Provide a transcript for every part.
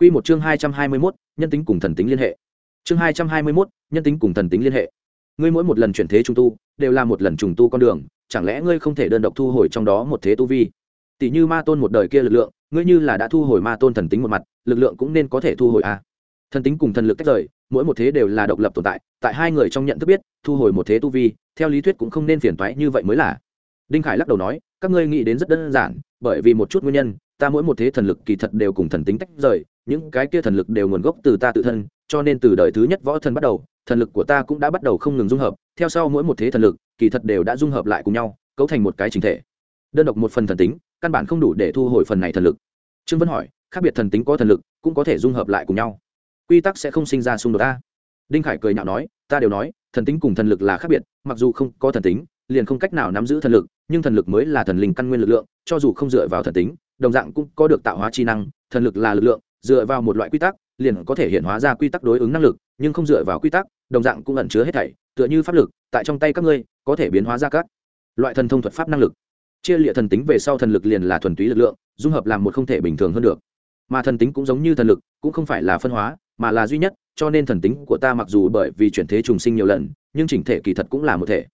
Quy một chương 221, nhân tính cùng thần tính liên hệ. Chương 221, nhân tính cùng thần tính liên hệ. Ngươi mỗi một lần chuyển thế trùng tu, đều là một lần trùng tu con đường, chẳng lẽ ngươi không thể đơn độc thu hồi trong đó một thế tu vi? Tỷ như ma tôn một đời kia lực lượng, ngươi như là đã thu hồi ma tôn thần tính một mặt, lực lượng cũng nên có thể thu hồi. À. Thần tính cùng thần lực tách rời, mỗi một thế đều là độc lập tồn tại, tại hai người trong nhận thức biết, thu hồi một thế tu vi, theo lý thuyết cũng không nên phiền toái như vậy mới là. Đinh Khải lắc đầu nói, các ngươi nghĩ đến rất đơn giản, bởi vì một chút nguyên nhân, ta mỗi một thế thần lực kỳ thật đều cùng thần tính tách rời, những cái kia thần lực đều nguồn gốc từ ta tự thân cho nên từ đời thứ nhất võ thần bắt đầu thần lực của ta cũng đã bắt đầu không ngừng dung hợp theo sau mỗi một thế thần lực kỳ thật đều đã dung hợp lại cùng nhau cấu thành một cái chính thể. Đơn độc một phần thần tính căn bản không đủ để thu hồi phần này thần lực. Trương vân hỏi khác biệt thần tính có thần lực cũng có thể dung hợp lại cùng nhau. Quy tắc sẽ không sinh ra xung đột ta. Đinh khải cười nhạo nói ta đều nói thần tính cùng thần lực là khác biệt mặc dù không có thần tính liền không cách nào nắm giữ thần lực nhưng thần lực mới là thần linh căn nguyên lực lượng cho dù không dựa vào thần tính đồng dạng cũng có được tạo hóa chi năng, thần lực là lực lượng, dựa vào một loại quy tắc, liền có thể hiện hóa ra quy tắc đối ứng năng lực, nhưng không dựa vào quy tắc, đồng dạng cũng ẩn chứa hết thảy, tựa như pháp lực, tại trong tay các ngươi, có thể biến hóa ra các loại thần thông thuật pháp năng lực. Chia liệt thần tính về sau thần lực liền là thuần túy lực lượng, dung hợp làm một không thể bình thường hơn được. Mà thần tính cũng giống như thần lực, cũng không phải là phân hóa, mà là duy nhất, cho nên thần tính của ta mặc dù bởi vì chuyển thế trùng sinh nhiều lần, nhưng chỉnh thể kỳ thật cũng là một thể.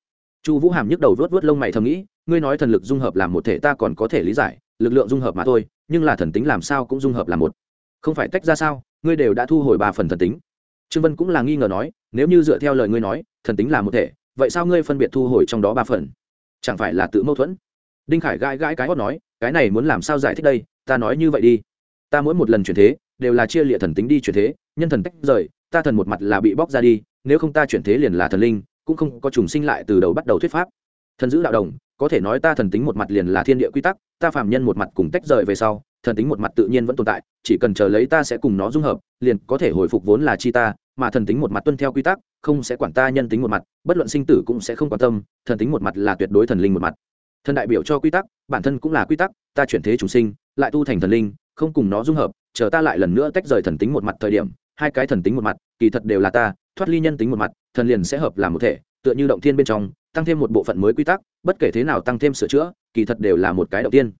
Chu vũ hàm nhức đầu vớt vớt lông mày thầm nghĩ, ngươi nói thần lực dung hợp làm một thể ta còn có thể lý giải lực lượng dung hợp mà thôi, nhưng là thần tính làm sao cũng dung hợp làm một. Không phải tách ra sao, ngươi đều đã thu hồi ba phần thần tính. Trương vân cũng là nghi ngờ nói, nếu như dựa theo lời ngươi nói, thần tính là một thể, vậy sao ngươi phân biệt thu hồi trong đó ba phần? Chẳng phải là tự mâu thuẫn? Đinh khải gãi gãi cái hót nói, cái này muốn làm sao giải thích đây, ta nói như vậy đi. Ta mỗi một lần chuyển thế, đều là chia lịa thần tính đi chuyển thế, nhân thần tách rời, ta thần một mặt là bị bóc ra đi, nếu không ta chuyển thế liền là thần linh, cũng không có trùng sinh lại từ đầu bắt đầu thuyết pháp. Thần giữ đạo đồng có thể nói ta thần tính một mặt liền là thiên địa quy tắc, ta phạm nhân một mặt cùng tách rời về sau, thần tính một mặt tự nhiên vẫn tồn tại, chỉ cần chờ lấy ta sẽ cùng nó dung hợp, liền có thể hồi phục vốn là chi ta, mà thần tính một mặt tuân theo quy tắc, không sẽ quản ta nhân tính một mặt, bất luận sinh tử cũng sẽ không quan tâm, thần tính một mặt là tuyệt đối thần linh một mặt. Thần đại biểu cho quy tắc, bản thân cũng là quy tắc, ta chuyển thế chúng sinh, lại tu thành thần linh, không cùng nó dung hợp, chờ ta lại lần nữa tách rời thần tính một mặt thời điểm, hai cái thần tính một mặt, kỳ thật đều là ta, thoát ly nhân tính một mặt, thần liền sẽ hợp làm một thể, tựa như động thiên bên trong tăng thêm một bộ phận mới quy tắc, bất kể thế nào tăng thêm sửa chữa, kỳ thật đều là một cái đầu tiên.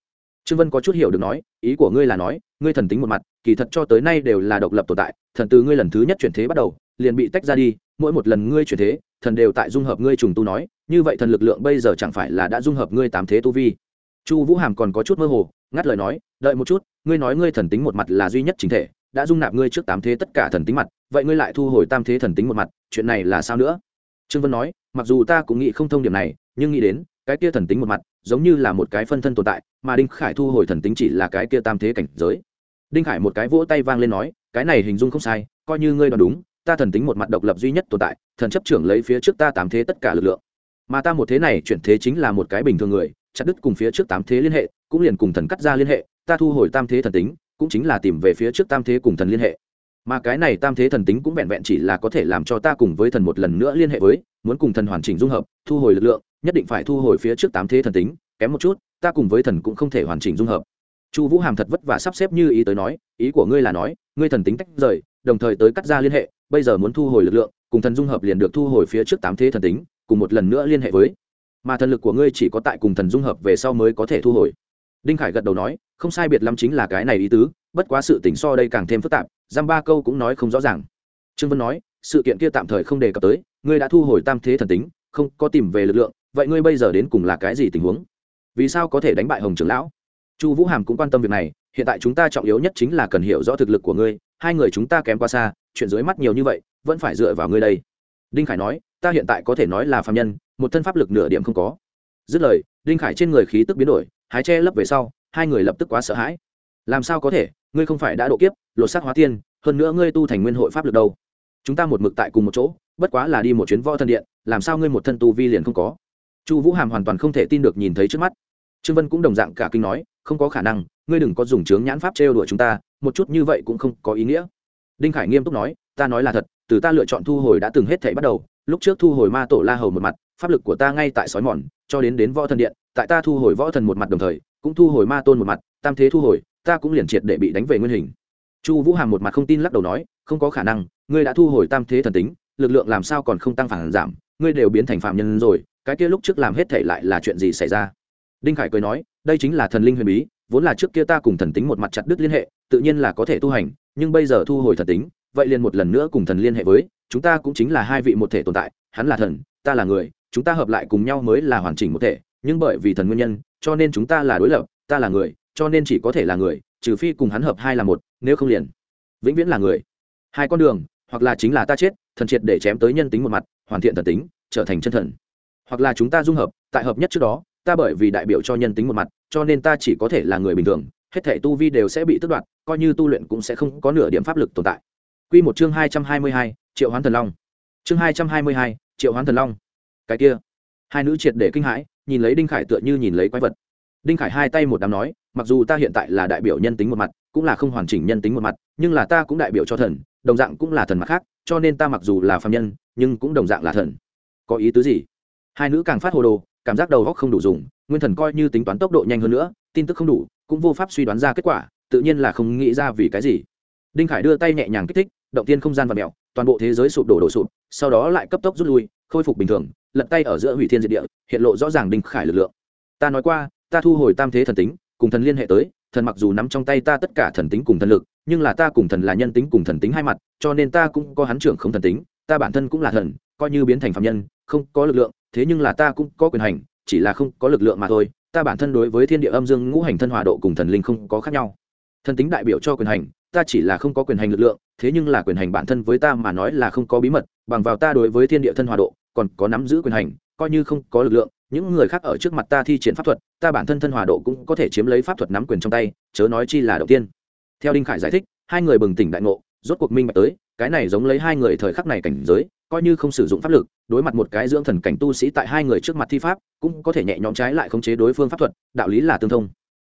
Trương vân có chút hiểu được nói, ý của ngươi là nói, ngươi thần tính một mặt, kỳ thật cho tới nay đều là độc lập tồn tại, thần từ ngươi lần thứ nhất chuyển thế bắt đầu, liền bị tách ra đi, mỗi một lần ngươi chuyển thế, thần đều tại dung hợp ngươi trùng tu nói, như vậy thần lực lượng bây giờ chẳng phải là đã dung hợp ngươi tám thế tu vi. Chu vũ hàm còn có chút mơ hồ, ngắt lời nói, đợi một chút, ngươi nói ngươi thần tính một mặt là duy nhất chính thể, đã dung nạp ngươi trước tám thế tất cả thần tính mặt, vậy ngươi lại thu hồi tam thế thần tính một mặt, chuyện này là sao nữa? Trương vân nói mặc dù ta cũng nghĩ không thông điểm này, nhưng nghĩ đến, cái kia thần tính một mặt, giống như là một cái phân thân tồn tại, mà đinh khải thu hồi thần tính chỉ là cái kia tam thế cảnh giới. Đinh khải một cái vỗ tay vang lên nói, cái này hình dung không sai, coi như ngươi đoán đúng, ta thần tính một mặt độc lập duy nhất tồn tại, thần chấp trưởng lấy phía trước ta tám thế tất cả lực lượng. Mà ta một thế này chuyển thế chính là một cái bình thường người, chặt đứt cùng phía trước tám thế liên hệ, cũng liền cùng thần cắt ra liên hệ, ta thu hồi tam thế thần tính, cũng chính là tìm về phía trước tam thế cùng thần liên hệ mà cái này tam thế thần tính cũng vẹn vẹn chỉ là có thể làm cho ta cùng với thần một lần nữa liên hệ với, muốn cùng thần hoàn chỉnh dung hợp, thu hồi lực lượng, nhất định phải thu hồi phía trước tám thế thần tính, kém một chút, ta cùng với thần cũng không thể hoàn chỉnh dung hợp. Chu vũ hàm thật vất vả sắp xếp như ý tới nói, ý của ngươi là nói, ngươi thần tính tách rời, đồng thời tới cắt ra liên hệ, bây giờ muốn thu hồi lực lượng, cùng thần dung hợp liền được thu hồi phía trước tám thế thần tính, cùng một lần nữa liên hệ với. Mà thần lực của ngươi chỉ có tại cùng thần dung hợp về sau mới có thể thu hồi. Đinh khải gật đầu nói, không sai biệt lắm chính là cái này ý tứ, bất quá sự tỉnh so đây càng thêm phức tạp giam ba câu cũng nói không rõ ràng. Trương vân nói, sự kiện kia tạm thời không đề cập tới, ngươi đã thu hồi tam thế thần tính, không có tìm về lực lượng, vậy ngươi bây giờ đến cùng là cái gì tình huống? Vì sao có thể đánh bại hồng trưởng lão? Chu vũ hàm cũng quan tâm việc này, hiện tại chúng ta trọng yếu nhất chính là cần hiểu rõ thực lực của ngươi, hai người chúng ta kém qua xa, chuyện dưới mắt nhiều như vậy, vẫn phải dựa vào ngươi đây. Đinh khải nói, ta hiện tại có thể nói là phạm nhân, một thân pháp lực nửa điểm không có. Dứt lời, đinh khải trên người khí tức biến đổi, hái che lấp về sau, hai người lập tức quá sợ hãi. Làm sao có thể? Ngươi không phải đã độ kiếp, lột xác hóa tiên, hơn nữa ngươi tu thành nguyên hội pháp lực đâu. Chúng ta một mực tại cùng một chỗ, bất quá là đi một chuyến võ thân điện, làm sao ngươi một thân tu vi liền không có? Chu vũ hàm hoàn toàn không thể tin được nhìn thấy trước mắt. Trương vân cũng đồng dạng cả kinh nói, không có khả năng, ngươi đừng có dùng chướng nhãn pháp trêu đuổi chúng ta, một chút như vậy cũng không có ý nghĩa. Đinh khải nghiêm túc nói, ta nói là thật, từ ta lựa chọn thu hồi đã từng hết thể bắt đầu, lúc trước thu hồi ma tổ la hầu một mặt, pháp lực của ta ngay tại sói mòn, cho đến đến võ thần điện, tại ta thu hồi võ thần một mặt đồng thời, cũng thu hồi ma tôn một mặt, tam thế thu hồi ta cũng liền triệt để bị đánh về nguyên hình. Chu vũ hàm một mặt không tin lắc đầu nói, không có khả năng, ngươi đã thu hồi tam thế thần tính, lực lượng làm sao còn không tăng phản giảm, ngươi đều biến thành phạm nhân rồi, cái kia lúc trước làm hết thể lại là chuyện gì xảy ra? Đinh khải cười nói, đây chính là thần linh huyền bí, vốn là trước kia ta cùng thần tính một mặt chặt đứt liên hệ, tự nhiên là có thể tu hành, nhưng bây giờ thu hồi thần tính, vậy liền một lần nữa cùng thần liên hệ với, chúng ta cũng chính là hai vị một thể tồn tại, hắn là thần, ta là người, chúng ta hợp lại cùng nhau mới là hoàn chỉnh một thể, nhưng bởi vì thần nguyên nhân, cho nên chúng ta là đối lập, ta là người cho nên chỉ có thể là người, trừ phi cùng hắn hợp hai là một, nếu không liền. Vĩnh viễn là người. Hai con đường, hoặc là chính là ta chết, thần triệt để chém tới nhân tính một mặt, hoàn thiện thần tính, trở thành chân thần. Hoặc là chúng ta dung hợp, tại hợp nhất trước đó, ta bởi vì đại biểu cho nhân tính một mặt, cho nên ta chỉ có thể là người bình thường, hết thể tu vi đều sẽ bị tước đoạt, coi như tu luyện cũng sẽ không có nửa điểm pháp lực tồn tại. Quy một chương hai trăm hai mươi hai, triệu hoán thần long. Chương hai trăm hai mươi hai, triệu hoán thần long. Cái kia. Hai nữ triệt để kinh hãi, nhìn lấy đinh khải tựa như nhìn lấy quái vật. Đinh khải hai tay một đám nói mặc dù ta hiện tại là đại biểu nhân tính một mặt, cũng là không hoàn chỉnh nhân tính một mặt, nhưng là ta cũng đại biểu cho thần, đồng dạng cũng là thần mặt khác, cho nên ta mặc dù là phạm nhân, nhưng cũng đồng dạng là thần. Có ý tứ gì? Hai nữ càng phát hồ đồ, cảm giác đầu góc không đủ dùng, nguyên thần coi như tính toán tốc độ nhanh hơn nữa, tin tức không đủ, cũng vô pháp suy đoán ra kết quả, tự nhiên là không nghĩ ra vì cái gì. Đinh khải đưa tay nhẹ nhàng kích thích, động tiên không gian và mèo, toàn bộ thế giới sụp đổ đổ sụp, sau đó lại cấp tốc rút lui, khôi phục bình thường, lật tay ở giữa hủy thiên diệt địa, hiện lộ rõ ràng đinh khải lực lượng. Ta nói qua, ta thu hồi tam thế thần tính cùng thần liên hệ tới, thần mặc dù nắm trong tay ta tất cả thần tính cùng thần lực, nhưng là ta cùng thần là nhân tính cùng thần tính hai mặt, cho nên ta cũng có hắn trưởng không thần tính, ta bản thân cũng là thần, coi như biến thành phạm nhân, không có lực lượng, thế nhưng là ta cũng có quyền hành, chỉ là không có lực lượng mà thôi, ta bản thân đối với thiên địa âm dương ngũ hành thân hòa độ cùng thần linh không có khác nhau. Thần tính đại biểu cho quyền hành, ta chỉ là không có quyền hành lực lượng, thế nhưng là quyền hành bản thân với ta mà nói là không có bí mật, bằng vào ta đối với thiên địa thân hòa độ, còn có nắm giữ quyền hành, coi như không có lực lượng những người khác ở trước mặt ta thi triển pháp thuật, ta bản thân thân hòa độ cũng có thể chiếm lấy pháp thuật nắm quyền trong tay, chớ nói chi là đầu tiên. Theo đinh khải giải thích, hai người bừng tỉnh đại ngộ, rốt cuộc minh bạch tới, cái này giống lấy hai người thời khắc này cảnh giới, coi như không sử dụng pháp lực, đối mặt một cái dưỡng thần cảnh tu sĩ tại hai người trước mặt thi pháp, cũng có thể nhẹ nhõm trái lại khống chế đối phương pháp thuật, đạo lý là tương thông.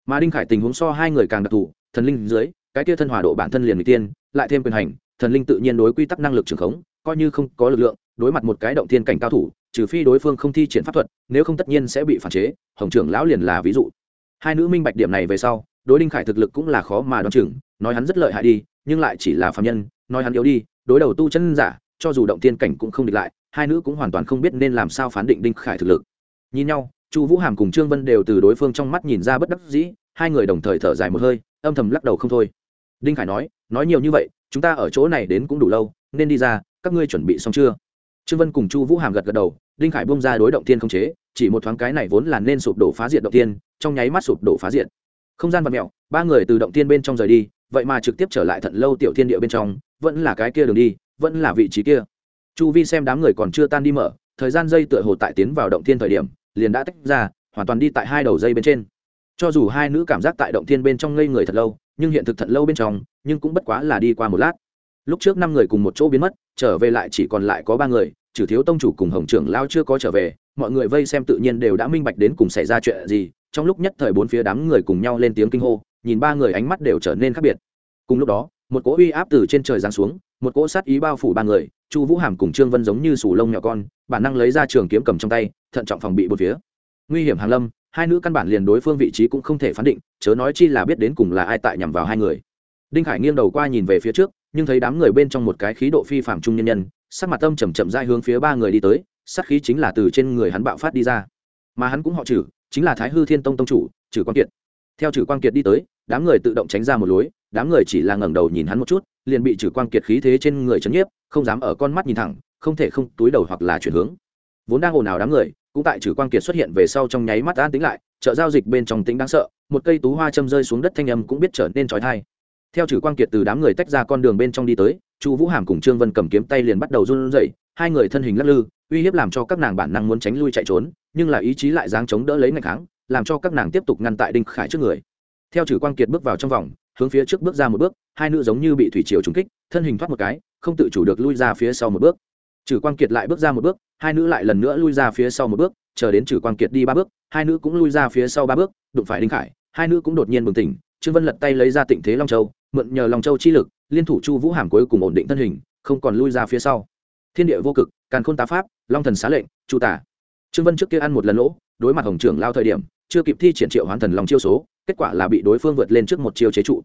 Mà đinh khải tình huống so hai người càng đặc thù, thần linh dưới, cái kia thân hòa độ bản thân liền người tiên, lại thêm quyền hành, thần linh tự nhiên đối quy tắc năng lực trường khống, coi như không có lực lượng, đối mặt một cái động thiên cảnh cao thủ trừ phi đối phương không thi triển pháp thuật, nếu không tất nhiên sẽ bị phản chế, hồng trưởng lão liền là ví dụ. Hai nữ minh bạch điểm này về sau, đối đinh khải thực lực cũng là khó mà đoán chừng, nói hắn rất lợi hại đi, nhưng lại chỉ là phạm nhân, nói hắn yếu đi, đối đầu tu chân giả, cho dù động tiên cảnh cũng không địch lại, hai nữ cũng hoàn toàn không biết nên làm sao phán định đinh khải thực lực. Nhìn nhau, chu vũ hàm cùng trương vân đều từ đối phương trong mắt nhìn ra bất đắc dĩ, hai người đồng thời thở dài một hơi, âm thầm lắc đầu không thôi. Đinh khải nói nói nhiều như vậy, chúng ta ở chỗ này đến cũng đủ lâu, nên đi ra, các ngươi chuẩn bị xong chưa? Trương vân cùng chu vũ hàm gật gật đầu, đinh khải bông ra đối động tiên không chế, chỉ một thoáng cái này vốn là nên sụp đổ phá diệt động tiên trong nháy mắt sụp đổ phá diệt. Không gian vật mẹo ba người từ động tiên bên trong rời đi, vậy mà trực tiếp trở lại thận lâu tiểu thiên địa bên trong, vẫn là cái kia đường đi, vẫn là vị trí kia. Chu vi xem đám người còn chưa tan đi mở, thời gian dây tựa hồ tại tiến vào động thiên thời điểm, liền đã tách ra, hoàn toàn đi tại hai đầu dây bên trên. Cho dù hai nữ cảm giác tại động thiên bên trong ngây người thật lâu, nhưng hiện thực thật lâu bên trong, nhưng cũng bất quá là đi qua một lát. Lúc trước năm người cùng một chỗ biến mất, trở về lại chỉ còn lại có ba người trừ thiếu tông chủ cùng hồng trưởng lao chưa có trở về, mọi người vây xem tự nhiên đều đã minh bạch đến cùng xảy ra chuyện gì, trong lúc nhất thời bốn phía đám người cùng nhau lên tiếng kinh hô, nhìn ba người ánh mắt đều trở nên khác biệt. Cùng lúc đó, một cỗ uy áp từ trên trời giáng xuống, một cỗ sát ý bao phủ ba người, chu vũ hàm cùng trương vân giống như sủ lông nhỏ con, bản năng lấy ra trường kiếm cầm trong tay, thận trọng phòng bị bốn phía. Nguy hiểm hàng lâm, hai nữ căn bản liền đối phương vị trí cũng không thể phán định, chớ nói chi là biết đến cùng là ai tại nhằm vào hai người. Đinh khải nghiêng đầu qua nhìn về phía trước nhưng thấy đám người bên trong một cái khí độ phi phạm trung nhân nhân, sắc mặt tâm chầm chậm dai hướng phía ba người đi tới sắc khí chính là từ trên người hắn bạo phát đi ra. Mà hắn cũng họ trừ chính là thái hư thiên tông tông chủ trừ quang kiệt. Theo trừ quang kiệt đi tới, đám người tự động tránh ra một lối, đám người chỉ là ngẩng đầu nhìn hắn một chút, liền bị trừ quang kiệt khí thế trên người chấn nhiếp, không dám ở con mắt nhìn thẳng, không thể không túi đầu hoặc là chuyển hướng. Vốn đang ồn ào đám người, cũng tại trừ quang kiệt xuất hiện về sau trong nháy mắt an tính lại, chợ giao dịch bên trong tính đáng sợ, một cây tú hoa châm rơi xuống đất thanh âm cũng biết trở nên trói thai theo trừ quang kiệt từ đám người tách ra con đường bên trong đi tới, chu vũ hàm cùng trương vân cầm kiếm tay liền bắt đầu run rẩy, hai người thân hình lắc lư, uy hiếp làm cho các nàng bản năng muốn tránh lui chạy trốn, nhưng là ý chí lại giáng chống đỡ lấy ngày tháng làm cho các nàng tiếp tục ngăn tại đinh khải trước người. Theo trừ quang kiệt bước vào trong vòng, hướng phía trước bước ra một bước, hai nữ giống như bị thủy triều trúng kích, thân hình thoát một cái, không tự chủ được lui ra phía sau một bước. Trừ quang kiệt lại bước ra một bước, hai nữ lại lần nữa lui ra phía sau một bước, chờ đến trừ quang kiệt đi ba bước, hai nữ cũng lui ra phía sau ba bước, đụng phải đinh khải, hai nữ cũng đột nhiên bừng tỉnh, trương vân lật tay lấy ra tịnh thế long châu mượn nhờ lòng châu chi lực, liên thủ chu vũ hàm cuối cùng ổn định thân hình, không còn lui ra phía sau. Thiên địa vô cực, càn khôn tá pháp, long thần xá lệnh, chu tả. Trương vân trước kia ăn một lần lỗ, đối mặt hồng trưởng lao thời điểm, chưa kịp thi triển triệu hoán thần long chiêu số, kết quả là bị đối phương vượt lên trước một chiêu chế trụ.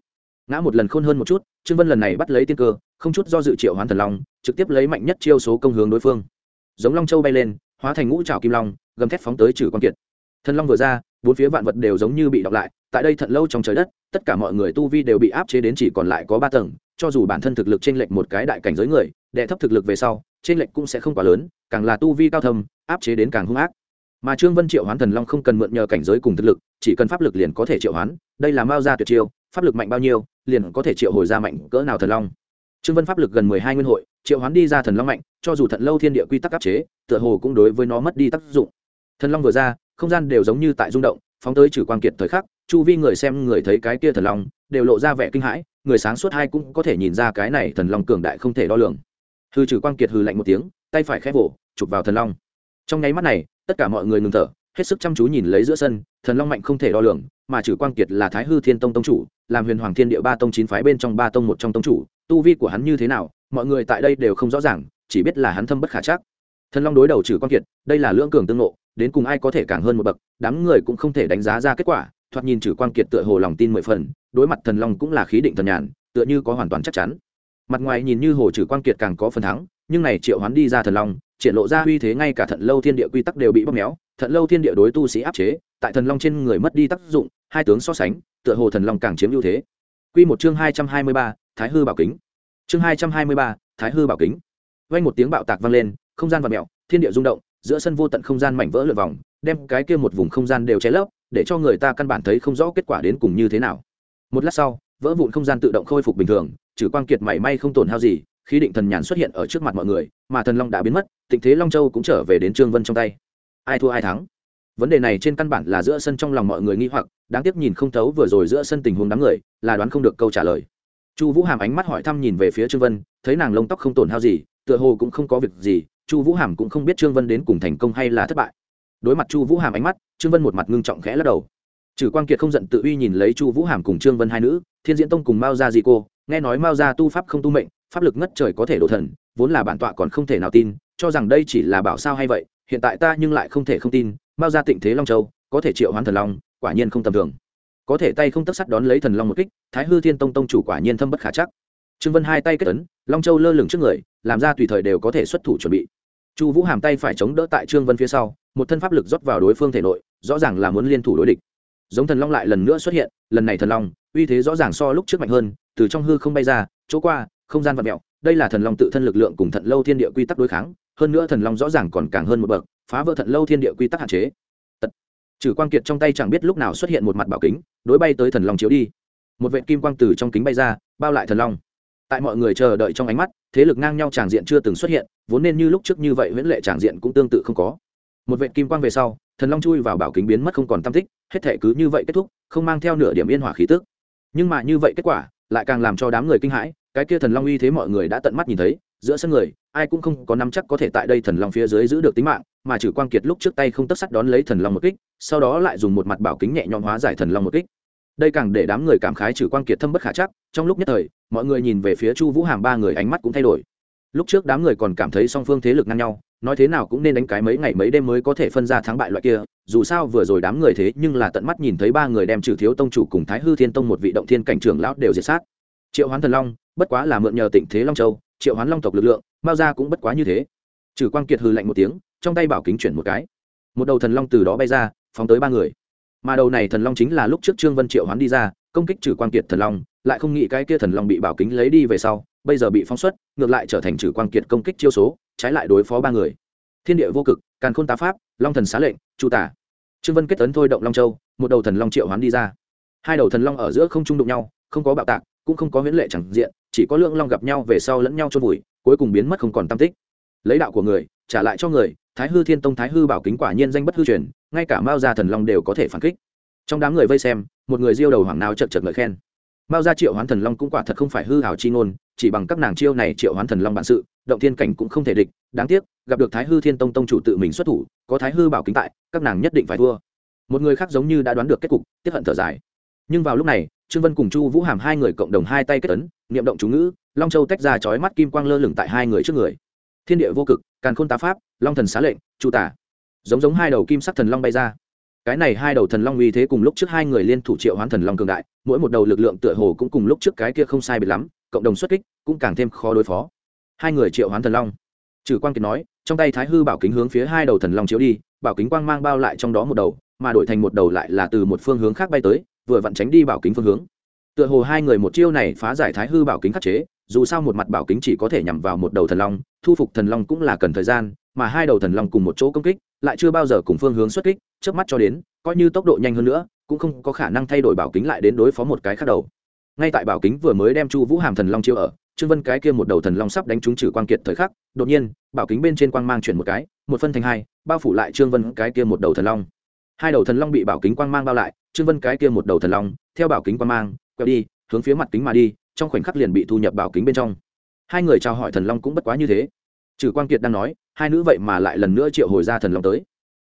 Ngã một lần khôn hơn một chút, trương vân lần này bắt lấy tiên cơ, không chút do dự triệu hoán thần long, trực tiếp lấy mạnh nhất chiêu số công hướng đối phương. Giống long châu bay lên, hóa thành ngũ trào kim long, gầm thép phóng tới trừ quan kiệt. Thần long vừa ra, bốn phía vạn vật đều giống như bị đọc lại tại đây thận lâu trong trời đất, tất cả mọi người tu vi đều bị áp chế đến chỉ còn lại có ba tầng, cho dù bản thân thực lực trên lệnh một cái đại cảnh giới người, đệ thấp thực lực về sau trên lệnh cũng sẽ không quá lớn, càng là tu vi cao thâm, áp chế đến càng hung ác. Mà trương vân triệu hoán thần long không cần mượn nhờ cảnh giới cùng thực lực, chỉ cần pháp lực liền có thể triệu hoán, đây là mao gia tuyệt chiêu, pháp lực mạnh bao nhiêu, liền có thể triệu hồi ra mạnh cỡ nào thần long. Trương vân pháp lực gần mười hai nguyên hội, triệu hoán đi ra thần long mạnh, cho dù thận lâu thiên địa quy tắc áp chế, tựa hồ cũng đối với nó mất đi tác dụng. Thần long vừa ra, không gian đều giống như tại rung động, phóng tới trừ quang kiệt thời khắc chu vi người xem người thấy cái kia thần long đều lộ ra vẻ kinh hãi, người sáng suốt hai cũng có thể nhìn ra cái này thần long cường đại không thể đo lường. Hư trừ quang kiệt hư lạnh một tiếng, tay phải khép vỗ, chụp vào thần long. Trong nháy mắt này, tất cả mọi người ngừng thở, hết sức chăm chú nhìn lấy giữa sân, thần long mạnh không thể đo lường, mà trừ quang kiệt là thái hư thiên tông tông chủ, làm huyền hoàng thiên địa ba tông chín phái bên trong ba tông một trong tông chủ, tu vi của hắn như thế nào, mọi người tại đây đều không rõ ràng, chỉ biết là hắn thâm bất khả chắc. Thần long đối đầu trừ quang kiệt, đây là lưỡng cường tương ngộ, đến cùng ai có thể càng hơn một bậc, đám người cũng không thể đánh giá ra kết quả thoạt nhìn trừ quang kiệt tựa hồ lòng tin mười phần, đối mặt thần long cũng là khí định thần nhàn, tựa như có hoàn toàn chắc chắn. Mặt ngoài nhìn như hồ trừ quang kiệt càng có phần thắng, nhưng này triệu hoán đi ra thần long, triển lộ ra uy thế ngay cả thận lâu thiên địa quy tắc đều bị bóp méo, thận lâu thiên địa đối tu sĩ áp chế, tại thần long trên người mất đi tác dụng, hai tướng so sánh, tựa hồ thần long càng chiếm ưu thế. Quy một chương hai trăm hai mươi ba, thái hư bảo kính. Chương hai trăm hai mươi ba, thái hư bảo kính. Vang một tiếng bạo tạc vang lên, không gian vặn mèo, thiên địa rung động, giữa sân vô tận không gian mảnh vỡ lượn vòng, đem cái kia một vùng không gian đều che lấp để cho người ta căn bản thấy không rõ kết quả đến cùng như thế nào. Một lát sau, vỡ vụn không gian tự động khôi phục bình thường, trừ quang kiệt mảy may không tổn hao gì, khí định thần nhàn xuất hiện ở trước mặt mọi người, mà thần long đã biến mất tình thế long châu cũng trở về đến trương vân trong tay. Ai thua ai thắng? Vấn đề này trên căn bản là giữa sân trong lòng mọi người nghi hoặc, đáng tiếc nhìn không thấu vừa rồi giữa sân tình huống đám người, là đoán không được câu trả lời. Chu vũ hàm ánh mắt hỏi thăm nhìn về phía trương vân, thấy nàng lông tóc không tổn hao gì, tựa hồ cũng không có việc gì, chu vũ hàm cũng không biết trương vân đến cùng thành công hay là thất bại đối mặt chu vũ hàm ánh mắt, trương vân một mặt ngưng trọng khẽ lắc đầu. Trừ quang kiệt không giận tự uy nhìn lấy chu vũ hàm cùng trương vân hai nữ, thiên diễn tông cùng mao gia di cô, nghe nói mao gia tu pháp không tu mệnh, pháp lực ngất trời có thể đổ thần, vốn là bản tọa còn không thể nào tin, cho rằng đây chỉ là bảo sao hay vậy, hiện tại ta nhưng lại không thể không tin, mao gia tịnh thế long châu, có thể triệu hoán thần long, quả nhiên không tầm thường. Có thể tay không tất sắt đón lấy thần long một kích, thái hư thiên tông tông chủ quả nhiên thâm bất khả chắc. Trương vân hai tay kết ấn, long châu lơ lửng trước người, làm ra tùy thời đều có thể xuất thủ chuẩn bị. Chu vũ hàm tay phải chống đỡ tại trương vân phía sau một thân pháp lực rót vào đối phương thể nội, rõ ràng là muốn liên thủ đối địch. Giống thần long lại lần nữa xuất hiện, lần này thần long, uy thế rõ ràng so lúc trước mạnh hơn, từ trong hư không bay ra, chỗ qua, không gian vật mẹo đây là thần long tự thân lực lượng cùng thận lâu thiên địa quy tắc đối kháng, hơn nữa thần long rõ ràng còn càng hơn một bậc, phá vỡ thận lâu thiên địa quy tắc hạn chế. Tật. trừ quang kiệt trong tay chẳng biết lúc nào xuất hiện một mặt bảo kính, đối bay tới thần long chiếu đi. Một vệ kim quang từ trong kính bay ra, bao lại thần long. Tại mọi người chờ đợi trong ánh mắt, thế lực ngang nhau tràng diện chưa từng xuất hiện, vốn nên như lúc trước như vậy huyễn lệ tràng diện cũng tương tự không có một vệ kim quang về sau, thần long chui vào bảo kính biến mất không còn tam tích, hết thể cứ như vậy kết thúc, không mang theo nửa điểm yên hỏa khí tức. Nhưng mà như vậy kết quả, lại càng làm cho đám người kinh hãi, cái kia thần long uy thế mọi người đã tận mắt nhìn thấy, giữa sân người, ai cũng không có nắm chắc có thể tại đây thần long phía dưới giữ được tính mạng, mà trừ quang kiệt lúc trước tay không tất sắt đón lấy thần long một kích, sau đó lại dùng một mặt bảo kính nhẹ nhõm hóa giải thần long một kích. Đây càng để đám người cảm khái trừ quang kiệt thâm bất khả chắc, trong lúc nhất thời, mọi người nhìn về phía chu vũ hàm ba người ánh mắt cũng thay đổi. Lúc trước đám người còn cảm thấy song phương thế lực ngang nhau nói thế nào cũng nên đánh cái mấy ngày mấy đêm mới có thể phân ra thắng bại loại kia, dù sao vừa rồi đám người thế nhưng là tận mắt nhìn thấy ba người đem trừ thiếu tông chủ cùng thái hư thiên tông một vị động thiên cảnh trưởng lão đều diệt sát. Triệu hoán thần long, bất quá là mượn nhờ tịnh thế long châu, triệu hoán long tộc lực lượng, mao ra cũng bất quá như thế. Trừ quang kiệt hư lạnh một tiếng, trong tay bảo kính chuyển một cái. Một đầu thần long từ đó bay ra, phóng tới ba người. Mà đầu này thần long chính là lúc trước trương vân triệu hoán đi ra, công kích trừ quang kiệt thần long, lại không nghĩ cái kia thần long bị bảo kính lấy đi về sau, bây giờ bị phóng xuất, ngược lại trở thành trừ quang kiệt công kích chiêu số trái lại đối phó ba người. Thiên địa vô cực, càn khôn tá pháp, long thần xá lệnh, chu tả. Trương vân kết tấn thôi động long châu, một đầu thần long triệu hoán đi ra. Hai đầu thần long ở giữa không trung đụng nhau, không có bạo tạc, cũng không có huyễn lệ chẳng diện, chỉ có lượng long gặp nhau về sau lẫn nhau trôn vùi, cuối cùng biến mất không còn tam tích. Lấy đạo của người, trả lại cho người, thái hư thiên tông thái hư bảo kính quả nhiên danh bất hư truyền, ngay cả mao gia thần long đều có thể phản kích. Trong đám người vây xem, một người diêu đầu hoàng nào chật chật ngợi khen. Mao gia triệu hoán thần long cũng quả thật không phải hư hảo chi ngôn, chỉ bằng các nàng chiêu này triệu hoán thần long bản sự động thiên cảnh cũng không thể địch, đáng tiếc, gặp được thái hư thiên tông tông chủ tự mình xuất thủ, có thái hư bảo kính tại, các nàng nhất định phải thua. Một người khác giống như đã đoán được kết cục, tiếp hận thở dài. Nhưng vào lúc này, trương vân cùng chu vũ hàm hai người cộng đồng hai tay kết ấn, niệm động chú ngữ, long châu tách ra chói mắt kim quang lơ lửng tại hai người trước người. Thiên địa vô cực, càn khôn tá pháp, long thần xá lệnh, chu tả. Giống giống hai đầu kim sắc thần long bay ra. Cái này hai đầu thần long uy thế cùng lúc trước hai người liên thủ triệu hoán thần long cường đại, mỗi một đầu lực lượng tựa hồ cũng cùng lúc trước cái kia không sai biệt lắm, cộng đồng xuất kích, cũng càng thêm khó đối phó hai người triệu hoán thần long. Trừ quang kiệt nói, trong tay thái hư bảo kính hướng phía hai đầu thần long chiếu đi, bảo kính quang mang bao lại trong đó một đầu, mà đổi thành một đầu lại là từ một phương hướng khác bay tới, vừa vặn tránh đi bảo kính phương hướng. Tựa hồ hai người một chiêu này phá giải thái hư bảo kính khắc chế, dù sao một mặt bảo kính chỉ có thể nhằm vào một đầu thần long, thu phục thần long cũng là cần thời gian, mà hai đầu thần long cùng một chỗ công kích, lại chưa bao giờ cùng phương hướng xuất kích trước mắt cho đến, coi như tốc độ nhanh hơn nữa, cũng không có khả năng thay đổi bảo kính lại đến đối phó một cái khác đầu. Ngay tại bảo kính vừa mới đem chu vũ hàm thần long chiêu ở trương vân cái kia một đầu thần long sắp đánh trúng trừ quang kiệt thời khắc, đột nhiên, bảo kính bên trên quang mang chuyển một cái, một phân thành hai, bao phủ lại trương vân cái kia một đầu thần long. Hai đầu thần long bị bảo kính quang mang bao lại, trương vân cái kia một đầu thần long, theo bảo kính quang mang, quẹo đi, hướng phía mặt kính mà đi, trong khoảnh khắc liền bị thu nhập bảo kính bên trong. Hai người trao hỏi thần long cũng bất quá như thế. Trừ quang kiệt đang nói, hai nữ vậy mà lại lần nữa triệu hồi ra thần long tới.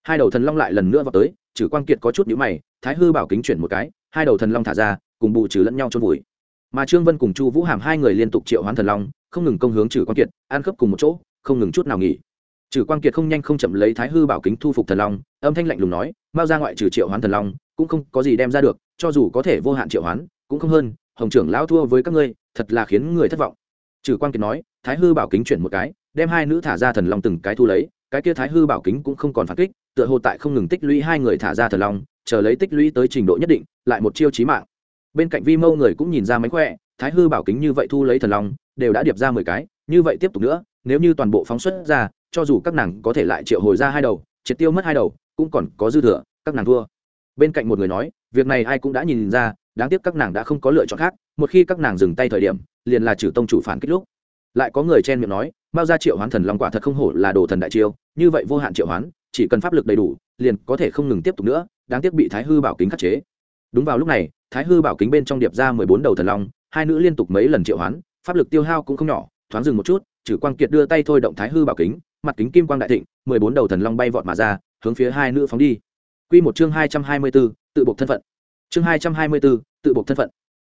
Hai đầu thần long lại lần nữa vào tới, trừ quang kiệt có chút nhữ mày, thái hư bảo kính chuyển một cái, hai đầu thần long thả ra, cùng bù trừ lẫn nhau trôn vùi mà trương vân cùng chu vũ hàm hai người liên tục triệu hoán thần long, không ngừng công hướng trừ quang kiệt, ăn khớp cùng một chỗ, không ngừng chút nào nghỉ. Trừ quang kiệt không nhanh không chậm lấy thái hư bảo kính thu phục thần long, âm thanh lạnh lùng nói, mao ra ngoại trừ triệu hoán thần long, cũng không có gì đem ra được, cho dù có thể vô hạn triệu hoán, cũng không hơn, hồng trưởng lão thua với các ngươi, thật là khiến người thất vọng. Trừ quang kiệt nói, thái hư bảo kính chuyển một cái, đem hai nữ thả ra thần long từng cái thu lấy, cái kia thái hư bảo kính cũng không còn phản kích, tựa hồ tại không ngừng tích lũy hai người thả ra thần long, chờ lấy tích lũy tới trình độ nhất định, lại một chiêu chí mạng bên cạnh vi mâu người cũng nhìn ra mánh khỏe, thái hư bảo kính như vậy thu lấy thần long, đều đã điệp ra mười cái, như vậy tiếp tục nữa, nếu như toàn bộ phóng xuất ra, cho dù các nàng có thể lại triệu hồi ra hai đầu, triệt tiêu mất hai đầu, cũng còn có dư thừa, các nàng thua. Bên cạnh một người nói, việc này ai cũng đã nhìn ra, đáng tiếc các nàng đã không có lựa chọn khác, một khi các nàng dừng tay thời điểm, liền là trừ tông chủ phản kích lúc. Lại có người chen miệng nói, mao ra triệu hoán thần long quả thật không hổ là đồ thần đại chiêu, như vậy vô hạn triệu hoán, chỉ cần pháp lực đầy đủ, liền có thể không ngừng tiếp tục nữa, đáng tiếc bị thái hư bảo kính khắc chế. Đúng vào lúc này thái hư bảo kính bên trong điệp ra mười bốn đầu thần long, hai nữ liên tục mấy lần triệu hoán, pháp lực tiêu hao cũng không nhỏ, thoáng dừng một chút Chử quang kiệt đưa tay thôi động thái hư bảo kính, mặt kính kim quang đại thịnh, mười bốn đầu thần long bay vọt mà ra, hướng phía hai nữ phóng đi. Q một chương hai trăm hai mươi b ố tự buộc thân phận. Chương hai trăm hai mươi b ố tự buộc thân phận.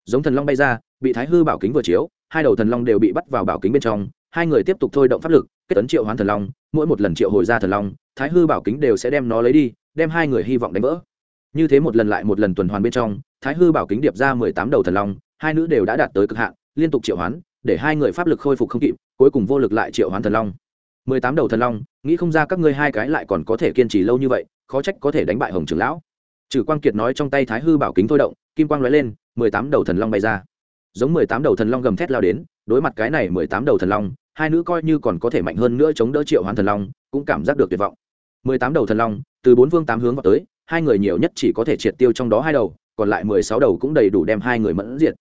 Giống thần long bay ra, bị thái hư bảo kính vừa chiếu, hai đầu thần long đều bị bắt vào bảo kính bên trong, hai người tiếp tục thôi động pháp lực, kết tấn triệu hoán thần long, mỗi một lần triệu hồi ra thần long, thái hư bảo kính đều sẽ đem nó lấy đi, đem hai người hy vọng đánh vỡ như thế một lần lại một lần tuần hoàn bên trong, thái hư bảo kính điệp ra mười tám đầu thần long, hai nữ đều đã đạt tới cực hạn, liên tục triệu hoán, để hai người pháp lực khôi phục không kịp, cuối cùng vô lực lại triệu hoán thần long. Mười tám đầu thần long, nghĩ không ra các ngươi hai cái lại còn có thể kiên trì lâu như vậy, khó trách có thể đánh bại hồng trưởng lão. Trừ quang kiệt nói trong tay thái hư bảo kính thôi động, kim quang nói lên, mười tám đầu thần long bay ra. Giống mười tám đầu thần long gầm thét lao đến, đối mặt cái này mười tám đầu thần long, hai nữ coi như còn có thể mạnh hơn nữa chống đỡ triệu hoán thần long, cũng cảm giác được tuyệt vọng. Mười tám đầu thần long, từ bốn vương tám hướng vào tới hai người nhiều nhất chỉ có thể triệt tiêu trong đó hai đầu, còn lại mười sáu đầu cũng đầy đủ đem hai người mẫn diệt.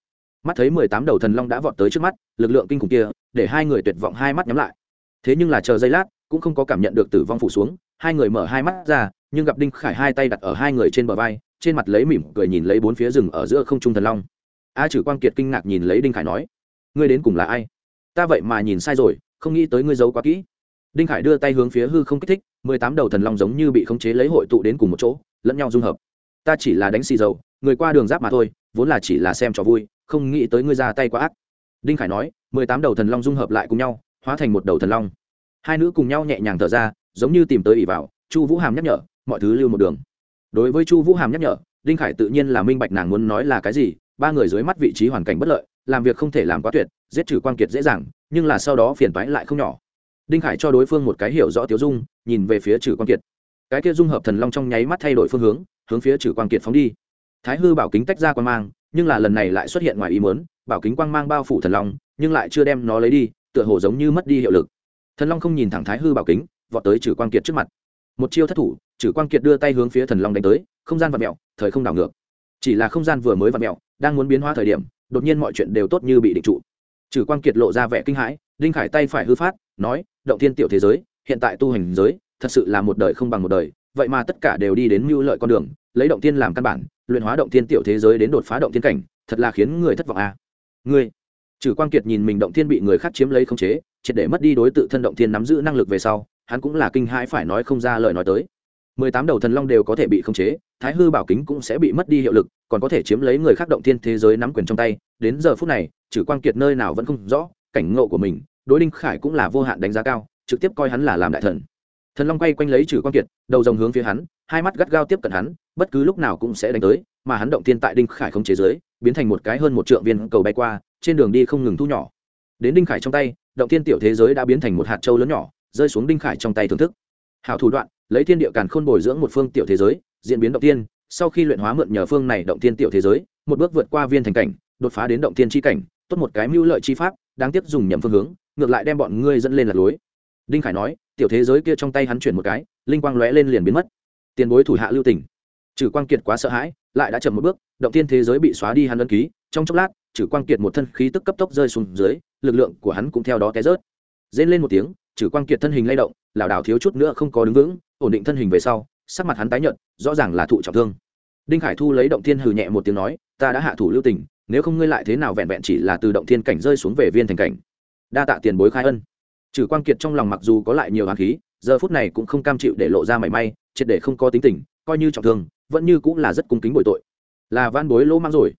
Mắt thấy mười tám đầu thần long đã vọt tới trước mắt, lực lượng kinh khủng kia, để hai người tuyệt vọng hai mắt nhắm lại. Thế nhưng là chờ giây lát, cũng không có cảm nhận được tử vong phủ xuống, hai người mở hai mắt ra, nhưng gặp đinh khải hai tay đặt ở hai người trên bờ vai, trên mặt lấy mỉm cười nhìn lấy bốn phía rừng ở giữa không trung thần long. A chử quang kiệt kinh ngạc nhìn lấy đinh khải nói, ngươi đến cùng là ai? Ta vậy mà nhìn sai rồi, không nghĩ tới ngươi giấu quá kỹ. Đinh khải đưa tay hướng phía hư không kích thích, mười tám đầu thần long giống như bị khống chế lấy hội tụ đến cùng một chỗ lẫn nhau dung hợp. Ta chỉ là đánh xì dầu, người qua đường giáp mà thôi, vốn là chỉ là xem trò vui, không nghĩ tới ngươi ra tay quá ác. Đinh khải nói, mười tám đầu thần long dung hợp lại cùng nhau, hóa thành một đầu thần long. Hai nữ cùng nhau nhẹ nhàng thở ra, giống như tìm tới ỉ vào, chu vũ hàm nhắc nhở, mọi thứ lưu một đường. Đối với chu vũ hàm nhắc nhở, đinh khải tự nhiên là minh bạch nàng muốn nói là cái gì, ba người dưới mắt vị trí hoàn cảnh bất lợi, làm việc không thể làm quá tuyệt, giết trừ quan kiệt dễ dàng, nhưng là sau đó phiền toái lại không nhỏ. Đinh khải cho đối phương một cái hiểu rõ tiếu dung, nhìn về phía trừ quan kiệt cái kia dung hợp thần long trong nháy mắt thay đổi phương hướng hướng phía trừ quang kiệt phóng đi. Thái hư bảo kính tách ra quan mang, nhưng là lần này lại xuất hiện ngoài ý muốn, bảo kính quang mang bao phủ thần long, nhưng lại chưa đem nó lấy đi, tựa hồ giống như mất đi hiệu lực. Thần long không nhìn thẳng thái hư bảo kính, vọt tới trừ quang kiệt trước mặt. Một chiêu thất thủ trừ quang kiệt đưa tay hướng phía thần long đánh tới, không gian và mẹo thời không đảo ngược. Chỉ là không gian vừa mới và mẹo đang muốn biến hóa thời điểm, đột nhiên mọi chuyện đều tốt như bị định trụ. Trừ quang kiệt lộ ra vẻ kinh hãi, đinh khải tay phải hư phát, nói, động thiên tiểu thế giới, hiện tại tu hành giới thật sự là một đời không bằng một đời, vậy mà tất cả đều đi đến mưu lợi con đường, lấy động tiên làm căn bản, luyện hóa động tiên tiểu thế giới đến đột phá động tiên cảnh, thật là khiến người thất vọng a à. ngươi trừ quang kiệt nhìn mình động tiên bị người khác chiếm lấy không chế, triệt để mất đi đối tự thân động tiên nắm giữ năng lực về sau, hắn cũng là kinh hãi phải nói không ra lời nói tới. Mười tám đầu thần long đều có thể bị khống chế, thái hư bảo kính cũng sẽ bị mất đi hiệu lực, còn có thể chiếm lấy người khác động thiên thế giới nắm quyền trong tay. Đến giờ phút này trừ quang kiệt nơi nào vẫn không rõ, cảnh ngộ của mình, đối đinh khải cũng là vô hạn đánh giá cao, trực tiếp coi hắn là làm đại thần thần long quay quanh lấy trừ quan kiệt, đầu dòng hướng phía hắn, hai mắt gắt gao tiếp cận hắn, bất cứ lúc nào cũng sẽ đánh tới, mà hắn động thiên tại đinh khải không chế giới, biến thành một cái hơn một trượng viên cầu bay qua, trên đường đi không ngừng thu nhỏ. Đến đinh khải trong tay, động thiên tiểu thế giới đã biến thành một hạt trâu lớn nhỏ, rơi xuống đinh khải trong tay thưởng thức. Hảo thủ đoạn, lấy thiên địa càn khôn bồi dưỡng một phương tiểu thế giới, diễn biến động tiên sau khi luyện hóa mượn nhờ phương này động tiên tiểu thế giới, một bước vượt qua viên thành cảnh, đột phá đến động thiên chi cảnh, tốt một cái mưu lợi chi pháp, đáng tiếc dùng nhầm phương hướng, ngược lại đem bọn ngươi dẫn lên lạc lối. Đinh khải nói tiểu thế giới kia trong tay hắn chuyển một cái, linh quang lóe lên liền biến mất. Tiền bối thủ hạ lưu tỉnh trừ quang kiệt quá sợ hãi, lại đã chậm một bước, động thiên thế giới bị xóa đi hắn ân ký. Trong chốc lát, trừ quang kiệt một thân khí tức cấp tốc rơi xuống dưới, lực lượng của hắn cũng theo đó té rớt. Rên lên một tiếng, trừ quang kiệt thân hình lay động, lảo đảo thiếu chút nữa không có đứng vững, ổn định thân hình về sau, sắc mặt hắn tái nhợt, rõ ràng là thụ trọng thương. Đinh khải thu lấy động thiên hừ nhẹ một tiếng nói, ta đã hạ thủ lưu tình, nếu không ngươi lại thế nào vẹn vẹn chỉ là từ động thiên cảnh rơi xuống về viên thành cảnh. Đa tạ tiền bối khai ân trừ quang kiệt trong lòng mặc dù có lại nhiều hoàng khí, giờ phút này cũng không cam chịu để lộ ra mảy may, triệt để không có tính tình, coi như trọng thương, vẫn như cũng là rất cung kính bồi tội. Là van bối lỗ mang rồi.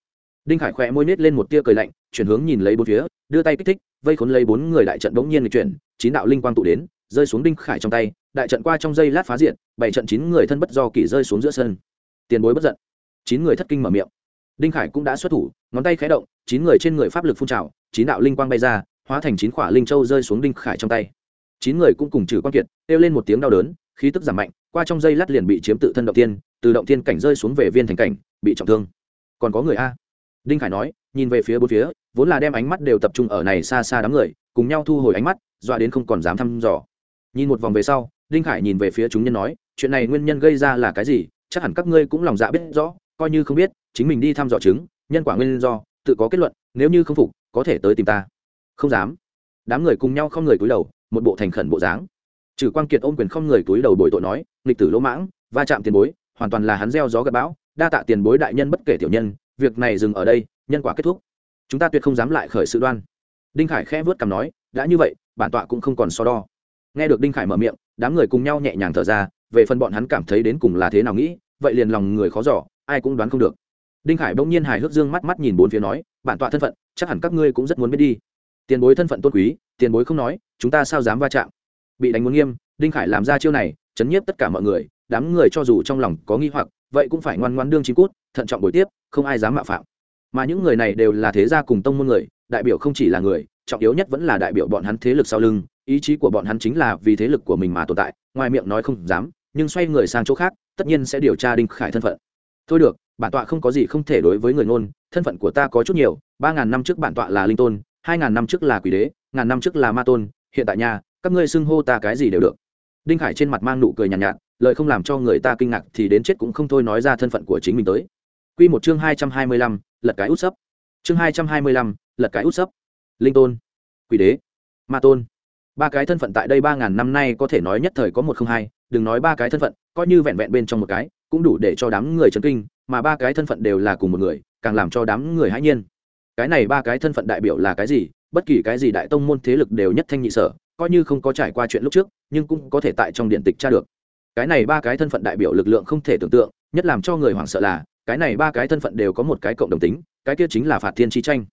Đinh khải khỏe môi nết lên một tia cười lạnh, chuyển hướng nhìn lấy bốn phía, đưa tay kích thích, vây khốn lấy bốn người đại trận bỗng nhiên chuyển, chín đạo linh quang tụ đến, rơi xuống đinh khải trong tay, đại trận qua trong giây lát phá diện bảy trận chín người thân bất do kỷ rơi xuống giữa sân. Tiền bối bất giận. Chín người thất kinh mở miệng. Đinh khải cũng đã xuất thủ, ngón tay khé động, chín người trên người pháp lực phun trào, chín đạo linh quang bay ra hóa thành chín khỏa linh châu rơi xuống đinh khải trong tay. Chín người cũng cùng trừ quan kiệt, kêu lên một tiếng đau đớn, khí tức giảm mạnh, qua trong dây lát liền bị chiếm tự thân động tiên từ động tiên cảnh rơi xuống về viên thành cảnh, bị trọng thương. Còn có người a. Đinh khải nói, nhìn về phía bốn phía, vốn là đem ánh mắt đều tập trung ở này xa xa đám người, cùng nhau thu hồi ánh mắt, dọa đến không còn dám thăm dò. Nhìn một vòng về sau, đinh khải nhìn về phía chúng nhân nói, chuyện này nguyên nhân gây ra là cái gì, chắc hẳn các ngươi cũng lòng dạ biết rõ, coi như không biết, chính mình đi thăm dò chứng, nhân quả nguyên do, tự có kết luận, nếu như không phục, có thể tới tìm ta không dám. Đám người cùng nhau không người cúi đầu, một bộ thành khẩn bộ dáng. Trừ quang kiệt ôm quyền không người cúi đầu bồi tội nói, nghịch tử lỗ mãng, va chạm tiền bối, hoàn toàn là hắn gieo gió gặp bão, đa tạ tiền bối đại nhân bất kể tiểu nhân, việc này dừng ở đây, nhân quả kết thúc. Chúng ta tuyệt không dám lại khởi sự đoan. Đinh khải khẽ vớt cằm nói, đã như vậy, bản tọa cũng không còn so đo. Nghe được đinh khải mở miệng, đám người cùng nhau nhẹ nhàng thở ra, về phần bọn hắn cảm thấy đến cùng là thế nào nghĩ, vậy liền lòng người khó giỏ ai cũng đoán không được. Đinh khải bỗng nhiên hài hước dương mắt mắt nhìn bốn phía nói, bản tọa thân phận, chắc hẳn các ngươi cũng rất muốn biết đi tiền bối thân phận tôn quý, tiền bối không nói, chúng ta sao dám va chạm? Bị đánh muốn nghiêm, đinh khải làm ra chiêu này, chấn nhiếp tất cả mọi người, đám người cho dù trong lòng có nghi hoặc, vậy cũng phải ngoan ngoan đương chín cút, thận trọng buổi tiếp, không ai dám mạo phạm. Mà những người này đều là thế gia cùng tông môn người, đại biểu không chỉ là người, trọng yếu nhất vẫn là đại biểu bọn hắn thế lực sau lưng, ý chí của bọn hắn chính là vì thế lực của mình mà tồn tại, ngoài miệng nói không dám, nhưng xoay người sang chỗ khác, tất nhiên sẽ điều tra đinh khải thân phận. Thôi được, bản tọa không có gì không thể đối với người ngôn, thân phận của ta có chút nhiều, ba ngàn năm trước bản tọa là linh tôn hai ngàn năm trước là quỷ đế ngàn năm trước là ma tôn hiện tại nhà các ngươi xưng hô ta cái gì đều được. Đinh khải trên mặt mang nụ cười nhàn nhạt, nhạt lời không làm cho người ta kinh ngạc thì đến chết cũng không thôi nói ra thân phận của chính mình tới. Quy một chương hai trăm hai mươi lăm lật cái út sấp. Chương hai trăm hai mươi lăm lật cái út sấp. Linh tôn quỷ đế ma tôn. Ba cái thân phận tại đây ba ngàn năm nay có thể nói nhất thời có một không hai đừng nói ba cái thân phận coi như vẹn vẹn bên trong một cái cũng đủ để cho đám người chấn kinh mà ba cái thân phận đều là cùng một người càng làm cho đám người hãi nhiên cái này ba cái thân phận đại biểu là cái gì, bất kỳ cái gì đại tông môn thế lực đều nhất thanh nhị sở, coi như không có trải qua chuyện lúc trước, nhưng cũng có thể tại trong điện tịch tra được. Cái này ba cái thân phận đại biểu lực lượng không thể tưởng tượng, nhất làm cho người hoảng sợ là, cái này ba cái thân phận đều có một cái cộng đồng tính, cái kia chính là phạt thiên chi tranh.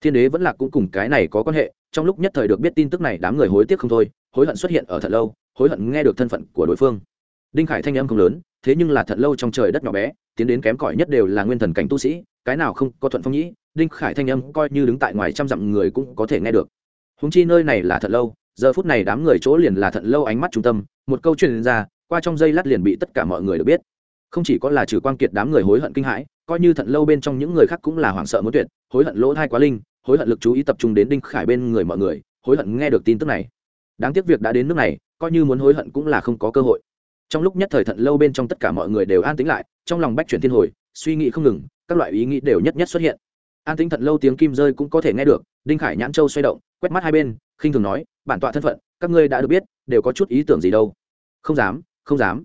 Thiên đế vẫn là cũng cùng cái này có quan hệ, trong lúc nhất thời được biết tin tức này, đám người hối tiếc không thôi, hối hận xuất hiện ở thật lâu, hối hận nghe được thân phận của đối phương. Đinh khải thanh âm không lớn, thế nhưng là thật lâu trong trời đất nhỏ bé, tiến đến kém cỏi nhất đều là nguyên thần cảnh tu sĩ, cái nào không có thuận phong nhĩ đinh khải thanh âm coi như đứng tại ngoài trăm dặm người cũng có thể nghe được. Húng chi nơi này là thật lâu, giờ phút này đám người chỗ liền là thận lâu ánh mắt trung tâm, một câu chuyện ra, qua trong dây lát liền bị tất cả mọi người được biết. Không chỉ có là trừ quang kiệt đám người hối hận kinh hãi, coi như thận lâu bên trong những người khác cũng là hoảng sợ muốn tuyệt, hối hận lỗ thai quá linh, hối hận lực chú ý tập trung đến đinh khải bên người mọi người, hối hận nghe được tin tức này. Đáng tiếc việc đã đến nước này, coi như muốn hối hận cũng là không có cơ hội. Trong lúc nhất thời thận lâu bên trong tất cả mọi người đều an tĩnh lại, trong lòng bách chuyển thiên hồi, suy nghĩ không ngừng, các loại ý nghĩ đều nhất nhất xuất hiện an tĩnh thận lâu tiếng kim rơi cũng có thể nghe được, đinh khải nhãn châu xoay động, quét mắt hai bên, khinh thường nói, bản tọa thân phận, các ngươi đã được biết, đều có chút ý tưởng gì đâu. Không dám không dám.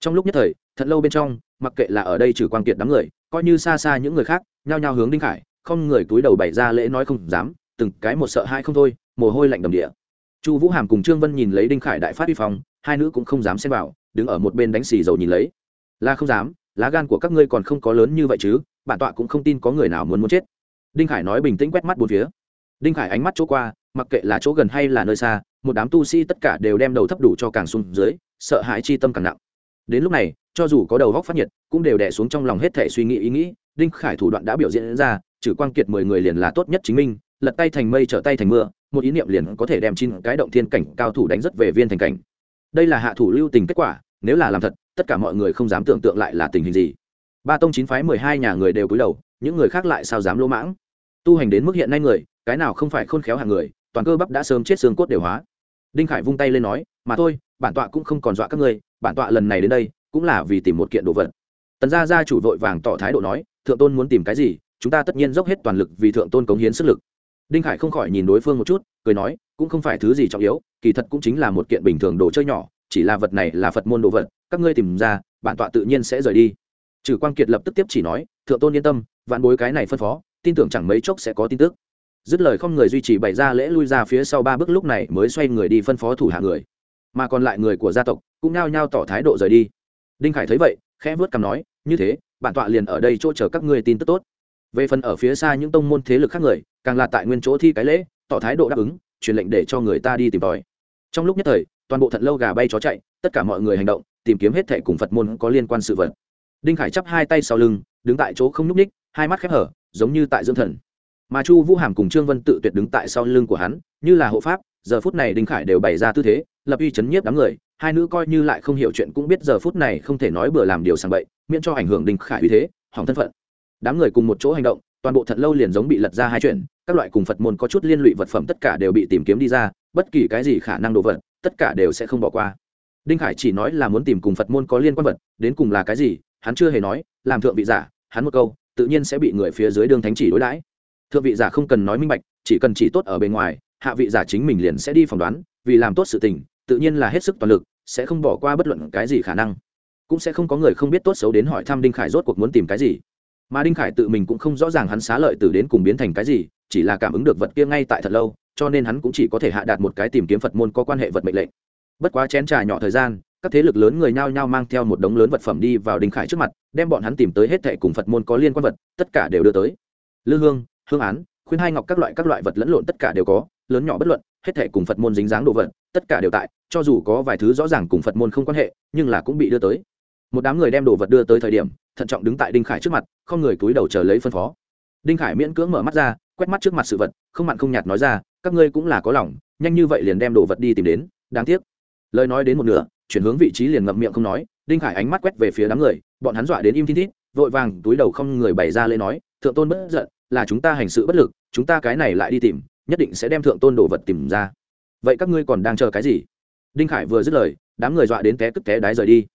Trong lúc nhất thời thật lâu bên trong, mặc kệ là ở đây trừ quan kiệt đám người, coi như xa xa những người khác, nhao nhao hướng đinh khải, không người túi đầu bày ra lễ nói không dám, từng cái một sợ hai không thôi, mồ hôi lạnh đầm địa. Chu vũ hàm cùng trương vân nhìn lấy đinh khải đại phát vi phong, hai nữ cũng không dám xem vào, đứng ở một bên đánh xì dầu nhìn lấy. Là không dám, lá gan của các ngươi còn không có lớn như vậy chứ, bản tọa cũng không tin có người nào muốn muốn chết đinh khải nói bình tĩnh quét mắt bốn phía. Đinh khải ánh mắt chỗ qua, mặc kệ là chỗ gần hay là nơi xa, một đám tu sĩ tất cả đều đem đầu thấp đủ cho càng xuống dưới, sợ hãi chi tâm càng nặng. Đến lúc này, cho dù có đầu góc phát nhiệt, cũng đều đẻ xuống trong lòng hết thể suy nghĩ ý nghĩ, đinh khải thủ đoạn đã biểu diễn ra, trừ quang kiệt mười người liền là tốt nhất chính minh lật tay thành mây trở tay thành mưa, một ý niệm liền có thể đem chín cái động thiên cảnh cao thủ đánh rất về viên thành cảnh. Đây là hạ thủ lưu tình kết quả, nếu là làm thật, tất cả mọi người không dám tưởng tượng lại là tình hình gì ba tông chín phái mười hai nhà người đều cúi đầu, những người khác lại sao dám lỗ mãng? Tu hành đến mức hiện nay người, cái nào không phải khôn khéo hàng người, toàn cơ bắp đã sớm chết xương cốt đều hóa. Đinh khải vung tay lên nói, mà thôi, bản tọa cũng không còn dọa các ngươi, bản tọa lần này đến đây, cũng là vì tìm một kiện đồ vật. Tần gia gia chủ vội vàng tỏ thái độ nói, thượng tôn muốn tìm cái gì, chúng ta tất nhiên dốc hết toàn lực vì thượng tôn cống hiến sức lực. Đinh khải không khỏi nhìn đối phương một chút, cười nói, cũng không phải thứ gì trọng yếu, kỳ thật cũng chính là một kiện bình thường đồ chơi nhỏ, chỉ là vật này là phật môn đồ vật, các ngươi tìm ra, bản tọa tự nhiên sẽ rời đi trừ quang kiệt lập tức tiếp chỉ nói, thượng tôn yên tâm, vạn bối cái này phân phó, tin tưởng chẳng mấy chốc sẽ có tin tức. Dứt lời không người duy trì bày ra lễ lui ra phía sau ba bước lúc này mới xoay người đi phân phó thủ hạ người. Mà còn lại người của gia tộc cũng nao nhao tỏ thái độ rời đi. Đinh khải thấy vậy, khẽ vớt cằm nói, như thế, bản tọa liền ở đây chỗ chờ các ngươi tin tức tốt. Về phần ở phía xa những tông môn thế lực khác người, càng là tại nguyên chỗ thi cái lễ, tỏ thái độ đáp ứng, truyền lệnh để cho người ta đi tìm tòi. Trong lúc nhất thời, toàn bộ thận lâu gà bay chó chạy, tất cả mọi người hành động, tìm kiếm hết thệ cùng phật môn có liên quan sự vật đinh khải chắp hai tay sau lưng, đứng tại chỗ không n ú c ních hai mắt khép hở, giống như tại dưỡng thần. Mà chu vũ hàm cùng trương vân tự tuyệt đứng tại sau lưng của hắn, như là hộ pháp, giờ phút này đinh khải đều bày ra tư thế, lập uy chấn nhiếp đám người, hai nữ coi như lại không hiểu chuyện cũng biết giờ phút này không thể nói bừa làm điều sàng bậy, miễn cho ảnh hưởng đinh khải uy thế, hỏng thân phận. Đám người cùng một chỗ hành động, toàn bộ thận lâu liền giống bị lật ra hai chuyện, các loại cùng phật môn có chút liên lụy vật phẩm tất cả đều bị tìm kiếm đi ra, bất kỳ cái gì khả năng đồ vật, tất cả đều sẽ không bỏ qua. Đinh khải chỉ nói là muốn tìm cùng phật môn có liên quan vật, đến cùng là cái gì hắn chưa hề nói, làm thượng vị giả, hắn một câu, tự nhiên sẽ bị người phía dưới đương thánh chỉ đối đãi. Thượng vị giả không cần nói minh bạch, chỉ cần chỉ tốt ở bên ngoài, hạ vị giả chính mình liền sẽ đi phỏng đoán, vì làm tốt sự tình, tự nhiên là hết sức toàn lực, sẽ không bỏ qua bất luận cái gì khả năng. Cũng sẽ không có người không biết tốt xấu đến hỏi thăm đinh khải rốt cuộc muốn tìm cái gì. Mà đinh khải tự mình cũng không rõ ràng hắn xá lợi từ đến cùng biến thành cái gì, chỉ là cảm ứng được vật kia ngay tại thật lâu, cho nên hắn cũng chỉ có thể hạ đạt một cái tìm kiếm phật môn có quan hệ vật mệnh lệnh. Bất quá chén trà nhỏ thời gian các thế lực lớn người nhao nhao mang theo một đống lớn vật phẩm đi vào đinh khải trước mặt, đem bọn hắn tìm tới hết thệ cùng phật môn có liên quan vật, tất cả đều đưa tới. Lư hương hương án, khuyên hai ngọc các loại các loại vật lẫn lộn tất cả đều có, lớn nhỏ bất luận, hết thệ cùng phật môn dính dáng đồ vật, tất cả đều tại, cho dù có vài thứ rõ ràng cùng phật môn không quan hệ, nhưng là cũng bị đưa tới. Một đám người đem đồ vật đưa tới thời điểm, thận trọng đứng tại đinh khải trước mặt, không người cúi đầu chờ lấy phân phó. Đinh khải miễn cưỡng mở mắt ra, quét mắt trước mặt sự vật, không mặn không nhạt nói ra, các ngươi cũng là có lòng, nhanh như vậy liền đem đồ vật đi tìm đến, đáng tiếc. Lời nói đến một nửa chuyển hướng vị trí liền ngậm miệng không nói, đinh khải ánh mắt quét về phía đám người, bọn hắn dọa đến im thiên thít, vội vàng túi đầu không người bày ra lễ nói, thượng tôn bất giận, là chúng ta hành sự bất lực, chúng ta cái này lại đi tìm, nhất định sẽ đem thượng tôn đồ vật tìm ra. Vậy các ngươi còn đang chờ cái gì? Đinh khải vừa dứt lời, đám người dọa đến té tức té đái rời đi.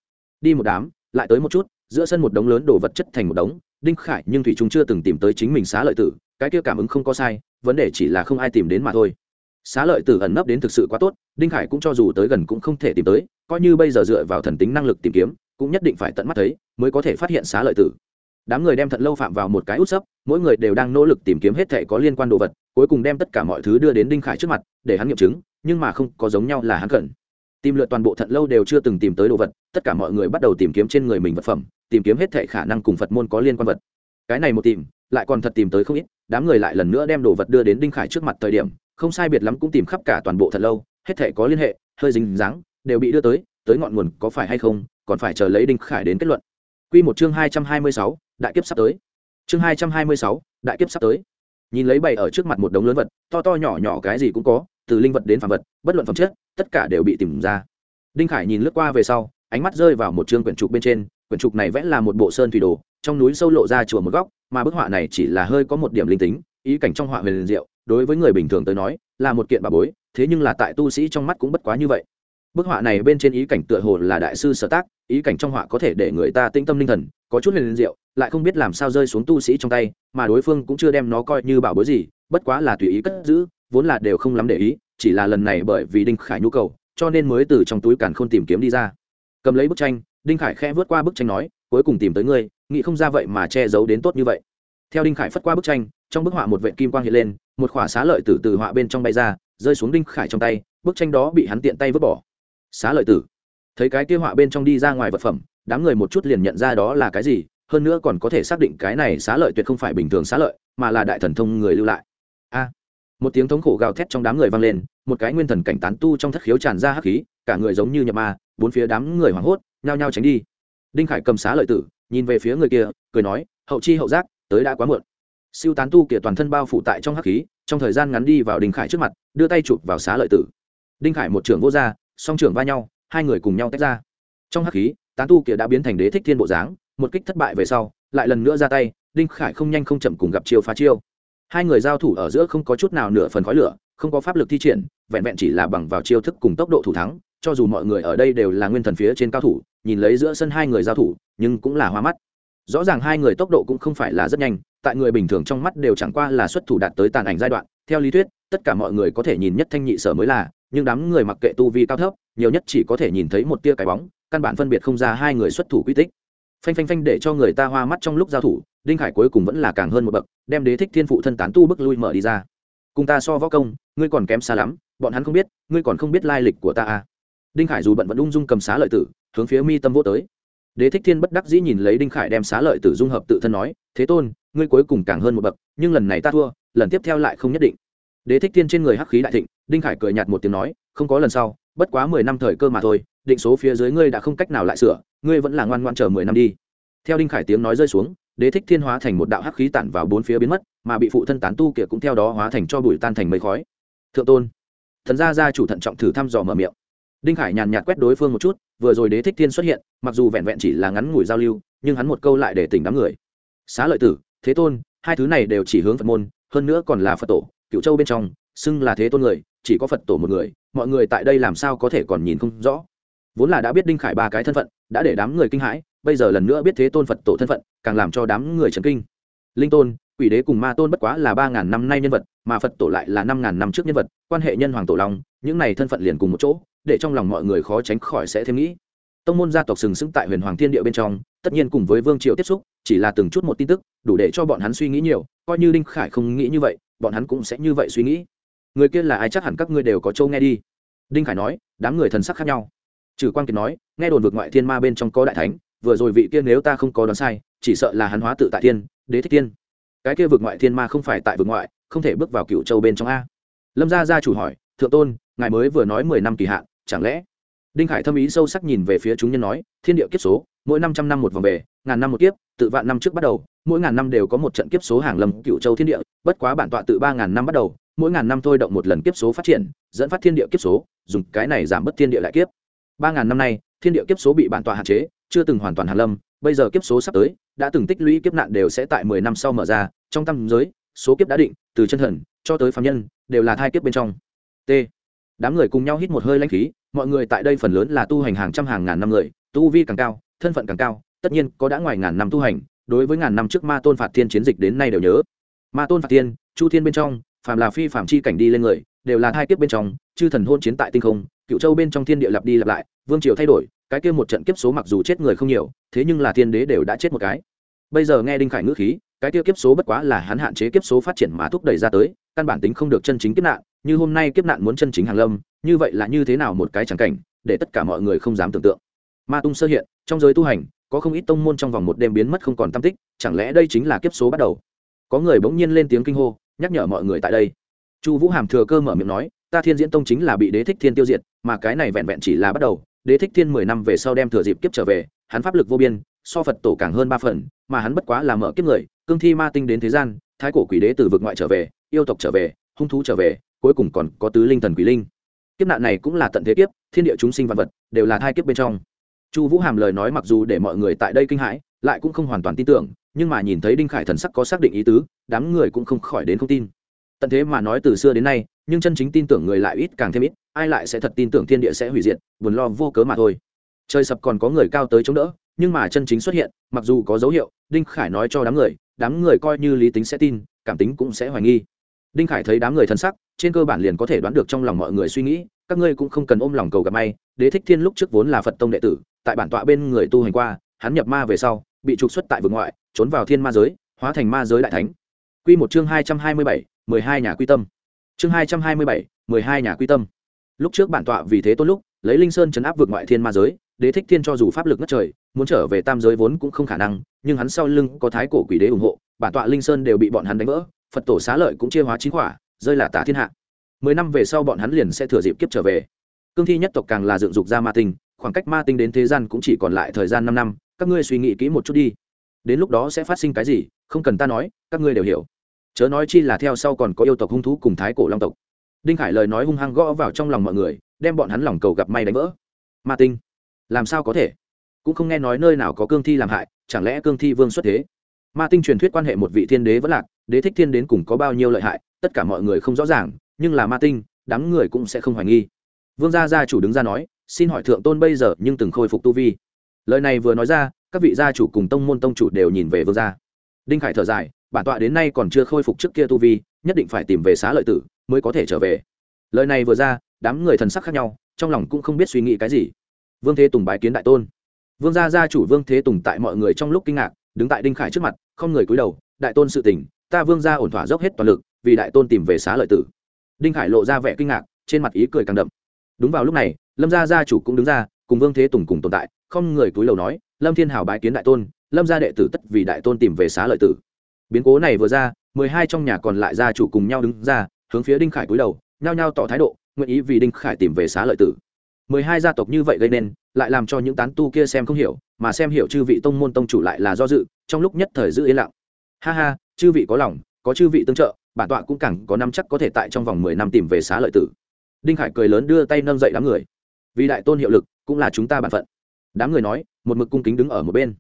Đi một đám, lại tới một chút, giữa sân một đống lớn đồ vật chất thành một đống, đinh khải nhưng thủy chúng chưa từng tìm tới chính mình xá lợi tử, cái kia cảm ứng không có sai, vấn đề chỉ là không ai tìm đến mà thôi. Xá lợi tử ẩn nấp đến thực sự quá tốt, đinh khải cũng cho dù tới gần cũng không thể tìm tới coi như bây giờ dựa vào thần tính năng lực tìm kiếm, cũng nhất định phải tận mắt thấy, mới có thể phát hiện xá lợi tử. Đám người đem thận lâu phạm vào một cái út sấp, mỗi người đều đang nỗ lực tìm kiếm hết thệ có liên quan đồ vật, cuối cùng đem tất cả mọi thứ đưa đến đinh khải trước mặt, để hắn nghiệm chứng, nhưng mà không có giống nhau là hắn cần. Tìm lượt toàn bộ thận lâu đều chưa từng tìm tới đồ vật, tất cả mọi người bắt đầu tìm kiếm trên người mình vật phẩm, tìm kiếm hết thệ khả năng cùng phật môn có liên quan vật. Cái này một tìm, lại còn thật tìm tới không ít, đám người lại lần nữa đem đồ vật đưa đến đinh khải trước mặt thời điểm, không sai biệt lắm cũng tìm khắp cả toàn bộ thật lâu, hết thể có liên hệ, hơi dính dáng đều bị đưa tới tới ngọn nguồn có phải hay không, còn phải chờ lấy đinh khải đến kết luận. Quy một chương hai trăm hai mươi sáu, đại kiếp sắp tới. Chương hai trăm hai mươi sáu, đại kiếp sắp tới. Nhìn lấy bày ở trước mặt một đống lớn vật, to to nhỏ nhỏ cái gì cũng có, từ linh vật đến phàm vật, bất luận phẩm chất, tất cả đều bị tìm ra. Đinh khải nhìn lướt qua về sau, ánh mắt rơi vào một chương quyển trục bên trên, quyển trục này vẽ là một bộ sơn thủy đồ, trong núi sâu lộ ra chùa một góc, mà bức họa này chỉ là hơi có một điểm linh tính, ý cảnh trong họa huyền diệu, đối với người bình thường tới nói, là một kiện bà bối, thế nhưng là tại tu sĩ trong mắt cũng bất quá như vậy bức họa này bên trên ý cảnh tựa hồ là đại sư sở tác, ý cảnh trong họa có thể để người ta tĩnh tâm linh thần, có chút liền diệu, lại không biết làm sao rơi xuống tu sĩ trong tay, mà đối phương cũng chưa đem nó coi như bảo bối gì, bất quá là tùy ý cất giữ, vốn là đều không lắm để ý, chỉ là lần này bởi vì đinh khải nhu cầu, cho nên mới từ trong túi càn k h ô n tìm kiếm đi ra. Cầm lấy bức tranh, đinh khải khẽ vớt qua bức tranh nói, cuối cùng tìm tới ngươi, nghĩ không ra vậy mà che giấu đến tốt như vậy. Theo đinh khải phất qua bức tranh, trong bức họa một vệ kim quang hiện lên, một khỏa xá lợi từ từ họa bên trong bay ra, rơi xuống đinh khải trong tay, bức tranh đó bị hắn tiện tay vứt bỏ xá lợi tử. Thấy cái kia họa bên trong đi ra ngoài vật phẩm, đám người một chút liền nhận ra đó là cái gì, hơn nữa còn có thể xác định cái này xá lợi tuyệt không phải bình thường xá lợi, mà là đại thần thông người lưu lại. A! Một tiếng thống khổ gào thét trong đám người vang lên, một cái nguyên thần cảnh tán tu trong thất khiếu tràn ra hắc khí, cả người giống như nhập ma, bốn phía đám người hoảng hốt, nhao nhao tránh đi. Đinh khải cầm xá lợi tử, nhìn về phía người kia, cười nói, hậu chi hậu giác, tới đã quá muộn. Siêu tán tu kia toàn thân bao phủ tại trong hắc khí, trong thời gian ngắn đi vào đinh khải trước mặt, đưa tay chụp vào xá lợi tử. Đinh khải một trưởng vô r song trưởng va nhau, hai người cùng nhau tách ra. Trong hắc khí, tán tu kia đã biến thành đế thích thiên bộ dáng, một kích thất bại về sau, lại lần nữa ra tay, đinh khải không nhanh không chậm cùng gặp chiêu phá chiêu. Hai người giao thủ ở giữa không có chút nào nửa phần khói lửa, không có pháp lực thi triển, vẹn vẹn chỉ là bằng vào chiêu thức cùng tốc độ thủ thắng, cho dù mọi người ở đây đều là nguyên thần phía trên cao thủ, nhìn lấy giữa sân hai người giao thủ, nhưng cũng là hoa mắt. Rõ ràng hai người tốc độ cũng không phải là rất nhanh, tại người bình thường trong mắt đều chẳng qua là xuất thủ đạt tới tàn ảnh giai đoạn, theo lý thuyết, tất cả mọi người có thể nhìn nhất thanh nhị sở mới là nhưng đám người mặc kệ tu vi cao thấp, nhiều nhất chỉ có thể nhìn thấy một tia cái bóng, căn bản phân biệt không ra hai người xuất thủ quy tích. Phanh phanh phanh để cho người ta hoa mắt trong lúc giao thủ, đinh khải cuối cùng vẫn là càng hơn một bậc, đem đế thích thiên phụ thân tán tu bức lui mở đi ra. Cùng ta so võ công, ngươi còn kém xa lắm, bọn hắn không biết, ngươi còn không biết lai lịch của ta à. Đinh khải dù bận vẫn ung dung cầm xá lợi tử, hướng phía mi tâm vô tới. Đế thích thiên bất đắc dĩ nhìn lấy đinh khải đem xá lợi tử dung hợp tự thân nói, thế tôn, ngươi cuối cùng càng hơn một bậc, nhưng lần này ta thua, lần tiếp theo lại không nhất định. Đế thích thiên trên người hắc khí đại thịnh đinh khải cười nhạt một tiếng nói, không có lần sau, bất quá mười năm thời cơ mà thôi, định số phía dưới ngươi đã không cách nào lại sửa, ngươi vẫn là ngoan ngoan chờ mười năm đi. Theo đinh khải tiếng nói rơi xuống, đế thích thiên hóa thành một đạo hắc khí tản vào bốn phía biến mất, mà bị phụ thân tán tu kia cũng theo đó hóa thành cho bụi tan thành mây khói. Thượng tôn. Thần gia gia chủ thận trọng thử thăm dò mở miệng. Đinh khải nhàn nhạt quét đối phương một chút, vừa rồi đế thích thiên xuất hiện, mặc dù vẹn vẹn chỉ là ngắn ngủi giao lưu, nhưng hắn một câu lại để tỉnh đám người. Xá lợi tử, thế tôn, hai thứ này đều chỉ hướng phật môn, hơn nữa còn là phật tổ cựu châu bên trong, xưng là thế tôn người chỉ có phật tổ một người, mọi người tại đây làm sao có thể còn nhìn không rõ? Vốn là đã biết đinh khải ba cái thân phận, đã để đám người kinh hãi, bây giờ lần nữa biết thế tôn phật tổ thân phận, càng làm cho đám người trấn kinh. Linh tôn, quỷ đế cùng ma tôn bất quá là ba ngàn năm nay nhân vật, mà phật tổ lại là năm ngàn năm trước nhân vật, quan hệ nhân hoàng tổ long, những này thân phận liền cùng một chỗ, để trong lòng mọi người khó tránh khỏi sẽ thêm nghĩ. Tông môn gia tộc sừng sững tại huyền hoàng thiên địa bên trong, tất nhiên cùng với vương triều tiếp xúc, chỉ là từng chút một tin tức, đủ để cho bọn hắn suy nghĩ nhiều, coi như đinh khải không nghĩ như vậy, bọn hắn cũng sẽ như vậy suy nghĩ người kia là ai chắc hẳn các ngươi đều có châu nghe đi. Đinh khải nói đám người thần sắc khác nhau. Trừ quan kiệt nói nghe đồn vượt ngoại thiên ma bên trong có đại thánh vừa rồi vị kia nếu ta không có đoán sai chỉ sợ là hắn hóa tự tại thiên đế thích tiên cái kia vượt ngoại thiên ma không phải tại vượt ngoại không thể bước vào cựu châu bên trong a. Lâm gia gia chủ hỏi thượng tôn ngài mới vừa nói mười năm kỳ hạn chẳng lẽ? Đinh khải thâm ý sâu sắc nhìn về phía chúng nhân nói thiên địa kiếp số mỗi năm trăm năm một vòng về ngàn năm một kiếp tự vạn năm trước bắt đầu mỗi ngàn năm đều có một trận kiếp số hàng lầm, cựu châu thiên địa bất quá bản tọa tự ba ngàn năm bắt đầu mỗi ngàn năm thôi động một lần kiếp số phát triển, dẫn phát thiên địa kiếp số, dùng cái này giảm bớt thiên địa lại kiếp. Ba ngàn năm nay, thiên địa kiếp số bị bản tọa hạn chế, chưa từng hoàn toàn hàn lâm, bây giờ kiếp số sắp tới, đã từng tích lũy kiếp nạn đều sẽ tại mười năm sau mở ra, trong tâm giới, số kiếp đã định, từ chân thần cho tới phạm nhân, đều là thai kiếp bên trong. T. Đám người cùng nhau hít một hơi lãnh khí, mọi người tại đây phần lớn là tu hành hàng trăm hàng ngàn năm người, tu vi càng cao, thân phận càng cao, tất nhiên có đã ngoài ngàn năm tu hành, đối với ngàn năm trước ma tôn phạt thiên chiến dịch đến nay đều nhớ. Ma tôn phạt thiên, chu thiên bên trong phàm là phi phàm chi cảnh đi lên người, đều là thai kiếp bên trong, chư thần hôn chiến tại tinh không, cựu châu bên trong thiên địa lặp đi lặp lại, vương triều thay đổi, cái kia một trận kiếp số mặc dù chết người không nhiều, thế nhưng là thiên đế đều đã chết một cái. Bây giờ nghe đinh khải ngữ khí, cái kia kiếp số bất quá là hắn hạn chế kiếp số phát triển mà thúc đẩy ra tới, căn bản tính không được chân chính kiếp nạn, như hôm nay kiếp nạn muốn chân chính hàng lâm, như vậy là như thế nào một cái chẳng cảnh, để tất cả mọi người không dám tưởng tượng. Ma tung sơ hiện, trong giới tu hành, có không ít tông môn trong vòng một đêm biến mất không còn tam tích, chẳng lẽ đây chính là kiếp số bắt đầu? Có người bỗng nhiên lên tiếng kinh hô nhắc nhở mọi người tại đây. Chu vũ hàm thừa cơ mở miệng nói, ta thiên diễn tông chính là bị đế thích thiên tiêu diệt, mà cái này vẹn vẹn chỉ là bắt đầu, đế thích thiên mười năm về sau đem thừa dịp kiếp trở về, hắn pháp lực vô biên, so phật tổ càng hơn ba phần, mà hắn bất quá là mở kiếp người, cương thi ma tinh đến thế gian, thái cổ quỷ đế từ vực ngoại trở về, yêu tộc trở về, hung thú trở về, cuối cùng còn có tứ linh thần quỷ linh. Kiếp nạn này cũng là tận thế kiếp, thiên địa chúng sinh vạn vật đều là thai kiếp bên trong. Chu vũ hàm lời nói mặc dù để mọi người tại đây kinh hãi, lại cũng không hoàn toàn tin tưởng nhưng mà nhìn thấy đinh khải thần sắc có xác định ý tứ, đám người cũng không khỏi đến không tin. Tận thế mà nói từ xưa đến nay, nhưng chân chính tin tưởng người lại ít càng thêm ít, ai lại sẽ thật tin tưởng thiên địa sẽ hủy diệt, buồn lo vô cớ mà thôi. Trời sập còn có người cao tới chống đỡ, nhưng mà chân chính xuất hiện, mặc dù có dấu hiệu, đinh khải nói cho đám người đám người coi như lý tính sẽ tin, cảm tính cũng sẽ hoài nghi. Đinh khải thấy đám người thân sắc, trên cơ bản liền có thể đoán được trong lòng mọi người suy nghĩ, các ngươi cũng không cần ôm lòng cầu gặp may, đế thích thiên lúc trước vốn là phật tông đệ tử, tại bản tọa bên người tu hành qua, hắn nhập ma về sau bị trục xuất tại vực ngoại, trốn vào thiên ma giới, hóa thành ma giới đại thánh. Quy một chương hai trăm hai mươi bảy, mười hai nhà quy tâm. Chương hai trăm hai mươi bảy, mười hai nhà quy tâm. Lúc trước bản tọa vì thế tốt lúc, lấy linh sơn chấn áp vượt ngoại thiên ma giới, đế thích thiên cho dù pháp lực ngất trời, muốn trở về tam giới vốn cũng không khả năng, nhưng hắn sau lưng có thái cổ quỷ đế ủng hộ, bản tọa linh sơn đều bị bọn hắn đánh vỡ, phật tổ xá lợi cũng chia hóa chín quả, rơi là tả thiên hạ. Mười năm về sau bọn hắn liền sẽ thừa dịp kiếp trở về. Cương thi nhất tộc càng là dựng dục ra ma tinh, khoảng cách ma tinh đến thế gian cũng chỉ còn lại thời gian năm năm các ngươi suy nghĩ kỹ một chút đi. Đến lúc đó sẽ phát sinh cái gì, không cần ta nói, các ngươi đều hiểu. Chớ nói chi là theo sau còn có yêu tộc hung thú cùng thái cổ long tộc. Đinh khải lời nói hung hăng gõ vào trong lòng mọi người, đem bọn hắn lòng cầu gặp may đánh vỡ. Ma tinh, làm sao có thể? Cũng không nghe nói nơi nào có cương thi làm hại, chẳng lẽ cương thi vương xuất thế? Ma tinh truyền thuyết quan hệ một vị thiên đế vẫn lạc, đế thích thiên đến cùng có bao nhiêu lợi hại, tất cả mọi người không rõ ràng, nhưng là ma tinh, đám người cũng sẽ không hoài nghi. Vương gia gia chủ đứng ra nói, xin hỏi thượng tôn bây giờ nhưng từng khôi phục tu vi? Lời này vừa nói ra, các vị gia chủ cùng tông môn tông chủ đều nhìn về vương gia. Đinh khải thở dài, bản tọa đến nay còn chưa khôi phục trước kia tu vi, nhất định phải tìm về xá lợi tử, mới có thể trở về. Lời này vừa ra, đám người thần sắc khác nhau, trong lòng cũng không biết suy nghĩ cái gì. Vương thế tùng bái kiến đại tôn. Vương gia gia chủ vương thế tùng tại mọi người trong lúc kinh ngạc, đứng tại đinh khải trước mặt, không người cúi đầu, đại tôn sự tình, ta vương gia ổn thỏa dốc hết toàn lực, vì đại tôn tìm về xá lợi tử. Đinh khải lộ ra vẻ kinh ngạc, trên mặt ý cười càng đậm. Đúng vào lúc này, lâm gia gia chủ cũng đứng ra, cùng vương thế tùng cùng tồn tại không người cúi đầu nói, lâm thiên hảo bái kiến đại tôn, lâm gia đệ tử tất vì đại tôn tìm về xá lợi tử. Biến cố này vừa ra, mười hai trong nhà còn lại gia chủ cùng nhau đứng ra, hướng phía đinh khải cúi đầu, nhao nhao tỏ thái độ, nguyện ý vì đinh khải tìm về xá lợi tử. Mười hai gia tộc như vậy gây nên, lại làm cho những tán tu kia xem không hiểu, mà xem hiểu chư vị tông môn tông chủ lại là do dự, trong lúc nhất thời giữ yên lặng. Ha ha, chư vị có lòng, có chư vị tương trợ, bản tọa cũng càng có năm chắc có thể tại trong vòng mười năm tìm về xá lợi tử. Đinh khải cười lớn đưa tay nâng dậy đám người. Vì đại tôn hiệu lực, cũng là chúng ta bản phận đám người nói, một mực cung kính đứng ở một bên.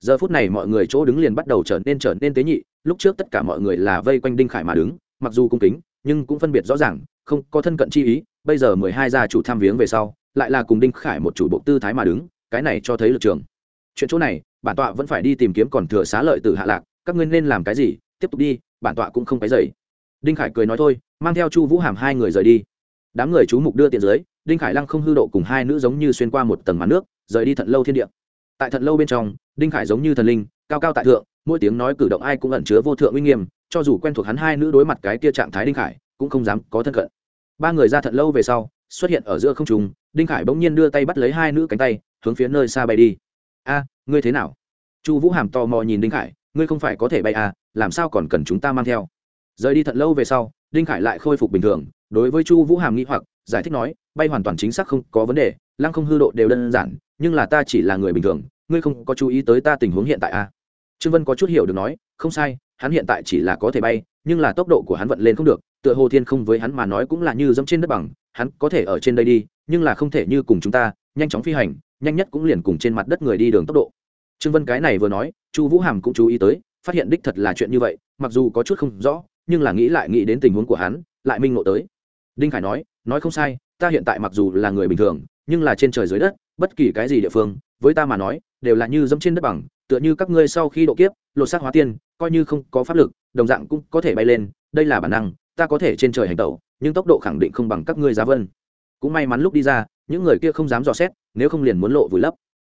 Giờ phút này mọi người chỗ đứng liền bắt đầu trở nên trở nên tế nhị, lúc trước tất cả mọi người là vây quanh đinh khải mà đứng, mặc dù cung kính, nhưng cũng phân biệt rõ ràng, không có thân cận chi ý, bây giờ mười hai gia chủ tham viếng về sau, lại là cùng đinh khải một chủ bộ tư thái mà đứng, cái này cho thấy lực trường. Chuyện chỗ này, bản tọa vẫn phải đi tìm kiếm còn thừa xá lợi từ hạ lạc, các ngươi nên làm cái gì, tiếp tục đi, bản tọa cũng không cái dày đinh khải cười nói thôi, mang theo chu vũ hàm hai người rời đi. Đám người chú mục đưa tiền dưới đinh khải lăng không hư độ cùng hai nữ giống như xuyên qua một tầng màn nước, rời đi thận lâu thiên địa. Tại thận lâu bên trong, đinh khải giống như thần linh, cao cao tại thượng, mỗi tiếng nói cử động ai cũng ẩn chứa vô thượng uy nghiêm, cho dù quen thuộc hắn hai nữ đối mặt cái kia trạng thái đinh khải, cũng không dám có thân cận. Ba người ra thận lâu về sau, xuất hiện ở giữa không trung, đinh khải bỗng nhiên đưa tay bắt lấy hai nữ cánh tay, hướng phía nơi xa bay đi. A, ngươi thế nào? Chu vũ hàm tò mò nhìn đinh khải, ngươi không phải có thể bay à làm sao còn cần chúng ta mang theo? Rời đi thận lâu về sau, đinh khải lại khôi phục bình thường, đối với chu vũ hàm nghĩ hoặc giải thích nói, bay hoàn toàn chính xác không có vấn đề, lăng không hư độ đều đơn giản, nhưng là ta chỉ là người bình thường, ngươi không có chú ý tới ta tình huống hiện tại à? Trương vân có chút hiểu được nói, không sai, hắn hiện tại chỉ là có thể bay, nhưng là tốc độ của hắn vận lên không được, tựa hồ thiên không với hắn mà nói cũng là như dẫm trên đất bằng, hắn có thể ở trên đây đi, nhưng là không thể như cùng chúng ta, nhanh chóng phi hành, nhanh nhất cũng liền cùng trên mặt đất người đi đường tốc độ. Trương vân cái này vừa nói, chu vũ hàm cũng chú ý tới, phát hiện đích thật là chuyện như vậy, mặc dù có chút không rõ, nhưng là nghĩ lại nghĩ đến tình huống của hắn, lại minh ngộ tới đinh khải nói nói không sai, ta hiện tại mặc dù là người bình thường, nhưng là trên trời dưới đất, bất kỳ cái gì địa phương, với ta mà nói, đều là như dẫm trên đất bằng, tựa như các ngươi sau khi độ kiếp, lột xác hóa tiên, coi như không có pháp lực, đồng dạng cũng có thể bay lên, đây là bản năng, ta có thể trên trời hành tẩu, nhưng tốc độ khẳng định không bằng các ngươi giá vân. Cũng may mắn lúc đi ra, những người kia không dám dò xét, nếu không liền muốn lộ vùi lấp.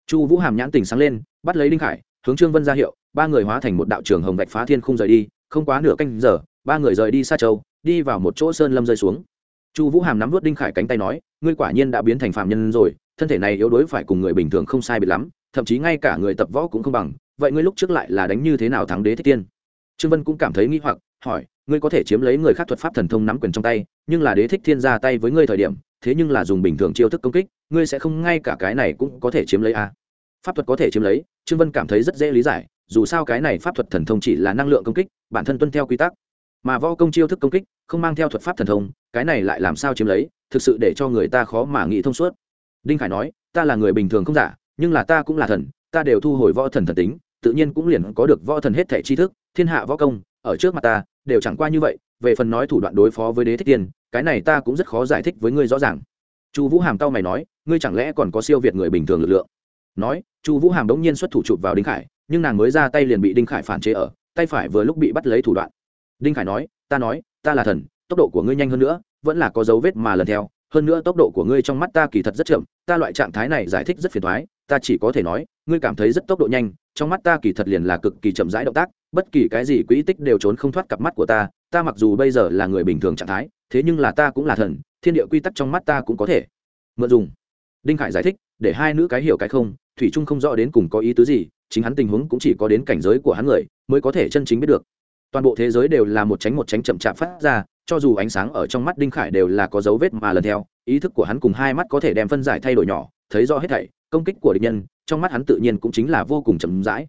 Chu vũ hàm nhãn tình sáng lên, bắt lấy đinh khải, hướng trương vân ra hiệu, ba người hóa thành một đạo trường hồng vạch phá thiên không rời đi, không quá nửa canh giờ, ba người rời đi xa châu, đi vào một chỗ sơn lâm rơi xuống chu vũ hàm nắm vớt đinh khải cánh tay nói, ngươi quả nhiên đã biến thành phạm nhân rồi, thân thể này yếu đuối phải cùng người bình thường không sai biệt lắm, thậm chí ngay cả người tập võ cũng không bằng, vậy ngươi lúc trước lại là đánh như thế nào thắng đế thích tiên trương vân cũng cảm thấy nghi hoặc, hỏi, ngươi có thể chiếm lấy người khác thuật pháp thần thông nắm quyền trong tay, nhưng là đế thích thiên ra tay với ngươi thời điểm, thế nhưng là dùng bình thường chiêu thức công kích, ngươi sẽ không ngay cả cái này cũng có thể chiếm lấy a à. pháp thuật có thể chiếm lấy, trương vân cảm thấy rất dễ lý giải, dù sao cái này pháp thuật thần thông chỉ là năng lượng công kích, bản thân tuân theo quy tắc mà võ công chiêu thức công kích, không mang theo thuật pháp thần thông, cái này lại làm sao chiếm lấy, thực sự để cho người ta khó mà nghĩ thông suốt. Đinh khải nói, ta là người bình thường không giả, nhưng là ta cũng là thần, ta đều thu hồi võ thần thần tính, tự nhiên cũng liền có được võ thần hết thẻ tri thức, thiên hạ võ công, ở trước mặt ta, đều chẳng qua như vậy, về phần nói thủ đoạn đối phó với đế thích tiên, cái này ta cũng rất khó giải thích với ngươi rõ ràng. Chu vũ hàm tao mày nói, ngươi chẳng lẽ còn có siêu việt người bình thường lực lượng? Nói, chu vũ hàm đống nhiên xuất thủ chụp vào đinh khải, nhưng nàng mới ra tay liền bị đinh khải phản chế ở, tay phải vừa lúc bị bắt lấy thủ đoạn đinh khải nói, ta nói, ta là thần, tốc độ của ngươi nhanh hơn nữa, vẫn là có dấu vết mà lần theo. Hơn nữa tốc độ của ngươi trong mắt ta kỳ thật rất chậm, ta loại trạng thái này giải thích rất phiền thoái ta chỉ có thể nói, ngươi cảm thấy rất tốc độ nhanh, trong mắt ta kỳ thật liền là cực kỳ chậm rãi động tác, bất kỳ cái gì quỹ tích đều trốn không thoát cặp mắt của ta ta mặc dù bây giờ là người bình thường trạng thái, thế nhưng là ta cũng là thần, thiên địa quy tắc trong mắt ta cũng có thể. Mượn dùng. Đinh khải giải thích, để hai nữ cái hiểu cái không, thủy trung không rõ đến cùng có ý tứ gì, chính hắn tình huống cũng chỉ có đến cảnh giới của hắn người, mới có thể chân chính biết được toàn bộ thế giới đều là một tránh một tránh chậm chạp phát ra, cho dù ánh sáng ở trong mắt đinh khải đều là có dấu vết mà lần theo, ý thức của hắn cùng hai mắt có thể đem phân giải thay đổi nhỏ, thấy rõ hết thảy, công kích của địch nhân, trong mắt hắn tự nhiên cũng chính là vô cùng chậm rãi.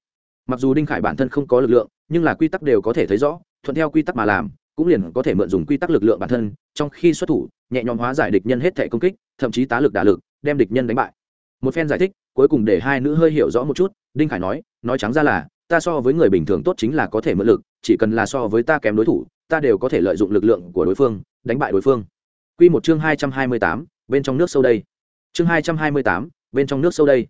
Mặc dù đinh khải bản thân không có lực lượng, nhưng là quy tắc đều có thể thấy rõ, thuận theo quy tắc mà làm, cũng liền có thể mượn dùng quy tắc lực lượng bản thân, trong khi xuất thủ, nhẹ nhõm hóa giải địch nhân hết thể công kích, thậm chí tá lực đả lực, đem địch nhân đánh bại. Một phen giải thích, cuối cùng để hai nữ hơi hiểu rõ một chút, đinh khải nói nói trắng ra là ta so với người bình thường tốt chính là có thể mượn lực, chỉ cần là so với ta kém đối thủ, ta đều có thể lợi dụng lực lượng của đối phương, đánh bại đối phương. Quy một chương hai trăm hai mươi tám, bên trong nước sâu đây. Chương hai trăm hai mươi tám, bên trong nước sâu đây.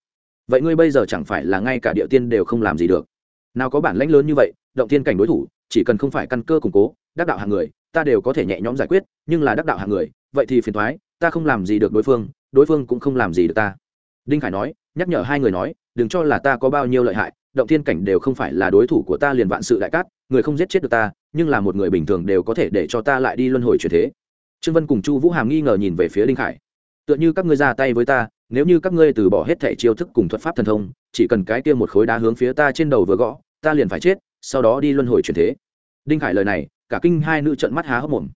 Vậy ngươi bây giờ chẳng phải là ngay cả địa tiên đều không làm gì được. Nào có bản lãnh lớn như vậy, động tiên cảnh đối thủ, chỉ cần không phải căn cơ củng cố, đắc đạo hạng người, ta đều có thể nhẹ nhõm giải quyết, nhưng là đắc đạo hạng người, vậy thì phiền thoái ta không làm gì được đối phương đối phương cũng không làm gì được ta. Đinh khải nói, nhắc nhở hai người nói, đừng cho là ta có bao nhiêu lợi hại động thiên cảnh đều không phải là đối thủ của ta liền vạn sự đại cát, người không giết chết được ta, nhưng là một người bình thường đều có thể để cho ta lại đi luân hồi chuyển thế. Trương vân cùng chu vũ hàm nghi ngờ nhìn về phía đinh khải. Tựa như các ngươi ra tay với ta, nếu như các ngươi từ bỏ hết thẻ chiêu thức cùng thuật pháp thần thông, chỉ cần cái kia một khối đá hướng phía ta trên đầu vừa gõ, ta liền phải chết, sau đó đi luân hồi chuyển thế. Đinh khải lời này, cả kinh hai nữ trận mắt há hốc mồm.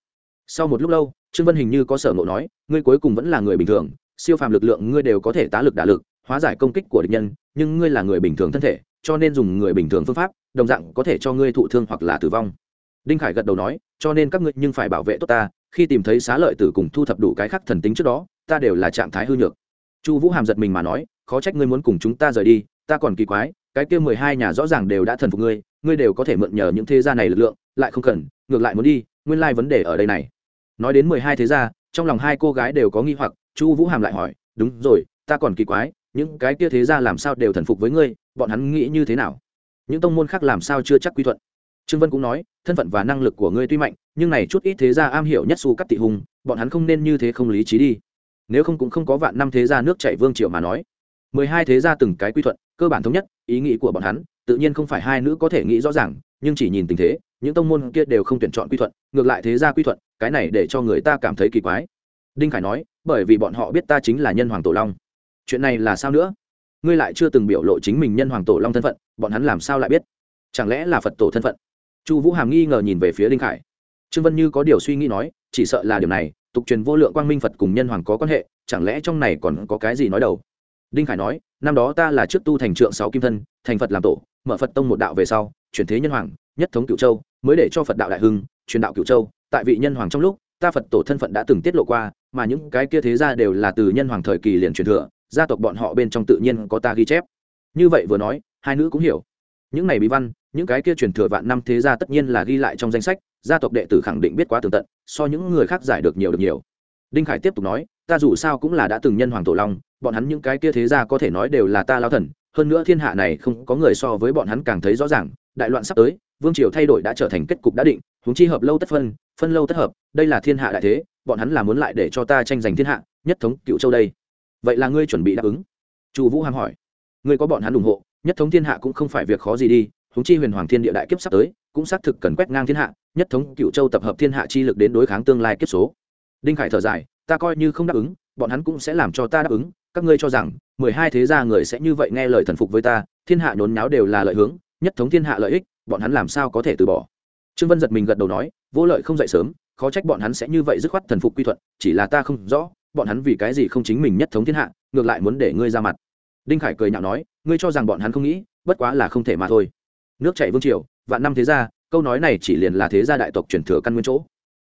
Sau một lúc lâu, trương vân hình như có sở ngộ nói, ngươi cuối cùng vẫn là người bình thường, siêu phàm lực lượng ngươi đều có thể tá lực đả lực, hóa giải công kích của địch nhân, nhưng ngươi là người bình thường thân thể cho nên dùng người bình thường phương pháp, đồng dạng có thể cho ngươi thụ thương hoặc là tử vong. Đinh khải gật đầu nói, cho nên các ngươi nhưng phải bảo vệ tốt ta, khi tìm thấy xá lợi tử cùng thu thập đủ cái khắc thần tính trước đó, ta đều là trạng thái hư nhược. Chu vũ hàm giật mình mà nói, khó trách ngươi muốn cùng chúng ta rời đi, ta còn kỳ quái, cái kia mười hai nhà rõ ràng đều đã thần phục ngươi ngươi đều có thể mượn nhờ những thế gia này lực lượng, lại không cần, ngược lại muốn đi, nguyên lai vấn đề ở đây này. Nói đến mười hai thế gia, trong lòng hai cô gái đều có nghi hoặc, chu vũ hàm lại hỏi, đúng rồi, ta còn kỳ quái, những cái kia thế gia làm sao đều thần phục với ngươi bọn hắn nghĩ như thế nào? Những tông môn khác làm sao chưa chắc quy thuận? Trương vân cũng nói, thân phận và năng lực của ngươi tuy mạnh, nhưng này chút ít thế gia am hiểu nhất su cắt tị hùng, bọn hắn không nên như thế không lý trí đi. Nếu không cũng không có vạn năm thế gia nước chảy vương triều mà nói. Mười hai thế gia từng cái quy thuận, cơ bản thống nhất, ý nghĩ của bọn hắn, tự nhiên không phải hai nữ có thể nghĩ rõ ràng, nhưng chỉ nhìn tình thế, những tông môn kia đều không tuyển chọn quy thuận, ngược lại thế gia quy thuận, cái này để cho người ta cảm thấy kỳ quái. Đinh khải nói, bởi vì bọn họ biết ta chính là nhân hoàng tổ long. Chuyện này là sao nữa? Ngươi lại chưa từng biểu lộ chính mình nhân hoàng tổ long thân phận, bọn hắn làm sao lại biết? Chẳng lẽ là phật tổ thân phận? Chu vũ hàm nghi ngờ nhìn về phía đinh khải. Trương vân như có điều suy nghĩ nói, chỉ sợ là điều này, tục truyền vô lượng quang minh phật cùng nhân hoàng có quan hệ, chẳng lẽ trong này còn có cái gì nói đầu? Đinh khải nói, năm đó ta là trước tu thành trượng sáu kim thân, thành phật làm tổ, mở phật tông một đạo về sau, chuyển thế nhân hoàng, nhất thống cựu châu, mới để cho phật đạo đại hưng, truyền đạo cựu châu, tại vị nhân hoàng trong lúc, ta phật tổ thân phận đã từng tiết lộ qua, mà những cái kia thế ra đều là từ nhân hoàng thời kỳ liền truyền thừa gia tộc bọn họ bên trong tự nhiên có ta ghi chép. Như vậy vừa nói, hai nữ cũng hiểu. Những này bí văn, những cái kia truyền thừa vạn năm thế gia tất nhiên là ghi lại trong danh sách, gia tộc đệ tử khẳng định biết quá tường tận, so những người khác giải được nhiều được nhiều. Đinh khải tiếp tục nói, ta dù sao cũng là đã từng nhân hoàng tổ long, bọn hắn những cái kia thế gia có thể nói đều là ta lao thần, hơn nữa thiên hạ này không có người so với bọn hắn càng thấy rõ ràng, đại loạn sắp tới, vương triều thay đổi đã trở thành kết cục đã định, huống chi hợp lâu tất phân phân lâu tất hợp, đây là thiên hạ đại thế, bọn hắn là muốn lại để cho ta tranh giành thiên hạ, nhất thống cựu châu đây vậy là ngươi chuẩn bị đáp ứng? Chu vũ hàm hỏi. Ngươi có bọn hắn ủng hộ, nhất thống thiên hạ cũng không phải việc khó gì đi húng chi huyền hoàng thiên địa đại kiếp sắp tới, cũng xác thực cần quét ngang thiên hạ, nhất thống cựu châu tập hợp thiên hạ chi lực đến đối kháng tương lai kiếp số. Đinh khải thở dài, ta coi như không đáp ứng, bọn hắn cũng sẽ làm cho ta đáp ứng, các ngươi cho rằng, mười hai thế gia người sẽ như vậy nghe lời thần phục với ta, thiên hạ nhốn nháo đều là lợi hướng, nhất thống thiên hạ lợi ích, bọn hắn làm sao có thể từ bỏ? Trương vân giật mình gật đầu nói, vô lợi không dậy sớm, khó trách bọn hắn sẽ như vậy dứt khoát thần phục quy thuận, chỉ là ta không rõ bọn hắn vì cái gì không chính mình nhất thống thiên hạ, ngược lại muốn để ngươi ra mặt. Đinh khải cười nhạo nói, ngươi cho rằng bọn hắn không nghĩ, bất quá là không thể mà thôi. Nước chảy vương triều, vạn năm thế gia, câu nói này chỉ liền là thế gia đại tộc truyền thừa căn nguyên chỗ.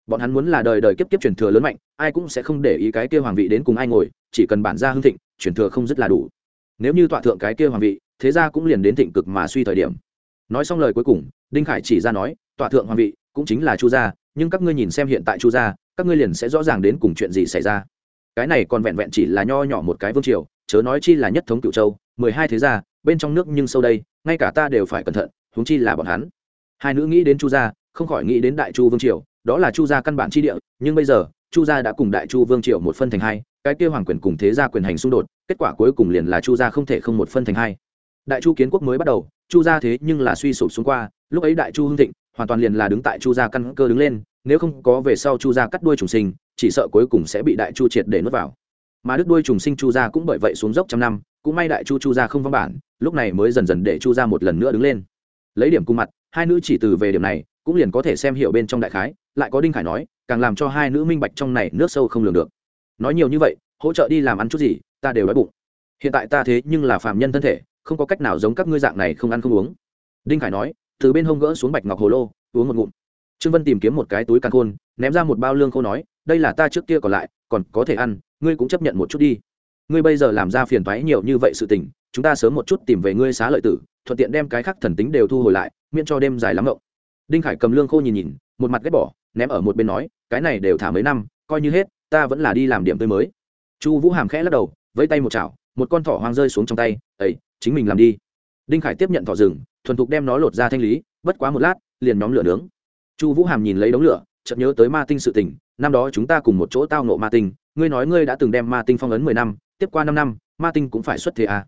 Bọn hắn muốn là đời đời kiếp kiếp truyền thừa lớn mạnh, ai cũng sẽ không để ý cái kia hoàng vị đến cùng ai ngồi, chỉ cần bản gia hưng thịnh, truyền thừa không rất là đủ. Nếu như tọa thượng cái kia hoàng vị, thế gia cũng liền đến thịnh cực mà suy thời điểm. Nói xong lời cuối cùng, đinh khải chỉ ra nói, tọa thượng hoàng vị cũng chính là chu gia, nhưng các ngươi nhìn xem hiện tại chu gia, các ngươi liền sẽ rõ ràng đến cùng chuyện gì xảy ra cái này còn vẹn vẹn chỉ là nho nhỏ một cái vương triều, chớ nói chi là nhất thống cựu châu, mười hai thế gia, bên trong nước nhưng sâu đây, ngay cả ta đều phải cẩn thận, huống chi là bọn hắn. Hai nữ nghĩ đến chu gia, không khỏi nghĩ đến đại chu vương triều, đó là chu gia căn bản chi địa, nhưng bây giờ, chu gia đã cùng đại chu vương triều một phân thành hai, cái kia hoàng quyền cùng thế gia quyền hành xung đột, kết quả cuối cùng liền là chu gia không thể không một phân thành hai. Đại chu kiến quốc mới bắt đầu, chu gia thế nhưng là suy sụp xuống qua, lúc ấy đại chu hưng thịnh, hoàn toàn liền là đứng tại chu gia căn cơ đứng lên, nếu không có về sau chu gia cắt đuôi trùng sinh chỉ sợ cuối cùng sẽ bị đại chu triệt để nuốt vào. Mà đứt đuôi trùng sinh chu gia cũng bởi vậy xuống dốc trăm năm, cũng may đại chu chu gia không văn bản, lúc này mới dần dần để chu gia một lần nữa đứng lên. Lấy điểm cung mặt, hai nữ chỉ từ về điểm này, cũng liền có thể xem hiểu bên trong đại khái, lại có đinh khải nói, càng làm cho hai nữ minh bạch trong này nước sâu không lường được. Nói nhiều như vậy, hỗ trợ đi làm ăn chút gì, ta đều đói bụng. Hiện tại ta thế nhưng là phàm nhân thân thể, không có cách nào giống các ngươi dạng này không ăn không uống. Đinh khải nói, từ bên hông gỡ xuống bạch ngọc hồ lô, uống một ngụm. Trương vân tìm kiếm một cái túi càn khôn, ném ra một bao lương khô nói đây là ta trước kia còn lại, còn có thể ăn, ngươi cũng chấp nhận một chút đi. Ngươi bây giờ làm ra phiền toái nhiều như vậy sự tình, chúng ta sớm một chút tìm về ngươi xá lợi tử, thuận tiện đem cái khác thần tính đều thu hồi lại, miễn cho đêm dài lắm ngộng. Đinh khải cầm lương khô nhìn nhìn, một mặt ghét bỏ, ném ở một bên nói, cái này đều thả mấy năm, coi như hết, ta vẫn là đi làm điểm tươi mới. Chu vũ hàm khẽ lắc đầu, vẫy tay một chảo, một con thỏ hoang rơi xuống trong tay ấy chính mình làm đi. Đinh khải tiếp nhận thỏ rừng, thuần thục đem nó lột ra thanh lý, bất quá một lát, liền nhóm lửa nướng. Chu vũ hàm nhìn lấy đống lửa chợt nhớ tới ma tinh sự tình, năm đó chúng ta cùng một chỗ tao nộ ma tinh, ngươi nói ngươi đã từng đem ma tinh phong ấn mười năm, tiếp qua năm năm, ma tinh cũng phải xuất thế à.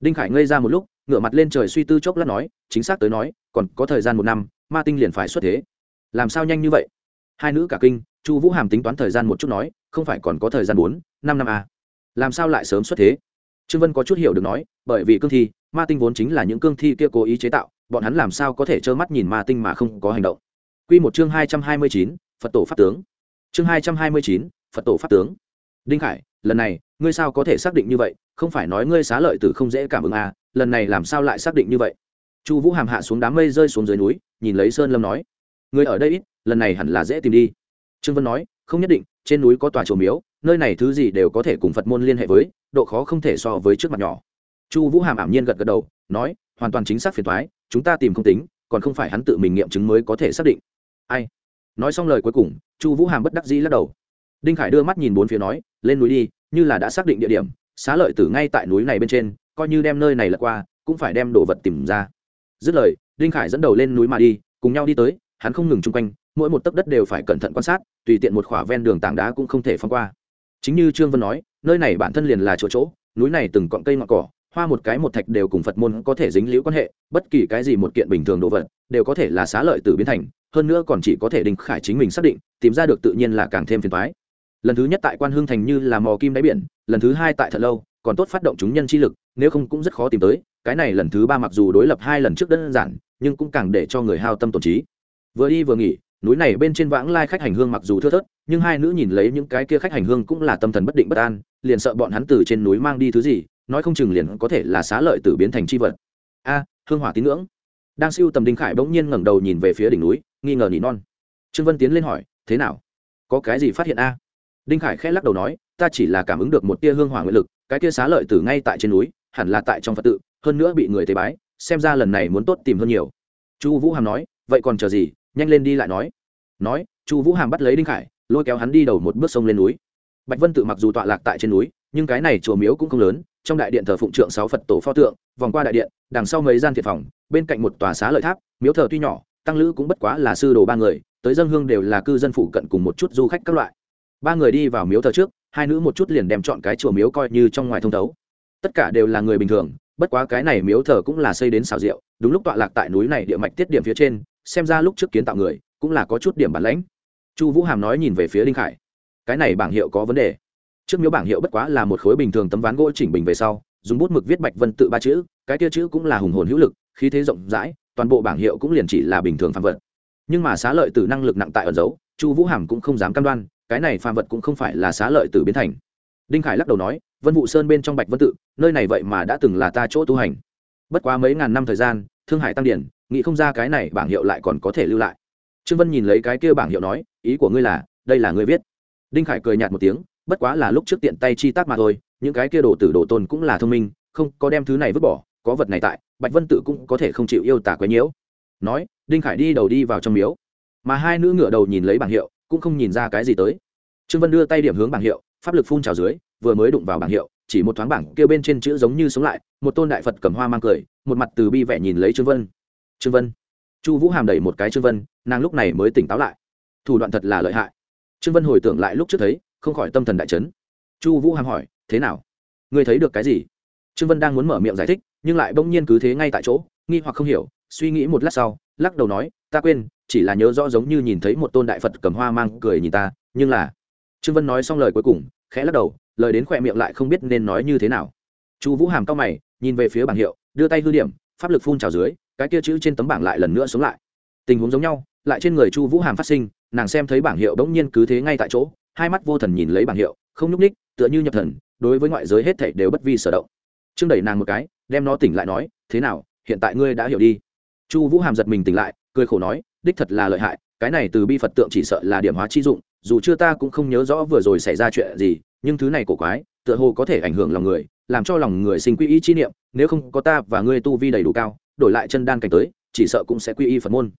đinh khải ngây ra một lúc, ngửa mặt lên trời suy tư chốc lát nói, chính xác tới nói, còn có thời gian một năm, ma tinh liền phải xuất thế làm sao nhanh như vậy hai nữ cả kinh, chu vũ hàm tính toán thời gian một chút nói, không phải còn có thời gian bốn, năm năm à. làm sao lại sớm xuất thế trương vân có chút hiểu được nói, bởi vì cương thi, ma tinh vốn chính là những cương thi kia cố ý chế tạo, bọn hắn làm sao có thể trơ mắt nhìn ma tinh mà không có hành động Quy một chương hai trăm hai mươi chín phật tổ pháp tướng. Chương hai trăm hai mươi chín phật tổ pháp tướng. Đinh khải lần này ngươi sao có thể xác định như vậy? Không phải nói ngươi xá lợi tử không dễ cảm ứng à lần này làm sao lại xác định như vậy? Chu vũ hàm hạ xuống đám mây rơi xuống dưới núi nhìn lấy sơn lâm nói. Ngươi ở đây ít lần này hẳn là dễ tìm đi. Trương vân nói không nhất định trên núi có tòa chùa miếu nơi này thứ gì đều có thể cùng phật môn liên hệ với độ khó không thể so với trước mặt nhỏ. Chu vũ hàm ảm nhiên gật gật đầu nói hoàn toàn chính xác phiền toái, chúng ta tìm không tính còn không phải hắn tự mình nghiệm chứng mới có thể xác định ai? Nói xong lời cuối cùng, chu vũ hàm bất đắc dĩ lắc đầu. Đinh khải đưa mắt nhìn bốn phía nói, lên núi đi, như là đã xác định địa điểm, xá lợi tử ngay tại núi này bên trên, coi như đem nơi này lật qua, cũng phải đem đồ vật tìm ra. Dứt lời, đinh khải dẫn đầu lên núi mà đi, cùng nhau đi tới, hắn không ngừng chung quanh, mỗi một tấc đất đều phải cẩn thận quan sát, tùy tiện một khỏa ven đường tảng đá cũng không thể phong qua. Chính như trương vân nói, nơi này bản thân liền là chỗ chỗ, núi này từng cọn cây ngọn cỏ, hoa một cái một thạch đều cùng phật môn có thể dính liễu quan hệ, bất kỳ cái gì một kiện bình thường đồ vật, đều có thể là xá lợi tử biến thành hơn nữa còn chỉ có thể đình khải chính mình xác định, tìm ra được tự nhiên là càng thêm phiền thoái lần thứ nhất tại quan hương thành như là mò kim đáy biển, lần thứ hai tại thật lâu, còn tốt phát động chúng nhân chi lực, nếu không cũng rất khó tìm tới, cái này lần thứ ba mặc dù đối lập hai lần trước đơn giản, nhưng cũng càng để cho người hao tâm tổn trí. Vừa đi vừa nghỉ, núi này bên trên vãng lai khách hành hương mặc dù thưa thớt, nhưng hai nữ nhìn lấy những cái kia khách hành hương cũng là tâm thần bất định bất an, liền sợ bọn hắn từ trên núi mang đi thứ gì, nói không chừng liền có thể là xá lợi từ biến thành c h i vật. A, hương hỏa tín ngưỡng. Đang siêu tầm đinh khải bỗng nhiên ngẩng đầu nhìn về phía đỉnh núi nghi ngờ nỉ non. Trương vân tiến lên hỏi, thế nào? Có cái gì phát hiện a? Đinh khải khẽ lắc đầu nói, ta chỉ là cảm ứng được một tia hương hỏa nguyện lực, cái tia xá lợi từ ngay tại trên núi, hẳn là tại trong phật tự, hơn nữa bị người tế bái, xem ra lần này muốn tốt tìm hơn nhiều. Chu vũ hàm nói, vậy còn chờ gì? Nhanh lên đi lại nói. Nói, chu vũ hàm bắt lấy đinh khải, lôi kéo hắn đi đầu một bước sông lên núi. Bạch vân tự mặc dù tọa lạc tại trên núi, nhưng cái này chùa miếu cũng không lớn, trong đại điện thờ phụng trượng sáu phật tổ pho tượng, vòng qua đại điện, đằng sau mấy gian thiệt phòng, bên cạnh một tòa xá lợi tháp, miếu thờ tuy nhỏ tăng lữ cũng bất quá là sư đồ ba người, tới dân hương đều là cư dân phụ cận cùng một chút du khách các loại. Ba người đi vào miếu thờ trước, hai nữ một chút liền đem chọn cái chùa miếu coi như trong ngoài thông thấu. Tất cả đều là người bình thường, bất quá cái này miếu thờ cũng là xây đến xào rượu đúng lúc tọa lạc tại núi này địa mạch tiết điểm phía trên, xem ra lúc trước kiến tạo người, cũng là có chút điểm bản lãnh. Chu vũ hàm nói nhìn về phía đinh khải. Cái này bảng hiệu có vấn đề. Trước miếu bảng hiệu bất quá là một khối bình thường tấm ván gỗ chỉnh bình về sau, dùng bút mực viết bạch vân tự ba chữ, cái kia chữ cũng là hùng hồn hữu lực, khí thế rộng rãi toàn bộ bảng hiệu cũng liền chỉ là bình thường phàm vật. Nhưng mà xá lợi tử năng lực nặng tại ẩn giấu chu vũ hàm cũng không dám cam đoan, cái này phàm vật cũng không phải là xá lợi tử biến thành. Đinh khải lắc đầu nói, vân vụ sơn bên trong bạch vân tự, nơi này vậy mà đã từng là ta chỗ tu hành. Bất quá mấy ngàn năm thời gian, thương hải tăng điển, nghĩ không ra cái này bảng hiệu lại còn có thể lưu lại. Trương vân nhìn lấy cái kia bảng hiệu nói, ý của ngươi là, đây là ngươi viết. Đinh khải cười nhạt một tiếng, bất quá là lúc trước tiện tay chi tác mà thôi, những cái kia đồ tử đồ tôn cũng là thông minh, không có đem thứ này vứt bỏ có vật này tại, bạch vân tự cũng có thể không chịu yêu tả quấy nhiễu. Nói, đinh khải đi đầu đi vào trong miếu. Mà hai nữ ngựa đầu nhìn lấy bảng hiệu, cũng không nhìn ra cái gì tới. Trương vân đưa tay điểm hướng bảng hiệu, pháp lực phun trào dưới, vừa mới đụng vào bảng hiệu, chỉ một thoáng bảng kia bên trên chữ giống như sống lại, một tôn đại phật cầm hoa mang cười, một mặt từ bi vẻ nhìn lấy trương vân. Trương vân. Chu vũ hàm đẩy một cái trương vân, nàng lúc này mới tỉnh táo lại. Thủ đoạn thật là lợi hại. Trương vân hồi tưởng lại lúc trước thấy, không khỏi tâm thần đại chấn. Chu vũ hàm hỏi, thế nào? Ngươi thấy được cái gì? Trương vân đang muốn mở miệng giải thích nhưng lại bỗng nhiên cứ thế ngay tại chỗ, nghi hoặc không hiểu, suy nghĩ một lát sau, lắc đầu nói, ta quên, chỉ là nhớ rõ giống như nhìn thấy một tôn đại phật cầm hoa mang cười nhìn ta, nhưng là trương vân nói xong lời cuối cùng, khẽ lắc đầu, lời đến khỏe miệng lại không biết nên nói như thế nào. Chu vũ hàm cao mày, nhìn về phía bảng hiệu, đưa tay hư điểm, pháp lực phun trào dưới, cái kia chữ trên tấm bảng lại lần nữa sống lại. Tình huống giống nhau, lại trên người chu vũ hàm phát sinh, nàng xem thấy bảng hiệu bỗng nhiên cứ thế ngay tại chỗ, hai mắt vô thần nhìn lấy bảng hiệu, không nhúc ních tựa như nhập thần, đối với ngoại giới hết thảy đều bất vi sở động. Trương đẩy nàng một cái đem nó tỉnh lại nói, thế nào, hiện tại ngươi đã hiểu đi. Chu vũ hàm giật mình tỉnh lại, cười khổ nói, đích thật là lợi hại, cái này từ bi phật tượng chỉ sợ là điểm hóa chi dụng, dù chưa ta cũng không nhớ rõ vừa rồi xảy ra chuyện gì, nhưng thứ này cổ quái, tựa hồ có thể ảnh hưởng lòng người, làm cho lòng người sinh quy y chi niệm, nếu không có ta và ngươi tu vi đầy đủ cao, đổi lại chân đan cảnh tới, chỉ sợ cũng sẽ quy y phật môn.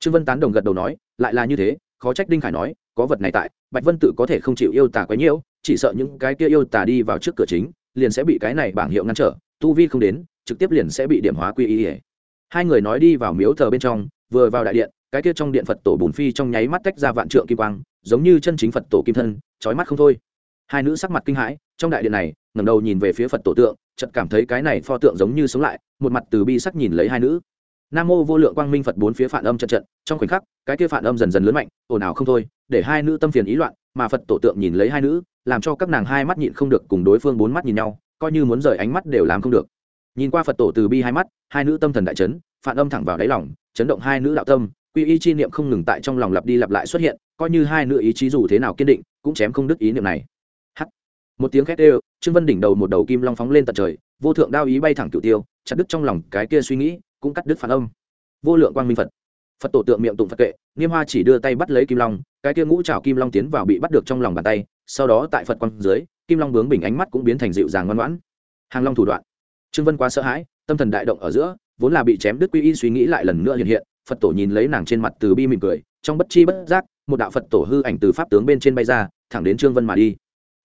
Trương vân tán đồng gật đầu nói, lại là như thế, khó trách đinh khải nói, có vật này tại, bạch vân tự có thể không chịu yêu tà quấy nhiễu, chỉ sợ những cái kia yêu tà đi vào trước cửa chính, liền sẽ bị cái này bảng hiệu ngăn trở tu vi không đến, trực tiếp liền sẽ bị điểm hóa quy y hai người nói đi vào miếu thờ bên trong, vừa vào đại điện, cái kia trong điện phật tổ bùn phi trong nháy mắt tách ra vạn trượng kim quang, giống như chân chính phật tổ kim thân trói mắt không thôi. Hai nữ sắc mặt kinh hãi, trong đại điện này, ngẩng đầu nhìn về phía phật tổ tượng, chợt cảm thấy cái này pho tượng giống như sống lại, một mặt từ bi sắc nhìn lấy hai nữ. Nam mô vô lượng quang minh phật bốn phía phản âm trận trận, trong khoảnh khắc, cái kia phản âm dần dần lớn mạnh, ồn ào không thôi, để hai nữ tâm phiền ý loạn, mà phật tổ tượng nhìn lấy hai nữ, làm cho các nàng hai mắt nhịn không được cùng đối phương bốn mắt nhìn nhau coi như muốn rời ánh mắt đều làm không được. Nhìn qua phật tổ từ bi hai mắt, hai nữ tâm thần đại chấn, phản âm thẳng vào đáy lòng, chấn động hai nữ đạo tâm, quy y chi niệm không ngừng tại trong lòng lặp đi lặp lại xuất hiện, coi như hai nữ ý chí dù thế nào kiên định, cũng chém không đứt ý niệm này. H một tiếng khét ê trương vân đỉnh đầu một đầu kim long phóng lên tận trời, vô thượng đao ý bay thẳng cựu tiêu, chặt đứt trong lòng cái kia suy nghĩ, cũng cắt đứt phản âm. Vô lượng quang minh phật. Phật tổ tượng miệng tụng phật kệ nghiêm hoa chỉ đưa tay bắt lấy kim long, cái kia ngũ trào kim long tiến vào bị bắt được trong lòng bàn tay, sau đó tại phật quang dưới kim long bướng bình ánh mắt cũng biến thành dịu dàng ngoan ngoãn. Hàng long thủ đoạn. Trương vân quá sợ hãi, tâm thần đại động ở giữa, vốn là bị chém đứt quy y suy nghĩ lại lần nữa hiện hiện, phật tổ nhìn lấy nàng trên mặt từ bi mỉm cười, trong bất chi bất giác, một đạo phật tổ hư ảnh từ pháp tướng bên trên bay ra, thẳng đến trương vân mà đi.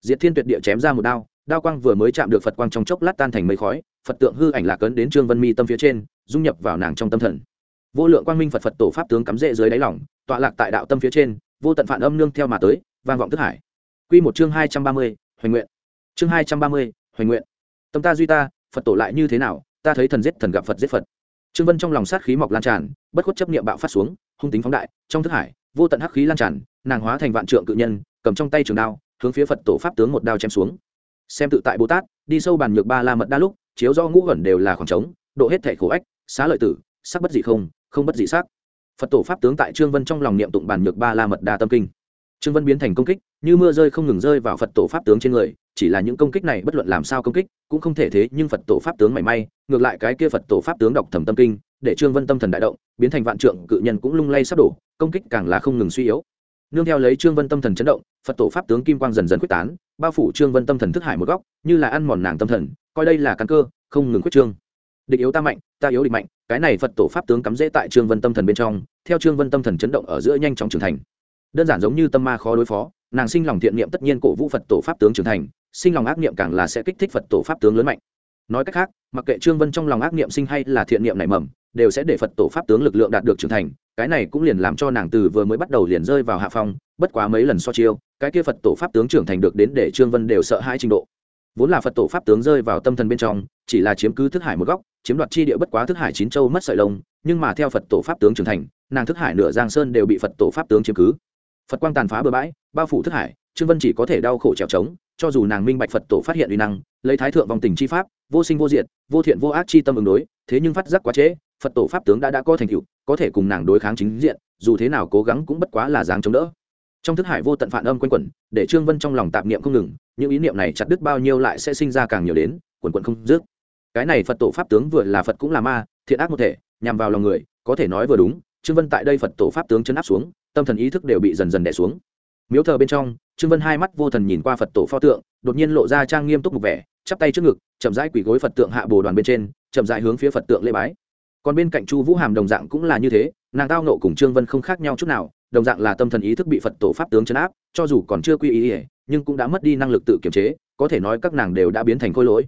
Diệt thiên tuyệt địa chém ra một đao đao quang vừa mới chạm được phật quang trong chốc lát tan thành mây khói, phật tượng hư ảnh lạc ấn đến trương vân mi tâm phía trên, dung nhập vào nàng trong tâm thần. Vô lượng quang minh phật phật tổ pháp tướng cắm rễ dưới đáy lỏng tọa lạc tại đạo tâm phía trên, vô tận phản âm nương theo mà tới, vang vọng thức hải. Quy một chương hai trăm ba mươi hoành nguyện. Chương hai trăm ba mươi, hoành nguyện. Tâm ta duy ta, phật tổ lại như thế nào, ta thấy thần giết thần gặp phật giết phật. Trương vân trong lòng sát khí mọc lan tràn, bất khuất chấp niệm bạo phát xuống, hung tính phóng đại, trong thức hải, vô tận hắc khí lan tràn, nàng hóa thành vạn trượng cự nhân, cầm trong tay trường đao, hướng phía phật tổ pháp tướng một đao chém xuống. Xem tự tại bồ tát, đi sâu bàn nhược ba la mật đa lúc, chiếu do ngũ gần đều là khoảng trống, độ hết thể khổ ách, xá lợi tử, sắc bất dị không không bất dị sắc. Phật tổ pháp tướng tại trương vân trong lòng niệm tụng bàn nhược ba la mật đa tâm kinh trương vân biến thành công kích, như mưa rơi không ngừng rơi vào phật tổ pháp tướng trên người, chỉ là những công kích này bất luận làm sao công kích, cũng không thể thế, nhưng phật tổ pháp tướng mảy may, ngược lại cái kia phật tổ pháp tướng đọc thầm tâm kinh, để trương vân tâm thần đại động, biến thành vạn trượng, cự nhân cũng lung lay sắp đổ, công kích càng là không ngừng suy yếu. Nương theo lấy trương vân tâm thần chấn động, phật tổ pháp tướng kim quang dần dần quyết tán, bao phủ trương vân tâm thần thức hải một góc, như là ăn mòn nàng tâm thần, coi đây là căn cơ, không ngừng quyết trương. Địch yếu ta mạnh, ta yếu địch mạnh, cái này phật tổ pháp tướng cắm rễ tại trương vân tâm thần bên trong, theo trương vân tâm thần chấn động ở giữa nhanh chóng trưởng thành đơn giản giống như tâm ma khó đối phó, nàng sinh lòng thiện niệm tất nhiên cổ vũ phật tổ pháp tướng trưởng thành, sinh lòng ác niệm càng là sẽ kích thích phật tổ pháp tướng lớn mạnh. Nói cách khác, mặc kệ trương vân trong lòng ác niệm sinh hay là thiện niệm nảy mầm, đều sẽ để phật tổ pháp tướng lực lượng đạt được trưởng thành, cái này cũng liền làm cho nàng từ vừa mới bắt đầu liền rơi vào hạ phong, bất quá mấy lần so chiêu, cái kia phật tổ pháp tướng trưởng thành được đến để trương vân đều sợ hai trình độ. Vốn là phật tổ pháp tướng rơi vào tâm thần bên trong, chỉ là chiếm cứ thức hải một góc, chiếm đoạt chi địa bất quá thức hải chín châu mất sợi lông, nhưng mà theo phật tổ pháp tướng trưởng thành, nàng thức hải nửa giang sơn đều bị phật tổ pháp tướng chiếm cứ phật quang tàn phá bừa bãi, bao phủ thức hải, trương vân chỉ có thể đau khổ trèo trống, cho dù nàng minh bạch phật tổ phát hiện uy năng, lấy thái thượng vòng tình chi pháp, vô sinh vô diệt, vô thiện vô ác chi tâm ứng đối, thế nhưng phát giác quá trễ, phật tổ pháp tướng đã đã có thành tựu, có thể cùng nàng đối kháng chính diện, dù thế nào cố gắng cũng bất quá là dáng chống đỡ. Trong thức hải vô tận phản âm quanh quẩn, để trương vân trong lòng tạp niệm không ngừng, những ý niệm này chặt đứt bao nhiêu lại sẽ sinh ra càng nhiều đến, quần quần không dứt. Cái này phật tổ pháp tướng vừa là phật cũng là ma, thiện ác một thể, nhằm vào lòng người, có thể nói vừa đúng, trương vân tại đây phật tổ pháp tướng chấn áp xuống tâm thần ý thức đều bị dần dần đẻ xuống. Miếu thờ bên trong, trương vân hai mắt vô thần nhìn qua phật tổ pho tượng, đột nhiên lộ ra trang nghiêm túc một vẻ, chắp tay trước ngực, chậm rãi quỳ gối phật tượng hạ bồ đoàn bên trên, chậm rãi hướng phía phật tượng lễ bái. Còn bên cạnh chu vũ hàm đồng dạng cũng là như thế, nàng tao nộ cùng trương vân không khác nhau chút nào, đồng dạng là tâm thần ý thức bị phật tổ pháp tướng chấn áp, cho dù còn chưa quy ý ỉa nhưng cũng đã mất đi năng lực tự kiểm chế, có thể nói các nàng đều đã biến thành khôi lỗi.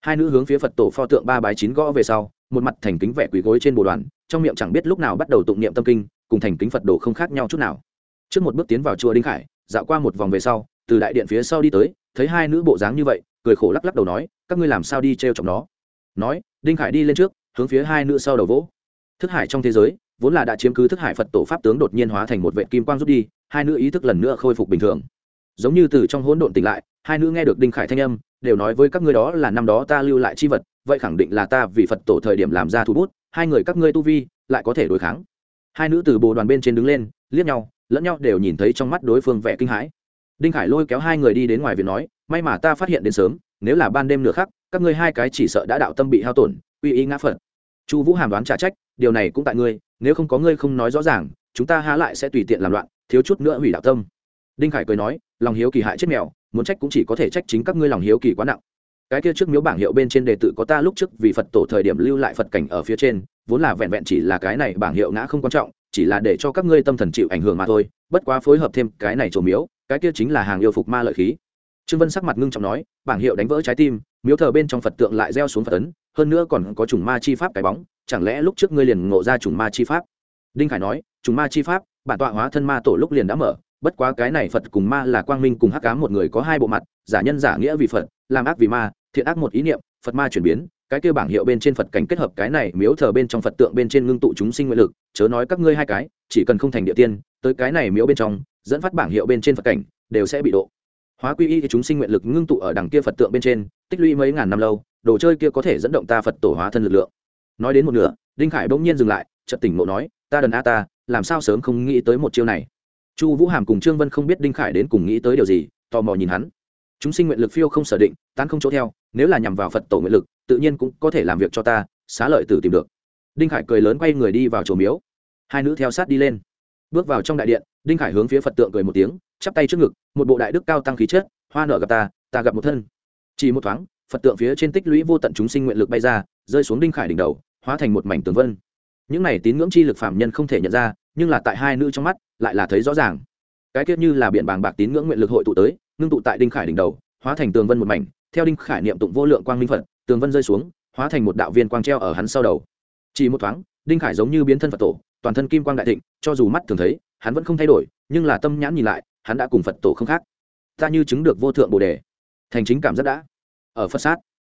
Hai nữ hướng phía phật tổ pho tượng ba bái chín gõ về sau, một mặt thành kính vẻ quỳ gối trên bồ đoàn, trong miệng chẳng biết lúc nào bắt đầu tụng niệm tâm kinh cùng thành kính phật đồ không khác nhau chút nào. Trước một bước tiến vào chùa đinh khải, dạo qua một vòng về sau, từ đại điện phía sau đi tới, thấy hai nữ bộ dáng như vậy, cười khổ lắc lắc đầu nói, các ngươi làm sao đi t r e o chọc nó? Nói, đinh khải đi lên trước, hướng phía hai nữ sau đầu vỗ. Thức hải trong thế giới, vốn là đã chiếm cứ thức hải phật tổ pháp tướng đột nhiên hóa thành một vệ kim quang rút đi, hai nữ ý thức lần nữa khôi phục bình thường. Giống như từ trong hỗn độn tỉnh lại, hai nữ nghe được đinh khải thanh âm, đều nói với các ngươi đó là năm đó ta lưu lại chi vật, vậy khẳng định là ta vì phật tổ thời điểm làm ra thủ bút, hai người các ngươi tu vi, lại có thể đối kháng hai nữ từ bồ đoàn bên trên đứng lên, liếc nhau, lẫn nhau đều nhìn thấy trong mắt đối phương vẻ kinh hãi. Đinh khải lôi kéo hai người đi đến ngoài viện nói, may mà ta phát hiện đến sớm, nếu là ban đêm nửa khắc, các ngươi hai cái chỉ sợ đã đạo tâm bị hao tổn, uy ý ngã phật. Chu vũ hàm đoán trả trách, điều này cũng tại ngươi, nếu không có ngươi không nói rõ ràng, chúng ta há lại sẽ tùy tiện làm loạn, thiếu chút nữa hủy đạo tâm. Đinh khải cười nói, lòng hiếu kỳ hại chết mèo, muốn trách cũng chỉ có thể trách chính các ngươi lòng hiếu kỳ quá nặng cái kia trước miếu bảng hiệu bên trên đề tự có ta lúc trước vì phật tổ thời điểm lưu lại phật cảnh ở phía trên, vốn là vẹn vẹn chỉ là cái này bảng hiệu ngã không quan trọng, chỉ là để cho các ngươi tâm thần chịu ảnh hưởng mà thôi, bất quá phối hợp thêm cái này trổ miếu, cái kia chính là hàng yêu phục ma lợi khí. Trương vân sắc mặt ngưng trọng nói, bảng hiệu đánh vỡ trái tim, miếu thờ bên trong phật tượng lại gieo xuống phật ấn, hơn nữa còn có chủng ma chi pháp cái bóng, chẳng lẽ lúc trước ngươi liền ngộ ra chủng ma chi pháp? Đinh khải nói, chủng ma chi pháp, bản tọa hóa thân ma tổ lúc liền đã mở, bất quá cái này phật cùng ma là quang minh cùng hắc cám một người có hai bộ mặt, giả nhân giả nghĩa vì phật, làm ác vì ma thiện ác một ý niệm, phật ma chuyển biến, cái kêu bảng hiệu bên trên phật cảnh kết hợp cái này miếu thờ bên trong phật tượng bên trên ngưng tụ chúng sinh nguyện lực, chớ nói các ngươi hai cái, chỉ cần không thành địa tiên, tới cái này miếu bên trong, dẫn phát bảng hiệu bên trên phật cảnh, đều sẽ bị độ. Hóa quy y cái chúng sinh nguyện lực ngưng tụ ở đằng kia phật tượng bên trên, tích lũy mấy ngàn năm lâu, đồ chơi kia có thể dẫn động ta phật tổ hóa thân lực lượng. Nói đến một nửa, đinh khải bỗng nhiên dừng lại, chợt tỉnh ngộ nói, ta đần a ta, làm sao sớm không nghĩ tới một chiêu này? Chu vũ hàm cùng trương vân không biết đinh khải đến cùng nghĩ tới điều gì, tò mò nhìn hắn. Chúng sinh nguyện lực phiêu không sở định, tán không chỗ theo nếu là nhằm vào phật tổ nguyện lực, tự nhiên cũng có thể làm việc cho ta, xá lợi tử tìm được. Đinh khải cười lớn quay người đi vào chùa miếu. Hai nữ theo sát đi lên. Bước vào trong đại điện, đinh khải hướng phía phật tượng cười một tiếng, chắp tay trước ngực, một bộ đại đức cao tăng khí chất, hoa nở gặp ta ta gặp một thân. Chỉ một thoáng, phật tượng phía trên tích lũy vô tận chúng sinh nguyện lực bay ra, rơi xuống đinh khải đỉnh đầu, hóa thành một mảnh tường vân. Những này tín ngưỡng chi lực phạm nhân không thể nhận ra, nhưng là tại hai nữ trong mắt, lại là thấy rõ ràng. Cái tiết như là biển bàng bạc tín ngưỡng nguyện lực hội tụ tới, ngưng tụ tại đinh khải đỉnh đầu, hóa thành tường vân một mảnh theo đinh khải niệm tụng vô lượng quang minh phật, tường vân rơi xuống, hóa thành một đạo viên quang treo ở hắn sau đầu. Chỉ một thoáng, đinh khải giống như biến thân phật tổ, toàn thân kim quang đại thịnh, cho dù mắt thường thấy, hắn vẫn không thay đổi, nhưng là tâm nhãn nhìn lại, hắn đã cùng phật tổ không khác. Ta như chứng được vô thượng bồ đề. Thành chính cảm rất đã. Ở phật sát,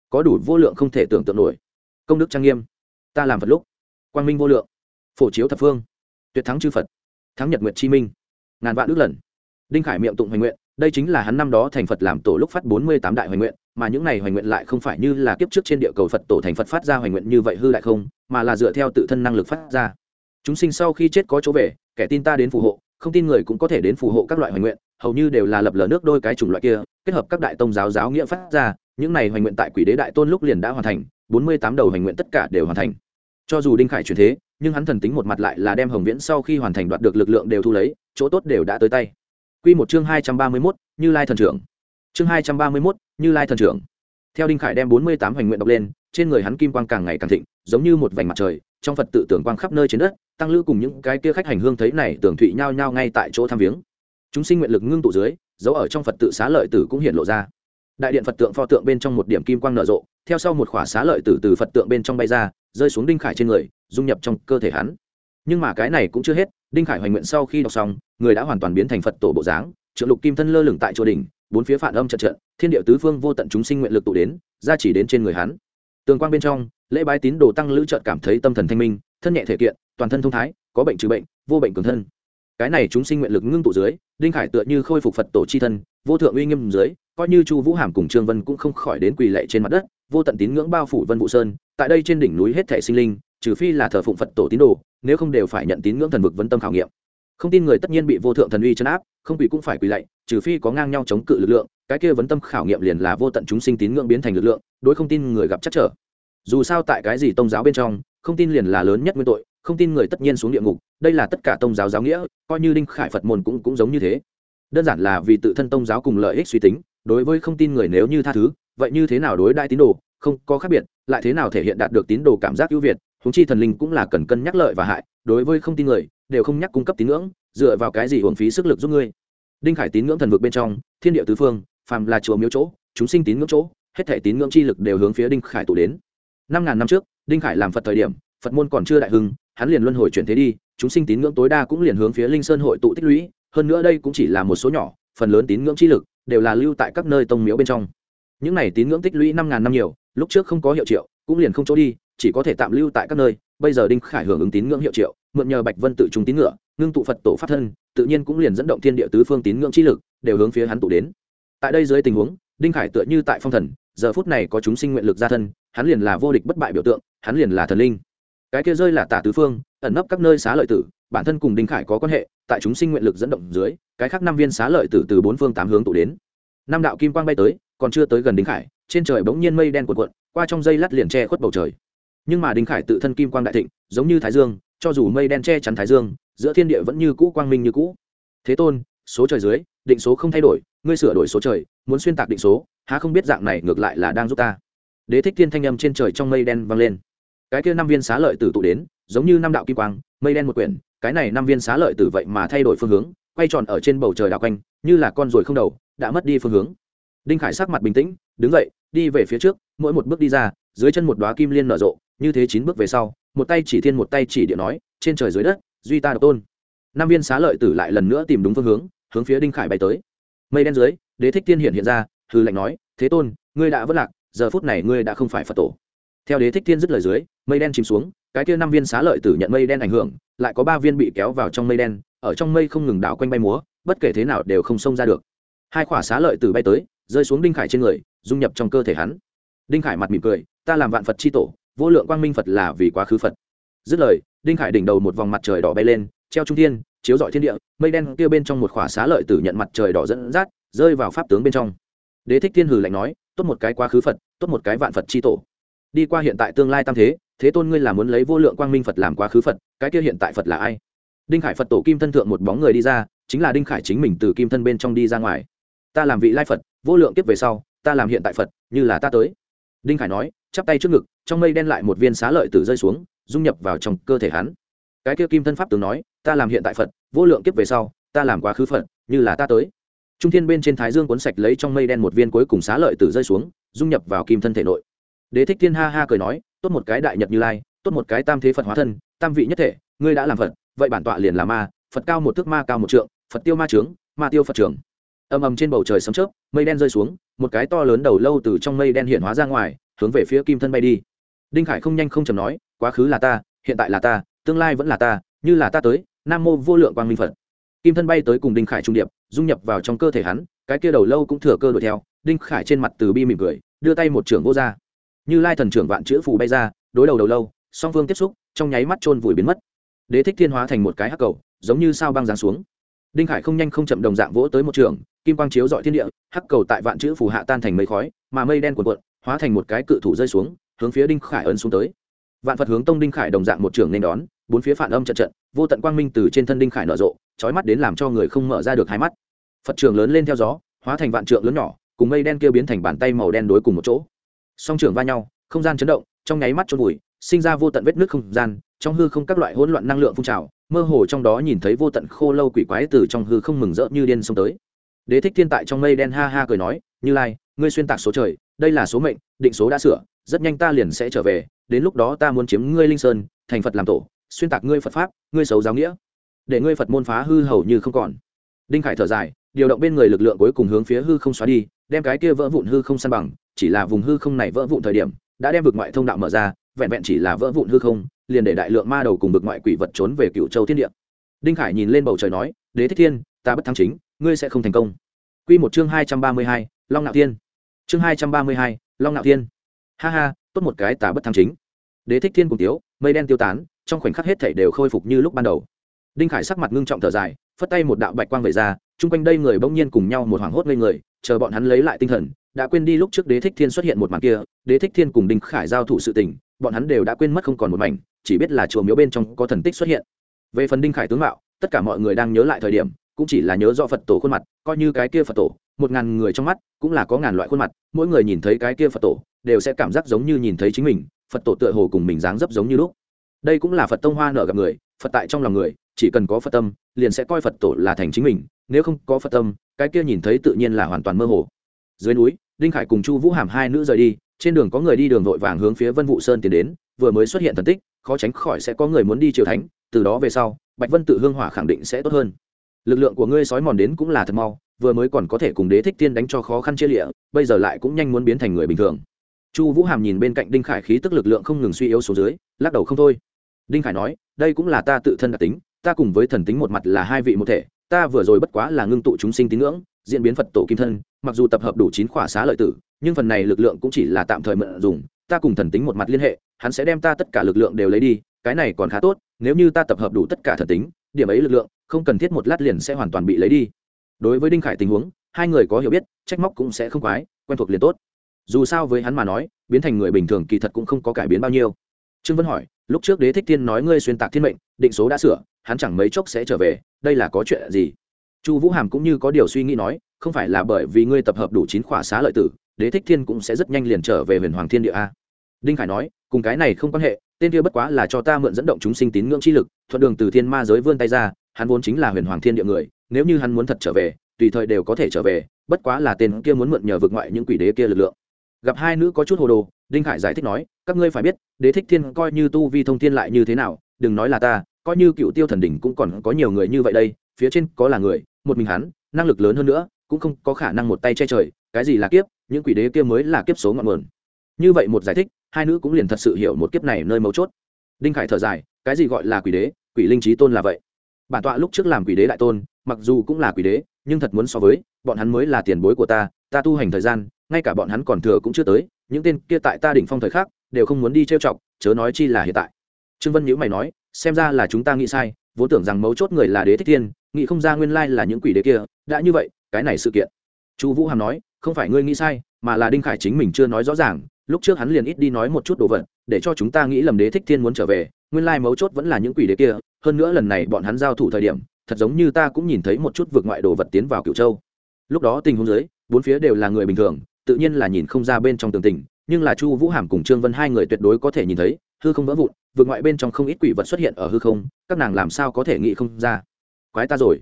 có đủ vô lượng không thể tưởng tượng nổi. Công đức trang nghiêm. Ta làm phật lúc, quang minh vô lượng. Phổ chiếu thập phương, tuyệt thắng chư phật. Thắng nhật nguyệt chi minh. Ngàn vạn ước lần. Đinh khải miệng tụng hoành nguyện, đây chính là hắn năm đó thành phật làm tổ lúc phát bốn mươi tám đại hoành nguyện mà những này hoành nguyện lại không phải như là kiếp trước trên địa cầu phật tổ thành phật phát ra hoành nguyện như vậy hư lại không mà là dựa theo tự thân năng lực phát ra. Chúng sinh sau khi chết có chỗ về kẻ tin ta đến phù hộ không tin người cũng có thể đến phù hộ các loại hoành nguyện hầu như đều là lập lờ nước đôi cái chủng loại kia kết hợp các đại tông giáo giáo nghĩa phát ra những này hoành nguyện tại quỷ đế đại tôn lúc liền đã hoàn thành bốn mươi tám đầu hoành nguyện tất cả đều hoàn thành. Cho dù đinh khải chuyển thế nhưng hắn thần tính một mặt lại là đem hồng viễn sau khi hoàn thành đoạt được lực lượng đều thu lấy chỗ tốt đều đã tới tay. Quy một chương hai trăm ba mươi 231, Như Lai thần trưởng. Chương hai trăm ba mươi 231, như Lai thần trưởng. Theo Đinh Khải đem bốn mươi tám hoành nguyện đọc lên, trên người hắn kim quang càng ngày càng thịnh, giống như một vành mặt trời, trong Phật tự tưởng quang khắp nơi trên đất, tăng lữ cùng những cái kia khách hành hương thấy này tưởng thụy nhao nhao ngay tại chỗ tham viếng. Chúng sinh nguyện lực ngưng tụ dưới, giấu ở trong Phật tự xá lợi tử cũng hiện lộ ra. Đại điện Phật tượng pho tượng bên trong một điểm kim quang nở rộ, theo sau một khỏa xá lợi tử từ Phật tượng bên trong bay ra, rơi xuống Đinh Khải trên người, dung nhập trong cơ thể hắn nhưng mà cái này cũng chưa hết đinh khải hoành nguyện sau khi đọc xong người đã hoàn toàn biến thành phật tổ bộ dáng trượng lục kim thân lơ lửng tại chỗ đỉnh bốn phía phản âm trận trận, thiên địa tứ phương vô tận chúng sinh nguyện lực tụ đến ra chỉ đến trên người hắn. Tường quang bên trong, lễ bái tín đồ tăng lữ trợt cảm thấy tâm thần thanh minh, thân nhẹ thể kiện, toàn thân thông thái, có bệnh trừ bệnh, vô bệnh cường thân. Cái này chúng sinh nguyện lực ngưng tụ dưới, đinh khải tựa như khôi phục phật tổ c h i thân, vô thượng uy nghiêm dưới, coi như chu vũ hàm cùng trương vân cũng không khỏi đến quỳ lệ trên mặt đất, vô tận tín ngưỡng bao phủ vân vũ sơn, tại đây trên đỉnh núi hết thể sinh linh, trừ phi là thờ phụng phật tổ tín đồ, nếu không đều phải nhận tín ngưỡng thần vực vân tâm khảo nghiệm không tin người tất nhiên bị vô thượng thần uy chấn áp, không quỷ cũng phải quỳ lạy, trừ phi có ngang nhau chống cự lực lượng, cái kia vấn tâm khảo nghiệm liền là vô tận chúng sinh tín ngưỡng biến thành lực lượng, đối không tin người gặp chắc trở. Dù sao tại cái gì tôn giáo bên trong, không tin liền là lớn nhất nguyên tội, không tin người tất nhiên xuống địa ngục, đây là tất cả tôn giáo giáo nghĩa, coi như đinh khải phật môn cũng cũng giống như thế. Đơn giản là vì tự thân tôn giáo cùng lợi ích suy tính, đối với không tin người nếu như tha thứ, vậy như thế nào đối đại tín đồ, không có khác biệt, lại thế nào thể hiện đạt được tín đồ cảm giác ưu việt húng chi thần linh cũng là cần cân nhắc lợi và hại, đối với không tin người đều không nhắc cung cấp tín ngưỡng, dựa vào cái gì hưởng phí sức lực giúp ngươi? Đinh khải tín ngưỡng thần vực bên trong, thiên địa tứ phương, phàm là chùa miếu chỗ, chúng sinh tín ngưỡng chỗ, hết thể tín ngưỡng chi lực đều hướng phía đinh khải tụ đến. Năm ngàn năm trước, đinh khải làm phật thời điểm, phật môn còn chưa đại hưng, hắn liền luân hồi chuyển thế đi, chúng sinh tín ngưỡng tối đa cũng liền hướng phía linh sơn hội tụ tích lũy, hơn nữa đây cũng chỉ là một số nhỏ, phần lớn tín ngưỡng chi lực đều là lưu tại các nơi tông miếu bên trong. Những này tín ngưỡng tích lũy năm ngàn năm nhiều, lúc trước không có hiệu triệu, cũng liền không chỗ đi, chỉ có thể tạm lưu tại các nơi, bây giờ đinh khải hưởng ứng tín ngưỡng hiệu triệu mượn nhờ bạch vân tự trung tín ngựa, ngưng tụ phật tổ pháp thân, tự nhiên cũng liền dẫn động thiên địa tứ phương tín ngưỡng chi lực, đều hướng phía hắn tụ đến. Tại đây dưới tình huống, đinh khải tựa như tại phong thần, giờ phút này có chúng sinh nguyện lực ra thân, hắn liền là vô địch bất bại biểu tượng, hắn liền là thần linh. Cái kia rơi là tả tứ phương, ẩn nấp các nơi xá lợi tử, bản thân cùng đinh khải có quan hệ, tại chúng sinh nguyện lực dẫn động dưới, cái khác năm viên xá lợi tử từ bốn phương tám hướng tụ đến. Năm đạo kim quang bay tới, còn chưa tới gần đinh khải, trên trời bỗng nhiên mây đen cuộn cuộn, qua trong dây lát liền che khuất bầu trời nhưng mà đinh khải tự thân kim quang đại thịnh, giống như thái dương, cho dù mây đen che chắn thái dương, giữa thiên địa vẫn như cũ quang minh như cũ. Thế tôn, số trời dưới, định số không thay đổi, ngươi sửa đổi số trời, muốn xuyên tạc định số, há không biết dạng này ngược lại là đang giúp ta. Đế thích thiên thanh âm trên trời trong mây đen vang lên. Cái kia năm viên xá lợi tử tụ đến, giống như năm đạo kim quang, mây đen một quyển, cái này năm viên xá lợi tử vậy mà thay đổi phương hướng, quay tròn ở trên bầu trời đảo quanh, như là con ruồi không đầu, đã mất đi phương hướng. Đinh khải sắc mặt bình tĩnh, đứng dậy, đi về phía trước, mỗi một bước đi ra, dưới chân một đoá kim liên nở rộ như thế chín bước về sau, một tay chỉ thiên một tay chỉ địa nói, trên trời dưới đất, duy ta độc tôn. Năm viên xá lợi tử lại lần nữa tìm đúng phương hướng hướng phía đinh khải bay tới. Mây đen dưới, đế thích tiên hiện hiện ra hư lệnh nói, thế tôn, ngươi đã vất lạc, giờ phút này ngươi đã không phải phật tổ. Theo đế thích tiên dứt lời dưới, mây đen chìm xuống, cái kia năm viên xá lợi tử nhận mây đen ảnh hưởng, lại có ba viên bị kéo vào trong mây đen, ở trong mây không ngừng đảo quanh bay múa, bất kể thế nào đều không xông ra được. Hai quả xá lợi tử bay tới, rơi xuống đinh khải trên người, dung nhập trong cơ thể hắn. Đinh khải mặt mỉm cười, ta làm vạn phật c h i tổ vô lượng quang minh phật là vì quá khứ phật. Dứt lời, đinh khải đỉnh đầu một vòng mặt trời đỏ bay lên, treo trung thiên, chiếu dọi thiên địa, mây đen kia bên trong một khỏa xá lợi tử nhận mặt trời đỏ dẫn dắt, rơi vào pháp tướng bên trong. Đế thích thiên hử lạnh nói, tốt một cái quá khứ phật, tốt một cái vạn phật c h i tổ. Đi qua hiện tại tương lai tam thế thế tôn ngươi là muốn lấy vô lượng quang minh phật làm quá khứ phật, cái kia hiện tại phật là ai? Đinh khải phật tổ kim thân thượng một bóng người đi ra, chính là đinh khải chính mình từ kim thân bên trong đi ra ngoài. Ta làm vị lai phật, vô lượng tiếp về sau, ta làm hiện tại phật, như là ta tới. Đinh khải nói chắp tay trước ngực, trong mây đen lại một viên xá lợi tử rơi xuống, dung nhập vào trong cơ thể hắn. Cái kia kim thân pháp tướng nói, ta làm hiện tại phật, vô lượng kiếp về sau, ta làm quá khứ phật, như là ta tới. Trung thiên bên trên thái dương cuốn sạch lấy trong mây đen một viên cuối cùng xá lợi tử rơi xuống, dung nhập vào kim thân thể nội. Đế thích thiên ha ha cười nói, tốt một cái đại nhật như lai, tốt một cái tam thế phật hóa thân, tam vị nhất thể, ngươi đã làm phật, vậy bản tọa liền là ma, phật cao một thước ma cao một trượng, phật tiêu ma trướng, ma tiêu phật trường. Ầm ầm trên bầu trời sấm chớp, mây đen rơi xuống, một cái to lớn đầu lâu từ trong mây đen hiện hóa ra ngoài hướng về phía kim thân bay đi. Đinh khải không nhanh không chầm nói, quá khứ là ta, hiện tại là ta, tương lai vẫn là ta, như là ta tới, nam mô vô lượng quang minh phật. Kim thân bay tới cùng đinh khải trung điệp, dung nhập vào trong cơ thể hắn, cái kia đầu lâu cũng thừa cơ đuổi theo, đinh khải trên mặt từ bi mỉm cười, đưa tay một trưởng vô ra. Như lai thần trưởng vạn chữ phù bay ra, đối đầu đầu lâu, song phương tiếp xúc, trong nháy mắt trôn vùi biến mất. Đế thích thiên hóa thành một cái hắc cầu, giống như sao băng giáng xuống. Đinh khải không nhanh không chậm đồng dạng vỗ tới một trường, kim quang chiếu dọi thiên địa, hắc cầu tại vạn chữ phù hạ tan thành mây khói, mà mây đen cuộn cuộn hóa thành một cái cự thủ rơi xuống, hướng phía đinh khải ấn xuống tới. Vạn phật hướng tông đinh khải đồng dạng một trường nên đón, bốn phía phản âm trận trận, vô tận quang minh từ trên thân đinh khải nở rộ trói mắt đến làm cho người không mở ra được hai mắt. Phật trường lớn lên theo gió, hóa thành vạn trượng lớn nhỏ, cùng mây đen kia biến thành bàn tay màu đen đối cùng một chỗ. Song trường va nhau, không gian chấn động, trong nháy mắt trôn vùi, sinh ra vô tận vết nước không gian, trong hư không các loại hỗn loạn năng lượng phun trào, mơ hồ trong đó nhìn thấy vô tận khô lâu quỷ quái từ trong hư không mừng rỡ như điên xông tới. Đế thích thiên tại trong mây đen ha ha cười nói, như lai, ngươi xuyên tạc số trời đây là số mệnh, định số đã sửa, rất nhanh ta liền sẽ trở về, đến lúc đó ta muốn chiếm ngươi linh sơn, thành phật làm tổ, xuyên tạc ngươi phật pháp, ngươi xấu giáo nghĩa. Để ngươi phật môn phá hư hầu như không còn. Đinh khải thở dài, điều động bên người lực lượng cuối cùng hướng phía hư không xóa đi, đem cái kia vỡ vụn hư không san bằng, chỉ là vùng hư không này vỡ vụn thời điểm, đã đem vực ngoại thông đạo mở ra, vẹn vẹn chỉ là vỡ vụn hư không, liền để đại lượng ma đầu cùng vực ngoại quỷ vật trốn về cựu châu thiên địa. Đinh khải nhìn lên bầu trời nói, đế thích thiên, ta bất thắng chính, ngươi sẽ không thành công. Quy một chương hai trăm ba mươi hai, long nạo thiên chương hai trăm ba mươi hai, long ngạo thiên. Ha ha, tốt một cái tà bất thắng chính. Đế thích thiên cùng tiếu, mây đen tiêu tán, trong khoảnh khắc hết thảy đều khôi phục như lúc ban đầu. Đinh khải sắc mặt ngưng trọng thở dài, phất tay một đạo bạch quang về ra, chung quanh đây người bỗng nhiên cùng nhau một hoảng hốt ngây người, chờ bọn hắn lấy lại tinh thần, đã quên đi lúc trước đế thích thiên xuất hiện một màn kia, đế thích thiên cùng đinh khải giao thủ sự tình, bọn hắn đều đã quên mất không còn một mảnh, chỉ biết là chùa miếu bên trong có thần tích xuất hiện. Về phần đinh khải tướng mạo, tất cả mọi người đang nhớ lại thời điểm cũng chỉ là nhớ do phật tổ khuôn mặt, coi như cái kia phật tổ, một ngàn người trong mắt cũng là có ngàn loại khuôn mặt, mỗi người nhìn thấy cái kia phật tổ đều sẽ cảm giác giống như nhìn thấy chính mình, phật tổ tựa hồ cùng mình dáng dấp giống như lúc. Đây cũng là phật tông hoa nở gặp người, phật tại trong lòng người, chỉ cần có phật tâm, liền sẽ coi phật tổ là thành chính mình, nếu không có phật tâm, cái kia nhìn thấy tự nhiên là hoàn toàn mơ hồ. Dưới núi, đinh khải cùng chu vũ hàm hai nữ rời đi, trên đường có người đi đường vội vàng hướng phía vân vũ sơn tiến đến, vừa mới xuất hiện thần tích, khó tránh khỏi sẽ có người muốn đi triều thánh, từ đó về sau, bạch vân tự hương hỏa khẳng định sẽ tốt hơn lực lượng của ngươi sói mòn đến cũng là thật mau, vừa mới còn có thể cùng đế thích tiên đánh cho khó khăn chia lịa, bây giờ lại cũng nhanh muốn biến thành người bình thường. Chu vũ hàm nhìn bên cạnh đinh khải khí tức lực lượng không ngừng suy yếu số dưới, lắc đầu không thôi. Đinh khải nói, đây cũng là ta tự thân đặc tính, ta cùng với thần tính một mặt là hai vị một thể, ta vừa rồi bất quá là ngưng tụ chúng sinh tín ngưỡng, diễn biến phật tổ kim thân, mặc dù tập hợp đủ chín khỏa xá lợi tử, nhưng phần này lực lượng cũng chỉ là tạm thời mượn dùng, ta cùng thần tính một mặt liên hệ, hắn sẽ đem ta tất cả lực lượng đều lấy đi, cái này còn khá tốt, nếu như ta tập hợp đủ tất cả thần tính điểm ấy lực lượng, không cần thiết một lát liền sẽ hoàn toàn bị lấy đi. Đối với đinh khải tình huống, hai người có hiểu biết, trách móc cũng sẽ không quái, quen thuộc liền tốt. Dù sao với hắn mà nói, biến thành người bình thường kỳ thật cũng không có cải biến bao nhiêu. Trương vân hỏi, lúc trước đế thích thiên nói ngươi xuyên tạc thiên mệnh, định số đã sửa, hắn chẳng mấy chốc sẽ trở về, đây là có chuyện gì? Chu vũ hàm cũng như có điều suy nghĩ nói, không phải là bởi vì ngươi tập hợp đủ chín khỏa xá lợi tử, đế thích thiên cũng sẽ rất nhanh liền trở về huyền hoàng thiên địa a. Đinh khải nói, cùng cái này không quan hệ tên kia bất quá là cho ta mượn dẫn động chúng sinh tín ngưỡng chi lực, thuận đường từ thiên ma giới vươn tay ra, hắn vốn chính là huyền hoàng thiên địa người, nếu như hắn muốn thật trở về, tùy thời đều có thể trở về, bất quá là tên kia muốn mượn nhờ vực ngoại những quỷ đế kia lực lượng. Gặp hai nữ có chút hồ đồ, đinh khải giải thích nói, các ngươi phải biết, đế thích thiên coi như tu vi thông thiên lại như thế nào, đừng nói là ta, coi như cựu tiêu thần đỉnh cũng còn có nhiều người như vậy đây, phía trên có là người, một mình hắn, năng lực lớn hơn nữa, cũng không có khả năng một tay che trời, cái gì là kiếp, những quỷ đế kia mới là kiếp số ngọn nguồn. Như vậy một giải thích hai nữ cũng liền thật sự hiểu một kiếp này nơi mấu chốt. Đinh khải thở dài cái gì gọi là quỷ đế? Quỷ linh trí tôn là vậy. Bản tọa lúc trước làm quỷ đế đại tôn mặc dù cũng là quỷ đế nhưng thật muốn so với bọn hắn mới là tiền bối của ta ta tu hành thời gian ngay cả bọn hắn còn thừa cũng chưa tới những tên kia tại ta đỉnh phong thời khác, đều không muốn đi trêu chọc chớ nói chi là hiện tại. Trương vân nhữ mày nói xem ra là chúng ta nghĩ sai vốn tưởng rằng mấu chốt người là đế thích thiên nghĩ không ra nguyên lai là những quỷ đế kia đã như vậy cái này sự kiện. Chu vũ hàm nói không phải ngươi nghĩ sai mà là đinh khải chính mình chưa nói rõ ràng lúc trước hắn liền ít đi nói một chút đồ vật, để cho chúng ta nghĩ lầm đế thích thiên muốn trở về, nguyên lai mấu chốt vẫn là những quỷ đế kia, hơn nữa lần này bọn hắn giao thủ thời điểm, thật giống như ta cũng nhìn thấy một chút vượt ngoại đồ vật tiến vào cựu châu. Lúc đó tình huống dưới, bốn phía đều là người bình thường, tự nhiên là nhìn không ra bên trong tường tình, nhưng là chu vũ hàm cùng trương vân hai người tuyệt đối có thể nhìn thấy, hư không vỡ vụn, vượt ngoại bên trong không ít quỷ vật xuất hiện ở hư không, các nàng làm sao có thể nghĩ không ra. Quái ta rồi.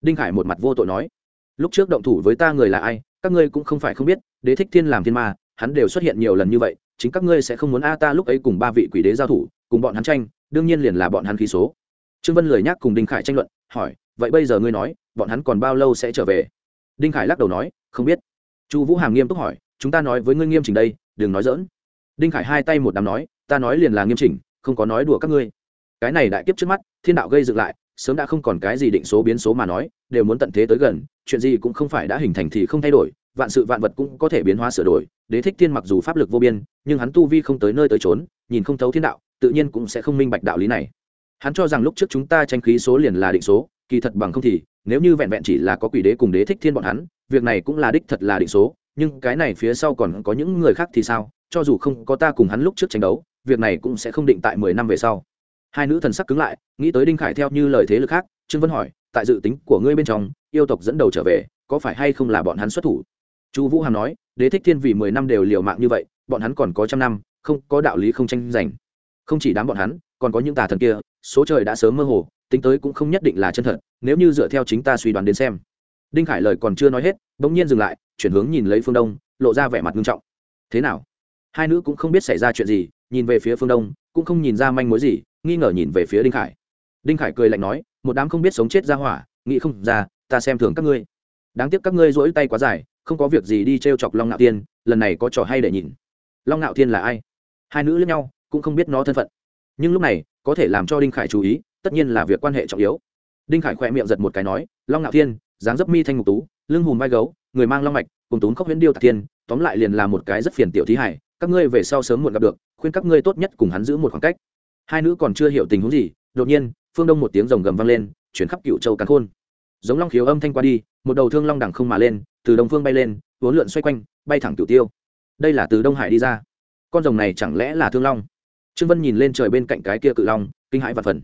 Đinh khải một mặt vô tội nói. Lúc trước động thủ với ta người là ai, các ngươi cũng không phải không biết, đế thích thiên làm thiên ma hắn đều xuất hiện nhiều lần như vậy, chính các ngươi sẽ không muốn a ta lúc ấy cùng ba vị quỷ đế giao thủ, cùng bọn hắn tranh, đương nhiên liền là bọn hắn khí số. Trương vân lười nhắc cùng đinh khải tranh luận, hỏi, vậy bây giờ ngươi nói, bọn hắn còn bao lâu sẽ trở về? Đinh khải lắc đầu nói, không biết. Chu vũ hàm nghiêm túc hỏi, chúng ta nói với ngươi nghiêm chỉnh đây, đừng nói dỡn đinh khải hai tay một đám nói, ta nói liền là nghiêm chỉnh, không có nói đùa các ngươi. Cái này đại kiếp trước mắt, thiên đạo gây dựng lại, sớm đã không còn cái gì định số biến số mà nói, đều muốn tận thế tới gần, chuyện gì cũng không phải đã hình thành thì không thay đổi vạn sự vạn vật cũng có thể biến hóa sửa đổi, đế thích thiên mặc dù pháp lực vô biên, nhưng hắn tu vi không tới nơi tới trốn nhìn không thấu thiên đạo, tự nhiên cũng sẽ không minh bạch đạo lý này. Hắn cho rằng lúc trước chúng ta tranh khí số liền là định số, kỳ thật bằng không thì, nếu như vẹn vẹn chỉ là có quỷ đế cùng đế thích thiên bọn hắn, việc này cũng là đích thật là định số, nhưng cái này phía sau còn có những người khác thì sao? Cho dù không có ta cùng hắn lúc trước tranh đấu, việc này cũng sẽ không định tại mười năm về sau. Hai nữ thần sắc cứng lại, nghĩ tới đinh khải theo như lời thế lực khác, trương vân hỏi, tại dự tính của ngươi bên trong, yêu tộc dẫn đầu trở về, có phải hay không là bọn hắn xuất thủ? Chu vũ hàm nói, đế thích thiên vì mười năm đều liều mạng như vậy, bọn hắn còn có trăm năm, không có đạo lý không tranh giành. Không chỉ đám bọn hắn, còn có những tà thần kia, số trời đã sớm mơ hồ, tính tới cũng không nhất định là chân thật, nếu như dựa theo chính ta suy đoán đến xem. Đinh khải lời còn chưa nói hết, bỗng nhiên dừng lại, chuyển hướng nhìn lấy phương đông, lộ ra vẻ mặt nghiêm trọng. Thế nào? Hai nữ cũng không biết xảy ra chuyện gì, nhìn về phía phương đông, cũng không nhìn ra manh mối gì, nghi ngờ nhìn về phía đinh khải. Đinh khải cười lạnh nói, một đám không biết sống chết ra hỏa, nghĩ không ra, ta xem thường các ngươi. Đáng tiếc các ngươi rỗi tay quá dài không có việc gì đi t r e o chọc long ngạo tiên, lần này có trò hay để nhìn. Long ngạo thiên là ai? Hai nữ lẫn nhau, cũng không biết nó thân phận. Nhưng lúc này, có thể làm cho đinh khải chú ý, tất nhiên là việc quan hệ trọng yếu. Đinh khải khỏe miệng giật một cái nói, long ngạo thiên dáng dấp mi thanh ngục tú, lưng hùm vai gấu, người mang long mạch, cùng túm khóc huyễn điêu tạc thiên tóm lại liền là một cái rất phiền tiểu thí hải, các ngươi về sau sớm muộn gặp được, khuyên các ngươi tốt nhất cùng hắn giữ một khoảng cách. Hai nữ còn chưa hiểu tình huống gì, đột nhiên, phương đông một tiếng rồng gầm vang lên, chuyển khắp cựu châu càn khôn. Giống long khiếu âm thanh qua đi, một đầu thương long đằng không mà lên từ đông phương bay lên, vốn lượn xoay quanh, bay thẳng tiểu tiêu. Đây là từ đông hải đi ra. Con rồng này chẳng lẽ là thương long? Trương vân nhìn lên trời bên cạnh cái kia cự long, kinh hãi và phần.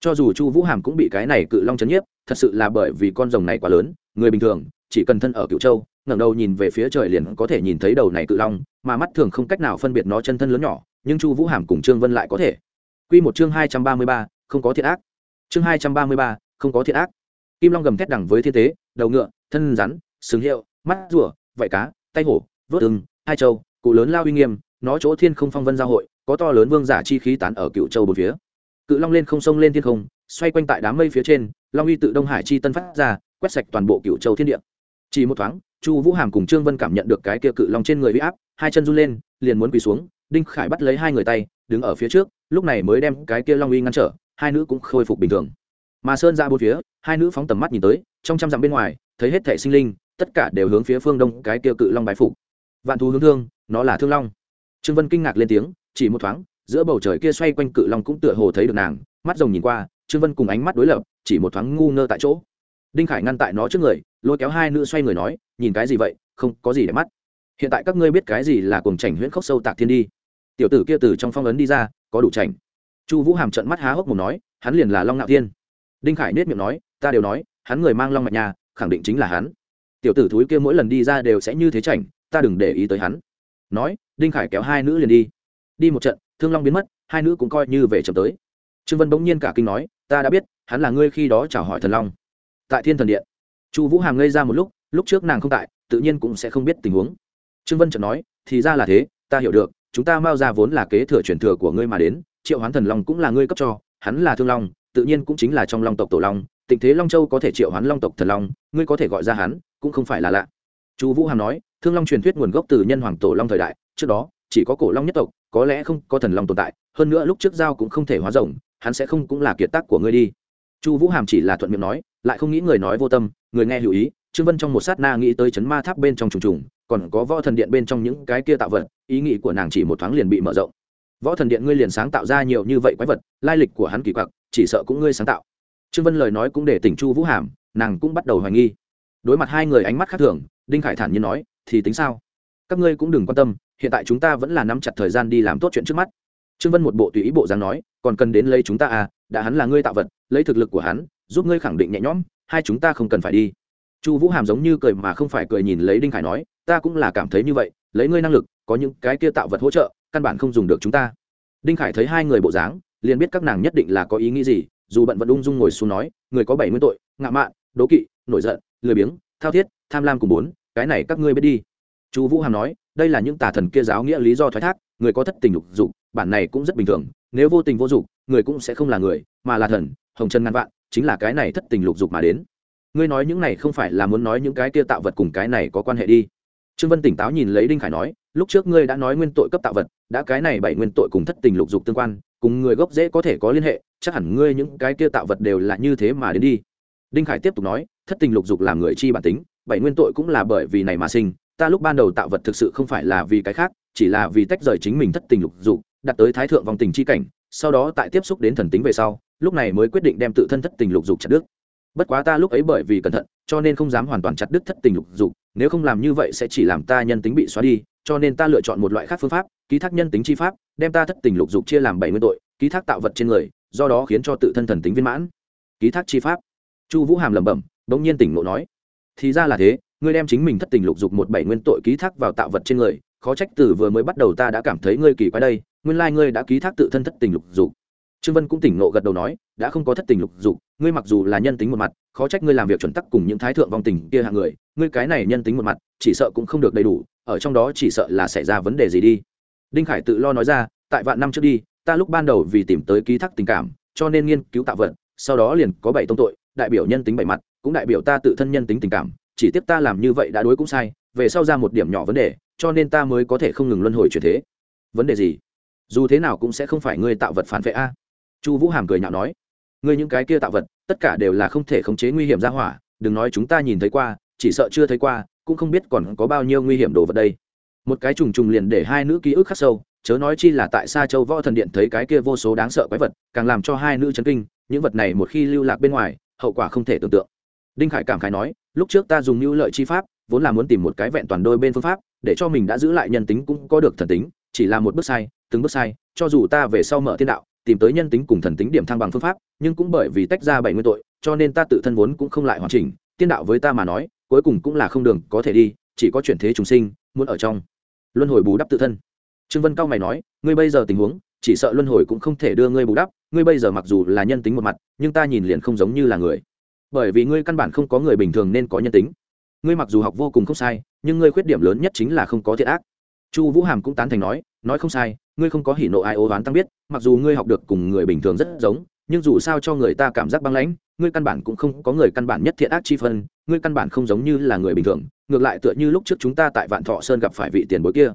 Cho dù chu vũ hàm cũng bị cái này cự long chấn nhiếp, thật sự là bởi vì con rồng này quá lớn, người bình thường, chỉ cần thân ở cựu châu, ngẩng đầu nhìn về phía trời liền có thể nhìn thấy đầu này cự long, mà mắt thường không cách nào phân biệt nó chân thân lớn nhỏ, nhưng chu vũ hàm cùng trương vân lại có thể. Q một chương hai trăm ba mươi ba, không có thiệt ác. Chương hai trăm ba mươi ba, không có thiệt ác. Kim long gầm thét đẳng với thiên tế, đầu ngựa, thân rắn xứng hiệu mắt rùa vạy cá, tay hổ, vớt ưng, hai châu cụ lớn lao uy nghiêm, nó chỗ thiên không phong vân giao hội, có to lớn vương giả chi khí tán ở cựu châu bốn phía. Cự long lên không sông lên thiên không, xoay quanh tại đám mây phía trên, long uy tự đông hải chi tân phát ra, quét sạch toàn bộ cựu châu thiên địa. Chỉ một thoáng, chu vũ hàm cùng trương vân cảm nhận được cái kia cự long trên người huy áp, hai chân run lên, liền muốn quỳ xuống, đinh khải bắt lấy hai người tay, đứng ở phía trước, lúc này mới đem cái kia long uy ngăn trở, hai nữ cũng khôi phục bình thường. Mà sơn ra bốn phía, hai nữ phóng tầm mắt nhìn tới, trong trăm dặm bên ngoài, thấy hết thể sinh linh tất cả đều hướng phía phương đông cái tiêu cự long bái phục. Vạn thú hướng thương, nó là thương long. Trương vân kinh ngạc lên tiếng, chỉ một thoáng, giữa bầu trời kia xoay quanh cự long cũng tựa hồ thấy được nàng, mắt rồng nhìn qua, trương vân cùng ánh mắt đối lập, chỉ một thoáng ngu ngơ tại chỗ. Đinh khải ngăn tại nó trước người, lôi kéo hai nữ xoay người nói, nhìn cái gì vậy? Không có gì để mắt. Hiện tại các ngươi biết cái gì là cuồng chảnh huyễn khốc sâu tạc thiên đi. Tiểu tử kia từ trong phong ấn đi ra, có đủ chảnh. Chu vũ hàm trận mắt há hốc một nói, hắn liền là long ngạo thiên. Đinh khải nết miệng nói, ta đều nói, hắn người mang long mạch nhà khẳng định chính là hắn tiểu tử thúi kia mỗi lần đi ra đều sẽ như thế chảnh, ta đừng để ý tới hắn. Nói, đinh khải kéo hai nữ liền đi. Đi một trận, thương long biến mất, hai nữ cũng coi như về chậm tới. Trương vân bỗng nhiên cả kinh nói, ta đã biết, hắn là ngươi khi đó chào hỏi thần long. Tại thiên thần điện, chu vũ hàm ngây ra một lúc lúc trước nàng không tại, tự nhiên cũng sẽ không biết tình huống. Trương vân chợt nói, thì ra là thế, ta hiểu được, chúng ta mao ra vốn là kế thừa truyền thừa của ngươi mà đến, triệu hoán thần long cũng là ngươi cấp cho, hắn là thương long, tự nhiên cũng chính là trong long tộc tổ long tình thế long châu có thể triệu hoán long tộc thần long, ngươi có thể gọi ra hắn cũng không phải là lạ. Chu vũ hàm nói, thương long truyền thuyết nguồn gốc từ nhân hoàng tổ long thời đại, trước đó, chỉ có cổ long nhất tộc, có lẽ không có thần long tồn tại, hơn nữa lúc trước giao cũng không thể hóa rồng, hắn sẽ không cũng là kiệt tác của ngươi đi. Chu vũ hàm chỉ là thuận miệng nói, lại không nghĩ người nói vô tâm, người nghe hữu ý, trương vân trong một sát na nghĩ tới chấn ma tháp bên trong trùng trùng, còn có võ thần điện bên trong những cái kia tạo vật, ý nghĩ của nàng chỉ một thoáng liền bị mở rộng. Võ thần điện ngươi liền sáng tạo ra nhiều như vậy quái vật, lai lịch của hắn kỳ quặc, chỉ sợ cũng ngươi sáng tạo. Trương vân lời nói cũng để tỉnh chu vũ hàm, nàng cũng bắt đầu hoài nghi đối mặt hai người ánh mắt khác thường, đinh khải thản nhiên nói, thì tính sao? Các ngươi cũng đừng quan tâm, hiện tại chúng ta vẫn là nắm chặt thời gian đi làm tốt chuyện trước mắt. Trương vân một bộ tùy ý bộ dáng nói, còn cần đến lấy chúng ta à đã hắn là ngươi tạo vật, lấy thực lực của hắn, giúp ngươi khẳng định nhẹ nhõm, hai chúng ta không cần phải đi. Chu vũ hàm giống như cười mà không phải cười nhìn lấy đinh khải nói, ta cũng là cảm thấy như vậy, lấy ngươi năng lực, có những cái kia tạo vật hỗ trợ, căn bản không dùng được chúng ta. Đinh khải thấy hai người bộ dáng, liền biết các nàng nhất định là có ý nghĩ gì, dù bận vẫn ung dung ngồi xuống nói, người có bảy mươi tội, ngạo mạn, đố kỵ, nổi giận lười biếng, thao thiết, tham lam cùng bốn, cái này các ngươi biết đi. Chu vũ hàm nói, đây là những tà thần kia giáo nghĩa lý do thoái thác, người có thất tình lục dục, bản này cũng rất bình thường, nếu vô tình vô dục, người cũng sẽ không là người, mà là thần, hồng trần ngàn vạn, chính là cái này thất tình lục dục mà đến. Ngươi nói những này không phải là muốn nói những cái kia tạo vật cùng cái này có quan hệ đi. Trương vân tỉnh táo nhìn lấy đinh khải nói, lúc trước ngươi đã nói nguyên tội cấp tạo vật, đã cái này bảy nguyên tội cùng thất tình lục dục tương quan, cùng người gốc dễ có thể có liên hệ, chắc hẳn ngươi những cái kia tạo vật đều là như thế mà đến đi. Đinh khải tiếp tục nói thất tình lục dục làm người chi bản tính, bảy nguyên tội cũng là bởi vì này mà sinh. Ta lúc ban đầu tạo vật thực sự không phải là vì cái khác, chỉ là vì tách rời chính mình thất tình lục dục đặt tới thái thượng vòng tình chi cảnh, sau đó tại tiếp xúc đến thần tính về sau, lúc này mới quyết định đem tự thân thất tình lục dục chặt đứt. Bất quá ta lúc ấy bởi vì cẩn thận, cho nên không dám hoàn toàn chặt đứt thất tình lục dục, nếu không làm như vậy sẽ chỉ làm ta nhân tính bị xóa đi, cho nên ta lựa chọn một loại khác phương pháp, ký thác nhân tính chi pháp, đem ta thất tình lục dục chia làm bảy mươi tội, ký thác tạo vật trên người, do đó khiến cho tự thân thần tính viên mãn. Ký thác chi pháp. Chu vũ hàm lẩm bẩm bỗng nhiên tỉnh ngộ nói, thì ra là thế, ngươi đem chính mình thất tình lục dục một bảy nguyên tội ký thác vào tạo vật trên người, khó trách từ vừa mới bắt đầu ta đã cảm thấy ngươi kỳ quái đây, nguyên lai ngươi đã ký thác tự thân thất tình lục dục. Trương vân cũng tỉnh ngộ gật đầu nói, đã không có thất tình lục dục, ngươi mặc dù là nhân tính một mặt, khó trách ngươi làm việc chuẩn tắc cùng những thái thượng vong tình kia hạng người, ngươi cái này nhân tính một mặt, chỉ sợ cũng không được đầy đủ, ở trong đó chỉ sợ là xảy ra vấn đề gì đi. Đinh khải tự lo nói ra, tại vạn năm trước đi, ta lúc ban đầu vì tìm tới ký thác tình cảm, cho nên nghiên cứu tạo vật, sau đó liền có bảy tông tội, đại biểu nhân tính bảy mặt cũng đại biểu ta tự thân nhân tính tình cảm, chỉ tiếp ta làm như vậy đã đối cũng sai, về sau ra một điểm nhỏ vấn đề, cho nên ta mới có thể không ngừng luân hồi chuyển thế. Vấn đề gì? Dù thế nào cũng sẽ không phải ngươi tạo vật phản vệ a. Chu vũ hàm cười nhạo nói. Ngươi những cái kia tạo vật, tất cả đều là không thể khống chế nguy hiểm ra hỏa, đừng nói chúng ta nhìn thấy qua, chỉ sợ chưa thấy qua, cũng không biết còn có bao nhiêu nguy hiểm đồ vật đây. Một cái trùng trùng liền để hai nữ ký ức khắc sâu, chớ nói chi là tại xa châu võ thần điện thấy cái kia vô số đáng sợ quái vật, càng làm cho hai nữ chấn kinh, những vật này một khi lưu lạc bên ngoài, hậu quả không thể tưởng tượng đinh khải cảm khải nói, lúc trước ta dùng mưu lợi chi pháp, vốn là muốn tìm một cái vẹn toàn đôi bên phương pháp, để cho mình đã giữ lại nhân tính cũng có được thần tính, chỉ là một bước sai, từng bước sai, cho dù ta về sau mở thiên đạo, tìm tới nhân tính cùng thần tính điểm thăng bằng phương pháp, nhưng cũng bởi vì tách ra bảy nguyên tội, cho nên ta tự thân vốn cũng không lại hoàn chỉnh tiên đạo với ta mà nói, cuối cùng cũng là không đường có thể đi, chỉ có chuyển thế chúng sinh, muốn ở trong. Luân hồi bù đắp tự thân. Trương vân cao mày nói, ngươi bây giờ tình huống, chỉ sợ luân hồi cũng không thể đưa ngươi bù đắp, ngươi bây giờ mặc dù là nhân tính một mặt, nhưng ta nhìn liền không giống như là người bởi vì ngươi căn bản không có người bình thường nên có nhân tính. Ngươi mặc dù học vô cùng không sai, nhưng ngươi khuyết điểm lớn nhất chính là không có thiện ác. Chu vũ hàm cũng tán thành nói nói không sai, ngươi không có hỉ nộ ai ô oán tăng biết, mặc dù ngươi học được cùng người bình thường rất giống, nhưng dù sao cho người ta cảm giác băng lãnh, ngươi căn bản cũng không có người căn bản nhất thiện ác chi phân, ngươi căn bản không giống như là người bình thường, ngược lại tựa như lúc trước chúng ta tại vạn thọ sơn gặp phải vị tiền bối kia.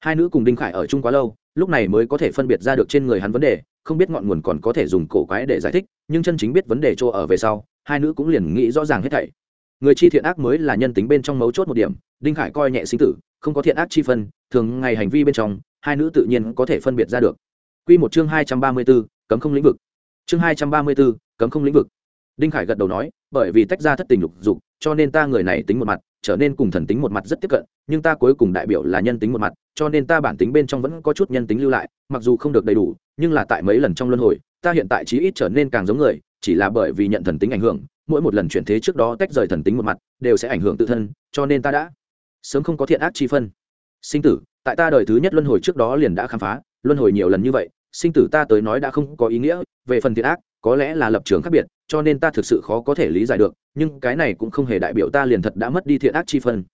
Hai nữ cùng đinh khải ở chung quá lâu, lúc này mới có thể phân biệt ra được trên người hắn vấn đề không biết ngọn nguồn còn có thể dùng cổ quái để giải thích nhưng chân chính biết vấn đề chỗ ở về sau hai nữ cũng liền nghĩ rõ ràng hết thảy người chi thiện ác mới là nhân tính bên trong mấu chốt một điểm đinh khải coi nhẹ sinh tử không có thiện ác chi phân thường ngày hành vi bên trong hai nữ tự nhiên có thể phân biệt ra được Quy một chương hai trăm ba mươi 234, cấm không lĩnh vực. Chương hai trăm ba mươi 234, cấm không lĩnh vực. Đinh Khải gật đầu nói, bởi vì tách ra thất tình lục dục, cho nên ta người này tính một mặt, trở nên cùng thần tính một mặt rất tiếp cận, nhưng ta cuối cùng đại biểu là nhân tính một mặt, cho nên ta bản tính bên trong vẫn có chút nhân tính lưu lại, mặc dù không được đầy đủ, nhưng là tại mấy lần trong luân hồi, ta hiện tại chí ít trở nên càng giống người, chỉ là bởi vì nhận thần tính ảnh hưởng, mỗi một lần chuyển thế trước đó tách rời thần tính một mặt, đều sẽ ảnh hưởng tự thân, cho nên ta đã sớm không có thiện ác chi phân. Sinh tử tại ta đời thứ nhất luân hồi trước đó liền đã khám phá luân hồi nhiều lần như vậy sinh tử ta tới nói đã không có ý nghĩa về phần thiện ác có lẽ là lập trường khác biệt, cho nên ta thực sự khó có thể lý giải được, nhưng cái này cũng không hề đại biểu ta liền thật đã mất đi thiện ác chi phân.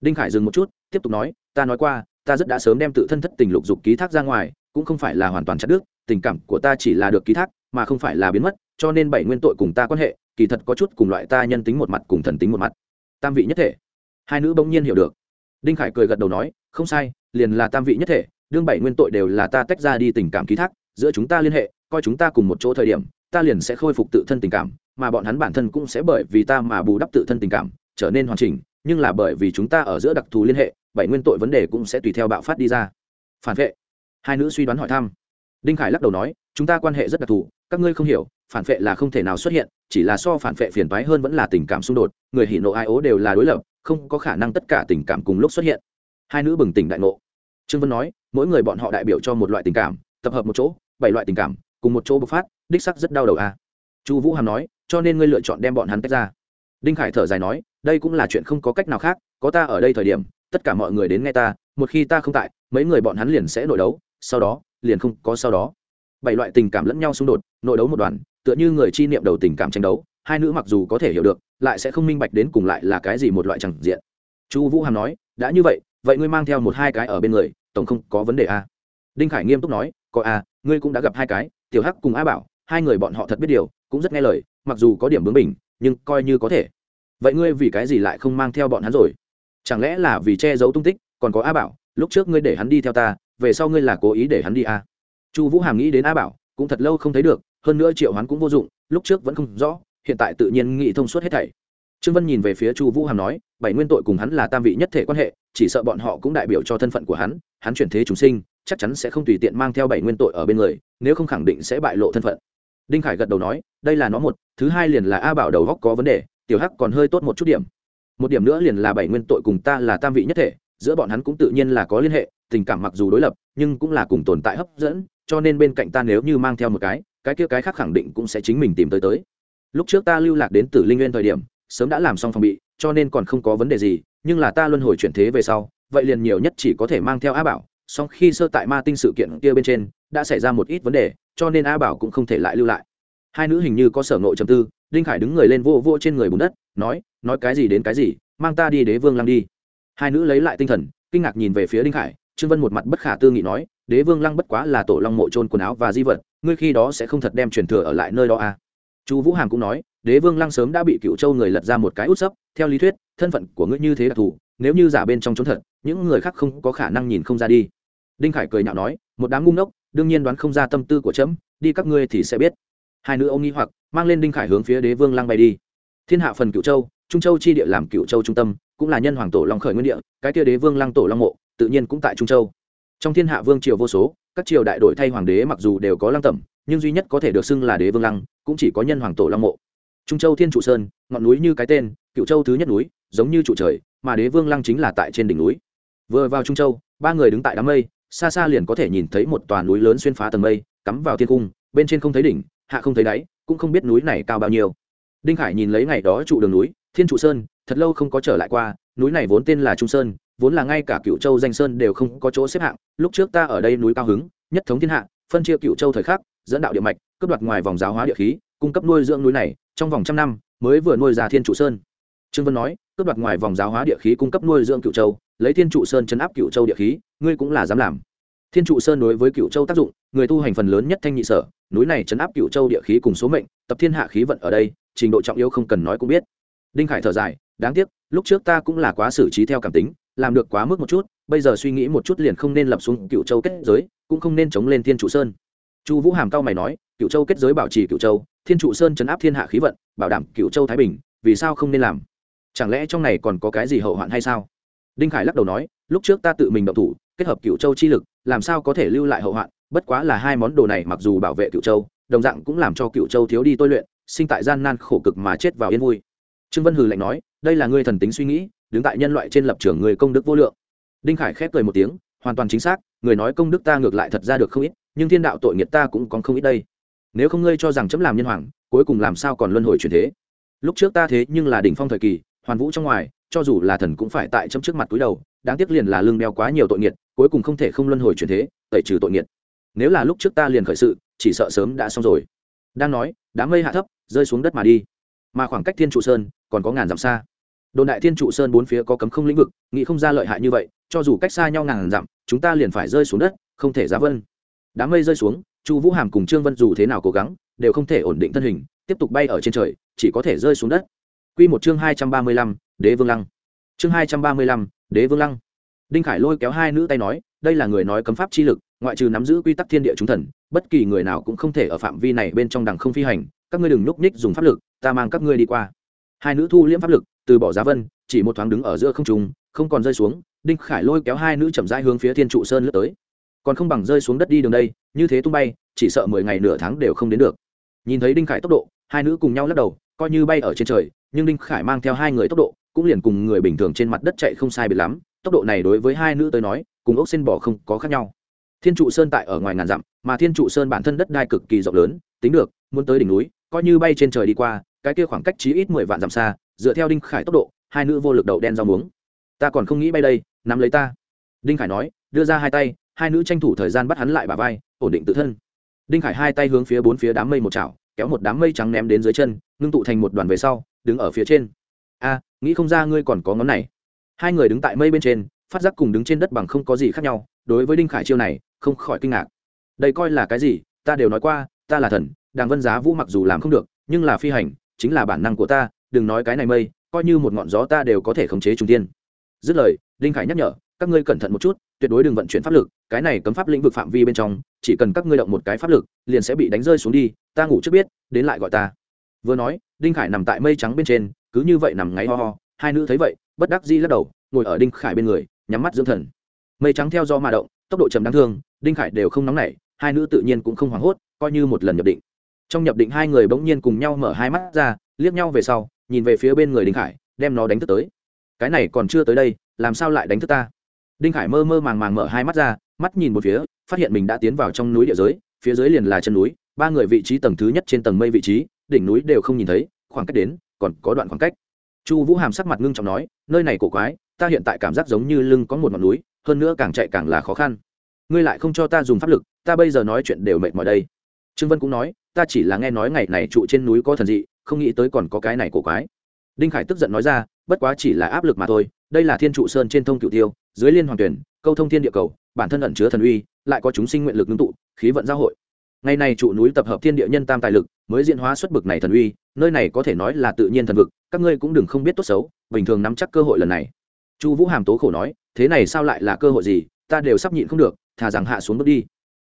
Đinh khải dừng một chút, tiếp tục nói, ta nói qua, ta rất đã sớm đem tự thân thất tình lục dục ký thác ra ngoài, cũng không phải là hoàn toàn chặt đứt, tình cảm của ta chỉ là được ký thác, mà không phải là biến mất, cho nên bảy nguyên tội cùng ta quan hệ, kỳ thật có chút cùng loại ta nhân tính một mặt cùng thần tính một mặt. Tam vị nhất thể. Hai nữ bỗng nhiên hiểu được. Đinh khải cười gật đầu nói, không sai, liền là tam vị nhất thể, đương bảy nguyên tội đều là ta tách ra đi tình cảm ký thác, giữa chúng ta liên hệ, coi chúng ta cùng một chỗ thời điểm ta liền sẽ khôi phục tự thân tình cảm, mà bọn hắn bản thân cũng sẽ bởi vì ta mà bù đắp tự thân tình cảm, trở nên hoàn chỉnh, nhưng là bởi vì chúng ta ở giữa đặc thù liên hệ, bảy nguyên tội vấn đề cũng sẽ tùy theo bạo phát đi ra. Phản vệ. Hai nữ suy đoán hỏi thăm. Đinh khải lắc đầu nói, chúng ta quan hệ rất đặc thù, các ngươi không hiểu, phản vệ là không thể nào xuất hiện, chỉ là so phản vệ phiền toái hơn vẫn là tình cảm xung đột, người hỉ nộ ai ố đều là đối lập, không có khả năng tất cả tình cảm cùng lúc xuất hiện. Hai nữ bừng tỉnh đại ngộ. Trương vân nói, mỗi người bọn họ đại biểu cho một loại tình cảm, tập hợp một chỗ, bảy loại tình cảm cùng một chỗ bộc phát đích sắc rất đau đầu a à. chu vũ hàm nói cho nên ngươi lựa chọn đem bọn hắn tách ra đinh khải thở dài nói đây cũng là chuyện không có cách nào khác có ta ở đây thời điểm tất cả mọi người đến nghe ta một khi ta không tại mấy người bọn hắn liền sẽ nội đấu sau đó liền không có sau đó bảy loại tình cảm lẫn nhau xung đột nội đấu một đoàn tựa như người chi niệm đầu tình cảm tranh đấu hai nữ mặc dù có thể hiểu được lại sẽ không minh bạch đến cùng lại là cái gì một loại chẳng diện chu vũ hàm nói đã như vậy vậy ngươi mang theo một hai cái ở bên người tổng không có vấn đề a à? đinh khải nghiêm túc nói có a à, ngươi cũng đã gặp hai cái tiểu hắc cùng a bảo, hai người bọn họ thật biết điều, cũng rất nghe lời, mặc dù có điểm bướng bỉnh, nhưng coi như có thể. Vậy ngươi vì cái gì lại không mang theo bọn hắn rồi? Chẳng lẽ là vì che giấu tung tích, còn có a bảo, lúc trước ngươi để hắn đi theo ta, về sau ngươi là cố ý để hắn đi a chu vũ hàm nghĩ đến a bảo, cũng thật lâu không thấy được, hơn nữa triệu hắn cũng vô dụng, lúc trước vẫn không rõ, hiện tại tự nhiên nghĩ thông suốt hết thảy trương vân nhìn về phía chu vũ hàm nói, bảy nguyên tội cùng hắn là tam vị nhất thể quan hệ, chỉ sợ bọn họ cũng đại biểu cho thân phận của hắn hắn chuyển thế chúng sinh, chắc chắn sẽ không tùy tiện mang theo bảy nguyên tội ở bên người, nếu không khẳng định sẽ bại lộ thân phận. Đinh khải gật đầu nói, đây là nó một, thứ hai liền là a bảo đầu góc có vấn đề, tiểu hắc còn hơi tốt một chút điểm. Một điểm nữa liền là bảy nguyên tội cùng ta là tam vị nhất thể, giữa bọn hắn cũng tự nhiên là có liên hệ, tình cảm mặc dù đối lập, nhưng cũng là cùng tồn tại hấp dẫn, cho nên bên cạnh ta nếu như mang theo một cái cái kia cái khác khẳng định cũng sẽ chính mình tìm tới tới. Lúc trước ta lưu lạc đến tử linh nguyên thời điểm sớm đã làm xong phòng bị, cho nên còn không có vấn đề gì, nhưng là ta luân hồi chuyển thế về sau, vậy liền nhiều nhất chỉ có thể mang theo a bảo. Song khi sơ tại ma tinh sự kiện kia bên trên, đã xảy ra một ít vấn đề, cho nên a bảo cũng không thể lại lưu lại. Hai nữ hình như có sở nội trầm tư, đinh khải đứng người lên vô vô trên người bùn đất, nói nói cái gì đến cái gì, mang ta đi đế vương lăng đi. Hai nữ lấy lại tinh thần, kinh ngạc nhìn về phía đinh khải, trương vân một mặt bất khả tư nghị nói, đế vương lăng bất quá là tổ long mộ trôn quần áo và di vật, ngươi khi đó sẽ không thật đem truyền thừa ở lại nơi đó à. chu vũ hàm cũng nói đế vương lăng sớm đã bị cựu châu người lật ra một cái út sấp, theo lý thuyết, thân phận của ngươi như thế đặc thù, nếu như giả bên trong trốn thật, những người khác không có khả năng nhìn không ra đi. Đinh khải cười nhạo nói, một đám ngu ngốc, đương nhiên đoán không ra tâm tư của trẫm đi các ngươi thì sẽ biết. Hai nữ ông nghi hoặc, mang lên đinh khải hướng phía đế vương lăng bay đi. Thiên hạ phần cựu châu, trung châu chi địa làm cựu châu trung tâm, cũng là nhân hoàng tổ long khởi nguyên địa, cái kia đế vương lăng tổ long mộ, tự nhiên cũng tại trung châu. Trong thiên hạ vương triều vô số, các triều đại đổi thay hoàng đế mặc dù đều có lăng tẩm, nhưng duy nhất có thể được xưng là đế vương lăng, cũng chỉ có nhân hoàng tổ long mộ trung châu thiên trụ sơn, ngọn núi như cái tên, cựu châu thứ nhất núi, giống như trụ trời, mà đế vương lăng chính là tại trên đỉnh núi. Vừa vào trung châu, ba người đứng tại đám mây, xa xa liền có thể nhìn thấy một tòa núi lớn xuyên phá tầng mây, cắm vào thiên cung, bên trên không thấy đỉnh, hạ không thấy đáy, cũng không biết núi này cao bao nhiêu. Đinh khải nhìn lấy ngày đó trụ đường núi, thiên trụ sơn, thật lâu không có trở lại qua, núi này vốn tên là trung sơn, vốn là ngay cả cựu châu danh sơn đều không có chỗ xếp hạng, lúc trước ta ở đây núi cao hứng, nhất thống thiên hạ, phân chia cựu châu thời khắc, dẫn đạo địa mạch, cướp đoạt ngoài vòng giáo hóa địa khí, cung cấp nuôi dưỡng núi này trong vòng trăm năm mới vừa nuôi ra thiên trụ sơn. Trương vân nói, cướp đoạt ngoài vòng giáo hóa địa khí cung cấp nuôi dưỡng cựu châu, lấy thiên trụ sơn chấn áp cựu châu địa khí, ngươi cũng là dám làm. Thiên trụ sơn đối với cựu châu tác dụng, người tu hành phần lớn nhất thanh nhị sở, núi này chấn áp cựu châu địa khí cùng số mệnh, tập thiên hạ khí vận ở đây, trình độ trọng yếu không cần nói cũng biết. Đinh khải thở dài, đáng tiếc, lúc trước ta cũng là quá xử trí theo cảm tính, làm được quá mức một chút, bây giờ suy nghĩ một chút liền không nên lập xuống cựu châu kết giới, cũng không nên chống lên thiên trụ sơn. Chu vũ hàm cao mày nói, cựu châu kết giới bảo trì cựu châu thiên trụ sơn chấn áp thiên hạ khí vận, bảo đảm cựu châu thái bình, vì sao không nên làm? Chẳng lẽ trong này còn có cái gì hậu hoạn hay sao? Đinh khải lắc đầu nói, lúc trước ta tự mình động thủ, kết hợp cựu châu chi lực, làm sao có thể lưu lại hậu hoạn? Bất quá là hai món đồ này mặc dù bảo vệ cựu châu, đồng dạng cũng làm cho cựu châu thiếu đi tôi luyện, sinh tại gian nan khổ cực mà chết vào yên vui. Trương vân hừ lạnh nói, đây là ngươi thần tính suy nghĩ, đứng tại nhân loại trên lập trường người công đức vô lượng. Đinh khải khép cười một tiếng, hoàn toàn chính xác, người nói công đức ta ngược lại thật ra được không ít, nhưng thiên đạo tội nghiệt ta cũng còn không ít đây nếu không ngươi cho rằng chấm làm nhân hoàng, cuối cùng làm sao còn luân hồi truyền thế? Lúc trước ta thế nhưng là đỉnh phong thời kỳ, hoàn vũ trong ngoài, cho dù là thần cũng phải tại chấm trước mặt túi đầu, đáng tiếc liền là lương đeo quá nhiều tội nghiệt, cuối cùng không thể không luân hồi truyền thế, tẩy trừ tội nghiệt. Nếu là lúc trước ta liền khởi sự, chỉ sợ sớm đã xong rồi. Đang nói, đám mây hạ thấp, rơi xuống đất mà đi. Mà khoảng cách thiên trụ sơn còn có ngàn dặm xa. Đồn đại thiên trụ sơn bốn phía có cấm không lĩnh vực, nghĩ không ra lợi hại như vậy, cho dù cách xa nhau ngàn dặm, chúng ta liền phải rơi xuống đất, không thể giá vân. Đám mây rơi xuống chu vũ hàm cùng trương vân dù thế nào cố gắng, đều không thể ổn định thân hình, tiếp tục bay ở trên trời, chỉ có thể rơi xuống đất. Q một chương hai trăm ba mươi lăm, đế vương lăng. Chương hai trăm ba mươi lăm, đế vương lăng. Đinh khải lôi kéo hai nữ tay nói, đây là người nói cấm pháp chi lực, ngoại trừ nắm giữ quy tắc thiên địa chúng thần, bất kỳ người nào cũng không thể ở phạm vi này bên trong đằng không phi hành, các ngươi đừng núp ních dùng pháp lực, ta mang các ngươi đi qua. Hai nữ thu liễm pháp lực, từ bỏ giá vân, chỉ một thoáng đứng ở giữa không trung, không còn rơi xuống, đinh khải lôi kéo hai nữ chậm rãi hướng phía thiên trụ sơn lướt tới còn không bằng rơi xuống đất đi đường đây, như thế tung bay, chỉ sợ mười ngày nửa tháng đều không đến được. Nhìn thấy đinh khải tốc độ, hai nữ cùng nhau lắc đầu, coi như bay ở trên trời, nhưng đinh khải mang theo hai người tốc độ, cũng liền cùng người bình thường trên mặt đất chạy không sai biệt lắm, tốc độ này đối với hai nữ tới nói, cùng ốc xin bỏ không có khác nhau. Thiên trụ sơn tại ở ngoài ngàn dặm, mà thiên trụ sơn bản thân đất đai cực kỳ rộng lớn, tính được, muốn tới đỉnh núi, coi như bay trên trời đi qua, cái kia khoảng cách chí ít mười vạn dặm xa, dựa theo đinh khải tốc độ, hai nữ vô lực đậu đen rau muống. Ta còn không nghĩ bay đây, nắm lấy ta. Đinh khải nói, đưa ra hai tay hai nữ tranh thủ thời gian bắt hắn lại bà vai, ổn định tự thân. Đinh khải hai tay hướng phía bốn phía đám mây một chảo, kéo một đám mây trắng ném đến dưới chân, ngưng tụ thành một đoàn về sau, đứng ở phía trên. A, nghĩ không ra ngươi còn có ngón này. Hai người đứng tại mây bên trên, phát giác cùng đứng trên đất bằng không có gì khác nhau, đối với đinh khải chiêu này, không khỏi kinh ngạc. Đây coi là cái gì? Ta đều nói qua, ta là thần, đàng vân giá vũ mặc dù làm không được, nhưng là phi hành, chính là bản năng của ta, đừng nói cái này mây, coi như một ngọn gió ta đều có thể khống chế trung tiên dứt lời, đinh khải nhắc nhở, các ngươi cẩn thận một chút, tuyệt đối đừng vận chuyển pháp lực cái này cấm pháp lĩnh vực phạm vi bên trong, chỉ cần các ngươi động một cái pháp lực, liền sẽ bị đánh rơi xuống đi, ta ngủ trước biết, đến lại gọi ta. Vừa nói, đinh khải nằm tại mây trắng bên trên, cứ như vậy nằm ngáy ho ho, hai nữ thấy vậy, bất đắc di lắc đầu, ngồi ở đinh khải bên người, nhắm mắt dưỡng thần. Mây trắng theo do mà động, tốc độ chậm đáng thương, đinh khải đều không nóng nảy, hai nữ tự nhiên cũng không hoảng hốt, coi như một lần nhập định. Trong nhập định, hai người bỗng nhiên cùng nhau mở hai mắt ra, liếc nhau về sau, nhìn về phía bên người đinh khải, đem nó đánh thức tới. Cái này còn chưa tới đây, làm sao lại đánh thức ta? Đinh khải mơ mơ màng màng mở hai mắt ra mắt nhìn một phía, phát hiện mình đã tiến vào trong núi địa giới, phía dưới liền là chân núi, ba người vị trí tầng thứ nhất trên tầng mây vị trí, đỉnh núi đều không nhìn thấy, khoảng cách đến, còn có đoạn khoảng cách. Chu vũ hàm sắc mặt ngưng trọng nói, nơi này cổ quái, ta hiện tại cảm giác giống như lưng có một ngọn núi, hơn nữa càng chạy càng là khó khăn. Ngươi lại không cho ta dùng pháp lực, ta bây giờ nói chuyện đều mệt mỏi đây. Trương vân cũng nói, ta chỉ là nghe nói ngày này trụ trên núi có thần dị, không nghĩ tới còn có cái này cổ quái. Đinh khải tức giận nói ra, bất quá chỉ là áp lực mà thôi, đây là thiên trụ sơn trên thông cựu tiêu, dưới liên hoàng tuyển, câu thông thiên địa cầu bản thân ẩn chứa thần uy, lại có chúng sinh nguyện lực ngưng tụ, khí vận giao hội. Ngày này trụ núi tập hợp thiên địa nhân tam tài lực, mới diễn hóa xuất bực này thần uy, nơi này có thể nói là tự nhiên thần vực, các ngươi cũng đừng không biết tốt xấu, bình thường nắm chắc cơ hội lần này. Chu vũ hàm tố khổ nói, thế này sao lại là cơ hội gì, ta đều sắp nhịn không được, thà rằng hạ xuống bước đi.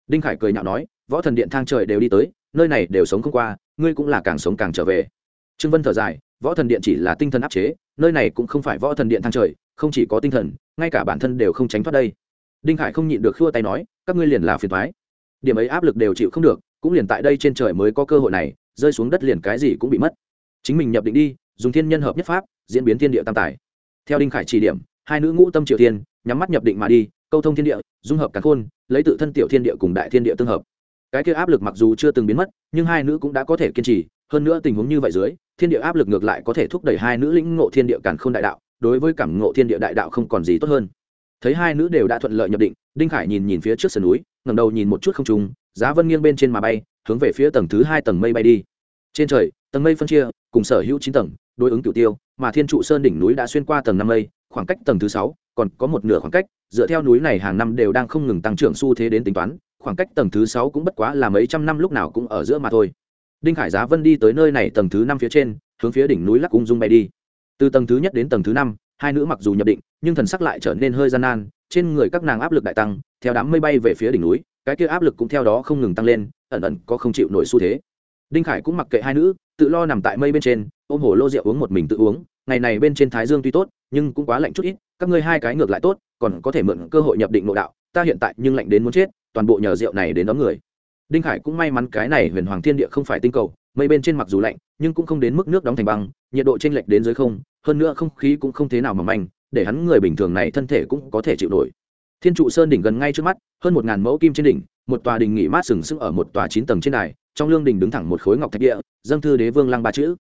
Đinh khải cười nhạo nói, võ thần điện thang trời đều đi tới, nơi này đều sống không qua, ngươi cũng là càng sống càng trở về. Trương vân thở dài, võ thần điện chỉ là tinh thần áp chế, nơi này cũng không phải võ thần điện thang trời, không chỉ có tinh thần, ngay cả bản thân đều không tránh thoát đây đinh khải không nhịn được khua tay nói, các ngươi liền là phiền thoái điểm ấy áp lực đều chịu không được, cũng liền tại đây trên trời mới có cơ hội này, rơi xuống đất liền cái gì cũng bị mất. Chính mình nhập định đi, dùng thiên nhân hợp nhất pháp, diễn biến thiên địa tam tài. Theo đinh khải chỉ điểm, hai nữ ngũ tâm triều thiên nhắm mắt nhập định mà đi, câu thông thiên địa, dung hợp cả khôn, lấy tự thân tiểu thiên địa cùng đại thiên địa tương hợp. Cái kia áp lực mặc dù chưa từng biến mất, nhưng hai nữ cũng đã có thể kiên trì, hơn nữa tình huống như vậy dưới, thiên địa áp lực ngược lại có thể thúc đẩy hai nữ lĩnh ngộ thiên địa càn k h ô n đại đạo, đối với cảm ngộ thiên địa đại đạo không còn gì tốt hơn thấy hai nữ đều đã thuận lợi nhập định, đinh khải nhìn nhìn phía trước sườn núi ngầm đầu nhìn một chút không trung, giá vân nghiêng bên trên mà bay, hướng về phía tầng thứ hai tầng mây bay đi. Trên trời, tầng mây phân chia, cùng sở hữu chín tầng, đối ứng cửu tiêu, mà thiên trụ sơn đỉnh núi đã xuyên qua tầng năm mây, khoảng cách tầng thứ sáu, còn có một nửa khoảng cách, dựa theo núi này hàng năm đều đang không ngừng tăng trưởng xu thế đến tính toán, khoảng cách tầng thứ sáu cũng bất quá là mấy trăm năm lúc nào cũng ở giữa mà thôi. Đinh khải giá vân đi tới nơi này tầng thứ năm phía trên, hướng phía đỉnh núi lắc ung dung bay đi. Từ tầng thứ nhất đến tầng thứ năm hai nữ mặc dù nhập định, nhưng thần sắc lại trở nên hơi gian nan, trên người các nàng áp lực đại tăng, theo đám mây bay về phía đỉnh núi, cái kia áp lực cũng theo đó không ngừng tăng lên, ẩn ẩn có không chịu nổi xu thế. Đinh khải cũng mặc kệ hai nữ, tự lo nằm tại mây bên trên, ôm hồ lô rượu uống một mình tự uống, ngày này bên trên thái dương tuy tốt, nhưng cũng quá lạnh chút ít, các ngươi hai cái ngược lại tốt, còn có thể mượn cơ hội nhập định nội đạo, ta hiện tại nhưng lạnh đến muốn chết, toàn bộ nhờ rượu này đến đón người. Đinh khải cũng may mắn cái này huyền hoàng thiên địa không phải tinh cầu, mây bên trên mặc dù lạnh, nhưng cũng không đến mức nước đóng thành băng, nhiệt độ chênh lệch đến dưới không hơn nữa không khí cũng không thế nào mà manh, để hắn người bình thường này thân thể cũng có thể chịu nổi. Thiên trụ sơn đỉnh gần ngay trước mắt, hơn một ngàn mẫu kim trên đỉnh, một tòa đình nghỉ mát sừng sững ở một tòa chín tầng trên đài, trong lương đình đứng thẳng một khối ngọc thạch địa, dâng thư đế vương lăng ba chữ.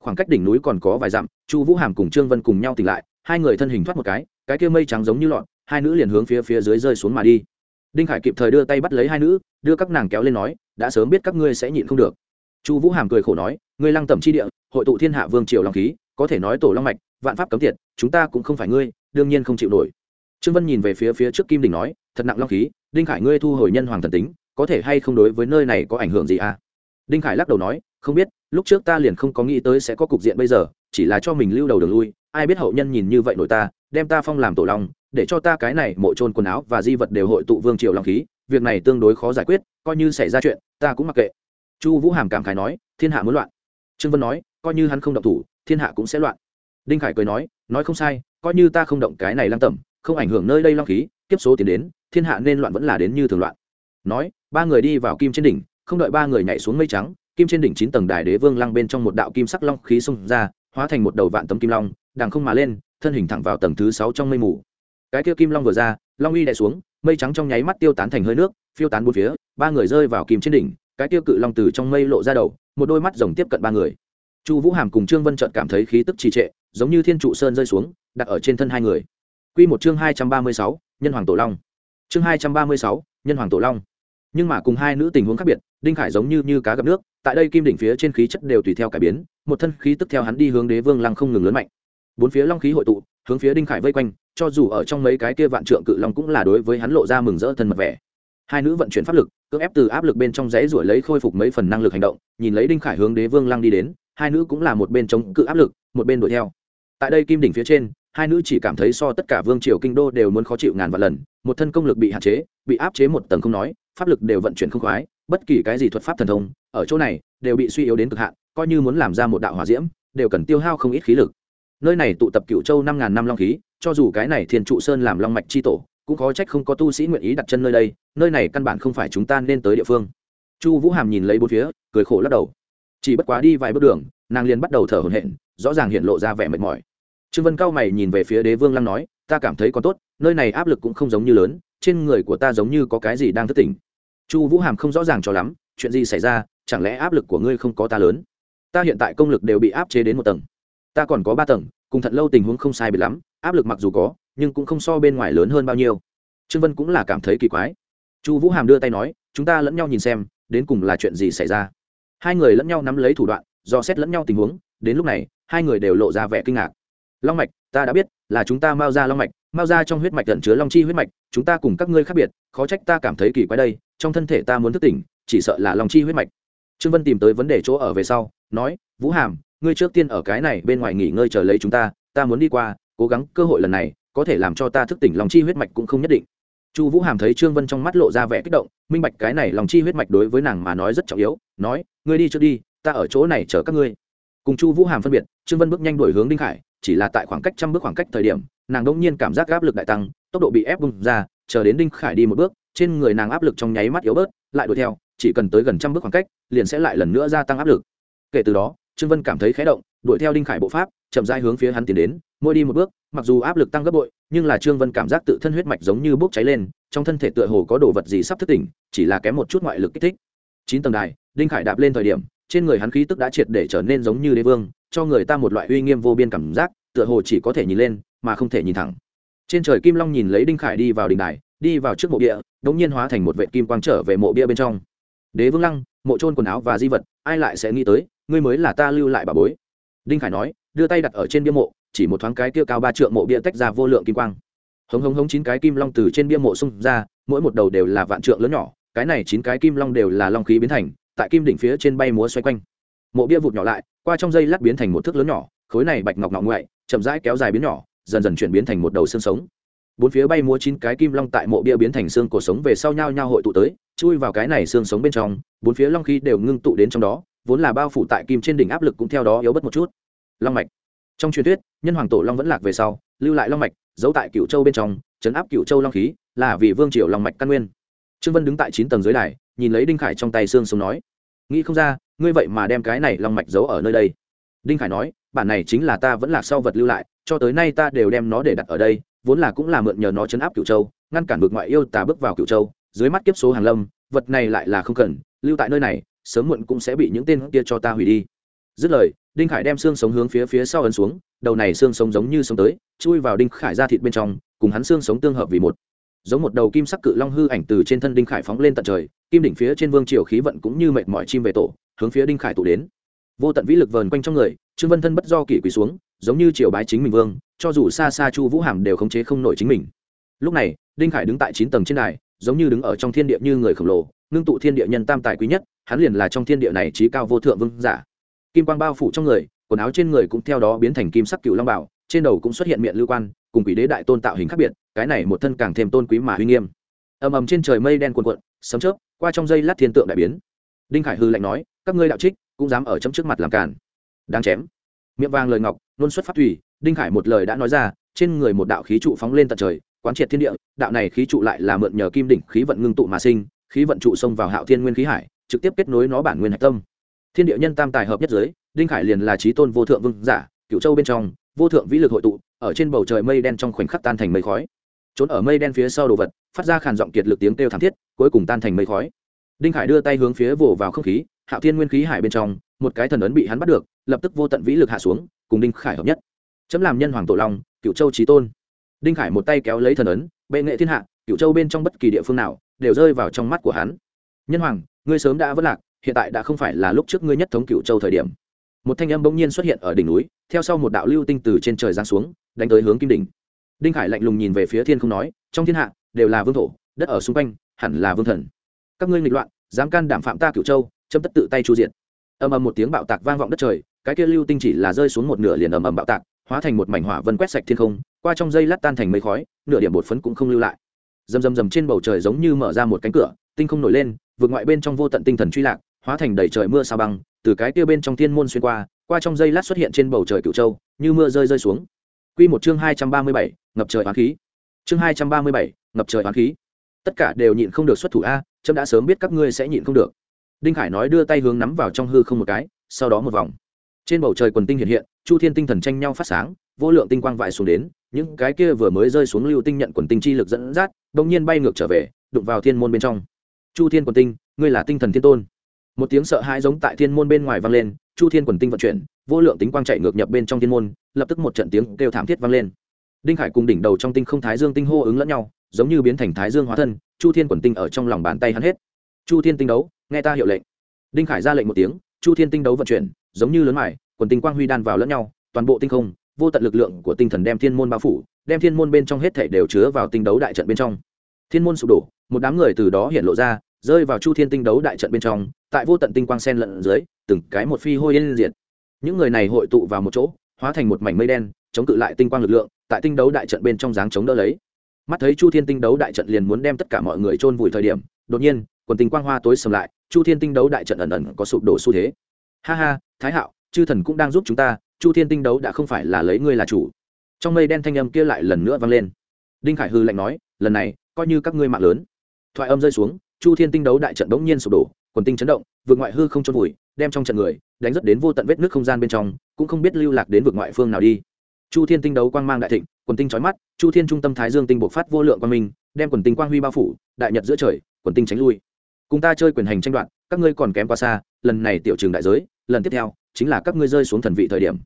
Khoảng cách đỉnh núi còn có vài dặm, chu vũ hàm cùng trương vân cùng nhau tỉnh lại, hai người thân hình thoát một cái cái kia mây trắng giống như lọn hai nữ liền hướng phía phía dưới rơi xuống mà đi. Đinh khải kịp thời đưa tay bắt lấy hai nữ, đưa các nàng kéo lên nói, đã sớm biết các ngươi sẽ nhịn không được. Chu vũ hàm cười khổ nói, ngươi lăng tẩm chi địa, hội tụ thiên hạ vương triều long khí có thể nói tổ long mạch, vạn pháp cấm tiệt, chúng ta cũng không phải ngươi, đương nhiên không chịu nổi. Trương vân nhìn về phía phía trước kim đình nói, thật nặng long khí, đinh khải ngươi thu hồi nhân hoàng thần tính, có thể hay không đối với nơi này có ảnh hưởng gì à? Đinh khải lắc đầu nói, không biết, lúc trước ta liền không có nghĩ tới sẽ có cục diện bây giờ, chỉ là cho mình lưu đầu đường lui, ai biết hậu nhân nhìn như vậy nổi ta, đem ta phong làm tổ long, để cho ta cái này mộ trôn quần áo và di vật đều hội tụ vương triều long khí, việc này tương đối khó giải quyết, coi như xảy ra chuyện, ta cũng mặc kệ. Chu vũ hàm cảm khải nói, thiên hạ muốn loạn. Trương vân nói, coi như hắn không động thủ thiên hạ cũng sẽ loạn. Đinh khải cười nói nói không sai, coi như ta không động cái này lăng tẩm, không ảnh hưởng nơi đây long khí, kiếp số tiến đến, thiên hạ nên loạn vẫn là đến như thường loạn. Nói, ba người đi vào kim trên đỉnh, không đợi ba người nhảy xuống mây trắng, kim trên đỉnh chín tầng đài đế vương lăng bên trong một đạo kim sắc long khí xông ra, hóa thành một đầu vạn tấm kim long, đằng không mà lên, thân hình thẳng vào tầng thứ sáu trong mây mù. Cái kia kim long vừa ra, long uy đè xuống, mây trắng trong nháy mắt tiêu tán thành hơi nước, phiêu tán bốn phía, ba người rơi vào kim trên đỉnh, cái tiêu cự long từ trong mây lộ ra đầu, một đôi mắt rồng tiếp cận ba người chu vũ hàm cùng trương vân trợt cảm thấy khí tức trì trệ, giống như thiên trụ sơn rơi xuống, đặt ở trên thân hai người. Q một chương hai trăm ba mươi sáu, nhân hoàng tổ long. Chương hai trăm ba mươi sáu, nhân hoàng tổ long. Nhưng mà cùng hai nữ tình huống khác biệt, đinh khải giống như như cá gặp nước, tại đây kim đỉnh phía trên khí chất đều tùy theo cải biến, một thân khí tức theo hắn đi hướng đế vương lăng không ngừng lớn mạnh. Bốn phía long khí hội tụ, hướng phía đinh khải vây quanh, cho dù ở trong mấy cái kia vạn trượng cự long cũng là đối với hắn lộ ra mừng rỡ thân mật vẻ. Hai nữ vận chuyển pháp lực, cưỡng ép từ áp lực bên trong dãy ruổi lấy khôi phục mấy phần năng lực hành động, nhìn lấy đinh khải hướng đế vương lăng đi đến hai nữ cũng là một bên chống cự áp lực, một bên đuổi theo. Tại đây kim đỉnh phía trên, hai nữ chỉ cảm thấy so tất cả vương triều kinh đô đều muốn khó chịu ngàn vạn lần, một thân công lực bị hạn chế, bị áp chế một tầng không nói, pháp lực đều vận chuyển không khoái, bất kỳ cái gì thuật pháp thần thông, ở chỗ này, đều bị suy yếu đến cực hạn, coi như muốn làm ra một đạo hỏa diễm, đều cần tiêu hao không ít khí lực. Nơi này tụ tập cựu châu năm ngàn năm long khí, cho dù cái này thiên trụ sơn làm long mạch c h i tổ, cũng khó trách không có tu sĩ nguyện ý đặt chân nơi đây, nơi này căn bản không phải chúng ta nên tới địa phương. Chu vũ hàm nhìn lấy bốn phía, cười khổ lắc đầu chỉ bất quá đi vài bước đường, nàng liền bắt đầu thở hổn hển, rõ ràng hiện lộ ra vẻ mệt mỏi. Trương vân cao mày nhìn về phía đế vương lăng nói, ta cảm thấy còn tốt, nơi này áp lực cũng không giống như lớn, trên người của ta giống như có cái gì đang thất tỉnh. Chu vũ hàm không rõ ràng cho lắm, chuyện gì xảy ra? Chẳng lẽ áp lực của ngươi không có ta lớn? Ta hiện tại công lực đều bị áp chế đến một tầng. Ta còn có ba tầng, cùng thật lâu tình huống không sai bị lắm, áp lực mặc dù có, nhưng cũng không so bên ngoài lớn hơn bao nhiêu. Trương vân cũng là cảm thấy kỳ quái. Chu vũ hàm đưa tay nói, chúng ta lẫn nhau nhìn xem, đến cùng là chuyện gì xảy ra? Hai người lẫn nhau nắm lấy thủ đoạn, do xét lẫn nhau tình huống, đến lúc này, hai người đều lộ ra vẻ kinh ngạc. Long mạch, ta đã biết, là chúng ta mao ra long mạch mao ra trong huyết mạch tận chứa long chi huyết mạch, chúng ta cùng các ngươi khác biệt, khó trách ta cảm thấy kỳ quái đây, trong thân thể ta muốn thức tỉnh, chỉ sợ là long chi huyết mạch. Trương vân tìm tới vấn đề chỗ ở về sau, nói, vũ hàm, ngươi trước tiên ở cái này bên ngoài nghỉ ngơi chờ lấy chúng ta ta muốn đi qua, cố gắng cơ hội lần này, có thể làm cho ta thức tỉnh lòng chi huyết mạch cũng không nhất định. Chu vũ hàm thấy trương vân trong mắt lộ ra vẻ kích động, minh bạch cái này lòng chi huyết mạch đối với nàng mà nói rất trọng yếu, nói ngươi đi trước đi, ta ở chỗ này chờ các ngươi. Cùng chu vũ hàm phân biệt, trương vân bước nhanh đổi hướng đinh khải, chỉ là tại khoảng cách trăm bước khoảng cách thời điểm, nàng đông nhiên cảm giác áp lực đại tăng, tốc độ bị ép bung ra, chờ đến đinh khải đi một bước, trên người nàng áp lực trong nháy mắt yếu bớt, lại đuổi theo, chỉ cần tới gần trăm bước khoảng cách, liền sẽ lại lần nữa gia tăng áp lực. Kể từ đó, trương vân cảm thấy khé động, đuổi theo đinh khải bộ pháp, chậm rãi hướng phía hắn tiến đến, mỗi đi một bước, mặc dù áp lực tăng gấp bội, nhưng là trương vân cảm giác tự thân huyết mạch giống như bốc cháy lên, trong thân thể tựa hồ có đồ vật gì sắp thức tỉnh, chỉ là kém một chút ngoại lực kích thích chín tầng đài, đinh khải đạp lên thời điểm, trên người hắn khí tức đã triệt để trở nên giống như đế vương, cho người ta một loại uy nghiêm vô biên cảm giác, tựa hồ chỉ có thể nhìn lên, mà không thể nhìn thẳng. Trên trời kim long nhìn lấy đinh khải đi vào đỉnh đài, đi vào trước mộ bia, đống nhiên hóa thành một vệ kim quang trở về mộ bia bên trong. Đế vương lăng, mộ trôn quần áo và di vật, ai lại sẽ nghĩ tới, ngươi mới là ta lưu lại bà bối? Đinh khải nói, đưa tay đặt ở trên bia mộ, chỉ một thoáng cái kia cao ba trượng mộ bia tách ra vô lượng kim quang. Hống hống hống chín cái kim long từ trên bia mộ xung ra, mỗi một đầu đều là vạn trượng lớn nhỏ cái này chín cái kim long đều là long khí biến thành, tại kim đỉnh phía trên bay múa xoay quanh. Mộ bia vụt nhỏ lại, qua trong dây lát biến thành một thước lớn nhỏ, khối này bạch ngọc ngọc ngoại, chậm rãi kéo dài biến nhỏ, dần dần chuyển biến thành một đầu xương sống. Bốn phía bay múa chín cái kim long tại mộ bia biến thành xương cổ sống về sau nhau nhau hội tụ tới, chui vào cái này xương sống bên trong, bốn phía long khí đều ngưng tụ đến trong đó, vốn là bao phủ tại kim trên đỉnh áp lực cũng theo đó yếu bớt một chút. Long mạch. Trong truyền thuyết, nhân hoàng tổ long vẫn lạc về sau, lưu lại long mạch, giấu tại cựu châu bên trong, chấn áp cựu châu long khí, là vì vương triều long mạch căn nguyên trương vân đứng tại chín tầng dưới đài, nhìn lấy đinh khải trong tay xương sống nói, nghĩ không ra, ngươi vậy mà đem cái này long mạch giấu ở nơi đây. Đinh khải nói, bản này chính là ta vẫn là sau vật lưu lại, cho tới nay ta đều đem nó để đặt ở đây, vốn là cũng là mượn nhờ nó chấn áp cửu châu, ngăn cản bực ngoại yêu tà bước vào cửu châu, dưới mắt kiếp số hàng lâm, vật này lại là không cần, lưu tại nơi này, sớm muộn cũng sẽ bị những tên kia cho ta hủy đi. Dứt lời, đinh khải đem xương sống hướng phía phía sau ấn xuống, đầu này xương sống giống như sống tới, chui vào đinh khải ra thịt bên trong, cùng hắn xương sống tương hợp vì một giống một đầu kim sắc cự long hư ảnh từ trên thân đinh khải phóng lên tận trời, kim đỉnh phía trên vương triều khí vận cũng như mệt mỏi chim về tổ, hướng phía đinh khải tụ đến. Vô tận vĩ lực vờn quanh trong người, trương vân thân bất do kỷ quỳ xuống, giống như triều bái chính mình vương, cho dù xa xa chu vũ hàm đều khống chế không nổi chính mình. Lúc này, đinh khải đứng tại chín tầng trên đài, giống như đứng ở trong thiên địa như người khổng lồ, ngưng tụ thiên địa nhân tam tài quý nhất, hắn liền là trong thiên địa này trí cao vô thượng vương giả. Kim quang bao phủ trong người, quần áo trên người cũng theo đó biến thành kim sắc cựu long bảo, trên đầu cũng xuất hiện miệng lưu quan, cùng quỷ đế đại tôn tạo hình khác biệt cái này một thân càng thêm tôn quý mà uy nghiêm. Ầm ầm trên trời mây đen cuồn cuộn, sấm chớp, qua trong dây lát thiên tượng đại biến. Đinh khải hư lạnh nói, các ngươi đạo trích, cũng dám ở chấm trước mặt làm cản đáng chém. Miệng vàng lời ngọc luôn xuất phát thủy, đinh khải một lời đã nói ra, trên người một đạo khí trụ phóng lên tận trời, quán triệt thiên địa, đạo này khí trụ lại là mượn nhờ kim đỉnh khí vận ngưng tụ mà sinh, khí vận trụ xông vào hạo thiên nguyên khí hải, trực tiếp kết nối nó bản nguyên hạch tâm. Thiên địa nhân tam tài hợp nhất giới, đinh khải liền là trí tôn vô thượng vương giả cựu châu bên trong, vô thượng vĩ lực hội tụ, ở trên bầu trời mây đen trong khoảnh khắc tan thành mây khói trốn ở mây đen phía sau đồ vật, phát ra khàn giọng kiệt lực tiếng kêu thảm thiết, cuối cùng tan thành mây khói. Đinh khải đưa tay hướng phía vồ vào không khí, hạo thiên nguyên khí hải bên trong, một cái thần ấn bị hắn bắt được, lập tức vô tận vĩ lực hạ xuống, cùng đinh khải hợp nhất. Chấm làm nhân hoàng tổ long cựu châu trí tôn. Đinh khải một tay kéo lấy thần ấn, bệ nghệ thiên hạ cựu châu bên trong bất kỳ địa phương nào đều rơi vào trong mắt của hắn. Nhân hoàng, ngươi sớm đã vất lạc, hiện tại đã không phải là lúc trước ngươi nhất thống cựu châu thời điểm. Một thanh âm bỗng nhiên xuất hiện ở đỉnh núi, theo sau một đạo lưu tinh từ trên trời giáng xuống, đánh tới hướng kim đỉnh đinh khải lạnh lùng nhìn về phía thiên không nói, trong thiên hạ, đều là vương thổ, đất ở xung quanh, hẳn là vương thần. Các ngươi nghịch loạn, dám can đảm phạm ta cựu châu châm tất tự tay chu diện ầm ầm một tiếng bạo tạc vang vọng đất trời, cái kia lưu tinh chỉ là rơi xuống một nửa liền ầm ầm bạo tạc, hóa thành một mảnh hỏa vân quét sạch thiên không, qua trong dây lát tan thành mây khói, nửa điểm bột phấn cũng không lưu lại. Rầm rầm rầm trên bầu trời giống như mở ra một cánh cửa, tinh không nổi lên vượt ngoại bên trong vô tận tinh thần truy lạc, hóa thành đầy trời mưa sao băng, từ cái kia bên trong thiên môn xuyên qua qua trong dây lát xuất hiện trên bầu trời cựu châu, như mưa rơi rơi xuống. Quy một chương hai trăm ba mươi bảy, ngập trời oán khí. Chương hai trăm ba mươi bảy, ngập trời oán khí. Tất cả đều nhịn không được xuất thủ a, chấm đã sớm biết các ngươi sẽ nhịn không được. Đinh Khải nói đưa tay hướng nắm vào trong hư không một cái, sau đó một vòng. Trên bầu trời quần tinh hiện hiện, Chu Thiên tinh thần tranh nhau phát sáng, vô lượng tinh quang vãi xuống đến, những cái kia vừa mới rơi xuống lưu tinh nhận quần tinh chi lực dẫn dắt, đột nhiên bay ngược trở về, đụng vào thiên môn bên trong. Chu Thiên quần tinh, ngươi là tinh thần thiên tôn. Một tiếng sợ hãi giống tại thiên môn bên ngoài vang lên, Chu Thiên quần tinh vận chuyển, vô lượng tính quang chạy ngược nhập bên trong thiên môn, lập tức một trận tiếng kêu thảm thiết vang lên. Đinh Khải cùng đỉnh đầu trong tinh không thái dương tinh hô ứng lẫn nhau, giống như biến thành thái dương hóa thân, Chu Thiên quần tinh ở trong lòng bàn tay hắn hết. Chu Thiên tinh đấu, nghe ta hiệu lệnh. Đinh Khải ra lệnh một tiếng, Chu Thiên tinh đấu vận chuyển, giống như lớn mải, quần tinh quang huy đan vào lẫn nhau, toàn bộ tinh không, vô tận lực lượng của tinh thần đem thiên môn bao phủ, đem thiên môn bên trong hết thảy đều chứa vào tinh đấu đại trận bên trong. Thiên môn sụp đổ, một đám người từ đó hiện lộ ra, rơi vào Chu Thiên tinh đấu đại trận bên trong, tại vô tận tinh quang sen lẫn dưới, từng cái một phi hôi yên diệt. Những người này hội tụ vào một chỗ, hóa thành một mảnh mây đen, chống cự lại tinh quang lực lượng, tại tinh đấu đại trận bên trong dáng chống đỡ lấy. Mắt thấy Chu Thiên tinh đấu đại trận liền muốn đem tất cả mọi người chôn vùi thời điểm, đột nhiên, quần tinh quang hoa tối sầm lại, Chu Thiên tinh đấu đại trận ẩn ẩn có sụp đổ xu thế. Ha ha, Thái Hạo, chư thần cũng đang giúp chúng ta, chu thiên tinh đấu đã không phải là lấy ngươi là chủ trong mây đen thanh âm kia lại lần nữa vang lên đinh khải hư lạnh nói lần này coi như các ngươi mạng lớn thoại âm rơi xuống chu thiên tinh đấu đại trận bỗng nhiên sụp đổ quần tinh chấn động vượt ngoại hư không trôn vùi đem trong trận người đánh rất đến vô tận vết nước không gian bên trong, cũng không biết lưu lạc đến vực ngoại phương nào đi. Chu thiên tinh đấu quang mang đại thịnh, quần tinh trói mắt, chu thiên trung tâm thái dương tinh bộc phát vô lượng quang minh, đem quần tinh quang huy bao phủ, đại nhật giữa trời, quần tinh tránh lui. Cùng ta chơi quyền hành tranh đoạt, các ngươi còn kém quá xa, lần này tiểu trường đại giới, lần tiếp theo, chính là các ngươi rơi xuống thần vị thời điểm.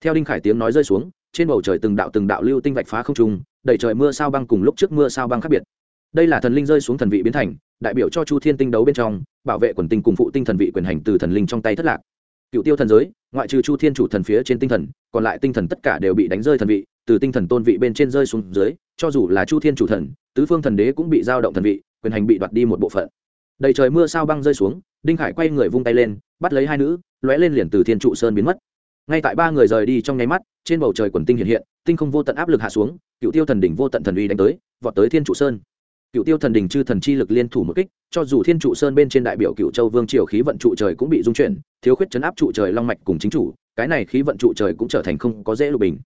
Theo đinh khải tiếng nói rơi xuống, trên bầu trời từng đạo từng đạo lưu tinh vạch phá không trung, đầy trời mưa sao băng cùng lúc trước mưa sao băng khác biệt. Đây là thần linh rơi xuống thần vị biến thành, đại biểu cho chu thiên tinh đấu bên trong, bảo vệ quần tinh cùng phụ tinh thần vị quyền hành từ thần linh trong tay thất lạc cựu tiêu thần giới, ngoại trừ chu thiên chủ thần phía trên tinh thần, còn lại tinh thần tất cả đều bị đánh rơi thần vị, từ tinh thần tôn vị bên trên rơi xuống dưới, cho dù là chu thiên chủ thần, tứ phương thần đế cũng bị giao động thần vị, quyền hành bị đoạt đi một bộ phận. Đầy trời mưa sao băng rơi xuống, đinh khải quay người vung tay lên, bắt lấy hai nữ, lóe lên liền từ thiên trụ sơn biến mất. Ngay tại ba người rời đi trong nháy mắt, trên bầu trời quần tinh hiện hiện, tinh không vô tận áp lực hạ xuống, cựu tiêu thần đỉnh vô tận thần uy đánh tới, vọt tới thiên trụ sơn cựu tiêu thần đình chư thần chi lực liên thủ một kích, cho dù thiên trụ sơn bên trên đại biểu cựu châu vương triều khí vận trụ trời cũng bị dung chuyển, thiếu khuyết chấn áp trụ trời long mạch cùng chính chủ, cái này khí vận trụ trời cũng trở thành không có dễ lục bình.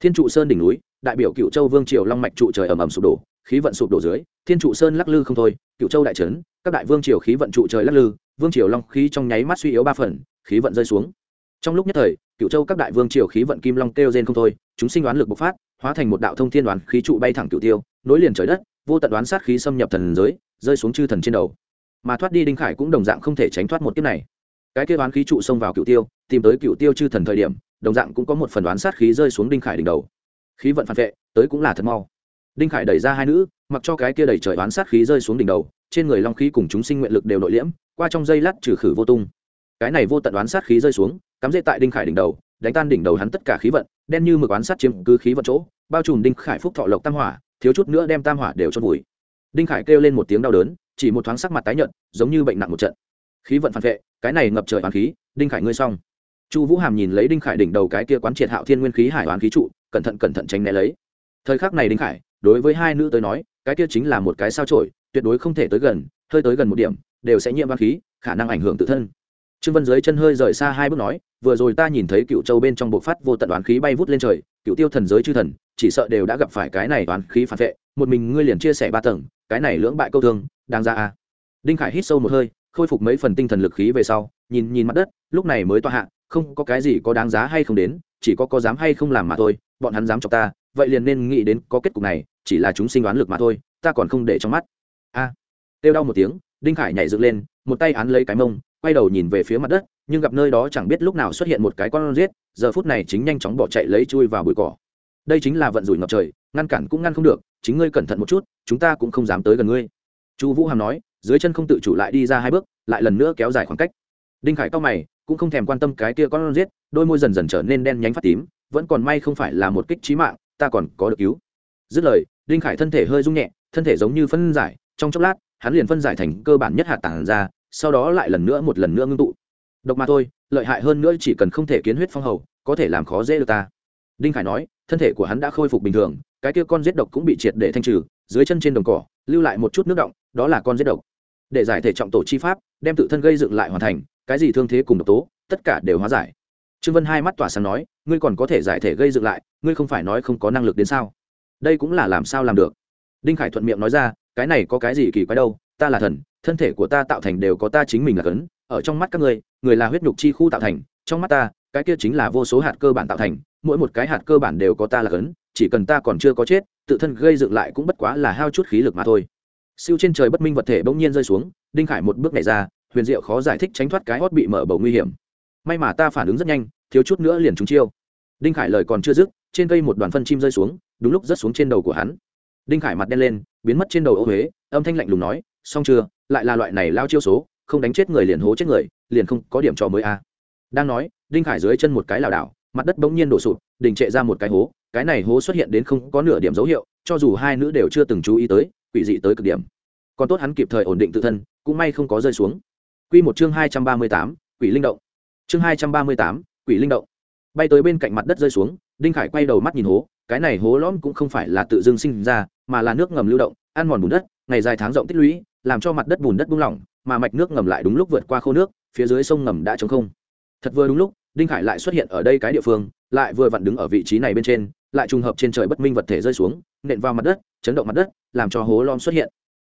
Thiên trụ sơn đỉnh núi, đại biểu cựu châu vương triều long mạch trụ trời ầm ầm sụp đổ, khí vận sụp đổ dưới, thiên trụ sơn lắc lư không thôi cựu châu đại trấn, các đại vương triều khí vận trụ trời lắc lư, vương triều long khí trong nháy mắt suy yếu ba phần, khí vận rơi xuống. Trong lúc nhất thời cựu châu các đại vương triều khí vận kim long kêu rên không thôi, chúng sinh đoán lực bộc phát, hóa thành một đạo thông thiên đoán khí trụ bay thẳng cựu tiêu, nối liền trời đất vô tận đoán sát khí xâm nhập thần giới, rơi xuống chư thần trên đầu. Mà thoát đi đinh khải cũng đồng dạng không thể tránh thoát một kiếp này. Cái kia đoán khí trụ xông vào cựu tiêu, tìm tới cựu tiêu chư thần thời điểm, đồng dạng cũng có một phần đoán sát khí rơi xuống đinh khải đỉnh đầu. Khí vận phản vệ, tới cũng là thật mau. Đinh khải đẩy ra hai nữ, mặc cho cái kia đẩy trời đoán sát khí rơi xuống đỉnh đầu, trên người long khí cùng chúng sinh nguyện lực đều nội liễm, qua trong dây lát trừ khử vô tung. Cái này vô tận đoán sát khí rơi xuống, cắm dễ tại đinh khải đỉnh đầu, đánh tan đỉnh đầu hắn tất cả khí vận, đen như mực oán sát chiếm cứ khí vận chỗ, bao trùm đinh khải phúc thọ lộc tam hỏa thiếu chút nữa đem tam hỏa đều cho vùi. Đinh khải kêu lên một tiếng đau đớn, chỉ một thoáng sắc mặt tái nhợt, giống như bệnh nặng một trận. Khí vận phản vệ, cái này ngập trời oán khí, đinh khải ngươi xong. Chu vũ hàm nhìn lấy đinh khải đỉnh đầu cái kia quán triệt hạo thiên nguyên khí hải oán khí trụ, cẩn thận cẩn thận tránh né lấy. Thời khắc này đinh khải, đối với hai nữ tới nói, cái kia chính là một cái sao trổi tuyệt đối không thể tới gần, hơi tới gần một điểm, đều sẽ nhiễm oán khí, khả năng ảnh hưởng tự thân. Trương vân dưới chân hơi rời xa hai bước nói, vừa rồi ta nhìn thấy cựu châu bên trong bộ phát vô tận đoán khí bay vút lên trời, cựu tiêu thần giới chư thần chỉ sợ đều đã gặp phải cái này toán khí phản vệ, một mình ngươi liền chia sẻ ba tầng, cái này lưỡng bại câu thương đang ra à. đinh khải hít sâu một hơi, khôi phục mấy phần tinh thần lực khí về sau, nhìn nhìn mặt đất, lúc này mới toa hạ, không có cái gì có đáng giá hay không đến, chỉ có có dám hay không làm mà thôi, bọn hắn dám chọc ta, vậy liền nên nghĩ đến có kết cục này, chỉ là chúng sinh đoán lực mà thôi, ta còn không để trong mắt a à. đau một tiếng, đinh khải nhảy dựng lên, một tay án lấy cái mông, quay đầu nhìn về phía mặt đất, nhưng gặp nơi đó chẳng biết lúc nào xuất hiện một cái con rết giờ phút này chính nhanh chóng bỏ chạy lấy chui vào bụi cỏ đây chính là vận rủi ngập trời, ngăn cản cũng ngăn không được, chính ngươi cẩn thận một chút, chúng ta cũng không dám tới gần ngươi. Chu vũ hàm nói, dưới chân không tự chủ lại đi ra hai bước, lại lần nữa kéo dài khoảng cách. Đinh khải cao mày, cũng không thèm quan tâm cái kia con giết, đôi môi dần dần trở nên đen nhánh phát tím, vẫn còn may không phải là một kích trí mạng, ta còn có được cứu. Dứt lời, đinh khải thân thể hơi rung nhẹ, thân thể giống như phân giải, trong chốc lát, hắn liền phân giải thành cơ bản nhất hạt tảng ra, sau đó lại lần nữa một lần nữa ngưng tụ. Độc mà thôi, lợi hại hơn nữa chỉ cần không thể kiến huyết phong hầu, có thể làm khó dễ được ta đinh khải nói, thân thể của hắn đã khôi phục bình thường, cái kia con giết độc cũng bị triệt để thanh trừ, dưới chân trên đồng cỏ, lưu lại một chút nước động, đó là con giết độc. Để giải thể trọng tổ chi pháp, đem tự thân gây dựng lại hoàn thành, cái gì thương thế cùng độc tố, tất cả đều hóa giải. Trương vân hai mắt tỏa sáng nói, ngươi còn có thể giải thể gây dựng lại, ngươi không phải nói không có năng lực đến sao? Đây cũng là làm sao làm được? Đinh khải thuận miệng nói ra, cái này có cái gì kỳ quái đâu, ta là thần, thân thể của ta tạo thành đều có ta chính mình là cấn, ở trong mắt các ngươi, người là huyết nhục chi khu tạo thành, trong mắt ta, cái kia chính là vô số hạt cơ bản tạo thành mỗi một cái hạt cơ bản đều có ta là cấn, chỉ cần ta còn chưa có chết, tự thân gây dựng lại cũng bất quá là hao chút khí lực mà thôi. Siêu trên trời bất minh vật thể bỗng nhiên rơi xuống, đinh khải một bước nhảy ra, huyền diệu khó giải thích tránh thoát cái hót bị mở bầu nguy hiểm. May mà ta phản ứng rất nhanh, thiếu chút nữa liền trúng chiêu. Đinh khải lời còn chưa dứt, trên cây một đoàn phân chim rơi xuống, đúng lúc rớt xuống trên đầu của hắn. Đinh khải mặt đen lên, biến mất trên đầu ô huế âm thanh lạnh lùng nói, xong chưa? Lại là loại này lao chiêu số, không đánh chết người liền hố chết người, liền không có điểm trò mới a đang nói, đinh khải dưới chân một cái lảo đảo mặt đất bỗng nhiên đổ sụp, đình trệ ra một cái hố, cái này hố xuất hiện đến không có nửa điểm dấu hiệu, cho dù hai nữ đều chưa từng chú ý tới, quỷ dị tới cực điểm. Còn tốt hắn kịp thời ổn định tự thân, cũng may không có rơi xuống. Q một chương hai trăm ba mươi tám, quỷ linh động. Chương hai trăm ba mươi tám, quỷ linh động. Bay tới bên cạnh mặt đất rơi xuống, đinh khải quay đầu mắt nhìn hố, cái này hố lõm cũng không phải là tự dưng sinh ra, mà là nước ngầm lưu động, ăn mòn bùn đất, ngày dài tháng rộng tích lũy, làm cho mặt đất bùn đất buông lỏng, mà mạch nước ngầm lại đúng lúc vượt qua khô nước, phía dưới sông ngầm đã trống không. Thật vừa đúng lúc đinh khải lại xuất hiện ở đây cái địa phương, lại vừa vặn đứng ở vị trí này bên trên, lại trùng hợp trên trời bất minh vật thể rơi xuống, nện vào mặt đất, chấn động mặt đất, làm cho hố lom xuất hiện.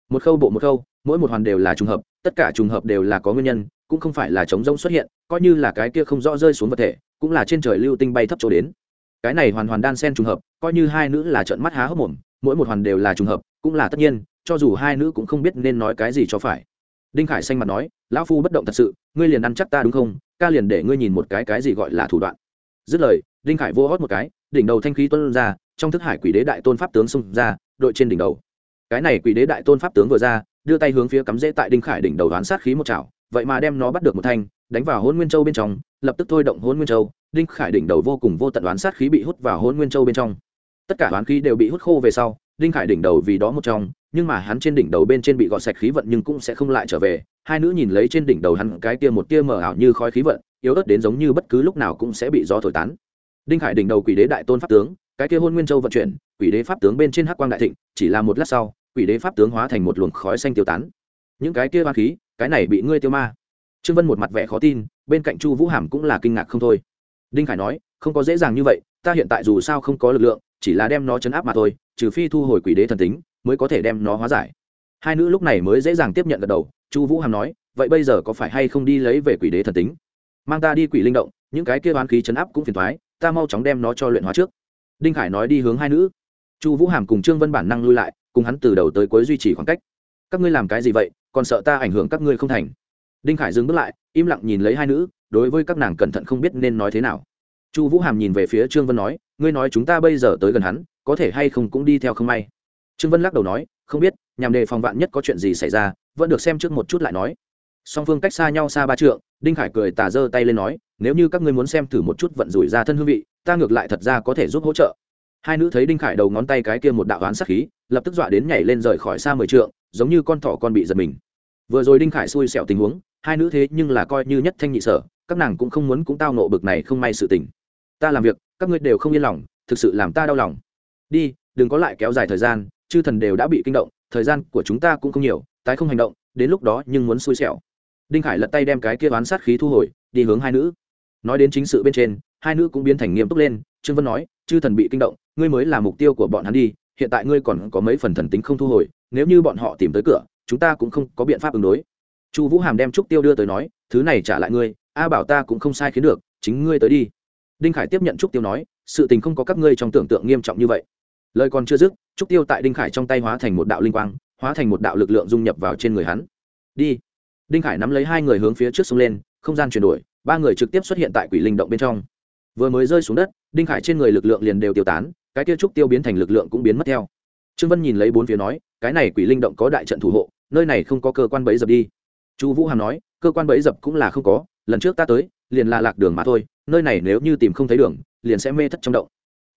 Một khâu bộ một khâu, mỗi một hoàn đều là trùng hợp, tất cả trùng hợp đều là có nguyên nhân, cũng không phải là trống rông xuất hiện, coi như là cái kia không rõ rơi xuống vật thể, cũng là trên trời lưu tinh bay thấp chỗ đến. Cái này hoàn hoàn đan sen trùng hợp, coi như hai nữ là trợn mắt há hốc mồm, mỗi một hoàn đều là trùng hợp, cũng là tất nhiên, cho dù hai nữ cũng không biết nên nói cái gì cho phải đinh khải xanh mặt nói, lão phu bất động thật sự, ngươi liền ăn chắc ta đúng không? Ca liền để ngươi nhìn một cái cái gì gọi là thủ đoạn. Dứt lời, đinh khải vô hót một cái, đỉnh đầu thanh khí tuân ra, trong thức hải quỷ đế đại tôn pháp tướng xung ra, đội trên đỉnh đầu. Cái này quỷ đế đại tôn pháp tướng vừa ra, đưa tay hướng phía cắm rễ tại đinh khải đỉnh đầu đoán sát khí một chảo, vậy mà đem nó bắt được một thanh, đánh vào hôn nguyên châu bên trong, lập tức thôi động hôn nguyên châu, đinh khải đỉnh đầu vô cùng vô tận đoán sát khí bị hút vào hôn nguyên châu bên trong. Tất cả đoán khí đều bị hút khô về sau, đinh khải đỉnh đầu vì đó một trong nhưng mà hắn trên đỉnh đầu bên trên bị gọt sạch khí vận nhưng cũng sẽ không lại trở về. Hai nữ nhìn lấy trên đỉnh đầu hắn cái kia một tia mờ ảo như khói khí vận, yếu ớt đến giống như bất cứ lúc nào cũng sẽ bị gió thổi tán. Đinh khải đỉnh đầu quỷ đế đại tôn pháp tướng, cái kia hôn nguyên châu vận chuyển, quỷ đế pháp tướng bên trên hắc quang đại thịnh, chỉ là một lát sau, quỷ đế pháp tướng hóa thành một luồng khói xanh tiêu tán. Những cái kia ba khí, cái này bị ngươi tiêu ma. Trương vân một mặt vẻ khó tin, bên cạnh chu vũ hàm cũng là kinh ngạc không thôi. Đinh khải nói, không có dễ dàng như vậy, ta hiện tại dù sao không có lực lượng, chỉ là đem nó chấn áp mà thôi, trừ phi thu hồi quỷ đế thần tính mới có thể đem nó hóa giải. Hai nữ lúc này mới dễ dàng tiếp nhận gật đầu, chu vũ hàm nói, vậy bây giờ có phải hay không đi lấy về quỷ đế thần tính? Mang ta đi quỷ linh động, những cái kia oán khí chấn áp cũng phiền thoái ta mau chóng đem nó cho luyện hóa trước. Đinh khải nói đi hướng hai nữ. Chu vũ hàm cùng trương vân bản năng lui lại, cùng hắn từ đầu tới cuối duy trì khoảng cách. Các ngươi làm cái gì vậy? Còn sợ ta ảnh hưởng các ngươi không thành? Đinh khải dừng bước lại, im lặng nhìn lấy hai nữ, đối với các nàng cẩn thận không biết nên nói thế nào. Chu vũ hàm nhìn về phía trương vân nói, ngươi nói chúng ta bây giờ tới gần hắn, có thể hay không cũng đi theo không may? Trương vân lắc đầu nói, không biết, nhằm đề phòng vạn nhất có chuyện gì xảy ra, vẫn được xem trước một chút lại nói. Song phương cách xa nhau xa ba trượng, đinh khải cười tà giơ tay lên nói, nếu như các ngươi muốn xem thử một chút vận rủi ra thân hương vị, ta ngược lại thật ra có thể giúp hỗ trợ. Hai nữ thấy đinh khải đầu ngón tay cái kia một đạo oán sắc khí, lập tức dọa đến nhảy lên rời khỏi xa mười trượng, giống như con thỏ con bị giật mình. Vừa rồi đinh khải xui xẻo tình huống, hai nữ thế nhưng là coi như nhất thanh nhị sở, các nàng cũng không muốn cũng tao nộ bực này không may sự tình. Ta làm việc, các ngươi đều không yên lòng, thực sự làm ta đau lòng. Đi, đừng có lại kéo dài thời gian chư thần đều đã bị kinh động, thời gian của chúng ta cũng không nhiều, tái không hành động, đến lúc đó nhưng muốn xui xẻo. Đinh khải lật tay đem cái kia oán sát khí thu hồi, đi hướng hai nữ. Nói đến chính sự bên trên, hai nữ cũng biến thành nghiêm túc lên, trương vân nói, chư thần bị kinh động, ngươi mới là mục tiêu của bọn hắn đi, hiện tại ngươi còn có mấy phần thần tính không thu hồi, nếu như bọn họ tìm tới cửa, chúng ta cũng không có biện pháp ứng đối. Chu vũ hàm đem trúc tiêu đưa tới nói, thứ này trả lại ngươi, a bảo ta cũng không sai khiến được, chính ngươi tới đi. Đinh khải tiếp nhận trúc tiêu nói, sự tình không có các ngươi trong tưởng tượng nghiêm trọng như vậy lời còn chưa dứt, trúc tiêu tại đinh khải trong tay hóa thành một đạo linh quang, hóa thành một đạo lực lượng dung nhập vào trên người hắn. Đi. Đinh khải nắm lấy hai người hướng phía trước sông lên, không gian chuyển đổi, ba người trực tiếp xuất hiện tại quỷ linh động bên trong. Vừa mới rơi xuống đất, đinh khải trên người lực lượng liền đều tiêu tán, cái kia trúc tiêu biến thành lực lượng cũng biến mất theo. Trương vân nhìn lấy bốn phía nói, cái này quỷ linh động có đại trận thủ hộ, nơi này không có cơ quan bẫy dập đi. Chu vũ hàm nói, cơ quan bẫy dập cũng là không có, lần trước ta tới, liền là lạc đường mà thôi, nơi này nếu như tìm không thấy đường, liền sẽ mê thất trong động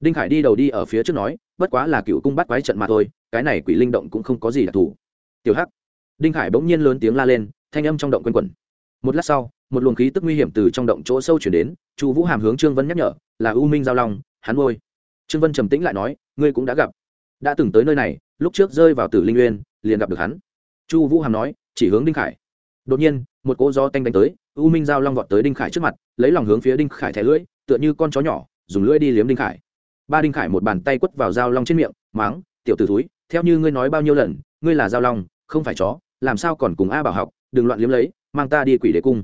đinh khải đi đầu đi ở phía trước nói, bất quá là cựu cung bắt quái trận mà thôi, cái này quỷ linh động cũng không có gì đặc thù. Tiểu hắc. Đinh khải bỗng nhiên lớn tiếng la lên, thanh âm trong động quanh quẩn. Một lát sau, một luồng khí tức nguy hiểm từ trong động chỗ sâu chuyển đến, chu vũ hàm hướng trương vân nhắc nhở, là u minh giao long, hắn ôi trương vân trầm tĩnh lại nói, ngươi cũng đã gặp. Đã từng tới nơi này, lúc trước rơi vào tử linh uyên, liền gặp được hắn. Chu vũ hàm nói, chỉ hướng đinh khải. Đột nhiên, một cỗ gió tanh đánh tới, u minh giao long vọt tới đinh khải trước mặt, lấy lòng hướng phía đinh khải thẻ lưỡi, tựa như con chó nhỏ, dùng lưỡi đi liếm đinh khải ba đinh khải một bàn tay quất vào giao long trên miệng máng tiểu t ử túi theo như ngươi nói bao nhiêu lần, ngươi là giao long, không phải chó, làm sao còn cùng a bảo học, đừng loạn liếm lấy, mang ta đi quỷ đế cung.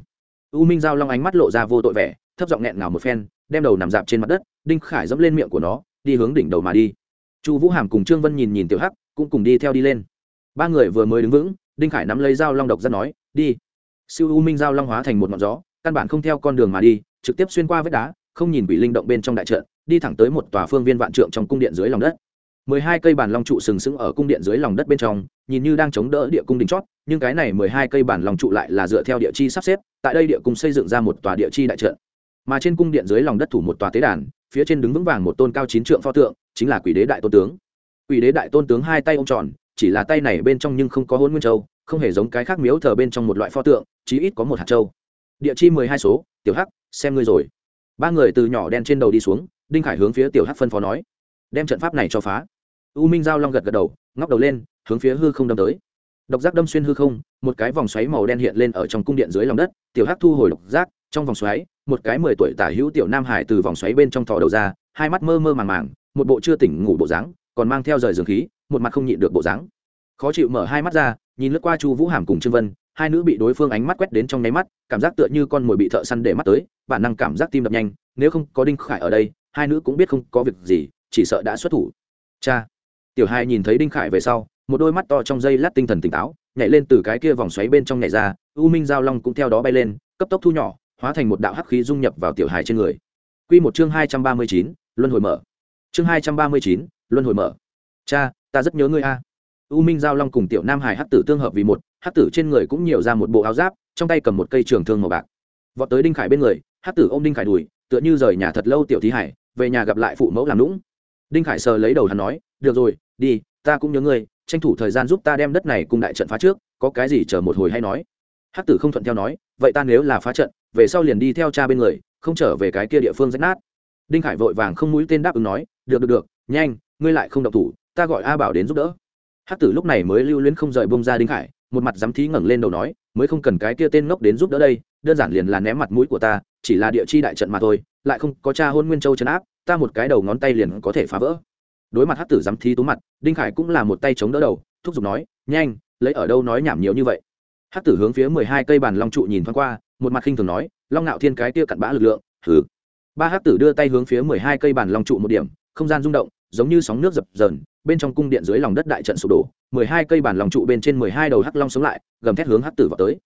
U minh giao long ánh mắt lộ ra vô tội vẻ, thấp giọng nghẹn ngào một phen, đem đầu nằm dạp trên mặt đất, đinh khải dẫm lên miệng của nó, đi hướng đỉnh đầu mà đi. Chu vũ hàm cùng trương vân nhìn nhìn tiểu hắc, cũng cùng đi theo đi lên. Ba người vừa mới đứng vững, đinh khải nắm lấy dao long độc ra nói, đi. Siêu u minh giao long hóa thành một ngọn gió, căn bản không theo con đường mà đi, trực tiếp xuyên qua vết đá, không nhìn quỷ linh động bên trong đại trận đi thẳng tới một tòa phương viên vạn trượng trong cung điện dưới lòng đất. mười hai cây bản long trụ sừng sững ở cung điện dưới lòng đất bên trong, nhìn như đang chống đỡ địa cung đỉnh chót, nhưng cái này mười hai cây bản long trụ lại là dựa theo địa chi sắp xếp, tại đây địa cung xây dựng ra một tòa địa chi đại trận. Mà trên cung điện dưới lòng đất thủ một tòa tế đàn, phía trên đứng vững vàng một tôn cao chín trượng pho tượng, chính là quỷ đế đại tôn tướng. Quỷ đế đại tôn tướng hai tay ô m tròn, chỉ là tay này bên trong nhưng không có hôn nguyên châu, không hề giống cái khác miếu thờ bên trong một loại pho tượng, chí ít có một hạt châu. Địa chi mười hai số, tiểu hắc, xem ngươi rồi. Ba người từ nhỏ đen trên đầu đi xuống đinh khải hướng phía tiểu hắc phân phó nói, đem trận pháp này cho phá. U minh giao long gật gật đầu, ngóc đầu lên, hướng phía hư không đâm tới. Độc giác đâm xuyên hư không, một cái vòng xoáy màu đen hiện lên ở trong cung điện dưới lòng đất, tiểu hắc thu hồi độc giác, trong vòng xoáy, một cái mười tuổi tả hữu tiểu nam hải từ vòng xoáy bên trong thò đầu ra, hai mắt mơ mơ màng màng, một bộ chưa tỉnh ngủ bộ dáng, còn mang theo rời giường khí, một mặt không nhịn được bộ dáng. Khó chịu mở hai mắt ra, nhìn lướt qua chu vũ hàm cùng trương vân, hai nữ bị đối phương ánh mắt quét đến trong nháy mắt, cảm giác tựa như con mồi bị thợ săn để mắt tới, bản năng cảm giác tim đập nhanh, nếu không có đinh khải ở đây hai nữ cũng biết không có việc gì, chỉ sợ đã xuất thủ. Cha. Tiểu hai nhìn thấy đinh khải về sau, một đôi mắt to trong dây lát tinh thần tỉnh táo, nhảy lên từ cái kia vòng xoáy bên trong nhảy ra, u minh giao long cũng theo đó bay lên, cấp tốc thu nhỏ, hóa thành một đạo hắc khí dung nhập vào tiểu hài trên người. Quy một chương hai trăm ba mươi chín, luân hồi mở. Chương hai trăm ba mươi chín, luân hồi mở. Cha, ta rất nhớ ngươi a. U minh giao long cùng tiểu nam hải hắc tử tương hợp vì một, hắc tử trên người cũng nhiều ra một bộ áo giáp, trong tay cầm một cây trường thương màu bạc. Vọt tới đinh khải bên người, hắc tử ôm đinh khải đùi, tựa như rời nhà thật lâu tiểu thí hải về nhà gặp lại phụ mẫu làm lũng đinh khải sờ lấy đầu hắn nói, được rồi, đi, ta cũng nhớ ngươi, tranh thủ thời gian giúp ta đem đất này cùng đại trận phá trước, có cái gì chờ một hồi hay nói. Hắc tử không thuận theo nói, vậy ta nếu là phá trận, về sau liền đi theo cha bên người, không trở về cái kia địa phương rách nát. Đinh khải vội vàng không mũi tên đáp ứng nói, được được được, nhanh, ngươi lại không độc thủ, ta gọi a bảo đến giúp đỡ. Hắc tử lúc này mới lưu luyến không rời bông ra đinh khải, một mặt dám thí ngẩng lên đầu nói, mới không cần cái kia tên ngốc đến giúp đỡ đây, đơn giản liền là ném mặt mũi của ta, chỉ là địa chi đại trận mà thôi lại không có cha hôn nguyên châu chấn áp, ta một cái đầu ngón tay liền có thể phá vỡ. Đối mặt hắc tử dám thi tú mặt, đinh khải cũng là một tay chống đỡ đầu, thúc giục nói, nhanh, lấy ở đâu nói nhảm nhiều như vậy? Hắc tử hướng phía mười hai cây bàn long trụ nhìn thoáng qua, một mặt khinh thường nói, long ngạo thiên cái kia cặn bã lực lượng thử ba hắc tử đưa tay hướng phía mười hai cây bàn long trụ một điểm, không gian rung động, giống như sóng nước dập dờn, bên trong cung điện dưới lòng đất đại trận sụp đổ, mười hai cây bàn long trụ bên trên mười hai đầu hắc long sống lại, gầm thét hướng hắc tử vào tới.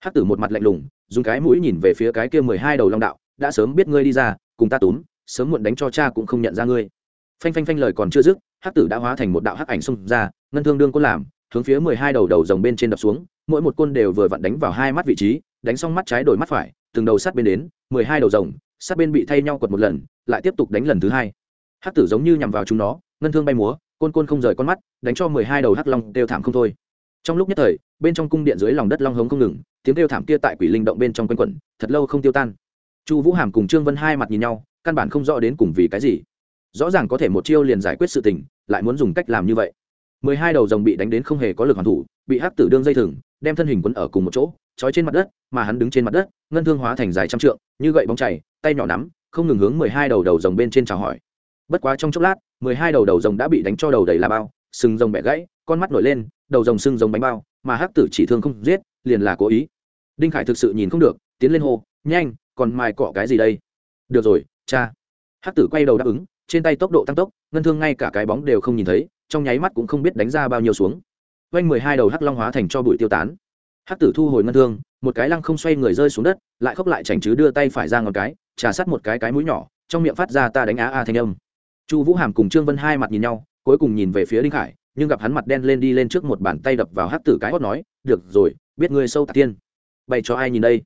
Hắc tử một mặt lạnh lùng, dùng cái mũi nhìn về phía cái kia mười hai đầu long đạo đã sớm biết ngươi đi ra, cùng ta túm, sớm muộn đánh cho cha cũng không nhận ra ngươi. Phanh phanh phanh lời còn chưa dứt, hắc tử đã hóa thành một đạo hắc ảnh xông ra, ngân thương đương côn làm, hướng phía mười hai đầu đầu rồng bên trên đập xuống, mỗi một côn đều vừa vặn đánh vào hai mắt vị trí, đánh xong mắt trái đổi mắt phải, từng đầu sát bên đến, mười hai đầu rồng sát bên bị thay nhau quật một lần, lại tiếp tục đánh lần thứ hai. Hắc tử giống như nhằm vào chúng nó, ngân thương bay múa, côn côn không rời con mắt, đánh cho mười hai đầu hắc long đều thảm không thôi. Trong lúc nhất thời, bên trong cung điện dưới lòng đất long hống không ngừng, tiếng kêu thảm kia tại quỷ linh động bên trong quanh quẩn, thật lâu không tiêu tan chu vũ hàm cùng trương vân hai mặt nhìn nhau, căn bản không rõ đến cùng vì cái gì. Rõ ràng có thể một chiêu liền giải quyết sự tình, lại muốn dùng cách làm như vậy. Mười hai đầu rồng bị đánh đến không hề có lực hoàn thủ, bị hắc tử đương dây thừng, đem thân hình quấn ở cùng một chỗ, trói trên mặt đất, mà hắn đứng trên mặt đất, ngân thương hóa thành dài trăm trượng, như gậy bóng chảy, tay nhỏ nắm, không ngừng hướng mười hai đầu đầu rồng bên trên chào hỏi. Bất quá trong chốc lát, mười hai đầu đầu rồng đã bị đánh cho đầu đầy là bao, sừng rồng bẻ gãy, con mắt nổi lên, đầu rồng sưng rồng bánh bao, mà hắc tử chỉ thương không giết, liền là cố ý. Đinh khải thực sự nhìn không được, tiến lên hô, nhanh còn mài cọ cái gì đây? Được rồi, cha. Hắc tử quay đầu đáp ứng, trên tay tốc độ tăng tốc, ngân thương ngay cả cái bóng đều không nhìn thấy, trong nháy mắt cũng không biết đánh ra bao nhiêu xuống. Quanh mười hai đầu hắc long hóa thành cho bụi tiêu tán. Hắc tử thu hồi ngân thương, một cái lăng không xoay người rơi xuống đất, lại khóc lại chảnh chứ đưa tay phải ra ngọn cái, trà sát một cái cái mũi nhỏ, trong miệng phát ra ta đánh á a thanh âm. Chu vũ hàm cùng trương vân hai mặt nhìn nhau, cuối cùng nhìn về phía đinh khải, nhưng gặp hắn mặt đen lên đi lên trước một bàn tay đập vào hắc tử cái hót nói, được rồi, biết ngươi sâu tạc tiên. Bày cho ai nhìn đây?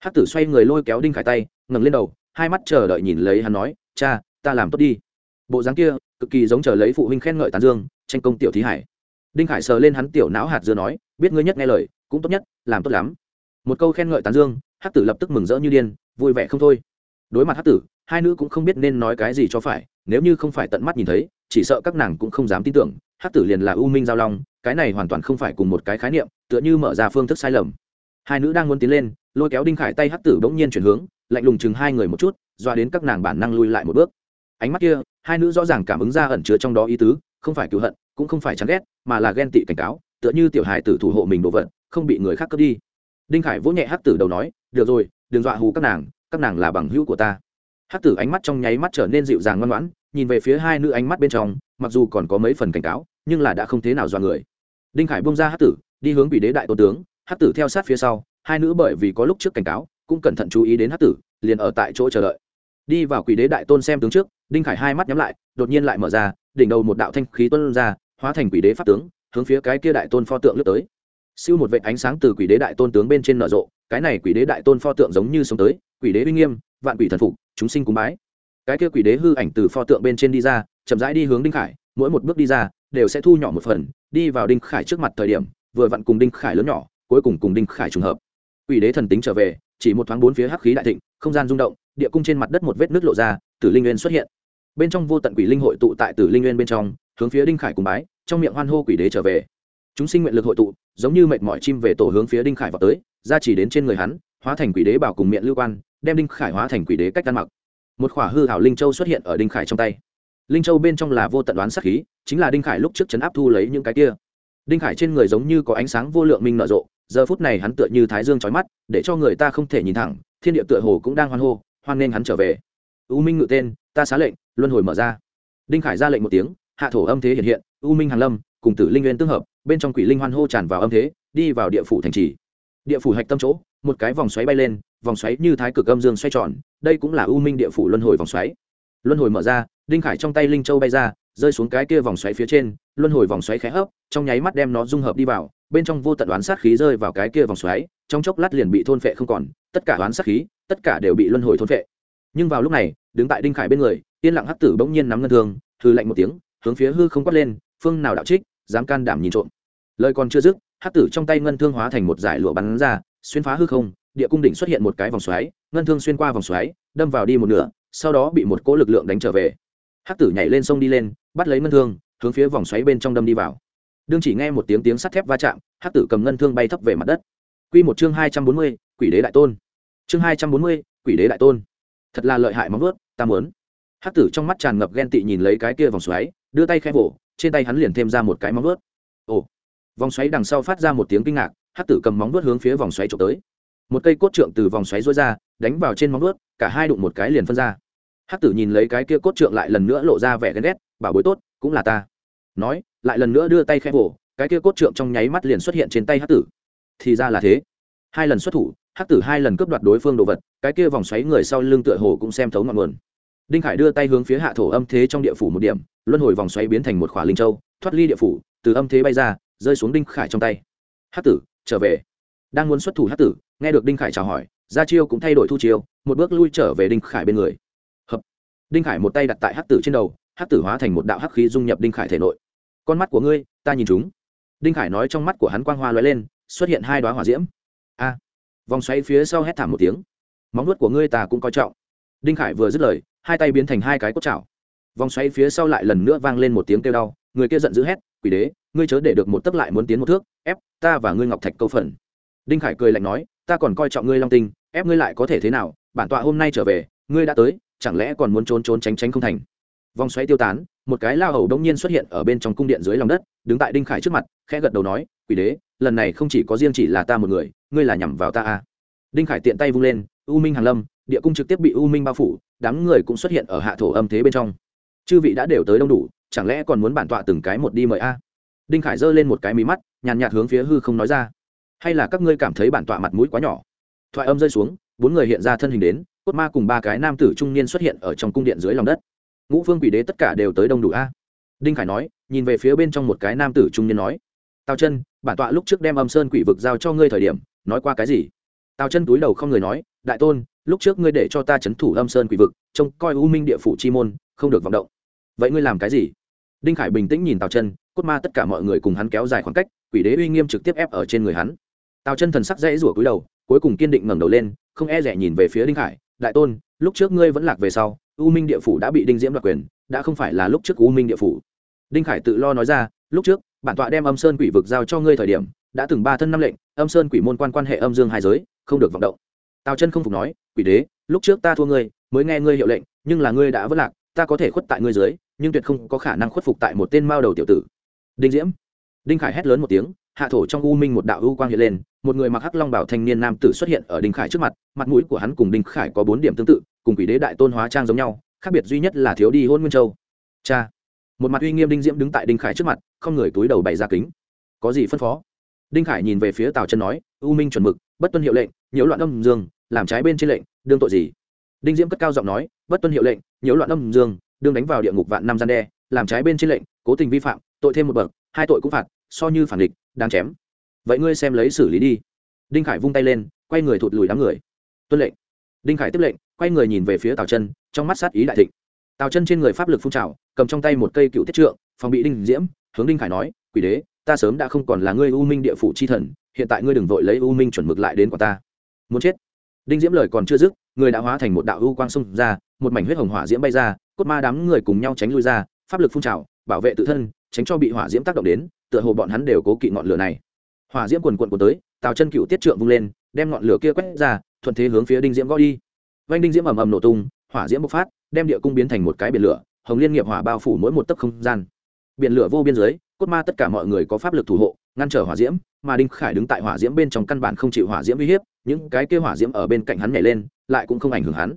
Hắc tử xoay người lôi kéo đinh khải tay, ngẩng lên đầu, hai mắt chờ đợi nhìn lấy hắn nói, cha, ta làm tốt đi. Bộ dáng kia, cực kỳ giống chờ lấy phụ huynh khen ngợi tán dương, tranh công tiểu thí hải. Đinh khải sờ lên hắn tiểu não hạt dưa nói, biết ngươi nhất nghe lời, cũng tốt nhất, làm tốt lắm. Một câu khen ngợi tán dương, hắc tử lập tức mừng rỡ như điên, vui vẻ không thôi. Đối mặt hắc tử, hai nữ cũng không biết nên nói cái gì cho phải, nếu như không phải tận mắt nhìn thấy, chỉ sợ các nàng cũng không dám tin tưởng, hắc tử liền là u minh giao long, cái này hoàn toàn không phải cùng một cái khái niệm, tựa như mở ra phương thức sai lầm. Hai nữ đang muốn tiến lên lôi kéo đinh khải tay hắc tử bỗng nhiên chuyển hướng, lạnh lùng chừng hai người một chút, doa đến các nàng bản năng lui lại một bước. Ánh mắt kia, hai nữ rõ ràng cảm ứng ra ẩn chứa trong đó ý tứ, không phải cứu hận, cũng không phải chán ghét, mà là ghen tị cảnh cáo, tựa như tiểu hài tử thủ hộ mình đồ vật, không bị người khác cướp đi. Đinh khải vỗ nhẹ hắc tử đầu nói, được rồi, đừng dọa hù các nàng các nàng là bằng hữu của ta. Hắc tử ánh mắt trong nháy mắt trở nên dịu dàng ngoan ngoãn, nhìn về phía hai nữ ánh mắt bên trong, mặc dù còn có mấy phần cảnh cáo, nhưng là đã không thế nào dọa người. Đinh khải bông ra hắc tử, đi hướng vị đế đại tôn tướng, hắc tử theo sát phía sau hai nữ bởi vì có lúc trước cảnh cáo, cũng cẩn thận chú ý đến hắc tử, liền ở tại chỗ chờ đợi. Đi vào quỷ đế đại tôn xem tướng trước, đinh khải hai mắt nhắm lại, đột nhiên lại mở ra, đỉnh đầu một đạo thanh khí tuân ra, hóa thành quỷ đế pháp tướng, hướng phía cái kia đại tôn pho tượng lướt tới. Siêu một vệ ánh sáng từ quỷ đế đại tôn tướng bên trên nở rộ, cái này quỷ đế đại tôn pho tượng giống như sống tới, quỷ đế uy nghiêm, vạn quỷ thần phục, chúng sinh cúng bái. Cái kia quỷ đế hư ảnh từ pho tượng bên trên đi ra, chậm rãi đi hướng đinh khải, mỗi một bước đi ra, đều sẽ thu nhỏ một phần, đi vào đinh khải trước mặt thời điểm, vừa vặn cùng đinh khải lớn nhỏ, cuối cùng cùng đinh khải trùng hợp quỷ đế thần tính trở về, chỉ một thoáng bốn phía hắc khí đại thịnh, không gian rung động, địa cung trên mặt đất một vết nước lộ ra, tử linh nguyên xuất hiện. Bên trong vô tận quỷ linh hội tụ tại tử linh nguyên bên trong, hướng phía đinh khải cùng bái, trong miệng hoan hô quỷ đế trở về. Chúng sinh nguyện lực hội tụ, giống như mệt mỏi chim về tổ hướng phía đinh khải vào tới, ra chỉ đến trên người hắn, hóa thành quỷ đế bảo cùng miệng lưu quan, đem đinh khải hóa thành quỷ đế cách ăn mặc. Một khỏa hư hảo linh châu xuất hiện ở đinh khải trong tay. Linh châu bên trong là vô tận đoán sắc khí, chính là đinh khải lúc trước chấn áp thu lấy những cái kia. Đinh khải trên người giống như có ánh sáng vô lượng minh nở rộ giờ phút này hắn tựa như thái dương trói mắt, để cho người ta không thể nhìn thẳng, thiên địa tựa hồ cũng đang hoan hô, hoan nên hắn trở về. U minh ngự tên, ta xá lệnh, luân hồi mở ra. Đinh khải ra lệnh một tiếng, hạ thổ âm thế hiện hiện, u minh hàn lâm, cùng tử linh nguyên tương hợp, bên trong quỷ linh hoan hô tràn vào âm thế, đi vào địa phủ thành trì. Địa phủ hạch tâm chỗ, một cái vòng xoáy bay lên, vòng xoáy như thái cực âm dương xoay tròn, đây cũng là u minh địa phủ luân hồi vòng xoáy. Luân hồi mở ra, đinh khải trong tay linh châu bay ra rơi xuống cái kia vòng xoáy phía trên, luân hồi vòng xoáy khẽ hấp, trong nháy mắt đem nó dung hợp đi vào, bên trong vô tận đoán sát khí rơi vào cái kia vòng xoáy, trong chốc lát liền bị thôn phệ không còn, tất cả đoán sát khí, tất cả đều bị luân hồi thôn phệ. Nhưng vào lúc này, đứng tại đinh khải bên người, yên lặng hắc tử bỗng nhiên nắm ngân thương thư lạnh một tiếng, hướng phía hư không quát lên, phương nào đạo trích, dám can đảm nhìn trộm. Lời còn chưa dứt, hắc tử trong tay ngân thương hóa thành một giải lụa bắn ra, xuyên phá hư không, địa cung đỉnh xuất hiện một cái vòng xoáy, ngân thương xuyên qua vòng xoáy, đâm vào đi một nửa, sau đó bị một cỗ lực lượng đánh trở về hắc tử nhảy lên sông đi lên, bắt lấy ngân thương, hướng phía vòng xoáy bên trong đâm đi vào. Đương chỉ nghe một tiếng tiếng sắt thép va chạm, hắc tử cầm ngân thương bay thấp về mặt đất. Q một chương hai trăm bốn mươi, quỷ đế đại tôn. Chương hai trăm bốn mươi, quỷ đế đại tôn. Thật là lợi hại móng ướt ta muốn. Hắc tử trong mắt tràn ngập ghen tị nhìn lấy cái kia vòng xoáy, đưa tay khẽ vỗ, trên tay hắn liền thêm ra một cái móng ướt ồ. Vòng xoáy đằng sau phát ra một tiếng kinh ngạc, hắc tử cầm móng ướt hướng phía vòng xoáy trộm tới. Một cây cốt trượng từ vòng xoáy rối ra, đánh vào trên móng ướt cả hai đụng một cái liền phân ra hắc tử nhìn lấy cái kia cốt trượng lại lần nữa lộ ra vẻ ghen ghét, bảo bối tốt, cũng là ta. Nói, lại lần nữa đưa tay khẽ vỗ cái kia cốt trượng trong nháy mắt liền xuất hiện trên tay hắc tử. Thì ra là thế. Hai lần xuất thủ, hắc tử hai lần cướp đoạt đối phương đồ vật, cái kia vòng xoáy người sau lưng tựa hồ cũng xem thấu ngọn nguồn. Đinh khải đưa tay hướng phía hạ thổ âm thế trong địa phủ một điểm, luân hồi vòng xoáy biến thành một khỏa linh châu, thoát ly địa phủ, từ âm thế bay ra, rơi xuống đinh khải trong tay. Hắc tử, trở về. Đang muốn xuất thủ hắc tử, nghe được đinh khải chào hỏi ra chiêu cũng thay đổi thu chiêu, một bước lui trở về đinh khải bên người đinh khải một tay đặt tại hắc tử trên đầu, hắc tử hóa thành một đạo hắc khí dung nhập đinh khải thể nội. Con mắt của ngươi, ta nhìn chúng. Đinh khải nói trong mắt của hắn quang hoa lóe lên, xuất hiện hai đoá hỏa diễm. A! Vòng xoáy phía sau hét thảm một tiếng. Móng nuốt của ngươi ta cũng coi trọng. Đinh khải vừa dứt lời, hai tay biến thành hai cái cốt chảo. Vòng xoáy phía sau lại lần nữa vang lên một tiếng kêu đau, người kia giận dữ hét, quỷ đế, ngươi chớ để được một tấc lại muốn tiến một thước, ép ta và ngươi ngọc thạch câu phần. Đinh khải cười lạnh nói, ta còn coi trọng ngươi long tinh, ép ngươi lại có thể thế nào? Bản tọa hôm nay trở về, ngươi đã tới chẳng lẽ còn muốn trốn trốn tránh tránh không thành? Vòng xoáy tiêu tán, một cái lao hầu đông nhiên xuất hiện ở bên trong cung điện dưới lòng đất, đứng tại đinh khải trước mặt, khẽ gật đầu nói, quỷ đế, lần này không chỉ có riêng chỉ là ta một người, ngươi là nhằm vào ta à. đinh khải tiện tay vung lên, u minh hàn lâm, địa cung trực tiếp bị u minh bao phủ, đám người cũng xuất hiện ở hạ thổ âm thế bên trong. Chư vị đã đều tới đông đủ, chẳng lẽ còn muốn bản tọa từng cái một đi mời a? Đinh khải giơ lên một cái mí mắt, nhàn nhạt hướng phía hư không nói ra, hay là các ngươi cảm thấy bản tọa mặt mũi quá nhỏ? Thoại âm rơi xuống bốn người hiện ra thân hình đến, cốt ma cùng ba cái nam tử trung niên xuất hiện ở trong cung điện dưới lòng đất. Ngũ phương quỷ đế tất cả đều tới đông đủ a. Đinh khải nói, nhìn về phía bên trong một cái nam tử trung niên nói, tào chân, bản tọa lúc trước đem âm sơn quỷ vực giao cho ngươi thời điểm, nói qua cái gì? Tào chân túi đầu không người nói, đại tôn, lúc trước ngươi để cho ta c h ấ n thủ âm sơn quỷ vực, trông coi u minh địa phủ chi môn, không được vọng động. Vậy ngươi làm cái gì? Đinh khải bình tĩnh nhìn tào chân, cốt ma tất cả mọi người cùng hắn kéo dài khoảng cách, quỷ đế uy nghiêm trực tiếp ép ở trên người hắn. Tào chân thần sắc dãy rủa cúi đầu, cuối cùng kiên định ngẩng đầu lên không e rẻ nhìn về phía đinh khải, đại tôn, lúc trước ngươi vẫn lạc về sau, u minh địa phủ đã bị đinh diễm đoạt quyền, đã không phải là lúc trước u minh địa phủ. Đinh khải tự lo nói ra, lúc trước, bản tọa đem âm sơn quỷ vực giao cho ngươi thời điểm, đã từng ba thân năm lệnh, âm sơn quỷ môn quan quan hệ âm dương hai giới, không được vọng động. Tào chân không phục nói, quỷ đế, lúc trước ta thua ngươi, mới nghe ngươi hiệu lệnh, nhưng là ngươi đã vất lạc, ta có thể khuất tại ngươi dưới, nhưng tuyệt không có khả năng khuất phục tại một tên mao đầu tiểu tử. Đinh diễm. Đinh khải hét lớn một tiếng hạ thổ trong u minh một đạo u quang hiện lên, một người mặc hắc long bảo thanh niên nam tử xuất hiện ở đinh khải trước mặt mặt mũi của hắn cùng đinh khải có bốn điểm tương tự, cùng quỷ đế đại tôn hóa trang giống nhau, khác biệt duy nhất là thiếu đi hôn nguyên châu. Cha! Một mặt uy nghiêm đinh diễm đứng tại đinh khải trước mặt, không người túi đầu bày ra kính. Có gì phân phó? Đinh khải nhìn về phía tào chân nói, u minh chuẩn mực, bất tuân hiệu lệnh, nhiễu loạn âm dương, làm trái bên trên lệnh, đương tội gì? Đinh diễm cất cao giọng nói, bất tuân hiệu lệnh, nhiễu loạn âm dương, đương đánh vào địa ngục vạn năm gian đe, làm trái bên trên lệnh, cố tình vi phạm, tội thêm một bậc, hai tội cũng phạt, so như phản địch đang chém. Vậy ngươi xem lấy xử lý đi. Đinh khải vung tay lên, quay người thụt lùi đám người. Tuân lệnh. Đinh khải tiếp lệnh, quay người nhìn về phía tào chân, trong mắt sát ý đại thịnh. Tào chân trên người pháp lực phun trào, cầm trong tay một cây cựu tiết trượng, phòng bị đinh diễm, hướng đinh khải nói, quỷ đế, ta sớm đã không còn là ngươi u minh địa phủ chi thần, hiện tại ngươi đừng vội lấy u minh chuẩn mực lại đến quả ta. Muốn chết? Đinh diễm lời còn chưa dứt, người đã hóa thành một đạo u quang xông ra, một mảnh huyết hồng hỏa diễm bay ra, cốt ma đám người cùng nhau tránh lui ra, pháp lực phun trào, bảo vệ tự thân, tránh cho bị hỏa diễm tác động đến tựa hồ bọn hắn đều cố kỵ ngọn lửa này. Hỏa diễm quần quần của tới, tào chân cựu tiết trượng vung lên, đem ngọn lửa kia quét ra, thuận thế hướng phía đinh diễm gõ đi. Vanh đinh diễm ầm ầm nổ tung, hỏa diễm bộc phát, đem địa cung biến thành một cái biển lửa, hồng liên nghiệp hỏa bao phủ mỗi một tấc không gian. Biển lửa vô biên giới, cốt ma tất cả mọi người có pháp lực thủ hộ, ngăn trở hỏa diễm, mà đinh khải đứng tại hỏa diễm bên trong căn bản không chịu hỏa diễm uy hiếp, những cái kêu hỏa diễm ở bên cạnh hắn nhảy lên, lại cũng không ảnh hưởng hắn.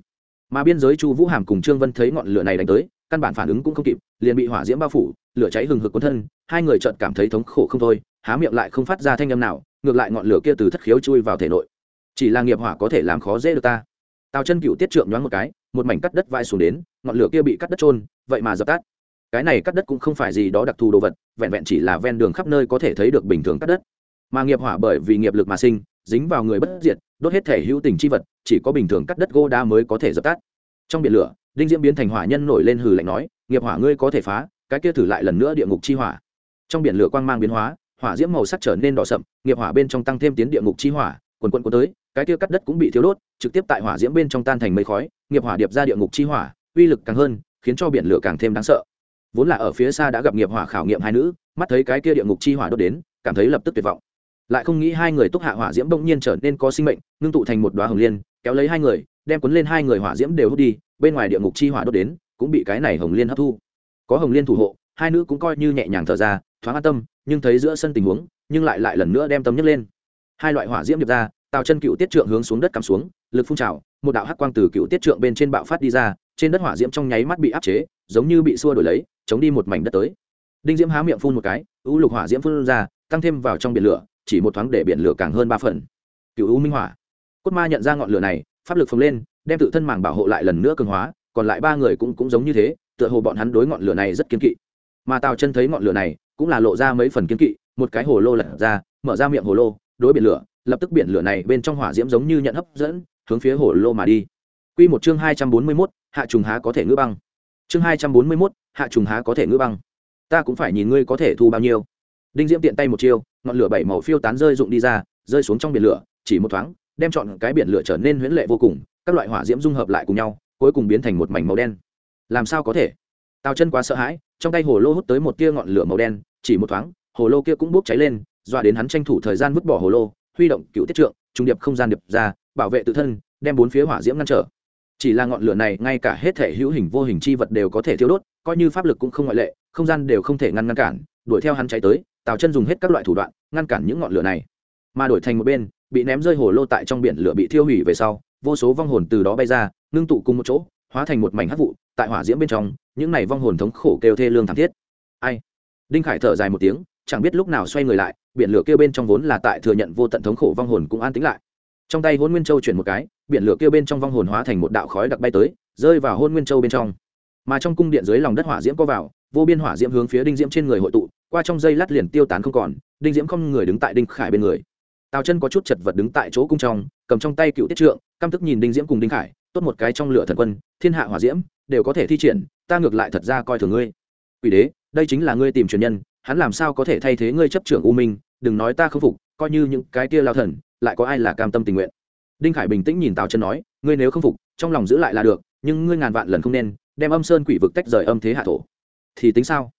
Mà biên giới chu vũ hàm cùng trương vân thấy ngọn lửa này đánh tới căn bản phản ứng cũng không kịp, liền bị hỏa diễm bao phủ, lửa cháy hừng hực cuốn thân, hai người chợt cảm thấy thống khổ không thôi, há miệng lại không phát ra thanh âm nào, ngược lại ngọn lửa kia từ thất khiếu chui vào thể nội. Chỉ là nghiệp hỏa có thể làm khó dễ được ta. Tào chân cựu tiết trượng nhoáng một cái, một mảnh cắt đất vai xuống đến, ngọn lửa kia bị cắt đất trôn vậy mà dập tắt. Cái này cắt đất cũng không phải gì đó đặc thù đồ vật, vẹn vẹn chỉ là ven đường khắp nơi có thể thấy được bình thường cắt đất. Mà nghiệp hỏa bởi vì nghiệp lực mà sinh, dính vào người bất diệt, đốt hết thể hữu tình chi vật, chỉ có bình thường cắt đất gô đá mới có thể dập tắt. Trong biển lửa đinh diễm biến thành hỏa nhân nổi lên hừ lạnh nói, nghiệp hỏa ngươi có thể phá, cái kia thử lại lần nữa địa ngục chi hỏa. Trong biển lửa quang mang biến hóa, hỏa diễm màu sắc trở nên đỏ sậm, nghiệp hỏa bên trong tăng thêm tiến địa ngục chi hỏa, quần quần cuốn tới, cái kia cắt đất cũng bị thiếu đốt, trực tiếp tại hỏa diễm bên trong tan thành mây khói, nghiệp hỏa điệp ra địa ngục chi hỏa, uy lực càng hơn, khiến cho biển lửa càng thêm đáng sợ. Vốn là ở phía xa đã gặp nghiệp hỏa khảo nghiệm hai nữ, mắt thấy cái kia địa ngục chi hỏa đốt đến, cảm thấy lập tức tuyệt vọng. Lại không nghĩ hai người túc hạ hỏa diễm bỗng nhiên trở nên có sinh mệnh, ngưng tụ thành một đoá hồng liên, kéo lấy hai người, đem cuốn lên hai người hỏa diễm đều hút đi bên ngoài địa ngục chi hỏa đốt đến, cũng bị cái này hồng liên hấp thu. Có hồng liên thủ hộ, hai nữ cũng coi như nhẹ nhàng thở ra, thoáng an tâm, nhưng thấy giữa sân tình huống, nhưng lại lại lần nữa đem tâm nhấc lên. Hai loại hỏa diễm điệp ra, tào chân cựu tiết trượng hướng xuống đất cắm xuống, lực phun trào, một đạo hắc quang từ cựu tiết trượng bên trên bạo phát đi ra, trên đất hỏa diễm trong nháy mắt bị áp chế, giống như bị xua đổi lấy, chống đi một mảnh đất tới. Đinh diễm há miệng phun một cái u lục hỏa diễm phun ra, tăng thêm vào trong biển lửa, chỉ một thoáng để biển lửa càng hơn ba phần. Cựu u minh hỏa. Cốt ma nhận ra ngọn lửa này, pháp lực phồng lên đem tự thân màng bảo hộ lại lần nữa cường hóa còn lại ba người cũng cũng giống như thế tựa hồ bọn hắn đối ngọn lửa này rất kiên kỵ mà tào chân thấy ngọn lửa này cũng là lộ ra mấy phần kiên kỵ một cái hồ lô lật ra mở ra miệng hồ lô đối biển lửa lập tức biển lửa này bên trong hỏa diễm giống như nhận hấp dẫn hướng phía hồ lô mà đi Quy một chương hai trăm bốn mươi 241, hạ trùng há có thể ngư băng. Chương hai trăm bốn mươi 241, hạ trùng há có thể ngư băng. Ta cũng phải nhìn ngươi có thể thu bao nhiêu. Đinh Diễm tiện tay một chiêu, ngọn lửa bảy màu phiêu tán rơi rụng đi ra, rơi xuống trong biển lửa, chỉ một thoáng, đem chọn cái biển lửa trở nên huyễn lệ vô cùng, các loại hỏa diễm dung hợp lại cùng nhau, cuối cùng biến thành một mảnh màu đen. Làm sao có thể? Tào chân quá sợ hãi, trong tay hồ lô hút tới một tia ngọn lửa màu đen, chỉ một thoáng, hồ lô kia cũng bốc cháy lên, dọa đến hắn tranh thủ thời gian vứt bỏ hồ lô, huy động cựu tiết trượng, trung điệp không gian điệp ra, bảo vệ tự thân, đem bốn phía hỏa diễm ngăn trở chỉ là ngọn lửa này ngay cả hết thể hữu hình vô hình chi vật đều có thể thiêu đốt coi như pháp lực cũng không ngoại lệ không gian đều không thể ngăn ngăn cản đuổi theo hắn cháy tới tào chân dùng hết các loại thủ đoạn ngăn cản những ngọn lửa này mà đổi thành một bên bị ném rơi hồ lô tại trong biển lửa bị thiêu hủy về sau vô số vong hồn từ đó bay ra, ngưng tụ cùng một chỗ, hóa thành một mảnh hắc vụ, tại hỏa diễm bên trong, những này vong hồn thống khổ kêu thê lương thảm thiết. Ai? Đinh khải thở dài một tiếng, chẳng biết lúc nào xoay người lại, biển lửa kêu bên trong vốn là tại thừa nhận vô tận thống khổ vong hồn cũng an tĩnh lại. Trong tay hôn nguyên châu chuyển một cái, biển lửa kêu bên trong vong hồn hóa thành một đạo khói đặc bay tới, rơi vào hôn nguyên châu bên trong. Mà trong cung điện dưới lòng đất hỏa diễm có vào, vô biên hỏa diễm hướng phía đinh diễm trên người hội tụ, qua trong dây lát liền tiêu tán không còn, đinh diễm không người đứng tại đinh khải bên người. Tào chân có chút chật vật đứng tại chỗ cung trong cầm trong tay cựu tiết trượng, căm tức nhìn đinh diễm cùng đinh khải, tốt một cái trong lửa thần quân, thiên hạ hỏa diễm, đều có thể thi triển, ta ngược lại thật ra coi thường ngươi. Quỷ đế, đây chính là ngươi tìm truyền nhân, hắn làm sao có thể thay thế ngươi chấp trưởng u minh, đừng nói ta không phục, coi như những cái kia lao thần, lại có ai là cam tâm tình nguyện. Đinh khải bình tĩnh nhìn tào chân nói, ngươi nếu không phục, trong lòng giữ lại là được, nhưng ngươi ngàn vạn lần không nên, đem âm sơn quỷ vực tách rời âm thế hạ thổ. Thì tính sao?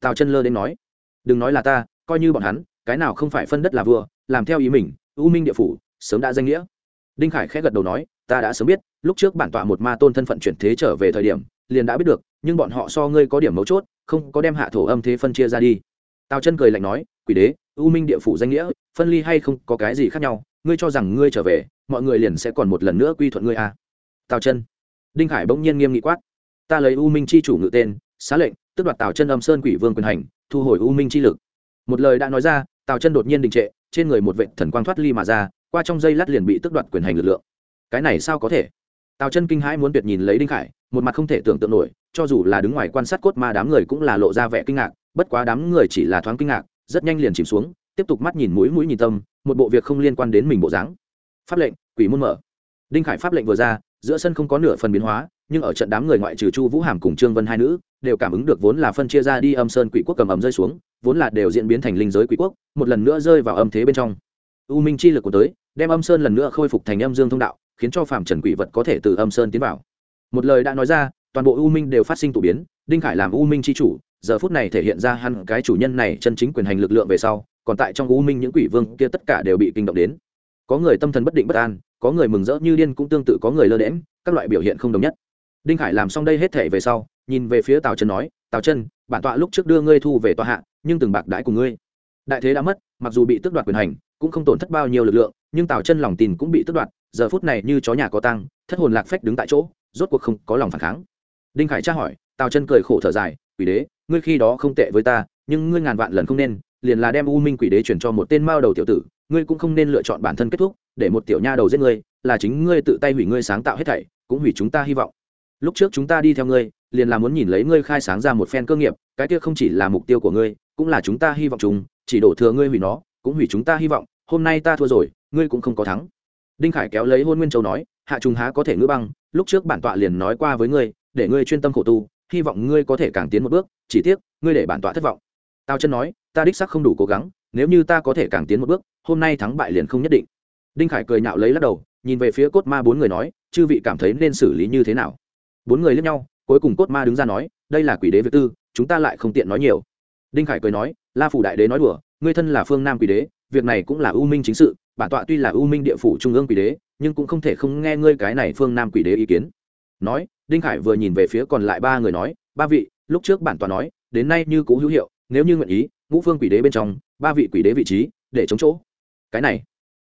Tào chân lơ đến nói, đừng nói là ta, coi như bọn hắn, cái nào không phải phân đất là vua, làm theo ý mình, u minh địa phủ, sớm đã danh nghĩa đinh khải khẽ gật đầu nói, ta đã sớm biết, lúc trước bản tọa một ma tôn thân phận chuyển thế trở về thời điểm, liền đã biết được, nhưng bọn họ so ngươi có điểm mấu chốt, không có đem hạ thổ âm thế phân chia ra đi. Tào chân cười lạnh nói, quỷ đế, u minh địa phủ danh nghĩa, phân ly hay không có cái gì khác nhau, ngươi cho rằng ngươi trở về, mọi người liền sẽ còn một lần nữa quy thuận ngươi à. tào chân. Đinh khải bỗng nhiên nghiêm nghị quát, ta lấy u minh c h i chủ ngự tên, xá lệnh tức đoạt tào chân âm sơn quỷ vương quyền hành, thu hồi u minh c h i lực. Một lời đã nói ra, tào chân đột nhiên đình trệ, trên người một vệ thần quang thoát ly mà ra qua trong dây lát liền bị tước đoạt quyền hành lực lượng. Cái này sao có thể? Tào chân kinh hãi muốn tuyệt nhìn lấy đinh khải, một mặt không thể tưởng tượng nổi, cho dù là đứng ngoài quan sát cốt ma đám người cũng là lộ ra vẻ kinh ngạc, bất quá đám người chỉ là thoáng kinh ngạc, rất nhanh liền chìm xuống, tiếp tục mắt nhìn mũi mũi nhìn tâm, một bộ việc không liên quan đến mình bộ dáng. Pháp lệnh, quỷ môn mở. Đinh khải pháp lệnh vừa ra, giữa sân không có nửa phần biến hóa, nhưng ở trận đám người ngoại trừ chu vũ hàm cùng trương vân hai nữ, đều cảm ứng được vốn là phân chia ra đi âm sơn quỷ quốc cầm ầm rơi xuống, vốn là đều diễn biến thành linh giới quỷ quốc, một lần nữa rơi vào âm thế bên trong u minh chi lực của tới, đem âm sơn lần nữa khôi phục thành âm dương thông đạo, khiến cho phạm trần quỷ vật có thể từ âm sơn tiến vào. Một lời đã nói ra, toàn bộ u minh đều phát sinh tụ biến, đinh khải làm u minh chi chủ, giờ phút này thể hiện ra hẳn cái chủ nhân này chân chính quyền hành lực lượng về sau, còn tại trong u minh những quỷ vương kia tất cả đều bị kinh động đến. Có người tâm thần bất định bất an, có người mừng rỡ như điên cũng tương tự có người lơ đễm các loại biểu hiện không đồng nhất. Đinh khải làm xong đây hết thể về sau, nhìn về phía tào chân nói, tào chân, bản tọa lúc trước đưa ngươi thu về tọa hạ, nhưng từng bạc đãi của ngươi. Đại thế đã mất, mặc dù bị tước đoạt quyền hành cũng không tổn thất bao nhiêu lực lượng, nhưng tào chân lòng tin cũng bị tước đoạt, giờ phút này như chó nhà có tăng thất hồn lạc phách đứng tại chỗ, rốt cuộc không có lòng phản kháng. Đinh khải tra hỏi, tào chân cười khổ thở dài, quỷ đế, ngươi khi đó không tệ với ta, nhưng ngươi ngàn vạn lần không nên, liền là đem u minh quỷ đế chuyển cho một tên mao đầu tiểu tử, ngươi cũng không nên lựa chọn bản thân kết thúc, để một tiểu nha đầu giết ngươi, là chính ngươi tự tay hủy ngươi sáng tạo hết thảy, cũng hủy chúng ta hy vọng. Lúc trước chúng ta đi theo ngươi, liền là muốn nhìn lấy ngươi khai sáng ra một phen cơ nghiệp, cái kia không chỉ là mục tiêu của ngươi, cũng là chúng ta hy vọng chúng chỉ đổ thừa ngươi hủy nó cũng hủy chúng ta hy vọng, hôm nay ta thua rồi, ngươi cũng không có thắng. Đinh khải kéo lấy hôn nguyên châu nói, hạ trùng há có thể ngữ băng, lúc trước bản tọa liền nói qua với ngươi, để ngươi chuyên tâm khổ tu, hy vọng ngươi có thể càng tiến một bước, chỉ tiếc, ngươi để bản tọa thất vọng. Tao chân nói, ta đích sắc không đủ cố gắng, nếu như ta có thể càng tiến một bước, hôm nay thắng bại liền không nhất định. Đinh khải cười nhạo lấy lắc đầu, nhìn về phía cốt ma bốn người nói, chư vị cảm thấy nên xử lý như thế nào? Bốn người lướt nhau, cuối cùng cốt ma đứng ra nói, đây là quỷ đế việt tư, chúng ta lại không tiện nói nhiều đinh khải cười nói, la phủ đại đế nói đùa, ngươi thân là phương nam quỷ đế, việc này cũng là ưu minh chính sự, bản tọa tuy là ưu minh địa phủ trung ương quỷ đế, nhưng cũng không thể không nghe ngươi cái này phương nam quỷ đế ý kiến. Nói, đinh khải vừa nhìn về phía còn lại ba người nói, ba vị, lúc trước bản tọa nói, đến nay như cũ hữu hiệu, nếu như nguyện ý, ngũ phương quỷ đế bên trong, ba vị quỷ đế vị trí, để chống chỗ. Cái này,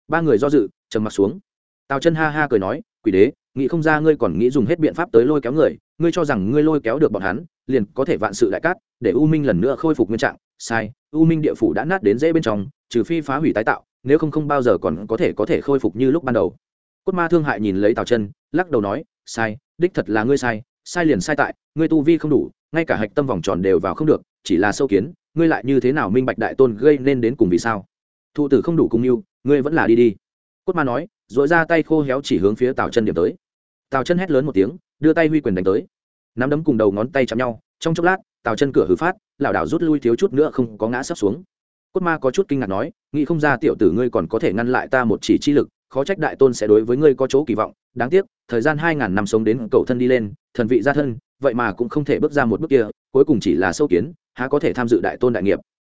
ba người do dự, trầm m ặ t xuống. Tào chân ha ha cười nói, quỷ đế, nghĩ không ra ngươi còn nghĩ dùng hết biện pháp tới lôi kéo người ngươi cho rằng ngươi lôi kéo được bọn hắn liền có thể vạn sự đại cát để u minh lần nữa khôi phục nguyên trạng. Sai u minh địa phủ đã nát đến dễ bên trong trừ phi phá hủy tái tạo nếu không không bao giờ còn có thể có thể khôi phục như lúc ban đầu. Cốt ma thương hại nhìn lấy tào chân lắc đầu nói sai đích thật là ngươi sai sai liền sai tại ngươi tu vi không đủ ngay cả hạch tâm vòng tròn đều vào không được chỉ là sâu kiến ngươi lại như thế nào minh bạch đại tôn gây nên đến cùng vì sao? Thụ tử không đủ cùng yêu, ngươi vẫn là đi đi. Cốt ma nói dội ra tay khô héo chỉ hướng phía tào chân điểm tới tào chân hét lớn một tiếng đưa tay huy quyền đánh tới nắm đấm cùng đầu ngón tay chạm nhau trong chốc lát tào chân cửa hư phát lảo đảo rút lui thiếu chút nữa không có ngã sắp xuống cốt ma có chút kinh ngạc nói nghĩ không ra tiểu tử ngươi còn có thể ngăn lại ta một chỉ chi lực khó trách đại tôn sẽ đối với ngươi có chỗ kỳ vọng đáng tiếc thời gian hai ngàn năm sống đến cầu thân đi lên thần vị gia thân vậy mà cũng không thể bước ra một bước kia cuối cùng chỉ là sâu kiến há có thể tham dự đại tôn đại nghiệp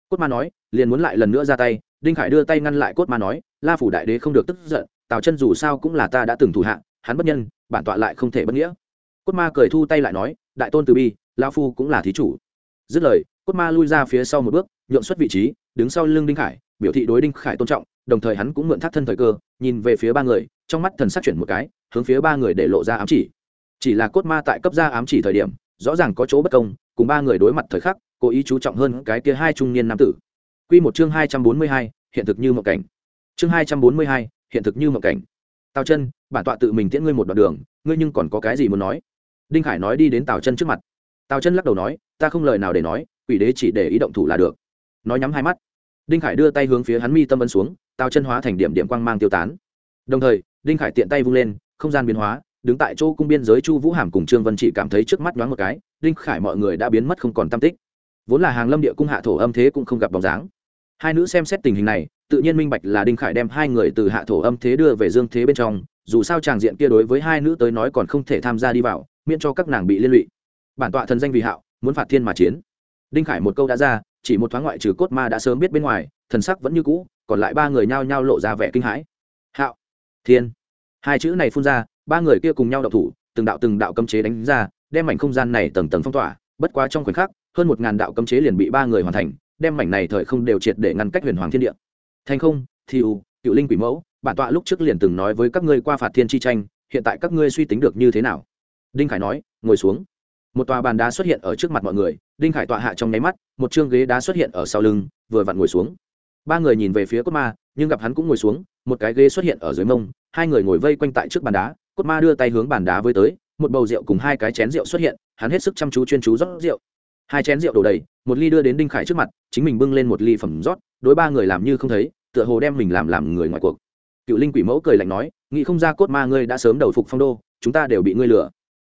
cốt ma nói liền muốn lại lần nữa ra tay đinh khải đưa tay ngăn lại cốt ma nói la phủ đại đế không được tức giận tào chân dù sao cũng là ta đã từng thủ hạ hắn bất nhân bản tọa lại không thể bất nghĩa cốt ma cười thu tay lại nói đại tôn từ bi lao phu cũng là thí chủ dứt lời cốt ma lui ra phía sau một bước nhượng xuất vị trí đứng sau lưng đinh khải biểu thị đối đinh khải tôn trọng đồng thời hắn cũng mượn thác thân thời cơ nhìn về phía ba người trong mắt thần sắc chuyển một cái hướng phía ba người để lộ ra ám chỉ chỉ là cốt ma tại cấp ra ám chỉ thời điểm rõ ràng có chỗ bất công cùng ba người đối mặt thời khắc cố ý chú trọng hơn cái kia hai trung niên nam tử Quy một chương hai trăm bốn mươi hai, hiện thực như một cảnh. Chương hai trăm bốn mươi hai, hiện thực như một cảnh. Tào Chân, bản tọa tự mình tiễn ngươi một đoạn đường, ngươi nhưng còn có cái gì muốn nói? Đinh Khải nói đi đến Tào Chân trước mặt. Tào Chân lắc đầu nói, ta không lời nào để nói, quỷ đế chỉ để ý động thủ là được. Nói nhắm hai mắt. Đinh Khải đưa tay hướng phía hắn mi tâm ấn xuống, Tào Chân hóa thành điểm điểm quang mang tiêu tán. Đồng thời, Đinh Khải tiện tay vung lên, không gian biến hóa, đứng tại chỗ cung biên giới Chu Vũ Hàm cùng Trương Vân chỉ cảm thấy trước mắt nhoáng một cái, Đinh Khải mọi người đã biến mất không còn tam tích. Vốn là hàng lâm địa cung hạ thổ âm thế cũng không gặp bóng dáng hai nữ xem xét tình hình này, tự nhiên minh bạch là đinh khải đem hai người từ hạ thổ âm thế đưa về dương thế bên trong, dù sao tràng diện kia đối với hai nữ tới nói còn không thể tham gia đi vào, miễn cho các nàng bị liên lụy. Bản tọa thần danh vì hạo, muốn phạt thiên mà chiến. Đinh khải một câu đã ra, chỉ một thoáng ngoại trừ cốt ma đã sớm biết bên ngoài, thần sắc vẫn như cũ, còn lại ba người nhao nhao lộ ra vẻ kinh hãi. Hạo, thiên. Hai chữ này phun ra, ba người kia cùng nhau đậu thủ, từng đạo từng đạo cấm chế đánh ra, đem mảnh không gian này tầng tầng phong tỏa, bất quá trong khoảnh khắc, hơn một ngàn đạo cấm chế liền bị ba người hoàn thành đem mảnh này thời không đều triệt để ngăn cách huyền hoàng thiên địa. Thành không, thì u cựu linh quỷ mẫu, bản tọa lúc trước liền từng nói với các ngươi qua phạt thiên chi tranh, hiện tại các ngươi suy tính được như thế nào? Đinh khải nói, ngồi xuống. Một tòa bàn đá xuất hiện ở trước mặt mọi người, đinh khải tọa hạ trong nháy mắt, một chương ghế đá xuất hiện ở sau lưng, vừa vặn ngồi xuống. Ba người nhìn về phía cốt ma, nhưng gặp hắn cũng ngồi xuống, một cái ghế xuất hiện ở dưới mông, hai người ngồi vây quanh tại trước bàn đá, cốt ma đưa tay hướng bàn đá với tới, một bầu rượu cùng hai cái chén rượu xuất hiện, hắn hết sức chăm chú chuyên chú rót rượu hai chén rượu đổ đầy, một ly đưa đến đinh khải trước mặt, chính mình bưng lên một ly phẩm rót, đối ba người làm như không thấy, tựa hồ đem mình làm làm người ngoài cuộc. Cựu linh quỷ mẫu cười lạnh nói, nghĩ không ra cốt ma ngươi đã sớm đầu phục phong đô, chúng ta đều bị ngươi lừa.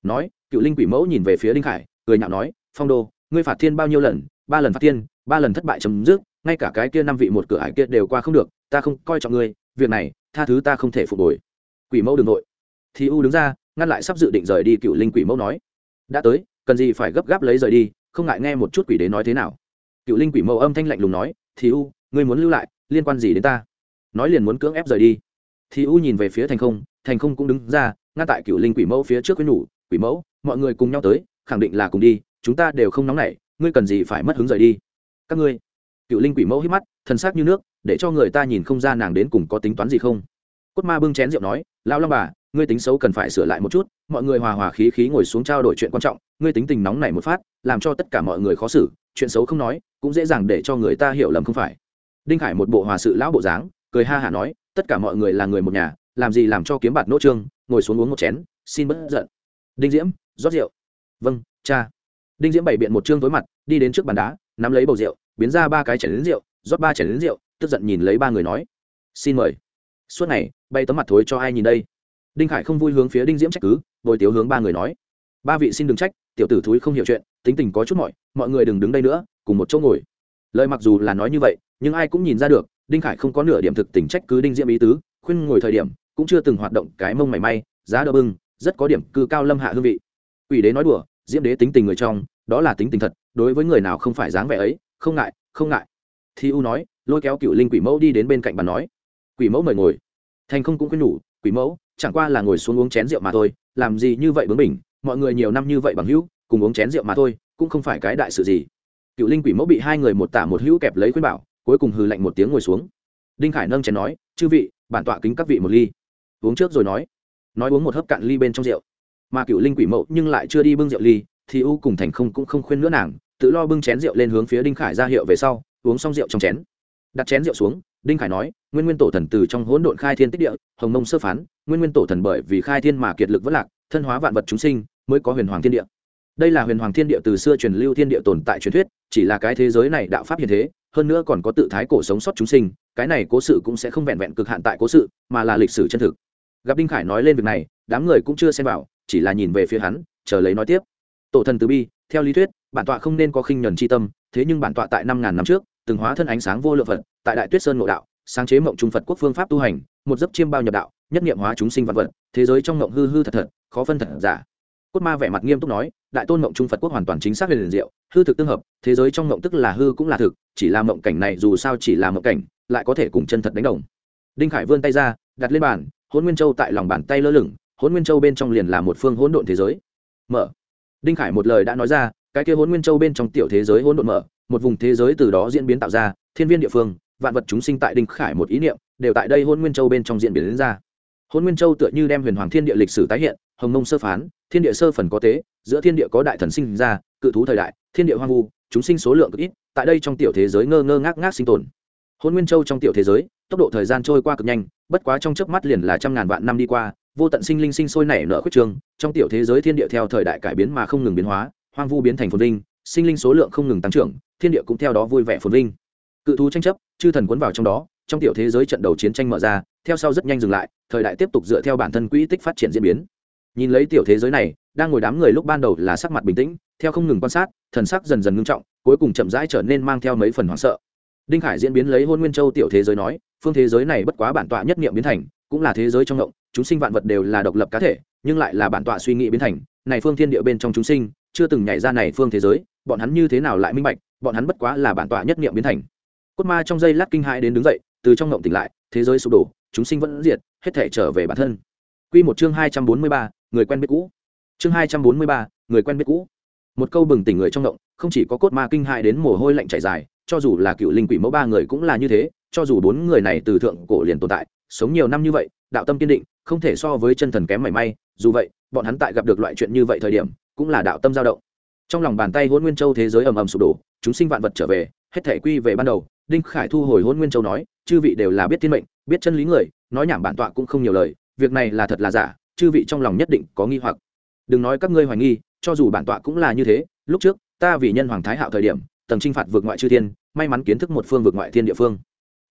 Nói, cựu linh quỷ mẫu nhìn về phía đinh khải, cười nhạo nói, phong đô, ngươi phạt thiên bao nhiêu lần? Ba lần phạt thiên, ba lần thất bại chấm dứt, ngay cả cái kia năm vị một cửa ải kia đều qua không được, ta không coi trọng ngươi, việc này, tha thứ ta không thể phục hồi. Quỷ mẫu đ ừ n g nội thì u đứng ra, ngăn lại sắp dự định rời đi, cựu linh quỷ mẫu nói, đã tới, cần gì phải gấp gáp lấy rời đi không ngại nghe một chút quỷ đế nói thế nào. Cựu linh quỷ mẫu âm thanh lạnh lùng nói, thì u, ngươi muốn lưu lại, liên quan gì đến ta? Nói liền muốn cưỡng ép rời đi. Thì u nhìn về phía thành không thành không cũng đứng ra, ngăn tại cựu linh quỷ mẫu phía trước với nhủ, quỷ mẫu mọi người cùng nhau tới, khẳng định là cùng đi, chúng ta đều không nóng nảy, ngươi cần gì phải mất hứng rời đi. Các ngươi? Cựu linh quỷ mẫu hít mắt thân xác như nước, để cho người ta nhìn không ra nàng đến cùng có tính toán gì không? Cốt ma bưng chén rượu nói lao long bà ngươi tính xấu cần phải sửa lại một chút, mọi người hòa hòa khí khí ngồi xuống trao đổi chuyện quan trọng, ngươi tính tình nóng này một phát, làm cho tất cả mọi người khó xử, chuyện xấu không nói, cũng dễ dàng để cho người ta hiểu lầm không phải. Đinh khải một bộ hòa sự lão bộ dáng, cười ha hả nói, tất cả mọi người là người một nhà, làm gì làm cho kiếm bạt nỗ trương, ngồi xuống uống một chén, xin bất giận. Đinh diễm, rót rượu. Vâng cha. Đinh diễm bày biện một trương tối mặt, đi đến trước bàn đá, nắm lấy bầu rượu, biến ra ba cái chảy đến rượu, rót ba chảy đến rượu, tức giận nhìn lấy ba người nói. Xin mời. Suốt ngày, bay tấm mặt thối cho ai nhìn đây? Đinh khải không vui hướng phía đinh diễm trách cứ, bồi tiếu hướng ba người nói. Ba vị xin đừng trách, tiểu tử thúi không hiểu chuyện, tính tình có chút mọi mọi người đừng đứng đây nữa, cùng một chỗ ngồi. Lời mặc dù là nói như vậy, nhưng ai cũng nhìn ra được, đinh khải không có nửa điểm thực tình trách cứ đinh diễm ý tứ, khuyên ngồi thời điểm, cũng chưa từng hoạt động cái mông mảy may, giá đỡ bưng, rất có điểm cư cao lâm hạ hương vị. Ủy đế nói đùa, diễm đế tính tình người trong, đó là tính tình thật, đối với người nào không phải dáng vẻ ấy, không ngại không ngại. Thi u nói, lôi kéo cựu linh quỷ mẫu đi đến bên cạnh bàn nói. Quỷ mẫu mời ngồi. Thành không cũng khuyên nhủ, quỷ mẫu chẳng qua là ngồi xuống uống chén rượu mà thôi làm gì như vậy bướng bỉnh, mọi người nhiều năm như vậy bằng hữu cùng uống chén rượu mà thôi cũng không phải cái đại sự gì. Cựu linh quỷ mẫu bị hai người một tả một hữu kẹp lấy khuyên bảo cuối cùng hừ lạnh một tiếng ngồi xuống. Đinh khải nâng chén nói chư vị bản tọa kính các vị một ly. Uống trước rồi nói. Nói uống một hớp cạn ly bên trong rượu. Mà cựu linh quỷ mẫu nhưng lại chưa đi bưng rượu ly thì u cùng thành không cũng không khuyên nữa nàng tự lo bưng chén rượu lên hướng phía đinh khải ra hiệu về sau uống xong rượu trong chén. Đặt chén rượu xuống đinh khải nói nguyên nguyên tổ thần từ trong hỗn độn khai thiên tích địa, hồng mông sơ phán, nguyên nguyên tổ thần bởi vì khai thiên mà kiệt lực vất lạc, thân hóa vạn vật chúng sinh, mới có huyền hoàng thiên địa. Đây là huyền hoàng thiên địa từ xưa truyền lưu thiên địa tồn tại truyền thuyết, chỉ là cái thế giới này đạo pháp hiện thế, hơn nữa còn có tự thái cổ sống sót chúng sinh, cái này cố sự cũng sẽ không vẹn vẹn cực hạn tại cố sự, mà là lịch sử chân thực. Gặp đinh khải nói lên việc này, đám người cũng chưa xem vào, chỉ là nhìn về phía hắn, chờ lấy nói tiếp. Tổ thần từ bi, theo lý thuyết, bản tọa không nên có khinh nhuần c h i tâm, thế nhưng bản tọa tại năm ngàn năm trước, từng hóa thân ánh sáng vô lượng phật, tại đại tuyết sơn ngộ đạo sáng chế mộng trung phật quốc phương pháp tu hành, một giấc chiêm bao nhập đạo, nhất nghiệm hóa chúng sinh vật vật, thế giới trong mộng hư hư thật thật, khó phân thật giả. Cốt ma vẻ mặt nghiêm túc nói, đại tôn mộng trung phật quốc hoàn toàn chính xác về liền diệu, hư thực tương hợp, thế giới trong mộng tức là hư cũng là thực, chỉ là mộng cảnh này dù sao chỉ là mộng cảnh, lại có thể cùng chân thật đánh đồng. Đinh khải vươn tay ra, đặt lên bàn hôn nguyên châu tại lòng bàn tay lơ lửng hôn nguyên châu bên trong liền là một phương hỗn độn thế giới. Mở. Đinh khải một lời đã nói ra, cái kia hôn nguyên châu bên trong tiểu thế giới hỗn độn mở, một vùng thế giới từ đó diễn biến tạo ra, thiên viên địa phương vạn vật chúng sinh tại đinh khải một ý niệm, đều tại đây hôn nguyên châu bên trong diễn biến đến ra. Hôn nguyên châu tựa như đem huyền hoàng thiên địa lịch sử tái hiện, hồng mông sơ phán, thiên địa sơ phần có tế, giữa thiên địa có đại thần sinh ra, cự thú thời đại, thiên địa hoang vu, chúng sinh số lượng cực ít, tại đây trong tiểu thế giới ngơ ngơ ngác ngác sinh tồn. Hôn nguyên châu trong tiểu thế giới, tốc độ thời gian trôi qua cực nhanh, bất quá trong chớp mắt liền là trăm ngàn vạn năm đi qua, vô tận sinh linh sinh sôi nảy nở khuyết trường, trong tiểu thế giới thiên địa theo thời đại cải biến mà không ngừng biến hóa, hoang vu biến thành phồn vinh, sinh linh số lượng không ngừng tăng trưởng, thiên địa cũng theo đó vui vẻ phồn vinh. Cự thú tranh chấp chư thần cuốn vào trong đó, trong tiểu thế giới trận đầu chiến tranh mở ra, theo sau rất nhanh dừng lại, thời đại tiếp tục dựa theo bản thân quỹ tích phát triển diễn biến. Nhìn lấy tiểu thế giới này, đang ngồi đám người lúc ban đầu là sắc mặt bình tĩnh, theo không ngừng quan sát, thần sắc dần dần ngưng trọng, cuối cùng chậm rãi trở nên mang theo mấy phần hoảng sợ. Đinh khải diễn biến lấy hôn nguyên châu tiểu thế giới nói, phương thế giới này bất quá bản tọa nhất niệm biến thành, cũng là thế giới trong ngộng chúng sinh vạn vật đều là độc lập cá thể, nhưng lại là bản tọa suy nghĩ biến thành, này phương thiên địa bên trong chúng sinh, chưa từng nhảy ra này phương thế giới, bọn hắn như thế nào lại minh bạch, bọn hắn bất quá là bản tọa nhất niệm biến thành cốt ma trong giây lát kinh hãi đến đứng dậy, từ trong ngộng tỉnh lại, thế giới sụp đổ, chúng sinh vẫn diệt, hết thể trở về bản thân. Quy một chương hai trăm bốn mươi ba, người quen biết cũ. Chương hai trăm bốn mươi ba, người quen biết cũ. Một câu bừng tỉnh người trong ngộng, không chỉ có cốt ma kinh hại đến mồ hôi lạnh chảy dài, cho dù là cựu linh quỷ mẫu ba người cũng là như thế, cho dù bốn người này từ thượng cổ liền tồn tại, sống nhiều năm như vậy, đạo tâm kiên định, không thể so với chân thần kém mảy may, dù vậy, bọn hắn tại gặp được loại chuyện như vậy thời điểm, cũng là đạo tâm dao động. Trong lòng bàn tay hôn nguyên châu thế giới ầm ầm sụp đổ, chúng sinh vạn vật trở về, hết thể quy về ban đầu đinh khải thu hồi hôn nguyên châu nói, chư vị đều là biết thiên mệnh, biết chân lý người, nói nhảm bản tọa cũng không nhiều lời, việc này là thật là giả, chư vị trong lòng nhất định có nghi hoặc. Đừng nói các ngươi hoài nghi, cho dù bản tọa cũng là như thế, lúc trước, ta vì nhân hoàng thái hạo thời điểm, tầng chinh phạt vượt ngoại chư thiên, may mắn kiến thức một phương vượt ngoại thiên địa phương.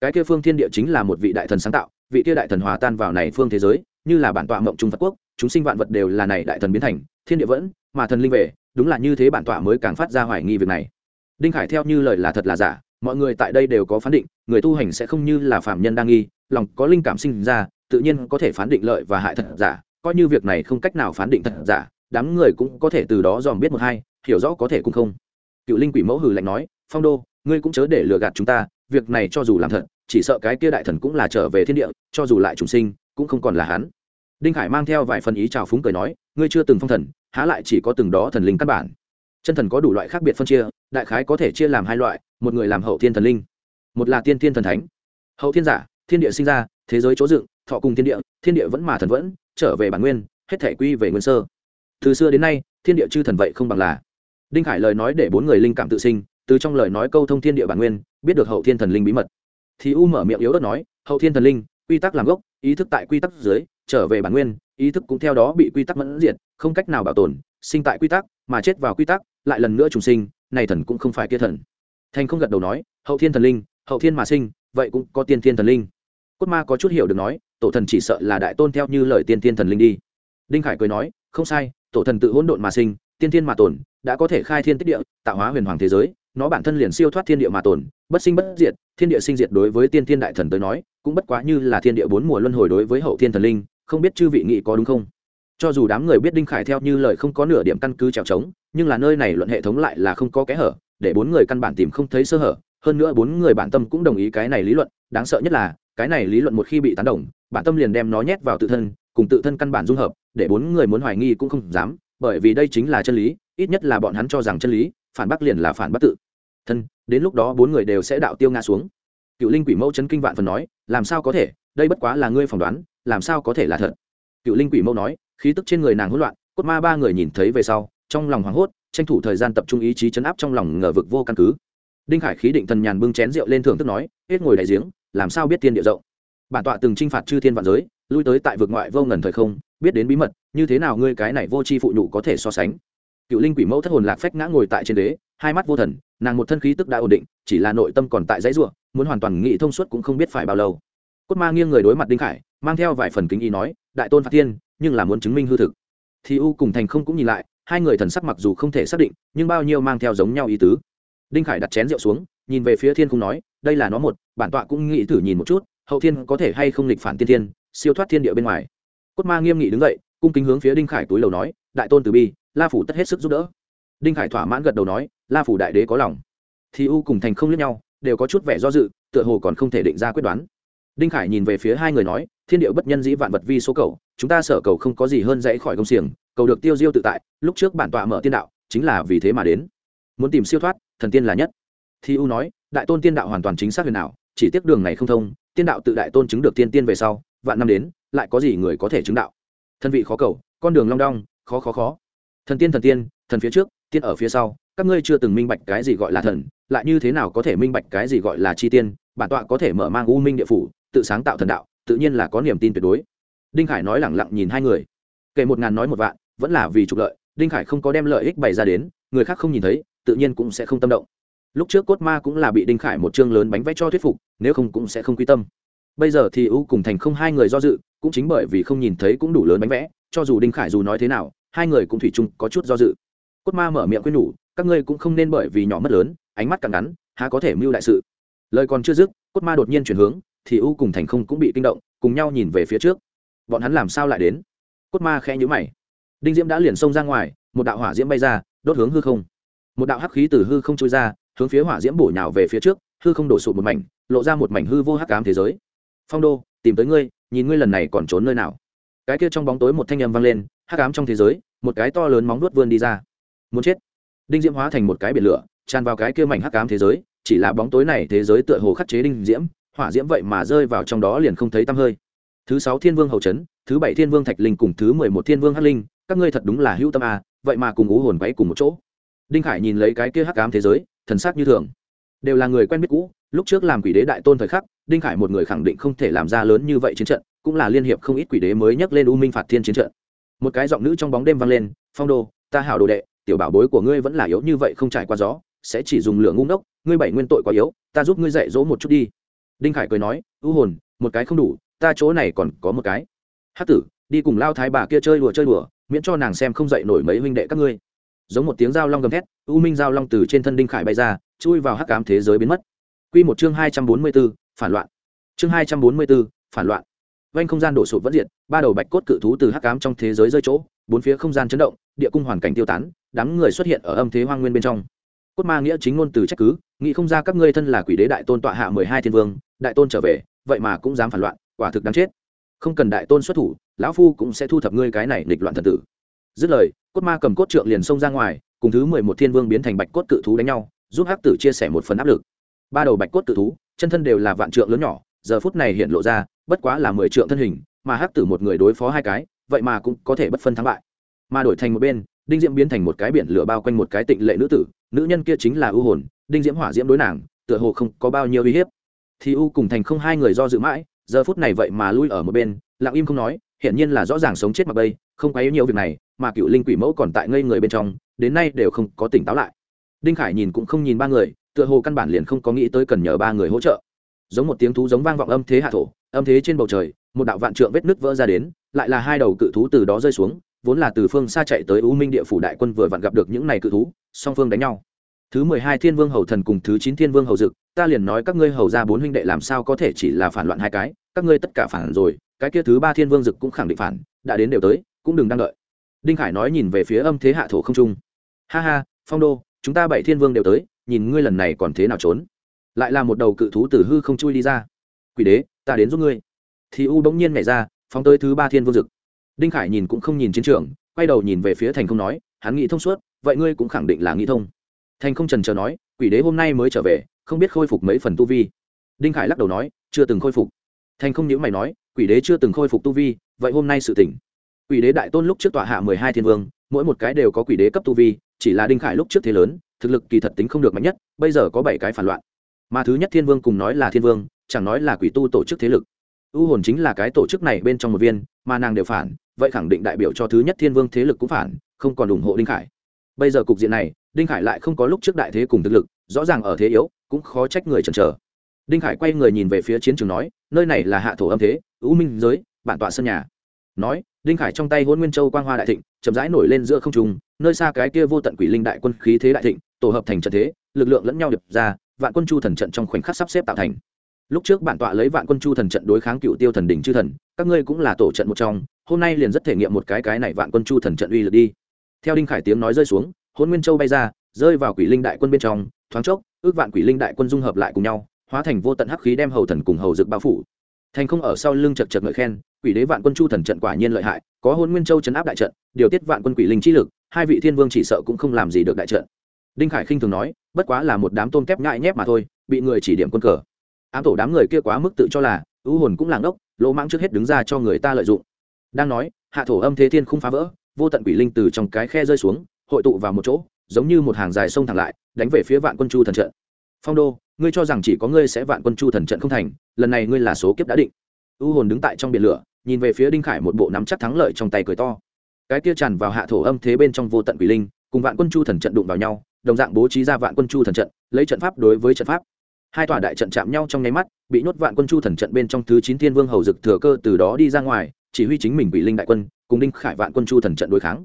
Cái kia phương thiên địa chính là một vị đại thần sáng tạo, vị kia đại thần hòa tan vào này phương thế giới, như là bản tọa mộng trung phật quốc, chúng sinh vạn vật đều là này đại thần biến thành, thiên địa vẫn, mà thần linh về, đúng là như thế bản tọa mới càng phát ra hoài nghi việc này. Đinh khải theo như lời là thật là giả mọi người tại đây đều có phán định, người tu hành sẽ không như là phạm nhân đang nghi, lòng có linh cảm sinh ra, tự nhiên có thể phán định lợi và hại thật giả, coi như việc này không cách nào phán định thật giả, đám người cũng có thể từ đó dòm biết một hai, hiểu rõ có thể cũng không. Cựu linh quỷ mẫu hừ lạnh nói, phong đô, ngươi cũng chớ để lừa gạt chúng ta, việc này cho dù làm thật, chỉ sợ cái kia đại thần cũng là trở về thiên địa, cho dù lại trùng sinh, cũng không còn là hắn. Đinh khải mang theo vài phần ý trào phúng cười nói, ngươi chưa từng phong thần, há lại chỉ có từng đó thần linh căn bản. Chân thần có đủ loại khác biệt phân chia, đại khái có thể chia làm hai loại một người làm hậu thiên thần linh, một là tiên thiên thần thánh. Hậu thiên giả, thiên địa sinh ra, thế giới chỗ dựng, thọ cùng thiên địa thiên địa vẫn mà thần vẫn, trở về bản nguyên, hết thể quy về nguyên sơ. Từ xưa đến nay, thiên địa chư thần vậy không bằng là. Đinh khải lời nói để bốn người linh cảm tự sinh, từ trong lời nói câu thông thiên địa bản nguyên, biết được hậu thiên thần linh bí mật. Thì u mở miệng yếu đất nói, hậu thiên thần linh, quy tắc làm gốc, ý thức tại quy tắc dưới, trở về bản nguyên, ý thức cũng theo đó bị quy tắc mẫn diệt, không cách nào bảo tồn, sinh tại quy tắc, mà chết vào quy tắc, lại lần nữa trùng sinh, này thần cũng không phải kia thần thành không gật đầu nói, hậu thiên thần linh, hậu thiên mà sinh, vậy cũng có tiên thiên thần linh. Cốt ma có chút hiểu được nói, tổ thần chỉ sợ là đại tôn theo như lời tiên thiên thần linh đi. Đinh khải cười nói, không sai, tổ thần tự hỗn độn mà sinh, tiên thiên mà tồn, đã có thể khai thiên tích địa, tạo hóa huyền hoàng thế giới, nó bản thân liền siêu thoát thiên địa mà tồn, bất sinh bất diệt, thiên địa sinh diệt đối với tiên thiên đại thần tới nói, cũng bất quá như là thiên địa bốn mùa luân hồi đối với hậu thiên thần linh, không biết chư vị nghị có đúng không? Cho dù đám người biết đinh khải theo như lời không có nửa điểm căn cứ trèo trống, nhưng là nơi này luận hệ thống lại là không có kẽ hở để bốn người căn bản tìm không thấy sơ hở, hơn nữa bốn người bản tâm cũng đồng ý cái này lý luận, đáng sợ nhất là, cái này lý luận một khi bị tán đồng, bản tâm liền đem nó nhét vào tự thân, cùng tự thân căn bản dung hợp, để bốn người muốn hoài nghi cũng không dám, bởi vì đây chính là chân lý, ít nhất là bọn hắn cho rằng chân lý, phản bác liền là phản bác tự. Thân, đến lúc đó bốn người đều sẽ đạo tiêu ngã xuống. Cựu linh quỷ mẫu chấn kinh vạn phần nói, làm sao có thể? Đây bất quá là ngươi phỏng đoán, làm sao có thể là thật? Cựu linh quỷ mẫu nói, khí tức trên người nàng hỗn loạn, cốt ma ba người nhìn thấy về sau, trong lòng hoảng hốt tranh thủ thời gian tập trung ý chí chấn áp trong lòng ngờ vực vô căn cứ. Đinh khải khí định thần nhàn bưng chén rượu lên thưởng thức nói, hết ngồi đại giếng, làm sao biết thiên địa rộng? Bản tọa từng t r i n h phạt chư thiên vạn giới, lui tới tại vực ngoại vô ngần thời không, biết đến bí mật, như thế nào ngươi cái này vô tri phụ nhụ có thể so sánh? Cựu linh quỷ mẫu thất hồn lạc phách ngã ngồi tại trên đế hai mắt vô thần, nàng một thân khí tức đã ổn định, chỉ là nội tâm còn tại dãy ruộng muốn hoàn toàn nghị thông suốt cũng không biết phải bao lâu. Cốt ma nghiêng người đối mặt đinh khải, mang theo vài phần kính ý nói, đại tôn phạt thiên, nhưng là muốn chứng minh hư thực. Thì u cùng thành không cũng nhìn lại hai người thần sắc mặc dù không thể xác định, nhưng bao nhiêu mang theo giống nhau ý tứ. Đinh khải đặt chén rượu xuống, nhìn về phía thiên không nói, đây là nó một, bản tọa cũng nghĩ thử nhìn một chút, hậu thiên có thể hay không lịch phản tiên thiên, siêu thoát thiên địa bên ngoài. Cốt ma nghiêm nghị đứng dậy, cung kính hướng phía đinh khải túi lầu nói, đại tôn từ bi, la phủ tất hết sức giúp đỡ. Đinh khải thỏa mãn gật đầu nói, la phủ đại đế có lòng. Thì u cùng thành không lẫn nhau, đều có chút vẻ do dự, tựa hồ còn không thể định ra quyết đoán. Đinh khải nhìn về phía hai người nói, thiên điệu bất nhân dĩ vạn vật vi số cầu, chúng ta sở cầu không có gì hơn dãy khỏi công xiềng cầu được tiêu diêu tự tại lúc trước bản tọa mở tiên đạo chính là vì thế mà đến. Muốn tìm siêu thoát thần tiên là nhất. Thi u nói đại tôn tiên đạo hoàn toàn chính xác huyền ảo, chỉ tiếc đường này không thông tiên đạo tự đại tôn chứng được tiên tiên về sau vạn năm đến lại có gì người có thể chứng đạo? Thân vị khó cầu con đường long đong khó khó khó. Thần tiên thần tiên thần phía trước tiên ở phía sau các ngươi chưa từng minh bạch cái gì gọi là thần lại như thế nào có thể minh bạch cái gì gọi là chi tiên? Bản tọa có thể mở mang u minh địa phủ tự sáng tạo thần đạo tự nhiên là có niềm tin tuyệt đối. Đinh khải nói lẳng lặng nhìn hai người. Kể một ngàn nói một vạn vẫn là vì trục lợi, đinh khải không có đem lợi ích bày ra đến, người khác không nhìn thấy, tự nhiên cũng sẽ không tâm động. Lúc trước cốt ma cũng là bị đinh khải một chương lớn bánh vẽ cho thuyết phục, nếu không cũng sẽ không quy tâm. Bây giờ thì ưu cùng thành không hai người do dự, cũng chính bởi vì không nhìn thấy cũng đủ lớn bánh vẽ, cho dù đinh khải dù nói thế nào, hai người cũng thủy chung có chút do dự. Cốt ma mở miệng quên nhủ, các ngươi cũng không nên bởi vì nhỏ mất lớn, ánh mắt càng ngắn, há có thể mưu đại sự. Lời còn chưa dứt, cốt ma đột nhiên chuyển hướng, thì ưu cùng thành không cũng bị kinh động, cùng nhau nhìn về phía trước. Bọn hắn làm sao lại đến? Cốt ma khẽ nhữ mày đinh diễm đã liền xông ra ngoài, một đạo hỏa diễm bay ra, đốt hướng hư không. Một đạo hắc khí từ hư không trôi ra, hướng phía hỏa diễm bổ nhào về phía trước, hư không đổ sụt một mảnh, lộ ra một mảnh hư vô hắc ám thế giới. Phong đô, tìm tới ngươi, nhìn ngươi lần này còn trốn nơi nào. Cái kia trong bóng tối một thanh âm vang lên, hắc ám trong thế giới, một cái to lớn móng nuốt vươn đi ra. Muốn chết. Đinh diễm hóa thành một cái biển lửa, tràn vào cái kia mảnh hắc ám thế giới, chỉ là bóng tối này thế giới tựa hồ khắc chế đinh diễm, hỏa diễm vậy mà rơi vào trong đó liền không thấy tăm hơi. Thứ sáu thiên vương hầu trấn thứ bảy thiên vương thạch linh cùng thứ mười một thiên vương hắc linh các ngươi thật đúng là hữu tâm à, vậy mà cùng ú hồn quấy cùng một chỗ. Đinh khải nhìn lấy cái kia hắc ám thế giới thần sắc như thường. Đều là người quen biết cũ lúc trước làm quỷ đế đại tôn thời khắc đinh khải một người khẳng định không thể làm ra lớn như vậy chiến trận cũng là liên hiệp không ít quỷ đế mới nhắc lên u minh phạt thiên chiến trận. Một cái giọng nữ trong bóng đêm vang lên phong đô ta hảo đồ đệ tiểu bảo bối của ngươi vẫn là yếu như vậy không trải qua gió sẽ chỉ dùng lửa ngu ngốc ngươi bảy nguyên tội quá yếu ta giúp ngươi dạy dỗ một chút đi. Đinh khải cười nói ưu hồn một cái không đủ ta chỗ này còn có một cái. Hát tử đi cùng lao thái bà kia chơi đùa chơi đùa miễn cho nàng xem không dậy nổi mấy huynh đệ các ngươi. Giống một tiếng dao long gầm thét, u minh dao long từ trên thân đinh khải bay ra, chui vào hắc cám thế giới biến mất. Q một chương hai trăm bốn mươi b ố phản loạn. Chương hai trăm bốn mươi b ố phản loạn. Vanh không gian đổ sụt vẫn diện ba đầu bạch cốt cự thú từ hắc cám trong thế giới rơi chỗ, bốn phía không gian chấn động, địa cung hoàn cảnh tiêu tán, đám người xuất hiện ở âm thế hoang nguyên bên trong. Cốt ma nghĩa chính ngôn từ trách cứ, nghĩ không ra các ngươi thân là quỷ đế đại tôn tọa hạ mười hai thiên vương, đại tôn trở về, vậy mà cũng dám phản loạn, quả thực đáng chết không cần đại tôn xuất thủ, lão phu cũng sẽ thu thập ngươi cái này nghịch loạn thần tử. Dứt lời, cốt ma cầm cốt trượng liền xông ra ngoài, cùng thứ mười một thiên vương biến thành bạch cốt cự thú đánh nhau, giúp hắc tử chia sẻ một phần áp lực. Ba đầu bạch cốt cự thú, chân thân đều là vạn trượng lớn nhỏ, giờ phút này hiện lộ ra, bất quá là mười trượng thân hình, mà hắc tử một người đối phó hai cái, vậy mà cũng có thể bất phân thắng bại. Mà đổi thành một bên, đinh diễm biến thành một cái biển lửa bao quanh một cái tịnh lệ nữ tử, nữ nhân kia chính là ưu hồn, đinh diễm hỏa diễm đối nàng, tựa hồ không có bao nhiêu uy hiếp. Thì u cùng thành không hai người do dự mãi giờ phút này vậy mà lui ở một bên, lặng im không nói, hiển nhiên là rõ ràng sống chết mặc bây, không quấy nhiều việc này, mà cựu linh quỷ mẫu còn tại ngây người bên trong, đến nay đều không có tỉnh táo lại. Đinh khải nhìn cũng không nhìn ba người, tựa hồ căn bản liền không có nghĩ tới cần nhờ ba người hỗ trợ. Giống một tiếng thú giống vang vọng âm thế hạ thổ, âm thế trên bầu trời, một đạo vạn trượng vết nứt vỡ ra đến, lại là hai đầu cự thú từ đó rơi xuống, vốn là từ phương xa chạy tới u minh địa phủ đại quân vừa vặn gặp được những này cự thú, song phương đánh nhau thứ mười hai thiên vương hầu thần cùng thứ chín thiên vương hầu dực, ta liền nói các ngươi hầu ra bốn huynh đệ làm sao có thể chỉ là phản loạn hai cái, các ngươi tất cả phản rồi, cái kia thứ ba thiên vương dực cũng khẳng định phản, đã đến đều tới, cũng đừng đang đợi. Đinh khải nói nhìn về phía âm thế hạ thổ không trung. Ha ha, phong đô, chúng ta bảy thiên vương đều tới, nhìn ngươi lần này còn thế nào trốn. Lại là một đầu cự thú tử hư không chui đi ra. Quỷ đế, ta đến giúp ngươi. Thì u bỗng nhiên nhảy ra, phóng tới thứ ba thiên vương dực. Đinh khải nhìn cũng không nhìn chiến trường, quay đầu nhìn về phía thành không nói, hắn nghĩ thông suốt, vậy ngươi cũng khẳng định là nghĩ thông thành không trần chờ nói, quỷ đế hôm nay mới trở về, không biết khôi phục mấy phần tu vi. Đinh khải lắc đầu nói, chưa từng khôi phục. Thành không nhữ mày nói, quỷ đế chưa từng khôi phục tu vi, vậy hôm nay sự tỉnh quỷ đế đại tôn lúc trước tọa hạ mười hai thiên vương, mỗi một cái đều có quỷ đế cấp tu vi, chỉ là đinh khải lúc trước thế lớn, thực lực kỳ thật tính không được mạnh nhất, bây giờ có bảy cái phản loạn. Mà thứ nhất thiên vương cùng nói là thiên vương, chẳng nói là quỷ tu tổ chức thế lực. U hồn chính là cái tổ chức này bên trong một viên, mà nàng đều phản, vậy khẳng định đại biểu cho thứ nhất thiên vương thế lực cũng phản, không còn ủng hộ đinh khải. Bây giờ cục diện này đinh khải lại không có lúc trước đại thế cùng thực lực, rõ ràng ở thế yếu, cũng khó trách người chần chờ. Đinh khải quay người nhìn về phía chiến trường nói, nơi này là hạ thổ âm thế ưu minh giới, bản tọa sân nhà. Nói, đinh khải trong tay hôn nguyên châu quang hoa đại thịnh, chậm rãi nổi lên giữa không trung, nơi xa cái kia vô tận quỷ linh đại quân khí thế đại thịnh, tổ hợp thành trận thế, lực lượng lẫn nhau đập ra, vạn quân chu thần trận trong khoảnh khắc sắp xếp tạo thành. Lúc trước bản tọa lấy vạn quân chu thần trận đối kháng cựu tiêu thần đỉnh chư thần, các ngươi cũng là tổ trận một trong, hôm nay liền rất thể nghiệm một cái cái này vạn quân chu thần trận uy lực đi. Theo đinh khải tiếng nói rơi xuống hôn nguyên châu bay ra, rơi vào quỷ linh đại quân bên trong, thoáng chốc, ước vạn quỷ linh đại quân dung hợp lại cùng nhau, hóa thành vô tận hắc khí đem hầu thần cùng hầu dực bao phủ. Thành không ở sau lưng chật chật ngợi khen, quỷ đế vạn quân chu thần trận quả nhiên lợi hại, có hôn nguyên châu chấn áp đại trận, điều tiết vạn quân quỷ linh chi lực, hai vị thiên vương chỉ sợ cũng không làm gì được đại trận. Đinh khải khinh thường nói, bất quá là một đám tôm kép ngại nhép mà thôi, bị người chỉ điểm quân cờ. Ám tổ đám người kia quá mức tự cho là, ưu hồn cũng làng đốc lỗ mãng trước hết đứng ra cho người ta lợi dụng. Đang nói, hạ thổ âm thế thiên không phá vỡ, vô tận quỷ linh từ trong cái khe rơi xuống hội tụ vào một chỗ, giống như một hàng dài sông thẳng lại, đánh về phía vạn quân chu thần trận. Phong đô, ngươi cho rằng chỉ có ngươi sẽ vạn quân chu thần trận không thành, lần này ngươi là số kiếp đã định. U hồn đứng tại trong biển lửa, nhìn về phía đinh khải một bộ nắm chắc thắng lợi trong tay cười to. Cái kia tràn vào hạ thổ âm thế bên trong vô tận quỷ linh, cùng vạn quân chu thần trận đụng vào nhau, đồng dạng bố trí ra vạn quân chu thần trận, lấy trận pháp đối với trận pháp. Hai tòa đại trận chạm nhau trong nháy mắt, bị nhốt vạn quân chu thần trận bên trong thứ chín thiên vương hầu dực thừa cơ từ đó đi ra ngoài, chỉ huy chính mình quỷ linh đại quân, cùng đinh khải vạn quân chu thần trận đối kháng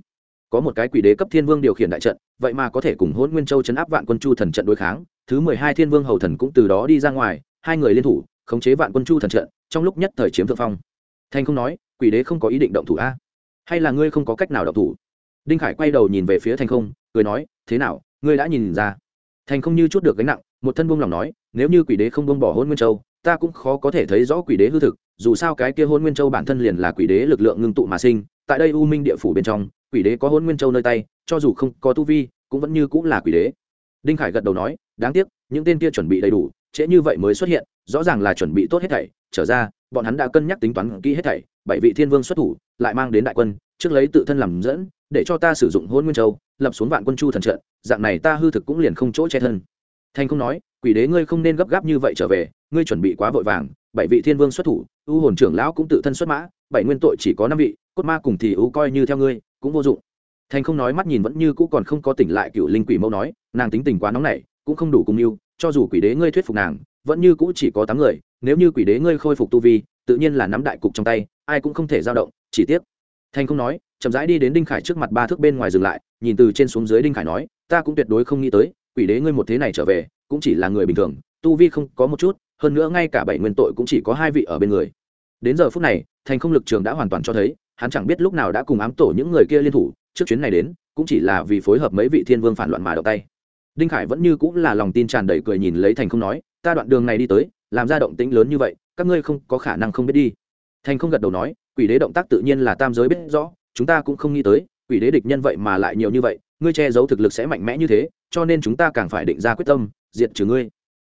có một cái quỷ đế cấp thiên vương điều khiển đại trận, vậy mà có thể cùng hôn nguyên châu chấn áp vạn quân chu thần trận đối kháng. Thứ mười hai thiên vương hầu thần cũng từ đó đi ra ngoài, hai người liên thủ, khống chế vạn quân chu thần trận, trong lúc nhất thời chiếm thượng phong. Thanh không nói, quỷ đế không có ý định động thủ a? Hay là ngươi không có cách nào động thủ? Đinh khải quay đầu nhìn về phía thanh không, cười nói, thế nào, ngươi đã nhìn ra? Thành không như chút được gánh nặng, một thân buông lòng nói, nếu như quỷ đế không buông bỏ hôn nguyên châu, ta cũng khó có thể thấy rõ quỷ đế hư thực. Dù sao cái kia hôn nguyên châu bản thân liền là quỷ đế lực lượng ngưng tụ mà sinh, tại đây u minh địa phủ bên trong quỷ đế có hôn nguyên châu nơi tay, cho dù không có tu vi, cũng vẫn như cũng là quỷ đế. Đinh khải gật đầu nói, đáng tiếc, những tên kia chuẩn bị đầy đủ, trễ như vậy mới xuất hiện, rõ ràng là chuẩn bị tốt hết thảy. Trở ra, bọn hắn đã cân nhắc tính toán kỹ hết thảy, bảy vị thiên vương xuất thủ, lại mang đến đại quân, trước lấy tự thân làm dẫn, để cho ta sử dụng hôn nguyên châu, lập xuống vạn quân chu thần trận, dạng này ta hư thực cũng liền không chỗ che thân. Thanh không nói, quỷ đế ngươi không nên gấp gáp như vậy trở về, ngươi chuẩn bị quá vội vàng, bảy vị thiên vương xuất thủ, ưu hồn trưởng lão cũng tự thân xuất mã bảy nguyên tội chỉ có năm vị, cốt ma cùng thì ưu coi như theo ngươi, cũng vô dụng. Thanh không nói mắt nhìn vẫn như cũ còn không có tỉnh lại cựu linh quỷ mẫu nói, nàng tính tình quá nóng nảy, cũng không đủ cùng mưu cho dù quỷ đế ngươi thuyết phục nàng, vẫn như cũ chỉ có tám người, nếu như quỷ đế ngươi khôi phục tu vi, tự nhiên là nắm đại cục trong tay, ai cũng không thể dao động, chỉ tiếc. Thanh không nói, chậm rãi đi đến đinh khải trước mặt ba thước bên ngoài dừng lại, nhìn từ trên xuống dưới đinh khải nói, ta cũng tuyệt đối không nghĩ tới, quỷ đế ngươi một thế này trở về, cũng chỉ là người bình thường, tu vi không có một chút, hơn nữa ngay cả bảy nguyên tội cũng chỉ có hai vị ở bên người. Đến giờ phút này thành không lực trường đã hoàn toàn cho thấy, hắn chẳng biết lúc nào đã cùng ám tổ những người kia liên thủ, trước chuyến này đến, cũng chỉ là vì phối hợp mấy vị thiên vương phản loạn mà động tay. Đinh khải vẫn như cũng là lòng tin tràn đầy cười nhìn lấy thành không nói, ta đoạn đường này đi tới, làm ra động tĩnh lớn như vậy, các ngươi không có khả năng không biết đi. Thành không gật đầu nói, quỷ đế động tác tự nhiên là tam giới biết rõ, chúng ta cũng không nghĩ tới, quỷ đế địch nhân vậy mà lại nhiều như vậy, ngươi che giấu thực lực sẽ mạnh mẽ như thế, cho nên chúng ta càng phải định ra quyết tâm, diệt trừ ngươi.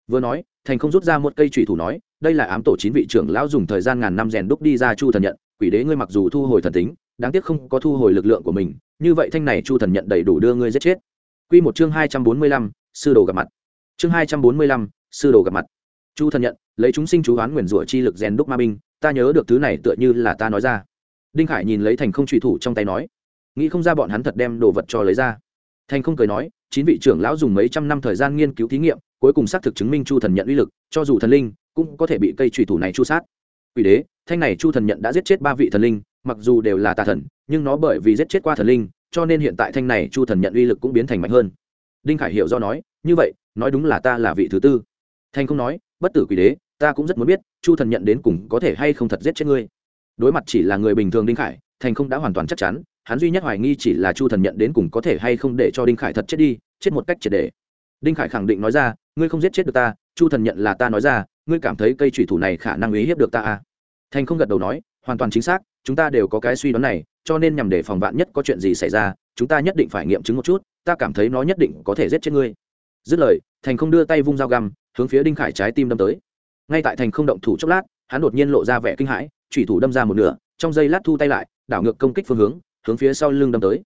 Vừa nói, thành không rút ra một cây thủy thủ nói đây là ám tổ chín vị trưởng lão dùng thời gian ngàn năm rèn đúc đi ra chu thần nhận quỷ đế ngươi mặc dù thu hồi thần tính đáng tiếc không có thu hồi lực lượng của mình như vậy thanh này chu thần nhận đầy đủ đưa ngươi giết chết Quy một chương hai trăm bốn mươi lăm, sư đồ gặp mặt. Chương hai trăm bốn mươi lăm, sư đồ gặp mặt. Chu thần nhận, lấy chúng sinh chú hoán nguyền rủa chi lực rèn đúc ma binh, ta nhớ được thứ này tựa như là ta nói ra. Đinh Khải nhìn lấy thành không truy thủ trong tay nói, nghĩ không ra bọn hắn thật đem đồ vật cho lấy ra. Thành không cười nói, chín vị trưởng lão dùng mấy trăm năm thời gian nghiên cứu thí nghiệm, cuối cùng xác thực chứng minh Chu thần nhận uy lực, cho dù thần linh cũng có thể bị cây truy thủ này chu sát. Quỷ đế, thanh này Chu thần nhận đã giết chết ba vị thần linh, mặc dù đều là tà thần, nhưng nó bởi vì giết chết qua thần linh, cho nên hiện tại thanh này chu thần nhận uy lực cũng biến thành mạnh hơn. Đinh khải hiểu do nói như vậy nói đúng là ta là vị thứ tư. Thanh không nói bất tử quỷ đế ta cũng rất muốn biết chu thần nhận đến cùng có thể hay không thật giết chết ngươi? Đối mặt chỉ là người bình thường đinh khải thành không đã hoàn toàn chắc chắn hắn duy nhất hoài nghi chỉ là chu thần nhận đến cùng có thể hay không để cho đinh khải thật chết đi chết một cách triệt để. Đinh khải khẳng định nói ra ngươi không giết chết được ta chu thần nhận là ta nói ra ngươi cảm thấy cây thủy thủ này khả năng uy hiếp được ta à? Thành không gật đầu nói, hoàn toàn chính xác, chúng ta đều có cái suy đoán này, cho nên nhằm để phòng vạn nhất có chuyện gì xảy ra, chúng ta nhất định phải nghiệm chứng một chút, ta cảm thấy nó nhất định có thể giết chết ngươi. Dứt lời, thành không đưa tay vung dao găm, hướng phía đinh khải trái tim đâm tới. Ngay tại thành không động thủ chốc lát, hắn đột nhiên lộ ra vẻ kinh hãi thủy thủ đâm ra một nửa, trong giây lát thu tay lại, đảo ngược công kích phương hướng hướng phía sau lưng đâm tới.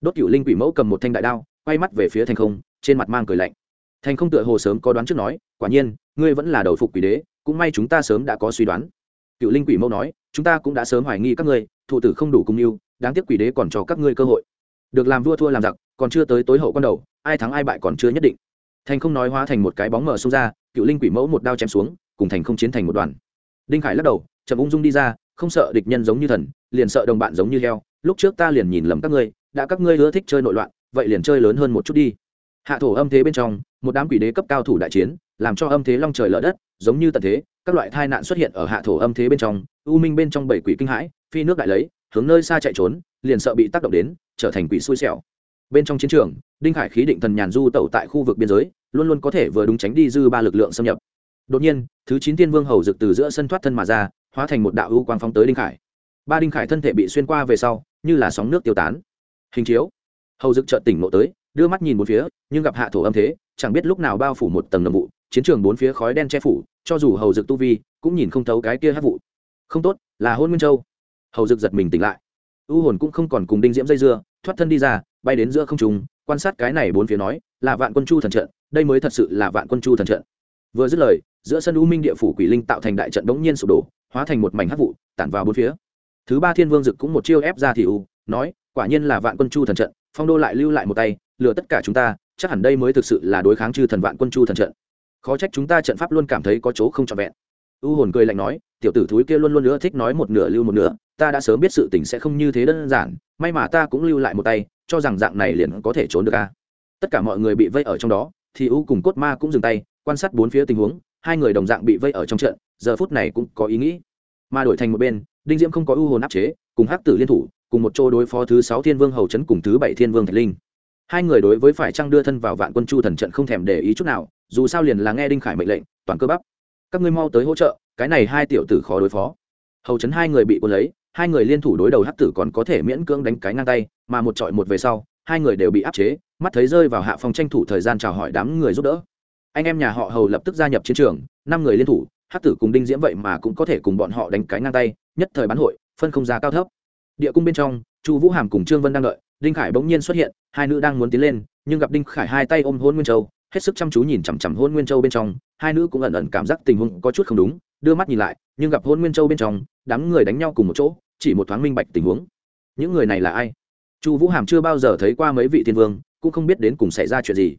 Đốt cựu linh quỷ mẫu cầm một thanh đại đao, quay mắt về phía thành không, trên mặt mang cười lạnh thành không tựa hồ sớm có đoán trước nói, quả nhiên, ngươi vẫn là đầu phục quỷ đế, cũng may chúng ta sớm đã có suy đoán. Cựu linh quỷ mẫu nói, chúng ta cũng đã sớm hoài nghi các ngươi, thụ tử không đủ cung yêu, đáng tiếc quỷ đế còn cho các ngươi cơ hội. Được làm vua thua làm giặc, còn chưa tới tối hậu con đầu, ai thắng ai bại còn chưa nhất định. Thành không nói hóa thành một cái bóng mờ xông ra, cựu linh quỷ mẫu một đao chém xuống, cùng thành không chiến thành một đoàn. Đinh khải lắc đầu, chậm ung dung đi ra, không sợ địch nhân giống như thần, liền sợ đồng bạn giống như heo, lúc trước ta liền nhìn lầm các ngươi, đã các ngươi ưa thích chơi nội loạn, vậy liền chơi lớn hơn một chút đi hạ thổ âm thế bên trong, một đám quỷ đế cấp cao thủ đại chiến, làm cho âm thế long trời lở đất, giống như tận thế, các loại tai nạn xuất hiện ở hạ thổ âm thế bên trong, u minh bên trong bảy quỷ kinh hãi, phi nước đại lấy, hướng nơi xa chạy trốn, liền sợ bị tác động đến, trở thành quỷ xui xẻo. Bên trong chiến trường, đinh khải khí định thần nhàn du tẩu tại khu vực biên giới, luôn luôn có thể vừa đúng tránh đi dư ba lực lượng xâm nhập. Đột nhiên, thứ chín tiên vương hầu dực từ giữa sân thoát thân mà ra, hóa thành một đạo ưu quang phóng tới đinh khải. Ba đinh khải thân thể bị xuyên qua về sau, như là sóng nước tiêu tán. Hình chiếu. Hầu dực trợn tỉnh ngộ tới đưa mắt nhìn bốn phía, nhưng gặp hạ thổ âm thế, chẳng biết lúc nào bao phủ một tầng nồng vụ, chiến trường bốn phía khói đen che phủ, cho dù hầu dực tu vi, cũng nhìn không thấu cái kia hát vụ. Không tốt, là hôn nguyên châu. Hầu dực giật mình tỉnh lại. U hồn cũng không còn cùng đinh diễm dây dưa, thoát thân đi ra, bay đến giữa không trùng quan sát cái này bốn phía nói, là vạn quân chu thần trận, đây mới thật sự là vạn quân chu thần trận. Vừa dứt lời, giữa sân u minh địa phủ quỷ linh tạo thành đại trận đống nhiên sụp đổ, hóa thành một mảnh hắc vụ, tản vào bốn phía. Thứ ba thiên vương dực cũng một chiêu ép ra thì u, nói, quả nhiên là vạn quân chu thần trận phong đô lại lưu lại một tay, lừa tất cả chúng ta, chắc hẳn đây mới thực sự là đối kháng chư thần vạn quân chu thần trận. Khó trách chúng ta trận pháp luôn cảm thấy có chỗ không trọn vẹn. U hồn cười lạnh nói, tiểu tử thúi kia luôn luôn nữa thích nói một nửa lưu một nửa, ta đã sớm biết sự tình sẽ không như thế đơn giản, may mà ta cũng lưu lại một tay, cho rằng dạng này liền có thể trốn được a. Tất cả mọi người bị vây ở trong đó, thì u cùng cốt ma cũng dừng tay, quan sát bốn phía tình huống, hai người đồng dạng bị vây ở trong trận, giờ phút này cũng có ý nghĩ. Mà đổi thành một bên, đinh diễm không có u hồn áp chế, cùng hắc tử liên thủ cùng một chỗ đối phó thứ sáu thiên vương hầu chấn cùng thứ bảy thiên vương thạch linh. Hai người đối với phải trăng đưa thân vào vạn quân chu thần trận không thèm để ý chút nào, dù sao liền là nghe đinh khải mệnh lệnh, toàn cơ bắp. Các ngươi mau tới hỗ trợ, cái này hai tiểu tử khó đối phó. Hầu chấn hai người bị quân lấy, hai người liên thủ đối đầu hắc tử còn có thể miễn cưỡng đánh cái ngang tay, mà một trọi một về sau, hai người đều bị áp chế, mắt thấy rơi vào hạ phòng tranh thủ thời gian chào hỏi đám người giúp đỡ. Anh em nhà họ hầu lập tức gia nhập chiến trường, năm người liên thủ, hắc tử cùng đinh diễm vậy mà cũng có thể cùng bọn họ đánh cái ngang tay, nhất thời bán hội, phân không ra cao thấp địa cung bên trong, chu vũ hàm cùng trương vân đang đợi, đinh khải bỗng nhiên xuất hiện, hai nữ đang muốn tiến lên, nhưng gặp đinh khải hai tay ôm hôn nguyên châu, hết sức chăm chú nhìn chằm chằm hôn nguyên châu bên trong, hai nữ cũng ẩn ẩn cảm giác tình huống có chút không đúng, đưa mắt nhìn lại, nhưng gặp hôn nguyên châu bên trong, đám người đánh nhau cùng một chỗ, chỉ một thoáng minh bạch tình huống. Những người này là ai? Chu vũ hàm chưa bao giờ thấy qua mấy vị thiên vương, cũng không biết đến cùng xảy ra chuyện gì.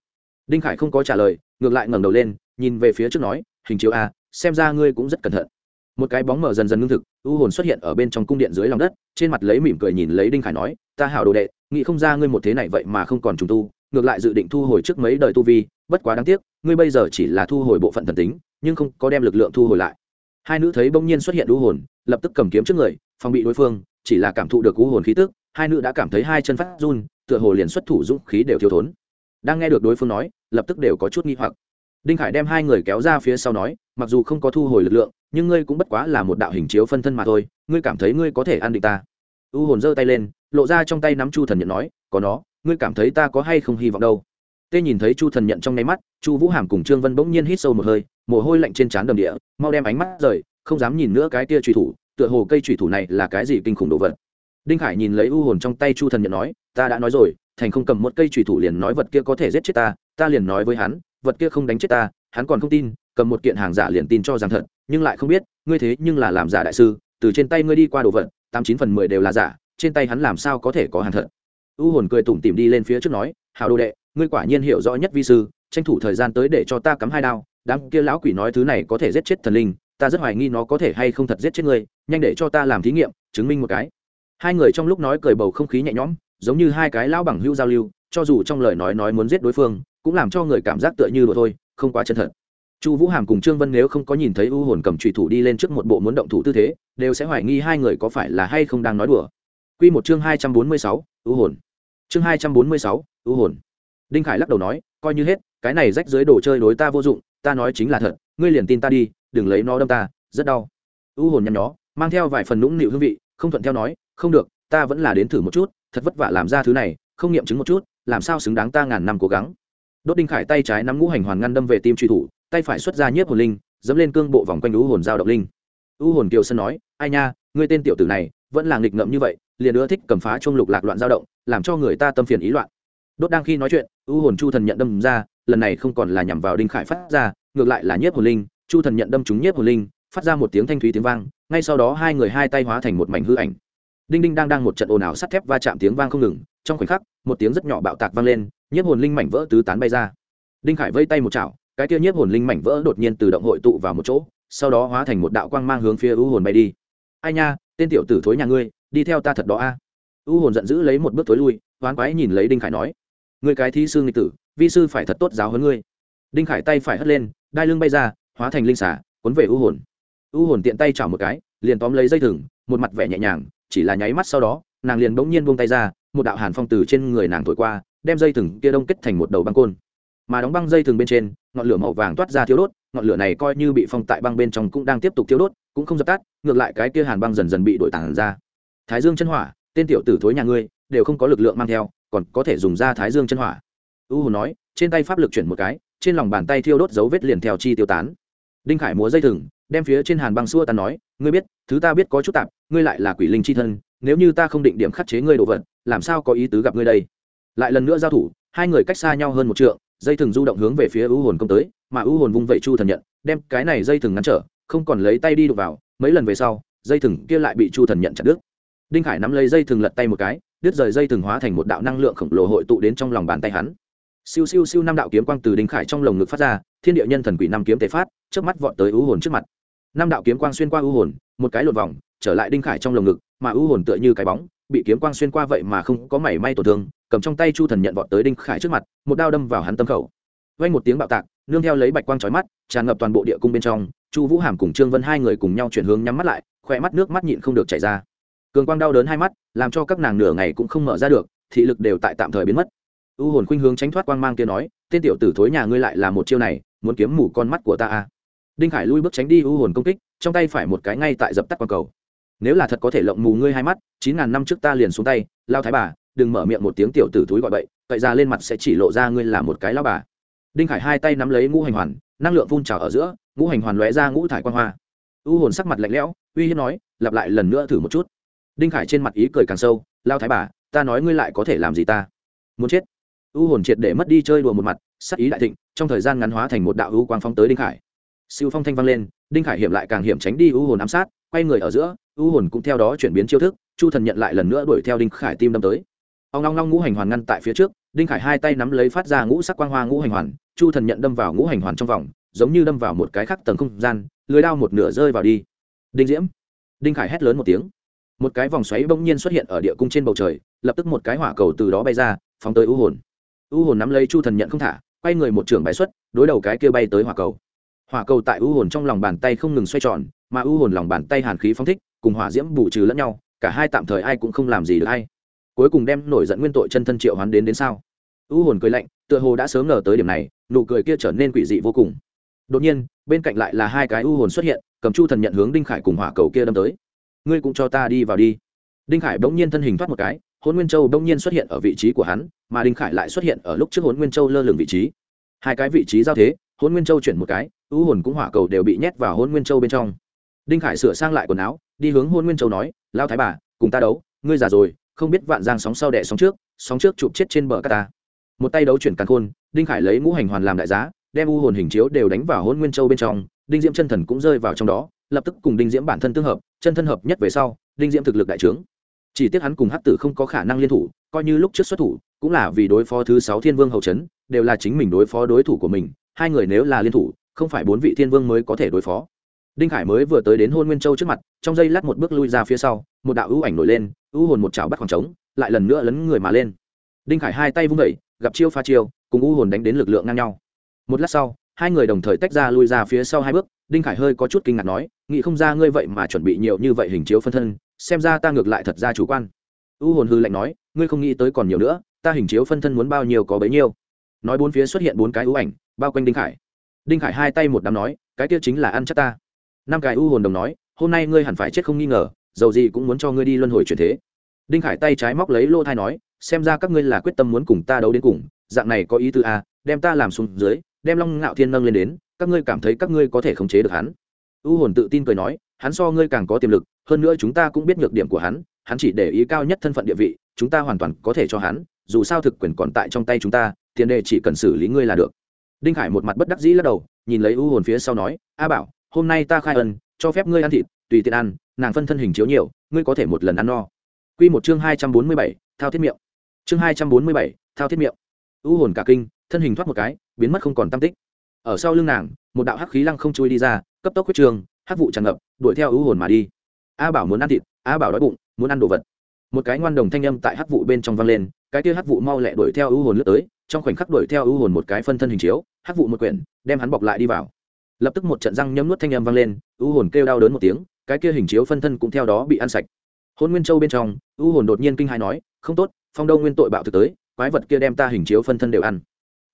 Đinh khải không có trả lời, ngược lại ngẩng đầu lên, nhìn về phía trước nói, hình chiếu a, xem ra ngươi cũng rất cẩn thận một cái bóng mở dần dần ngưng thực, u hồn xuất hiện ở bên trong cung điện dưới lòng đất, trên mặt lấy mỉm cười nhìn lấy đinh khải nói, ta hảo đồ đệ, nghĩ không ra ngươi một thế này vậy mà không còn trùng tu, ngược lại dự định thu hồi trước mấy đời tu vi, bất quá đáng tiếc, ngươi bây giờ chỉ là thu hồi bộ phận thần tính, nhưng không có đem lực lượng thu hồi lại. Hai nữ thấy bỗng nhiên xuất hiện u hồn, lập tức cầm kiếm trước người, phòng bị đối phương, chỉ là cảm thụ được u hồn khí tức, hai nữ đã cảm thấy hai chân phát run, tựa hồ liền xuất thủ dũng khí đều thiếu thốn. Đang nghe được đối phương nói, lập tức đều có chút nghi hoặc đinh khải đem hai người kéo ra phía sau nói, mặc dù không có thu hồi lực lượng, nhưng ngươi cũng bất quá là một đạo hình chiếu phân thân mà thôi, ngươi cảm thấy ngươi có thể ăn định ta. U hồn giơ tay lên, lộ ra trong tay nắm chu thần nhận nói, có nó, ngươi cảm thấy ta có hay không hy vọng đâu? Tê nhìn thấy chu thần nhận trong nháy mắt, chu vũ hàm cùng trương vân bỗng nhiên hít sâu một hơi, mồ hôi lạnh trên trán đầm địa, mau đem ánh mắt rời, không dám nhìn nữa cái tia truy thủ, tựa hồ cây truy thủ này là cái gì kinh khủng đồ vật. Đinh khải nhìn lấy u hồn trong tay chu thần nhận nói, ta đã nói rồi, thành không cầm một cây truy thủ liền nói vật kia có thể giết chết ta ta liền nói với hắn vật kia không đánh chết ta, hắn còn không tin, cầm một kiện hàng giả liền tin cho rằng thật, nhưng lại không biết, ngươi thế nhưng là làm giả đại sư, từ trên tay ngươi đi qua đồ vật, tám chín phần mười đều là giả, trên tay hắn làm sao có thể có hàng thật? U hồn cười tủm tỉm đi lên phía trước nói hào đồ đệ, ngươi quả nhiên hiểu rõ nhất vi sư, tranh thủ thời gian tới để cho ta cắm hai đao, đám kia lão quỷ nói thứ này có thể giết chết thần linh, ta rất hoài nghi nó có thể hay không thật giết chết ngươi, nhanh để cho ta làm thí nghiệm, chứng minh một cái. Hai người trong lúc nói cười bầu không khí nhẹ nhõm, giống như hai cái lão bằng hữu giao lưu, cho dù trong lời nói nói muốn giết đối phương cũng làm cho người cảm giác tựa như đùa thôi, không quá chân thật. Chu vũ hàm cùng trương vân nếu không có nhìn thấy u hồn cầm trùy thủ đi lên trước một bộ muốn động thủ tư thế, đều sẽ hoài nghi hai người có phải là hay không đang nói đùa. Q một chương hai trăm bốn mươi sáu, u hồn. Chương hai trăm bốn mươi sáu, u hồn. Đinh khải lắc đầu nói, coi như hết, cái này rách dưới đồ chơi đối ta vô dụng, ta nói chính là thật, ngươi liền tin ta đi, đừng lấy nó đâm ta, rất đau. U hồn nhăn nhó, mang theo vài phần nũng nịu hương vị, không thuận theo nói, không được, ta vẫn là đến thử một chút, thật vất vả làm ra thứ này, không nghiệm chứng một chút, làm sao xứng đáng ta ngàn năm cố gắng đốt đinh khải tay trái nắm ngũ hành hoàn ngăn đâm về tim truy thủ, tay phải xuất ra nhiếp hồn linh, dẫm lên cương bộ vòng quanh u hồn giao động linh. U hồn kiều sơn nói, ai nha, ngươi tên tiểu tử này, vẫn là nghịch ngợm như vậy, liền ưa thích cầm phá chung lục lạc loạn dao động, làm cho người ta tâm phiền ý loạn. Đốt đang khi nói chuyện, u hồn chu thần nhận đâm ra, lần này không còn là nhằm vào đinh khải phát ra, ngược lại là nhiếp hồn linh. Chu thần nhận đâm trúng nhiếp hồn linh, phát ra một tiếng thanh thúy tiếng vang, ngay sau đó hai người hai tay hóa thành một mảnh hư ảnh. Đinh đinh đang đang một trận ồn ào sắt thép va chạm tiếng vang không ngừng, trong khoảnh khắc, một tiếng rất nhỏ bạo tạc vang lên nhiếp hồn linh mảnh vỡ tứ tán bay ra. Đinh khải vây tay một chảo, cái kia nhiếp hồn linh mảnh vỡ đột nhiên tự động hội tụ vào một chỗ, sau đó hóa thành một đạo quang mang hướng phía u hồn bay đi. Ai nha, tên tiểu tử thối nhà ngươi, đi theo ta thật đó a. U hồn giận dữ lấy một bước thối lui, hoán quái nhìn lấy đinh khải nói người cái thi sư nghịch tử, vi sư phải thật tốt giáo hơn ngươi. Đinh khải tay phải hất lên, đai lưng bay ra, hóa thành linh xả cuốn về u hồn. U hồn tiện tay chảo một cái, liền tóm lấy dây thừng, một mặt vẻ nhẹ nhàng, chỉ là nháy mắt sau đó, nàng liền bỗng nhiên buông tay ra, một đạo hàn phong từ trên người nàng thổi qua đem dây thừng kia đông kết thành một đầu băng côn. Mà đóng băng dây thừng bên trên, ngọn lửa màu vàng toát ra thiếu đốt, ngọn lửa này coi như bị phong tại băng bên trong cũng đang tiếp tục thiếu đốt, cũng không dập tắt, ngược lại cái kia hàn băng dần dần bị đổi tản ra. Thái dương chân hỏa, tên tiểu tử thối nhà ngươi, đều không có lực lượng mang theo, còn có thể dùng ra thái dương chân hỏa. U hồ nói, trên tay pháp lực chuyển một cái, trên lòng bàn tay thiêu đốt dấu vết liền theo chi tiêu tán. Đinh khải múa dây thừng, đem phía trên hàn băng xua ta nói, ngươi biết, thứ ta biết có chút tạp, ngươi lại là quỷ linh chi thân, nếu như ta không định điểm khắc chế ngươi đồ vật, làm sao có ý tứ gặp ngươi đây? Lại lần nữa giao thủ, hai người cách xa nhau hơn một trượng, dây thừng du động hướng về phía ưu hồn công tới, mà ưu hồn vung vẩy chu thần nhận, đem cái này dây thừng ngăn trở, không còn lấy tay đi đụng vào, mấy lần về sau, dây thừng kia lại bị chu thần nhận chặt đứt. Đinh khải nắm lấy dây thừng lật tay một cái, đứt rời dây thừng hóa thành một đạo năng lượng khổng lồ hội tụ đến trong lòng bàn tay hắn. Siêu siêu siêu năm đạo kiếm quang từ đinh khải trong lồng ngực phát ra, thiên địa nhân thần quỷ năm kiếm tế phát trước mắt vọt tới ưu hồn trước mặt. Năm đạo kiếm quang xuyên qua ưu hồn, một cái lột vòng, trở lại đinh khải trong lồng ngực, mà ưu hồn tựa như cái bóng bị kiếm quang xuyên qua vậy mà không có mảy may tổn thương, cầm trong tay chu thần nhận vọt tới đinh khải trước mặt, một đao đâm vào hắn tâm khẩu. Vang một tiếng bạo tạc, nương theo lấy bạch quang chói mắt, tràn ngập toàn bộ địa cung bên trong, chu vũ hàm cùng trương vân hai người cùng nhau chuyển hướng nhắm mắt lại, khỏe mắt nước mắt nhịn không được chảy ra. Cường quang đau đớn hai mắt, làm cho các nàng nửa ngày cũng không mở ra được, thị lực đều tại tạm thời biến mất. U hồn khuynh hướng tránh thoát quang mang kia nói, tên tiểu tử thối nhà ngươi lại là một chiêu này, muốn kiếm mủ con mắt của ta à. đinh khải lui bước tránh đi, u hồn công kích, trong tay phải một cái ngay tại dập tắt quang cầu nếu là thật có thể lộng mù ngươi hai mắt, chín ngàn năm trước ta liền xuống tay, lao thái bà, đừng mở miệng một tiếng tiểu tử thúi gọi bậy, cậy ra lên mặt sẽ chỉ lộ ra ngươi là một cái lao bà. Đinh khải hai tay nắm lấy ngũ hành hoàn, năng lượng phun trào ở giữa, ngũ hành hoàn lóe ra ngũ thải quan hoa. U hồn sắc mặt lạnh lẽo, uy hiếp nói, lặp lại lần nữa thử một chút. Đinh khải trên mặt ý cười càng sâu, lao thái bà, ta nói ngươi lại có thể làm gì ta? Muốn chết. U hồn triệt để mất đi chơi đùa một mặt, sắc ý đại thịnh, trong thời gian ngắn hóa thành một đạo u quang phóng tới đinh khải. Siêu phong thanh vang lên, đinh khải hiểm lại càng hiểm tránh đi u hồn ám sát, quay người ở giữa u hồn cũng theo đó chuyển biến chiêu thức, chu thần nhận lại lần nữa đuổi theo đinh khải tim đâm tới. Ông long long ngũ hành hoàn ngăn tại phía trước, đinh khải hai tay nắm lấy phát ra ngũ sắc quang hoa ngũ hành hoàn, chu thần nhận đâm vào ngũ hành hoàn trong vòng, giống như đâm vào một cái khắc tầng không gian, lưới đao một nửa rơi vào đi. Đinh diễm. Đinh khải hét lớn một tiếng. Một cái vòng xoáy bỗng nhiên xuất hiện ở địa cung trên bầu trời, lập tức một cái hỏa cầu từ đó bay ra, phóng tới u hồn. U hồn nắm lấy chu thần nhận không thả, quay người một trường bài xuất, đối đầu cái kia bay tới hỏa cầu. Hỏa cầu tại u hồn trong lòng bàn tay không ngừng xoay tròn, mà u hồn lòng bàn tay hàn khí phóng thích cùng hỏa diễm bù trừ lẫn nhau, cả hai tạm thời ai cũng không làm gì được hay cuối cùng đem nổi giận nguyên tội chân thân triệu hoán đến đến sao? U hồn cười lạnh, tựa hồ đã sớm ngờ tới điểm này, nụ cười kia trở nên quỷ dị vô cùng. Đột nhiên, bên cạnh lại là hai cái u hồn xuất hiện, cầm chu thần nhận hướng đinh khải cùng hỏa cầu kia đâm tới. Ngươi cũng cho ta đi vào đi. Đinh khải bỗng nhiên thân hình thoát một cái hôn nguyên châu bỗng nhiên xuất hiện ở vị trí của hắn, mà đinh khải lại xuất hiện ở lúc trước hôn nguyên châu lơ lửng vị trí. Hai cái vị trí giao thế hôn nguyên châu chuyển một cái, u hồn cũng hỏa cầu đều bị nhét vào hôn nguyên châu bên trong. Đinh khải sửa sang lại quần áo đi hướng hôn nguyên châu nói lao thái bà, cùng ta đấu, ngươi già rồi, không biết vạn giang sóng sau đẻ sóng trước sóng trước chụp chết trên bờ cát ta. Một tay đấu chuyển càn khôn, đinh khải lấy ngũ hành hoàn làm đại giá, đem u hồn hình chiếu đều đánh vào hôn nguyên châu bên trong, đinh diễm chân thần cũng rơi vào trong đó, lập tức cùng đinh diễm bản thân tương hợp, chân thân hợp nhất về sau, đinh diễm thực lực đại trướng. Chỉ tiếc hắn cùng hắc tử không có khả năng liên thủ, coi như lúc trước xuất thủ, cũng là vì đối phó thứ sáu thiên vương hậu trấn, đều là chính mình đối phó đối thủ của mình, hai người nếu là liên thủ, không phải bốn vị thiên vương mới có thể đối phó đinh khải mới vừa tới đến hôn nguyên châu trước mặt, trong giây lát một bước lui ra phía sau, một đạo ưu ảnh nổi lên, ưu hồn một chảo bắt khoảng trống, lại lần nữa lấn người mà lên. Đinh khải hai tay vung vẩy gặp chiêu pha chiêu, cùng ưu hồn đánh đến lực lượng ngang nhau. Một lát sau, hai người đồng thời tách ra lui ra phía sau hai bước, đinh khải hơi có chút kinh ngạc nói, nghĩ không ra ngươi vậy mà chuẩn bị nhiều như vậy hình chiếu phân thân, xem ra ta ngược lại thật ra chủ quan. U hồn hư lạnh nói, ngươi không nghĩ tới còn nhiều nữa, ta hình chiếu phân thân muốn bao nhiêu có bấy nhiêu. Nói bốn phía xuất hiện bốn cái ưu ảnh, bao quanh đinh khải. Đinh khải hai tay một đám nói, cái kia chính là ăn chắc ta năm cái u hồn đồng nói, hôm nay ngươi hẳn phải chết không nghi ngờ, dầu gì cũng muốn cho ngươi đi luân hồi chuyển thế. Đinh khải tay trái móc lấy lô thai nói, xem ra các ngươi là quyết tâm muốn cùng ta đấu đến cùng, dạng này có ý tư a à, đem ta làm xuống dưới, đem long ngạo thiên nâng lên đến, các ngươi cảm thấy các ngươi có thể khống chế được hắn. U hồn tự tin cười nói, hắn so ngươi càng có tiềm lực, hơn nữa chúng ta cũng biết nhược điểm của hắn hắn chỉ để ý cao nhất thân phận địa vị, chúng ta hoàn toàn có thể cho hắn, dù sao thực quyền còn tại trong tay chúng ta, tiền đề chỉ cần xử lý ngươi là được. Đinh khải một mặt bất đắc dĩ lắc đầu, nhìn lấy u hồn phía sau nói, a bảo hôm nay ta khai ân, cho phép ngươi ăn thịt, tùy tiện ăn, nàng phân thân hình chiếu nhiều, ngươi có thể một lần ăn no. Q một chương hai trăm bốn mươi bảy, thao thiết miệng. Chương hai trăm bốn mươi bảy, thao thiết miệng. U hồn cả kinh, thân hình thoát một cái, biến mất không còn tam tích. Ở sau lưng nàng, một đạo hắc khí lăng không chui đi ra, cấp tốc huyết trường, hắc vụ tràn ngập, đuổi theo u hồn mà đi. A bảo muốn ăn thịt, a bảo đói bụng, muốn ăn đồ vật. Một cái ngoan đồng thanh âm tại hắc vụ bên trong vang lên, cái kia hắc vụ mau lẹ đuổi theo u hồn lướt tới, trong khoảnh khắc đuổi theo u hồn một cái phân thân hình chiếu, hắc vụ một quyển, đem hắn bọc lại đi vào lập tức một trận răng nhấm nuốt thanh âm vang lên, u hồn kêu đau đớn một tiếng, cái kia hình chiếu phân thân cũng theo đó bị ăn sạch. Hôn nguyên châu bên trong, u hồn đột nhiên kinh hai nói, không tốt, phong đông nguyên tội bạo thực tới, quái vật kia đem ta hình chiếu phân thân đều ăn.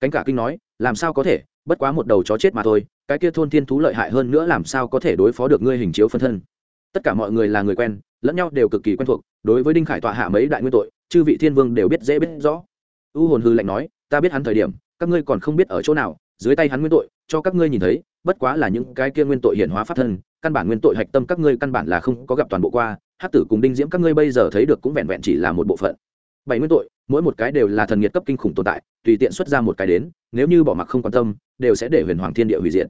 Cánh cả kinh nói, làm sao có thể, bất quá một đầu chó chết mà thôi, cái kia thôn thiên thú lợi hại hơn nữa làm sao có thể đối phó được ngươi hình chiếu phân thân? Tất cả mọi người là người quen, lẫn nhau đều cực kỳ quen thuộc, đối với đinh khải tọa hạ mấy đại nguyên tội, chư vị thiên vương đều biết dễ biết rõ. U hồn hư lạnh nói, ta biết hắn thời điểm, các ngươi còn không biết ở chỗ nào, dưới tay hắn nguyên tội, cho các ngươi nhìn thấy bất quá là những cái kia nguyên tội hiển hóa pháp thân, căn bản nguyên tội hạch tâm các ngươi căn bản là không có gặp toàn bộ qua hát tử cùng đinh diễm các ngươi bây giờ thấy được cũng vẹn vẹn chỉ là một bộ phận. Bảy nguyên tội, mỗi một cái đều là thần nhiệt cấp kinh khủng tồn tại, tùy tiện xuất ra một cái đến, nếu như bỏ mặc không quan tâm, đều sẽ để huyền hoàng thiên địa hủy diệt.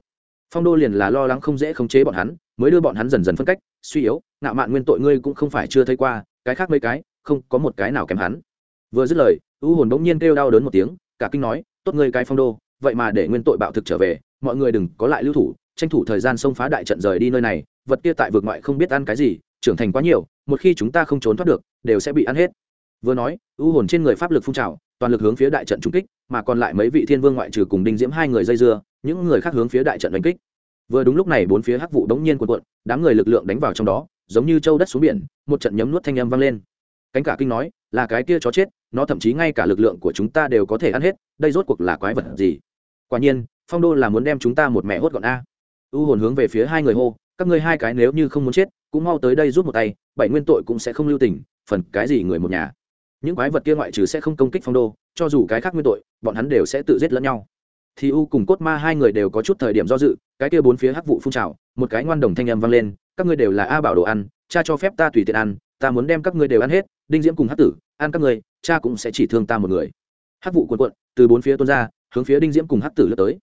Phong đô liền là lo lắng không dễ khống chế bọn hắn, mới đưa bọn hắn dần dần phân cách, suy yếu, ngạo mạn nguyên tội ngươi cũng không phải chưa thấy qua, cái khác mấy cái, không có một cái nào kém hắn. Vừa dứt lời, u hồn bỗng nhiên kêu đau đớn một tiếng, cả kinh nói, tốt ngươi cái phong đô, vậy mà để nguyên tội bạo thực trở về mọi người đừng có lại lưu thủ, tranh thủ thời gian xông phá đại trận rời đi nơi này, vật kia tại vực ngoại không biết ăn cái gì, trưởng thành quá nhiều, một khi chúng ta không trốn thoát được, đều sẽ bị ăn hết. Vừa nói, u hồn trên người pháp lực phun trào, toàn lực hướng phía đại trận trung kích, mà còn lại mấy vị thiên vương ngoại trừ cùng đinh diễm hai người dây dưa, những người khác hướng phía đại trận đánh kích. Vừa đúng lúc này bốn phía hắc vụ đống nhiên cuộn cuộn, đám người lực lượng đánh vào trong đó, giống như châu đất xuống biển, một trận nhấm nuốt thanh âm vang lên. Cánh cả kinh nói, là cái kia chó chết, nó thậm chí ngay cả lực lượng của chúng ta đều có thể ăn hết, đây rốt cuộc là quái vật gì? Quả nhiên phong đô là muốn đem chúng ta một mẹ hốt gọn a. U hồn hướng về phía hai người hô, các ngươi hai cái nếu như không muốn chết, cũng mau tới đây rút một tay, bảy nguyên tội cũng sẽ không lưu tình, phần cái gì người một nhà. Những quái vật kia ngoại trừ sẽ không công kích phong đô, cho dù cái khác nguyên tội, bọn hắn đều sẽ tự giết lẫn nhau. Thì u cùng cốt ma hai người đều có chút thời điểm do dự, cái kia bốn phía hắc vụ phun trào, một cái ngoan đồng thanh âm vang lên, các ngươi đều là a bảo đồ ăn, cha cho phép ta tùy tiện ăn, ta muốn đem các ngươi đều ăn hết, đinh diễm cùng hắc tử, ăn các ngươi, cha cũng sẽ chỉ thương ta một người. Hắc vụ cuộn cuộn, từ bốn phía tuôn ra, hướng phía đinh diễm cùng hắc tử lướt tới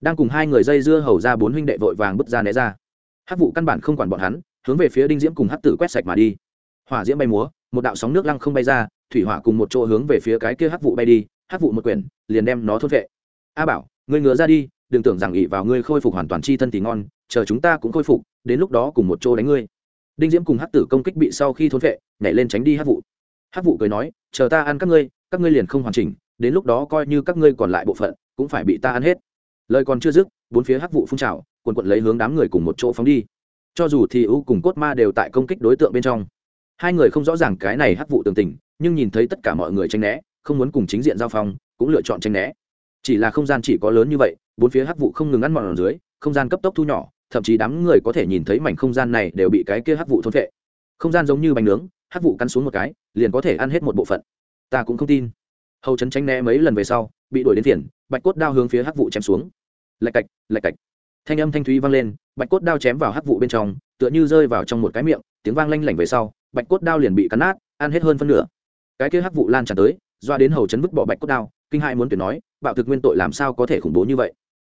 đang cùng hai người dây dưa hầu ra bốn huynh đệ vội vàng bước ra né ra. Hắc vụ căn bản không quản bọn hắn, hướng về phía đinh diễm cùng hắc tử quét sạch mà đi. Hỏa diễm bay múa, một đạo sóng nước lăng không bay ra, thủy hỏa cùng một chỗ hướng về phía cái kia hắc vụ bay đi, hắc vụ một quyển, liền đem nó thốt vệ. A bảo, ngươi ngứa ra đi, đừng tưởng rằng ỉ vào ngươi khôi phục hoàn toàn chi thân thì ngon, chờ chúng ta cũng khôi phục, đến lúc đó cùng một chỗ đánh ngươi. Đinh diễm cùng hắc tử công kích bị sau khi thốn vệ, nhảy lên tránh đi hắc vụ. Hắc vụ cười nói, chờ ta ăn các ngươi các ngươi liền không hoàn chỉnh, đến lúc đó coi như các ngươi còn lại bộ phận, cũng phải bị ta ăn hết lời còn chưa dứt, bốn phía hắc vụ phun trào, quần quận lấy hướng đám người cùng một chỗ phóng đi. Cho dù thì ưu cùng cốt ma đều tại công kích đối tượng bên trong. Hai người không rõ ràng cái này hắc vụ tường tình, nhưng nhìn thấy tất cả mọi người tranh né, không muốn cùng chính diện giao phong, cũng lựa chọn tranh né. Chỉ là không gian chỉ có lớn như vậy, bốn phía hắc vụ không ngừng ăn mòn ở dưới, không gian cấp tốc thu nhỏ, thậm chí đám người có thể nhìn thấy mảnh không gian này đều bị cái kia hắc vụ thôn vệ không gian giống như bánh nướng, hắc vụ cắn xuống một cái, liền có thể ăn hết một bộ phận. Ta cũng không tin. Hầu chấn tránh né mấy lần về sau, bị đuổi đến tiền, bạch cốt đao hướng phía hắc vụ chém xuống lạch cạch lạch cạch. Thanh âm thanh thúy vang lên, bạch cốt đao chém vào hắc vụ bên trong, tựa như rơi vào trong một cái miệng, tiếng vang lanh lảnh về sau, bạch cốt đao liền bị cắn nát, ăn hết hơn phân nửa. Cái kia hắc vụ lan tràn tới, doa đến hầu chấn vứt bỏ bạch cốt đao, kinh hại muốn tuyệt nói, bạo thực nguyên tội làm sao có thể khủng bố như vậy?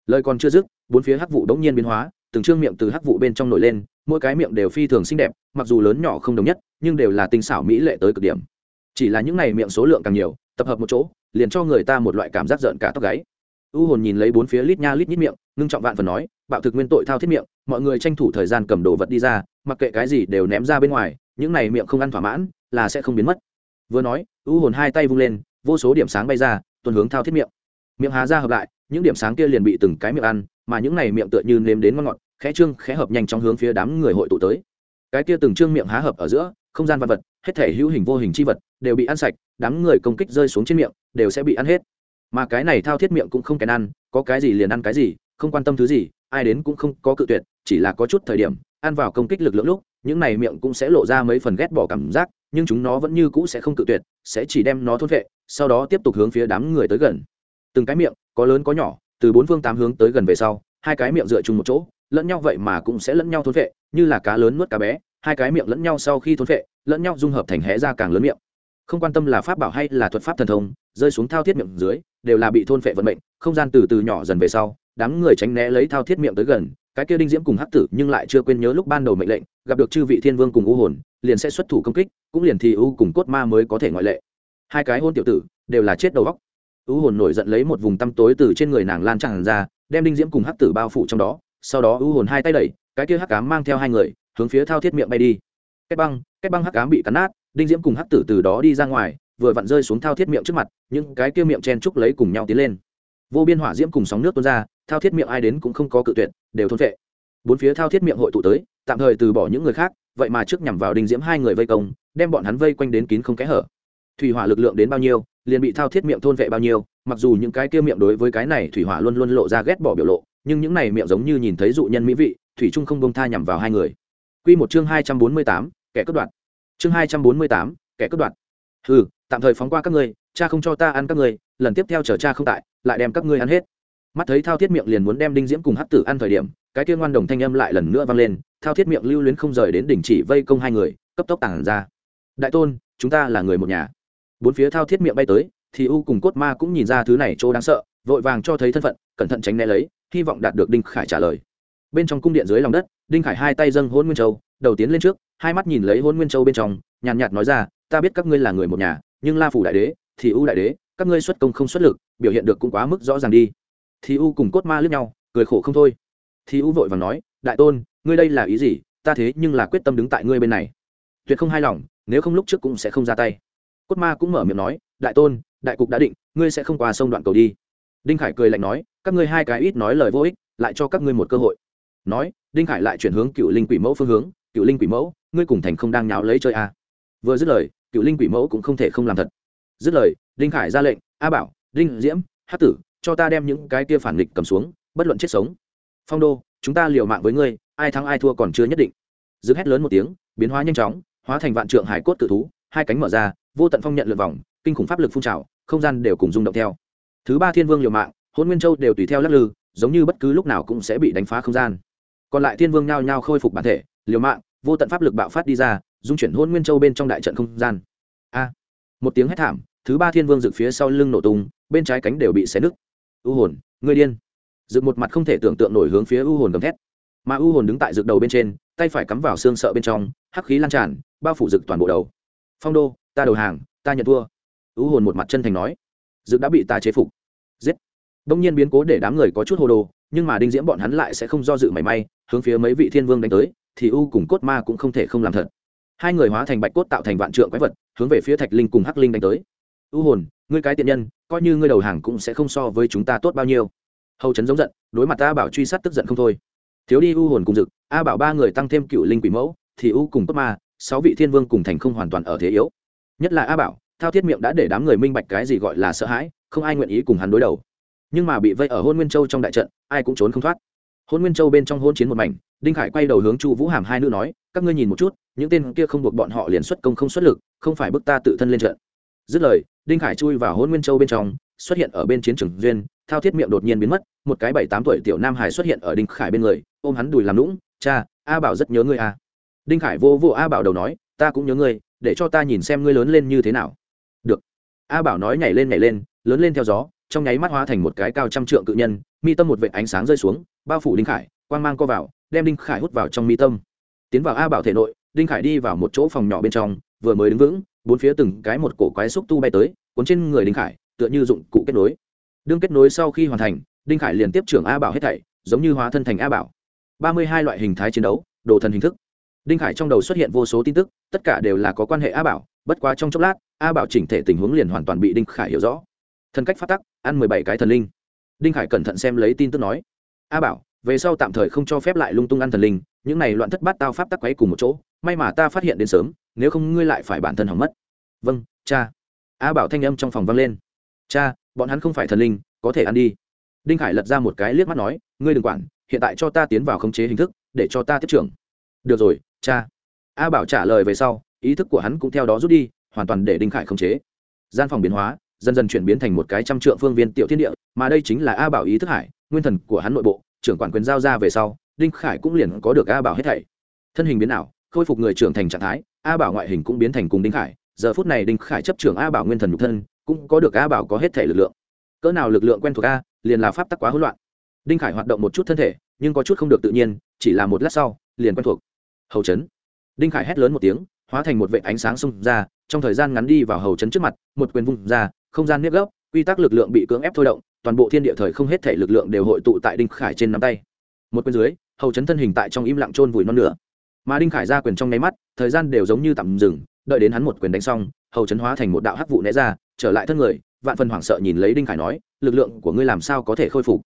Lời còn chưa dứt, bốn phía hắc vụ đống nhiên biến hóa, từng trương miệng từ hắc vụ bên trong nổi lên, mỗi cái miệng đều phi thường xinh đẹp, mặc dù lớn nhỏ không đồng nhất, nhưng đều là tinh xảo mỹ lệ tới cực điểm. Chỉ là những này miệng số lượng càng nhiều, tập hợp một chỗ, liền cho người ta một loại cảm giác giận cả tóc gáy u hồn nhìn lấy bốn phía lít nha lít nhít miệng, ngưng trọng vạn phần nói, bạo thực nguyên tội thao thiết miệng, mọi người tranh thủ thời gian cầm đồ vật đi ra, mặc kệ cái gì đều ném ra bên ngoài, những này miệng không ăn thỏa mãn, là sẽ không biến mất. Vừa nói, u hồn hai tay vung lên, vô số điểm sáng bay ra, tuần hướng thao thiết miệng. Miệng há ra hợp lại, những điểm sáng kia liền bị từng cái miệng ăn, mà những này miệng tựa như nếm đến ngon ngọt, khẽ trương, khẽ hợp nhanh trong hướng phía đám người hội tụ tới. Cái kia từng trương miệng há hợp ở giữa, không gian văn vật, hết thể hữu hình vô hình chi vật, đều bị ăn sạch, đám người công kích rơi xuống trên miệng, đều sẽ bị ăn hết mà cái này thao thiết miệng cũng không kèn ăn, có cái gì liền ăn cái gì, không quan tâm thứ gì, ai đến cũng không có cự tuyệt, chỉ là có chút thời điểm, ăn vào công kích lực lượng lúc, những này miệng cũng sẽ lộ ra mấy phần ghét bỏ cảm giác, nhưng chúng nó vẫn như cũ sẽ không cự tuyệt, sẽ chỉ đem nó thôn vệ, sau đó tiếp tục hướng phía đám người tới gần. Từng cái miệng, có lớn có nhỏ, từ bốn phương tám hướng tới gần về sau, hai cái miệng dựa chung một chỗ, lẫn nhau vậy mà cũng sẽ lẫn nhau thôn vệ, như là cá lớn nuốt cá bé, hai cái miệng lẫn nhau sau khi thôn vệ, lẫn nhau dung hợp thành hé ra càng lớn miệng không quan tâm là pháp bảo hay là thuật pháp thần thông, rơi xuống thao thiết miệng dưới, đều là bị thôn phệ vận mệnh, không gian từ từ nhỏ dần về sau, đám người tránh né lấy thao thiết miệng tới gần, cái kia đinh diễm cùng hắc tử nhưng lại chưa quên nhớ lúc ban đầu mệnh lệnh, gặp được chư vị thiên vương cùng u hồn, liền sẽ xuất thủ công kích, cũng liền thì u cùng cốt ma mới có thể ngoại lệ. Hai cái hôn tiểu tử, đều là chết đầu góc u hồn nổi giận lấy một vùng tăm tối từ trên người nàng lan tràn ra, đem đinh diễm cùng hắc tử bao phủ trong đó, sau đó u hồn hai tay đẩy, cái kia hắc cám mang theo hai người, hướng phía thao thiết miệng bay đi. Kết băng kết băng hắc cám bị cắn nát đinh diễm cùng hắc tử từ đó đi ra ngoài vừa vặn rơi xuống thao thiết miệng trước mặt những cái kia miệng chen trúc lấy cùng nhau tiến lên. Vô biên hỏa diễm cùng sóng nước tuôn ra thao thiết miệng ai đến cũng không có cự tuyệt đều thôn vệ bốn phía thao thiết miệng hội tụ tới tạm thời từ bỏ những người khác vậy mà trước nhằm vào đinh diễm hai người vây công đem bọn hắn vây quanh đến kín không kẽ hở. Thủy hỏa lực lượng đến bao nhiêu liền bị thao thiết miệng thôn vệ bao nhiêu mặc dù những cái kia miệng đối với cái này thủy hỏa luôn luôn lộ ra ghét bỏ biểu lộ nhưng những này miệng giống như nhìn thấy dụ nhân mỹ vị thủy trung không bông tha nhằm vào hai người. Quy một chương hai trăm bốn mươi tám, kẻ cướp đoạn. Chương hai trăm bốn mươi tám, kẻ cướp đoạt. Hừ, tạm thời phóng qua các ngươi, cha không cho ta ăn các ngươi, lần tiếp theo chờ cha không tại, lại đem các ngươi ăn hết. Mắt thấy Thao Thiết miệng liền muốn đem Đinh Diễm cùng hát Tử ăn thời điểm, cái kia ngoan đồng thanh âm lại lần nữa vang lên, Thao Thiết miệng lưu luyến không rời đến đỉnh chỉ vây công hai người, cấp tốc tàng ra. Đại tôn, chúng ta là người một nhà. Bốn phía Thao Thiết miệng bay tới, thì u cùng cốt ma cũng nhìn ra thứ này chỗ đáng sợ, vội vàng cho thấy thân phận, cẩn thận tránh né lấy, hy vọng đạt được Đinh Khải trả lời. Bên trong cung điện dưới lòng đất, Đinh Khải hai tay dâng hôn Nguyên Châu, đầu tiến lên trước, hai mắt nhìn lấy hôn Nguyên Châu bên trong, nhàn nhạt nói ra, ta biết các ngươi là người một nhà, nhưng La phủ đại đế, thì u đại đế, các ngươi xuất công không xuất lực, biểu hiện được cũng quá mức rõ ràng đi. Thì u cùng cốt ma liếc nhau, cười khổ không thôi. Thì u vội vàng nói, đại tôn, ngươi đây là ý gì? Ta thế nhưng là quyết tâm đứng tại ngươi bên này, tuyệt không hài lòng, nếu không lúc trước cũng sẽ không ra tay. Cốt ma cũng mở miệng nói, đại tôn, đại cục đã định, ngươi sẽ không qua sông đoạn cầu đi. Đinh Khải cười lạnh nói, các ngươi hai cái ít nói lời vô ích, lại cho các ngươi một cơ hội nói đinh khải lại chuyển hướng cựu linh quỷ mẫu phương hướng cựu linh quỷ mẫu, ngươi cùng thành không đang nháo lấy chơi à. vừa dứt lời, cựu linh quỷ mẫu cũng không thể không làm thật. Dứt lời, đinh khải ra lệnh, a bảo, đinh diễm hát tử, cho ta đem những cái kia phản nghịch cầm xuống, bất luận chết sống. Phong đô, chúng ta liều mạng với ngươi, ai thắng ai thua còn chưa nhất định. Dứt hét lớn một tiếng, biến hóa nhanh chóng, hóa thành vạn trượng hải cốt tự thú, hai cánh mở ra, vô tận phong nhận lượt vòng, kinh khủng pháp lực phun trào, không gian đều cùng rung động theo. Thứ ba thiên vương liều mạng hôn nguyên châu đều tùy theo lắc lư, giống như bất cứ lúc nào cũng sẽ bị đánh phá không gian. Còn lại thiên vương nhao nhao khôi phục bản thể liều mạng, vô tận pháp lực bạo phát đi ra, dung chuyển hôn nguyên châu bên trong đại trận không gian. A! Một tiếng hét thảm, thứ ba thiên vương dựng phía sau lưng nổ tung, bên trái cánh đều bị xé nứt. U hồn người điên. Dựng một mặt không thể tưởng tượng nổi hướng phía u hồn gầm thét. Mà u hồn đứng tại dựng đầu bên trên, tay phải cắm vào xương sợ bên trong, hắc khí lan tràn, bao phủ dựng toàn bộ đầu. Phong đô, ta đầu hàng, ta nhận thua. U hồn một mặt chân thành nói. Dựng đã bị ta chế phục. Giết. Đông nhiên biến cố để đám người có chút hồ đồ, nhưng mà đinh diễm bọn hắn lại sẽ không do dự mảy may, hướng phía mấy vị thiên vương đánh tới thì u cùng cốt ma cũng không thể không làm thật. Hai người hóa thành bạch cốt tạo thành vạn trượng quái vật, hướng về phía thạch linh cùng hắc linh đánh tới. U hồn, ngươi cái tiện nhân, coi như ngươi đầu hàng cũng sẽ không so với chúng ta tốt bao nhiêu. Hầu trấn giống giận, đối mặt ta bảo truy sát tức giận không thôi. Thiếu đi u hồn cùng dực, a bảo ba người tăng thêm cựu linh quỷ mẫu, thì u cùng cốt ma, sáu vị thiên vương cùng thành không hoàn toàn ở thế yếu. Nhất là a bảo, thao thiết miệng đã để đám người minh bạch cái gì gọi là sợ hãi, không ai nguyện ý cùng hắn đối đầu. Nhưng mà bị vây ở hôn nguyên châu trong đại trận, ai cũng trốn không thoát hôn nguyên châu bên trong hôn chiến một mảnh, đinh khải quay đầu hướng chu vũ hàm hai nữ nói, các ngươi nhìn một chút, những tên kia không buộc bọn họ liền xuất công không xuất lực, không phải bức ta tự thân lên trận. Dứt lời, đinh khải chui vào hôn nguyên châu bên trong, xuất hiện ở bên chiến trường duyên, thao thiết miệng đột nhiên biến mất, một cái bảy tám tuổi tiểu nam hải xuất hiện ở đinh khải bên người, ôm hắn đùi làm lũng cha, a bảo rất nhớ ngươi a đinh khải vô vô a bảo đầu nói, ta cũng nhớ ngươi, để cho ta nhìn xem ngươi lớn lên như thế nào. Được. A bảo nói nhảy lên nhảy lên, lớn lên theo gió, trong nháy mắt hóa thành một cái cao trăm trượng cự nhân, mi tâm một vệ ánh sáng rơi xuống bao phủ đinh khải, quang mang co vào, đem đinh khải hút vào trong mi tâm. Tiến vào a bảo thể nội, đinh khải đi vào một chỗ phòng nhỏ bên trong, vừa mới đứng vững, bốn phía từng cái một cổ quái xúc tu bay tới, cuốn trên người đinh khải, tựa như dụng cụ kết nối. Đương kết nối sau khi hoàn thành, đinh khải liền tiếp trưởng a bảo hết thảy, giống như hóa thân thành a bảo. Ba mươi hai loại hình thái chiến đấu, đồ thần hình thức. Đinh khải trong đầu xuất hiện vô số tin tức, tất cả đều là có quan hệ a bảo, bất quá trong chốc lát, a bảo chỉnh thể tình huống liền hoàn toàn bị đinh khải hiểu rõ. Thần cách phát tắc, ăn mười bảy cái thần linh. Đinh khải cẩn thận xem lấy tin tức nói a bảo, về sau tạm thời không cho phép lại lung tung ăn thần linh, những này loạn thất bát tao pháp tắc quấy cùng một chỗ, may mà ta phát hiện đến sớm, nếu không ngươi lại phải bản thân hỏng mất. Vâng cha. A bảo thanh âm trong phòng vang lên. Cha, bọn hắn không phải thần linh, có thể ăn đi. Đinh khải lật ra một cái liếc mắt nói, ngươi đừng quản, hiện tại cho ta tiến vào khống chế hình thức, để cho ta tiếp trưởng. Được rồi, cha. A bảo trả lời về sau, ý thức của hắn cũng theo đó rút đi, hoàn toàn để đinh khải khống chế. Gian phòng biến hóa, dần dần chuyển biến thành một cái trăm trượng phương viên tiểu thiên địa, mà đây chính là a bảo ý thức hải nguyên thần của hắn nội bộ, trưởng quản quyền giao ra về sau, đinh khải cũng liền có được a bảo hết thảy. Thân hình biến ảo, khôi phục người trưởng thành trạng thái, a bảo ngoại hình cũng biến thành cùng đinh khải. Giờ phút này đinh khải chấp trưởng a bảo nguyên thần nhục thân, cũng có được a bảo có hết thể lực lượng. Cỡ nào lực lượng quen thuộc a, liền là pháp tắc quá hỗn loạn. Đinh khải hoạt động một chút thân thể, nhưng có chút không được tự nhiên, chỉ là một lát sau, liền quen thuộc. Hầu chấn. Đinh khải hét lớn một tiếng, hóa thành một vệ ánh sáng xông ra, trong thời gian ngắn đi vào hầu chấn trước mặt, một quyền vung ra, không gian nếp gốc quy tắc lực lượng bị cưỡng ép thôi động toàn bộ thiên địa thời không hết thể lực lượng đều hội tụ tại đinh khải trên nắm tay. Một quyền dưới, hầu chấn thân hình tại trong im lặng trôn vùi non nửa. Mà đinh khải ra quyền trong nháy mắt, thời gian đều giống như tạm dừng, đợi đến hắn một quyền đánh xong, hầu chấn hóa thành một đạo hắc vụ né ra, trở lại thân người, vạn phần hoảng sợ nhìn lấy đinh khải nói, lực lượng của ngươi làm sao có thể khôi phục?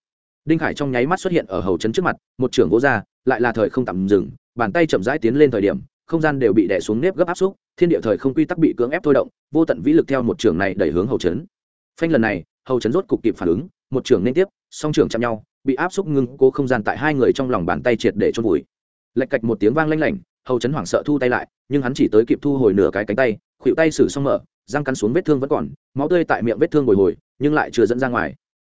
Đinh khải trong nháy mắt xuất hiện ở hầu chấn trước mặt, một trưởng gỗ ra, lại là thời không tạm dừng, bàn tay chậm rãi tiến lên thời điểm, không gian đều bị đè xuống nếp gấp áp xúc, thiên địa thời không quy tắc bị cưỡng ép thôi động, vô tận vĩ lực theo một trường này đẩy hướng hầu chấn. Phanh lần này hầu chấn rốt cục kịp phản ứng, một trưởng liên tiếp, song trưởng chạm nhau, bị áp xúc ngưng cố không gian tại hai người trong lòng bàn tay triệt để chôn vùi. Lạch cạch một tiếng vang lanh lảnh, hầu chấn hoảng sợ thu tay lại, nhưng hắn chỉ tới kịp thu hồi nửa cái cánh tay khuỵu tay xử xong mở, răng cắn xuống vết thương vẫn còn, máu tươi tại miệng vết thương bồi hồi, nhưng lại chưa dẫn ra ngoài.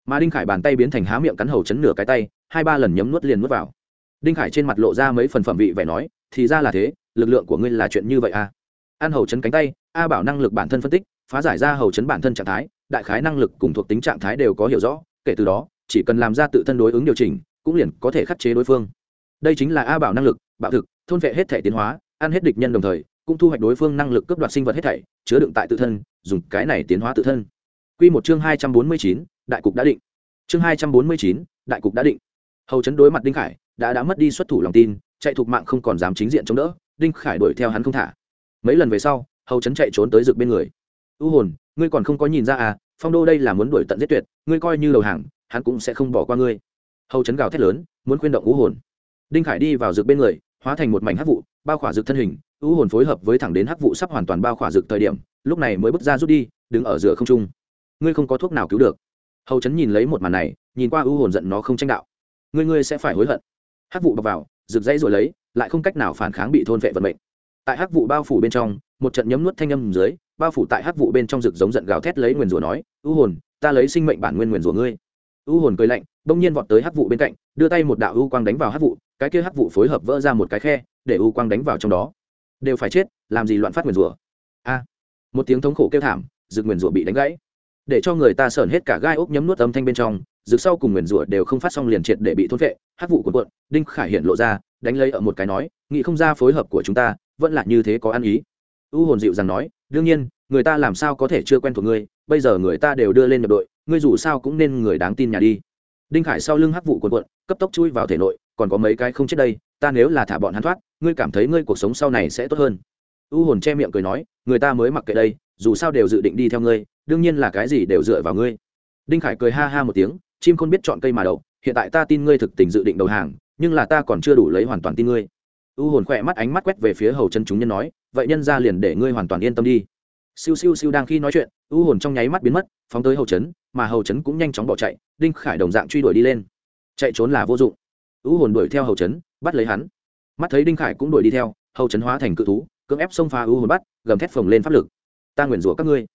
Mà đinh khải bàn tay biến thành há miệng cắn hầu chấn nửa cái tay, hai ba lần nhấm nuốt liền nuốt vào. Đinh khải trên mặt lộ ra mấy phần phẩm vị vẻ nói, thì ra là thế, lực lượng của ngươi là chuyện như vậy à? Ăn hầu chấn cánh tay, a bảo năng lực bản thân phân tích, phá giải ra hầu chấn bản thân trạng thái đại khái năng lực cùng thuộc tính trạng thái đều có hiểu rõ kể từ đó chỉ cần làm ra tự thân đối ứng điều chỉnh cũng liền có thể khắc chế đối phương đây chính là a bảo năng lực bạo thực thôn vệ hết thể tiến hóa ăn hết địch nhân đồng thời cũng thu hoạch đối phương năng lực cướp đoạt sinh vật hết thảy chứa đựng tại tự thân dùng cái này tiến hóa tự thân Quy một chương hai trăm bốn mươi chín, đại cục đã định. Chương hai trăm bốn mươi chín, đại cục đã định. Hầu chấn đối mặt Đinh Khải, đã đã mất đi xuất thủ lòng tin, chạy thuộc mạng không còn dám chính diện chống đỡ, Đinh Khải đuổi theo hắn không thả. Mấy lần về sau, Hầu chấn chạy trốn tới rực bên người. "U hồn, ngươi còn không có nhìn ra à, Phong Đô đây là muốn đuổi tận giết tuyệt, ngươi coi như đầu hàng, hắn cũng sẽ không bỏ qua ngươi." Hầu chấn gào thét lớn, muốn khuyên động U hồn. Đinh Khải đi vào rực bên người, hóa thành một mảnh hắc vụ, bao khỏa rực thân hình, U hồn phối hợp với thẳng đến hắc vụ sắp hoàn toàn bao khỏa rực thời điểm, lúc này mới bước ra rút đi, đứng ở giữa không trung. Ngươi không có thuốc nào cứu được. Hầu chấn nhìn lấy một màn này nhìn qua U hồn giận nó không tranh đạo. Ngươi ngươi sẽ phải hối hận. Hắc vụ bọc vào rực dãy rồi lấy lại không cách nào phản kháng bị thôn vệ vận mệnh. Tại hắc vụ bao phủ bên trong một trận nhấm nuốt thanh âm dưới bao phủ tại hắc vụ bên trong rực giống giận gào thét lấy nguyền rủa nói ưu hồn, ta lấy sinh mệnh bản nguyên nguyền rủa ngươi. Ưu hồn cười lạnh, bỗng nhiên vọt tới hắc vụ bên cạnh, đưa tay một đạo ưu quang đánh vào hắc vụ, cái kia hắc vụ phối hợp vỡ ra một cái khe, để ưu quang đánh vào trong đó. Đều phải chết, làm gì loạn phát nguyền rủa? A. Một tiếng thống khổ kêu thảm, rực nguyền rủa bị đánh gãy. Để cho người ta sởn hết cả gai ốc nhấm nuốt âm thanh bên trong, rực sau cùng nguyền rủa đều không phát xong liền triệt để bị thôn vệ hắc vụ cuộn cuộn, đinh khải hiện lộ ra, đánh lấy ở một cái nói, nghĩ không ra phối hợp của chúng ta, vẫn là như thế có ăn ý u hồn dịu rằng nói, đương nhiên, người ta làm sao có thể chưa quen thuộc ngươi, bây giờ người ta đều đưa lên nhập đội, ngươi dù sao cũng nên người đáng tin nhà đi. Đinh khải sau lưng hắc vụ cuộn quận cấp tốc chui vào thể nội, còn có mấy cái không chết đây, ta nếu là thả bọn hắn thoát, ngươi cảm thấy ngươi cuộc sống sau này sẽ tốt hơn. U hồn che miệng cười nói, người ta mới mặc kệ đây, dù sao đều dự định đi theo ngươi, đương nhiên là cái gì đều dựa vào ngươi. Đinh khải cười ha ha một tiếng, chim không biết chọn cây mà đậu, hiện tại ta tin ngươi thực tình dự định đầu hàng, nhưng là ta còn chưa đủ lấy hoàn toàn tin ngươi u hồn khỏe mắt ánh mắt quét về phía hầu chân chúng nhân nói, vậy nhân ra liền để ngươi hoàn toàn yên tâm đi. Siêu siêu siêu đang khi nói chuyện, u hồn trong nháy mắt biến mất, phóng tới hầu chấn, mà hầu chấn cũng nhanh chóng bỏ chạy, đinh khải đồng dạng truy đuổi đi lên. Chạy trốn là vô dụng. U hồn đuổi theo hầu chấn, bắt lấy hắn. Mắt thấy đinh khải cũng đuổi đi theo, hầu chấn hóa thành cự thú, cưỡng ép xông phá u hồn bắt, gầm thét phồng lên pháp lực. Ta nguyền rủa các ngươi.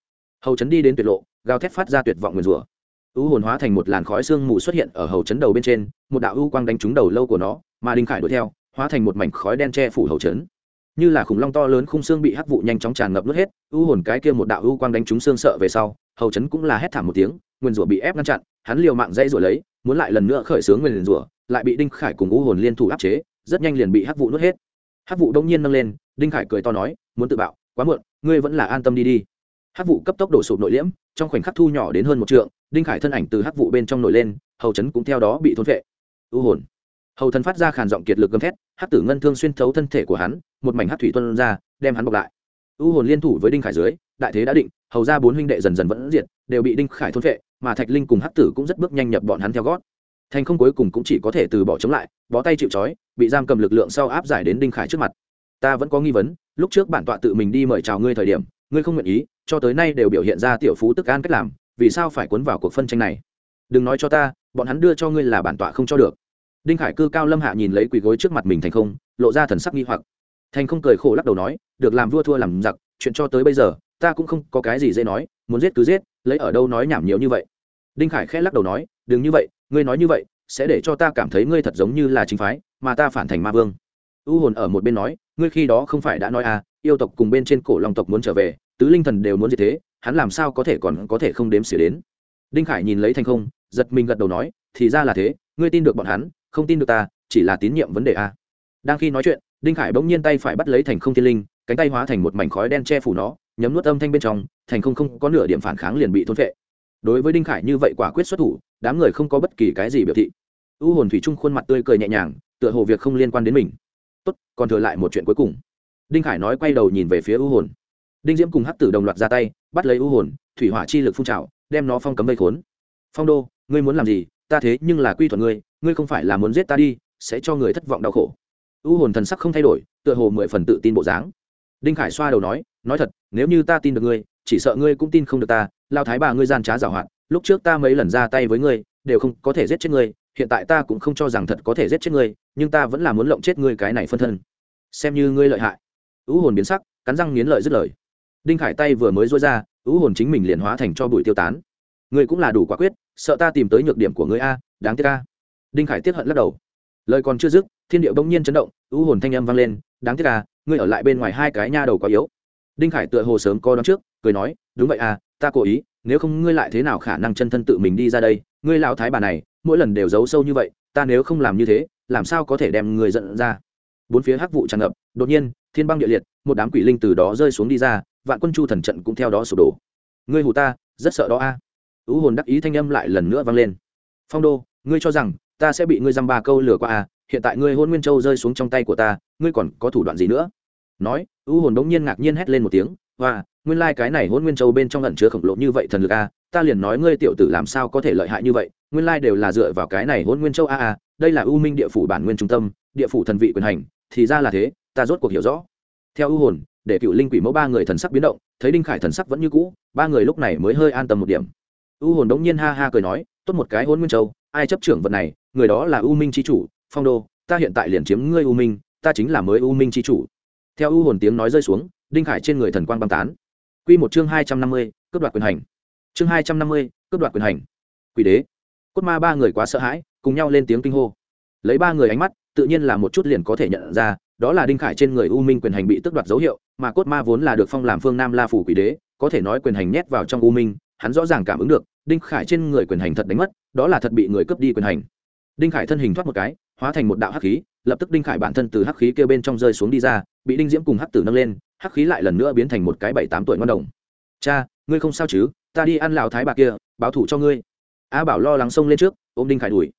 Hầu chấn đi đến tuyệt lộ, gào thét phát ra tuyệt vọng nguyền rủa. U hồn hóa thành một làn khói xương mù xuất hiện ở hầu chấn đầu bên trên, một đạo u quang đánh trúng đầu lâu của nó, mà đinh khải đuổi theo hóa thành một mảnh khói đen che phủ hậu chấn như là khủng long to lớn khung xương bị hắc vụ nhanh chóng tràn ngập nước hết, u hồn cái kia một đạo u quang đánh trúng xương sợ về sau, hầu chấn cũng là hét thảm một tiếng, nguyên rủa bị ép ngăn chặn, hắn liều mạng dây rủa lấy, muốn lại lần nữa khởi xướng nguyên rủa, lại bị đinh khải cùng u hồn liên thủ áp chế, rất nhanh liền bị hắc vụ nuốt hết. Hắc vụ đông nhiên nâng lên, đinh khải cười to nói, muốn tự bạo, quá muộn, ngươi vẫn là an tâm đi đi. Hắc vụ cấp tốc đổ sụp nội liễm, trong khoảnh khắc thu nhỏ đến hơn một trượng, đinh khải thân ảnh từ hắc vụ bên trong nổi lên, hầu chấn cũng theo đó bị thôn vệ u hồn hầu thần phát ra khàn giọng kiệt lực gầm thét, hắc tử ngân thương xuyên thấu thân thể của hắn, một mảnh hắc thủy tuân ra, đem hắn bọc lại. U hồn liên thủ với đinh khải dưới, đại thế đã định, hầu ra bốn huynh đệ dần dần vẫn diệt, đều bị đinh khải thôn vệ mà thạch linh cùng hắc tử cũng rất bước nhanh nhập bọn hắn theo gót. Thành không cuối cùng cũng chỉ có thể từ bỏ chống lại, bó tay chịu trói, bị giam cầm lực lượng sau áp giải đến đinh khải trước mặt. Ta vẫn có nghi vấn, lúc trước bản tọa tự mình đi mời chào ngươi thời điểm, ngươi không nguyện ý, cho tới nay đều biểu hiện ra tiểu phú tức an cách làm, vì sao phải cuốn vào cuộc phân tranh này? Đừng nói cho ta, bọn hắn đưa cho ngươi là bản tọa không cho được đinh khải cư cao lâm hạ nhìn lấy quỳ gối trước mặt mình thành không, lộ ra thần sắc nghi hoặc. Thành không cười khổ lắc đầu nói, được làm vua thua làm giặc, chuyện cho tới bây giờ, ta cũng không có cái gì dễ nói, muốn giết cứ giết, lấy ở đâu nói nhảm nhiều như vậy. Đinh khải khẽ lắc đầu nói, đừng như vậy, ngươi nói như vậy, sẽ để cho ta cảm thấy ngươi thật giống như là chính phái, mà ta phản thành ma vương. U hồn ở một bên nói, ngươi khi đó không phải đã nói à yêu tộc cùng bên trên cổ long tộc muốn trở về, tứ linh thần đều muốn gì thế, hắn làm sao có thể còn có thể không đếm xỉa đến? Đinh khải nhìn lấy thành không, giật mình gật đầu nói, thì ra là thế, ngươi tin được bọn hắn không tin được ta, chỉ là tín nhiệm vấn đề a. Đang khi nói chuyện, đinh khải bỗng nhiên tay phải bắt lấy thành không thiên linh, cánh tay hóa thành một mảnh khói đen che phủ nó, nhấm nuốt âm thanh bên trong, thành không không có nửa điểm phản kháng liền bị thôn vệ đối với đinh khải như vậy quả quyết xuất thủ, đám người không có bất kỳ cái gì biểu thị. U hồn thủy trung khuôn mặt tươi cười nhẹ nhàng, tựa hồ việc không liên quan đến mình. Tốt, còn thừa lại một chuyện cuối cùng. Đinh khải nói quay đầu nhìn về phía u hồn. Đinh diễm cùng hắc tử đồng loạt ra tay, bắt lấy u hồn, thủy hỏa chi lực phun trào, đem nó phong cấm vây khốn. Phong đô, ngươi muốn làm gì? Ta thế nhưng là quy thuận ngươi ngươi không phải là muốn giết ta đi, sẽ cho người thất vọng đau khổ. U hồn thần sắc không thay đổi, tựa hồ mười phần tự tin bộ dáng. Đinh khải xoa đầu nói nói thật, nếu như ta tin được ngươi, chỉ sợ ngươi cũng tin không được ta, lao thái bà ngươi gian trá giảo hoạt, lúc trước ta mấy lần ra tay với ngươi, đều không có thể giết chết ngươi, hiện tại ta cũng không cho rằng thật có thể giết chết ngươi, nhưng ta vẫn là muốn lộng chết ngươi cái này phân thân. Xem như ngươi lợi hại. U hồn biến sắc, cắn răng nghiến lợi dứt lời. Đinh khải tay vừa mới dối ra, u hồn chính mình liền hóa thành cho bụi tiêu tán. Ngươi cũng là đủ quả quyết, sợ ta tìm tới nhược điểm của ngươi a, đáng tiếc a đinh khải tiếp hận lắc đầu. Lời còn chưa dứt thiên điệu bỗng nhiên chấn động u hồn thanh âm vang lên đáng tiếc à, ngươi ở lại bên ngoài hai cái nha đầu quá yếu. Đinh khải tựa hồ sớm co đón trước cười nói đúng vậy à ta cố ý nếu không ngươi lại thế nào khả năng chân thân tự mình đi ra đây? Ngươi lão thái bà này mỗi lần đều giấu sâu như vậy ta nếu không làm như thế làm sao có thể đem người giận ra? Bốn phía hắc vụ tràn ngập đột nhiên thiên băng địa liệt một đám quỷ linh từ đó rơi xuống đi ra vạn quân chu thần trận cũng theo đó sụp đổ. Ngươi hù ta rất sợ đó a. À. ú hồn đắc ý thanh âm lại lần nữa vang lên. Phong đô ngươi cho rằng ta sẽ bị ngươi dăm ba câu lừa qua à. hiện tại ngươi hôn nguyên châu rơi xuống trong tay của ta, ngươi còn có thủ đoạn gì nữa nói, u hồn đống nhiên ngạc nhiên hét lên một tiếng và nguyên lai、like、cái này hôn nguyên châu bên trong lẩn chứa khổng lồ như vậy thần lực a ta liền nói ngươi tiểu tử làm sao có thể lợi hại như vậy, nguyên lai、like、đều là dựa vào cái này hôn nguyên châu a a, đây là u minh địa phủ bản nguyên trung tâm, địa phủ thần vị quyền hành, thì ra là thế, ta rốt cuộc hiểu rõ theo u hồn, để cựu linh quỷ mẫu ba người thần sắc biến động, thấy đinh khải thần sắc vẫn như cũ, ba người lúc này mới hơi an tâm một điểm u hồn đống nhiên ha ha cười nói, tốt một cái hôn nguyên châu, ai chấp trưởng vật này người đó là u minh c h i chủ, phong đô, ta hiện tại liền chiếm ngươi u minh, ta chính là mới u minh c h i chủ. Theo u hồn tiếng nói rơi xuống, đinh khải trên người thần quang băng tán. Q một chương hai trăm năm mươi, cướp đoạt quyền hành. Chương hai trăm năm mươi, cướp đoạt quyền hành. Quỷ đế. Cốt ma ba người quá sợ hãi, cùng nhau lên tiếng kinh hô. Lấy ba người ánh mắt, tự nhiên là một chút liền có thể nhận ra, đó là đinh khải trên người u minh quyền hành bị tước đoạt dấu hiệu, mà cốt ma vốn là được phong làm phương nam la phủ quỷ đế, có thể nói quyền hành nhét vào trong u minh, hắn rõ ràng cảm ứng được, đinh khải trên người quyền hành thật đánh mất, đó là thật bị người cướp đi quyền hành đinh khải thân hình thoát một cái, hóa thành một đạo hắc khí, lập tức đinh khải bản thân từ hắc khí kêu bên trong rơi xuống đi ra, bị đinh diễm cùng hắc tử nâng lên, hắc khí lại lần nữa biến thành một cái bảy tám tuổi ngon đồng. Cha, ngươi không sao chứ? Ta đi ăn lào thái bạc kia, báo thủ cho ngươi. A bảo lo lắng xông lên trước, ôm đinh khải đuổi.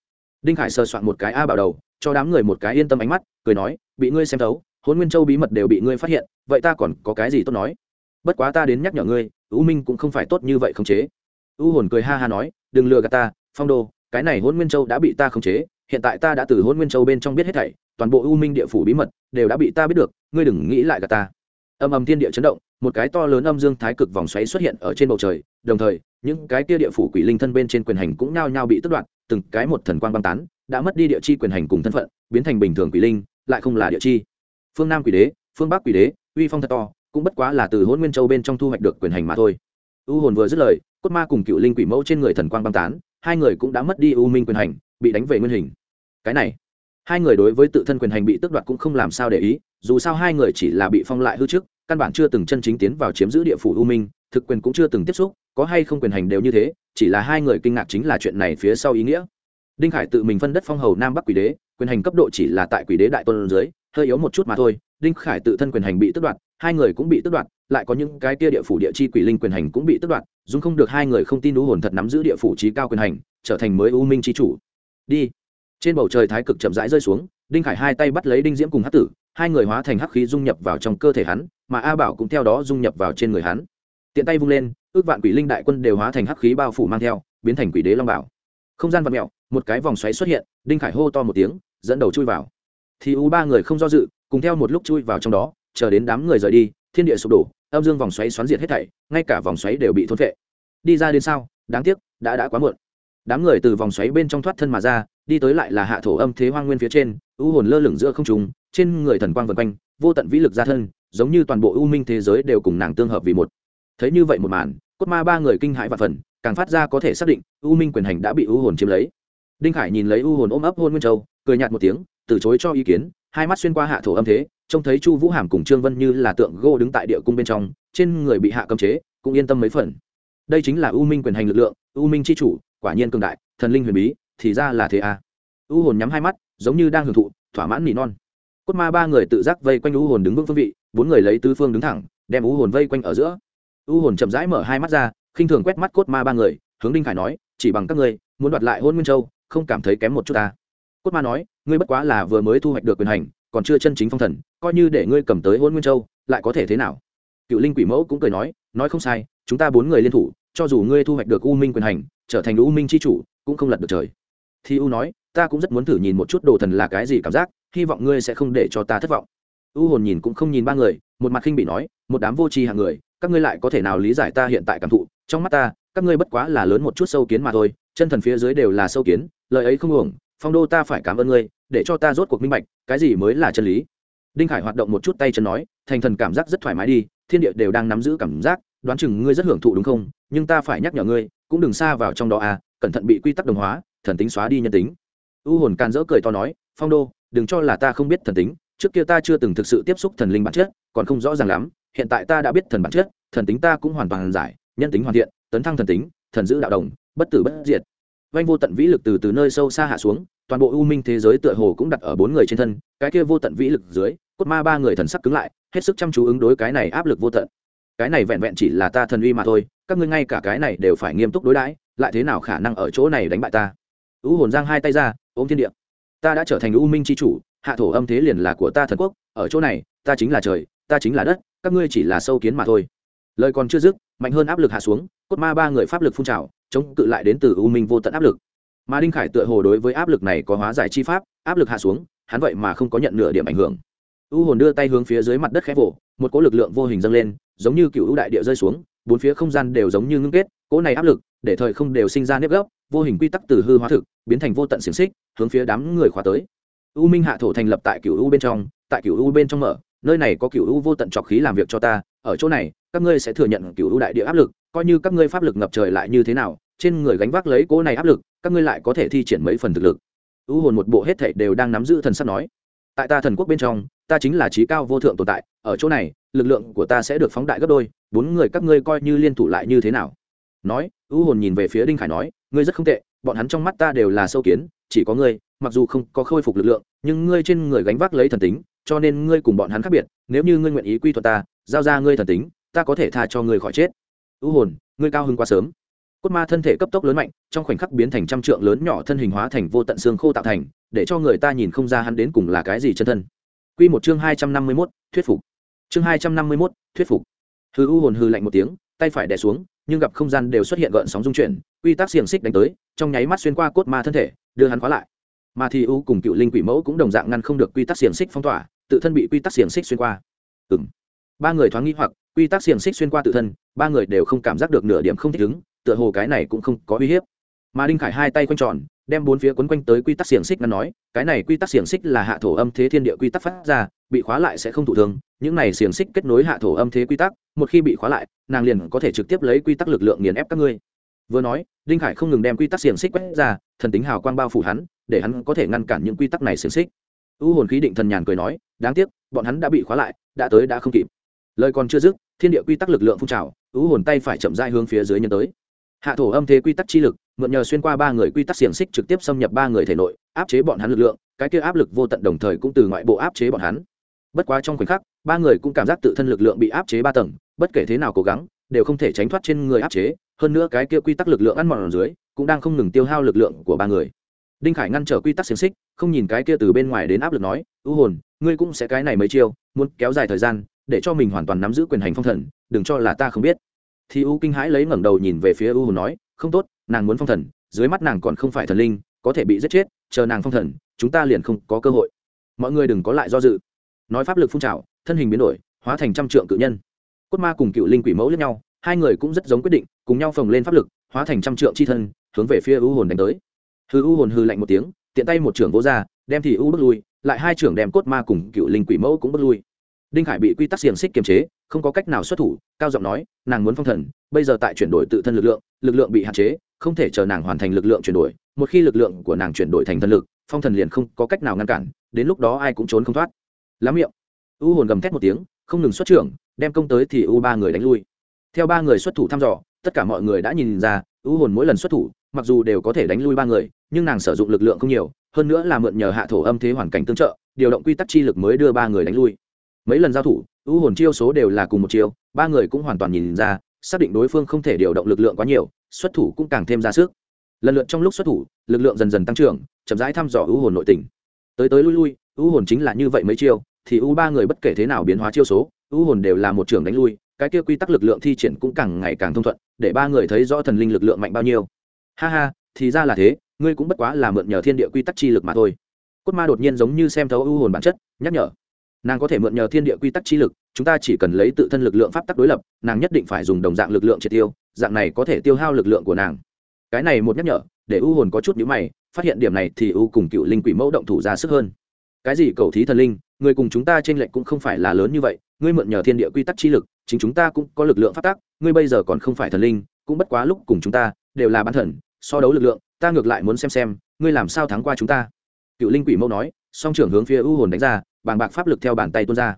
Đinh khải sờ soạn một cái a bảo đầu, cho đám người một cái yên tâm ánh mắt, cười nói, bị ngươi xem thấu hôn nguyên châu bí mật đều bị ngươi phát hiện, vậy ta còn có cái gì tốt nói? Bất quá ta đến nhắc nhở ngươi, u minh cũng không phải tốt như vậy không chế. U hồn cười ha ha nói, đừng lừa gạt ta, phong đô cái này hôn nguyên châu đã bị ta khống chế, hiện tại ta đã từ hôn nguyên châu bên trong biết hết thảy, toàn bộ u minh địa phủ bí mật đều đã bị ta biết được, ngươi đừng nghĩ lại gạt ta. Âm âm thiên địa chấn động, một cái to lớn âm dương thái cực vòng xoáy xuất hiện ở trên bầu trời, đồng thời, những cái kia địa phủ quỷ linh thân bên trên quyền hành cũng nhao nhao bị tước đoạt, từng cái một thần quang băng tán, đã mất đi địa chi quyền hành cùng thân phận, biến thành bình thường quỷ linh, lại không là địa chi. Phương nam quỷ đế, phương bắc quỷ đế, uy phong thật to, cũng bất quá là từ hôn nguyên châu bên trong thu hoạch được quyền hành mà thôi. U hồn vừa dứt lời, cốt ma cùng cựu linh quỷ mẫu trên người thần quang băng tán hai người cũng đã mất đi u minh quyền hành, bị đánh về nguyên hình. Cái này, hai người đối với tự thân quyền hành bị tước đoạt cũng không làm sao để ý, dù sao hai người chỉ là bị phong lại hư trước, căn bản chưa từng chân chính tiến vào chiếm giữ địa phủ u minh, thực quyền cũng chưa từng tiếp xúc, có hay không quyền hành đều như thế, chỉ là hai người kinh ngạc chính là chuyện này phía sau ý nghĩa. Đinh khải tự mình phân đất phong hầu nam bắc quỷ đế, quyền hành cấp độ chỉ là tại quỷ đế đại tôn dưới, hơi yếu một chút mà thôi, đinh khải tự thân quyền hành bị tước đoạt hai người cũng bị tước đoạt, lại có những cái tia địa phủ địa chi quỷ linh quyền hành cũng bị tước đoạt dung không được hai người không tin đủ hồn thật nắm giữ địa phủ trí cao quyền hành, trở thành mới u minh trí chủ. Đi. Trên bầu trời thái cực chậm rãi rơi xuống, đinh khải hai tay bắt lấy đinh diễm cùng hắc tử, hai người hóa thành hắc khí dung nhập vào trong cơ thể hắn, mà a bảo cũng theo đó dung nhập vào trên người hắn. Tiện tay vung lên, ước vạn quỷ linh đại quân đều hóa thành hắc khí bao phủ mang theo, biến thành quỷ đế long bảo. Không gian vật mẹo một cái vòng xoáy xuất hiện, đinh khải hô to một tiếng, dẫn đầu chui vào. Thì u ba người không do dự, cùng theo một lúc chui vào trong đó chờ đến đám người rời đi, thiên địa sụp đổ, âm dương vòng xoáy xoắn diệt hết thảy, ngay cả vòng xoáy đều bị thôn vệ đi ra đến sao? Đáng tiếc, đã đã quá muộn. Đám người từ vòng xoáy bên trong thoát thân mà ra, đi tới lại là hạ thổ âm thế hoang nguyên phía trên, u hồn lơ lửng giữa không trùng trên người thần quang vần quanh, vô tận vĩ lực ra thân, giống như toàn bộ u minh thế giới đều cùng nàng tương hợp vì một. Thấy như vậy một màn, cốt ma ba người kinh hãi và phần, càng phát ra có thể xác định, u minh quyền hành đã bị u hồn chiếm lấy. Đinh khải nhìn lấy u hồn ôm ấp hôn nguyên châu, cười nhạt một tiếng, từ chối cho ý kiến, hai mắt xuyên qua hạ thổ âm thế trông thấy chu vũ hàm cùng trương vân như là tượng gô đứng tại địa cung bên trong, trên người bị hạ cấm chế, cũng yên tâm mấy phần. Đây chính là u minh quyền hành lực lượng, u minh c h i chủ, quả nhiên cường đại, thần linh huyền bí, thì ra là thế à. u hồn nhắm hai mắt, giống như đang hưởng thụ, thỏa mãn nỉ non. Cốt ma ba người tự giác vây quanh u hồn đứng vững phương vị, bốn người lấy tứ phương đứng thẳng, đem u hồn vây quanh ở giữa. U hồn chậm rãi mở hai mắt ra, khinh thường quét mắt cốt ma ba người, hướng đinh khải nói, chỉ bằng các ngươi, muốn đoạt lại hôn nguyên châu, không cảm thấy kém một chút ta. Cốt ma nói, ngươi bất quá là vừa mới thu hoạch được quyền hành còn chưa chân chính phong thần, coi như để ngươi cầm tới hôn nguyên châu, lại có thể thế nào? Cựu linh quỷ mẫu cũng cười nói nói không sai, chúng ta bốn người liên thủ, cho dù ngươi thu hoạch được u minh quyền hành, trở thành u minh c h i chủ, cũng không lật được trời. Thì u nói, ta cũng rất muốn thử nhìn một chút đồ thần là cái gì cảm giác, hy vọng ngươi sẽ không để cho ta thất vọng. U hồn nhìn cũng không nhìn ba người, một mặt khinh bị nói, một đám vô tri hạng người, các ngươi lại có thể nào lý giải ta hiện tại cảm thụ? Trong mắt ta, các ngươi bất quá là lớn một chút sâu kiến mà thôi, chân thần phía dưới đều là sâu kiến, lời ấy không uổng, phong đô ta phải cảm ơn ngươi để cho ta rốt cuộc minh bạch, cái gì mới là chân lý. Đinh khải hoạt động một chút tay chân nói, thành thần cảm giác rất thoải mái đi, thiên địa đều đang nắm giữ cảm giác, đoán chừng ngươi rất hưởng thụ đúng không, nhưng ta phải nhắc nhở ngươi, cũng đừng xa vào trong đó à cẩn thận bị quy tắc đồng hóa, thần tính xóa đi nhân tính. U hồn can dỡ cười to nói, phong đô, đừng cho là ta không biết thần tính, trước kia ta chưa từng thực sự tiếp xúc thần linh bản chất, còn không rõ ràng lắm, hiện tại ta đã biết thần bản chất, thần tính ta cũng hoàn toàn giải, nhân tính hoàn thiện, tấn thăng thần tính, thần giữ đạo đồng, bất tử bất diệt. Vanh vô tận vĩ lực từ từ nơi sâu xa hạ xuống toàn bộ u minh thế giới tựa hồ cũng đặt ở bốn người trên thân, cái kia vô tận vĩ lực dưới, cốt ma ba người thần sắc cứng lại, hết sức chăm chú ứng đối cái này áp lực vô tận. Cái này vẹn vẹn chỉ là ta thần uy mà thôi, các ngươi ngay cả cái này đều phải nghiêm túc đối đãi, lại thế nào khả năng ở chỗ này đánh bại ta? U hồn giang hai tay ra, ôm thiên địa. Ta đã trở thành u minh c h i chủ, hạ thổ âm thế liền là của ta thần quốc, ở chỗ này, ta chính là trời, ta chính là đất, các ngươi chỉ là sâu kiến mà thôi. Lời còn chưa dứt, mạnh hơn áp lực hạ xuống, cốt ma ba người pháp lực phun trào, chống cự lại đến từ u minh vô tận áp lực mà đinh khải tựa hồ đối với áp lực này có hóa giải chi pháp, áp lực hạ xuống, hắn vậy mà không có nhận nửa điểm ảnh hưởng. U hồn đưa tay hướng phía dưới mặt đất khẽ vỗ một cỗ lực lượng vô hình dâng lên, giống như cựu đại địa rơi xuống, bốn phía không gian đều giống như ngưng kết, cỗ này áp lực, để thời không đều sinh ra nếp gấp vô hình quy tắc từ hư hóa thực, biến thành vô tận xiềng xích, hướng phía đám người khóa tới. U minh hạ thổ thành lập tại cựu u bên trong, tại cựu u bên trong mở, nơi này có cựu u vô tận trọc khí làm việc cho ta, ở chỗ này, các ngươi sẽ thừa nhận cựu u đại địa áp lực, coi như các ngươi pháp lực ngập trời lại như thế nào trên người gánh vác lấy cỗ này áp lực, các ngươi lại có thể thi triển mấy phần thực lực. U hồn một bộ hết thảy đều đang nắm giữ thần sắc nói. Tại ta thần quốc bên trong, ta chính là trí cao vô thượng tồn tại, ở chỗ này, lực lượng của ta sẽ được phóng đại gấp đôi, bốn người các ngươi coi như liên thủ lại như thế nào? Nói, u hồn nhìn về phía đinh khải nói, ngươi rất không tệ, bọn hắn trong mắt ta đều là sâu kiến, chỉ có ngươi, mặc dù không có khôi phục lực lượng, nhưng ngươi trên người gánh vác lấy thần tính, cho nên ngươi cùng bọn hắn khác biệt, nếu như ngươi nguyện ý quy thuật ta, giao ra ngươi thần tính, ta có thể tha cho ngươi khỏi chết. U hồn, ngươi cao hơn quá sớm cốt ma thân thể cấp tốc lớn mạnh trong khoảnh khắc biến thành trăm trượng lớn nhỏ thân hình hóa thành vô tận xương khô tạo thành để cho người ta nhìn không ra hắn đến cùng là cái gì chân thân Quy một chương hai trăm năm mươi mốt thuyết phục. Chương hai trăm năm mươi mốt thuyết phục. Hư u hồn hư lạnh một tiếng, tay phải đè xuống, nhưng gặp không gian đều xuất hiện gợn sóng dung chuyển, quy tắc xiềng xích đánh tới, trong nháy mắt xuyên qua cốt ma thân thể, đưa hắn khóa lại. Mà thì u cùng cựu linh quỷ mẫu cũng đồng dạng ngăn không được quy tắc xiềng xích phong tỏa, tự thân bị quy tắc xiềng xích xuyên qua. Ừm. Ba người thoáng nghĩ hoặc, quy tắc xiềng xích xuyên qua tự thân, ba người đều không cảm giác được nửa điểm không thích ứng, tựa hồ cái này cũng không có uy hiếp. Mà đinh khải hai tay quanh tròn, đem bốn phía quấn quanh tới quy tắc xiềng xích ngăn nói, cái này quy tắc xiềng xích là hạ thổ âm thế thiên địa quy tắc phát ra, bị khóa lại sẽ không thụ thương, những này xiềng xích kết nối hạ thổ âm thế quy tắc, một khi bị khóa lại, nàng liền có thể trực tiếp lấy quy tắc lực lượng nghiền ép các ngươi. Vừa nói, đinh khải không ngừng đem quy tắc xiềng xích quét ra, thần tính hào quang bao phủ hắn, để hắn có thể ngăn cản những quy tắc này xiềng xích. U hồn khí định thần nhàn cười nói, đáng tiếc, bọn hắn đã bị khóa lại, đã tới đã không kịp. Lời còn chưa dứt, thiên địa quy tắc lực lượng phun trào, u hồn tay phải chậm dai hướng phía dưới nhân tới hạ thổ âm thế quy tắc chi lực, mượn nhờ xuyên qua ba người quy tắc xiềng xích trực tiếp xâm nhập ba người thể nội, áp chế bọn hắn lực lượng, cái kia áp lực vô tận đồng thời cũng từ ngoại bộ áp chế bọn hắn. Bất quá trong khoảnh khắc, ba người cũng cảm giác tự thân lực lượng bị áp chế ba tầng, bất kể thế nào cố gắng, đều không thể tránh thoát trên người áp chế, hơn nữa cái kia quy tắc lực lượng ăn mòn ở dưới, cũng đang không ngừng tiêu hao lực lượng của ba người. Đinh khải ngăn trở quy tắc xiềng xích, không nhìn cái kia từ bên ngoài đến áp lực nói ưu hồn, ngươi cũng sẽ cái này mấy chiêu, muốn kéo dài thời gian, để cho mình hoàn toàn nắm giữ quyền hành phong thần, đừng cho là ta không biết thì u kinh hãi lấy ngẩng đầu nhìn về phía u hồn nói, không tốt, nàng muốn phong thần, dưới mắt nàng còn không phải thần linh, có thể bị giết chết, chờ nàng phong thần, chúng ta liền không có cơ hội. Mọi người đừng có lại do dự. Nói pháp lực phun trào, thân hình biến đổi, hóa thành trăm trượng cự nhân. Cốt ma cùng cựu linh quỷ mẫu lẫn nhau, hai người cũng rất giống quyết định, cùng nhau phồng lên pháp lực, hóa thành trăm trượng c h i thân, hướng về phía u hồn đánh tới. Hư u hồn hư lạnh một tiếng, tiện tay một trưởng vỗ ra, đem thì u bước lui, lại hai trưởng đem cốt ma cùng cựu linh quỷ mẫu cũng bước lui đinh khải bị quy tắc xiềng xích kiềm chế, không có cách nào xuất thủ, cao giọng nói, nàng muốn phong thần, bây giờ tại chuyển đổi tự thân lực lượng lực lượng bị hạn chế, không thể chờ nàng hoàn thành lực lượng chuyển đổi, một khi lực lượng của nàng chuyển đổi thành thần lực, phong thần liền không có cách nào ngăn cản, đến lúc đó ai cũng trốn không thoát. Lắm miệng. U hồn gầm thét một tiếng, không ngừng xuất trưởng, đem công tới thì u ba người đánh lui. Theo ba người xuất thủ thăm dò, tất cả mọi người đã nhìn ra, u hồn mỗi lần xuất thủ, mặc dù đều có thể đánh lui ba người, nhưng nàng sử dụng lực lượng không nhiều, hơn nữa là mượn nhờ hạ thổ âm thế hoàn cảnh tương trợ, điều động quy tắc chi lực mới đưa ba người đánh lui mấy lần giao thủ, u hồn chiêu số đều là cùng một chiêu, ba người cũng hoàn toàn nhìn ra, xác định đối phương không thể điều động lực lượng quá nhiều, xuất thủ cũng càng thêm ra sức. Lần lượt trong lúc xuất thủ, lực lượng dần dần tăng trưởng, chậm rãi thăm dò u hồn nội tình. Tới tới lui lui, u hồn chính là như vậy mấy chiêu, thì u ba người bất kể thế nào biến hóa chiêu số, u hồn đều là một trường đánh lui, cái kia quy tắc lực lượng thi triển cũng càng ngày càng thông thuận, để ba người thấy rõ thần linh lực lượng mạnh bao nhiêu. Ha ha, thì ra là thế, ngươi cũng bất quá là mượn nhờ thiên địa quy tắc chi lực mà thôi. Cốt ma đột nhiên giống như xem thấu u hồn bản chất, nhắc nhở nàng có thể mượn nhờ thiên địa quy tắc chi lực, chúng ta chỉ cần lấy tự thân lực lượng pháp tắc đối lập, nàng nhất định phải dùng đồng dạng lực lượng triệt tiêu, dạng này có thể tiêu hao lực lượng của nàng. Cái này một nhắc nhở, để u hồn có chút nhữ mày, phát hiện điểm này thì u cùng cựu linh quỷ mẫu động thủ ra sức hơn. Cái gì cầu thí thần linh, người cùng chúng ta trên lệnh cũng không phải là lớn như vậy, ngươi mượn nhờ thiên địa quy tắc chi lực, chính chúng ta cũng có lực lượng phát tác ngươi bây giờ còn không phải thần linh, cũng bất quá lúc cùng chúng ta, đều là bán thần, so đấu lực lượng, ta ngược lại muốn xem xem, ngươi làm sao thắng qua chúng ta. Cựu linh quỷ mẫu nói, song trưởng hướng phía u hồn đánh ra bàng bạc pháp lực theo bàn tay tuôn ra.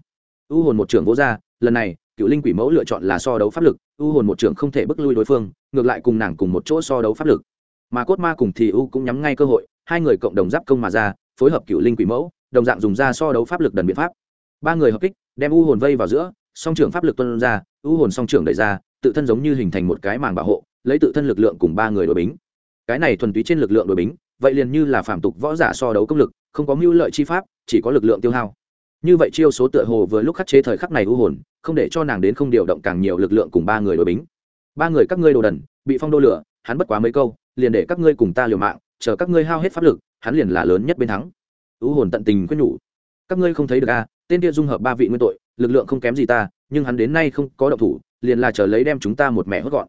U hồn một trưởng vỗ ra, lần này, cựu linh quỷ mẫu lựa chọn là so đấu pháp lực, u hồn một trưởng không thể bức lui đối phương, ngược lại cùng nàng cùng một chỗ so đấu pháp lực. Mà cốt ma cùng thì u cũng nhắm ngay cơ hội, hai người cộng đồng giáp công mà ra, phối hợp cựu linh quỷ mẫu, đồng dạng dùng ra so đấu pháp lực đần biện pháp. Ba người hợp kích, đem u hồn vây vào giữa, song trưởng pháp lực tuân ra, u hồn song trưởng đẩy ra, tự thân giống như hình thành một cái màng bảo hộ, lấy tự thân lực lượng cùng ba người đội bính. Cái này thuần túy trên lực lượng đội bính, vậy liền như là phạm tục võ giả so đấu công lực, không có mưu lợi chi pháp, chỉ có lực lượng tiêu hao như vậy chiêu số tựa hồ vừa lúc khắc chế thời khắc này u hồn không để cho nàng đến không điều động càng nhiều lực lượng cùng ba người đội bính. Ba người các ngươi đồ đần bị phong đô lửa hắn bất quá mấy câu liền để các ngươi cùng ta liều mạng chờ các ngươi hao hết pháp lực hắn liền là lớn nhất bên thắng. U hồn tận tình quyết nhủ. Các ngươi không thấy được a à, tên kia dung hợp ba vị nguyên tội lực lượng không kém gì ta nhưng hắn đến nay không có động thủ liền là chờ lấy đem chúng ta một mẹ hốt gọn.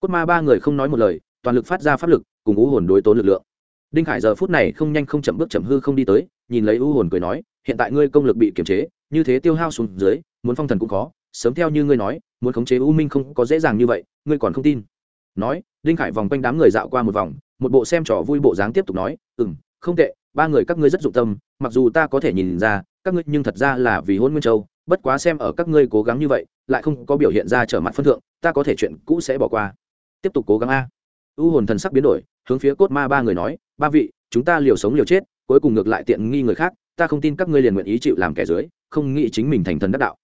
Cốt ma ba người không nói một lời toàn lực phát ra pháp lực cùng u hồn đối tố lực lượng. Đinh khải giờ phút này không nhanh không chậm bước chậm hư không đi tới nhìn lấy u hồn cười nói hiện tại ngươi công lực bị kiềm chế, như thế tiêu hao xuống dưới, muốn phong thần cũng khó. Sớm theo như ngươi nói, muốn khống chế u minh không có dễ dàng như vậy, ngươi còn không tin. Nói, đinh khải vòng quanh đám người dạo qua một vòng, một bộ xem trò vui bộ dáng tiếp tục nói ừ m không tệ, ba người các ngươi rất dụng tâm, mặc dù ta có thể nhìn ra, các ngươi nhưng thật ra là vì hôn nguyên châu, bất quá xem ở các ngươi cố gắng như vậy, lại không có biểu hiện ra trở mặt phân thượng, ta có thể chuyện cũ sẽ bỏ qua. Tiếp tục cố gắng a. U hồn thần sắc biến đổi, hướng phía cốt ma ba người nói, ba vị, chúng ta liều sống liều chết, cuối cùng ngược lại tiện nghi người khác ta không tin các ngươi liền nguyện ý chịu làm kẻ dưới, không nghĩ chính mình thành thần đắc đạo.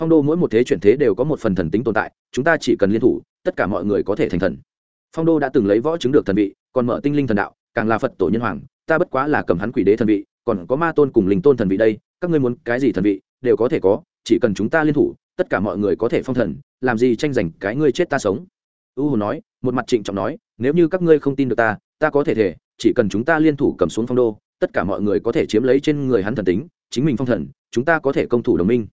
Phong đô mỗi một thế chuyển thế đều có một phần thần tính tồn tại, chúng ta chỉ cần liên thủ, tất cả mọi người có thể thành thần. Phong đô đã từng lấy võ chứng được thần vị, còn mở tinh linh thần đạo, càng là phật tổ nhân hoàng, ta bất quá là cầm hắn quỷ đế thần vị, còn có ma tôn cùng linh tôn thần vị đây, các ngươi muốn cái gì thần vị, đều có thể có, chỉ cần chúng ta liên thủ, tất cả mọi người có thể phong thần, làm gì tranh giành cái ngươi chết ta sống. U hồ nói, một mặt trịnh trọng nói, nếu như các ngươi không tin được ta ta có thể thể, chỉ cần chúng ta liên thủ cầm xuống phong đô tất cả mọi người có thể chiếm lấy trên người hắn thần tính, chính mình phong thần, chúng ta có thể công thủ đồng minh.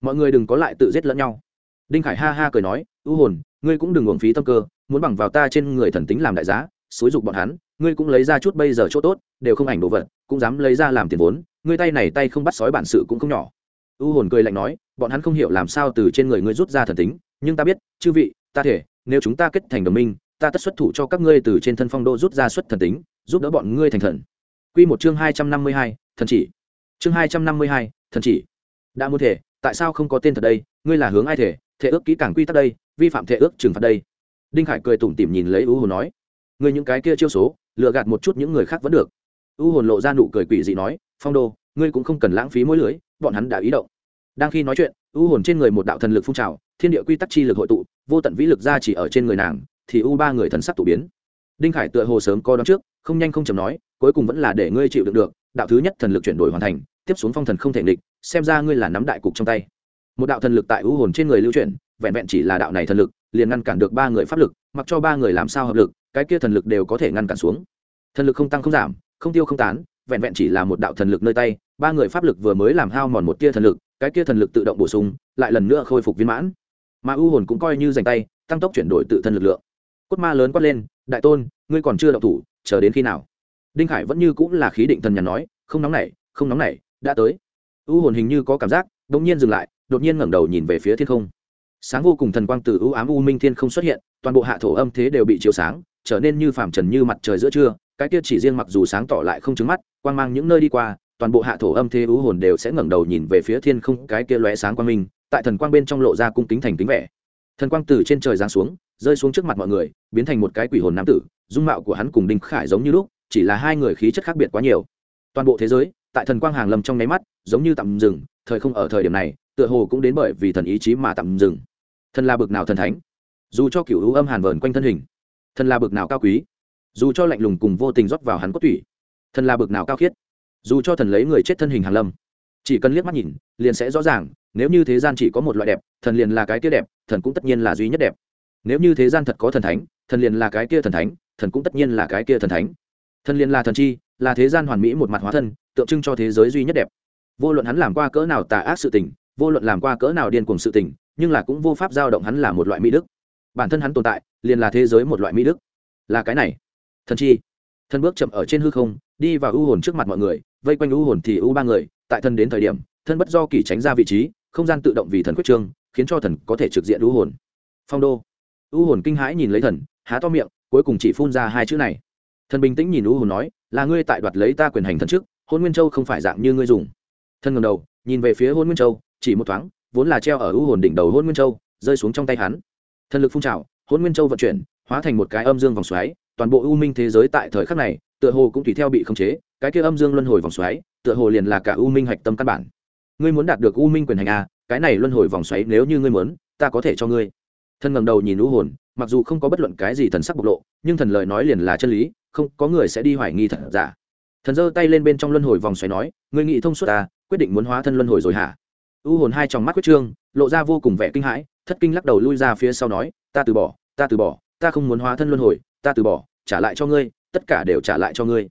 Mọi người đừng có lại tự giết lẫn nhau. Đinh khải ha ha cười nói, u hồn, ngươi cũng đừng uổng phí tâm cơ, muốn bằng vào ta trên người thần tính làm đại giá, xúi dục bọn hắn, ngươi cũng lấy ra chút bây giờ chỗ tốt, đều không ảnh đồ vật, cũng dám lấy ra làm tiền vốn, ngươi tay này tay không bắt sói bản sự cũng không nhỏ. U hồn cười lạnh nói, bọn hắn không hiểu làm sao từ trên người ngươi rút ra thần tính, nhưng ta biết, chư vị, ta thể, nếu chúng ta kết thành đồng minh, ta tất xuất thủ cho các ngươi từ trên thân phong đô rút ra xuất thần tính, giúp đỡ bọn ngươi thành thần. Quy một chương hai trăm năm mươi hai, thần chỉ. Chương hai trăm năm mươi hai, thần chỉ. Đã muốn thể, tại sao không có tên thật đây, ngươi là hướng ai thể, thể ước kỹ càng quy tắc đây, vi phạm thể ước trừng phạt đây. Đinh Khải cười tủm tỉm nhìn lấy U Hồn nói, ngươi những cái kia chiêu số, lừa gạt một chút những người khác vẫn được. U Hồn lộ ra nụ cười quỷ dị nói, Phong Đô, ngươi cũng không cần lãng phí mối lưới, bọn hắn đã ý động. Đang khi nói chuyện, U Hồn trên người một đạo thần lực phun trào, thiên địa quy tắc chi lực hội tụ, vô tận vĩ lực ra chỉ ở trên người nàng, thì U ba người thần sắc tụ biến. Đinh Khải tựa hồ sớm có đoán trước, không nhanh không chậm nói, cuối cùng vẫn là để ngươi chịu đựng được đạo thứ nhất thần lực chuyển đổi hoàn thành tiếp xuống phong thần không thể nghịch xem ra ngươi là nắm đại cục trong tay. Một đạo thần lực tại u hồn trên người lưu chuyển vẹn vẹn chỉ là đạo này thần lực liền ngăn cản được ba người pháp lực mặc cho ba người làm sao hợp lực cái kia thần lực đều có thể ngăn cản xuống. Thần lực không tăng không giảm không tiêu không tán vẹn vẹn chỉ là một đạo thần lực nơi tay ba người pháp lực vừa mới làm hao mòn một tia thần lực cái kia thần lực tự động bổ sung lại lần nữa khôi phục viên mãn. Mà u hồn cũng coi như dành tay tăng tốc chuyển đổi tự thân lực lượng. Cốt ma lớn quát lên đại tôn ngươi còn chưa động thủ, chờ đến khi nào? Đinh khải vẫn như cũng là khí định thần nhàn nói, không nóng nảy không nóng nảy đã tới. U hồn hình như có cảm giác đ ỗ n g nhiên dừng lại, đột nhiên ngẩng đầu nhìn về phía thiên không. Sáng vô cùng thần quang từ u ám u minh thiên không xuất hiện, toàn bộ hạ thổ âm thế đều bị chiếu sáng, trở nên như phàm trần như mặt trời giữa trưa, cái kia chỉ riêng mặc dù sáng tỏ lại không trứng mắt, quang mang những nơi đi qua, toàn bộ hạ thổ âm thế u hồn đều sẽ ngẩng đầu nhìn về phía thiên không, cái kia lóe sáng quang minh, tại thần quang bên trong lộ ra cung kính thành kính vẻ. Thần quang từ trên trời giáng xuống, rơi xuống trước mặt mọi người, biến thành một cái quỷ hồn nam tử dung mạo của hắn cùng đinh khải giống như lúc, chỉ là hai người khí chất khác biệt quá nhiều. Toàn bộ thế giới, tại thần quang hàng lâm trong nháy mắt, giống như tạm dừng, thời không ở thời điểm này, tựa hồ cũng đến bởi vì thần ý chí mà tạm dừng. Thần là bực nào thần thánh, dù cho cựu hữu âm hàn vờn quanh thân hình, thần là bực nào cao quý, dù cho lạnh lùng cùng vô tình rót vào hắn cốt tủy, thần là bực nào cao khiết, dù cho thần lấy người chết thân hình hàn lâm, chỉ cần liếc mắt nhìn, liền sẽ rõ ràng, nếu như thế gian chỉ có một loại đẹp, thần liền là cái kia đẹp, thần cũng tất nhiên là duy nhất đẹp. Nếu như thế gian thật có thần thánh, thần liền là cái kia thần thánh thần cũng tất nhiên là cái kia thần thánh. Thần liền là thần chi, là thế gian hoàn mỹ một mặt hóa thân, tượng trưng cho thế giới duy nhất đẹp. Vô luận hắn làm qua cỡ nào tà ác sự tình, vô luận làm qua cỡ nào điên cuồng sự tình, nhưng là cũng vô pháp giao động hắn là một loại mỹ đức. Bản thân hắn tồn tại, liền là thế giới một loại mỹ đức. Là cái này. Thần chi. Thần bước chậm ở trên hư không, đi vào ưu hồn trước mặt mọi người, vây quanh ưu hồn thì ưu ba người, tại thân đến thời điểm, thân bất do kỳ tránh ra vị trí, không gian tự động vì thần quyết trương, khiến cho thần có thể trực diện ưu hồn. Phong đô. Ưu hồn kinh hãi nhìn lấy thần, há to miệng cuối cùng chỉ phun ra hai chữ này. Thần bình tĩnh nhìn u hồn nói, là ngươi tại đoạt lấy ta quyền hành thần trước, hôn nguyên châu không phải dạng như ngươi dùng. Thân ngầm đầu, nhìn về phía hôn nguyên châu, chỉ một thoáng, vốn là treo ở u hồn đỉnh đầu hôn nguyên châu, rơi xuống trong tay hắn. Thần lực phun trào, hôn nguyên châu vận chuyển, hóa thành một cái âm dương vòng xoáy, toàn bộ u minh thế giới tại thời khắc này, tựa hồ cũng tùy theo bị khống chế, cái kia âm dương luân hồi vòng xoáy, tựa hồ liền là cả u minh hạch tâm căn bản. Ngươi muốn đạt được u minh quyền hành a cái này luân hồi vòng xoáy nếu như ngươi muốn, ta có thể cho ngươi thân ngầm đầu nhìn u hồn, mặc dù không có bất luận cái gì thần sắc bộc lộ, nhưng thần lời nói liền là chân lý, không có người sẽ đi hoài nghi thật giả. Thần giơ tay lên bên trong luân hồi vòng xoáy nói, ngươi nghĩ thông suốt ta quyết định muốn hóa thân luân hồi rồi hả? U hồn hai trong mắt quyết trương, lộ ra vô cùng vẻ kinh hãi, thất kinh lắc đầu lui ra phía sau nói, ta từ bỏ, ta từ bỏ, ta không muốn hóa thân luân hồi, ta từ bỏ, trả lại cho ngươi, tất cả đều trả lại cho ngươi.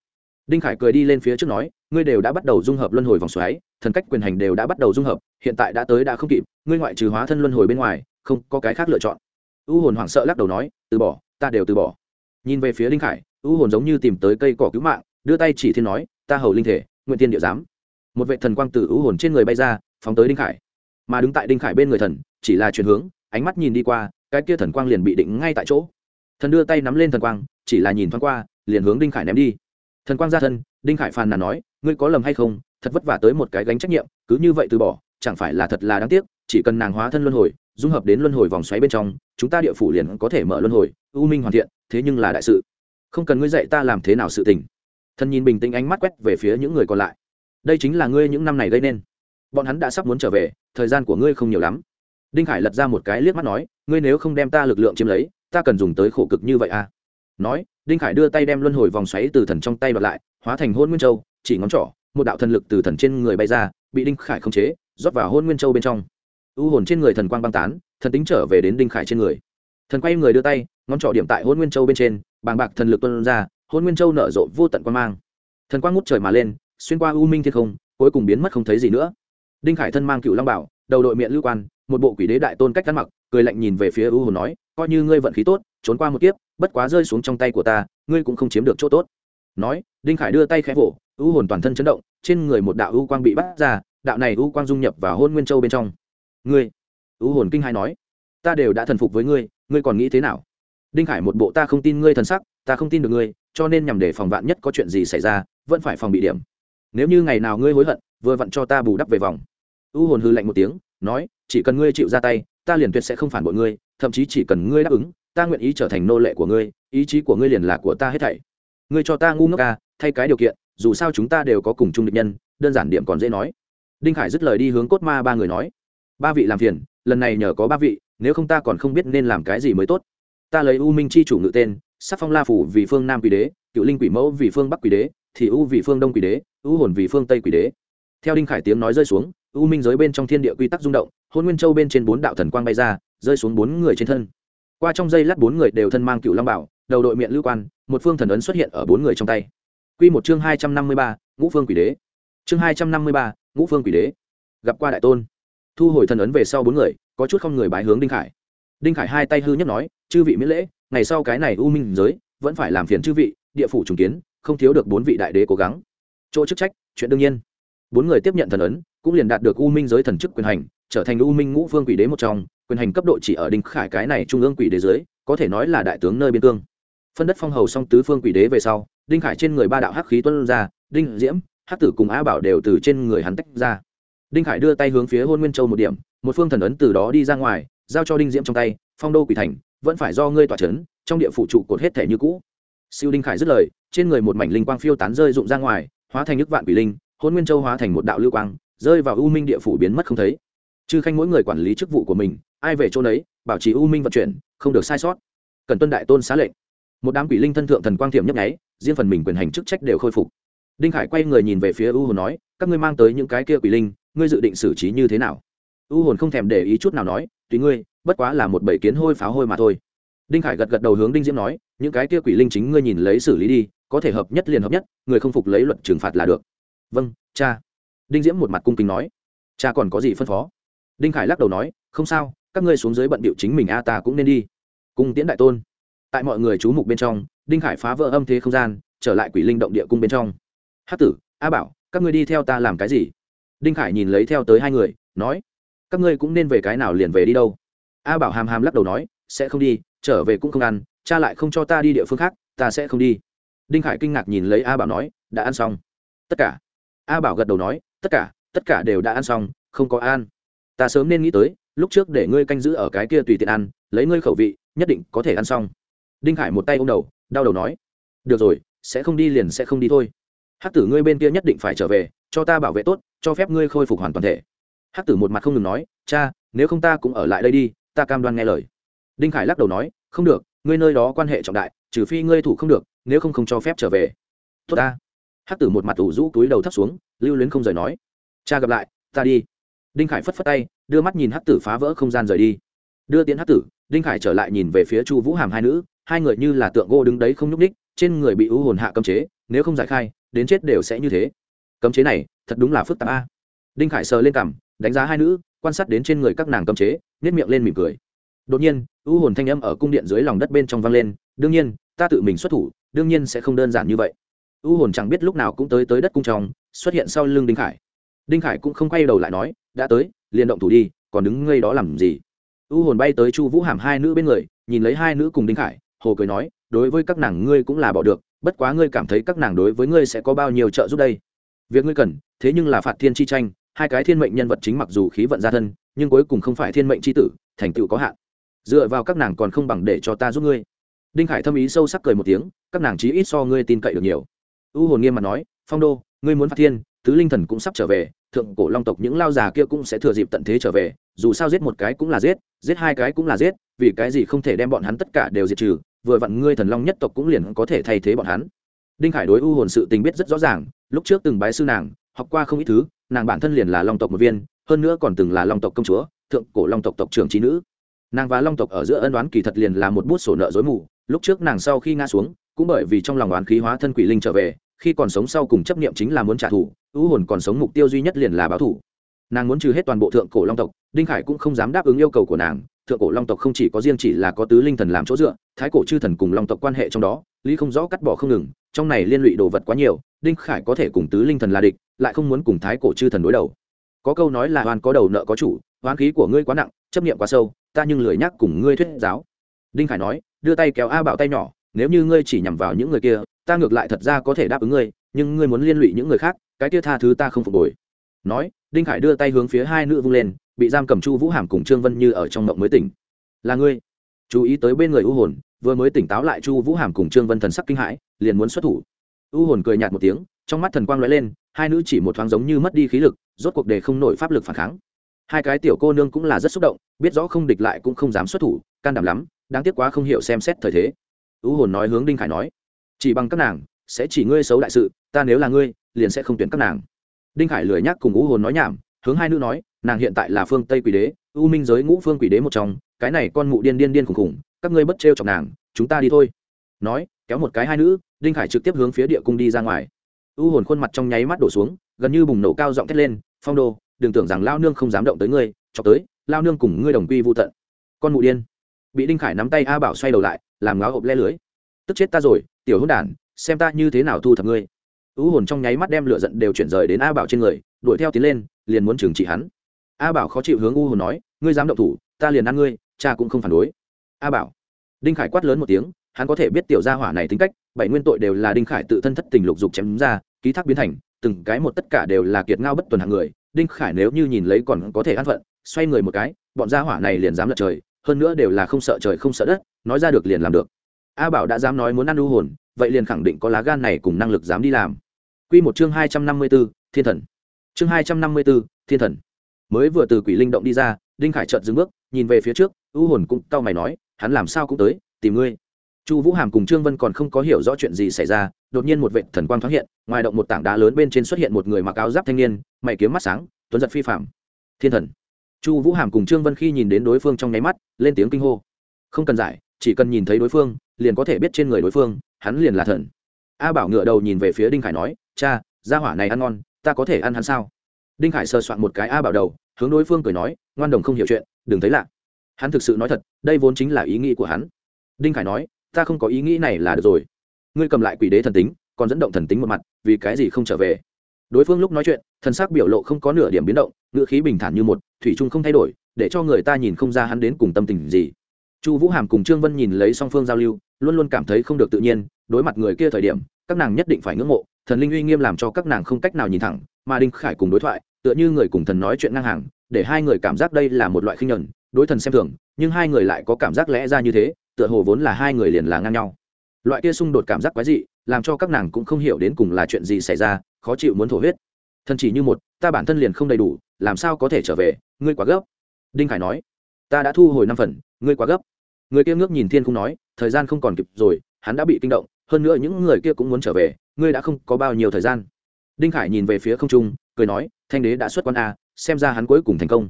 Đinh khải cười đi lên phía trước nói, ngươi đều đã bắt đầu dung hợp luân hồi vòng xoáy, thần cách quyền hành đều đã bắt đầu dung hợp, hiện tại đã tới đã không kịp, ngươi ngoại trừ hóa thân luân hồi bên ngoài không có cái khác lựa chọn. U hồn hoảng sợ lắc đầu nói, từ bỏ, ta đều từ bỏ. Nhìn về phía đinh khải, u hồn giống như tìm tới cây cỏ cứu mạng, đưa tay chỉ thiên nói, ta hầu linh thể, nguyện tiên địa giám. Một vệ thần quang từ u hồn trên người bay ra, phóng tới đinh khải. Mà đứng tại đinh khải bên người thần, chỉ là chuyển hướng, ánh mắt nhìn đi qua, cái kia thần quang liền bị định ngay tại chỗ. Thần đưa tay nắm lên thần quang, chỉ là nhìn thoáng qua, liền hướng đinh khải ném đi. Thần quang ra thân đinh khải phàn nàn nói, ngươi có lầm hay không? Thật vất vả tới một cái gánh trách nhiệm, cứ như vậy từ bỏ, chẳng phải là thật là đáng tiếc? Chỉ cần nàng hóa thân luân hồi, dung hợp đến luân hồi vòng xoáy bên trong, chúng ta địa phủ liền có thể mở luân hồi, u minh hoàn thiện, thế nhưng là đại sự. Không cần ngươi dạy ta làm thế nào sự tình. Thần nhìn bình tĩnh ánh mắt quét về phía những người còn lại. Đây chính là ngươi những năm này gây nên. Bọn hắn đã sắp muốn trở về, thời gian của ngươi không nhiều lắm. Đinh khải lật ra một cái liếc mắt nói, ngươi nếu không đem ta lực lượng chiếm lấy, ta cần dùng tới khổ cực như vậy à? Nói, đinh khải đưa tay đem luân hồi vòng xoáy từ thần trong tay bật lại, hóa thành hôn nguyên châu, chỉ ngón trỏ, một đạo thần lực từ thần trên người bay ra, bị đinh khải khống chế, rót vào hôn nguyên châu bên trong u hồn trên người thần quang băng tán, thần tính trở về đến đinh khải trên người. Thần quay người đưa tay, ngón trỏ điểm tại hôn nguyên châu bên trên, bàng bạc thần lực tuân ra hôn nguyên châu nở rộ vô tận quang mang. Thần quang ngút trời mà lên, xuyên qua u minh thiên không, cuối cùng biến mất không thấy gì nữa. Đinh khải thân mang cựu long bảo, đầu đội miệng lưu quan, một bộ quỷ đế đại tôn cách ăn mặc, cười lạnh nhìn về phía u hồn nói, coi như ngươi vận khí tốt, trốn qua một kiếp, bất quá rơi xuống trong tay của ta, ngươi cũng không chiếm được chỗ tốt. Nói, đinh khải đưa tay khẽ vỗ, u hồn toàn thân chấn động, trên người một đạo u quang bị bắt ra, đạo này u quang dung nhập vào hôn nguyên châu bên trong ngươi u hồn kinh hai nói, ta đều đã thần phục với ngươi ngươi còn nghĩ thế nào? Đinh khải một bộ ta không tin ngươi thần sắc, ta không tin được ngươi, cho nên nhằm để phòng vạn nhất có chuyện gì xảy ra, vẫn phải phòng bị điểm. Nếu như ngày nào ngươi hối hận, vừa vặn cho ta bù đắp về vòng. U hồn hư lạnh một tiếng, nói, chỉ cần ngươi chịu ra tay, ta liền tuyệt sẽ không phản bội ngươi, thậm chí chỉ cần ngươi đáp ứng, ta nguyện ý trở thành nô lệ của ngươi, ý chí của ngươi liền là của ta hết thảy. Ngươi cho ta ngu ngốc ca thay cái điều kiện, dù sao chúng ta đều có cùng chung địch nhân, đơn giản điểm còn dễ nói. Đinh khải dứt lời đi hướng cốt ma ba người nói ba vị làm phiền, lần này nhờ có ba vị, nếu không ta còn không biết nên làm cái gì mới tốt. Ta lấy u minh chi chủ ngự tên, sắc phong la phủ vì phương nam quỷ đế, cựu linh quỷ mẫu vì phương bắc quỷ đế thì u vì phương đông quỷ đế, u hồn vì phương tây quỷ đế. Theo đinh khải tiếng nói rơi xuống, u minh giới bên trong thiên địa quy tắc rung động, hôn nguyên châu bên trên bốn đạo thần quang bay ra, rơi xuống bốn người trên thân. Qua trong giây lát bốn người đều thân mang cựu long bảo, đầu đội miệng lưu quan, một phương thần ấn xuất hiện ở bốn người trong tay. Q một chương hai trăm năm mươi ba, ngũ phương quỷ đế. Chương hai trăm năm mươi ba, ngũ phương quỷ đế. Gặp qua đại tôn thu hồi thần ấn về sau bốn người, có chút không người bái hướng đinh khải. Đinh khải hai tay hư nhất nói, chư vị miễn lễ, ngày sau cái này u minh giới vẫn phải làm phiền chư vị, địa phủ trùng kiến, không thiếu được bốn vị đại đế cố gắng. Chỗ chức trách, chuyện đương nhiên. Bốn người tiếp nhận thần ấn, cũng liền đạt được u minh giới thần chức quyền hành, trở thành u minh ngũ phương quỷ đế một trong, quyền hành cấp độ chỉ ở đinh khải cái này trung ương quỷ đế giới có thể nói là đại tướng nơi biên cương. Phân đất phong hầu song tứ phương quỷ đế về sau, đinh khải trên người ba đạo hắc khí tuân ra, đinh diễm, hắc tử cùng á bảo đều từ trên người hắn tách ra đinh khải đưa tay hướng phía hôn nguyên châu một điểm, một phương thần ấn từ đó đi ra ngoài, giao cho đinh diễm trong tay, phong đô quỷ thành, vẫn phải do ngươi tỏa trấn trong địa phụ trụ cột hết thể như cũ. Siêu đinh khải dứt lời, trên người một mảnh linh quang phiêu tán rơi rụng ra ngoài, hóa thành nước vạn quỷ linh, hôn nguyên châu hóa thành một đạo lưu quang, rơi vào u minh địa phủ biến mất không thấy. Chư khanh mỗi người quản lý chức vụ của mình, ai về chỗ đấy bảo trì u minh vận chuyển, không được sai sót. Cần tuân đại tôn xá lệnh. Một đám quỷ linh thân thượng thần quang thiểm nhấp nháy, riêng phần mình quyền hành chức trách đều khôi phục. Đinh khải quay người nhìn về phía u hồn nói, các ngươi mang tới những cái kia quỷ linh ngươi dự định xử trí như thế nào? U hồn không thèm để ý chút nào nói, tùy ngươi, bất quá là một bầy kiến hôi pháo hôi mà thôi. Đinh khải gật gật đầu hướng đinh diễm nói, những cái kia quỷ linh chính ngươi nhìn lấy xử lý đi, có thể hợp nhất liền hợp nhất, người không phục lấy luật trừng phạt là được. Vâng cha. Đinh diễm một mặt cung kính nói. Cha còn có gì phân phó? Đinh khải lắc đầu nói, không sao, các ngươi xuống dưới bận bịu chính mình a, ta cũng nên đi. Cung tiễn đại tôn. Tại mọi người chú mục bên trong, đinh khải phá vỡ âm thế không gian, trở lại quỷ linh động địa cung bên trong. Hát tử, a bảo, các ngươi đi theo ta làm cái gì? Đinh khải nhìn lấy theo tới hai người, nói, các ngươi cũng nên về cái nào liền về đi đâu. A bảo hàm hàm lắc đầu nói, sẽ không đi, trở về cũng không ăn, cha lại không cho ta đi địa phương khác, ta sẽ không đi. Đinh khải kinh ngạc nhìn lấy a bảo nói, đã ăn xong. Tất cả. A bảo gật đầu nói, tất cả tất cả đều đã ăn xong, không có ăn. Ta sớm nên nghĩ tới, lúc trước để ngươi canh giữ ở cái kia tùy tiện ăn, lấy ngươi khẩu vị, nhất định có thể ăn xong. Đinh khải một tay ô m đầu, đau đầu nói, được rồi, sẽ không đi liền sẽ không đi thôi hát tử ngươi bên kia nhất định phải trở về, cho ta bảo vệ tốt, cho phép ngươi khôi phục hoàn toàn thể. Hát tử một mặt không ngừng nói, cha, nếu không ta cũng ở lại đây đi, ta cam đoan nghe lời. Đinh khải lắc đầu nói, không được, ngươi nơi đó quan hệ trọng đại, trừ phi ngươi thủ không được, nếu không không cho phép trở về. Tốt ta. Hát tử một mặt ủ rũ túi đầu thấp xuống, lưu luyến không rời nói, cha gặp lại, ta đi. Đinh khải phất phất tay, đưa mắt nhìn hát tử phá vỡ không gian rời đi. Đưa tiến hát tử, đinh khải trở lại nhìn về phía chu vũ hàm hai nữ, hai người như là tượng gỗ đứng đấy không nhúc ních trên người bị ưu hồn hạ cấm chế, nếu không giải khai đến chết đều sẽ như thế. Cấm chế này, thật đúng là phức tạp a. Đinh khải sờ lên cằm, đánh giá hai nữ, quan sát đến trên người các nàng cấm chế nhét miệng lên mỉm cười. Đột nhiên ưu hồn thanh âm ở cung điện dưới lòng đất bên trong vang lên, đương nhiên, ta tự mình xuất thủ, đương nhiên sẽ không đơn giản như vậy. Ưu hồn chẳng biết lúc nào cũng tới tới đất cung trong, xuất hiện sau lưng đinh khải. Đinh khải cũng không quay đầu lại nói, đã tới, liền động thủ đi, còn đứng ngây đó làm gì? Ưu hồn bay tới chu vũ hàm hai nữ bên người, nhìn lấy hai nữ cùng đinh khải, hồ cười nói, đối với các nàng ngươi cũng là bỏ được bất quá ngươi cảm thấy các nàng đối với ngươi sẽ có bao nhiêu trợ giúp đây? Việc ngươi cần, thế nhưng là phạt thiên chi tranh, hai cái thiên mệnh nhân vật chính mặc dù khí vận ra thân, nhưng cuối cùng không phải thiên mệnh c h i tử, thành tựu có hạn. Dựa vào các nàng còn không bằng để cho ta giúp ngươi. Đinh khải thâm ý sâu sắc cười một tiếng, các nàng chí ít so ngươi tin cậy được nhiều. U hồn nghiêm mặt nói, phong đô, ngươi muốn phạt thiên, tứ linh thần cũng sắp trở về, thượng cổ long tộc những lao già kia cũng sẽ thừa dịp tận thế trở về, dù sao giết một cái cũng là giết giết hai cái cũng là giết, vì cái gì không thể đem bọn hắn tất cả đều diệt trừ vừa vặn ngươi thần long nhất tộc cũng liền có thể thay thế bọn hắn. Đinh khải đối u hồn sự tình biết rất rõ ràng, lúc trước từng bái sư nàng, học qua không ít thứ, nàng bản thân liền là long tộc một viên, hơn nữa còn từng là long tộc công chúa, thượng cổ long tộc tộc trưởng trí nữ. Nàng và long tộc ở giữa ân đoán kỳ thật liền là một bút sổ nợ dối mù, lúc trước nàng sau khi ngã xuống, cũng bởi vì trong lòng oán khí hóa thân quỷ linh trở về, khi còn sống sau cùng chấp niệm chính là muốn trả thù, u hồn còn sống mục tiêu duy nhất liền là báo thù. Nàng muốn trừ hết toàn bộ thượng cổ long tộc, đinh khải cũng không dám đáp ứng yêu cầu của nàng thượng cổ long tộc không chỉ có riêng chỉ là có tứ linh thần làm chỗ dựa, thái cổ chư thần cùng long tộc quan hệ trong đó, lý không rõ cắt bỏ không ngừng, trong này liên lụy đồ vật quá nhiều, đinh khải có thể cùng tứ linh thần là địch, lại không muốn cùng thái cổ chư thần đối đầu. Có câu nói là oan có đầu nợ có chủ oan khí của ngươi quá nặng, chấp niệm quá sâu, ta nhưng lười nhắc cùng ngươi thuyết giáo. Đinh khải nói, đưa tay kéo a bảo tay nhỏ, nếu như ngươi chỉ nhằm vào những người kia, ta ngược lại thật ra có thể đáp ứng ngươi, nhưng ngươi muốn liên lụy những người khác, cái kia tha thứ ta không phục hồi. Nói, đinh khải đưa tay hướng phía hai nữ vung lên bị giam cầm chu vũ hàm cùng trương vân như ở trong mộng mới tỉnh. Là ngươi. Chú ý tới bên người u hồn, vừa mới tỉnh táo lại chu vũ hàm cùng trương vân thần sắc kinh hãi, liền muốn xuất thủ. U hồn cười nhạt một tiếng, trong mắt thần quang lóe lên, hai nữ chỉ một thoáng giống như mất đi khí lực, rốt cuộc để không nổi pháp lực phản kháng. Hai cái tiểu cô nương cũng là rất xúc động, biết rõ không địch lại cũng không dám xuất thủ, can đảm lắm, đáng tiếc quá không hiểu xem xét thời thế. U hồn nói hướng đinh khải nói, chỉ bằng các nàng, sẽ chỉ ngươi xấu đại sự, ta nếu là ngươi, liền sẽ không tuyển các nàng. Đinh khải lười nhắc cùng u hồn nói nhảm, hướng hai nữ nói nàng hiện tại là phương tây quỷ đế u minh giới ngũ phương quỷ đế một trong cái này con mụ điên điên điên khủng khủng các ngươi bất trêu chọc nàng chúng ta đi thôi. Nói kéo một cái hai nữ đinh khải trực tiếp hướng phía địa cung đi ra ngoài. U hồn khuôn mặt trong nháy mắt đổ xuống gần như bùng nổ cao giọng thét lên phong đồ, đừng tưởng rằng lao nương không dám động tới ngươi chọc tới lao nương cùng ngươi đồng quy vô tận. Con mụ điên. Bị đinh khải nắm tay a bảo xoay đầu lại làm ngáo hộp le lưới. Tức chết ta rồi tiểu hôn đản xem ta như thế nào thu thập ngươi. U hồn trong nháy mắt đem lửa giận đều chuyển rời đến a bảo trên người đuổi theo tiến lên liền muốn trừng trị hắn a bảo khó chịu hướng u hồn nói ngươi dám động thủ ta liền ăn ngươi cha cũng không phản đối a bảo đinh khải quát lớn một tiếng hắn có thể biết tiểu gia hỏa này tính cách bảy nguyên tội đều là đinh khải tự thân thất tình lục dục chém ra ký thác biến thành từng cái một tất cả đều là kiệt ngao bất tuần hàng người đinh khải nếu như nhìn lấy còn có thể ăn phận xoay người một cái bọn gia hỏa này liền dám lật trời hơn nữa đều là không sợ trời không sợ đất nói ra được liền làm được a bảo đã dám nói muốn ăn u hồn vậy liền khẳng định có lá gan này cùng năng lực dám đi làm Quy một chương 254, Thiên thần. Chương 254, Thiên thần. Mới vừa từ Quỷ Linh động đi ra, Đinh Khải chợt dừng bước, nhìn về phía trước, u hồn cũng cau mày nói, hắn làm sao cũng tới, tìm ngươi. Chu Vũ Hàm cùng Trương Vân còn không có hiểu rõ chuyện gì xảy ra, đột nhiên một vệ thần quang thoáng hiện, ngoài động một tảng đá lớn bên trên xuất hiện một người mặc áo giáp thanh niên, mày kiếm mắt sáng, tuấn giật phi phàm. Thiên thần. Chu Vũ Hàm cùng Trương Vân khi nhìn đến đối phương trong nháy mắt, lên tiếng kinh hô. Không cần giải, chỉ cần nhìn thấy đối phương, liền có thể biết trên người đối phương, hắn liền là thần. A Bảo ngửa đầu nhìn về phía Đinh Khải nói, "Cha, gia hỏa này ăn ngon, ta có thể ăn hắn sao?" Đinh Khải sờ soạn một cái A Bảo đầu, hướng đối phương cười nói, "Ngoan đồng không hiểu chuyện, đừng thấy lạ." Hắn thực sự nói thật, đây vốn chính là ý nghĩ của hắn. Đinh Khải nói, ta không có ý nghĩ này là được rồi ngươi cầm lại quỷ đế thần tính còn dẫn động thần tính một mặt vì cái gì không trở về đối phương lúc nói chuyện thần sắc biểu lộ không có nửa điểm biến động ngữ khí bình thản như một thủy chung không thay đổi để cho người ta nhìn không ra hắn đến cùng tâm tình gì chu vũ hàm cùng trương vân nhìn lấy song phương giao lưu luôn luôn cảm thấy không được tự nhiên đối mặt người kia thời điểm các nàng nhất định phải ngưỡng mộ thần linh uy nghiêm làm cho các nàng không cách nào nhìn thẳng mà đinh khải cùng đối thoại tựa như người cùng thần nói chuyện ngang hàng, để hai người cảm giác đây là một loại khinh nhẫn, đối thần xem thường, nhưng hai người lại có cảm giác lẽ ra như thế, tựa hồ vốn là hai người liền là ngang nhau. Loại kia xung đột cảm giác quái dị, làm cho các nàng cũng không hiểu đến cùng là chuyện gì xảy ra, khó chịu muốn thổ huyết. Thần chỉ như một, ta bản thân liền không đầy đủ, làm sao có thể trở về, ngươi quá gấp. Đinh khải nói, ta đã thu hồi năm phần, ngươi quá gấp. Người kia ngước nhìn thiên không nói, thời gian không còn kịp rồi, hắn đã bị kinh động, hơn nữa những người kia cũng muốn trở về, ngươi đã không có bao nhiêu thời gian. Đinh khải nhìn về phía không trung, cười nói thanh đế đã xuất quan a, xem ra hắn cuối cùng thành công.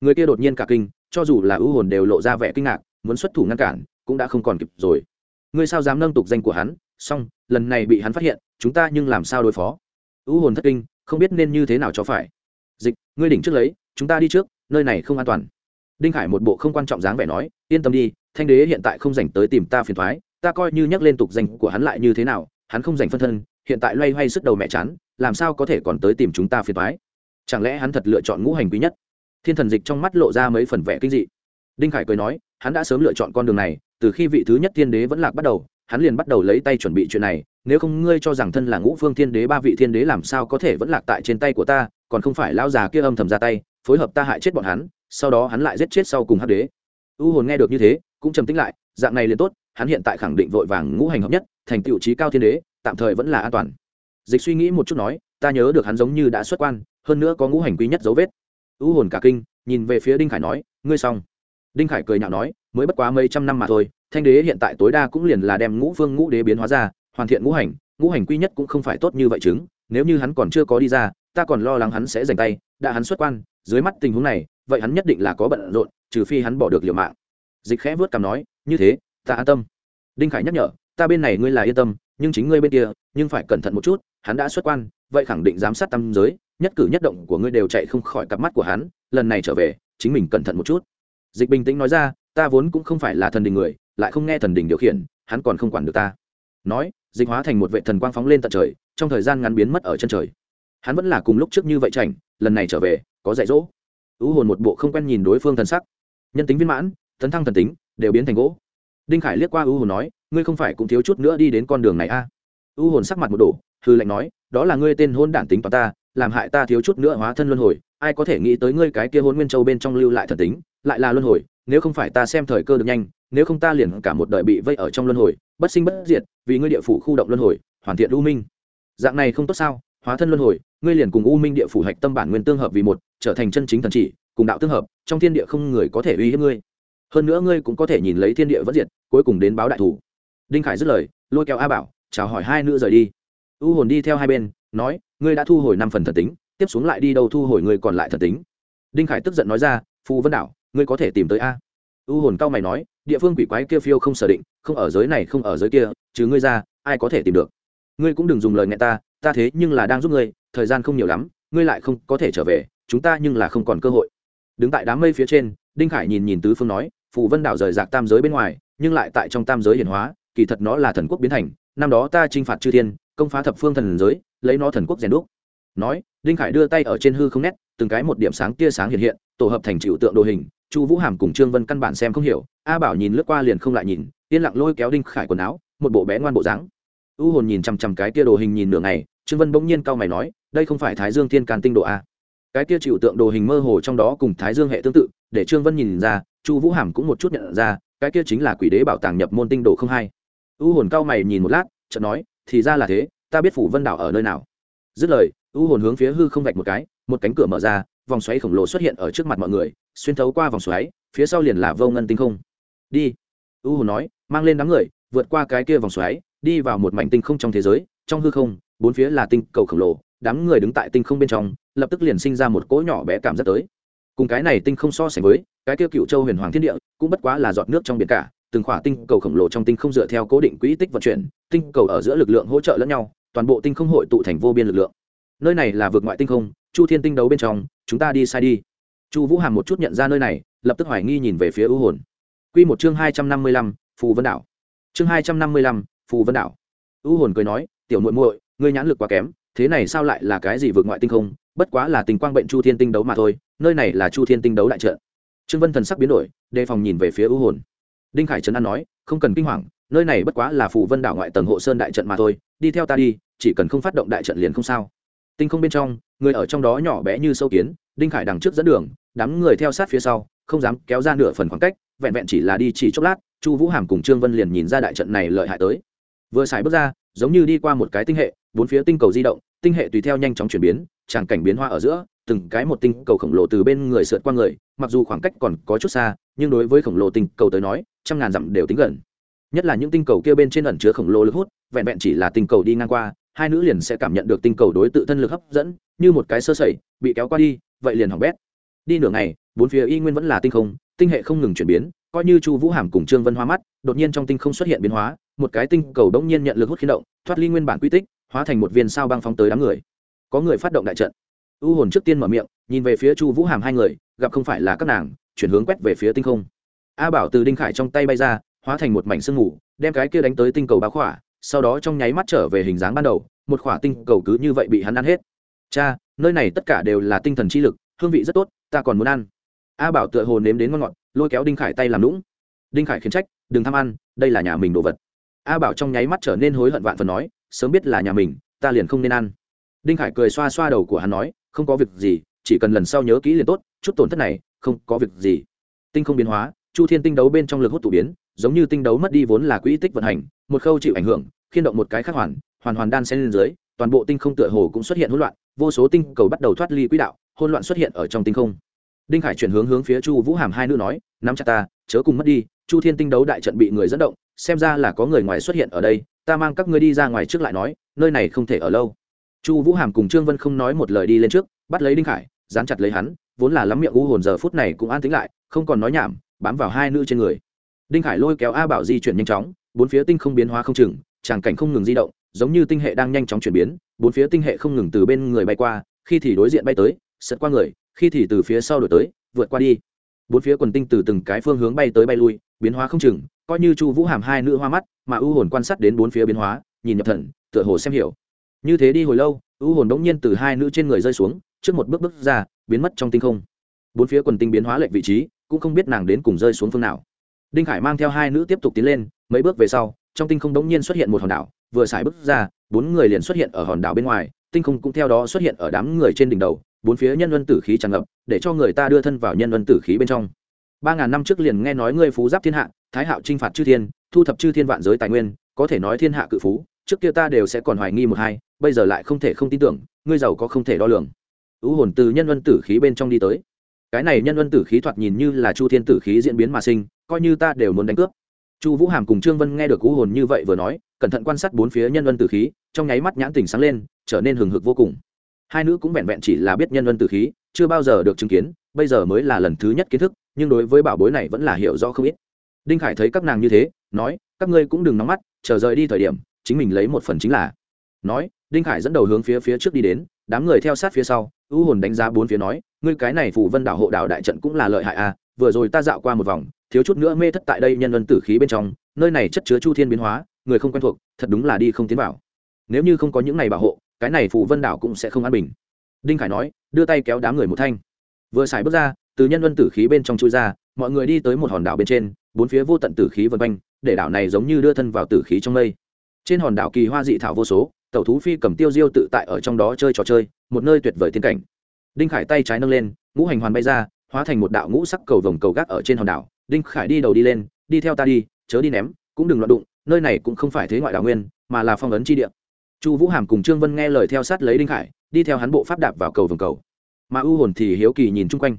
Người kia đột nhiên cả kinh, cho dù là ưu hồn đều lộ ra vẻ kinh ngạc, muốn xuất thủ ngăn cản, cũng đã không còn kịp rồi. Ngươi sao dám nâng tục danh của hắn? Xong, lần này bị hắn phát hiện, chúng ta nhưng làm sao đối phó? Ưu hồn thất kinh, không biết nên như thế nào cho phải. Dịch, ngươi đỉnh trước lấy, chúng ta đi trước, nơi này không an toàn. Đinh khải một bộ không quan trọng dáng vẻ nói, yên tâm đi, thanh đế hiện tại không dành tới tìm ta phiền thoái ta coi như nhắc lên tục danh của hắn lại như thế nào, hắn không dành phân thân, hiện tại loay hoay sức đầu mẹ chán, làm sao có thể còn tới tìm chúng ta phiền thoái chẳng lẽ hắn thật lựa chọn ngũ hành quý nhất? Thiên thần dịch trong mắt lộ ra mấy phần vẻ kinh dị. Đinh khải cười nói, hắn đã sớm lựa chọn con đường này, từ khi vị thứ nhất thiên đế vẫn lạc bắt đầu, hắn liền bắt đầu lấy tay chuẩn bị chuyện này, nếu không ngươi cho rằng thân là ngũ phương thiên đế, ba vị thiên đế làm sao có thể vẫn lạc tại trên tay của ta, còn không phải lão già kia âm thầm ra tay, phối hợp ta hại chết bọn hắn, sau đó hắn lại giết chết sau cùng hắc đế. U hồn nghe được như thế, cũng trầm tĩnh lại, dạng này liền tốt, hắn hiện tại khẳng định vội vàng ngũ hành hợp nhất, thành tựu trí cao thiên đế, tạm thời vẫn là an toàn. Dịch suy nghĩ một chút nói, ta nhớ được hắn giống như đã xuất quan hơn nữa có ngũ hành quý nhất dấu vết. U hồn cả kinh, nhìn về phía đinh khải nói, ngươi xong. Đinh khải cười nhạo nói, mới bất quá mấy trăm năm mà thôi, thanh đế hiện tại tối đa cũng liền là đem ngũ phương ngũ đế biến hóa ra, hoàn thiện ngũ hành ngũ hành quy nhất cũng không phải tốt như vậy chứng, nếu như hắn còn chưa có đi ra, ta còn lo lắng hắn sẽ giành tay, đã hắn xuất quan, dưới mắt tình huống này, vậy hắn nhất định là có bận rộn, trừ phi hắn bỏ được liều mạng. Dịch khẽ vớt cằm nói, như thế, ta an tâm. Đinh khải nhắc nhở, ta bên này ngươi là yên tâm, nhưng chính ngươi bên kia, nhưng phải cẩn thận một chút hắn đã xuất quan, vậy khẳng định giám sát tâm giới, nhất cử nhất động của ngươi đều chạy không khỏi cặp mắt của hắn, lần này trở về, chính mình cẩn thận một chút. Dịch bình tĩnh nói ra, ta vốn cũng không phải là thần đình người, lại không nghe thần đình điều khiển, hắn còn không quản được ta. Nói, dịch hóa thành một vệ thần quang phóng lên tận trời, trong thời gian ngắn biến mất ở chân trời. Hắn vẫn là cùng lúc trước như vậy chảnh, lần này trở về, có dạy dỗ. Ưu hồn một bộ không quen nhìn đối phương thần sắc. Nhân tính viên mãn, tấn thăng thần tính, đều biến thành gỗ. Đinh khải liếc qua ưu hồn nói, ngươi không phải cũng thiếu chút nữa đi đến con đường này a à? ưu hồn sắc mặt một đổ hư lệnh nói, đó là ngươi tên hôn đản tính toán ta, làm hại ta thiếu chút nữa hóa thân luân hồi. Ai có thể nghĩ tới ngươi cái kia hôn nguyên châu bên trong lưu lại thần tính, lại là luân hồi, nếu không phải ta xem thời cơ được nhanh, nếu không ta liền cả một đời bị vây ở trong luân hồi, bất sinh bất diệt, vì ngươi địa phủ khu động luân hồi, hoàn thiện u minh. Dạng này không tốt sao? Hóa thân luân hồi, ngươi liền cùng u minh địa phủ hạch tâm bản nguyên tương hợp vì một, trở thành chân chính thần chỉ, cùng đạo tương hợp, trong thiên địa không người có thể uy hiếp ngươi. Hơn nữa ngươi cũng có thể nhìn lấy thiên địa vẫn diệt, cuối cùng đến báo đại thủ. Đinh khải dứt lời, lôi kéo a bảo, chào hỏi hai nữ rời đi u hồn đi theo hai bên, nói, ngươi đã thu hồi năm phần thần tính, tiếp xuống lại đi đâu thu hồi ngươi còn lại thần tính? Đinh khải tức giận nói ra, phù vân đảo, ngươi có thể tìm tới a. U hồn cao mày nói, địa phương quỷ quái kia phiêu không sở định, không ở giới này, không ở giới kia chứ ngươi ra, ai có thể tìm được? Ngươi cũng đừng dùng lời nghe ta ta thế nhưng là đang giúp ngươi, thời gian không nhiều lắm, ngươi lại không có thể trở về, chúng ta nhưng là không còn cơ hội. Đứng tại đám mây phía trên, đinh khải nhìn nhìn tứ phương nói, phù vân đảo rời rạc tam giới bên ngoài, nhưng lại tại trong tam giới hiển hóa, kỳ thật nó là thần quốc biến thành, năm đó ta t r i n h phạt chư thiên công phá thập phương thần giới, lấy nó thần quốc rèn đúc. Nói, đinh khải đưa tay ở trên hư không nét, từng cái một điểm sáng tia sáng hiện hiện, tổ hợp thành chịu tượng đồ hình, chu vũ hàm cùng trương vân căn bản xem không hiểu, a bảo nhìn lướt qua liền không lại nhìn, yên lặng lôi kéo đinh khải quần áo, một bộ bé ngoan bộ dáng. U hồn nhìn chằm chằm cái tia đồ hình nhìn nửa ngày, trương vân bỗng nhiên cau mày nói, đây không phải thái dương thiên can tinh độ a. Cái tia chịu tượng đồ hình mơ hồ trong đó cùng thái dương hệ tương tự, để trương vân nhìn ra, chu vũ hàm cũng một chút nhận ra, cái kia chính là quỷ đế bảo tàng nhập môn tinh độ không hai. U hồn cao mày nhìn một lát, chợt nói thì ra là thế, ta biết phủ vân đảo ở nơi nào. Dứt lời, u hồn hướng phía hư không vạch một cái, một cánh cửa mở ra, vòng xoáy khổng lồ xuất hiện ở trước mặt mọi người, xuyên thấu qua vòng xoáy, phía sau liền là vô ngân tinh không. Đi, u hồn nói, mang lên đám người, vượt qua cái kia vòng xoáy, đi vào một mảnh tinh không trong thế giới, trong hư không, bốn phía là tinh cầu khổng lồ, đám người đứng tại tinh không bên trong, lập tức liền sinh ra một cỗ nhỏ bé cảm giác tới. Cùng cái này tinh không so sánh với, cái kia cựu châu huyền hoàng thiên địa, cũng bất quá là giọt nước trong biển cả từng khỏa tinh cầu khổng lồ trong tinh không dựa theo cố định quỹ tích vận chuyển, tinh cầu ở giữa lực lượng hỗ trợ lẫn nhau, toàn bộ tinh không hội tụ thành vô biên lực lượng. Nơi này là vượt ngoại tinh không, chu thiên tinh đấu bên trong, chúng ta đi sai đi. Chu vũ hàm một chút nhận ra nơi này, lập tức hoài nghi nhìn về phía ưu hồn. Q một chương hai trăm năm mươi lăm, phù vân đảo. Chương hai trăm năm mươi lăm, phù vân đảo. Ưu hồn cười nói, tiểu muội muội, ngươi nhãn lực quá kém, thế này sao lại là cái gì vượt ngoại tinh không? Bất quá là tình quang bệnh chu thiên tinh đấu mà thôi, nơi này là chu thiên tinh đấu đại trận. Trương vân thần sắc biến đổi, đề phòng nhìn về phía ưu hồn đinh khải trấn an nói, không cần kinh hoàng, nơi này bất quá là phù vân đảo ngoại tầng hộ sơn đại trận mà thôi, đi theo ta đi, chỉ cần không phát động đại trận liền không sao. Tinh không bên trong, người ở trong đó nhỏ bé như sâu kiến, đinh khải đằng trước dẫn đường, đám người theo sát phía sau, không dám kéo ra nửa phần khoảng cách, vẹn vẹn chỉ là đi chỉ chốc lát, chu vũ hàm cùng trương vân liền nhìn ra đại trận này lợi hại tới. Vừa xài bước ra, giống như đi qua một cái tinh hệ, bốn phía tinh cầu di động, tinh hệ tùy theo nhanh chóng chuyển biến, tràng cảnh biến hoa ở giữa, từng cái một tinh cầu khổng lồ từ bên người sượt qua người, mặc dù khoảng cách còn có chút xa nhưng đối với khổng lồ tinh cầu tới nói, trăm ngàn dặm đều tính gần. Nhất là những tinh cầu kia bên trên ẩn chứa khổng lồ lực hút, vẹn vẹn chỉ là tinh cầu đi ngang qua, hai nữ liền sẽ cảm nhận được tinh cầu đối tự thân lực hấp dẫn, như một cái sơ sẩy, bị kéo qua đi, vậy liền hỏng bét. Đi nửa ngày, bốn phía y nguyên vẫn là tinh không, tinh hệ không ngừng chuyển biến, coi như chu vũ hàm cùng trương vân hoa mắt, đột nhiên trong tinh không xuất hiện biến hóa, một cái tinh cầu đống nhiên nhận lực hút khí động, thoát ly nguyên bản quy tích, hóa thành một viên sao băng phóng tới đám người. Có người phát động đại trận. U hồn trước tiên mở miệng, nhìn về phía chu vũ hàm hai người, gặp không phải là các nàng chuyển hướng quét về phía tinh không. A bảo từ đinh khải trong tay bay ra, hóa thành một mảnh sương mù, đem cái kia đánh tới tinh cầu bá khỏa, sau đó trong nháy mắt trở về hình dáng ban đầu, một khỏa tinh cầu cứ như vậy bị hắn ăn hết. Cha, nơi này tất cả đều là tinh thần chi lực, hương vị rất tốt, ta còn muốn ăn. A bảo tựa hồ nếm đến ngon ngọt, lôi kéo đinh khải tay làm lũng đinh khải khiến trách, đừng tham ăn, đây là nhà mình đồ vật. A bảo trong nháy mắt trở nên hối hận vạn phần nói, sớm biết là nhà mình, ta liền không nên ăn. Đinh khải cười xoa xoa đầu của hắn nói, không có việc gì, chỉ cần lần sau nhớ kỹ liền tốt, chút tổn thất này không có việc gì. Tinh không biến hóa, chu thiên tinh đấu bên trong lực hút tụ biến, giống như tinh đấu mất đi vốn là quỹ tích vận hành, một khâu chịu ảnh hưởng, khiên động một cái khác hoàn hoàn hoàn đan xen lên dưới, toàn bộ tinh không tựa hồ cũng xuất hiện hỗn loạn, vô số tinh cầu bắt đầu thoát ly quỹ đạo, hỗn loạn xuất hiện ở trong tinh không. Đinh khải chuyển hướng hướng phía chu vũ hàm hai nữ nói, nắm chặt ta, chớ cùng mất đi. Chu thiên tinh đấu đại trận bị người dẫn động, xem ra là có người ngoài xuất hiện ở đây, ta mang các ngươi đi ra ngoài trước lại nói, nơi này không thể ở lâu. Chu vũ hàm cùng trương vân không nói một lời đi lên trước, bắt lấy đinh khải, dán chặt lấy hắn vốn là lắm miệng u hồn giờ phút này cũng an tính lại, không còn nói nhảm, bám vào hai nữ trên người. Đinh khải lôi kéo a bảo di chuyển nhanh chóng, bốn phía tinh không biến hóa không chừng, tràng cảnh không ngừng di động, giống như tinh hệ đang nhanh chóng chuyển biến, bốn phía tinh hệ không ngừng từ bên người bay qua, khi thì đối diện bay tới, sượt qua người, khi thì từ phía sau đổi tới, vượt qua đi. Bốn phía quần tinh từ từng cái phương hướng bay tới bay lui, biến hóa không chừng, coi như chu vũ hàm hai nữ hoa mắt, mà ưu hồn quan sát đến bốn phía biến hóa, nhìn nhập thần, tựa hồ xem hiểu như thế đi hồi lâu ưu hồn đống nhiên từ hai nữ trên người rơi xuống, trước một bước bước ra, biến mất trong tinh không. Bốn phía quần tinh biến hóa lệch vị trí, cũng không biết nàng đến cùng rơi xuống phương nào. Đinh khải mang theo hai nữ tiếp tục tiến lên, mấy bước về sau, trong tinh không đống nhiên xuất hiện một hòn đảo, vừa xài bước ra, bốn người liền xuất hiện ở hòn đảo bên ngoài, tinh không cũng theo đó xuất hiện ở đám người trên đỉnh đầu, bốn phía nhân luân tử khí tràn ngập, để cho người ta đưa thân vào nhân luân tử khí bên trong. Ba ngàn năm trước liền nghe nói ngươi phú giáp thiên hạ, thái hạo t r i n h phạt chư thiên, thu thập chư thiên vạn giới tài nguyên, có thể nói thiên hạ cự phú trước kia ta đều sẽ còn hoài nghi một hai, bây giờ lại không thể không tin tưởng, ngươi giàu có không thể đo lường. Ứ hồn từ nhân luân tử khí bên trong đi tới. Cái này nhân luân tử khí thoạt nhìn như là chu thiên tử khí diễn biến mà sinh, coi như ta đều muốn đánh cướp. Chu vũ hàm cùng trương vân nghe được ứ hồn như vậy vừa nói, cẩn thận quan sát bốn phía nhân luân tử khí, trong nháy mắt nhãn tình sáng lên, trở nên hừng hực vô cùng. Hai nữ cũng vẹn vẹn chỉ là biết nhân luân tử khí, chưa bao giờ được chứng kiến, bây giờ mới là lần thứ nhất kiến thức, nhưng đối với bảo bối này vẫn là hiểu rõ không ít. Đinh khải thấy các nàng như thế, nói, các ngươi cũng đừng nóng mắt, chờ rời đi thời điểm chính mình lấy một phần chính là. Nói, đinh khải dẫn đầu hướng phía phía trước đi đến, đám người theo sát phía sau U hồn đánh giá bốn phía nói, ngươi cái này phủ vân đảo hộ đảo đại trận cũng là lợi hại à vừa rồi ta dạo qua một vòng, thiếu chút nữa mê thất tại đây nhân luân tử khí bên trong, nơi này chất chứa chu thiên biến hóa, người không quen thuộc, thật đúng là đi không tiến vào. Nếu như không có những này bảo hộ, cái này phủ vân đảo cũng sẽ không an bình. Đinh khải nói, đưa tay kéo đám người một thanh. Vừa xài bước ra, từ nhân luân tử khí bên trong chui ra, mọi người đi tới một hòn đảo bên trên, bốn phía vô tận tử khí vân quanh, để đảo này giống như đưa thân vào tử khí trong mây trên hòn đảo kỳ hoa dị thảo vô số, tẩu thú phi cầm tiêu diêu tự tại ở trong đó chơi trò chơi, một nơi tuyệt vời tiên cảnh. Đinh khải tay trái nâng lên, ngũ hành hoàn bay ra, hóa thành một đạo ngũ sắc cầu vồng cầu gác ở trên hòn đảo. Đinh khải đi đầu đi lên, đi theo ta đi, chớ đi ném, cũng đừng loạn đụng, nơi này cũng không phải thế ngoại đảo nguyên, mà là phong ấn chi địa. Chu vũ hàm cùng trương vân nghe lời theo sát lấy đinh khải, đi theo hắn bộ pháp đạp vào cầu vòng cầu. Mà ưu hồn thì hiếu kỳ nhìn chung quanh.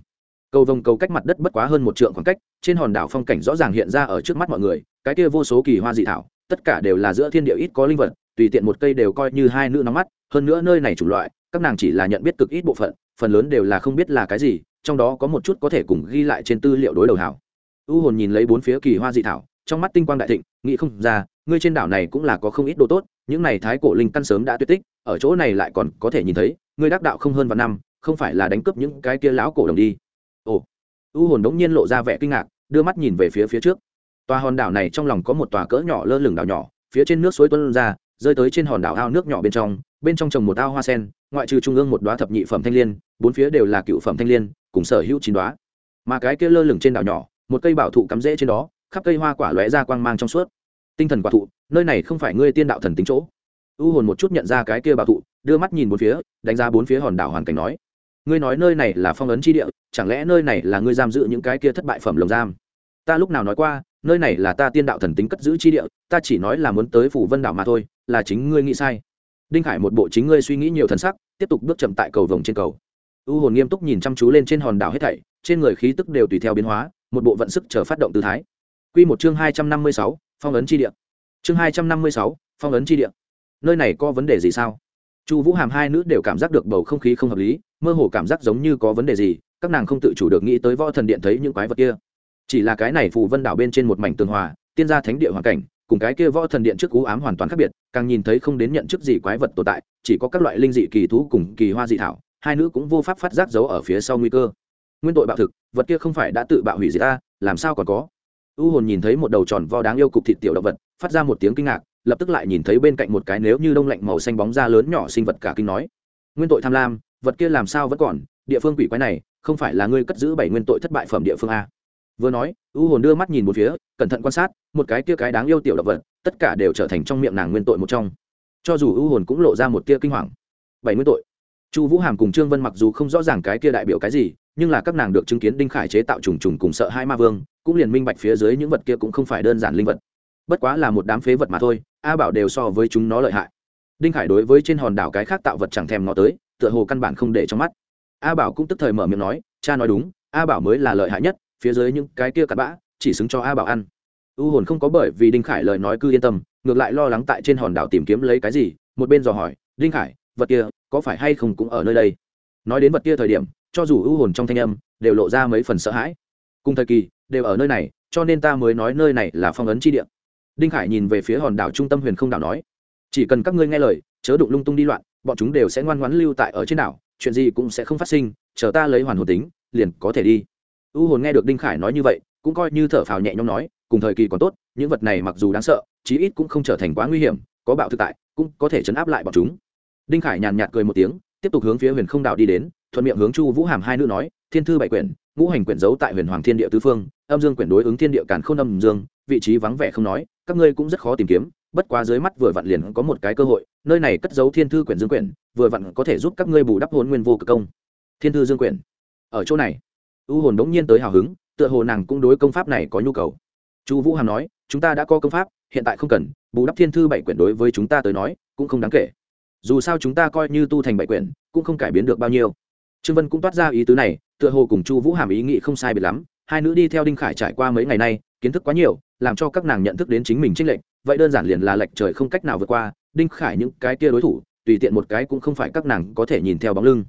Cầu vòng cầu cách mặt đất bất quá hơn một trượng khoảng cách, trên hòn đảo phong cảnh rõ ràng hiện ra ở trước mắt mọi người, cái kia vô số kỳ hoa dị thảo tất cả đều là giữa thiên địa ít có linh vật, tùy tiện một cây đều coi như hai nữ nóng mắt, hơn nữa nơi này chủng loại, các nàng chỉ là nhận biết cực ít bộ phận, phần lớn đều là không biết là cái gì, trong đó có một chút có thể cùng ghi lại trên tư liệu đối đầu hảo. U hồn nhìn lấy bốn phía kỳ hoa dị thảo, trong mắt tinh quang đại thịnh, nghĩ không ra, ngươi trên đảo này cũng là có không ít đồ tốt, những này thái cổ linh căn sớm đã tuyệt tích, ở chỗ này lại còn có thể nhìn thấy, ngươi đắc đạo không hơn vạn năm, không phải là đánh cướp những cái kia lão cổ đồng đi. Ồ. U hồn đống nhiên lộ ra vẻ kinh ngạc, đưa mắt nhìn về phía phía trước tòa hòn đảo này trong lòng có một tòa cỡ nhỏ lơ lửng đảo nhỏ, phía trên nước suối tuôn ra, rơi tới trên hòn đảo ao nước nhỏ bên trong bên trong trồng một ao hoa sen, ngoại trừ trung ương một đoá thập nhị phẩm thanh liên, bốn phía đều là cựu phẩm thanh liên, cùng sở hữu chín đoá mà cái kia lơ lửng trên đảo nhỏ, một cây bảo thụ cắm rễ trên đó, khắp cây hoa quả lóe ra quang mang trong suốt. Tinh thần quả thụ, nơi này không phải ngươi tiên đạo thần tính chỗ. U hồn một chút nhận ra cái kia bảo thụ, đưa mắt nhìn bốn phía, đánh giá bốn phía hòn đảo hoàn cảnh nói. Ngươi nói nơi này là phong ấn chi địa, chẳng lẽ nơi này là ngươi giam giữ những cái kia thất bại phẩm lồng giam? Ta lúc nào nói qua nơi này là ta tiên đạo thần tính cất giữ chi địa, ta chỉ nói là muốn tới phủ vân đảo mà thôi, là chính ngươi nghĩ sai. Đinh khải một bộ chính ngươi suy nghĩ nhiều thần sắc, tiếp tục bước chậm tại cầu vồng trên cầu. U hồn nghiêm túc nhìn chăm chú lên trên hòn đảo hết thảy, trên người khí tức đều tùy theo biến hóa, một bộ vận sức chờ phát động tư thái. Q một chương hai trăm năm mươi sáu, phong ấn chi địa. Chương hai trăm năm mươi sáu, phong ấn chi địa. Nơi này có vấn đề gì sao? Chu vũ hàm hai nữ đều cảm giác được bầu không khí không hợp lý, mơ hồ cảm giác giống như có vấn đề gì, các nàng không tự chủ được nghĩ tới võ thần điện thấy những quái vật kia chỉ là cái này phù vân đảo bên trên một mảnh tường hòa, tiên gia thánh địa hoàn cảnh, cùng cái kia võ thần điện trước cú ám hoàn toàn khác biệt, càng nhìn thấy không đến nhận chức gì quái vật tồn tại, chỉ có các loại linh dị kỳ thú cùng kỳ hoa dị thảo, hai nữ cũng vô pháp phát giác giấu ở phía sau nguy cơ. Nguyên tội bạo thực, vật kia không phải đã tự bạo hủy diệt ta, làm sao còn có? U hồn nhìn thấy một đầu tròn vo đáng yêu cục thịt tiểu động vật, phát ra một tiếng kinh ngạc, lập tức lại nhìn thấy bên cạnh một cái nếu như đông lạnh màu xanh bóng da lớn nhỏ sinh vật cả kinh nói, nguyên tội tham lam, vật kia làm sao vẫn còn? Địa phương quỷ quái này, không phải là ngươi cất giữ bảy nguyên tội thất bại phẩm địa phương a? Vừa nói, u hồn đưa mắt nhìn một phía, cẩn thận quan sát, một cái kia cái đáng yêu tiểu động vật, tất cả đều trở thành trong miệng nàng nguyên tội một trong. Cho dù u hồn cũng lộ ra một tia kinh hoàng. Bảy nguyên tội. Chu vũ hàm cùng trương vân mặc dù không rõ ràng cái kia đại biểu cái gì, nhưng là các nàng được chứng kiến đinh khải chế tạo trùng trùng cùng sợ hai ma vương, cũng liền minh bạch phía dưới những vật kia cũng không phải đơn giản linh vật. Bất quá là một đám phế vật mà thôi, a bảo đều so với chúng nó lợi hại. Đinh khải đối với trên hòn đảo cái khác tạo vật chẳng thèm nó tới, tựa hồ căn bản không để trong mắt. A bảo cũng tức thời mở miệng nói, cha nói đúng, a bảo mới là lợi hại nhất phía dưới những cái kia cặn bã, chỉ xứng cho a bảo ăn. U hồn không có bởi vì đinh khải lời nói cứ yên tâm, ngược lại lo lắng tại trên hòn đảo tìm kiếm lấy cái gì, một bên dò hỏi, đinh khải, vật kia có phải hay không cũng ở nơi đây? Nói đến vật kia thời điểm, cho dù u hồn trong thanh âm đều lộ ra mấy phần sợ hãi. Cùng thời kỳ, đều ở nơi này, cho nên ta mới nói nơi này là phong ấn chi địa. Đinh khải nhìn về phía hòn đảo trung tâm huyền không đảo nói, chỉ cần các ngươi nghe lời, chớ đụng lung tung đi loạn, bọn chúng đều sẽ ngoan ngoãn lưu tại ở trên đảo, chuyện gì cũng sẽ không phát sinh, chờ ta lấy hoàn hồn tính, liền có thể đi u hồn nghe được đinh khải nói như vậy, cũng coi như thở phào nhẹ nhõm nói, cùng thời kỳ còn tốt, những vật này mặc dù đáng sợ, chí ít cũng không trở thành quá nguy hiểm, có bạo thực tại, cũng có thể chấn áp lại bọn chúng. Đinh khải nhàn nhạt cười một tiếng, tiếp tục hướng phía huyền không đạo đi đến, thuận miệng hướng chu vũ hàm hai nữ nói, thiên thư bảy quyển, ngũ hành quyển giấu tại huyền hoàng thiên địa tứ phương, âm dương quyển đối ứng thiên địa càn k h ô n âm dương, vị trí vắng vẻ không nói, các ngươi cũng rất khó tìm kiếm, bất quá dưới mắt vừa vặn liền có một cái cơ hội, nơi này cất giấu thiên thư quyển dương quyển, vừa vặn có thể giúp các ngươi bù đắp hôn nguyên vô cực công. Thiên thư dương quyển, ở chỗ này u hồn đống nhiên tới hào hứng, tựa hồ nàng cũng đối công pháp này có nhu cầu. Chu vũ hàm nói, chúng ta đã có công pháp, hiện tại không cần, bù đắp thiên thư bảy quyển đối với chúng ta tới nói, cũng không đáng kể. Dù sao chúng ta coi như tu thành bảy quyển, cũng không cải biến được bao nhiêu. Trương vân cũng toát ra ý tứ này, tựa hồ cùng chu vũ hàm ý nghĩ không sai biệt lắm. Hai nữ đi theo đinh khải trải qua mấy ngày nay, kiến thức quá nhiều, làm cho các nàng nhận thức đến chính mình trinh lệnh vậy đơn giản liền là lệnh trời không cách nào vượt qua. Đinh khải những cái kia đối thủ, tùy tiện một cái cũng không phải các nàng có thể nhìn theo bóng lưng.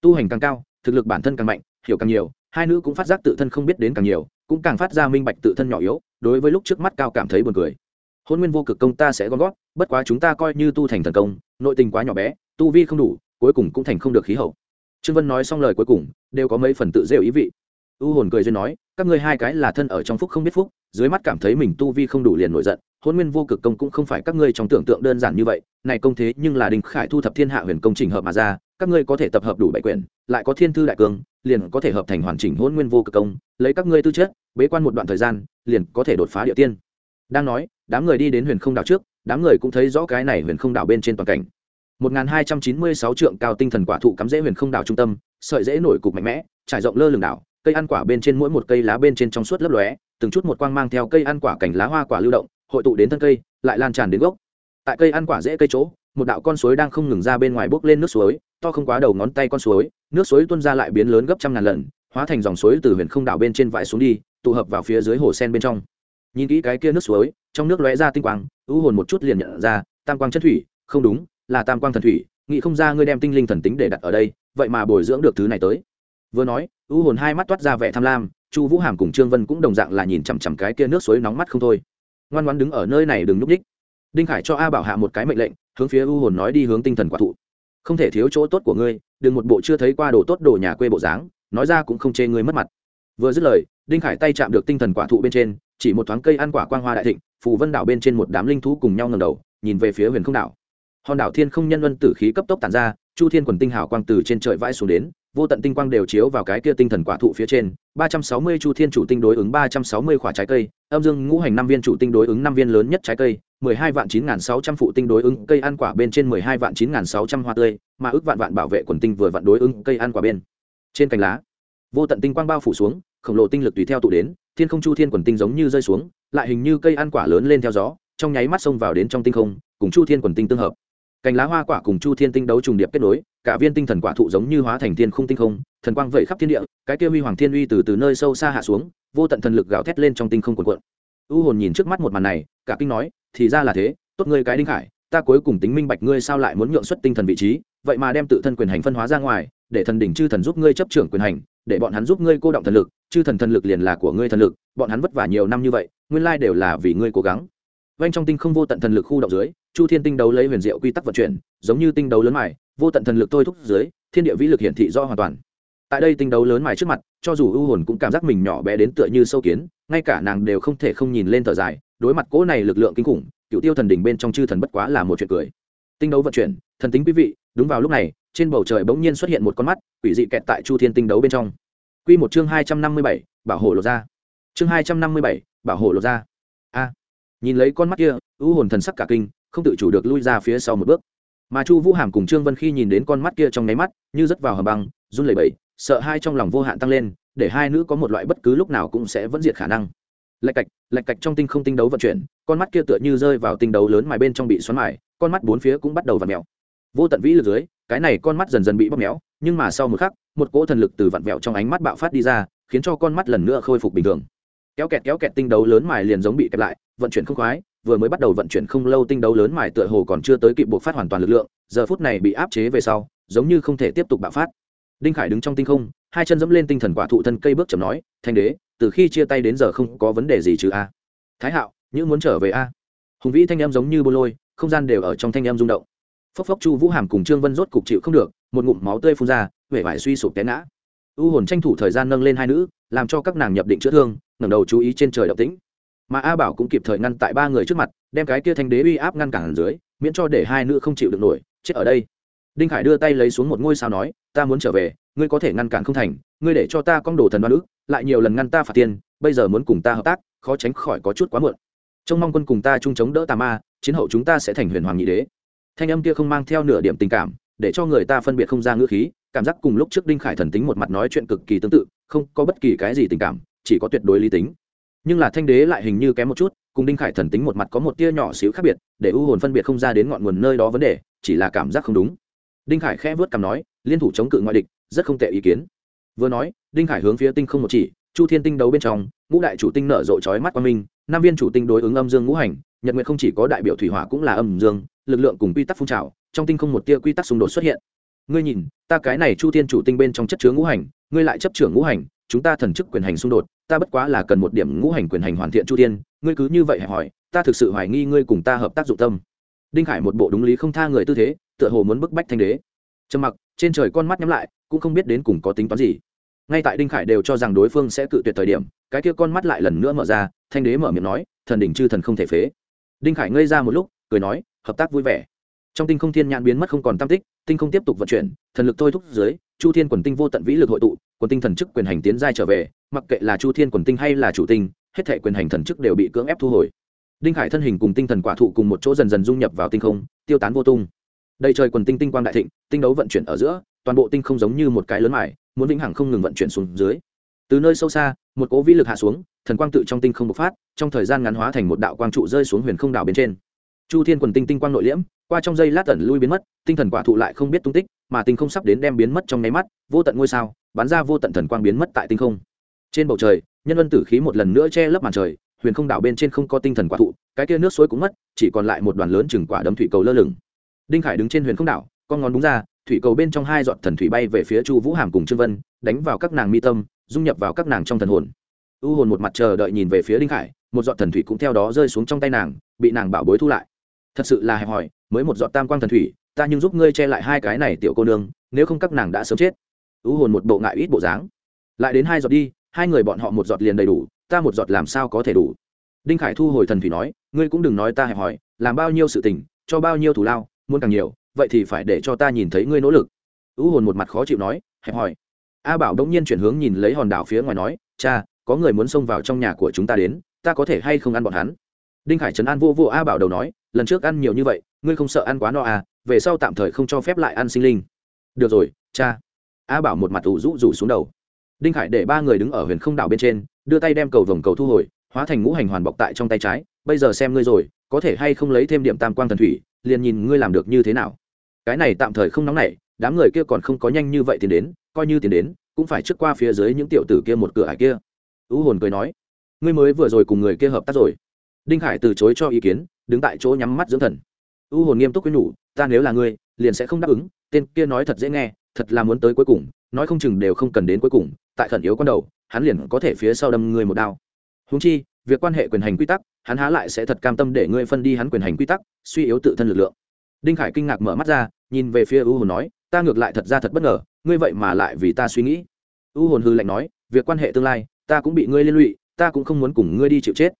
Tu hành càng cao, thực lực bản thân càng mạnh, hiểu càng nhiều hai nữ cũng phát giác tự thân không biết đến càng nhiều, cũng càng phát ra minh bạch tự thân nhỏ yếu, đối với lúc trước mắt cao cảm thấy buồn cười. Hôn nguyên vô cực công ta sẽ gom gót bất quá chúng ta coi như tu thành thần công, nội tình quá nhỏ bé, tu vi không đủ, cuối cùng cũng thành không được khí hậu. Trương vân nói xong lời cuối cùng, đều có mấy phần tự rêu ý vị. U hồn cười duyên nói, các ngươi hai cái là thân ở trong phúc không biết phúc, dưới mắt cảm thấy mình tu vi không đủ liền nổi giận, hôn nguyên vô cực công cũng không phải các ngươi trong tưởng tượng đơn giản như vậy, này công thế nhưng là đình khải thu thập thiên hạ huyền công trình hợp mà ra, các ngươi có thể tập hợp đủ bảy quyển lại có thiên thư đại cương liền có thể hợp thành hoàn chỉnh hôn nguyên vô cực công, lấy các ngươi tư chất, bế quan một đoạn thời gian, liền có thể đột phá địa tiên. Đang nói, đám người đi đến huyền không đảo trước, đám người cũng thấy rõ cái này huyền không đảo bên trên toàn cảnh. 1296 trượng cao tinh thần quả thụ cắm rễ huyền không đảo trung tâm, sợi rễ nổi cục mạnh mẽ, trải rộng lơ lửng đảo, cây ăn quả bên trên mỗi một cây lá bên trên trong suốt lấp lóe, từng chút một quang mang theo cây ăn quả cảnh lá hoa quả lưu động, hội tụ đến thân cây, lại lan tràn đến gốc. Tại cây ăn quả rễ cây chỗ, một đạo con suối đang không ngừng ra bên ngoài bốc lên nước suối, to không quá đầu ngón tay con suối nước suối tuôn ra lại biến lớn gấp trăm ngàn lần, hóa thành dòng suối từ huyền không đảo bên trên vải xuống đi, tụ hợp vào phía dưới hồ sen bên trong. Nhìn kỹ cái kia nước suối, trong nước lóe ra tinh quang, u hồn một chút liền nhận ra, tam quang chân thủy, không đúng, là tam quang thần thủy, nghĩ không ra ngươi đem tinh linh thần tính để đặt ở đây, vậy mà bồi dưỡng được thứ này tới. Vừa nói, u hồn hai mắt toát ra vẻ tham lam, chu vũ hàm cùng trương vân cũng đồng dạng là nhìn chằm chằm cái kia nước suối nóng mắt không thôi. Ngoan ngoan đứng ở nơi này đừng núp ních. Đinh khải cho a bảo hạ một cái mệnh lệnh, hướng phía u hồn nói đi hướng tinh thần quả thụ không thể thiếu chỗ tốt của ngươi, đừng một bộ chưa thấy qua đồ tốt đồ nhà quê bộ dáng, nói ra cũng không chê ngươi mất mặt. Vừa dứt lời, đinh khải tay chạm được tinh thần quả thụ bên trên, chỉ một thoáng cây ăn quả quang hoa đại thịnh, phù vân đảo bên trên một đám linh thú cùng nhau ngầm đầu, nhìn về phía huyền không đảo. Hòn đảo thiên không nhân luân tử khí cấp tốc tàn ra, chu thiên quần tinh hào quang từ trên trời vãi xuống đến, vô tận tinh quang đều chiếu vào cái kia tinh thần quả thụ phía trên, ba trăm sáu mươi chu thiên chủ tinh đối ứng ba trăm sáu mươi quả trái cây, âm dương ngũ hành năm viên chủ tinh đối ứng năm viên lớn nhất trái cây mười hai vạn chín nghìn sáu trăm phụ tinh đối ứng cây ăn quả bên trên mười hai vạn chín nghìn sáu trăm hoa tươi, mà ước vạn vạn bảo vệ quần tinh vừa vạn đối ứng cây ăn quả bên. Trên cành lá, vô tận tinh quang bao phủ xuống, khổng lồ tinh lực tùy theo tụ đến, thiên không chu thiên quần tinh giống như rơi xuống, lại hình như cây ăn quả lớn lên theo gió, trong nháy mắt xông vào đến trong tinh không, cùng chu thiên quần tinh tương hợp. Cành lá hoa quả cùng chu thiên tinh đấu trùng điệp kết nối, cả viên tinh thần quả thụ giống như hóa thành thiên khung tinh không, thần quang vẩy khắp thiên địa, cái kia huy hoàng thiên uy từ từ nơi sâu xa hạ xuống, vô tận thần lực gào thét lên trong tinh không cuộn cuộn. U hồn nhìn trước mắt một màn này, cả kinh nói thì ra là thế, tốt ngươi cái đinh khải, ta cuối cùng tính minh bạch ngươi sao lại muốn nhượng xuất tinh thần vị trí, vậy mà đem tự thân quyền hành phân hóa ra ngoài, để thần đỉnh chư thần giúp ngươi chấp trưởng quyền hành, để bọn hắn giúp ngươi cô động thần lực, chư thần thần lực liền là của ngươi thần lực, bọn hắn vất vả nhiều năm như vậy, nguyên lai đều là vì ngươi cố gắng. Vanh trong tinh không vô tận thần lực khu động dưới, chu thiên tinh đấu lấy huyền diệu quy tắc vận chuyển, giống như tinh đấu lớn mài, vô tận thần lực thôi thúc dưới, thiên địa vĩ lực hiển thị do hoàn toàn. Tại đây tinh đấu lớn mài trước mặt, cho dù ưu hồn cũng cảm giác mình nhỏ bé đến tựa như sâu kiến, ngay cả nàng đều không thể không nhìn lên thở dài đối mặt cỗ này lực lượng kinh khủng cựu tiêu thần đỉnh bên trong chư thần bất quá là một chuyện cười. Tinh đấu vận chuyển, thần tính quý vị, đúng vào lúc này, trên bầu trời bỗng nhiên xuất hiện một con mắt, quỷ dị kẹt tại chu thiên tinh đấu bên trong. Quy một chương hai trăm năm mươi bảy, bảo hộ lột ra chương hai trăm năm mươi bảy, bảo hộ lột ra a. Nhìn lấy con mắt kia, ưu hồn thần sắc cả kinh, không tự chủ được lui ra phía sau một bước. Mà chu vũ hàm cùng trương vân khi nhìn đến con mắt kia trong nháy mắt, như rớt vào hầm băng, run lẩy bẩy, sợ hai trong lòng vô hạn tăng lên, để hai nữ có một loại bất cứ lúc nào cũng sẽ vẫn diệt khả năng lạch cạch lạch cạch trong tinh không tinh đấu vận chuyển, con mắt kia tựa như rơi vào tinh đấu lớn mài bên trong bị xoắn mài, con mắt bốn phía cũng bắt đầu v ặ mèo vô tận vĩ lực dưới, cái này con mắt dần dần bị bóp méo, nhưng mà sau một khắc, một cỗ thần lực từ vặn vẹo trong ánh mắt bạo phát đi ra, khiến cho con mắt lần nữa khôi phục bình thường. Kéo kẹt kéo kẹt tinh đấu lớn mài liền giống bị kẹp lại, vận chuyển không khoái, vừa mới bắt đầu vận chuyển không lâu tinh đấu lớn mài tựa hồ còn chưa tới kịp buộc phát hoàn toàn lực lượng, giờ phút này bị áp chế về sau, giống như không thể tiếp tục bạo phát. Đinh khải đứng trong tinh không hai chân dẫm lên tinh thần quả thụ thân cây bước chầm nói, thanh đế, từ khi chia tay đến giờ không có vấn đề gì chứ a? Thái hạo, như muốn trở về a? Hùng vĩ thanh em giống như bô lôi, không gian đều ở trong thanh em rung động. Phốc phốc chu vũ hàm cùng trương vân rốt cục chịu không được, một ngụm máu tươi phun ra, vẻ vải suy sụp té ngã. U hồn tranh thủ thời gian nâng lên hai nữ, làm cho các nàng nhập định chữa thương, ngẩng đầu chú ý trên trời động tĩnh. Mà a bảo cũng kịp thời ngăn tại ba người trước mặt, đem cái kia thanh đế uy áp ngăn cản dưới, miễn cho để hai nữ không chịu được nổi, chết ở đây. Đinh khải đưa tay lấy xuống một ngôi sao nói ta muốn trở về, ngươi có thể ngăn cản không thành, ngươi để cho ta con đồ thần đoan ức, lại nhiều lần ngăn ta phạt tiền, bây giờ muốn cùng ta hợp tác, khó tránh khỏi có chút quá muộn. Trông mong quân cùng ta chung chống đỡ tà ma, chiến hậu chúng ta sẽ thành huyền hoàng nhị đế. Thanh âm kia không mang theo nửa điểm tình cảm, để cho người ta phân biệt không ra ngữ khí, cảm giác cùng lúc trước đinh khải thần tính một mặt nói chuyện cực kỳ tương tự, không có bất kỳ cái gì tình cảm, chỉ có tuyệt đối lý tính. Nhưng là thanh đế lại hình như kém một chút, cùng đinh khải thần tính một mặt có một tia nhỏ xíu khác biệt, để u hồn phân biệt không ra đến ngọn nguồn nơi đó vấn đề, chỉ là cảm giác không đúng. Đinh khải khẽ vớt cằm nói liên thủ chống cự ngoại địch, rất không tệ ý kiến. Vừa nói, đinh khải hướng phía tinh không một chỉ, chu thiên tinh đấu bên trong, ngũ đại chủ tinh nở rộ trói mắt qua minh, năm viên chủ tinh đối ứng âm dương ngũ hành, nhật nguyện không chỉ có đại biểu thủy hỏa cũng là âm dương, lực lượng cùng quy tắc phun trào, trong tinh không một tia quy tắc xung đột xuất hiện. Ngươi nhìn, ta cái này chu thiên chủ tinh bên trong chất chứa ngũ hành, ngươi lại chấp trưởng ngũ hành, chúng ta thần chức quyền hành xung đột, ta bất quá là cần một điểm ngũ hành quyền hành hoàn thiện chu thiên, ngươi cứ như vậy hỏi, ta thực sự hoài nghi ngươi cùng ta hợp tác dụng tâm. Đinh khải một bộ đúng lý không tha người tư thế, tựa hồ muốn bức bách thanh đế. Trầm mặc trên trời con mắt nhắm lại, cũng không biết đến cùng có tính toán gì. Ngay tại đinh khải đều cho rằng đối phương sẽ cự tuyệt thời điểm, cái kia con mắt lại lần nữa mở ra, thanh đế mở miệng nói, thần đỉnh chư thần không thể phế. Đinh khải ngây ra một lúc, cười nói, hợp tác vui vẻ. Trong tinh không thiên nhãn biến mất không còn tam tích, tinh không tiếp tục vận chuyển, thần lực thôi thúc dưới, chu thiên quần tinh vô tận vĩ lực hội tụ, quần tinh thần chức quyền hành tiến giai trở về, mặc kệ là chu thiên quần tinh hay là chủ tinh, hết thể quyền hành thần chức đều bị cưỡng ép thu hồi. Đinh khải thân hình cùng tinh thần quả thụ cùng một chỗ dần dần dung nhập vào tinh không, tiêu tán vô tung đầy trời quần tinh tinh quang đại thịnh, tinh đấu vận chuyển ở giữa, toàn bộ tinh không giống như một cái lớn mải muốn vĩnh hằng không ngừng vận chuyển xuống dưới. Từ nơi sâu xa, một cố vĩ lực hạ xuống, thần quang tự trong tinh không bộc phát, trong thời gian ngắn hóa thành một đạo quang trụ rơi xuống huyền không đảo bên trên. Chu thiên quần tinh tinh quang nội liễm, qua trong giây lát tẩn lui biến mất, tinh thần quả thụ lại không biết tung tích, mà tinh không sắp đến đem biến mất trong nháy mắt, vô tận ngôi sao, bắn ra vô tận thần quang biến mất tại tinh không. Trên bầu trời, nhân vân tử khí một lần nữa che lấp màn trời, huyền không đảo bên trên không có tinh thần quả thụ, cái kia nước suối cũng mất, chỉ còn lại một đoàn lớn chừng quả đấm thủy cầu lơ lửng đinh khải đứng trên huyền không đảo, con ngón đúng ra, thủy cầu bên trong hai giọt thần thủy bay về phía chu vũ hàm cùng trương vân, đánh vào các nàng mi tâm, dung nhập vào các nàng trong thần hồn. U hồn một mặt chờ đợi nhìn về phía đinh khải, một giọt thần thủy cũng theo đó rơi xuống trong tay nàng, bị nàng bảo bối thu lại. Thật sự là hẹp hòi, mới một giọt tam quang thần thủy, ta nhưng giúp ngươi che lại hai cái này tiểu cô nương, nếu không các nàng đã sớm chết. U hồn một bộ ngại ít bộ dáng. Lại đến hai giọt đi, hai người bọn họ một giọt liền đầy đủ, ta một giọt làm sao có thể đủ? Đinh khải thu hồi thần thủy nói, ngươi cũng đừng nói ta hẹp hòi, làm bao nhiêu sự tình, cho bao nhiêu thủ lao muốn càng nhiều, vậy thì phải để cho ta nhìn thấy ngươi nỗ lực. U hồn một mặt khó chịu nói, hẹp hòi. A bảo đông nhiên chuyển hướng nhìn lấy hòn đảo phía ngoài nói, cha, có người muốn xông vào trong nhà của chúng ta đến, ta có thể hay không ăn bọn hắn? Đinh khải trấn an vô vô a bảo đầu nói, lần trước ăn nhiều như vậy, ngươi không sợ ăn quá no à về sau tạm thời không cho phép lại ăn sinh linh. Được rồi, cha. A bảo một mặt ủ rũ rủ xuống đầu. Đinh khải để ba người đứng ở huyền không đảo bên trên, đưa tay đem cầu vồng cầu thu hồi, hóa thành ngũ hành hoàn bọc tại trong tay trái, bây giờ xem ngươi rồi, có thể hay không lấy thêm điểm tam quang thần thủy liền nhìn ngươi làm được như thế nào. Cái này tạm thời không nóng nảy, đám người kia còn không có nhanh như vậy tiền đến, coi như tiền đến, cũng phải trước qua phía dưới những tiểu tử kia một cửa ải kia. U hồn cười nói, ngươi mới vừa rồi cùng người kia hợp tác rồi. Đinh khải từ chối cho ý kiến, đứng tại chỗ nhắm mắt dưỡng thần. U hồn nghiêm túc quyết nhủ, ta nếu là ngươi, liền sẽ không đáp ứng, tên kia nói thật dễ nghe, thật là muốn tới cuối cùng, nói không chừng đều không cần đến cuối cùng, tại khẩn yếu con đầu, hắn liền có thể phía sau đâm ngươi một đao. Húng chi việc quan hệ quyền hành quy tắc, hắn há lại sẽ thật cam tâm để ngươi phân đi hắn quyền hành quy tắc, suy yếu tự thân lực lượng. Đinh khải kinh ngạc mở mắt ra, nhìn về phía u hồn nói, ta ngược lại thật ra thật bất ngờ, ngươi vậy mà lại vì ta suy nghĩ. U hồn hư lạnh nói, việc quan hệ tương lai, ta cũng bị ngươi liên lụy, ta cũng không muốn cùng ngươi đi chịu chết.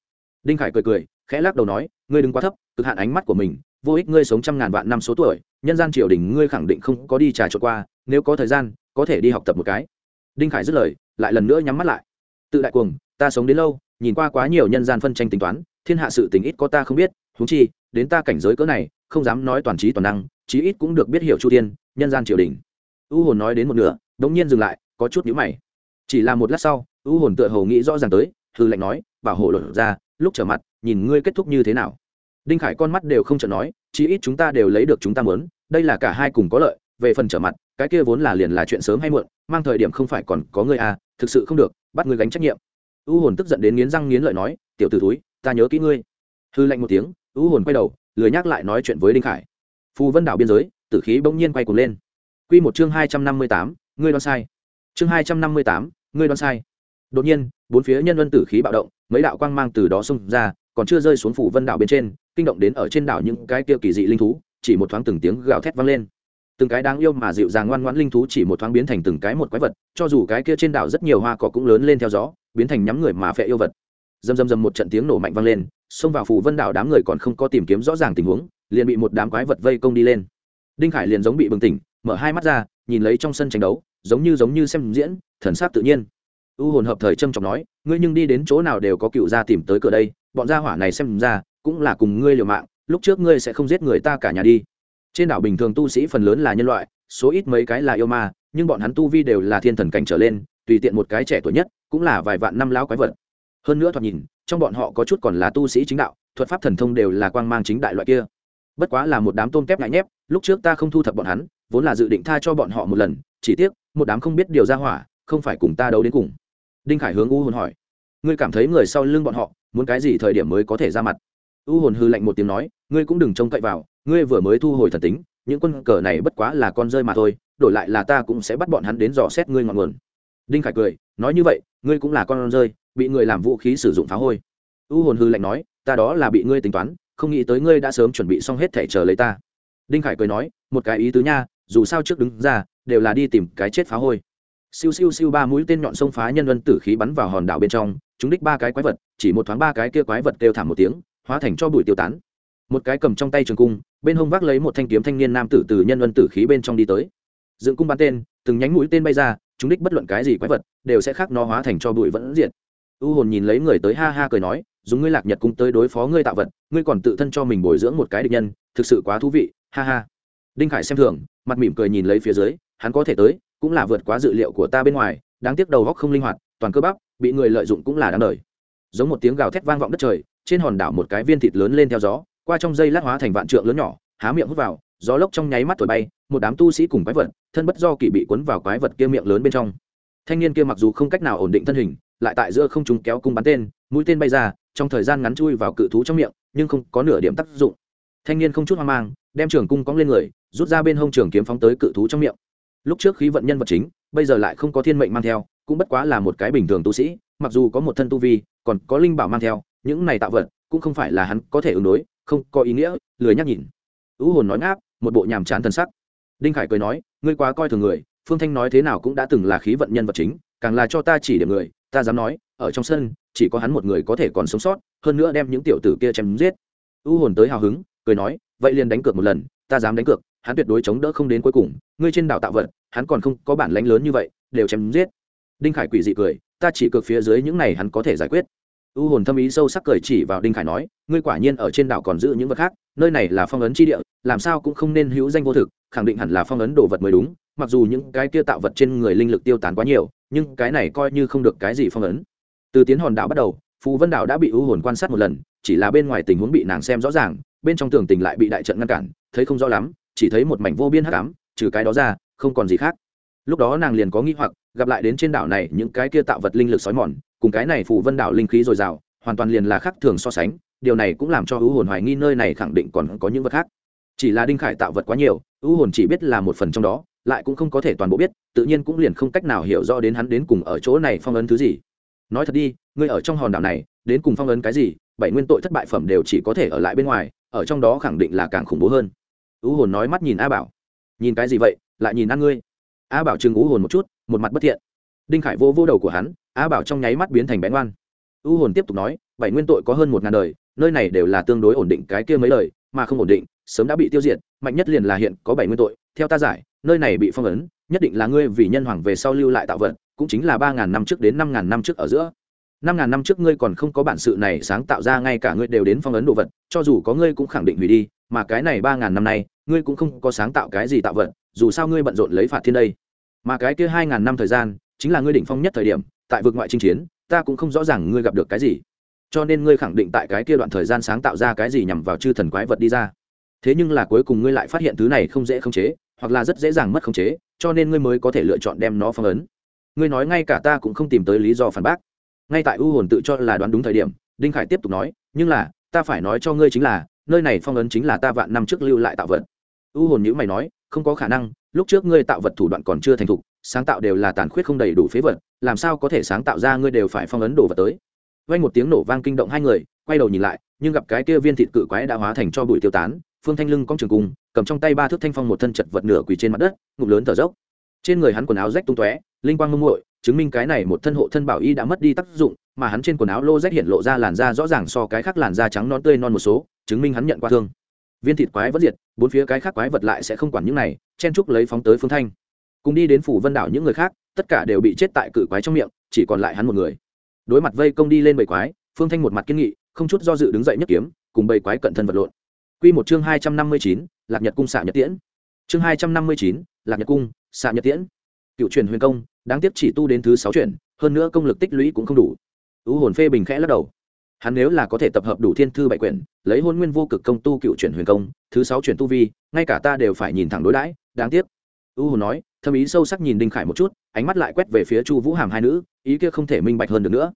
Đinh khải cười cười, khẽ lắc đầu nói, ngươi đừng quá thấp, cực hạn ánh mắt của mình, vô ích ngươi sống trăm ngàn vạn năm số tuổi, nhân gian triều đình ngươi khẳng định không có đi trà trộn qua, nếu có thời gian, có thể đi học tập một cái. Đinh khải dứt lời, lại lần nữa nhắm mắt lại. Tự đại cuồng, ta sống đến lâu nhìn qua quá nhiều nhân gian phân tranh tính toán, thiên hạ sự tình ít có ta không biết húng chi, đến ta cảnh giới cỡ này, không dám nói toàn trí toàn năng, chí ít cũng được biết hiểu chu tiên nhân gian triều đình. U hồn nói đến một nửa, đống nhiên dừng lại, có chút nhíu mày. Chỉ là một lát sau, u hồn tựa hồ nghĩ rõ ràng tới, hư lệnh nói, bảo hộ lột ra, lúc trở mặt, nhìn ngươi kết thúc như thế nào. Đinh khải con mắt đều không chợt nói, chí ít chúng ta đều lấy được chúng ta muốn, đây là cả hai cùng có lợi, về phần trở mặt, cái kia vốn là liền là chuyện sớm hay muộn, mang thời điểm không phải còn có ngươi à thực sự không được, bắt ngươi gánh trách nhiệm u hồn tức giận đến nghiến răng nghiến lợi nói, tiểu t ử túi ta nhớ kỹ ngươi. Hư lạnh một tiếng, u hồn quay đầu, lười nhắc lại nói chuyện với đinh khải. Phù vân đảo biên giới, tử khí bỗng nhiên quay cuồng lên. Q một chương hai trăm năm mươi tám, ngươi đoán sai. Chương hai trăm năm mươi tám, ngươi đoán sai. Đột nhiên, bốn phía nhân vân tử khí bạo động, mấy đạo quang mang từ đó xông ra, còn chưa rơi xuống phủ vân đảo bên trên, kinh động đến ở trên đảo những cái tiêu kỳ dị linh thú, chỉ một thoáng từng tiếng gào thét vang lên. Từng cái đáng yêu mà dịu dàng ngoan ngoãn linh thú chỉ một thoáng biến thành từng cái một quái vật, cho dù cái kia trên đảo rất nhiều hoa cỏ cũng lớn lên theo gió biến thành nhắm người mà phệ yêu vật. Dầm dầm dầm một trận tiếng nổ mạnh vang lên, xông vào phủ vân đảo đám người còn không có tìm kiếm rõ ràng tình huống, liền bị một đám quái vật vây công đi lên. Đinh khải liền giống bị bừng tỉnh, mở hai mắt ra, nhìn lấy trong sân tranh đấu, giống như giống như xem diễn, thần sát tự nhiên. U hồn hợp thời trâm trọng nói, ngươi nhưng đi đến chỗ nào đều có cựu gia tìm tới cửa đây, bọn gia hỏa này xem ra, cũng là cùng ngươi liều mạng, lúc trước ngươi sẽ không giết người ta cả nhà đi. Trên đảo bình thường tu sĩ phần lớn là nhân loại, số ít mấy cái là yêu ma, nhưng bọn hắn tu vi đều là thiên thần cảnh trở lên, tùy tiện một cái trẻ tuổi nhất cũng là vài vạn năm lão quái vật. Hơn nữa thoạt nhìn, trong bọn họ có chút còn là tu sĩ chính đạo, thuật pháp thần thông đều là quang mang chính đại loại kia. Bất quá là một đám tôm tép ngại nhép, lúc trước ta không thu thập bọn hắn, vốn là dự định tha cho bọn họ một lần, chỉ tiếc, một đám không biết điều ra hỏa, không phải cùng ta đấu đến cùng. Đinh khải hướng u hồn hỏi, ngươi cảm thấy người sau lưng bọn họ, muốn cái gì thời điểm mới có thể ra mặt? U hồn hư lạnh một tiếng nói, ngươi cũng đừng trông cậy vào, ngươi vừa mới thu hồi thần tính, những quân cờ này bất quá là con rơi mà thôi, đổi lại là ta cũng sẽ bắt bọn hắn đến dò xét ngươi ngọn nguồn đinh khải cười, nói như vậy, ngươi cũng là con rơi, bị người làm vũ khí sử dụng phá hôi. U hồn hư lạnh nói, ta đó là bị ngươi tính toán, không nghĩ tới ngươi đã sớm chuẩn bị xong hết thể chờ lấy ta. Đinh khải cười nói, một cái ý tứ nha, dù sao trước đứng ra, đều là đi tìm cái chết phá hôi. Siêu siêu siêu ba mũi tên nhọn sông phá nhân luân tử khí bắn vào hòn đảo bên trong, chúng đích ba cái quái vật, chỉ một thoáng ba cái kia quái vật kêu thảm một tiếng, hóa thành cho bụi tiêu tán. Một cái cầm trong tay trường cung, bên hông vác lấy một thanh kiếm thanh niên nam tử từ nhân luân tử khí bên trong đi tới. Dựng cung bắn tên, từng nhánh mũi tên bay ra chúng đích bất luận cái gì quái vật, đều sẽ khác nó hóa thành cho bụi vẫn diện u hồn nhìn lấy người tới ha ha cười nói, dùng ngươi lạc nhật cung tới đối phó ngươi tạo vật, ngươi còn tự thân cho mình bồi dưỡng một cái địch nhân, thực sự quá thú vị, ha ha. Đinh khải xem thường, mặt mỉm cười nhìn lấy phía dưới, hắn có thể tới, cũng là vượt quá dự liệu của ta bên ngoài, đáng tiếc đầu góc không linh hoạt, toàn cơ bắp, bị người lợi dụng cũng là đáng đời. Giống một tiếng gào thét vang vọng đất trời, trên hòn đảo một cái viên thịt lớn lên theo gió, qua trong dây lát hóa thành vạn trượng lớn nhỏ, há miệng hút vào gió lốc trong nháy mắt thổi bay, một đám tu sĩ cùng quái vật, thân bất do kỳ bị cuốn vào quái vật kia miệng lớn bên trong. Thanh niên kia mặc dù không cách nào ổn định thân hình, lại tại giữa không chúng kéo cung bắn tên, mũi tên bay ra, trong thời gian ngắn chui vào cự thú trong miệng, nhưng không có nửa điểm tác dụng. Thanh niên không chút hoang mang, đem trường cung cóng lên người, rút ra bên hông trường kiếm phóng tới cự thú trong miệng. Lúc trước khí vận nhân vật chính, bây giờ lại không có thiên mệnh mang theo, cũng bất quá là một cái bình thường tu sĩ, mặc dù có một thân tu vi, còn có linh bảo mang theo, những này tạo vật cũng không phải là hắn có thể ứng đối, không có ý nghĩa, lười nhắc nhìn. Ứ hồn nói ngáp một bộ nhàm chán thân sắc. Đinh khải cười nói, ngươi quá coi thường người, phương thanh nói thế nào cũng đã từng là khí vận nhân vật chính, càng là cho ta chỉ điểm người, ta dám nói, ở trong sân, chỉ có hắn một người có thể còn sống sót, hơn nữa đem những tiểu tử kia chém giết. Ưu hồn tới hào hứng, cười nói, vậy liền đánh cược một lần, ta dám đánh cược, hắn tuyệt đối chống đỡ không đến cuối cùng, ngươi trên đảo tạo vật, hắn còn không có bản lãnh lớn như vậy, đều chém giết. Đinh khải quỷ dị cười, ta chỉ cược phía dưới những này hắn có thể giải quyết u hồn thâm ý sâu sắc cười chỉ vào đinh khải nói, ngươi quả nhiên ở trên đảo còn giữ những vật khác, nơi này là phong ấn tri địa, làm sao cũng không nên hữu danh vô thực, khẳng định hẳn là phong ấn đồ vật mới đúng, mặc dù những cái kia tạo vật trên người linh lực tiêu tán quá nhiều, nhưng cái này coi như không được cái gì phong ấn. Từ tiến hòn đảo bắt đầu phù vân đảo đã bị u hồn quan sát một lần, chỉ là bên ngoài tình huống bị nàng xem rõ ràng, bên trong tường tình lại bị đại trận ngăn cản, thấy không rõ lắm, chỉ thấy một mảnh vô biên hắc ám, trừ cái đó ra, không còn gì khác. Lúc đó nàng liền có nghĩ hoặc, gặp lại đến trên đảo này những cái kia tạo vật linh lực sói mòn cùng cái này phủ vân đảo linh khí dồi dào, hoàn toàn liền là khác thường so sánh, điều này cũng làm cho ưu hồn hoài nghi nơi này khẳng định còn có những vật khác. Chỉ là đinh khải tạo vật quá nhiều, ưu hồn chỉ biết là một phần trong đó, lại cũng không có thể toàn bộ biết, tự nhiên cũng liền không cách nào hiểu rõ đến hắn đến cùng ở chỗ này phong ấn thứ gì. Nói thật đi, ngươi ở trong hòn đảo này, đến cùng phong ấn cái gì, bảy nguyên tội thất bại phẩm đều chỉ có thể ở lại bên ngoài, ở trong đó khẳng định là càng khủng bố hơn. Ưu hồn nói mắt nhìn a bảo. Nhìn cái gì vậy? Lại nhìn ăn ngươi. A bảo chừng ưu hồn một chút, một mặt bất thiện. Đinh khải vô vô đầu của hắn a bảo trong nháy mắt biến thành bén ngoan. U hồn tiếp tục nói, bảy nguyên tội có hơn một ngàn đời, nơi này đều là tương đối ổn định cái kia mấy đời, mà không ổn định, sớm đã bị tiêu diệt, mạnh nhất liền là hiện có bảy nguyên tội. Theo ta giải, nơi này bị phong ấn, nhất định là ngươi vì nhân hoàng về sau lưu lại tạo vật, cũng chính là ba ngàn năm trước đến năm ngàn năm trước ở giữa. Năm ngàn năm trước ngươi còn không có bản sự này sáng tạo ra ngay cả ngươi đều đến phong ấn đồ vật, cho dù có ngươi cũng khẳng định hủy đi, mà cái này ba ngàn năm nay, ngươi cũng không có sáng tạo cái gì tạo vật, dù sao ngươi bận rộn lấy phạt thiên đây. Mà cái kia hai ngàn năm thời gian, chính là ngươi đỉnh phong nhất thời điểm tại vực ngoại chinh chiến, ta cũng không rõ ràng ngươi gặp được cái gì. Cho nên ngươi khẳng định tại cái kia đoạn thời gian sáng tạo ra cái gì nhằm vào chư thần quái vật đi ra. Thế nhưng là cuối cùng ngươi lại phát hiện thứ này không dễ khống chế, hoặc là rất dễ dàng mất khống chế, cho nên ngươi mới có thể lựa chọn đem nó phong ấn. Ngươi nói ngay cả ta cũng không tìm tới lý do phản bác. Ngay tại u hồn tự cho là đoán đúng thời điểm, đinh khải tiếp tục nói, nhưng là, ta phải nói cho ngươi chính là, nơi này phong ấn chính là ta vạn năm trước lưu lại tạo vật. U hồn nhữ mày nói, không có khả năng, lúc trước ngươi tạo vật thủ đoạn còn chưa thành thục sáng tạo đều là tàn khuyết không đầy đủ phế vật, làm sao có thể sáng tạo ra ngươi đều phải phong ấn đồ vật tới? Vang một tiếng nổ vang kinh động hai người, quay đầu nhìn lại, nhưng gặp cái kia viên thịt cự quái đã hóa thành cho bụi tiêu tán, phương thanh lưng cong trường cung cầm trong tay ba thước thanh phong một thân chật vật nửa quỳ trên mặt đất, ngụm lớn thở dốc. Trên người hắn quần áo rách tung tóe, linh quang mông muội, chứng minh cái này một thân hộ thân bảo y đã mất đi tác dụng, mà hắn trên quần áo lô rách hiện lộ ra làn da rõ ràng so cái khác làn da trắng non tươi non một số, chứng minh hắn nhận qua thương. Viên thịt quái vẫn diệt, bốn phía cái khác quái vật lại sẽ không quản những này, chen trúc lấy phóng tới phương thanh cùng đi đến phủ vân đảo những người khác, tất cả đều bị chết tại cự quái trong miệng, chỉ còn lại hắn một người. Đối mặt vây công đi lên bầy quái, phương thanh một mặt kiên nghị, không chút do dự đứng dậy nhất kiếm, cùng bầy quái cận thân vật lộn. Q một chương hai trăm năm mươi chín, lạc nhật cung xạ nhật tiễn. Chương hai trăm năm mươi chín, lạc nhật cung xạ nhật tiễn. Cựu truyền huyền công, đáng tiếc chỉ tu đến thứ sáu truyền hơn nữa công lực tích lũy cũng không đủ. Ưu hồn phê bình khẽ lắc đầu. Hắn nếu là có thể tập hợp đủ thiên thư bảy quyển, lấy hôn nguyên vô cực công tu cựu truyền huyền công, thứ sáu truyền tu vi, ngay cả ta đều phải nhìn thẳng đối đãi, đáng tiếc. U hồn nói, thâm ý sâu sắc nhìn đinh khải một chút, ánh mắt lại quét về phía chu vũ hàm hai nữ, ý kia không thể minh bạch hơn được nữa.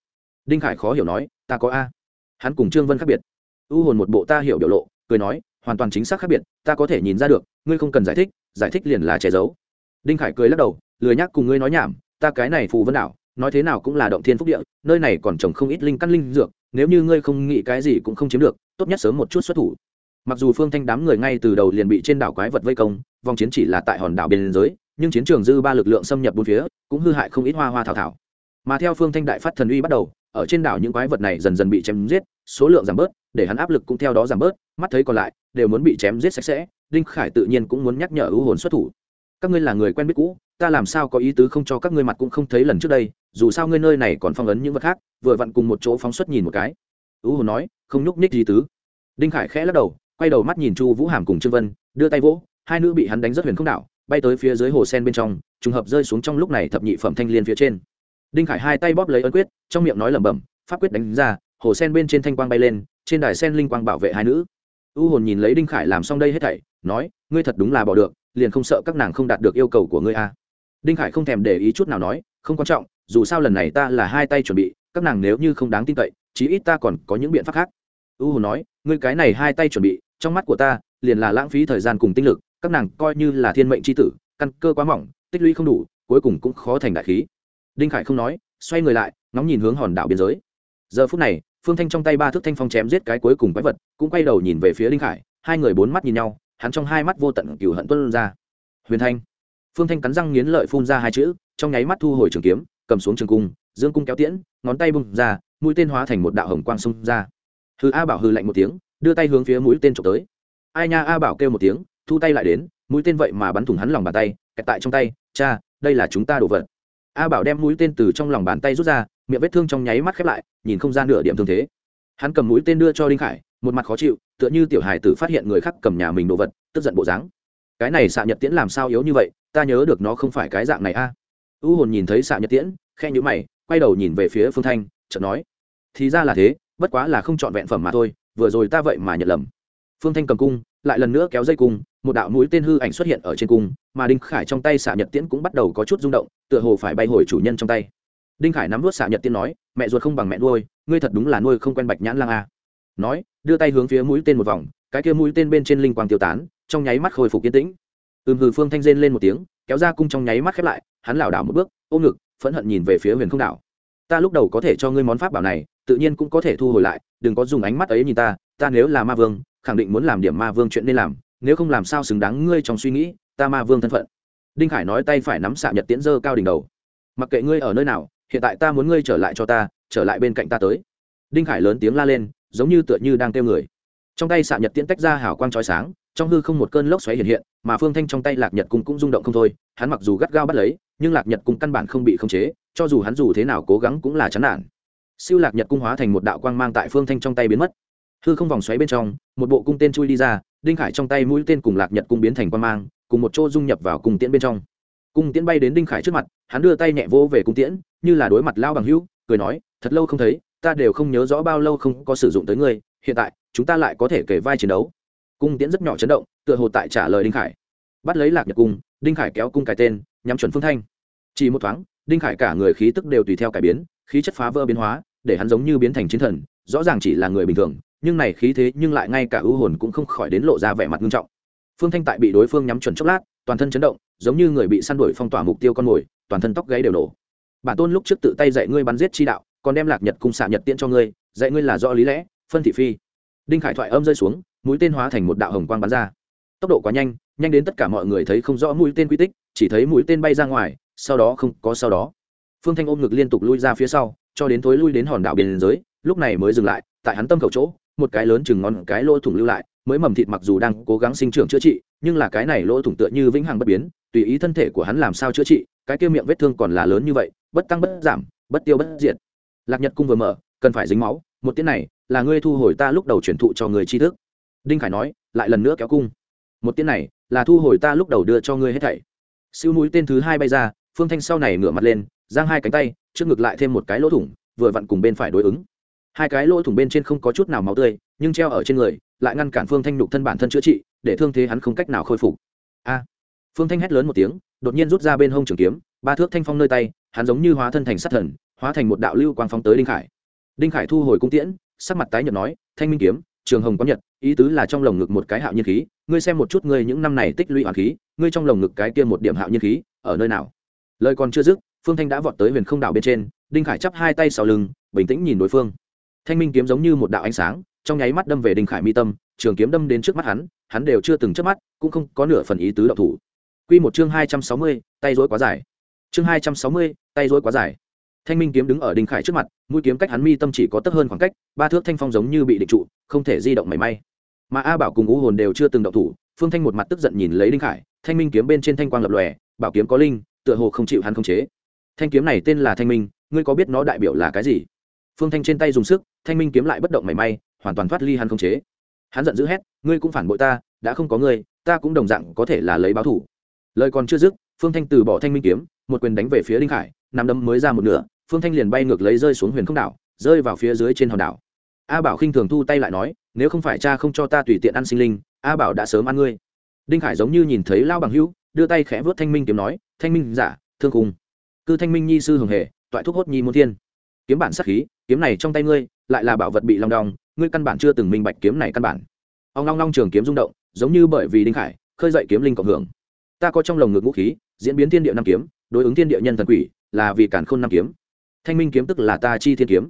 Đinh khải khó hiểu nói, ta có a. Hắn cùng trương vân khác biệt. U hồn một bộ ta hiểu biểu lộ, cười nói, hoàn toàn chính xác khác biệt, ta có thể nhìn ra được, ngươi không cần giải thích giải thích liền là che giấu. Đinh khải cười lắc đầu, lười nhắc cùng ngươi nói nhảm, ta cái này phù vân đảo, nói thế nào cũng là động thiên phúc địa, nơi này còn trồng không ít linh căn linh dược, nếu như ngươi không nghĩ cái gì cũng không chiếm được, tốt nhất sớm một chút xuất thủ mặc dù phương thanh đám người ngay từ đầu liền bị trên đảo quái vật vây công, vòng chiến chỉ là tại hòn đảo biên giới, nhưng chiến trường dư ba lực lượng xâm nhập bốn phía, cũng hư hại không ít hoa hoa thảo thảo. Mà theo phương thanh đại phát thần uy bắt đầu, ở trên đảo những quái vật này dần dần bị chém giết, số lượng giảm bớt, để hắn áp lực cũng theo đó giảm bớt, mắt thấy còn lại, đều muốn bị chém giết sạch sẽ, đinh khải tự nhiên cũng muốn nhắc nhở ưu hồn xuất thủ. Các ngươi là người quen biết cũ, ta làm sao có ý tứ không cho các ngươi mặt cũng không thấy lần trước đây, dù sao ngươi nơi này còn phong ấn những vật khác, vừa vặn cùng một chỗ phóng xuất nhìn một cái. Ưu hồn nói, không nhúc nhích gì tứ. Đinh khải khẽ lắc đầu quay đầu mắt nhìn chu vũ hàm cùng trương vân, đưa tay vỗ, hai nữ bị hắn đánh rất huyền không đảo bay tới phía dưới hồ sen bên trong, trùng hợp rơi xuống trong lúc này thập nhị phẩm thanh liên phía trên. Đinh khải hai tay bóp lấy ấn quyết, trong miệng nói lẩm bẩm, pháp quyết đánh ra, hồ sen bên trên thanh quang bay lên, trên đài sen linh quang bảo vệ hai nữ. U hồn nhìn lấy đinh khải làm xong đây hết thảy, nói, ngươi thật đúng là bỏ được, liền không sợ các nàng không đạt được yêu cầu của ngươi à. đinh khải không thèm để ý chút nào nói, không quan trọng, dù sao lần này ta là hai tay chuẩn bị, các nàng nếu như không đáng tin cậy, chí ít ta còn có những biện pháp khác. U hồn nói, ngươi cái này hai tay chuẩn bị trong mắt của ta, liền là lãng phí thời gian cùng tinh lực, các nàng coi như là thiên mệnh c h i tử, căn cơ quá mỏng, tích lũy không đủ, cuối cùng cũng khó thành đại khí. Đinh khải không nói, xoay người lại, ngóng nhìn hướng hòn đảo biên giới. Giờ phút này, phương thanh trong tay ba thước thanh phong chém giết cái cuối cùng quái vật, cũng quay đầu nhìn về phía đinh khải, hai người bốn mắt nhìn nhau, hắn trong hai mắt vô tận cừu hận tuân ra. Huyền thanh. Phương thanh cắn răng nghiến lợi phun ra hai chữ, trong nháy mắt thu hồi trường kiếm, cầm xuống trường cung, dương cung kéo tiễn, ngón tay bung ra, mũi tên hóa thành một đạo hồng quang xông ra. Hư a bảo hư lạnh một tiếng đưa tay hướng phía mũi tên trộm tới. Ai nha, a bảo kêu một tiếng, thu tay lại đến, mũi tên vậy mà bắn thủng hắn lòng bàn tay, kẹt tại trong tay, cha, đây là chúng ta đổ vật. A bảo đem mũi tên từ trong lòng bàn tay rút ra, miệng vết thương trong nháy mắt khép lại, nhìn không gian nửa điểm thương thế. Hắn cầm mũi tên đưa cho đinh khải, một mặt khó chịu, tựa như tiểu hài tử phát hiện người khác cầm nhà mình đồ vật, tức giận bộ dáng. Cái này xạ nhật tiễn làm sao yếu như vậy? Ta nhớ được nó không phải cái dạng này a. U hồn nhìn thấy xạ nhật tiễn khe nhữ mày, quay đầu nhìn về phía phương thanh, chợt nói, thì ra là thế, bất quá là không chọn vẹn phẩm mà thôi vừa rồi ta vậy mà nhận lầm. Phương thanh cầm cung, lại lần nữa kéo dây cung, một đạo mũi tên hư ảnh xuất hiện ở trên cung, mà đinh khải trong tay xạ nhật tiễn cũng bắt đầu có chút rung động, tựa hồ phải bay hồi chủ nhân trong tay. Đinh khải nắm vớt xạ nhật tiễn nói, mẹ ruột không bằng mẹ nuôi, ngươi thật đúng là nuôi không quen bạch nhãn lang a. Nói, đưa tay hướng phía mũi tên một vòng, cái kia mũi tên bên trên linh quang tiêu tán, trong nháy mắt khôi phục yên tĩnh. Ừm hừ, phương thanh rên lên một tiếng, kéo ra cung trong nháy mắt khép lại, hắn lảo đảo một bước, ôm ngực, phẫn hận nhìn về phía huyền không đảo ta lúc đầu có thể cho ngươi món pháp bảo này tự nhiên cũng có thể thu hồi lại, đừng có dùng ánh mắt ấy nhìn ta ta nếu là ma vương, khẳng định muốn làm điểm ma vương chuyện nên làm, nếu không làm sao xứng đáng ngươi trong suy nghĩ, ta ma vương thân phận. Đinh khải nói tay phải nắm xạ nhật tiễn dơ cao đỉnh đầu. Mặc kệ ngươi ở nơi nào, hiện tại ta muốn ngươi trở lại cho ta, trở lại bên cạnh ta tới. Đinh khải lớn tiếng la lên, giống như tựa như đang kêu người. Trong tay xạ nhật tiễn tách ra hào quang trói sáng, trong hư không một cơn lốc xoáy hiện hiện, mà phương thanh trong tay lạc nhật cung cũng rung động không thôi, hắn mặc dù gắt gao bắt lấy, nhưng lạc nhật cung căn bản không bị khống chế, cho dù hắn dù thế nào cố gắng cũng là chán nản siêu lạc nhật cung hóa thành một đạo quang mang tại phương thanh trong tay biến mất. Hư không vòng xoáy bên trong, một bộ cung tên chui đi ra, đinh khải trong tay mũi tên cùng lạc nhật cung biến thành quang mang, cùng một chỗ dung nhập vào cung tiễn bên trong. Cung tiễn bay đến đinh khải trước mặt, hắn đưa tay nhẹ vỗ về cung tiễn, như là đối mặt lao bằng hữu, cười nói, thật lâu không thấy, ta đều không nhớ rõ bao lâu không có sử dụng tới ngươi, hiện tại, chúng ta lại có thể kể vai chiến đấu. Cung tiễn rất nhỏ chấn động, tựa hồ tại trả lời đinh khải. Bắt lấy lạc nhật cung, đinh khải kéo cung cái tên, nhắm chuẩn phương thanh. Chỉ một thoáng, đinh khải cả người khí tức đều tùy theo cải biến, khí chất phá vỡ biến hóa để hắn giống như biến thành chiến thần, rõ ràng chỉ là người bình thường, nhưng này khí thế nhưng lại ngay cả ưu hồn cũng không khỏi đến lộ ra vẻ mặt nghiêm trọng. Phương thanh tại bị đối phương nhắm chuẩn chốc lát, toàn thân chấn động, giống như người bị săn đuổi phong tỏa mục tiêu con mồi, toàn thân tóc gáy đều nổ. Bản tôn lúc trước tự tay dạy ngươi bắn giết chi đạo, còn đem lạc nhật cung xạ nhật tiễn cho ngươi, dạy ngươi là do lý lẽ, phân thị phi. Đinh khải thoại âm rơi xuống, mũi tên hóa thành một đạo hồng quang bắn ra. Tốc độ quá nhanh nhanh đến tất cả mọi người thấy không rõ mũi tên quy tích, chỉ thấy mũi tên bay ra ngoài, sau đó không có sau đó. Phương thanh ôm ngực liên tục lui ra phía sau cho đến tối lui đến hòn đảo biên giới, lúc này mới dừng lại, tại hắn tâm khẩu chỗ, một cái lớn chừng ngón cái lỗ thủng lưu lại, mới mầm thịt mặc dù đang cố gắng sinh trưởng chữa trị, nhưng là cái này lỗ thủng tựa như vĩnh hằng bất biến, tùy ý thân thể của hắn làm sao chữa trị, cái kia miệng vết thương còn là lớn như vậy, bất tăng bất giảm, bất tiêu bất diệt. Lạc nhật cung vừa mở, cần phải dính máu, một tiếng này, là ngươi thu hồi ta lúc đầu chuyển thụ cho người tri thức. Đinh khải nói, lại lần nữa kéo cung. Một tiếng này, là thu hồi ta lúc đầu đưa cho ngươi hết thảy. Siêu mũi tên thứ hai bay ra, phương thanh sau này ngửa mặt lên, giang hai cánh tay trước ngực lại thêm một cái lỗ thủng, vừa vặn cùng bên phải đối ứng. Hai cái lỗ thủng bên trên không có chút nào máu tươi, nhưng treo ở trên người, lại ngăn cản phương thanh nhục thân bản thân chữa trị, để thương thế hắn không cách nào khôi phục. A! Phương thanh hét lớn một tiếng, đột nhiên rút ra bên hông trường kiếm, ba thước thanh phong nơi tay, hắn giống như hóa thân thành sát thần, hóa thành một đạo lưu quang phóng tới đinh khải. Đinh khải thu hồi cung tiễn, sắc mặt tái nhợt nói, thanh minh kiếm, trường hồng có nhật, ý tứ là trong lồng ngực một cái hạo nhiên khí, ngươi xem một chút ngươi những năm này tích lũy hoàn khí, ngươi trong lồng ngực cái kia một điểm hạo nhiên khí, ở nơi nào? Lời còn chưa dứt phương thanh đã vọt tới huyền không đảo bên trên đinh khải chắp hai tay sau lưng bình tĩnh nhìn đối phương thanh minh kiếm giống như một đạo ánh sáng trong nháy mắt đâm về đinh khải mi tâm trường kiếm đâm đến trước mắt hắn hắn đều chưa từng chớp mắt cũng không có nửa phần ý tứ đậu thủ Quy một chương hai trăm sáu mươi, tay rối quá dài. Chương hai trăm sáu mươi, tay rối quá dài. Thanh minh kiếm đứng ở đinh khải trước mặt, mũi kiếm cách hắn mi tâm chỉ có tấp hơn khoảng cách, ba thước thanh phong giống như bị định trụ, không thể di động mảy may. Mà A Bảo cùng Ngũ Hồn đều chưa từng động thủ, Phương Thanh một mặt tức giận nhìn lấy đinh khải, thanh minh kiếm bên trên thanh quang lập lòe, bảo kiếm có linh, tựa hồ không chịu hắn khống chế. Thanh kiếm này tên là Thanh Minh, ngươi có biết nó đại biểu là cái gì? Phương Thanh trên tay dùng sức, thanh minh kiếm lại bất động mảy may hoàn toàn thoát ly hắn không chế hắn giận dữ hét ngươi cũng phản bội ta đã không có ngươi ta cũng đồng dạng có thể là lấy báo thủ lời còn chưa dứt phương thanh từ bỏ thanh minh kiếm một quyền đánh về phía đinh khải nằm đấm mới ra một nửa phương thanh liền bay ngược lấy rơi xuống huyền không đảo rơi vào phía dưới trên hòn đảo a bảo khinh thường thu tay lại nói nếu không phải cha không cho ta tùy tiện ăn sinh linh a bảo đã sớm ăn ngươi đinh khải giống như nhìn thấy lao bằng hữu đưa tay khẽ vớt thanh minh kiếm nói thanh minh giả thương khùng cư thanh minh nhi sư hồng hề, toại thuốc hốt nhi môn thiên. Kiếm bản sắc khí, kiếm này trong tay ngươi, lại là bảo vật bị long đong, ngươi căn bản chưa từng minh bạch kiếm này căn bản. Ông long long trường kiếm rung động, giống như bởi vì đinh khải, khơi dậy kiếm linh cộng hưởng. Ta có trong lồng ngực vũ khí, diễn biến thiên địa năm kiếm, đối ứng thiên địa nhân thần quỷ, là vì cản khôn năm kiếm. Thanh minh kiếm tức là ta chi thiên kiếm.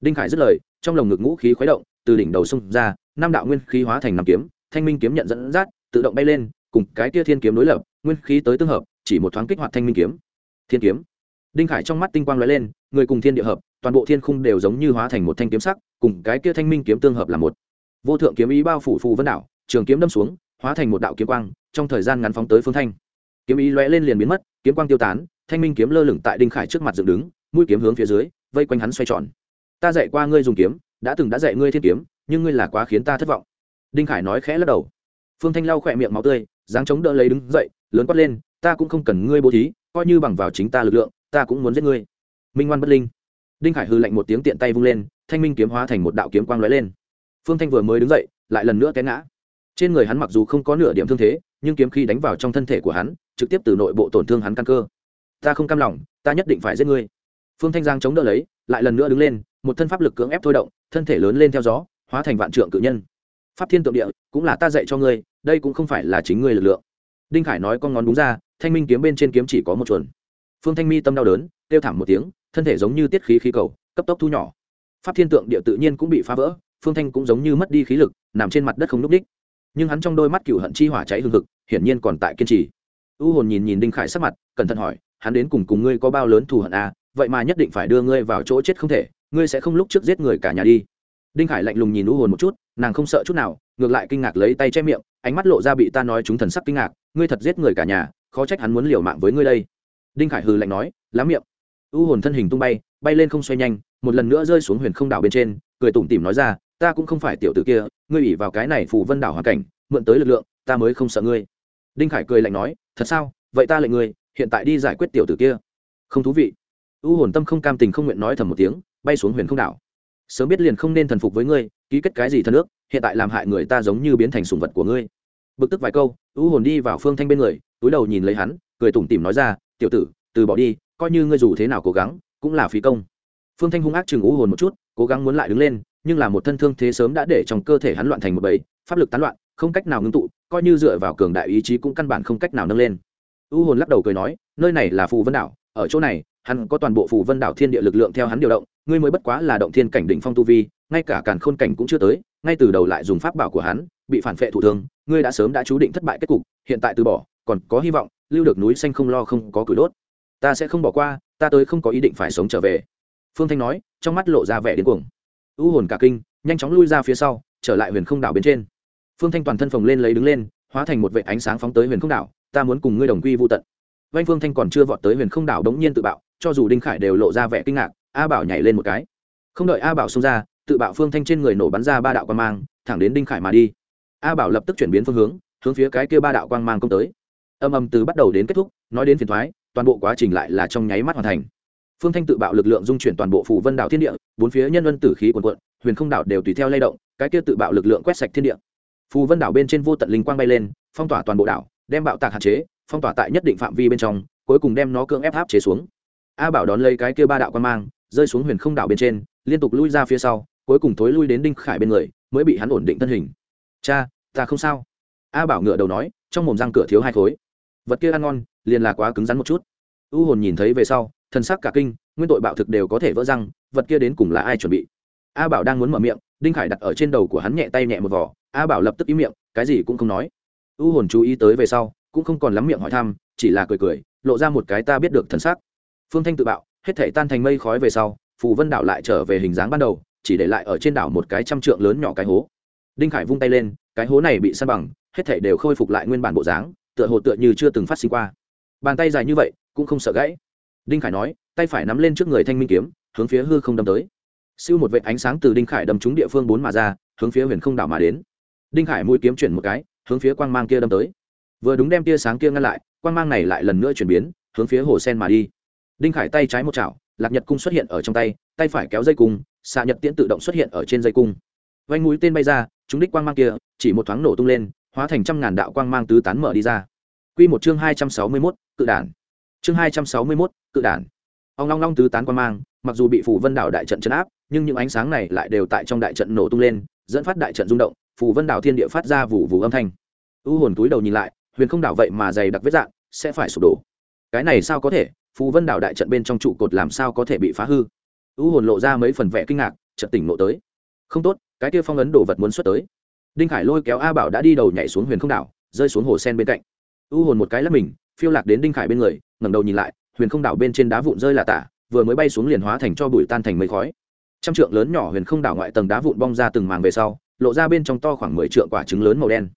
Đinh khải dứt lời, trong lồng ngực ngũ khí khuấy động, từ đỉnh đầu sông ra, năm đạo nguyên khí hóa thành năm kiếm. Thanh minh kiếm nhận dẫn dắt, tự động bay lên, cùng cái kia thiên kiếm đối lập, nguyên khí tới tương hợp, chỉ một thoáng kích hoạt thanh minh kiếm. Thiên kiếm đinh khải trong mắt tinh quang lóe lên, người cùng thiên địa hợp, toàn bộ thiên khung đều giống như hóa thành một thanh kiếm sắc, cùng cái kia thanh minh kiếm tương hợp là một. Vô thượng kiếm ý bao phủ phù vân đảo, trường kiếm đâm xuống, hóa thành một đạo kiếm quang, trong thời gian ngắn phóng tới phương thanh. Kiếm ý lóe lên liền biến mất, kiếm quang tiêu tán, thanh minh kiếm lơ lửng tại đinh khải trước mặt dựng đứng, mũi kiếm hướng phía dưới, vây quanh hắn xoay tròn. Ta dạy qua ngươi dùng kiếm, đã từng đã dạy ngươi thiên kiếm, nhưng ngươi là quá khiến ta thất vọng. Đinh khải nói khẽ lắc đầu. Phương thanh lau khỏe miệng máu tươi, dáng chống đỡ lấy đứng dậy, lớn quát lên, ta cũng không cần ngươi bố thí, coi như bằng vào chính ta lực lượng ta cũng muốn giết ngươi. Minh ngoan bất linh. Đinh khải hư lạnh một tiếng tiện tay vung lên, thanh minh kiếm hóa thành một đạo kiếm quang lóe lên. Phương thanh vừa mới đứng dậy, lại lần nữa té ngã. Trên người hắn mặc dù không có nửa điểm thương thế, nhưng kiếm khi đánh vào trong thân thể của hắn, trực tiếp từ nội bộ tổn thương hắn căn cơ. Ta không cam lòng, ta nhất định phải giết ngươi. Phương thanh giang chống đỡ lấy, lại lần nữa đứng lên, một thân pháp lực cưỡng ép thôi động, thân thể lớn lên theo gió, hóa thành vạn trượng cự nhân. Pháp thiên tượng địa, cũng là ta dạy cho ngươi, đây cũng không phải là chính ngươi lực lượng. Đinh khải nói con ngón đúng ra, thanh minh kiếm bên trên kiếm chỉ có một chuồn phương thanh mi tâm đau đớn, kêu thảm một tiếng, thân thể giống như tiết khí khí cầu, cấp tốc thu nhỏ. Pháp thiên tượng địa tự nhiên cũng bị phá vỡ, phương thanh cũng giống như mất đi khí lực, nằm trên mặt đất không n ú c đích nhưng hắn trong đôi mắt cựu hận chi hỏa cháy hương thực hiển nhiên còn tại kiên trì. U hồn nhìn nhìn đinh khải sắc mặt, cẩn thận hỏi, hắn đến cùng cùng ngươi có bao lớn thù hận à? Vậy mà nhất định phải đưa ngươi vào chỗ chết không thể, ngươi sẽ không lúc trước giết người cả nhà đi. Đinh khải lạnh lùng nhìn u hồn một chút, nàng không sợ chút nào, ngược lại kinh ngạc lấy tay che miệng, ánh mắt lộ ra bị ta nói chúng thần sắc kinh ngạc, ngươi thật giết người cả nhà, khó trách hắn muốn liều mạng với ngươi đây đinh khải hừ lạnh nói, lá miệng. U hồn thân hình tung bay bay lên không xoay nhanh, một lần nữa rơi xuống huyền không đảo bên trên, cười tủm tỉm nói ra, ta cũng không phải tiểu tử kia, ngươi ủy vào cái này phù vân đảo hoàn cảnh, mượn tới lực lượng, ta mới không sợ ngươi. Đinh khải cười lạnh nói, thật sao? Vậy ta lệnh ngươi, hiện tại đi giải quyết tiểu tử kia. Không thú vị. U hồn tâm không cam tình không nguyện nói thầm một tiếng, bay xuống huyền không đảo. Sớm biết liền không nên thần phục với ngươi, ký kết cái gì thân ước, hiện tại làm hại người ta giống như biến thành sùng vật của ngươi. Bực tức vài câu, u hồn đi vào phương thanh bên người, túi đầu nhìn lấy hắn, cười tủm tỉm nói ra tiểu tử, từ bỏ đi, coi như ngươi dù thế nào cố gắng, cũng là phí công. Phương thanh hung ác chừng u hồn một chút, cố gắng muốn lại đứng lên, nhưng là một thân thương thế sớm đã để trong cơ thể hắn loạn thành một bẫy pháp lực tán loạn, không cách nào ngưng tụ, coi như dựa vào cường đại ý chí cũng căn bản không cách nào nâng lên. U hồn lắc đầu cười nói, nơi này là phù vân đảo, ở chỗ này, hắn có toàn bộ phù vân đảo thiên địa lực lượng theo hắn điều động, ngươi mới bất quá là động thiên cảnh đỉnh phong tu vi, ngay cả càn khôn cảnh cũng chưa tới, ngay từ đầu lại dùng pháp bảo của hắn, bị phản phệ thủ thương, ngươi đã sớm đã chú định thất bại kết cục, hiện tại từ bỏ còn có hy vọng, lưu được núi xanh không lo không có cửi đốt. Ta sẽ không bỏ qua, ta tới không có ý định phải sống trở về. Phương thanh nói, trong mắt lộ ra vẻ điên cuồng. U hồn cả kinh, nhanh chóng lui ra phía sau, trở lại huyền không đảo bên trên. Phương thanh toàn thân phồng lên lấy đứng lên, hóa thành một vệ ánh sáng phóng tới huyền không đảo, ta muốn cùng ngươi đồng quy vô tận. Vanh phương thanh còn chưa vọt tới huyền không đảo đống nhiên tự bạo, cho dù đinh khải đều lộ ra vẻ kinh ngạc, a bảo nhảy lên một cái. Không đợi a bảo xông ra, tự bạo phương thanh trên người nổ bắn ra ba đạo quan mang, thẳng đến đinh khải mà đi. A bảo lập tức chuyển biến phương hướng hướng phía cái kia ba đạo quang mang công tới âm âm từ bắt đầu đến kết thúc, nói đến phiền thoái toàn bộ quá trình lại là trong nháy mắt hoàn thành. Phương thanh tự bạo lực lượng dung chuyển toàn bộ phủ vân đảo thiên địa, bốn phía nhân vân tử khí quần quận huyền không đảo đều tùy theo lay động, cái kia tự bạo lực lượng quét sạch thiên địa. Phù vân đảo bên trên vô tận linh quang bay lên, phong tỏa toàn bộ đảo, đem bạo tạc hạn chế, phong tỏa tại nhất định phạm vi bên trong, cuối cùng đem nó cưỡng ép áp chế xuống. A bảo đón lấy cái kia ba đạo quan mang, rơi xuống huyền không đảo bên trên, liên tục lui ra phía sau, cuối cùng thối lui đến đinh khải bên người, mới bị hắn ổn định thân hình. Cha, ta không sao. A bảo ngựa đầu nói, trong mồm răng cửa thiếu hai khối vật kia ăn ngon, liền là quá cứng rắn một chút. U hồn nhìn thấy về sau thân sắc cả kinh, nguyên tội bạo thực đều có thể vỡ răng, vật kia đến cùng là ai chuẩn bị? A bảo đang muốn mở miệng, đinh khải đặt ở trên đầu của hắn nhẹ tay nhẹ một vỏ a bảo lập tức ý miệng, cái gì cũng không nói. U hồn chú ý tới về sau, cũng không còn lắm miệng hỏi thăm, chỉ là cười cười, lộ ra một cái ta biết được thần sắc. Phương thanh tự bạo, hết thể tan thành mây khói về sau, phù vân đảo lại trở về hình dáng ban đầu, chỉ để lại ở trên đảo một cái trăm trượng lớn nhỏ cái hố. Đinh khải vung tay lên, cái hố này bị săn bằng, hết thể đều khôi phục lại nguyên bản bộ dáng tựa hồ tựa như chưa từng phát sinh qua. Bàn tay dài như vậy, cũng không sợ gãy. Đinh khải nói, tay phải nắm lên trước người thanh minh kiếm, hướng phía hư không đâm tới. Siêu một vệ ánh sáng từ đinh khải đâm trúng địa phương bốn mà ra, hướng phía huyền không đảo mà đến. Đinh khải mũi kiếm chuyển một cái, hướng phía quang mang kia đâm tới. Vừa đúng đem tia sáng kia ngăn lại, quang mang này lại lần nữa chuyển biến, hướng phía hồ sen mà đi. Đinh khải tay trái một chảo, lạc nhật cung xuất hiện ở trong tay tay phải kéo dây cung, xạ nhật tiễn tự động xuất hiện ở trên dây cung. Vanh mũi tên bay ra chúng đích quang mang kia, chỉ một thoáng nổ tung lên hóa thành trăm ngàn đạo quang mang tứ tán mở đi ra Quy một chương hai trăm sáu mươi 261, cự đản. Chương hai trăm sáu mươi 261, cự đản. Ông long long tứ tán quang mang, mặc dù bị Phù Vân đảo đại trận chấn áp, nhưng những ánh sáng này lại đều tại trong đại trận nổ tung lên, dẫn phát đại trận rung động, Phù Vân đảo thiên địa phát ra vụ vụ âm thanh. U hồn túi đầu nhìn lại, huyền không đảo vậy mà dày đặc vết dạng, sẽ phải sụp đổ. Cái này sao có thể? Phù Vân đảo đại trận bên trong trụ cột làm sao có thể bị phá hư? U hồn lộ ra mấy phần vẻ kinh ngạc, chợt tỉnh ngộ tới. Không tốt, cái kia phong ấn đồ vật muốn xuất tới. Đinh Khải lôi kéo A Bảo đã đi đầu nhảy xuống huyền không đảo, rơi xuống hồ sen bên cạnh. U hồn một cái lắp mình phiêu lạc đến đinh khải bên người ngẩng đầu nhìn lại huyền không đảo bên trên đá vụn rơi là tả vừa mới bay xuống liền hóa thành cho bụi tan thành mây khói. Trăm trượng lớn nhỏ huyền không đảo ngoại tầng đá vụn bong ra từng màng về sau lộ ra bên trong to khoảng mười trượng quả trứng lớn màu đen.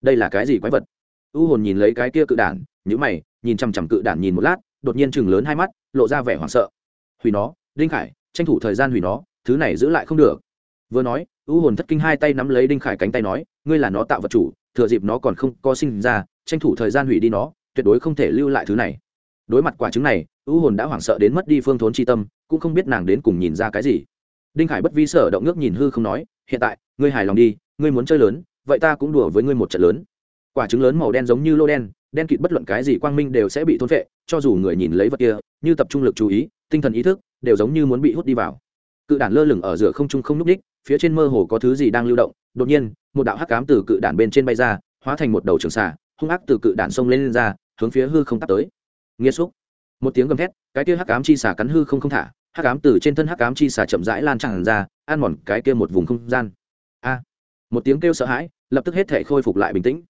Đây là cái gì quái vật? U hồn nhìn lấy cái kia cự đản nhữ mày nhìn chằm chằm cự đản nhìn một lát đột nhiên chừng lớn hai mắt lộ ra vẻ hoảng sợ. Hủy nó đinh khải tranh thủ thời gian hủy nó thứ này giữ lại không được. Vừa nói u hồn thất kinh hai tay nắm lấy đinh khải cánh tay nói, ngươi là nó tạo vật chủ, thừa dịp nó còn không có sinh ra, tranh thủ thời gian hủy đi nó, tuyệt đối không thể lưu lại thứ này. Đối mặt quả trứng này, U hồn đã hoảng sợ đến mất đi phương thốn tri tâm, cũng không biết nàng đến cùng nhìn ra cái gì. Đinh khải bất vi sở động nước nhìn hư không nói, hiện tại, ngươi hài lòng đi, ngươi muốn chơi lớn, vậy ta cũng đùa với ngươi một trận lớn. Quả trứng lớn màu đen giống như lô đen đen kịt bất luận cái gì quang minh đều sẽ bị thôn vệ cho dù người nhìn lấy vật kia, như tập trung lực chú ý, tinh thần ý thức, đều giống như muốn bị hút đi vào. Cự đản lơ lửng ở giữa không trung không n ú c ních phía trên mơ hồ có thứ gì đang lưu động đột nhiên một đạo hắc cám từ cự đản bên trên bay ra hóa thành một đầu trường xà hung ác từ cự đản sông lên, lên ra hướng phía hư không tắt tới. Nghĩa xúc. Một tiếng gầm thét cái kia hắc cám chi xà cắn hư không không thả hắc cám từ trên thân hắc cám chi xà chậm rãi lan tràn ra ăn mòn cái kia một vùng không gian. A. Một tiếng kêu sợ hãi lập tức hết thể khôi phục lại bình tĩnh.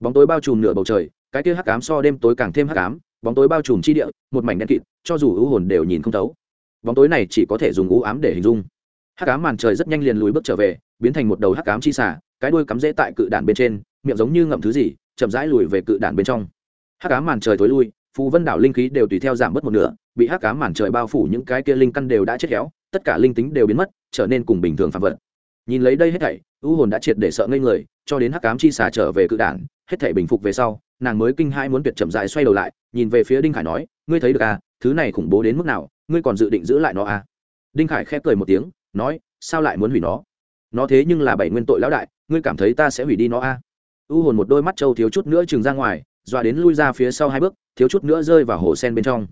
Bóng tối bao trùm nửa bầu trời cái kia hắc cám so đêm tối càng thêm hắc cám bóng tối bao trùm chi địa một mảnh đen kịt cho dù ưu hồn đều nhìn không thấu. Bóng tối này chỉ có thể dùng ưu ám để hình dung hắc cám màn trời rất nhanh liền lùi bước trở về biến thành một đầu hắc cám chi xả cái đuôi cắm rễ tại cự đạn bên trên miệng giống như ngậm thứ gì chậm rãi lùi về cự đạn bên trong. Hắc cám màn trời tối lui phù vân đảo linh khí đều tùy theo giảm bớt một nửa bị hắc cám màn trời bao phủ những cái kia linh căn đều đã chết héo tất cả linh tính đều biến mất trở nên cùng bình thường phạm vật. Nhìn lấy đây hết thảy u hồn đã triệt để sợ ngây người cho đến hắc cám chi xả trở về cự đạn, hết thảy bình phục về sau nàng mới kinh hai muốn tuyệt chậm rãi xoay đầu lại nhìn về phía đinh khải nói ngươi thấy được à thứ này khủng bố đến mức nào ngươi còn dự định giữ lại nó à? Đinh khải khép cười một tiếng nói, sao lại muốn hủy nó? Nó thế nhưng là bảy nguyên tội lão đại, ngươi cảm thấy ta sẽ hủy đi nó a? À? u hồn một đôi mắt trâu thiếu chút nữa chừng ra ngoài, dọa đến lui ra phía sau hai bước, thiếu chút nữa rơi vào hồ sen bên trong.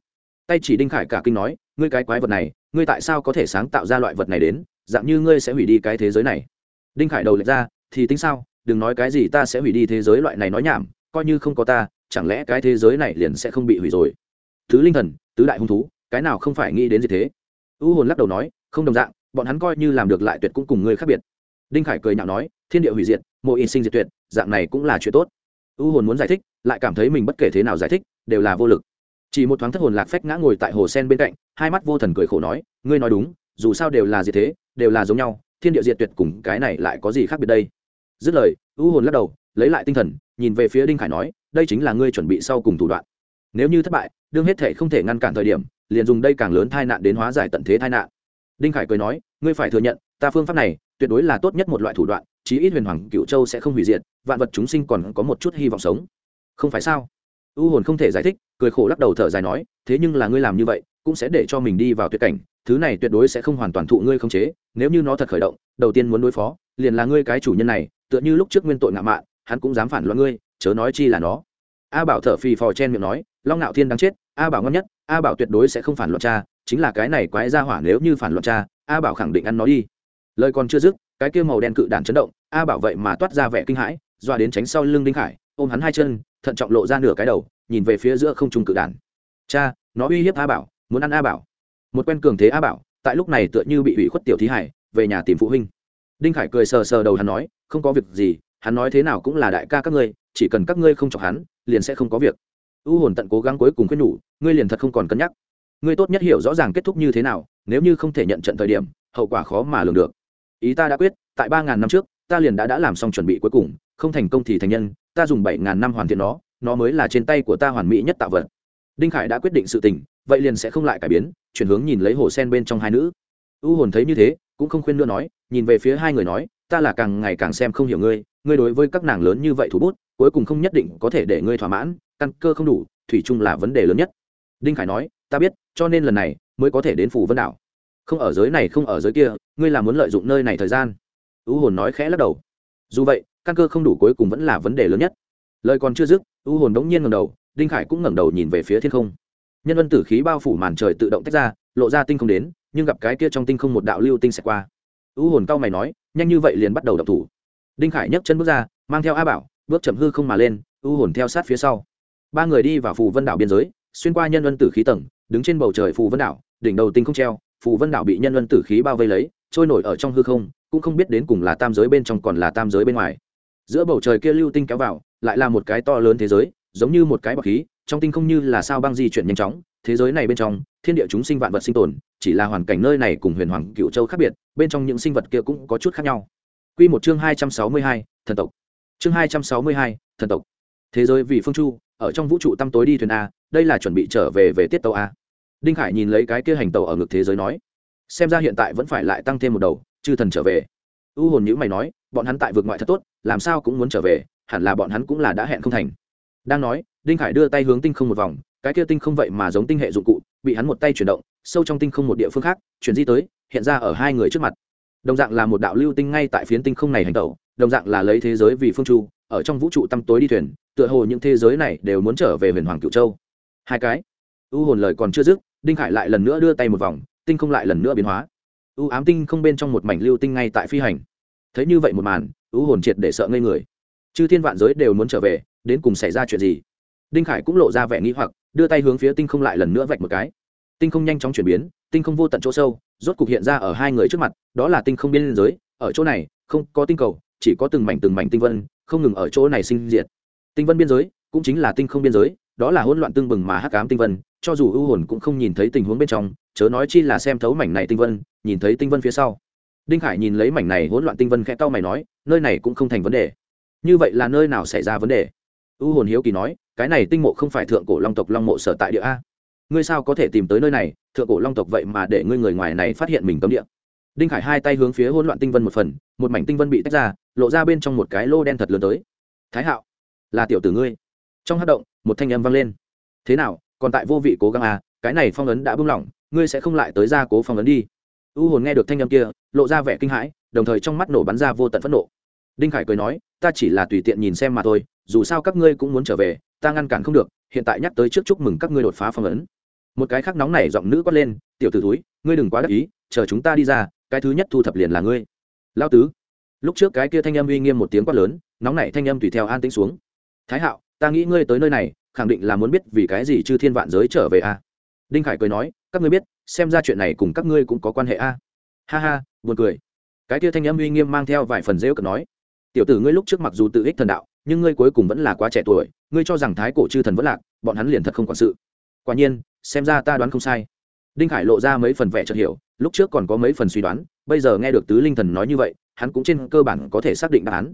Tay chỉ đinh khải cả kinh nói, ngươi cái quái vật này, ngươi tại sao có thể sáng tạo ra loại vật này đến, dạng như ngươi sẽ hủy đi cái thế giới này? Đinh khải đầu lệch ra, thì tính sao, đừng nói cái gì ta sẽ hủy đi thế giới loại này nói nhảm, coi như không có ta, chẳng lẽ cái thế giới này liền sẽ không bị hủy rồi? Thứ linh thần, tứ đại hung thú, cái nào không phải nghĩ đến gì thế? U hồn lắc đầu nói, không đồng dạng bọn hắn coi như làm được lại tuyệt cũng cùng ngươi khác biệt. Đinh khải cười nhạo nói, thiên địa hủy diệt, mộ in sinh diệt tuyệt, dạng này cũng là chuyện tốt. U hồn muốn giải thích, lại cảm thấy mình bất kể thế nào giải thích, đều là vô lực. Chỉ một thoáng thất hồn lạc phách ngã ngồi tại hồ sen bên cạnh, hai mắt vô thần cười khổ nói, ngươi nói đúng, dù sao đều là diệt thế, đều là giống nhau, thiên địa diệt tuyệt cùng cái này lại có gì khác biệt đây? Dứt lời, u hồn lắc đầu, lấy lại tinh thần, nhìn về phía đinh khải nói, đây chính là ngươi chuẩn bị sau cùng thủ đoạn. Nếu như thất bại, đương hết thể không thể ngăn cản thời điểm, liền dùng đây càng lớn tai nạn đến hóa giải tận thế tai nạn đinh khải cười nói, ngươi phải thừa nhận, ta phương pháp này, tuyệt đối là tốt nhất một loại thủ đoạn, chí ít huyền hoàng cựu châu sẽ không hủy diệt, vạn vật chúng sinh còn có một chút hy vọng sống. Không phải sao? U hồn không thể giải thích, cười khổ lắc đầu thở dài nói, thế nhưng là ngươi làm như vậy, cũng sẽ để cho mình đi vào tuyệt cảnh, thứ này tuyệt đối sẽ không hoàn toàn thụ ngươi không chế, nếu như nó thật khởi động, đầu tiên muốn đối phó, liền là ngươi cái chủ nhân này, tựa như lúc trước nguyên tội ngạo mạn, hắn cũng dám phản loạn ngươi, chớ nói chi là nó. A bảo thở phì phò chen miệng nói, long ngạo thiên đáng chết, a bảo ngon nhất, a bảo tuyệt đối sẽ không phản loạn cha chính là cái này quái ra hỏa nếu như phản loạn cha, a bảo khẳng định ăn nó đi. Lời còn chưa dứt, cái kia màu đen cự đàn chấn động, a bảo vậy mà toát ra vẻ kinh hãi doa đến tránh sau lưng đinh khải, ôm hắn hai chân, thận trọng lộ ra nửa cái đầu, nhìn về phía giữa không trung cự đàn cha, nó uy hiếp a bảo, muốn ăn a bảo. Một quen cường thế a bảo, tại lúc này tựa như bị ủy khuất tiểu thí hải, về nhà tìm phụ huynh. Đinh khải cười sờ sờ đầu hắn nói, không có việc gì, hắn nói thế nào cũng là đại ca các ngươi, chỉ cần các ngươi không chọc hắn, liền sẽ không có việc. U hồn tận cố gắng cuối cùng khuyên nhủ, ngươi liền thật không còn cân nhắc ngươi tốt nhất hiểu rõ ràng kết thúc như thế nào, nếu như không thể nhận trận thời điểm, hậu quả khó mà lường được. Ý ta đã quyết, tại ba ngàn năm trước, ta liền đã đã làm xong chuẩn bị cuối cùng, không thành công thì thành nhân, ta dùng bảy ngàn năm hoàn thiện nó nó mới là trên tay của ta hoàn mỹ nhất tạo vật. Đinh khải đã quyết định sự tình, vậy liền sẽ không lại cải biến, chuyển hướng nhìn lấy hồ sen bên trong hai nữ. U hồn thấy như thế, cũng không khuyên nữa nói, nhìn về phía hai người nói, ta là càng ngày càng xem không hiểu ngươi ngươi đối với các nàng lớn như vậy thủ bút, cuối cùng không nhất định có thể để ngươi thỏa mãn, căn cơ không đủ, thủy chung là vấn đề lớn nhất. Đinh khải nói, ta biết cho nên lần này mới có thể đến phủ vân đảo. Không ở giới này, không ở giới kia, ngươi là muốn lợi dụng nơi này thời gian. U hồn nói khẽ lắc đầu. Dù vậy, căn cơ không đủ cuối cùng vẫn là vấn đề lớn nhất. Lời còn chưa dứt u hồn đống nhiên ngầm đầu, đinh khải cũng ngẩng đầu nhìn về phía thiên không. Nhân vân tử khí bao phủ màn trời tự động tách ra, lộ ra tinh không đến, nhưng gặp cái kia trong tinh không một đạo lưu tinh sẽ qua. U hồn cao mày nói, nhanh như vậy liền bắt đầu đập thủ. Đinh khải nhấc chân bước ra, mang theo a bảo, bước chậm hư không mà lên u hồn theo sát phía sau. Ba người đi vào phù vân đảo biên giới, xuyên qua nhân vân tử khí tầng đứng trên bầu trời phù vân đảo đỉnh đầu tinh không treo phù vân đảo bị nhân luân tử khí bao vây lấy trôi nổi ở trong hư không cũng không biết đến cùng là tam giới bên trong còn là tam giới bên ngoài giữa bầu trời kia lưu tinh kéo vào lại là một cái to lớn thế giới giống như một cái bọc khí trong tinh không như là sao băng di chuyển nhanh chóng thế giới này bên trong thiên địa chúng sinh vạn vật sinh tồn chỉ là hoàn cảnh nơi này cùng huyền hoàng cựu châu khác biệt bên trong những sinh vật kia cũng có chút khác nhau Quy một chương hai trăm sáu mươi hai, thần tộc. Chương hai trăm sáu mươi hai, thần tộc. Thế giới vì phương chu, ở trong vũ trụ tăm tối đi thuyền a, đây là chuẩn bị trở về về tiết tàu a. Đinh Khải nhìn lấy cái kia hành tàu ở ngực thế giới nói, xem ra hiện tại vẫn phải lại tăng thêm một đầu, chư thần trở về. U hồn nhữ mày nói, bọn hắn tại vượt ngoại thật tốt, làm sao cũng muốn trở về, hẳn là bọn hắn cũng là đã hẹn không thành. Đang nói, Đinh Khải đưa tay hướng tinh không một vòng, cái kia tinh không vậy mà giống tinh hệ dụng cụ, bị hắn một tay chuyển động, sâu trong tinh không một địa phương khác, chuyển di tới, hiện ra ở hai người trước mặt đồng dạng là một đạo lưu tinh ngay tại phiến tinh không này hành tẩu đồng dạng là lấy thế giới vì phương chu ở trong vũ trụ tăm tối đi thuyền tựa hồ những thế giới này đều muốn trở về huyền hoàng cựu châu hai cái. U hồn lời còn chưa dứt, đinh khải lại lần nữa đưa tay một vòng, tinh không lại lần nữa biến hóa. U ám tinh không bên trong một mảnh lưu tinh ngay tại phi hành. Thấy như vậy một màn, u hồn triệt để sợ ngây người. Chư thiên vạn giới đều muốn trở về, đến cùng xảy ra chuyện gì? Đinh khải cũng lộ ra vẻ nghĩ hoặc, đưa tay hướng phía tinh không lại lần nữa vạch một cái. Tinh không nhanh chóng chuyển biến, tinh không vô tận chỗ sâu, rốt cục hiện ra ở hai người trước mặt, đó là tinh không biên giới, ở chỗ này, không có tinh cầu, chỉ có từng mảnh từng mảnh tinh vân, không ngừng ở chỗ này sinh diệt. Tinh vân biên giới cũng chính là tinh không biên giới đó là hỗn loạn tương bừng mà hắc ám tinh vân, cho dù ưu hồn cũng không nhìn thấy tình huống bên trong, chớ nói chi là xem thấu mảnh này tinh vân, nhìn thấy tinh vân phía sau. Đinh khải nhìn lấy mảnh này hỗn loạn tinh vân khẽ tao mày nói, nơi này cũng không thành vấn đề. Như vậy là nơi nào xảy ra vấn đề? Ưu hồn hiếu kỳ nói, cái này tinh mộ không phải thượng cổ long tộc long mộ sở tại địa a. Ngươi sao có thể tìm tới nơi này? Thượng cổ long tộc vậy mà để ngươi người ngoài này phát hiện mình cấm địa. Đinh khải hai tay hướng phía hỗn loạn tinh vân một phần, một mảnh tinh vân bị tách ra, lộ ra bên trong một cái lô đen thật lớn tới. Thái hạo, là tiểu tử ngươi trong hát động, một thanh âm vang lên. Thế nào, còn tại vô vị cố gắng à cái này phong ấn đã buông lỏng, ngươi sẽ không lại tới ra cố phong ấn đi. U hồn nghe được thanh âm kia, lộ ra vẻ kinh hãi, đồng thời trong mắt nổ bắn ra vô tận phẫn nộ. Đinh khải cười nói, ta chỉ là tùy tiện nhìn xem mà thôi, dù sao các ngươi cũng muốn trở về, ta ngăn cản không được, hiện tại nhắc tới trước chúc mừng các ngươi đột phá phong ấn. Một cái khác nóng này giọng nữ quát lên, tiểu t ử túi ngươi đừng quá đắc ý, chờ chúng ta đi ra, cái thứ nhất thu thập liền là ngươi. Lao tứ. Lúc trước cái kia thanh âm uy nghiêm một tiếng quát lớn, nóng này thanh âm tùy theo an tĩnh xuống. Thái hạo ta nghĩ ngươi tới nơi này, khẳng định là muốn biết vì cái gì chư thiên vạn giới trở về a à? đinh khải cười nói, các ngươi biết, xem ra chuyện này cùng các ngươi cũng có quan hệ a à? ha ha, buồn cười cái kia thanh âm uy nghiêm mang theo vài phần rêu cực nói, tiểu tử ngươi lúc trước mặc dù tự ích thần đạo, nhưng ngươi cuối cùng vẫn là quá trẻ tuổi, ngươi cho rằng thái cổ chư thần vẫn lạc, bọn hắn liền thật không quản sự quả nhiên, xem ra ta đoán không sai đinh khải lộ ra mấy phần vẻ chợt hiểu, lúc trước còn có mấy phần suy đoán, bây giờ nghe được tứ linh thần nói như vậy, hắn cũng trên cơ bản có thể xác định đáp án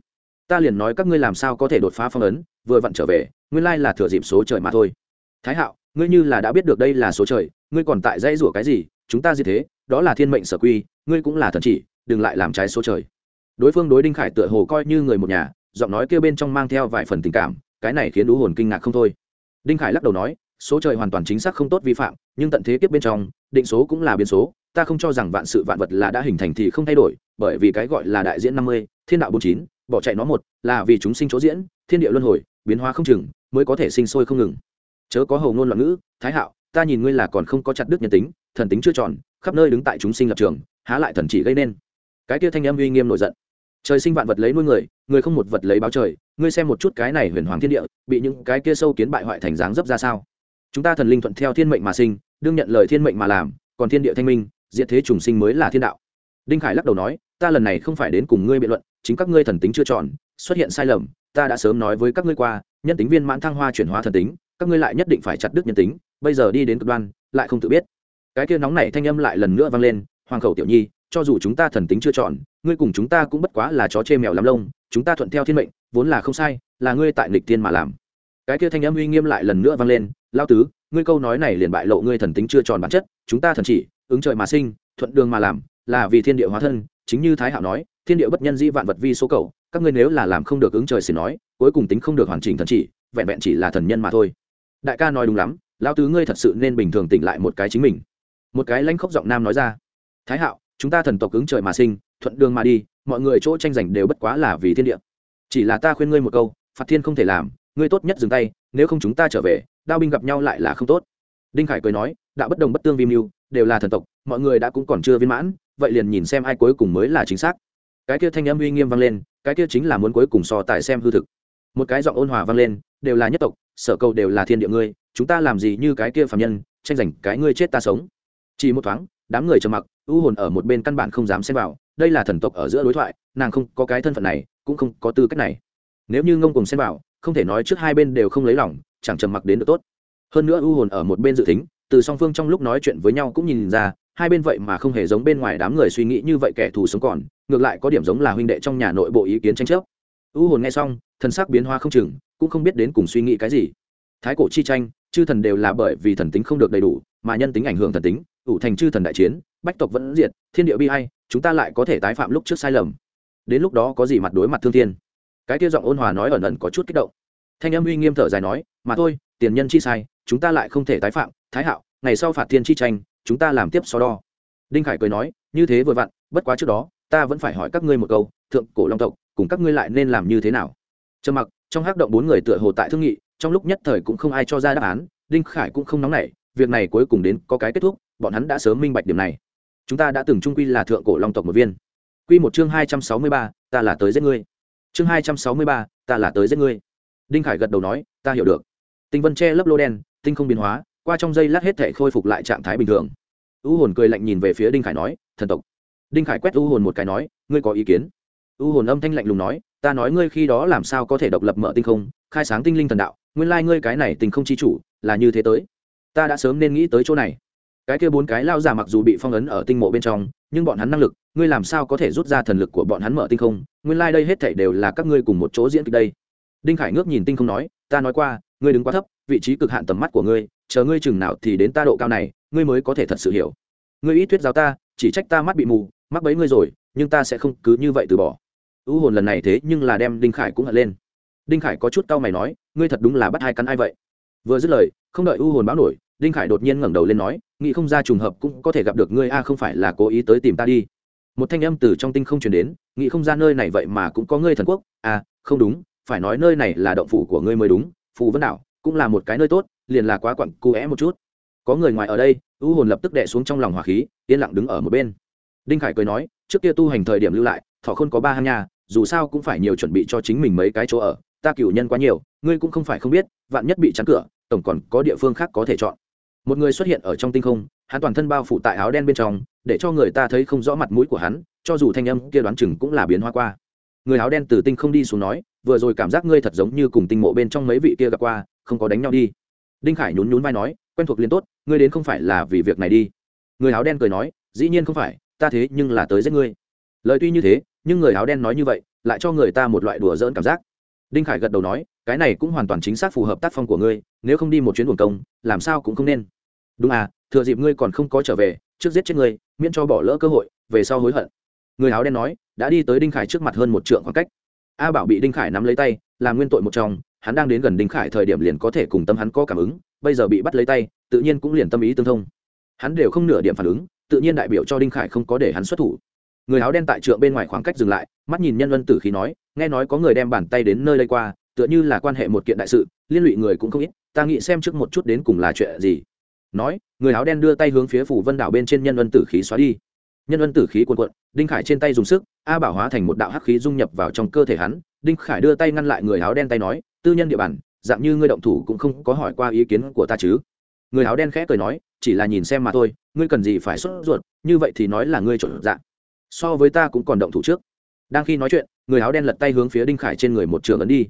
ta liền nói các ngươi làm sao có thể đột phá phong ấn vừa vặn trở về, nguyên lai là thừa dịp số trời mà thôi. Thái hạo, ngươi như là đã biết được đây là số trời, ngươi còn tại dãy rủa cái gì? Chúng ta gì thế, đó là thiên mệnh sở quy, ngươi cũng là thần chỉ, đừng lại làm trái số trời. Đối phương đối đinh khải tựa hồ coi như người một nhà, giọng nói kêu bên trong mang theo vài phần tình cảm, cái này khiến đũ hồn kinh ngạc không thôi. Đinh khải lắc đầu nói, số trời hoàn toàn chính xác không tốt vi phạm, nhưng tận thế kiếp bên trong, định số cũng là biến số, ta không cho rằng vạn sự vạn vật là đã hình thành thì không thay đổi, bởi vì cái gọi là đại diễn năm mươi, thiên đạo bốn chín, bỏ chạy nó một, là vì chúng sinh chỗ diễn, thiên địa luân hồi biến hóa không chừng, mới có thể sinh sôi không ngừng. Chớ có hầu ngôn loạn ngữ, thái hạo, ta nhìn ngươi là còn không có chặt đức nhân tính, thần tính chưa tròn, khắp nơi đứng tại chúng sinh lập trường, há lại thần chỉ gây nên. Cái kia thanh em uy nghiêm nổi giận. Trời sinh vạn vật lấy nuôi người người không một vật lấy báo trời, ngươi xem một chút cái này huyền hoàng thiên địa, bị những cái kia sâu kiến bại hoại thành dáng dấp ra sao? Chúng ta thần linh thuận theo thiên mệnh mà sinh, đương nhận lời thiên mệnh mà làm, còn thiên địa thanh minh diện thế trùng sinh mới là thiên đạo. Đinh khải lắc đầu nói, ta lần này không phải đến cùng ngươi biện luận, chính các ngươi thần tính chưa tròn, xuất hiện sai lầm ta đã sớm nói với các ngươi qua nhân tính viên mãn thăng hoa chuyển hóa thần tính các ngươi lại nhất định phải chặt đứt nhân tính bây giờ đi đến cực đoan lại không tự biết. Cái kia nóng này thanh âm lại lần nữa vang lên hoàng khẩu tiểu nhi cho dù chúng ta thần tính chưa chọn, ngươi cùng chúng ta cũng bất quá là chó chê mèo lắm lông chúng ta thuận theo thiên mệnh vốn là không sai là ngươi tại nghịch tiên mà làm. Cái kia thanh âm uy nghiêm lại lần nữa vang lên lao tứ ngươi câu nói này liền bại lộ ngươi thần tính chưa tròn bản chất chúng ta thần chỉ ứng trời mà sinh thuận đường mà làm là vì thiên địa hóa thân. Chính như thái hạo nói thiên địa bất nhân dĩ vạn vật vi số cầu các ngươi nếu là làm không được ứng trời xỉ nói, cuối cùng tính không được hoàn chỉnh thần chỉ, vẹn vẹn chỉ là thần nhân mà thôi. Đại ca nói đúng lắm lao tứ ngươi thật sự nên bình thường tỉnh lại một cái chính mình. Một cái lãnh khốc giọng nam nói ra. Thái hạo, chúng ta thần tộc ứng trời mà sinh, thuận đường mà đi, mọi người chỗ tranh giành đều bất quá là vì thiên địa. Chỉ là ta khuyên ngươi một câu, phạt thiên không thể làm, ngươi tốt nhất dừng tay, nếu không chúng ta trở về, đao binh gặp nhau lại là không tốt. Đinh khải cười nói, đạo bất đồng bất tương vi mưu, đều là thần tộc, mọi người đã cũng còn chưa viên mãn, vậy liền nhìn xem ai cuối cùng mới là chính xác cái kia thanh âm uy nghiêm vang lên, cái kia chính là muốn cuối cùng so tài xem hư thực. Một cái giọng ôn hòa vang lên, đều là nhất tộc, sở cầu đều là thiên địa ngươi, chúng ta làm gì như cái kia phạm nhân, tranh giành cái ngươi chết ta sống. Chỉ một thoáng, đám người trầm mặc, ưu hồn ở một bên căn bản không dám xem vào, đây là thần tộc ở giữa đối thoại, nàng không có cái thân phận này, cũng không có tư cách này. Nếu như ngông cùng xem vào, không thể nói trước hai bên đều không lấy lòng, chẳng trầm mặc đến được tốt. Hơn nữa ưu hồn ở một bên dự tính, từ song phương trong lúc nói chuyện với nhau cũng nhìn ra, hai bên vậy mà không hề giống bên ngoài đám người suy nghĩ như vậy kẻ thù sống còn ngược lại có điểm giống là huynh đệ trong nhà nội bộ ý kiến tranh chấp. U hồn nghe xong, thần sắc biến hoa không chừng, cũng không biết đến cùng suy nghĩ cái gì. Thái cổ chi tranh, chư thần đều là bởi vì thần tính không được đầy đủ, mà nhân tính ảnh hưởng thần tính, ủ thành chư thần đại chiến, bách tộc vẫn diệt, thiên địa bi hay chúng ta lại có thể tái phạm lúc trước sai lầm. Đến lúc đó có gì mặt đối mặt thương thiên? Cái kia giọng ôn hòa nói ẩn ẩn có chút kích động. Thanh âm uy nghiêm thở dài nói, mà thôi, tiền nhân chi sai, chúng ta lại không thể tái phạm, thái hạo, ngày sau phạt thiên chi tranh, chúng ta làm tiếp so đo. Đinh khải cười nói, như thế vừa vặn, bất quá trước đó ta vẫn phải hỏi các ngươi một câu, thượng cổ long tộc, cùng các ngươi lại nên làm như thế nào? Trầm mặc, trong hắc động bốn người tựa hồ tại thương nghị, trong lúc nhất thời cũng không ai cho ra đáp án, đinh khải cũng không nóng nảy, việc này cuối cùng đến có cái kết thúc, bọn hắn đã sớm minh bạch điểm này. Chúng ta đã từng trung quy là thượng cổ long tộc một viên. Quy một chương hai trăm sáu mươi ba, ta là tới giết ngươi. Chương hai trăm sáu mươi ba, ta là tới giết ngươi. Đinh khải gật đầu nói, ta hiểu được. Tinh vân che lấp lô đen, tinh không biến hóa, qua trong giây lát hết thể khôi phục lại trạng thái bình thường. U hồn cười lạnh nhìn về phía đinh khải nói, thần tộc đinh khải quét u hồn một cái nói, ngươi có ý kiến? U hồn âm thanh lạnh lùng nói, ta nói ngươi khi đó làm sao có thể độc lập mở tinh không, khai sáng tinh linh thần đạo, nguyên lai ngươi cái này tình không chi chủ là như thế tới. Ta đã sớm nên nghĩ tới chỗ này. Cái kia bốn cái lao giả mặc dù bị phong ấn ở tinh mộ bên trong, nhưng bọn hắn năng lực, ngươi làm sao có thể rút ra thần lực của bọn hắn mở tinh không? Nguyên lai、like、đây hết thảy đều là các ngươi cùng một chỗ diễn kịch đây. Đinh khải ngước nhìn tinh không nói, ta nói qua, ngươi đứng quá thấp, vị trí cực hạn tầm mắt của ngươi, chờ ngươi chừng nào thì đến ta độ cao này, ngươi mới có thể thật sự hiểu. Ngươi ít thuyết giáo ta, chỉ trách ta mắt bị mù mắc bấy ngươi rồi, nhưng ta sẽ không cứ như vậy từ bỏ. Ưu hồn lần này thế nhưng là đem đinh khải cũng hận lên. Đinh khải có chút cau mày nói, ngươi thật đúng là bắt hai cắn ai vậy? Vừa dứt lời, không đợi ưu hồn báo nổi, đinh khải đột nhiên ngẩng đầu lên nói, nghĩ không ra trùng hợp cũng có thể gặp được ngươi, a, không phải là cố ý tới tìm ta đi. Một thanh âm từ trong tinh không truyền đến, nghĩ không ra nơi này vậy mà cũng có ngươi thần quốc. À không đúng, phải nói nơi này là động phủ của ngươi mới đúng, phù vân đảo cũng là một cái nơi tốt, liền là quá quặn, cu é một chút. Có người ngoài ở đây u hồn lập tức đệ xuống trong lòng hỏa khí, yên lặng đứng ở một bên đinh khải cười nói, trước kia tu hành thời điểm lưu lại, thọ Khôn có ba hang nhà dù sao cũng phải nhiều chuẩn bị cho chính mình mấy cái chỗ ở, ta cửu nhân quá nhiều, ngươi cũng không phải không biết, vạn nhất bị chắn cửa, tổng còn có địa phương khác có thể chọn. Một người xuất hiện ở trong tinh không, hắn toàn thân bao phủ tại áo đen bên trong, để cho người ta thấy không rõ mặt mũi của hắn, cho dù thanh âm kia đoán chừng cũng là biến hoa qua. Người áo đen từ tinh không đi xuống nói, vừa rồi cảm giác ngươi thật giống như cùng tinh mộ bên trong mấy vị kia gặp qua, không có đánh nhau đi. Đinh khải nhún nhún vai nói, quen thuộc liền tốt, ngươi đến không phải là vì việc này đi. Người áo đen cười nói, dĩ nhiên không phải ta thế nhưng là tới giết ngươi. Lời tuy như thế, nhưng người áo đen nói như vậy, lại cho người ta một loại đùa dỡn cảm giác. Đinh khải gật đầu nói, cái này cũng hoàn toàn chính xác phù hợp tác phong của ngươi, nếu không đi một chuyến buồng công, làm sao cũng không nên. Đúng à thừa dịp ngươi còn không có trở về, trước giết chết ngươi, miễn cho bỏ lỡ cơ hội, về sau hối hận. Người áo đen nói, đã đi tới đinh khải trước mặt hơn một trượng khoảng cách. A bảo bị đinh khải nắm lấy tay, làm nguyên tội một trong, hắn đang đến gần đinh khải thời điểm liền có thể cùng tâm hắn có cảm ứng, bây giờ bị bắt lấy tay, tự nhiên cũng liền tâm ý tương thông. Hắn đều không nửa điểm phản ứng tự nhiên đại biểu cho đinh khải không có để hắn xuất thủ. Người áo đen tại trượng bên ngoài khoảng cách dừng lại, mắt nhìn nhân luân tử khí nói, nghe nói có người đem bàn tay đến nơi đây qua, tựa như là quan hệ một kiện đại sự, liên lụy người cũng không ít, ta nghĩ xem trước một chút đến cùng là chuyện gì. Nói, người áo đen đưa tay hướng phía phủ vân đảo bên trên nhân luân tử khí xóa đi. Nhân luân tử khí cuồn cuộn, đinh khải trên tay dùng sức, a bảo hóa thành một đạo hắc khí dung nhập vào trong cơ thể hắn, đinh khải đưa tay ngăn lại người áo đen tay nói, tư nhân địa bàn, dạng như ngươi động thủ cũng không có hỏi qua ý kiến của ta chứ. Người áo đen khẽ cười nói, chỉ là nhìn xem mà thôi ngươi cần gì phải sốt ruột, như vậy thì nói là ngươi trộn dạng so với ta cũng còn động thủ trước. Đang khi nói chuyện, người áo đen lật tay hướng phía đinh khải trên người một trường ấn đi.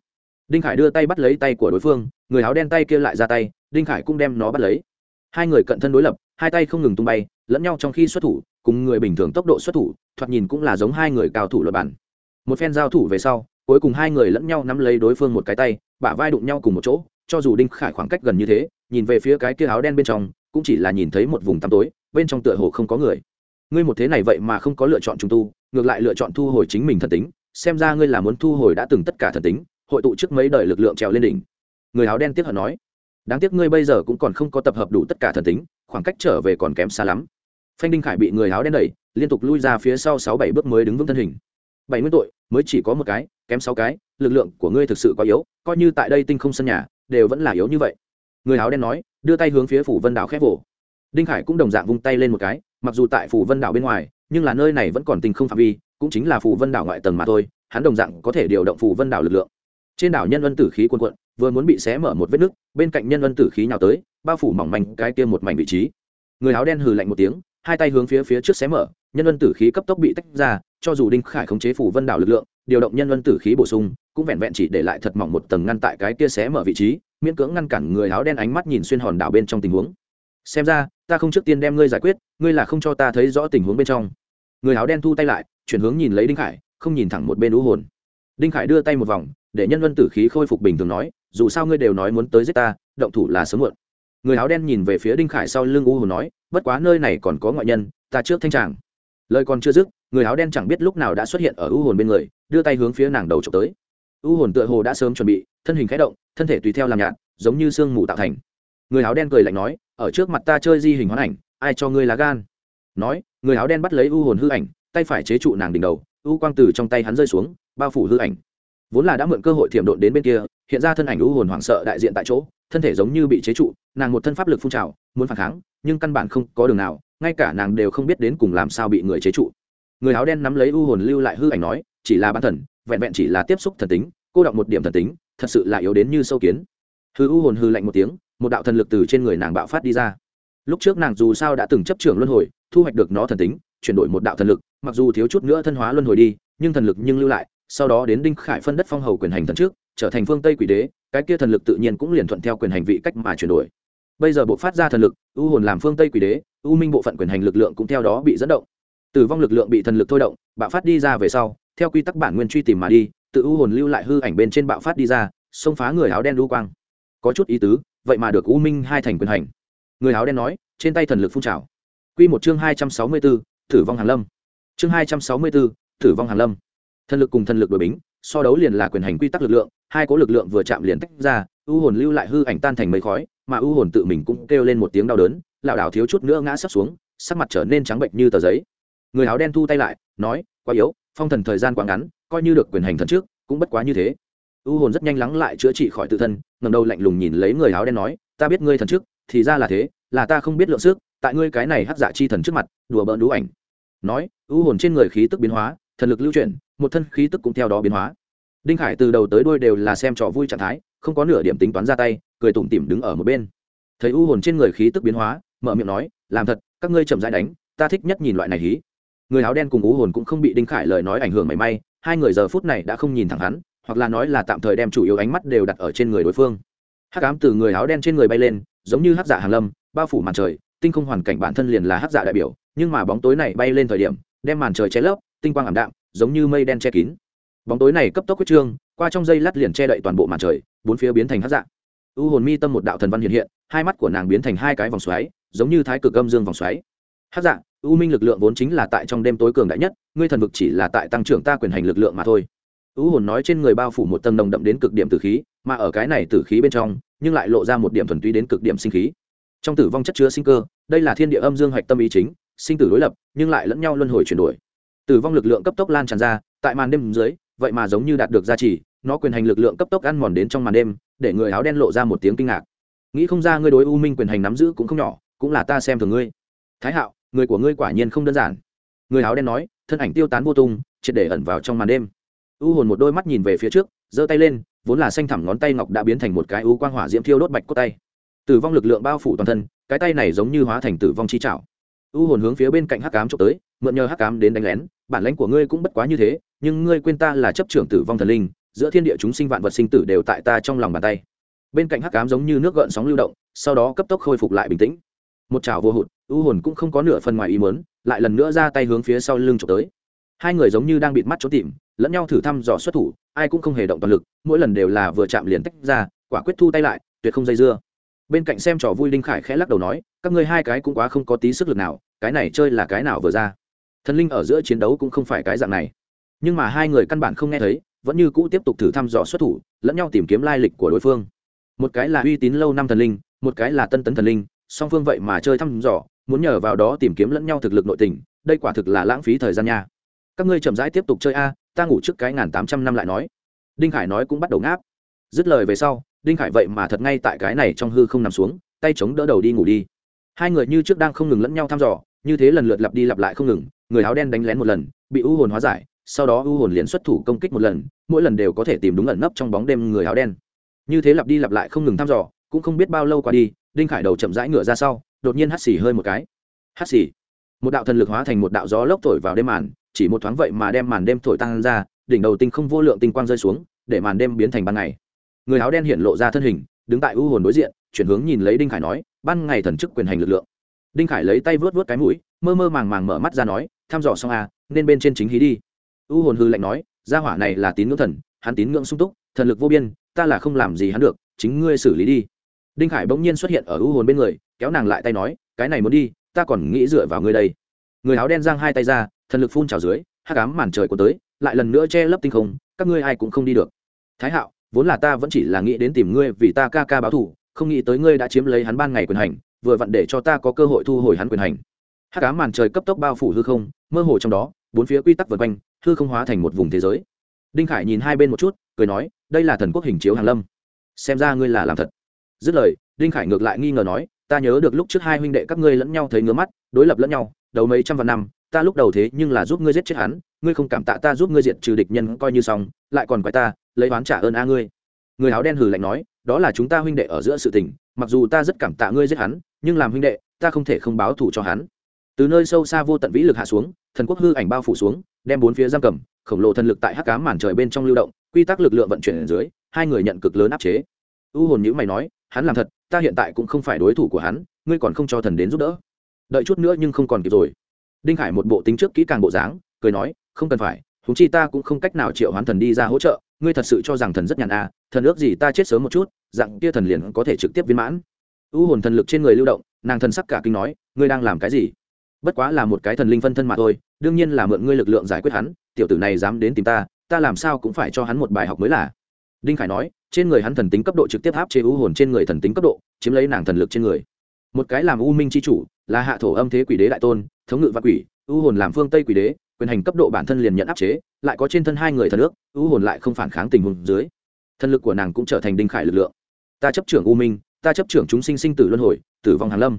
Đinh khải đưa tay bắt lấy tay của đối phương, người áo đen tay kia lại ra tay, đinh khải cũng đem nó bắt lấy. Hai người cận thân đối lập, hai tay không ngừng tung bay, lẫn nhau trong khi xuất thủ, cùng người bình thường tốc độ xuất thủ, thoạt nhìn cũng là giống hai người cao thủ luật bản. Một phen giao thủ về sau, cuối cùng hai người lẫn nhau nắm lấy đối phương một cái tay, bả vai đụng nhau cùng một chỗ, cho dù đinh khải khoảng cách gần như thế, nhìn về phía cái kia áo đen bên trong cũng chỉ là nhìn thấy một vùng tăm tối, bên trong tựa hồ không có người. Ngươi một thế này vậy mà không có lựa chọn trùng tu, ngược lại lựa chọn thu hồi chính mình thần tính, xem ra ngươi là muốn thu hồi đã từng tất cả thần tính, hội tụ trước mấy đời lực lượng trèo lên đỉnh. Người áo đen tiếp hận nói, đáng tiếc ngươi bây giờ cũng còn không có tập hợp đủ tất cả thần tính, khoảng cách trở về còn kém xa lắm. Phanh đinh khải bị người áo đen đẩy, liên tục lui ra phía sau sáu bảy bước mới đứng vững thân hình. Bảy nguyên tội, mới chỉ có một cái, kém sáu cái, lực lượng của ngươi thực sự quá yếu, coi như tại đây tinh không sân nhà, đều vẫn là yếu như vậy. Người áo đen nói đưa tay hướng phía phủ vân đảo khép vỗ. Đinh khải cũng đồng dạng vung tay lên một cái, mặc dù tại phủ vân đảo bên ngoài, nhưng là nơi này vẫn còn tình không phạm vi, cũng chính là phủ vân đảo ngoại tầng mà thôi, hắn đồng dạng có thể điều động phủ vân đảo lực lượng. Trên đảo nhân ân tử khí quân quận vừa muốn bị xé mở một vết nứt, bên cạnh nhân ân tử khí nhào tới, bao phủ mỏng manh cái kia một mảnh vị trí. Người áo đen hừ lạnh một tiếng, hai tay hướng phía phía trước xé mở, nhân ân tử khí cấp tốc bị tách ra, cho dù đinh khải khống chế phủ vân đảo lực lượng, điều động nhân ân tử khí bổ sung, cũng vẹn vẹn chỉ để lại thật mỏng một tầng ngăn tại cái kia xé mở vị trí miễn cưỡng ngăn cản người áo đen ánh mắt nhìn xuyên hòn đảo bên trong tình huống. Xem ra, ta không trước tiên đem ngươi giải quyết, ngươi là không cho ta thấy rõ tình huống bên trong. Người áo đen thu tay lại, chuyển hướng nhìn lấy đinh khải, không nhìn thẳng một bên ú hồn. Đinh khải đưa tay một vòng, để nhân vân tử khí khôi phục bình thường nói, dù sao ngươi đều nói muốn tới giết ta, động thủ là sớm muộn. Người áo đen nhìn về phía đinh khải sau lưng u hồn nói, bất quá nơi này còn có ngoại nhân, ta trước thanh tràng. Lời còn chưa dứt, người áo đen chẳng biết lúc nào đã xuất hiện ở u hồn bên người, đưa tay hướng phía nàng đầu trộm tới. U hồn tựa hồ đã sớm chuẩn bị thân hình khẽ động, thân thể tùy theo làm nhạt, giống như sương mù tạo thành. Người áo đen cười lạnh nói, ở trước mặt ta chơi di hình hoán ảnh, ai cho ngươi lá gan? Nói, người áo đen bắt lấy u hồn hư ảnh, tay phải chế trụ nàng đỉnh đầu, u quang từ trong tay hắn rơi xuống, bao phủ hư ảnh. Vốn là đã mượn cơ hội thiểm độn đến bên kia, hiện ra thân ảnh u hồn hoảng sợ đại diện tại chỗ, thân thể giống như bị chế trụ, nàng một thân pháp lực phun trào, muốn phản kháng, nhưng căn bản không có đường nào, ngay cả nàng đều không biết đến cùng làm sao bị người chế trụ. Người áo đen nắm lấy u hồn lưu lại hư ảnh nói, chỉ là bản thần, vẹn vẹn chỉ là tiếp xúc thần tính, cô đọng một điểm thần tính thật sự là yếu đến như sâu kiến. Hư u hồn hư lạnh một tiếng, một đạo thần lực từ trên người nàng bạo phát đi ra. Lúc trước nàng dù sao đã từng chấp trưởng luân hồi, thu hoạch được nó thần tính, chuyển đổi một đạo thần lực, mặc dù thiếu chút nữa thân hóa luân hồi đi, nhưng thần lực nhưng lưu lại, sau đó đến đinh khải phân đất phong hầu quyền hành thần trước, trở thành phương tây quỷ đế, cái kia thần lực tự nhiên cũng liền thuận theo quyền hành vị cách mà chuyển đổi. Bây giờ bộ phát ra thần lực, u hồn làm phương tây quỷ đế, u minh bộ phận quyền hành lực lượng cũng theo đó bị dẫn động. Tử vong lực lượng bị thần lực thôi động, bạo phát đi ra về sau, theo quy tắc bản nguyên truy tìm mà đi tự u hồn lưu lại hư ảnh bên trên bạo phát đi ra, xông phá người áo đen lưu quang. Có chút ý tứ, vậy mà được u minh hai thành quyền hành. Người áo đen nói, trên tay thần lực phun trào. Q một chương hai trăm sáu mươi b ố tử vong hàn lâm. Chương hai trăm sáu mươi b ố tử vong hàn lâm. Thần lực cùng thần lực đổi bính, so đấu liền là quyền hành quy tắc lực lượng, hai cố lực lượng vừa chạm liền tách ra, u hồn lưu lại hư ảnh tan thành mấy khói, mà u hồn tự mình cũng kêu lên một tiếng đau đớn, lảo đảo thiếu chút nữa ngã sắp xuống, sắc mặt trở nên trắng bệnh như tờ giấy. Người áo đen thu tay lại, nói, quá yếu, phong thần thời gian quá ngắn coi như được quyền hành thần trước, cũng bất quá như thế. U hồn rất nhanh lắng lại chữa trị khỏi tự thân ngầm đầu lạnh lùng nhìn lấy người áo đen nói, ta biết ngươi thần trước, thì ra là thế, là ta không biết lượng sức, tại ngươi cái này hắc dạ chi thần trước mặt, đùa bỡn đũ ảnh. Nói, u hồn trên người khí tức biến hóa, thần lực lưu chuyển, một thân khí tức cũng theo đó biến hóa. Đinh khải từ đầu tới đuôi đều là xem trò vui trạng thái, không có nửa điểm tính toán ra tay, cười tủm tỉm đứng ở một bên. Thấy u hồn trên người khí tức biến hóa, mở miệng nói, làm thật, các ngươi chậm rãi đánh, ta thích nhất nhìn loại này hí. Người áo đen cùng u hồn cũng không bị đinh khải lời nói ảnh hưởng mảy may hai người giờ phút này đã không nhìn thẳng hắn, hoặc là nói là tạm thời đem chủ yếu ánh mắt đều đặt ở trên người đối phương. Hắc ám từ người áo đen trên người bay lên, giống như hắc giả hàng lâm, bao phủ màn trời, tinh không hoàn cảnh bản thân liền là hắc giả đại biểu, nhưng mà bóng tối này bay lên thời điểm, đem màn trời che lấp, tinh quang ảm đạm, giống như mây đen che kín. Bóng tối này cấp tốc quyết trương, qua trong dây lát liền che đậy toàn bộ màn trời, bốn phía biến thành hát dạng u hồn mi tâm một đạo thần văn hiện hiện, hai mắt của nàng biến thành hai cái vòng xoáy, giống như thái cực âm dương vòng xoáy. Hát dạng u minh lực lượng vốn chính là tại trong đêm tối cường đại nhất, ngươi thần vực chỉ là tại tăng trưởng ta quyền hành lực lượng mà thôi. U hồn nói trên người bao phủ một tầng nồng đậm đến cực điểm tử khí, mà ở cái này tử khí bên trong, nhưng lại lộ ra một điểm thuần túy đến cực điểm sinh khí. Trong tử vong chất chứa sinh cơ, đây là thiên địa âm dương hạch tâm ý chính, sinh tử đối lập, nhưng lại lẫn nhau luân hồi chuyển đổi. Tử vong lực lượng cấp tốc lan tràn ra, tại màn đêm dưới, vậy mà giống như đạt được gia trì, nó quyền hành lực lượng cấp tốc ăn mòn đến trong màn đêm, để người áo đen lộ ra một tiếng kinh ngạc. Nghĩ không ra ngươi đối u minh quyền hành nắm giữ cũng không nhỏ, cũng là ta xem thường ngươi. Thái hạo người của ngươi quả nhiên không đơn giản. Người áo đen nói, thân ảnh tiêu tán vô tung, triệt để ẩn vào trong màn đêm. U hồn một đôi mắt nhìn về phía trước, giơ tay lên, vốn là xanh thẳm ngón tay ngọc đã biến thành một cái u quang hỏa diễm thiêu đốt bạch cốt tay. Tử vong lực lượng bao phủ toàn thân, cái tay này giống như hóa thành tử vong chi trảo u hồn hướng phía bên cạnh hắc cám trộm tới, mượn nhờ hắc cám đến đánh lén, bản lãnh của ngươi cũng bất quá như thế, nhưng ngươi quên ta là chấp trưởng tử vong thần linh, giữa thiên địa chúng sinh vạn vật sinh tử đều tại ta trong lòng bàn tay. Bên cạnh hắc cám giống như nước gợn sóng lưu động, sau đó cấp tốc khôi phục lại bình tĩnh. Một chảo vô hụt u hồn cũng không có nửa phần ngoài ý mớn lại lần nữa ra tay hướng phía sau lưng trộm tới. Hai người giống như đang bịt mắt trốn tìm, lẫn nhau thử thăm dò xuất thủ, ai cũng không hề động toàn lực, mỗi lần đều là vừa chạm liền tách ra, quả quyết thu tay lại, tuyệt không dây dưa. Bên cạnh xem trò vui đinh khải khẽ lắc đầu nói, các ngươi hai cái cũng quá không có tí sức lực nào, cái này chơi là cái nào vừa ra. Thần linh ở giữa chiến đấu cũng không phải cái dạng này. Nhưng mà hai người căn bản không nghe thấy, vẫn như cũ tiếp tục thử thăm dò xuất thủ, lẫn nhau tìm kiếm lai lịch của đối phương. Một cái là uy tín lâu năm thần linh, một cái là tân tấn thần linh, song phương vậy mà chơi thăm dò muốn nhờ vào đó tìm kiếm lẫn nhau thực lực nội tình, đây quả thực là lãng phí thời gian nha. Các ngươi chậm rãi tiếp tục chơi a, ta ngủ trước cái ngàn tám trăm năm lại nói. Đinh khải nói cũng bắt đầu ngáp. Dứt lời về sau, đinh khải vậy mà thật ngay tại cái này trong hư không nằm xuống, tay chống đỡ đầu đi ngủ đi. Hai người như trước đang không ngừng lẫn nhau thăm dò, như thế lần lượt lặp đi lặp lại không ngừng, người áo đen đánh lén một lần, bị u hồn hóa giải, sau đó u hồn liền xuất thủ công kích một lần, mỗi lần đều có thể tìm đúng ẩn nấp trong bóng đêm người áo đen. Như thế lặp đi lặp lại không ngừng thăm dò, cũng không biết bao lâu qua đi đinh khải đầu chậm rãi ngựa ra sau, đột nhiên hắt xì hơi một cái. Hắt xì. Một đạo thần lực hóa thành một đạo gió lốc thổi vào đêm màn, chỉ một thoáng vậy mà đem màn đêm thổi tăng ra, đỉnh đầu tinh không vô lượng tinh quang rơi xuống, để màn đêm biến thành ban ngày. Người áo đen hiện lộ ra thân hình, đứng tại u hồn đối diện, chuyển hướng nhìn lấy đinh khải nói, ban ngày thần chức quyền hành lực lượng. Đinh khải lấy tay vớt vớt cái mũi, mơ mơ màng màng mở mắt ra nói thăm dò xong à nên bên trên chính hí đi. U hồn hư lạnh nói, gia hỏa này là tín ngưỡng thần, hắn tín ngưỡng sung túc, thần lực vô biên, ta là không làm gì hắn được, chính ngươi xử lý đi đinh khải bỗng nhiên xuất hiện ở u hồn bên người, kéo nàng lại tay nói, cái này muốn đi, ta còn nghĩ dựa vào ngươi đây. Người áo đen giang hai tay ra, thần lực phun trào dưới, hắc ám màn trời của tới, lại lần nữa che lấp tinh không, các ngươi ai cũng không đi được. Thái hạo, vốn là ta vẫn chỉ là nghĩ đến tìm ngươi vì ta ca ca báo thù, không nghĩ tới ngươi đã chiếm lấy hắn ban ngày quyền hành, vừa vặn để cho ta có cơ hội thu hồi hắn quyền hành. Hắc ám màn trời cấp tốc bao phủ hư không, mơ hồ trong đó, bốn phía quy tắc vượt quanh, hư không hóa thành một vùng thế giới. Đinh khải nhìn hai bên một chút, cười nói, đây là thần quốc hình chiếu hàn lâm. Xem ra ngươi là làm thật dứt lời, đinh khải ngược lại nghi ngờ nói, ta nhớ được lúc trước hai huynh đệ các ngươi lẫn nhau thấy ngứa mắt, đối lập lẫn nhau, đầu mấy trăm vạn năm, ta lúc đầu thế nhưng là giúp ngươi giết chết hắn, ngươi không cảm tạ ta giúp ngươi diệt trừ địch nhân coi như xong, lại còn quái ta, lấy oán trả ơn a ngươi. Người áo đen hừ lạnh nói, đó là chúng ta huynh đệ ở giữa sự tình, mặc dù ta rất cảm tạ ngươi giết hắn, nhưng làm huynh đệ, ta không thể không báo thù cho hắn. Từ nơi sâu xa vô tận vĩ lực hạ xuống, thần quốc hư ảnh bao phủ xuống, đem bốn phía giam cầm, khổng lồ thần lực tại hắc cám màn trời bên trong lưu động, quy tắc lực lượng vận chuyển ở dưới, hai người nhận cực lớn áp chế. U hồn nhữ mày nói hắn làm thật, ta hiện tại cũng không phải đối thủ của hắn, ngươi còn không cho thần đến giúp đỡ. Đợi chút nữa nhưng không còn kịp rồi. Đinh Hải một bộ tính trước kỹ càng bộ dáng, cười nói, không cần phải húng chi ta cũng không cách nào triệu hoán thần đi ra hỗ trợ, ngươi thật sự cho rằng thần rất nhàn à thần ước gì ta chết sớm một chút, dạng kia thần liền có thể trực tiếp viên mãn. U hồn thần lực trên người lưu động, nàng thần sắc cả kinh nói, ngươi đang làm cái gì? Bất quá là một cái thần linh phân thân mà thôi, đương nhiên là mượn ngươi lực lượng giải quyết hắn, tiểu tử này dám đến tìm ta ta làm sao cũng phải cho hắn một bài học mới là. Đinh khải nói trên người hắn thần tính cấp độ trực tiếp áp chế u hồn trên người thần tính cấp độ, chiếm lấy nàng thần lực trên người. Một cái làm u minh c h i chủ, là hạ thổ âm thế quỷ đế đại tôn, thống ngự và quỷ, u hồn làm phương tây quỷ đế, quyền hành cấp độ bản thân liền nhận áp chế, lại có trên thân hai người thần ước, u hồn lại không phản kháng tình huống dưới. Thần lực của nàng cũng trở thành đinh khải lực lượng. Ta chấp trưởng u minh, ta chấp trưởng chúng sinh sinh tử luân hồi, tử vong hàn lâm.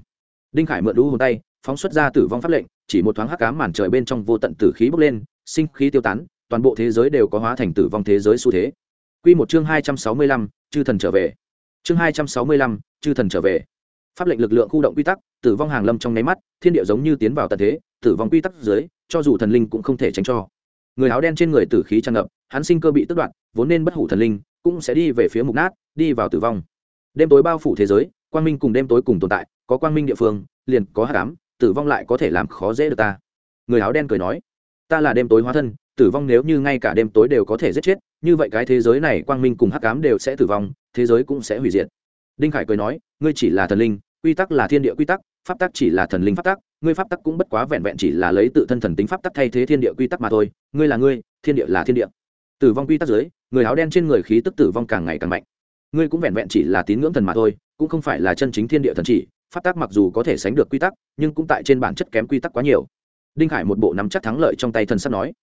Đinh khải mượn u hồn tay, phóng xuất ra tử vong pháp lệnh, chỉ một thoáng hắc cám màn trời bên trong vô tận tử khí bốc lên, sinh khí tiêu tán, toàn bộ thế giới đều có hóa thành tử vong thế giới xu thế. Quy một chương hai trăm sáu mươi lăm, chư thần trở về. Chương hai trăm sáu mươi lăm, chư thần trở về. Pháp lệnh lực lượng khu động quy tắc, tử vong hàng lâm trong nháy mắt, thiên địa giống như tiến vào tận thế, tử vong quy tắc dưới, cho dù thần linh cũng không thể tránh cho. Người áo đen trên người tử khí tràn ngập, hắn sinh cơ bị tức đoạn, vốn nên bất hủ thần linh, cũng sẽ đi về phía mục nát, đi vào tử vong. Đêm tối bao phủ thế giới, quang minh cùng đêm tối cùng tồn tại, có quang minh địa phương, liền có hắc ám, tử vong lại có thể làm khó dễ được ta người áo đen cười nói ta là đêm tối hóa thân tử vong nếu như ngay cả đêm tối đều có thể giết chết, như vậy cái thế giới này quang minh cùng hắc cám đều sẽ tử vong, thế giới cũng sẽ hủy diệt. Đinh khải cười nói, ngươi chỉ là thần linh, quy tắc là thiên địa quy tắc, pháp tắc chỉ là thần linh pháp tắc, ngươi pháp tắc cũng bất quá vẹn vẹn chỉ là lấy tự thân thần tính pháp tắc thay thế thiên địa quy tắc mà thôi, ngươi là ngươi, thiên địa là thiên địa. Tử vong quy tắc dưới người áo đen trên người khí tức tử vong càng ngày càng mạnh. Ngươi cũng vẹn vẹn chỉ là tín ngưỡng thần mà thôi, cũng không phải là chân chính thiên địa thần chỉ, pháp tắc mặc dù có thể sánh được quy tắc, nhưng cũng tại trên bản chất kém quy tắc quá nhiều. Đinh khải một bộ nắm chắc thắng lợi trong tay thần sắp nói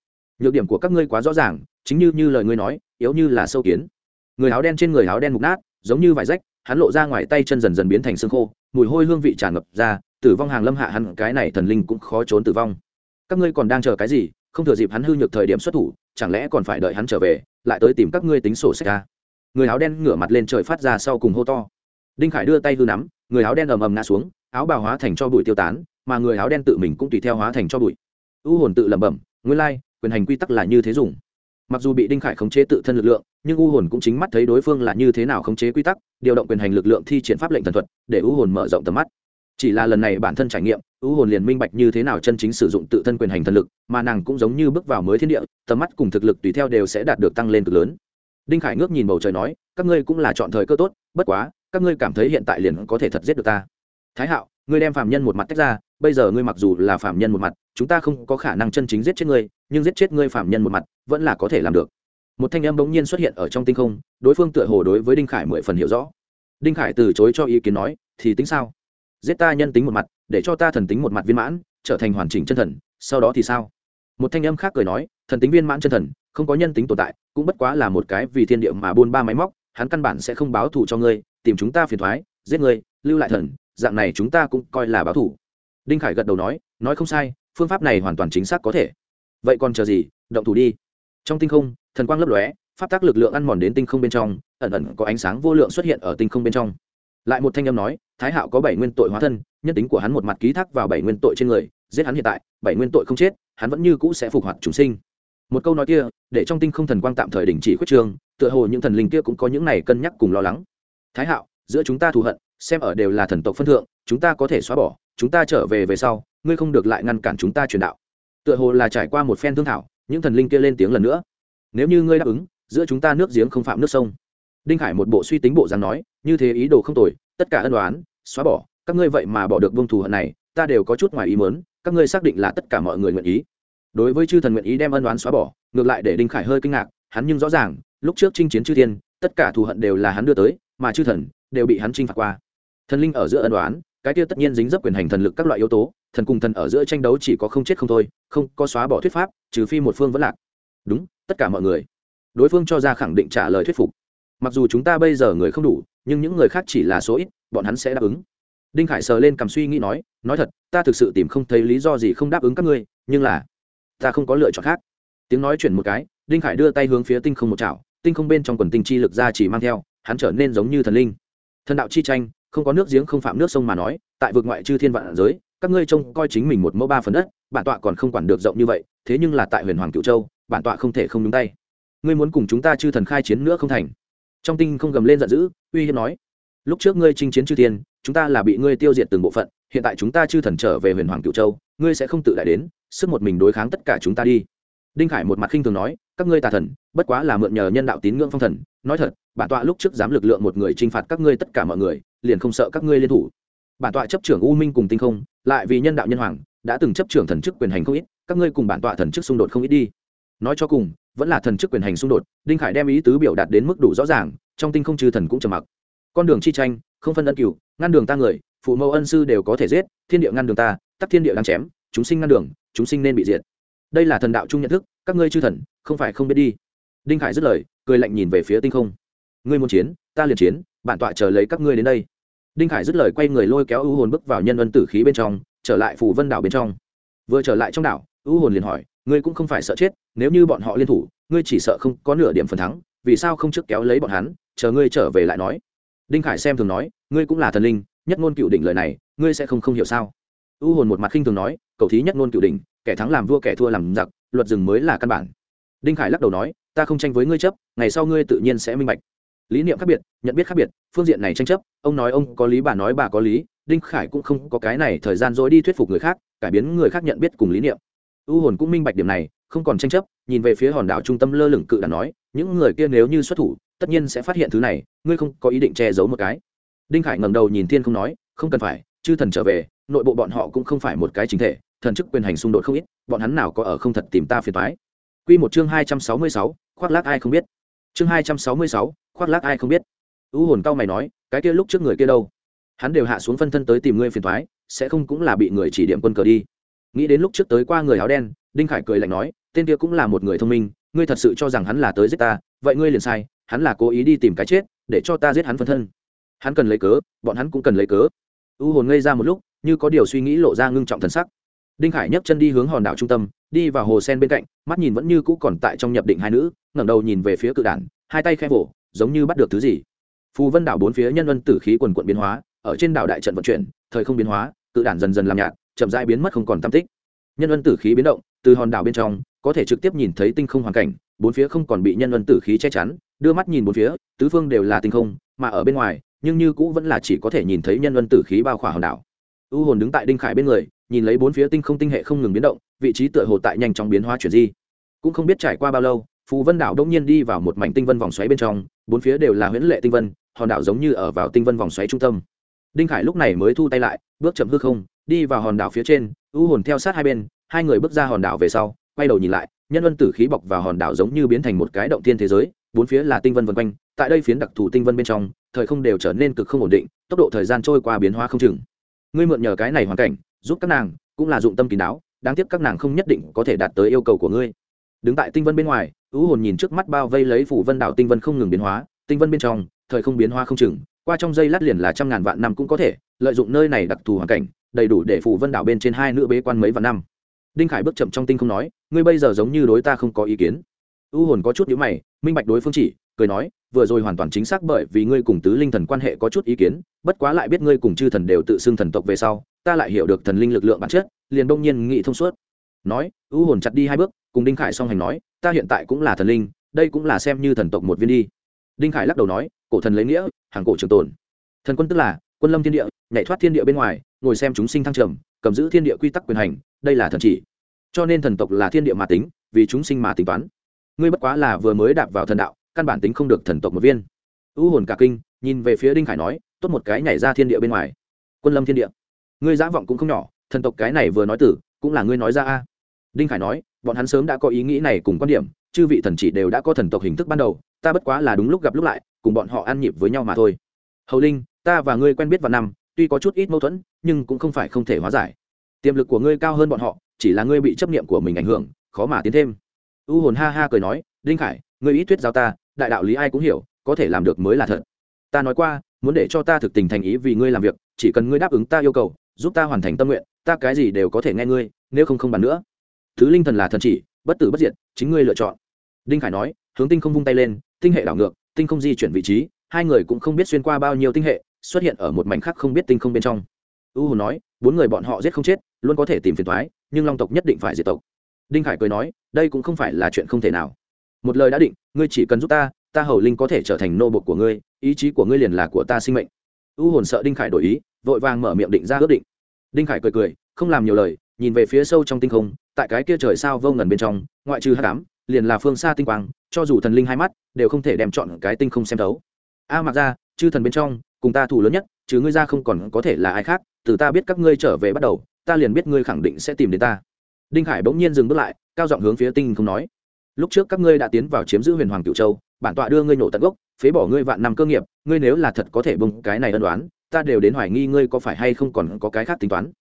nhược điểm của các ngươi quá rõ ràng, chính như như lời ngươi nói, yếu như là sâu kiến. Người áo đen trên người áo đen mục nát, giống như vải rách, hắn lộ ra ngoài tay chân dần dần biến thành xương khô, mùi hôi hương vị tràn ngập ra, tử vong hàng lâm hạ hắn, cái này thần linh cũng khó trốn tử vong. Các ngươi còn đang chờ cái gì? Không thừa dịp hắn hư nhược thời điểm xuất thủ, chẳng lẽ còn phải đợi hắn trở về, lại tới tìm các ngươi tính sổ sách ra người áo đen ngửa mặt lên trời phát ra sau cùng hô to. Đinh khải đưa tay hư nắm, người áo đen ầm ầm ngã xuống, áo bào hóa thành cho bụi tiêu tán, mà người áo đen tự mình cũng tùy theo hóa thành cho bụi. U hồn tự lẩm bẩm, nguyên lai quyền hành quy tắc là như thế dùng. Mặc dù bị đinh khải khống chế tự thân lực lượng, nhưng u hồn cũng chính mắt thấy đối phương là như thế nào khống chế quy tắc, điều động quyền hành lực lượng thi triển pháp lệnh thần thuật, để u hồn mở rộng tầm mắt. Chỉ là lần này bản thân trải nghiệm, u hồn liền minh bạch như thế nào chân chính sử dụng tự thân quyền hành thần lực, mà nàng cũng giống như bước vào mới thiên địa, tầm mắt cùng thực lực tùy theo đều sẽ đạt được tăng lên cực lớn. Đinh khải ngước nhìn bầu trời nói, các ngươi cũng là chọn thời cơ tốt, bất quá, các ngươi cảm thấy hiện tại liền có thể thật giết được ta. Thái hạo, ngươi đem phạm nhân một mặt tách ra, bây giờ ngươi mặc dù là phạm nhân một mặt, chúng ta không có khả năng chân chính giết chết ngươi nhưng giết chết ngươi phạm nhân một mặt, vẫn là có thể làm được. Một thanh âm bỗng nhiên xuất hiện ở trong tinh không, đối phương tựa hồ đối với đinh khải mười phần hiểu rõ. Đinh khải từ chối cho ý kiến nói, thì tính sao? Giết ta nhân tính một mặt, để cho ta thần tính một mặt viên mãn, trở thành hoàn chỉnh chân thần, sau đó thì sao? Một thanh âm khác cười nói, thần tính viên mãn chân thần, không có nhân tính tồn tại, cũng bất quá là một cái vì thiên địa mà buôn ba máy móc, hắn căn bản sẽ không báo thù cho ngươi, tìm chúng ta phiền thoái, giết ngươi, lưu lại thần, dạng này chúng ta cũng coi là báo thù. Đinh khải gật đầu nói nói không sai, phương pháp này hoàn toàn chính xác có thể vậy còn chờ gì? Động thủ đi. Trong tinh không, thần quang lấp lóe, pháp tác lực lượng ăn mòn đến tinh không bên trong, ẩn ẩn có ánh sáng vô lượng xuất hiện ở tinh không bên trong. Lại một thanh âm nói, thái hạo có bảy nguyên tội hóa thân, nhân tính của hắn một mặt ký thác vào bảy nguyên tội trên người, giết hắn hiện tại, bảy nguyên tội không chết, hắn vẫn như cũ sẽ phục hoạt chúng sinh. Một câu nói kia, để trong tinh không thần quang tạm thời đình chỉ khuyết trường tựa hồ những thần linh kia cũng có những này cân nhắc cùng lo lắng. Thái hạo, giữa chúng ta thù hận, xem ở đều là thần tộc phân thượng, chúng ta có thể xóa bỏ, chúng ta trở về về sau, ngươi không được lại ngăn cản chúng ta truyền đạo tựa hồ là trải qua một phen thương thảo, những thần linh kia lên tiếng lần nữa. Nếu như ngươi đáp ứng, giữa chúng ta nước giếng không phạm nước sông. Đinh khải một bộ suy tính bộ dáng nói, như thế ý đồ không tồi, tất cả ân đoán xóa bỏ, các ngươi vậy mà bỏ được vương thù hận này, ta đều có chút ngoài ý mớn các ngươi xác định là tất cả mọi người nguyện ý. Đối với chư thần nguyện ý đem ân đoán xóa bỏ, ngược lại để đinh khải hơi kinh ngạc, hắn nhưng rõ ràng, lúc trước chinh chiến chư thiên, tất cả thù hận đều là hắn đưa tới, mà chư thần đều bị hắn chinh phạt qua. Thần linh ở giữa ân đoán cái kia tất nhiên dính dấp quyền hành thần lực các loại yếu tố thần cùng thần ở giữa tranh đấu chỉ có không chết không thôi, không có xóa bỏ thuyết pháp, trừ phi một phương vẫn lạc. Đúng, tất cả mọi người. Đối phương cho ra khẳng định trả lời thuyết phục. Mặc dù chúng ta bây giờ người không đủ, nhưng những người khác chỉ là số ít, bọn hắn sẽ đáp ứng. Đinh khải sờ lên cầm suy nghĩ nói nói thật, ta thực sự tìm không thấy lý do gì không đáp ứng các ngươi, nhưng là ta không có lựa chọn khác. Tiếng nói chuyển một cái, đinh khải đưa tay hướng phía tinh không một chảo, tinh không bên trong quần tinh chi lực ra chỉ mang theo, hắn trở nên giống như thần linh. Thần đạo chi tranh, không có nước giếng không phạm nước sông mà nói, tại vực ngoại chư thiên vạn giới các ngươi trông coi chính mình một mẫu ba phần đất, bản tọa còn không quản được rộng như vậy, thế nhưng là tại huyền hoàng cựu châu, bản tọa không thể không nhúng tay. Ngươi muốn cùng chúng ta chư thần khai chiến nữa không thành? Trong tinh không gầm lên giận dữ, uy hiếp nói, lúc trước ngươi chinh chiến chư thiên, chúng ta là bị ngươi tiêu diệt từng bộ phận, hiện tại chúng ta chư thần trở về huyền hoàng cựu châu, ngươi sẽ không tự đại đến, sức một mình đối kháng tất cả chúng ta đi. Đinh khải một mặt khinh thường nói, các ngươi tà thần, bất quá là mượn nhờ nhân đạo tín ngưỡng phong thần, nói thật, bản tọa lúc trước dám lực lượng một người t r i n h phạt các ngươi tất cả mọi người, liền không sợ các ngươi liên thủ bản tọa chấp trưởng u minh cùng tinh không, lại vì nhân đạo nhân hoàng, đã từng chấp trưởng thần chức quyền hành không ít, các ngươi cùng bản tọa thần chức xung đột không ít đi. Nói cho cùng, vẫn là thần chức quyền hành xung đột, đinh khải đem ý tứ biểu đạt đến mức đủ rõ ràng, trong tinh không trừ thần cũng trầm mặc. Con đường chi tranh, không phân ân cửu, ngăn đường ta người, phụ mẫu ân sư đều có thể giết, thiên địa ngăn đường ta, tắc thiên địa đang chém, chúng sinh ngăn đường, chúng sinh nên bị diệt. Đây là thần đạo chung nhận thức, các ngươi chư thần, không phải không biết đi. Đinh khải dứt lời, cười lạnh nhìn về phía tinh không. Ngươi muốn chiến, ta liền chiến, bản tọa chờ lấy các ngươi đến đây đinh khải dứt lời quay người lôi kéo ưu hồn bước vào nhân ân tử khí bên trong, trở lại phủ vân đảo bên trong. Vừa trở lại trong đảo ưu hồn liền hỏi, ngươi cũng không phải sợ chết, nếu như bọn họ liên thủ, ngươi chỉ sợ không có nửa điểm phần thắng, vì sao không trước kéo lấy bọn hắn, chờ ngươi trở về lại nói? Đinh khải xem thường nói, ngươi cũng là thần linh, nhất ngôn cựu đỉnh lời này, ngươi sẽ không không hiểu sao? Ưu hồn một mặt khinh thường nói, cầu thí nhất ngôn cựu đỉnh, kẻ thắng làm vua kẻ thua làm giặc, luật rừng mới là căn bản. Đinh khải lắc đầu nói, ta không tranh với ngươi chấp, ngày sau ngươi tự nhiên sẽ minh bạch lý niệm khác biệt nhận biết khác biệt phương diện này tranh chấp ông nói ông có lý bà nói bà có lý đinh khải cũng không có cái này thời gian dối đi thuyết phục người khác cải biến người khác nhận biết cùng lý niệm. U hồn cũng minh bạch điểm này không còn tranh chấp nhìn về phía hòn đảo trung tâm lơ lửng cự đàn nói những người kia nếu như xuất thủ tất nhiên sẽ phát hiện thứ này ngươi không có ý định che giấu một cái. Đinh khải ngầm đầu nhìn thiên không nói không cần phải chư thần trở về nội bộ bọn họ cũng không phải một cái chính thể thần chức quyền hành xung đột không ít bọn hắn nào có ở không thật tìm ta phiền toái. Quy một chương 266, khoác lác ai không biết. Chương 266, khoác lác ai không biết. U hồn cao mày nói, cái kia lúc trước người kia đâu? Hắn đều hạ xuống phân thân tới tìm ngươi phiền toái sẽ không cũng là bị người chỉ điểm quân cờ đi. Nghĩ đến lúc trước tới qua người áo đen, đinh khải cười lạnh nói, tên kia cũng là một người thông minh, ngươi thật sự cho rằng hắn là tới giết ta, vậy ngươi liền sai, hắn là cố ý đi tìm cái chết, để cho ta giết hắn phân thân. Hắn cần lấy cớ, bọn hắn cũng cần lấy cớ. U hồn ngây ra một lúc, như có điều suy nghĩ lộ ra ngưng trọng thần sắc. Đinh khải nhấc chân đi hướng hòn đảo trung tâm, đi vào hồ sen bên cạnh, mắt nhìn vẫn như cũ còn tại trong nhập định hai nữ, ngẩng đầu nhìn về phía cự đản, hai tay khe vỗ giống như bắt được thứ gì. Phù vân đảo bốn phía nhân vân tử khí quần quận biến hóa, ở trên đảo đại trận vận chuyển, thời không biến hóa, cự đản dần dần làm nhạt, chậm rãi biến mất không còn tam tích. Nhân vân tử khí biến động, từ hòn đảo bên trong, có thể trực tiếp nhìn thấy tinh không hoàn cảnh, bốn phía không còn bị nhân vân tử khí che chắn, đưa mắt nhìn bốn phía, tứ phương đều là tinh không, mà ở bên ngoài, nhưng như cũ vẫn là chỉ có thể nhìn thấy nhân vân tử khí bao khỏa hòn đảo. U hồn đứng tại đinh khải bên người, nhìn lấy bốn phía tinh không tinh hệ không ngừng biến động, vị trí tựa hồ tại nhanh chóng biến hóa chuyển di. Cũng không biết trải qua bao lâu, phù vân đảo đông nhiên đi vào một mảnh tinh vân vòng xoáy bên trong bốn phía đều là huyễn lệ tinh vân, hòn đảo giống như ở vào tinh vân vòng xoáy trung tâm. Đinh khải lúc này mới thu tay lại, bước chậm hư không, đi vào hòn đảo phía trên u hồn theo sát hai bên, hai người bước ra hòn đảo về sau, quay đầu nhìn lại, nhân vân tử khí bọc vào hòn đảo giống như biến thành một cái động thiên thế giới, bốn phía là tinh vân vân quanh, tại đây phiến đặc thù tinh vân bên trong, thời không đều trở nên cực không ổn định, tốc độ thời gian trôi qua biến hóa không chừng. Ngươi mượn nhờ cái này hoàn cảnh, giúp các nàng, cũng là dụng tâm kín đáo, đáng tiếc các nàng không nhất định có thể đạt tới yêu cầu của ngươi. Đứng tại tinh vân bên ngoài ưu hồn nhìn trước mắt bao vây lấy phủ vân đảo tinh vân không ngừng biến hóa, tinh vân bên trong, thời không biến hóa không chừng, qua trong dây lát liền là trăm ngàn vạn năm cũng có thể, lợi dụng nơi này đặc thù hoàn cảnh, đầy đủ để phủ vân đảo bên trên hai nữ bế quan mấy vạn năm. Đinh khải bước chậm trong tinh không nói, ngươi bây giờ giống như đối ta không có ý kiến. Ưu hồn có chút nhữ mày, minh bạch đối phương chỉ, cười nói, vừa rồi hoàn toàn chính xác bởi vì ngươi cùng tứ linh thần quan hệ có chút ý kiến, bất quá lại biết ngươi cùng chư thần đều tự xưng thần tộc về sau, ta lại hiểu được thần linh lực lượng bản chất, liền đông nhiên nghị thông suốt. Nói ưu hồn chặt đi hai bước, cùng đinh khải song hành nói ta hiện tại cũng là thần linh, đây cũng là xem như thần tộc một viên đi. Đinh khải lắc đầu nói, cổ thần lấy nghĩa, hàng cổ trường tồn. Thần quân tức là, quân lâm thiên địa, nhảy thoát thiên địa bên ngoài, ngồi xem chúng sinh thăng trầm, cầm giữ thiên địa quy tắc quyền hành, đây là thần chỉ. Cho nên thần tộc là thiên địa mà tính, vì chúng sinh mà tính toán. Ngươi bất quá là vừa mới đạp vào thần đạo, căn bản tính không được thần tộc một viên. U hồn cả kinh, nhìn về phía đinh khải nói, tốt một cái nhảy ra thiên địa bên ngoài. Quân lâm thiên địa. Ngươi giả vọng cũng không nhỏ, thần tộc cái này vừa nói tử, cũng là ngươi nói ra a. Đinh khải nói bọn hắn sớm đã có ý nghĩ này cùng quan điểm, chư vị thần chỉ đều đã có thần tộc hình thức ban đầu, ta bất quá là đúng lúc gặp lúc lại, cùng bọn họ ăn nhịp với nhau mà thôi. Hầu linh, ta và ngươi quen biết vào năm, tuy có chút ít mâu thuẫn, nhưng cũng không phải không thể hóa giải. Tiềm lực của ngươi cao hơn bọn họ, chỉ là ngươi bị chấp niệm của mình ảnh hưởng, khó mà tiến thêm. U hồn ha ha cười nói, đinh khải, ngươi ít thuyết giao ta, đại đạo lý ai cũng hiểu, có thể làm được mới là thật. Ta nói qua, muốn để cho ta thực tình thành ý vì ngươi làm việc, chỉ cần ngươi đáp ứng ta yêu cầu, giúp ta hoàn thành tâm nguyện, ta cái gì đều có thể nghe ngươi, nếu không không bàn nữa thứ linh thần là thần chỉ, bất tử bất diệt, chính ngươi lựa chọn. Đinh khải nói, hướng tinh không vung tay lên, tinh hệ đảo ngược, tinh không di chuyển vị trí, hai người cũng không biết xuyên qua bao nhiêu tinh hệ, xuất hiện ở một mảnh khác không biết tinh không bên trong. U hồn nói, bốn người bọn họ giết không chết, luôn có thể tìm phiền thoái nhưng long tộc nhất định phải diệt tộc. Đinh khải cười nói, đây cũng không phải là chuyện không thể nào. Một lời đã định, ngươi chỉ cần giúp ta ta hầu linh có thể trở thành nô bộc của ngươi, ý chí của ngươi liền là của ta sinh mệnh. U hồn sợ đinh khải đổi ý, vội vàng mở miệng định ra ước định. Đinh khải cười cười, không làm nhiều lời, nhìn về phía sâu trong tinh không tại cái kia trời sao vô ngần bên trong, ngoại trừ hát cám liền là phương xa tinh quang, cho dù thần linh hai mắt, đều không thể đem chọn cái tinh không xem thấu. A mặc ra chư thần bên trong, cùng ta thủ lớn nhất, chứ ngươi ra không còn có thể là ai khác, từ ta biết các ngươi trở về bắt đầu, ta liền biết ngươi khẳng định sẽ tìm đến ta. Đinh khải bỗng nhiên dừng bước lại, cao giọng hướng phía tinh không nói. Lúc trước các ngươi đã tiến vào chiếm giữ huyền hoàng cựu châu, bản tọa đưa ngươi nổ tận gốc, phế bỏ ngươi vạn năm cơ nghiệp, ngươi nếu là thật có thể bùng cái này ân đoán ta đều đến hoài nghi ngươi có phải hay không còn có cái khác tính toán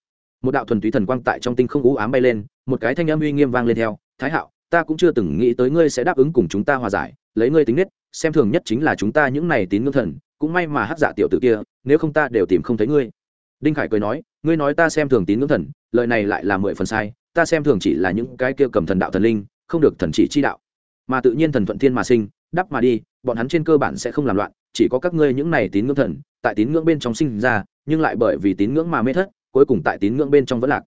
một đạo thuần túy thần quang tại trong tinh không u ám bay lên, một cái thanh âm uy nghiêm vang lên theo, thái hạo, ta cũng chưa từng nghĩ tới ngươi sẽ đáp ứng cùng chúng ta hòa giải, lấy ngươi tính nết, xem thường nhất chính là chúng ta những này tín ngưỡng thần, cũng may mà hát giả tiểu tử kia, nếu không ta đều tìm không thấy ngươi. Đinh khải cười nói, ngươi nói ta xem thường tín ngưỡng thần, lời này lại là mười phần sai, ta xem thường chỉ là những cái kia cầm thần đạo thần linh, không được thần chỉ chi đạo. Mà tự nhiên thần thuận thiên mà sinh, đắp mà đi, bọn hắn trên cơ bản sẽ không làm loạn, chỉ có các ngươi những này tín ngưỡng thần, tại tín ngưỡng bên trong sinh ra, nhưng lại bởi vì tín ngưỡng mà mê thất cuối cùng tại tín ngưỡng bên trong vẫn lạc.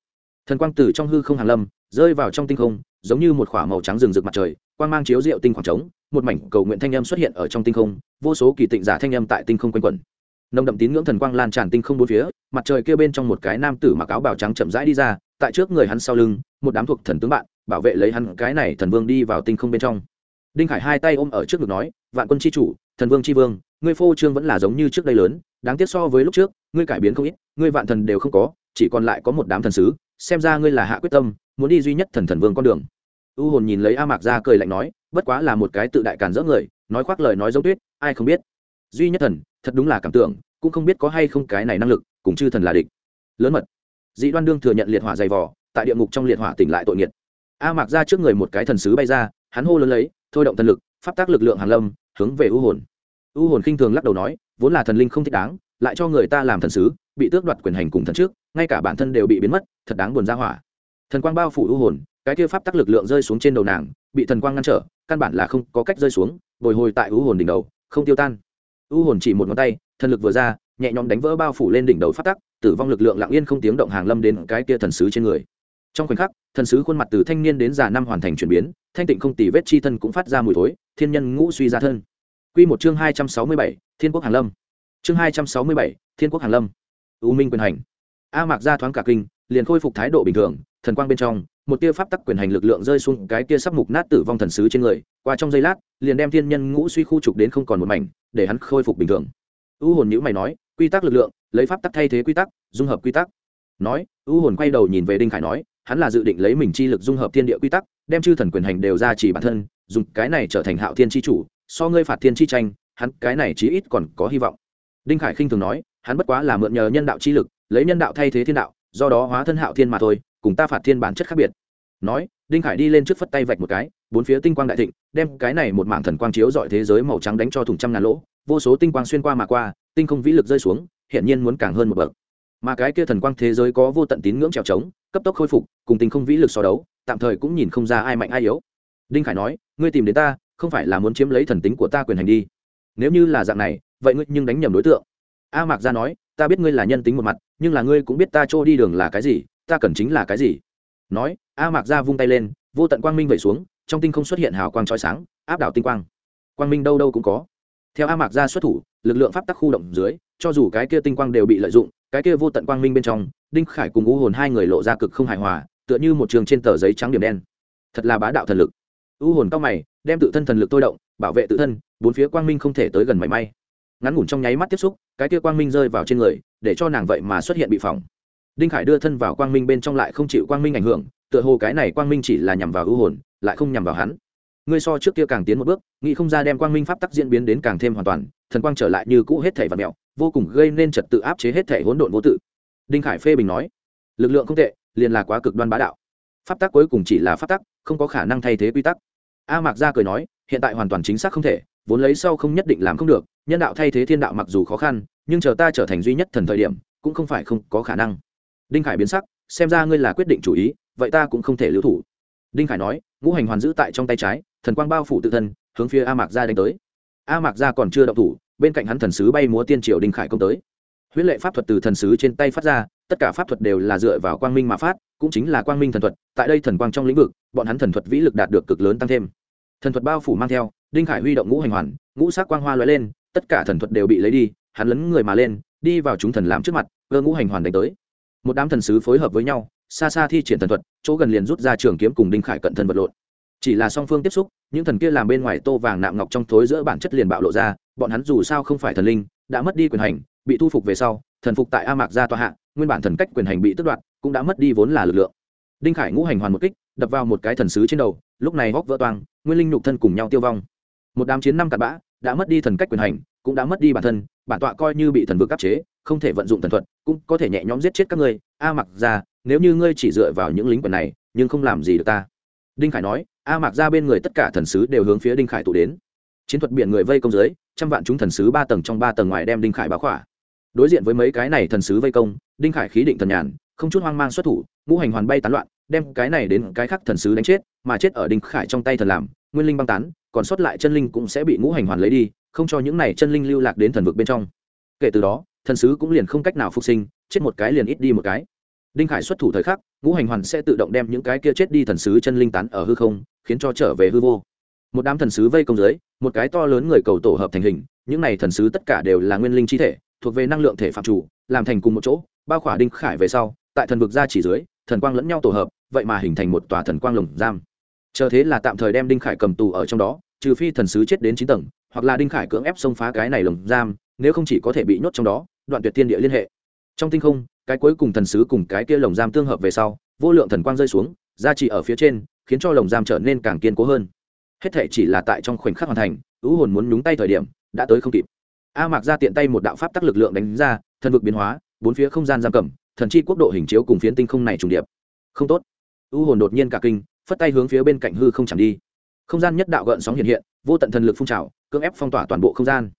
Thần quang tử trong hư không hàn lâm, rơi vào trong tinh không, giống như một khỏa màu trắng rừng rực mặt trời, quang mang chiếu rượu tinh khoảng trống, một mảnh cầu nguyện thanh âm xuất hiện ở trong tinh không, vô số kỳ tịnh giả thanh âm tại tinh không quanh quẩn. Nồng đậm tín ngưỡng thần quang lan tràn tinh không bốn phía, mặt trời kia bên trong một cái nam tử mặc áo bào trắng chậm rãi đi ra, tại trước người hắn sau lưng, một đám thuộc thần tướng bạn, bảo vệ lấy hắn cái này thần vương đi vào tinh không bên trong. Đinh khải hai tay ôm ở trước ngực nói, vạn quân c h i chủ, thần vương c h i vương ngươi phô trương vẫn là giống như trước đây lớn, đáng tiếc so với lúc trước, ngươi cải biến không ít, ngươi vạn thần đều không có, chỉ còn lại có một đám thần sứ, xem ra ngươi là hạ quyết tâm, muốn đi duy nhất thần thần vương con đường. U hồn nhìn lấy a mạc ra cười lạnh nói, bất quá là một cái tự đại cản rỡ người, nói khoác lời nói giống tuyết, ai không biết. Duy nhất thần, thật đúng là cảm tưởng, cũng không biết có hay không cái này năng lực, cùng chư thần là địch. Lớn mật. Dĩ đoan đương thừa nhận liệt hỏa dày vỏ tại địa ngục trong liệt hỏa tỉnh lại tội nghiệt. A mạc ra trước người một cái thần sứ bay ra, hắn hô lớn lấy, thôi động thần lực, pháp tác lực lượng hàn lâm, hướng về u hồn u hồn khinh thường lắc đầu nói, vốn là thần linh không thích đáng, lại cho người ta làm thần sứ, bị tước đoạt quyền hành cùng thần trước, ngay cả bản thân đều bị biến mất, thật đáng buồn ra hỏa. Thần quang bao phủ u hồn, cái kia pháp tắc lực lượng rơi xuống trên đầu nàng, bị thần quang ngăn trở, căn bản là không có cách rơi xuống, bồi hồi tại u hồn đỉnh đầu, không tiêu tan. U hồn chỉ một ngón tay, thần lực vừa ra, nhẹ nhõm đánh vỡ bao phủ lên đỉnh đầu pháp tắc, tử vong lực lượng lặng yên không tiếng động hàng lâm đến cái kia thần sứ trên người. Trong khoảnh khắc, thần sứ khuôn mặt từ thanh niên đến già năm hoàn thành chuyển biến, thanh tịnh không tì vết chi thân cũng phát ra mùi thối, thiên nhân ngũ suy ra thân. Quy một chương hai trăm sáu mươi bảy, thiên quốc hàn lâm. Chương hai trăm sáu mươi bảy, thiên quốc hàn lâm. U minh quyền hành. A mạc ra thoáng cả kinh, liền khôi phục thái độ bình thường, thần quang bên trong, một tia pháp tắc quyền hành lực lượng rơi xuống cái tia sắp mục nát tử vong thần sứ trên người, qua trong giây lát, liền đem thiên nhân ngũ suy khu trục đến không còn một mảnh, để hắn khôi phục bình thường. U hồn nhíu mày nói, quy tắc lực lượng, lấy pháp tắc thay thế quy tắc, dung hợp quy tắc. Nói, u hồn quay đầu nhìn về đinh khải nói, hắn là dự định lấy mình chi lực dung hợp thiên địa quy tắc, đem chư thần quyền hành đều ra chỉ bản thân, dùng cái này trở thành hạo thiên chi chủ so ngươi phạt thiên chi tranh, hắn cái này chí ít còn có hy vọng. Đinh khải khinh thường nói, hắn bất quá là mượn nhờ nhân đạo chi lực, lấy nhân đạo thay thế thiên đạo, do đó hóa thân hạo thiên mà thôi, cùng ta phạt thiên bản chất khác biệt. Nói, đinh khải đi lên trước phất tay vạch một cái, bốn phía tinh quang đại thịnh, đem cái này một mảng thần quang chiếu dọi thế giới màu trắng đánh cho thùng trăm ngàn lỗ, vô số tinh quang xuyên qua mà qua, tinh không vĩ lực rơi xuống hiện nhiên muốn càng hơn một bậc. Mà cái kia thần quang thế giới có vô tận tín ngưỡng trèo trống, cấp tốc khôi phục, cùng tinh không vĩ lực so đấu, tạm thời cũng nhìn không ra ai mạnh ai yếu. Đinh khải nói, ngươi tìm đến ta không phải là muốn chiếm lấy thần tính của ta quyền hành đi. Nếu như là dạng này, vậy ngươi nhưng đánh nhầm đối tượng. A mạc gia nói, ta biết ngươi là nhân tính một mặt, nhưng là ngươi cũng biết ta trôi đi đường là cái gì, ta cần chính là cái gì. Nói, a mạc gia vung tay lên, vô tận quang minh vẩy xuống, trong tinh không xuất hiện hào quang trói sáng, áp đảo tinh quang. Quang minh đâu đâu cũng có. Theo a mạc gia xuất thủ, lực lượng pháp tắc khu động dưới, cho dù cái kia tinh quang đều bị lợi dụng, cái kia vô tận quang minh bên trong, đinh khải cùng u hồn hai người lộ ra cực không hài hòa, tựa như một trường trên tờ giấy trắng điểm đen. Thật là bá đạo thần lực. U hồn cao mày đem tự thân thần lực tôi động, bảo vệ tự thân, bốn phía quang minh không thể tới gần mảy may. Ngắn ngủn trong nháy mắt tiếp xúc, cái kia quang minh rơi vào trên người, để cho nàng vậy mà xuất hiện bị phỏng. Đinh khải đưa thân vào quang minh bên trong lại không chịu quang minh ảnh hưởng, tựa hồ cái này quang minh chỉ là nhằm vào ưu hồn, lại không nhằm vào hắn. Ngươi so trước kia càng tiến một bước, nghĩ không ra đem quang minh pháp tắc diễn biến đến càng thêm hoàn toàn, thần quang trở lại như cũ hết thể và mẹo, vô cùng gây nên trật tự áp chế hết thể hỗn độn vô tự. Đinh khải phê bình nói, lực lượng không tệ, liền là quá cực đoan bá đạo. Pháp tắc cuối cùng chỉ là pháp tắc, không có khả năng thay thế quy tắc a mạc gia cười nói, hiện tại hoàn toàn chính xác không thể, vốn lấy sau không nhất định làm không được, nhân đạo thay thế thiên đạo mặc dù khó khăn, nhưng chờ ta trở thành duy nhất thần thời điểm, cũng không phải không có khả năng. Đinh khải biến sắc, xem ra ngươi là quyết định chủ ý, vậy ta cũng không thể lưu thủ. Đinh khải nói, ngũ hành hoàn giữ tại trong tay trái, thần quang bao phủ tự thân, hướng phía a mạc gia đánh tới. A mạc gia còn chưa động thủ, bên cạnh hắn thần sứ bay múa tiên triều đinh khải công tới huyết lệ pháp thuật từ thần sứ trên tay phát ra, tất cả pháp thuật đều là dựa vào quang minh mà phát, cũng chính là quang minh thần thuật, tại đây thần quang trong lĩnh vực, bọn hắn thần thuật vĩ lực đạt được cực lớn tăng thêm. Thần thuật bao phủ mang theo, đinh khải huy động ngũ hành hoàn, ngũ sắc quang hoa lóe lên, tất cả thần thuật đều bị lấy đi, hắn lấn người mà lên, đi vào chúng thần làm trước mặt, cơ ngũ hành hoàn đánh tới. Một đám thần sứ phối hợp với nhau, xa xa thi triển thần thuật, chỗ gần liền rút ra trường kiếm cùng đinh khải cận thân vật lộn. Chỉ là song phương tiếp xúc, những thần kia làm bên ngoài tô vàng nạm ngọc trong thối giữa bản chất liền bạo lộ ra, bọn hắn dù sao không phải thần linh đã mất đi quyền hành, bị thu phục về sau, thần phục tại a mạc gia tòa hạ, nguyên bản thần cách quyền hành bị tước đoạt, cũng đã mất đi vốn là lực lượng. Đinh khải ngũ hành hoàn một kích, đập vào một cái thần sứ trên đầu, lúc này hóc vỡ toang, nguyên linh nhục thân cùng nhau tiêu vong. Một đám chiến năm cặn bã, đã mất đi thần cách quyền hành, cũng đã mất đi bản thân, bản tọa coi như bị thần vực áp chế, không thể vận dụng thần thuật, cũng có thể nhẹ nhõm giết chết các ngươi. A mặc ra nếu như ngươi chỉ dựa vào những lính quần này, nhưng không làm gì được ta. Đinh khải nói, a mặc ra bên người tất cả thần sứ đều hướng phía đinh khải tụ đến. Chiến thuật biển người vây công dưới trăm vạn chúng thần sứ ba tầng trong ba tầng ngoài đem đinh khải báo khỏa. Đối diện với mấy cái này thần sứ vây công, đinh khải khí định thần nhàn, không chút hoang mang xuất thủ, ngũ hành hoàn bay tán loạn, đem cái này đến cái khác thần sứ đánh chết, mà chết ở đinh khải trong tay thần làm, nguyên linh băng tán, còn sót lại chân linh cũng sẽ bị ngũ hành hoàn lấy đi, không cho những này chân linh lưu lạc đến thần vực bên trong. Kể từ đó, thần sứ cũng liền không cách nào phục sinh, chết một cái liền ít đi một cái. Đinh khải xuất thủ thời khắc, ngũ hành hoàn sẽ tự động đem những cái kia chết đi thần sứ chân linh tán ở hư không, khiến cho trở về hư vô một đám thần sứ vây công dưới một cái to lớn người cầu tổ hợp thành hình, những này thần sứ tất cả đều là nguyên linh chi thể, thuộc về năng lượng thể phạm chủ, làm thành cùng một chỗ, bao khỏa đinh khải về sau, tại thần vực ra chỉ dưới, thần quang lẫn nhau tổ hợp, vậy mà hình thành một tòa thần quang lồng giam. Chờ thế là tạm thời đem đinh khải cầm tù ở trong đó, trừ phi thần sứ chết đến chín tầng, hoặc là đinh khải cưỡng ép xông phá cái này lồng giam, nếu không chỉ có thể bị nhốt trong đó, đoạn tuyệt thiên địa liên hệ. Trong tinh không, cái cuối cùng thần sứ cùng cái kia lồng giam tương hợp về sau, vô lượng thần quang rơi xuống, ra chỉ ở phía trên, khiến cho lồng giam trở nên càng kiên cố hơn hết thể chỉ là tại trong khoảnh khắc hoàn thành, ứ hồn muốn nhúng tay thời điểm, đã tới không kịp. A mạc ra tiện tay một đạo pháp tắc lực lượng đánh ra, thần vực biến hóa, bốn phía không gian giam cầm, thần chi quốc độ hình chiếu cùng phiến tinh không này trùng điệp. Không tốt. Ưu hồn đột nhiên cả kinh, phất tay hướng phía bên cạnh hư không chẳng đi. Không gian nhất đạo gợn sóng hiện hiện, vô tận thần lực phun trào, cưỡng ép phong tỏa toàn bộ không gian.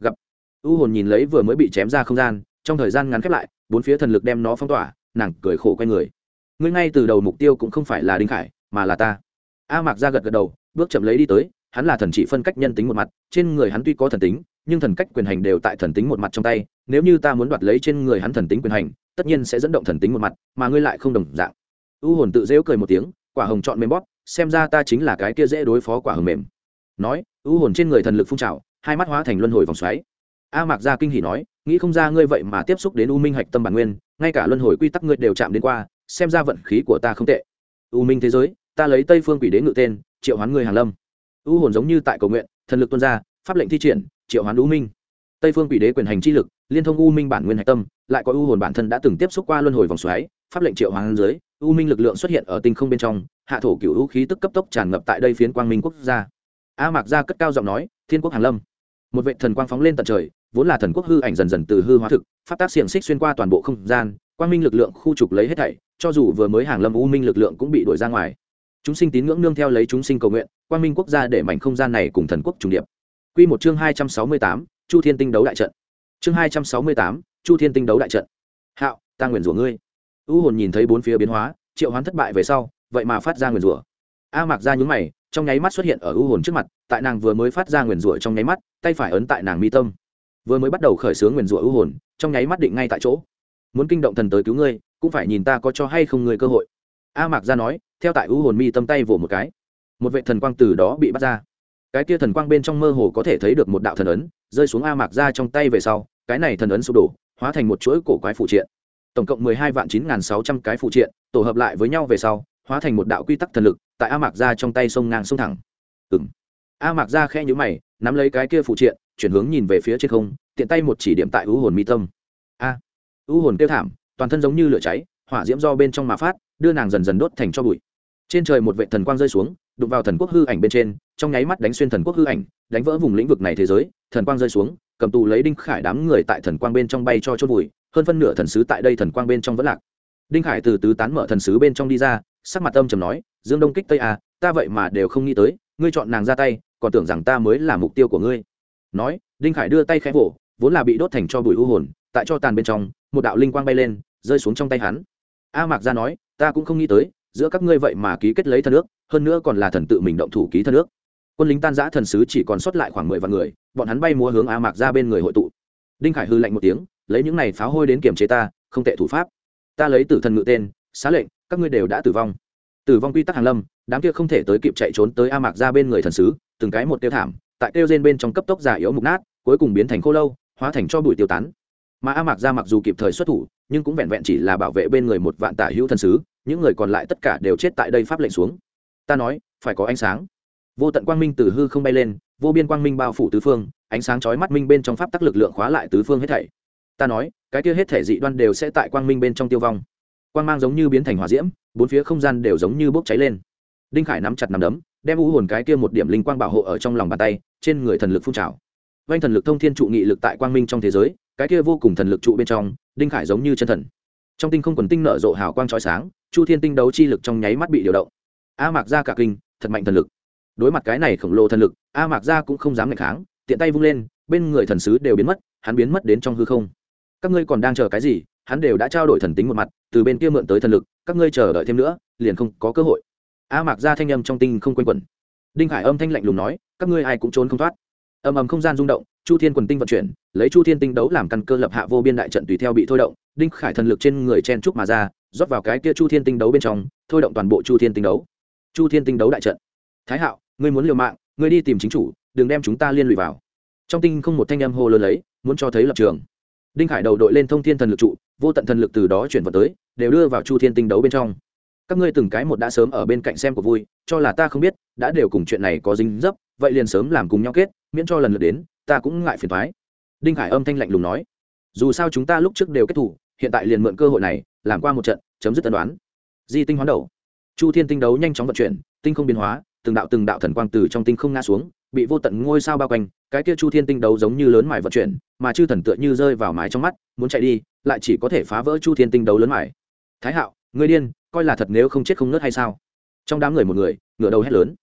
Gặp. Ưu hồn nhìn lấy vừa mới bị chém ra không gian, trong thời gian ngắn khép lại, bốn phía thần lực đem nó phong tỏa, nàng cười khổ quay người. Ngươi ngay từ đầu mục tiêu cũng không phải là đinh khải, mà là ta. A mạc ra gật gật đầu bước chậm lấy đi tới, hắn là thần chỉ phân cách nhân tính một mặt, trên người hắn tuy có thần tính, nhưng thần cách quyền hành đều tại thần tính một mặt trong tay, nếu như ta muốn đoạt lấy trên người hắn thần tính quyền hành, tất nhiên sẽ dẫn động thần tính một mặt, mà ngươi lại không đồng dạng. U hồn tự dễu cười một tiếng, quả hồng chọn mềm bóp, xem ra ta chính là cái kia dễ đối phó quả hồng mềm. Nói, u hồn trên người thần lực phun trào, hai mắt hóa thành luân hồi vòng xoáy. A mạc gia kinh hỉ nói, nghĩ không ra ngươi vậy mà tiếp xúc đến u minh hạch tâm bản nguyên, ngay cả luân hồi quy tắc ngươi đều chạm đến qua, xem ra vận khí của ta không tệ. U minh thế giới ta lấy tây phương quỷ đế ngự tên, triệu hoán người hàn lâm. U hồn giống như tại cầu nguyện, thần lực tuôn ra, pháp lệnh thi triển, triệu hoán u minh. Tây phương quỷ đế quyền hành chi lực, liên thông u minh bản nguyên hạch tâm, lại có u hồn bản thân đã từng tiếp xúc qua luân hồi vòng xoáy, pháp lệnh triệu hoán dưới, u minh lực lượng xuất hiện ở tinh không bên trong, hạ thổ cựu u khí tức cấp tốc tràn ngập tại đây phiến quang minh quốc gia. A mạc gia cất cao giọng nói, thiên quốc hàn lâm. Một vệ thần quang phóng lên tận trời, vốn là thần quốc hư ảnh dần dần từ hư hóa thực phát tác xiềng xích xuyên qua toàn bộ không gian, quang minh lực lượng khu trục lấy hết thảy, cho dù vừa mới hàng lâm u minh lực lượng cũng bị đuổi ra ngoài chúng sinh tín ngưỡng nương theo lấy chúng sinh cầu nguyện, quang minh quốc gia để mảnh không gian này cùng thần quốc trùng điệp. Quy một chương hai trăm sáu mươi tám, chu thiên tinh đấu đại trận. Chương hai trăm sáu mươi tám, chu thiên tinh đấu đại trận. Hạo, ta nguyện rủa ngươi. U hồn nhìn thấy bốn phía biến hóa, triệu hoán thất bại về sau, vậy mà phát ra nguyền rủa. A mạc ra nhún mày, trong nháy mắt xuất hiện ở u hồn trước mặt, tại nàng vừa mới phát ra nguyền rủa trong nháy mắt, tay phải ấn tại nàng mi tâm. Vừa mới bắt đầu khởi xướng nguyền rủa u hồn, trong nháy mắt định ngay tại chỗ. Muốn kinh động thần tới cứu ngươi, cũng phải nhìn ta có cho hay không ngươi cơ hội. A mạc ra nói theo tại u hồn mi tâm tay vỗ một cái. Một vệ thần quang từ đó bị bắt ra. Cái kia thần quang bên trong mơ hồ có thể thấy được một đạo thần ấn, rơi xuống a mạc ra trong tay về sau, cái này thần ấn sụp đổ, hóa thành một chuỗi cổ quái phụ triện. Tổng cộng mười hai vạn chín n sáu trăm cái phụ triện, tổ hợp lại với nhau về sau, hóa thành một đạo quy tắc thần lực, tại a mạc ra trong tay sông ngang sông thẳng. Ừng a mạc ra khe nhũ mày, nắm lấy cái kia phụ triện, chuyển hướng nhìn về phía trên không, tiện tay một chỉ điểm tại u hồn mi tâm. A. U hồn kêu thảm, toàn thân giống như lửa cháy, hỏa diễm do bên trong mà phát, đưa nàng dần dần đốt thành cho bụi trên trời một vệ thần quang rơi xuống, đụng vào thần quốc hư ảnh bên trên, trong nháy mắt đánh xuyên thần quốc hư ảnh, đánh vỡ vùng lĩnh vực này thế giới, thần quang rơi xuống, cầm tù lấy đinh khải đám người tại thần quang bên trong bay cho chốt vùi. hơn phân nửa thần sứ tại đây thần quang bên trong vẫn lạc đinh khải từ tứ tán mở thần sứ bên trong đi ra, sắc mặt âm trầm nói, dương đông kích tây à ta vậy mà đều không nghĩ tới, ngươi chọn nàng ra tay, còn tưởng rằng ta mới là mục tiêu của ngươi nói, đinh khải đưa tay khẽ vỗ, vốn là bị đốt thành cho bụi u hồn, tại cho tàn bên trong, một đạo linh quang bay lên, rơi xuống trong tay hắn a mạc ra nói, ta cũng không nghĩ tới giữa các ngươi vậy mà ký kết lấy thần ước, hơn nữa còn là thần tự mình động thủ ký thần ước. Quân lính tan giã thần sứ chỉ còn sót lại khoảng mười vạn người, bọn hắn bay múa hướng a mạc ra bên người hội tụ. Đinh khải hư lạnh một tiếng, lấy những này pháo hôi đến kiểm chế ta, không tệ thủ pháp. Ta lấy tử thần ngự tên, xá lệnh, các ngươi đều đã tử vong. Tử vong quy tắc Hàn lâm, đám kia không thể tới kịp chạy trốn tới a mạc ra bên người thần sứ, từng cái một tiêu thảm, tại tiêu trên bên trong cấp tốc giả yếu mục nát, cuối cùng biến thành khô lâu, hóa thành cho bụi tiêu tán. Mà a mạc ra mặc dù kịp thời xuất thủ, nhưng cũng vẹn vẹn chỉ là bảo vệ bên người một vạn tả hữu thần sứ những người còn lại tất cả đều chết tại đây pháp lệnh xuống. Ta nói, phải có ánh sáng. Vô tận quang minh từ hư không bay lên, vô biên quang minh bao phủ tứ phương, ánh sáng chói mắt minh bên trong pháp tắc lực lượng khóa lại tứ phương hết thảy. Ta nói, cái kia hết thể dị đoan đều sẽ tại quang minh bên trong tiêu vong. Quang mang giống như biến thành hỏa diễm, bốn phía không gian đều giống như bốc cháy lên. Đinh khải nắm chặt nắm đấm, đem u hồn cái kia một điểm linh quang bảo hộ ở trong lòng bàn tay, trên người thần lực phun trào. Vanh thần lực thông thiên trụ nghị lực tại quang minh trong thế giới, cái kia vô cùng thần lực trụ bên trong, đinh khải giống như chân thần trong tinh không quần tinh nở rộ hào quang trói sáng, chu thiên tinh đấu chi lực trong nháy mắt bị điều động. A mạc ra cả kinh, thật mạnh thần lực. Đối mặt cái này khổng lồ thần lực, a mạc ra cũng không dám ngày kháng, tiện tay vung lên, bên người thần sứ đều biến mất, hắn biến mất đến trong hư không. Các ngươi còn đang chờ cái gì? Hắn đều đã trao đổi thần tính một mặt, từ bên kia mượn tới thần lực, các ngươi chờ đợi thêm nữa, liền không có cơ hội. A mạc ra thanh âm trong tinh không quanh quẩn. Đinh hải âm thanh lạnh lùng nói, các ngươi ai cũng trốn không thoát ầm ầm không gian rung động, chu thiên quần tinh vận chuyển, lấy chu thiên tinh đấu làm căn cơ lập hạ vô biên đại trận tùy theo bị thôi động, đinh khải thần lực trên người chen trúc mà ra, rót vào cái kia chu thiên tinh đấu bên trong, thôi động toàn bộ chu thiên tinh đấu. Chu thiên tinh đấu đại trận. Thái hạo, ngươi muốn liều mạng, ngươi đi tìm chính chủ, đừng đem chúng ta liên lụy vào. Trong tinh không một thanh em hô lớn lấy, muốn cho thấy lập trường. Đinh khải đầu đội lên thông thiên thần lực trụ, vô tận thần lực từ đó chuyển vào tới, đều đưa vào chu thiên tinh đấu bên trong. Các ngươi từng cái một đã sớm ở bên cạnh xem của vui, cho là ta không biết, đã đều cùng chuyện này có dính dấp, vậy liền sớm làm cùng nhau kết miễn cho lần lượt đến, ta cũng ngại phiền thoái đinh khải âm thanh lạnh lùng nói. Dù sao chúng ta lúc trước đều kết thủ, hiện tại liền mượn cơ hội này, làm qua một trận, chấm dứt tân đoán. Di tinh hoán đầu. Chu thiên tinh đấu nhanh chóng vận chuyển, tinh không biến hóa, từng đạo từng đạo thần quang từ trong tinh không ngã xuống, bị vô tận ngôi sao bao quanh, cái kia chu thiên tinh đấu giống như lớn mải vận chuyển, mà chư thần tựa như rơi vào mái trong mắt, muốn chạy đi, lại chỉ có thể phá vỡ chu thiên tinh đấu lớn mải thái hạo người điên, coi là thật nếu không chết không nớt hay sao? Trong đám người một người, ngửa đầu hét lớn.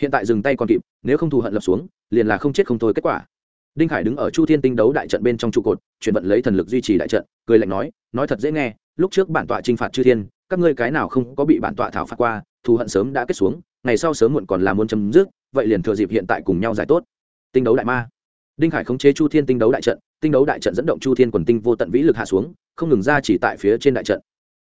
Hiện tại dừng tay còn kịp nếu không thù hận lập xuống, liền là không chết không thôi kết quả. Đinh khải đứng ở chu thiên tinh đấu đại trận bên trong trụ cột, chuyển vận lấy thần lực duy trì đại trận, cười lạnh nói nói thật dễ nghe, lúc trước bản tọa t r i n h phạt chư thiên, các ngươi cái nào không có bị bản tọa thảo phạt qua, thù hận sớm đã kết xuống, ngày sau sớm muộn còn là muốn chấm dứt, vậy liền thừa dịp hiện tại cùng nhau giải tốt. Tinh đấu đại ma. Đinh khải khống chế chu thiên tinh đấu đại trận, tinh đấu đại trận dẫn động chu thiên quần tinh vô tận vĩ lực hạ xuống, không ngừng ra chỉ tại phía trên đại trận.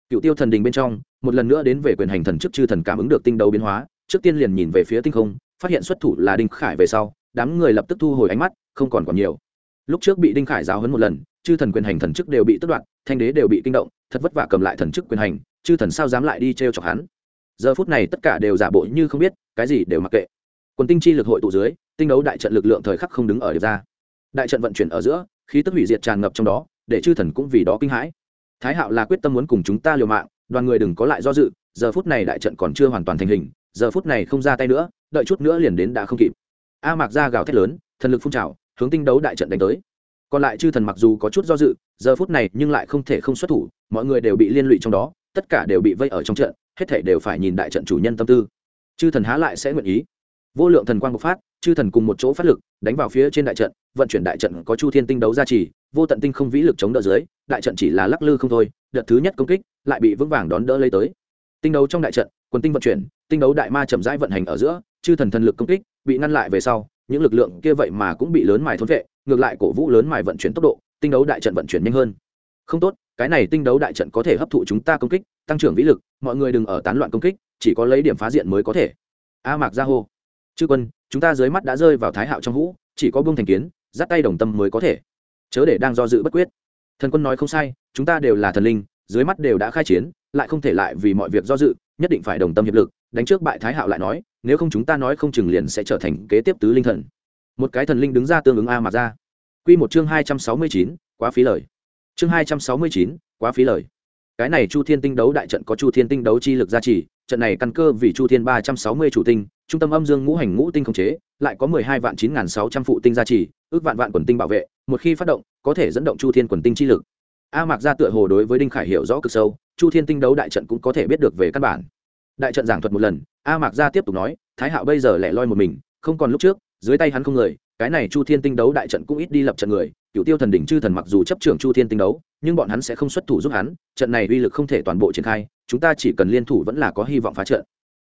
Cựu tiêu thần đình bên trong, một lần nữa đến về quyền hành thần chức chư thần cảm ứng được tinh đấu biến hóa, trước tiên liền nhìn về phía tinh không phát hiện xuất thủ là đinh khải về sau, đám người lập tức thu hồi ánh mắt, không còn còn nhiều. Lúc trước bị đinh khải giáo hấn một lần, chư thần quyền hành thần chức đều bị tất đoạn thanh đế đều bị kinh động, thật vất vả cầm lại thần chức quyền hành, chư thần sao dám lại đi t r e o chọc hắn? Giờ phút này tất cả đều giả bộ như không biết, cái gì đều mặc kệ. Quần tinh chi lực hội tụ dưới, tinh đấu đại trận lực lượng thời khắc không đứng ở được ra. Đại trận vận chuyển ở giữa, khí tức hủy diệt tràn ngập trong đó, để chư thần cũng vì đó kinh hãi. Thái hạo là quyết tâm muốn cùng chúng ta liều mạng, đoàn người đừng có lại do dự, giờ phút này đại trận còn chưa hoàn toàn thành hình giờ phút này không ra tay nữa, đợi chút nữa liền đến đã không kịp. A mạc ra gào thét lớn, thần lực phun trào, hướng tinh đấu đại trận đánh tới. Còn lại chư thần mặc dù có chút do dự, giờ phút này nhưng lại không thể không xuất thủ, mọi người đều bị liên lụy trong đó, tất cả đều bị vây ở trong trận, hết thể đều phải nhìn đại trận chủ nhân tâm tư. Chư thần há lại sẽ nguyện ý. Vô lượng thần quang bộc phát, chư thần cùng một chỗ phát lực, đánh vào phía trên đại trận, vận chuyển đại trận có chu thiên tinh đấu gia trì, vô tận tinh không vĩ lực chống đỡ dưới, đại trận chỉ là lắc lư không thôi, đợt thứ nhất công kích, lại bị vững vàng đón đỡ lấy tới. Tinh đấu trong đại trận, quần tinh vận chuyển tinh đấu đại ma chậm rãi vận hành ở giữa, chư thần thần lực công kích bị ngăn lại về sau, những lực lượng kia vậy mà cũng bị lớn mài thốn vệ, ngược lại cổ vũ lớn mài vận chuyển tốc độ, tinh đấu đại trận vận chuyển nhanh hơn. Không tốt, cái này tinh đấu đại trận có thể hấp thụ chúng ta công kích, tăng trưởng vĩ lực, mọi người đừng ở tán loạn công kích, chỉ có lấy điểm phá diện mới có thể. A mạc Gia hô. Chư quân, chúng ta dưới mắt đã rơi vào thái hạo trong hũ, chỉ có buông thành kiến, dắt tay đồng tâm mới có thể. Chớ để đang do dự bất quyết. Thần quân nói không sai, chúng ta đều là thần linh, dưới mắt đều đã khai chiến, lại không thể lại vì mọi việc do dự, nhất định phải đồng tâm hiệp lực đánh trước bại thái hạo lại nói, nếu không chúng ta nói không chừng liền sẽ trở thành kế tiếp tứ linh thần. Một cái thần linh đứng ra tương ứng a mà ra. Q một chương hai trăm sáu mươi chín, quá phí lời. Chương hai trăm sáu mươi chín, quá phí lời. Cái này chu thiên tinh đấu đại trận có chu thiên tinh đấu chi lực gia trì, trận này căn cơ vì chu thiên ba trăm sáu mươi chủ tinh, trung tâm âm dương ngũ hành ngũ tinh khống chế, lại có mười hai vạn chín n sáu trăm phụ tinh gia trì, ước vạn vạn quần tinh bảo vệ, một khi phát động, có thể dẫn động chu thiên quần tinh chi lực. A mạc ra tựa hồ đối với đinh khải hiểu rõ cực sâu, chu thiên tinh đấu đại trận cũng có thể biết được về căn bản đại trận giảng thuật một lần, a mạc gia tiếp tục nói, thái hạo bây giờ lẻ loi một mình, không còn lúc trước, dưới tay hắn không người, cái này chu thiên tinh đấu đại trận cũng ít đi lập trận người cựu tiêu thần đỉnh chư thần mặc dù chấp trưởng chu thiên tinh đấu, nhưng bọn hắn sẽ không xuất thủ giúp hắn, trận này uy lực không thể toàn bộ triển khai, chúng ta chỉ cần liên thủ vẫn là có hy vọng phá trận.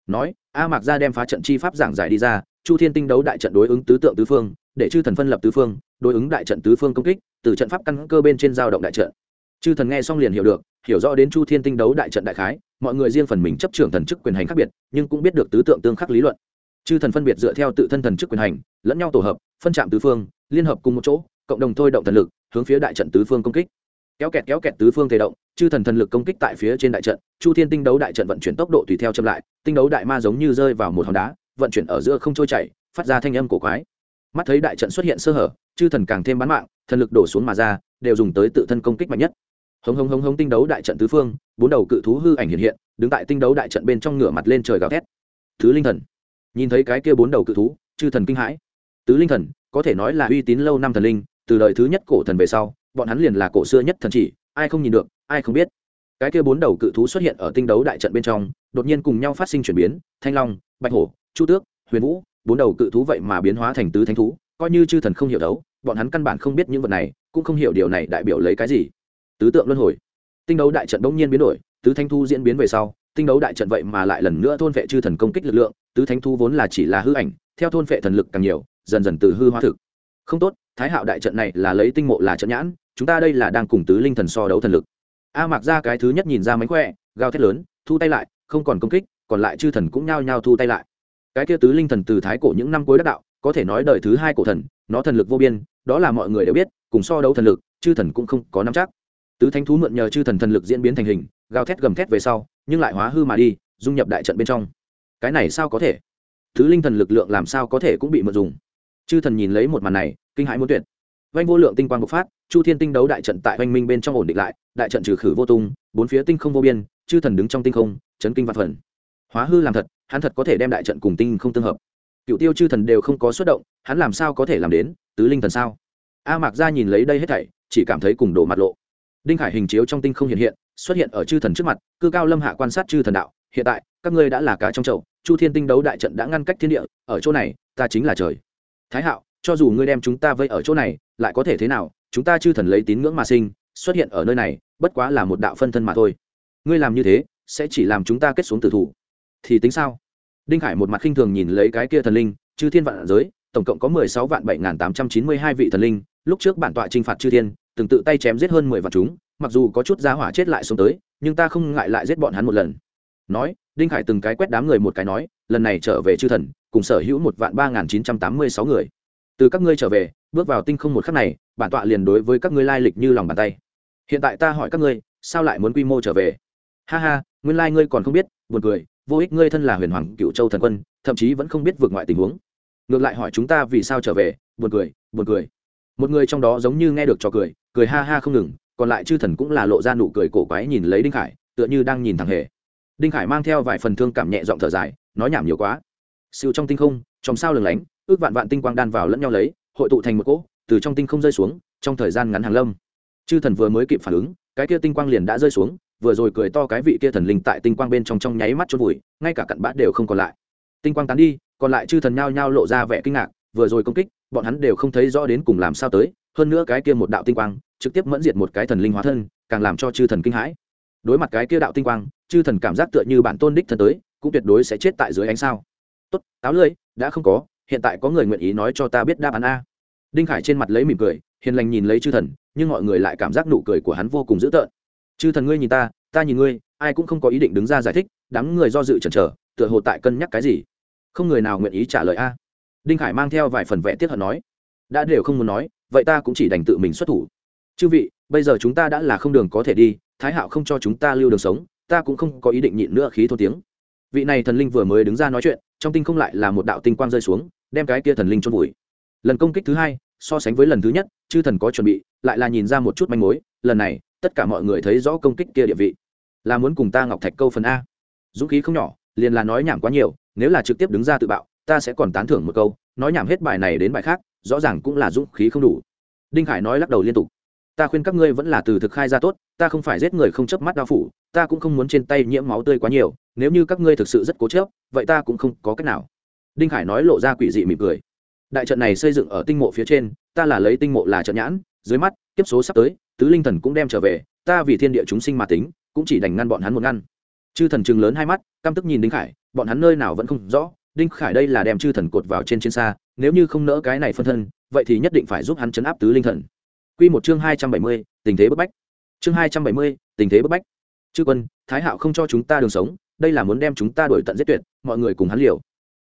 Nói, a mạc gia đem phá trận chi pháp giảng giải đi ra, chu thiên tinh đấu đại trận đối ứng tứ tượng tứ phương, để chư thần phân lập tứ phương, đối ứng đại trận tứ phương công kích, từ trận pháp căn cơ bên trên giao động đại trận. Chư thần nghe xong liền hiểu được, hiểu rõ đến chu thiên tinh đấu đại trận đại khái mọi người riêng phần mình chấp trưởng thần chức quyền hành khác biệt, nhưng cũng biết được tứ tượng tương khắc lý luận. Chư thần phân biệt dựa theo tự thân thần chức quyền hành, lẫn nhau tổ hợp, phân chạm tứ phương, liên hợp cùng một chỗ, cộng đồng thôi động thần lực, hướng phía đại trận tứ phương công kích. Kéo kẹt kéo kẹt tứ phương thể động, chư thần thần lực công kích tại phía trên đại trận, chu thiên tinh đấu đại trận vận chuyển tốc độ tùy theo chậm lại, tinh đấu đại ma giống như rơi vào một hòn đá, vận chuyển ở giữa không trôi chảy, phát ra thanh âm cổ quái. Mắt thấy đại trận xuất hiện sơ hở, chư thần càng thêm bán mạng, thần lực đổ xuống mà ra, đều dùng tới tự thân công kích mạnh nhất hống hống hống hống tinh đấu đại trận tứ phương, bốn đầu cự thú hư ảnh hiện hiện, đứng tại tinh đấu đại trận bên trong ngửa mặt lên trời gào thét. Thứ linh thần. Nhìn thấy cái kia bốn đầu cự thú, chư thần kinh hãi. Tứ linh thần, có thể nói là uy tín lâu năm thần linh, từ đời thứ nhất cổ thần về sau, bọn hắn liền là cổ xưa nhất thần chỉ, ai không nhìn được, ai không biết. Cái kia bốn đầu cự thú xuất hiện ở tinh đấu đại trận bên trong, đột nhiên cùng nhau phát sinh chuyển biến, thanh long, bạch hổ, chu tước, huyền vũ, bốn đầu cự thú vậy mà biến hóa thành tứ thánh thú, coi như chư thần không hiểu đấu, bọn hắn căn bản không biết những vật này, cũng không hiểu điều này đại biểu lấy cái gì tứ tượng luân hồi. Tinh đấu đại trận bỗng nhiên biến đổi, tứ thanh thu diễn biến về sau, tinh đấu đại trận vậy mà lại lần nữa thôn vệ chư thần công kích lực lượng, tứ thanh thu vốn là chỉ là hư ảnh, theo thôn vệ thần lực càng nhiều, dần dần từ hư hóa thực. Không tốt, thái hạo đại trận này là lấy tinh mộ là trận nhãn, chúng ta đây là đang cùng tứ linh thần so đấu thần lực. A mặc ra cái thứ nhất nhìn ra mánh khỏe gao thét lớn, thu tay lại, không còn công kích, còn lại chư thần cũng nhao nhao thu tay lại. Cái kia tứ linh thần từ thái cổ những năm cuối đắc đạo, có thể nói đời thứ hai cổ thần, nó thần lực vô biên, đó là mọi người đều biết, cùng so đấu thần lực, chư thần cũng không có nắm chắc tứ thánh thú mượn nhờ chư thần thần lực diễn biến thành hình, gào thét gầm thét về sau, nhưng lại hóa hư mà đi, dung nhập đại trận bên trong. Cái này sao có thể? Thứ linh thần lực lượng làm sao có thể cũng bị mượn dùng? Chư thần nhìn lấy một màn này, kinh hãi muốn tuyệt. Vanh vô lượng tinh quang bộc phát, chu thiên tinh đấu đại trận tại oanh minh bên trong ổn định lại, đại trận trừ khử vô tung, bốn phía tinh không vô biên, chư thần đứng trong tinh không, chấn kinh văn phần. Hóa hư làm thật, hắn thật có thể đem đại trận cùng tinh không tương hợp. Cựu tiêu chư thần đều không có xuất động, hắn làm sao có thể làm đến? Tứ linh thần sao? A mạc ra nhìn lấy đây hết thảy, chỉ cảm thấy cùng đổ mặt lộ đinh khải hình chiếu trong tinh không hiện hiện, xuất hiện ở chư thần trước mặt, cư cao lâm hạ quan sát chư thần đạo. Hiện tại, các ngươi đã là cá trong chậu, chu thiên tinh đấu đại trận đã ngăn cách thiên địa, ở chỗ này, ta chính là trời. Thái hạo, cho dù ngươi đem chúng ta vây ở chỗ này, lại có thể thế nào? Chúng ta chư thần lấy tín ngưỡng mà sinh, xuất hiện ở nơi này, bất quá là một đạo phân thân mà thôi. Ngươi làm như thế, sẽ chỉ làm chúng ta kết xuống tử thủ. Thì tính sao? Đinh khải một mặt khinh thường nhìn lấy cái kia thần linh, chư thiên vạn giới, tổng cộng có mười sáu vạn bảy nghìn tám trăm chín mươi hai vị thần linh, lúc trước bản tọa t r i n h phạt chư thiên từng tự tay chém giết hơn mười vạn chúng, mặc dù có chút giá hỏa chết lại xuống tới, nhưng ta không ngại lại giết bọn hắn một lần. Nói, đinh khải từng cái quét đám người một cái nói, lần này trở về chư thần, cùng sở hữu một vạn ba nghìn chín trăm tám mươi sáu người. Từ các ngươi trở về, bước vào tinh không một khắc này, bản tọa liền đối với các ngươi lai lịch như lòng bàn tay. Hiện tại ta hỏi các ngươi, sao lại muốn quy mô trở về? Ha ha, nguyên lai ngươi còn không biết, buồn cười, vô ích ngươi thân là huyền hoàng cựu châu thần quân, thậm chí vẫn không biết vượt ngoại tình huống. Ngược lại hỏi chúng ta vì sao trở về, buồn cười buồn cười. Một người trong đó giống như nghe được trò cười cười ha ha không ngừng, còn lại chư thần cũng là lộ ra nụ cười cổ quái nhìn lấy đinh khải, tựa như đang nhìn thằng hề. Đinh khải mang theo vài phần thương cảm nhẹ giọng thở dài, nói nhảm nhiều quá. Siêu trong tinh không, trong sao lừng lánh, ước vạn vạn tinh quang đan vào lẫn nhau lấy, hội tụ thành một cỗ, từ trong tinh không rơi xuống, trong thời gian ngắn hàng lâm. Chư thần vừa mới kịp phản ứng, cái kia tinh quang liền đã rơi xuống, vừa rồi cười to cái vị kia thần linh tại tinh quang bên trong trong nháy mắt chôn vùi, ngay cả cặn bã đều không còn lại. Tinh quang tán đi, còn lại chư thần nhao nhao lộ ra vẻ kinh ngạc, vừa rồi công kích, bọn hắn đều không thấy rõ đến cùng làm sao tới, hơn nữa cái kia một đạo tinh quang trực tiếp mẫn diệt một cái thần linh hóa thân, càng làm cho chư thần kinh hãi. Đối mặt cái kia đạo tinh quang, chư thần cảm giác tựa như bản tôn đích thần tới, cũng tuyệt đối sẽ chết tại dưới ánh sao. Tốt, táo lưỡi, đã không có, hiện tại có người nguyện ý nói cho ta biết đáp án a. Đinh khải trên mặt lấy mỉm cười, hiền lành nhìn lấy chư thần, nhưng mọi người lại cảm giác nụ cười của hắn vô cùng dữ tợn. Chư thần ngươi nhìn ta ta nhìn ngươi, ai cũng không có ý định đứng ra giải thích, đám người do dự chần chờ, tựa hồ tại cân nhắc cái gì. Không người nào nguyện ý trả lời a. Đinh khải mang theo vài phần vẽ tiết hận nói. Đã đều không muốn nói, vậy ta cũng chỉ đành tự mình xuất thủ chư vị, bây giờ chúng ta đã là không đường có thể đi, thái hạo không cho chúng ta lưu đường sống, ta cũng không có ý định nhịn nữa khí thô tiếng. Vị này thần linh vừa mới đứng ra nói chuyện, trong tinh không lại là một đạo tinh quang rơi xuống, đem cái kia thần linh chôn vùi. Lần công kích thứ hai, so sánh với lần thứ nhất, chư thần có chuẩn bị, lại là nhìn ra một chút manh mối, lần này, tất cả mọi người thấy rõ công kích kia địa vị. Là muốn cùng ta ngọc thạch câu phần a. Dũng khí không nhỏ, liền là nói nhảm quá nhiều, nếu là trực tiếp đứng ra tự bạo, ta sẽ còn tán thưởng một câu, nói nhảm hết bài này đến bài khác, rõ ràng cũng là dũng khí không đủ. Đinh khải nói lắc đầu liên tục ta khuyên các ngươi vẫn là từ thực khai ra tốt, ta không phải giết người không chớp mắt đao phủ, ta cũng không muốn trên tay nhiễm máu tươi quá nhiều, nếu như các ngươi thực sự rất cố chớp vậy ta cũng không có cách nào. Đinh khải nói lộ ra quỷ dị mỉm cười. Đại trận này xây dựng ở tinh mộ phía trên, ta là lấy tinh mộ là trận nhãn, dưới mắt, kiếp số sắp tới, tứ linh thần cũng đem trở về, ta vì thiên địa chúng sinh mà tính, cũng chỉ đành ngăn bọn hắn một ngăn. Chư thần chừng lớn hai mắt, căm tức nhìn đinh khải, bọn hắn nơi nào vẫn không rõ, đinh khải đây là đem chư thần cột vào trên trên xa, nếu như không nỡ cái này phân thân, vậy thì nhất định phải giúp hắn chấn áp tứ linh thần. Quy một chương hai trăm bảy mươi, tình thế bức bách. Chương hai trăm bảy mươi, tình thế bức bách. Chư quân, Thái Hạo không cho chúng ta đường sống, đây là muốn đem chúng ta đuổi tận giết tuyệt, mọi người cùng hắn liều.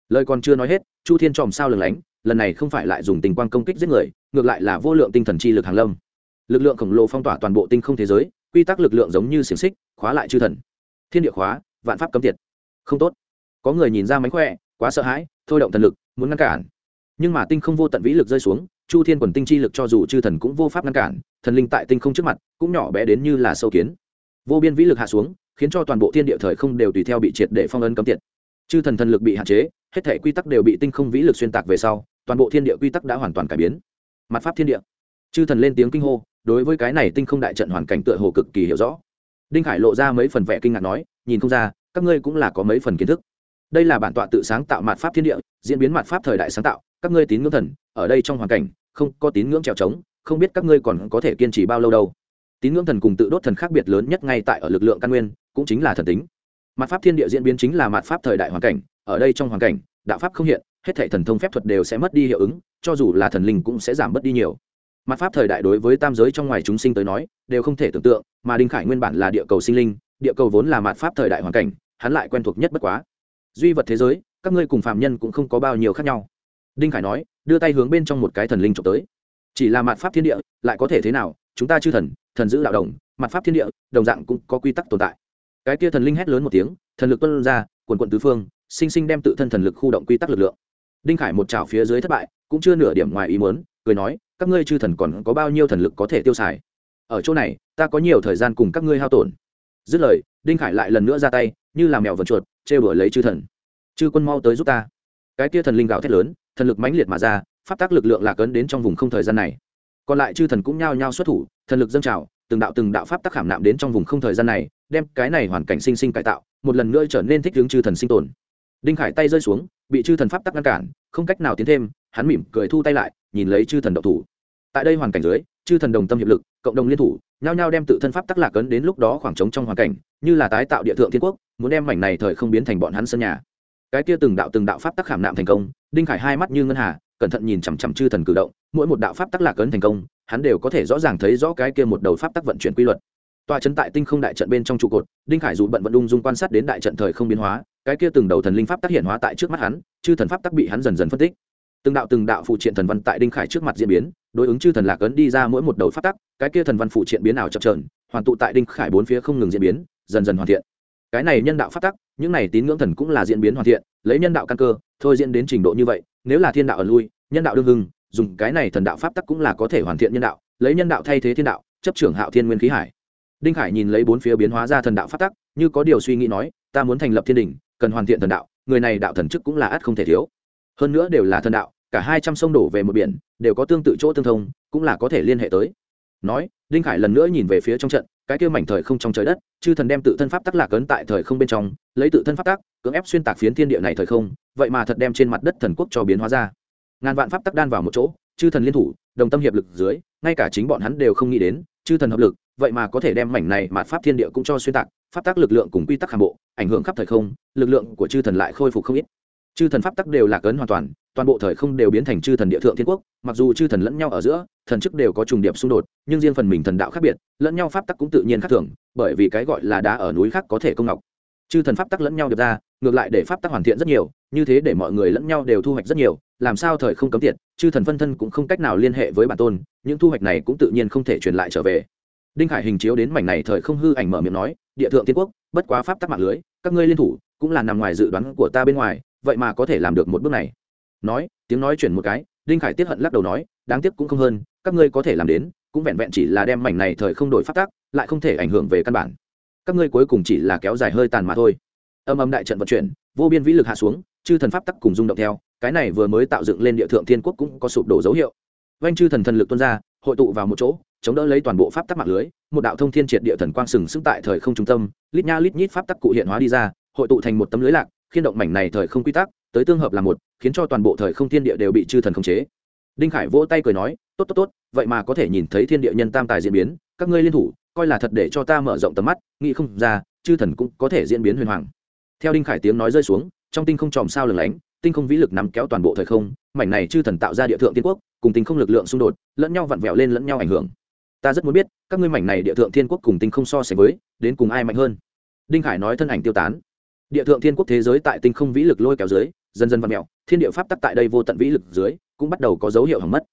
Lời còn chưa nói hết, Chu Thiên tròm sao lừng lánh, lần này không phải lại dùng tình quang công kích giết người, ngược lại là vô lượng tinh thần chi lực hàng lâm. Lực lượng khổng lồ phong tỏa toàn bộ tinh không thế giới, quy tắc lực lượng giống như xiềng xích, khóa lại chư thần. Thiên địa khóa, vạn pháp cấm tiệt. Không tốt. Có người nhìn ra mánh khỏe, quá sợ hãi, thôi động thần lực, muốn ngăn cản. Nhưng mà tinh không vô tận vĩ lực rơi xuống, chu thiên quần tinh chi lực cho dù chư thần cũng vô pháp ngăn cản, thần linh tại tinh không trước mặt cũng nhỏ bé đến như là sâu kiến. Vô biên vĩ lực hạ xuống, khiến cho toàn bộ thiên địa thời không đều tùy theo bị triệt để phong ấn cấm tiệt. Chư thần thần lực bị hạn chế, hết thể quy tắc đều bị tinh không vĩ lực xuyên tạc về sau, toàn bộ thiên địa quy tắc đã hoàn toàn cải biến. Mặt pháp thiên địa. Chư thần lên tiếng kinh hô, đối với cái này tinh không đại trận hoàn cảnh tựa hồ cực kỳ hiểu rõ. Đinh khải lộ ra mấy phần vẻ kinh ngạc nói, nhìn không ra, các ngươi cũng là có mấy phần kiến thức. Đây là bản tọa tự sáng tạo mặt pháp thiên địa, diễn biến mặt pháp thời đại sáng tạo, các ngươi tín ngưỡng thần ở đây trong hoàn cảnh, không có tín ngưỡng trèo trống, không biết các ngươi còn có thể kiên trì bao lâu đâu. Tín ngưỡng thần cùng tự đốt thần khác biệt lớn nhất ngay tại ở lực lượng căn nguyên, cũng chính là thần tính. Mặt pháp thiên địa diễn biến chính là mặt pháp thời đại hoàn cảnh, ở đây trong hoàn cảnh, đạo pháp không hiện, hết thảy thần thông phép thuật đều sẽ mất đi hiệu ứng, cho dù là thần linh cũng sẽ giảm mất đi nhiều. Mặt pháp thời đại đối với tam giới trong ngoài chúng sinh tới nói, đều không thể tưởng tượng, mà đinh khải nguyên bản là địa cầu sinh linh, địa cầu vốn là mặt pháp thời đại hoàn cảnh, hắn lại quen thuộc nhất bất quá. Duy vật thế giới, các ngươi cùng phạm nhân cũng không có bao nhiêu khác nhau đinh khải nói, đưa tay hướng bên trong một cái thần linh trộm tới. Chỉ là mặt pháp thiên địa, lại có thể thế nào? Chúng ta chư thần thần giữ đạo đồng mặt pháp thiên địa, đồng dạng cũng có quy tắc tồn tại. Cái kia thần linh hét lớn một tiếng, thần lực tuân ra, quần quận tứ phương, sinh sinh đem tự thân thần lực khu động quy tắc lực lượng. Đinh khải một trào phía dưới thất bại, cũng chưa nửa điểm ngoài ý muốn, cười nói, các ngươi chư thần còn có bao nhiêu thần lực có thể tiêu xài? Ở chỗ này, ta có nhiều thời gian cùng các ngươi hao tổn. Dứt lời, đinh khải lại lần nữa ra tay, như làm mèo vần chuột, trêu đuổi lấy chư thần. Chư quân mau tới giúp ta. Cái kia thần linh gạo thét lớn thần lực mãnh liệt mà ra, pháp tác lực lượng lạc ấn đến trong vùng không thời gian này. Còn lại chư thần cũng nhao nhao xuất thủ, thần lực dâng trào, từng đạo từng đạo pháp tác khảm nạm đến trong vùng không thời gian này, đem cái này hoàn cảnh sinh sinh cải tạo, một lần nữa trở nên thích hướng chư thần sinh tồn. Đinh khải tay rơi xuống, bị chư thần pháp tắc ngăn cản, không cách nào tiến thêm, hắn mỉm cười thu tay lại, nhìn lấy chư thần độc thủ. Tại đây hoàn cảnh dưới, chư thần đồng tâm hiệp lực, cộng đồng liên thủ, nhao nhao đem tự thân pháp tắc lạc ấn đến lúc đó khoảng trống trong hoàn cảnh, như là tái tạo địa thượng thiên quốc, muốn đem mảnh này thời không biến thành bọn hắn sân nhà cái kia từng đạo từng đạo pháp tắc khảm nạm thành công, đinh khải hai mắt như ngân hà, cẩn thận nhìn chằm chằm chư thần cử động, mỗi một đạo pháp tắc lạc ấn thành công, hắn đều có thể rõ ràng thấy rõ cái kia một đầu pháp tắc vận chuyển quy luật. Tòa trấn tại tinh không đại trận bên trong trụ cột, đinh khải dù bận vận ung dung quan sát đến đại trận thời không biến hóa, cái kia từng đầu thần linh pháp tác hiện hóa tại trước mắt hắn, chư thần pháp tắc bị hắn dần dần phân tích. Từng đạo từng đạo phụ triện thần văn tại đinh khải trước mặt diễn biến, đối ứng chư thần lạc ấn đi ra mỗi một đầu pháp tắc, cái kia thần văn phụ triện biến ảo chập trờn hoàn tụ tại đinh khải bốn phía không ngừng diễn biến, dần dần hoàn thiện. Cái này nhân đạo pháp tắc những này tín ngưỡng thần cũng là diễn biến hoàn thiện, lấy nhân đạo căn cơ, thôi diễn đến trình độ như vậy, nếu là thiên đạo ở lui, nhân đạo đương hưng, dùng cái này thần đạo pháp tắc cũng là có thể hoàn thiện nhân đạo, lấy nhân đạo thay thế thiên đạo, chấp trưởng hạo thiên nguyên khí hải. Đinh khải nhìn lấy bốn phía biến hóa ra thần đạo pháp tắc, như có điều suy nghĩ nói, ta muốn thành lập thiên đình, cần hoàn thiện thần đạo, người này đạo thần chức cũng là ắt không thể thiếu. Hơn nữa đều là thần đạo, cả hai trăm sông đổ về một biển, đều có tương tự chỗ tương thông, cũng là có thể liên hệ tới. Nói, đinh khải lần nữa nhìn về phía trong trận cái kia mảnh thời không trong trời đất, chư thần đem tự thân pháp tắc lạc ấn tại thời không bên trong, lấy tự thân pháp tắc, cưỡng ép xuyên tạc phiến thiên địa này thời không, vậy mà thật đem trên mặt đất thần quốc cho biến hóa ra. Ngàn vạn pháp tắc đan vào một chỗ, chư thần liên thủ, đồng tâm hiệp lực dưới, ngay cả chính bọn hắn đều không nghĩ đến, chư thần hợp lực, vậy mà có thể đem mảnh này mà pháp thiên địa cũng cho xuyên tạc, pháp tắc lực lượng cùng quy tắc hàm bộ, ảnh hưởng khắp thời không, lực lượng của chư thần lại khôi phục không ít chư thần pháp tắc đều lạc ấn hoàn toàn toàn bộ thời không đều biến thành chư thần địa thượng thiên quốc, mặc dù chư thần lẫn nhau ở giữa, thần chức đều có trùng điệp xung đột, nhưng riêng phần mình thần đạo khác biệt, lẫn nhau pháp tắc cũng tự nhiên khác thường, bởi vì cái gọi là đá ở núi khác có thể công ngọc. Chư thần pháp tắc lẫn nhau được ra, ngược lại để pháp tắc hoàn thiện rất nhiều, như thế để mọi người lẫn nhau đều thu hoạch rất nhiều, làm sao thời không cấm tiệt, chư thần phân thân cũng không cách nào liên hệ với bản tôn, những thu hoạch này cũng tự nhiên không thể truyền lại trở về. Đinh khải hình chiếu đến mảnh này thời không hư ảnh mở miệng nói, địa thượng tiên quốc, bất quá pháp tắc mạng lưới, các ngươi liên thủ, cũng là nằm ngoài dự đoán của ta bên ngoài vậy mà có thể làm được một bước này. Nói, tiếng nói chuyển một cái, đinh khải tiếp hận lắc đầu nói, đáng tiếc cũng không hơn, các ngươi có thể làm đến, cũng vẹn vẹn chỉ là đem mảnh này thời không đổi phát tác, lại không thể ảnh hưởng về căn bản. Các ngươi cuối cùng chỉ là kéo dài hơi tàn mà thôi. Âm âm đại trận vận chuyển, vô biên vĩ lực hạ xuống, chư thần pháp tắc cùng rung động theo, cái này vừa mới tạo dựng lên địa thượng thiên quốc cũng có sụp đổ dấu hiệu. Vanh chư thần thần lực tuân ra, hội tụ vào một chỗ, chống đỡ lấy toàn bộ pháp tắc mạng lưới, một đạo thông thiên triệt địa thần quang sừng sững tại thời không trung tâm, lít nha lít nhít pháp tắc cụ hiện hóa đi ra, hội tụ thành một tấm lưới lạc khiên động mảnh này thời không quy tắc tới tương hợp là một, khiến cho toàn bộ thời không thiên địa đều bị chư thần khống chế. Đinh khải vỗ tay cười nói, tốt tốt tốt, vậy mà có thể nhìn thấy thiên địa nhân tam tài diễn biến, các ngươi liên thủ, coi là thật để cho ta mở rộng tầm mắt, nghĩ không ra, chư thần cũng có thể diễn biến huyền hoàng. Theo đinh khải tiếng nói rơi xuống, trong tinh không tròm sao lừng lánh, tinh không vĩ lực nắm kéo toàn bộ thời không, mảnh này chư thần tạo ra địa thượng tiên quốc, cùng tinh không lực lượng xung đột, lẫn nhau vặn vẹo lên lẫn nhau ảnh hưởng. Ta rất muốn biết, các ngươi mảnh này địa thượng thiên quốc cùng tinh không so sánh với, đến cùng ai mạnh hơn? Đinh khải nói thân ảnh tiêu tán địa thượng thiên quốc thế giới tại tinh không vĩ lực lôi kéo dưới, dần dần vặn mẹo thiên địa pháp tắc tại đây vô tận vĩ lực dưới, cũng bắt đầu có dấu hiệu hỏng mất.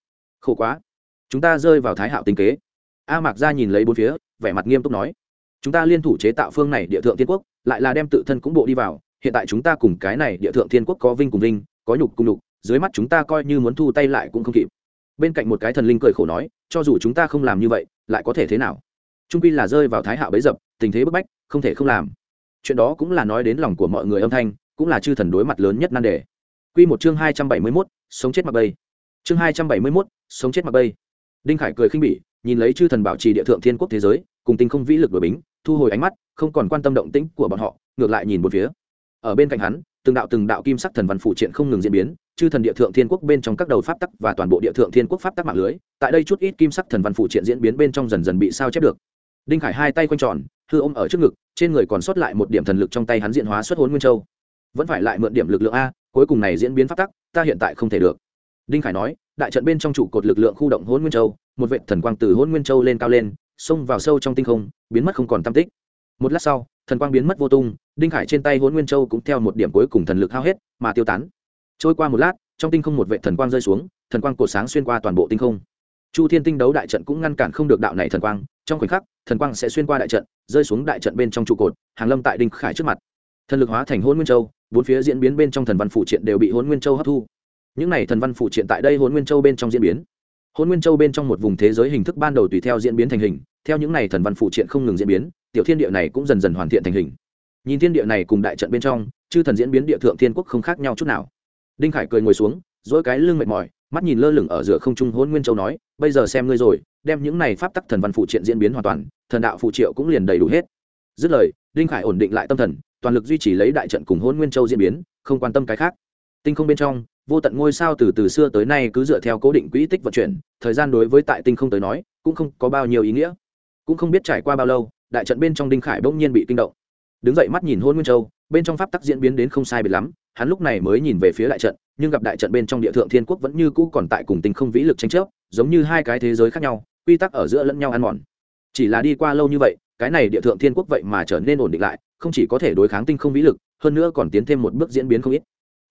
Khổ quá. Chúng ta rơi vào thái hạo tinh kế. A mạc ra nhìn lấy bốn phía, vẻ mặt nghiêm túc nói. Chúng ta liên thủ chế tạo phương này địa thượng thiên quốc, lại là đem tự thân cũng bộ đi vào. Hiện tại chúng ta cùng cái này địa thượng thiên quốc có vinh cùng vinh, có nhục cùng nhục, dưới mắt chúng ta coi như muốn thu tay lại cũng không kịp. Bên cạnh một cái thần linh cười khổ nói, cho dù chúng ta không làm như vậy, lại có thể thế nào? Trung pi là rơi vào thái hạo bấy dập, tình thế bức bách, không thể không làm chuyện đó cũng là nói đến lòng của mọi người âm thanh cũng là chư thần đối mặt lớn nhất nan đề Quy một chương hai trăm bảy mươi 271, sống chết mặc bay. Chương hai trăm bảy mươi 271, sống chết mặc bay. Đinh Khải cười khinh bỉ, nhìn lấy chư thần bảo trì địa thượng thiên quốc thế giới, cùng tinh không vĩ lực đối bính, thu hồi ánh mắt, không còn quan tâm động tĩnh của bọn họ, ngược lại nhìn một phía. Ở bên cạnh hắn, từng đạo từng đạo kim sắc thần văn phụ triện không ngừng diễn biến, chư thần địa thượng thiên quốc bên trong các đầu pháp tắc và toàn bộ địa thượng thiên quốc pháp tắc mạng lưới, tại đây chút ít kim sắc thần văn phụ triện diễn biến bên trong dần dần bị sao chép được. Đinh Khải hai tay quanh tròn, hư ôm ở trước ngực, trên người còn sót lại một điểm thần lực trong tay hắn diễn hóa xuất hồn nguyên châu. Vẫn phải lại mượn điểm lực lượng a cuối cùng này diễn biến phát tắc ta hiện tại không thể được. Đinh khải nói đại trận bên trong trụ cột lực lượng khu động hôn nguyên châu một vệ thần quang từ hôn nguyên châu lên cao lên xông vào sâu trong tinh không biến mất không còn tam tích. Một lát sau thần quang biến mất vô tung đinh khải trên tay hôn nguyên châu cũng theo một điểm cuối cùng thần lực hao hết mà tiêu tán. Trôi qua một lát trong tinh không một vệ thần quang rơi xuống thần quang cột sáng xuyên qua toàn bộ tinh không. Chu thiên tinh đấu đại trận cũng ngăn cản không được đạo này thần quang trong khoảnh khắc thần quang sẽ xuyên qua đại trận, rơi xuống đại trận bên trong trụ cột, hàng lâm tại đinh khải trước mặt. Thần lực hóa thành hôn nguyên châu, bốn phía diễn biến bên trong thần văn phụ triện đều bị hôn nguyên châu hấp thu. Những này thần văn phụ triện tại đây hôn nguyên châu bên trong diễn biến. Hôn nguyên châu bên trong một vùng thế giới hình thức ban đầu tùy theo diễn biến thành hình, theo những này thần văn phụ triện không ngừng diễn biến, tiểu thiên địa này cũng dần dần hoàn thiện thành hình. Nhìn thiên địa này cùng đại trận bên trong, chư thần diễn biến địa thượng thiên quốc không khác nhau chút nào. Đinh khải cười ngồi xuống dỗi cái lưng mệt mỏi, mắt nhìn lơ lửng ở giữa không trung hôn nguyên châu nói, bây giờ xem ngươi rồi đem những này pháp tắc thần văn phụ triện diễn biến hoàn toàn, thần đạo phụ triệu cũng liền đầy đủ hết. Dứt lời, đinh khải ổn định lại tâm thần, toàn lực duy trì lấy đại trận cùng hôn nguyên châu diễn biến, không quan tâm cái khác. Tinh không bên trong, vô tận ngôi sao từ từ xưa tới nay cứ dựa theo cố định quỹ tích vận chuyển, thời gian đối với tại tinh không tới nói, cũng không có bao nhiêu ý nghĩa. Cũng không biết trải qua bao lâu, đại trận bên trong đinh khải bỗng nhiên bị kinh động. Đứng dậy mắt nhìn hôn nguyên châu, bên trong pháp tắc diễn biến đến không sai biệt lắm, hắn lúc này mới nhìn về phía đại trận, nhưng gặp đại trận bên trong địa thượng thiên quốc vẫn như cũ còn tại cùng tinh không vĩ lực tranh chấp, giống như hai cái thế giới khác nhau quy tắc ở giữa lẫn nhau ăn mòn. Chỉ là đi qua lâu như vậy, cái này địa thượng thiên quốc vậy mà trở nên ổn định lại, không chỉ có thể đối kháng tinh không vĩ lực, hơn nữa còn tiến thêm một bước diễn biến không ít.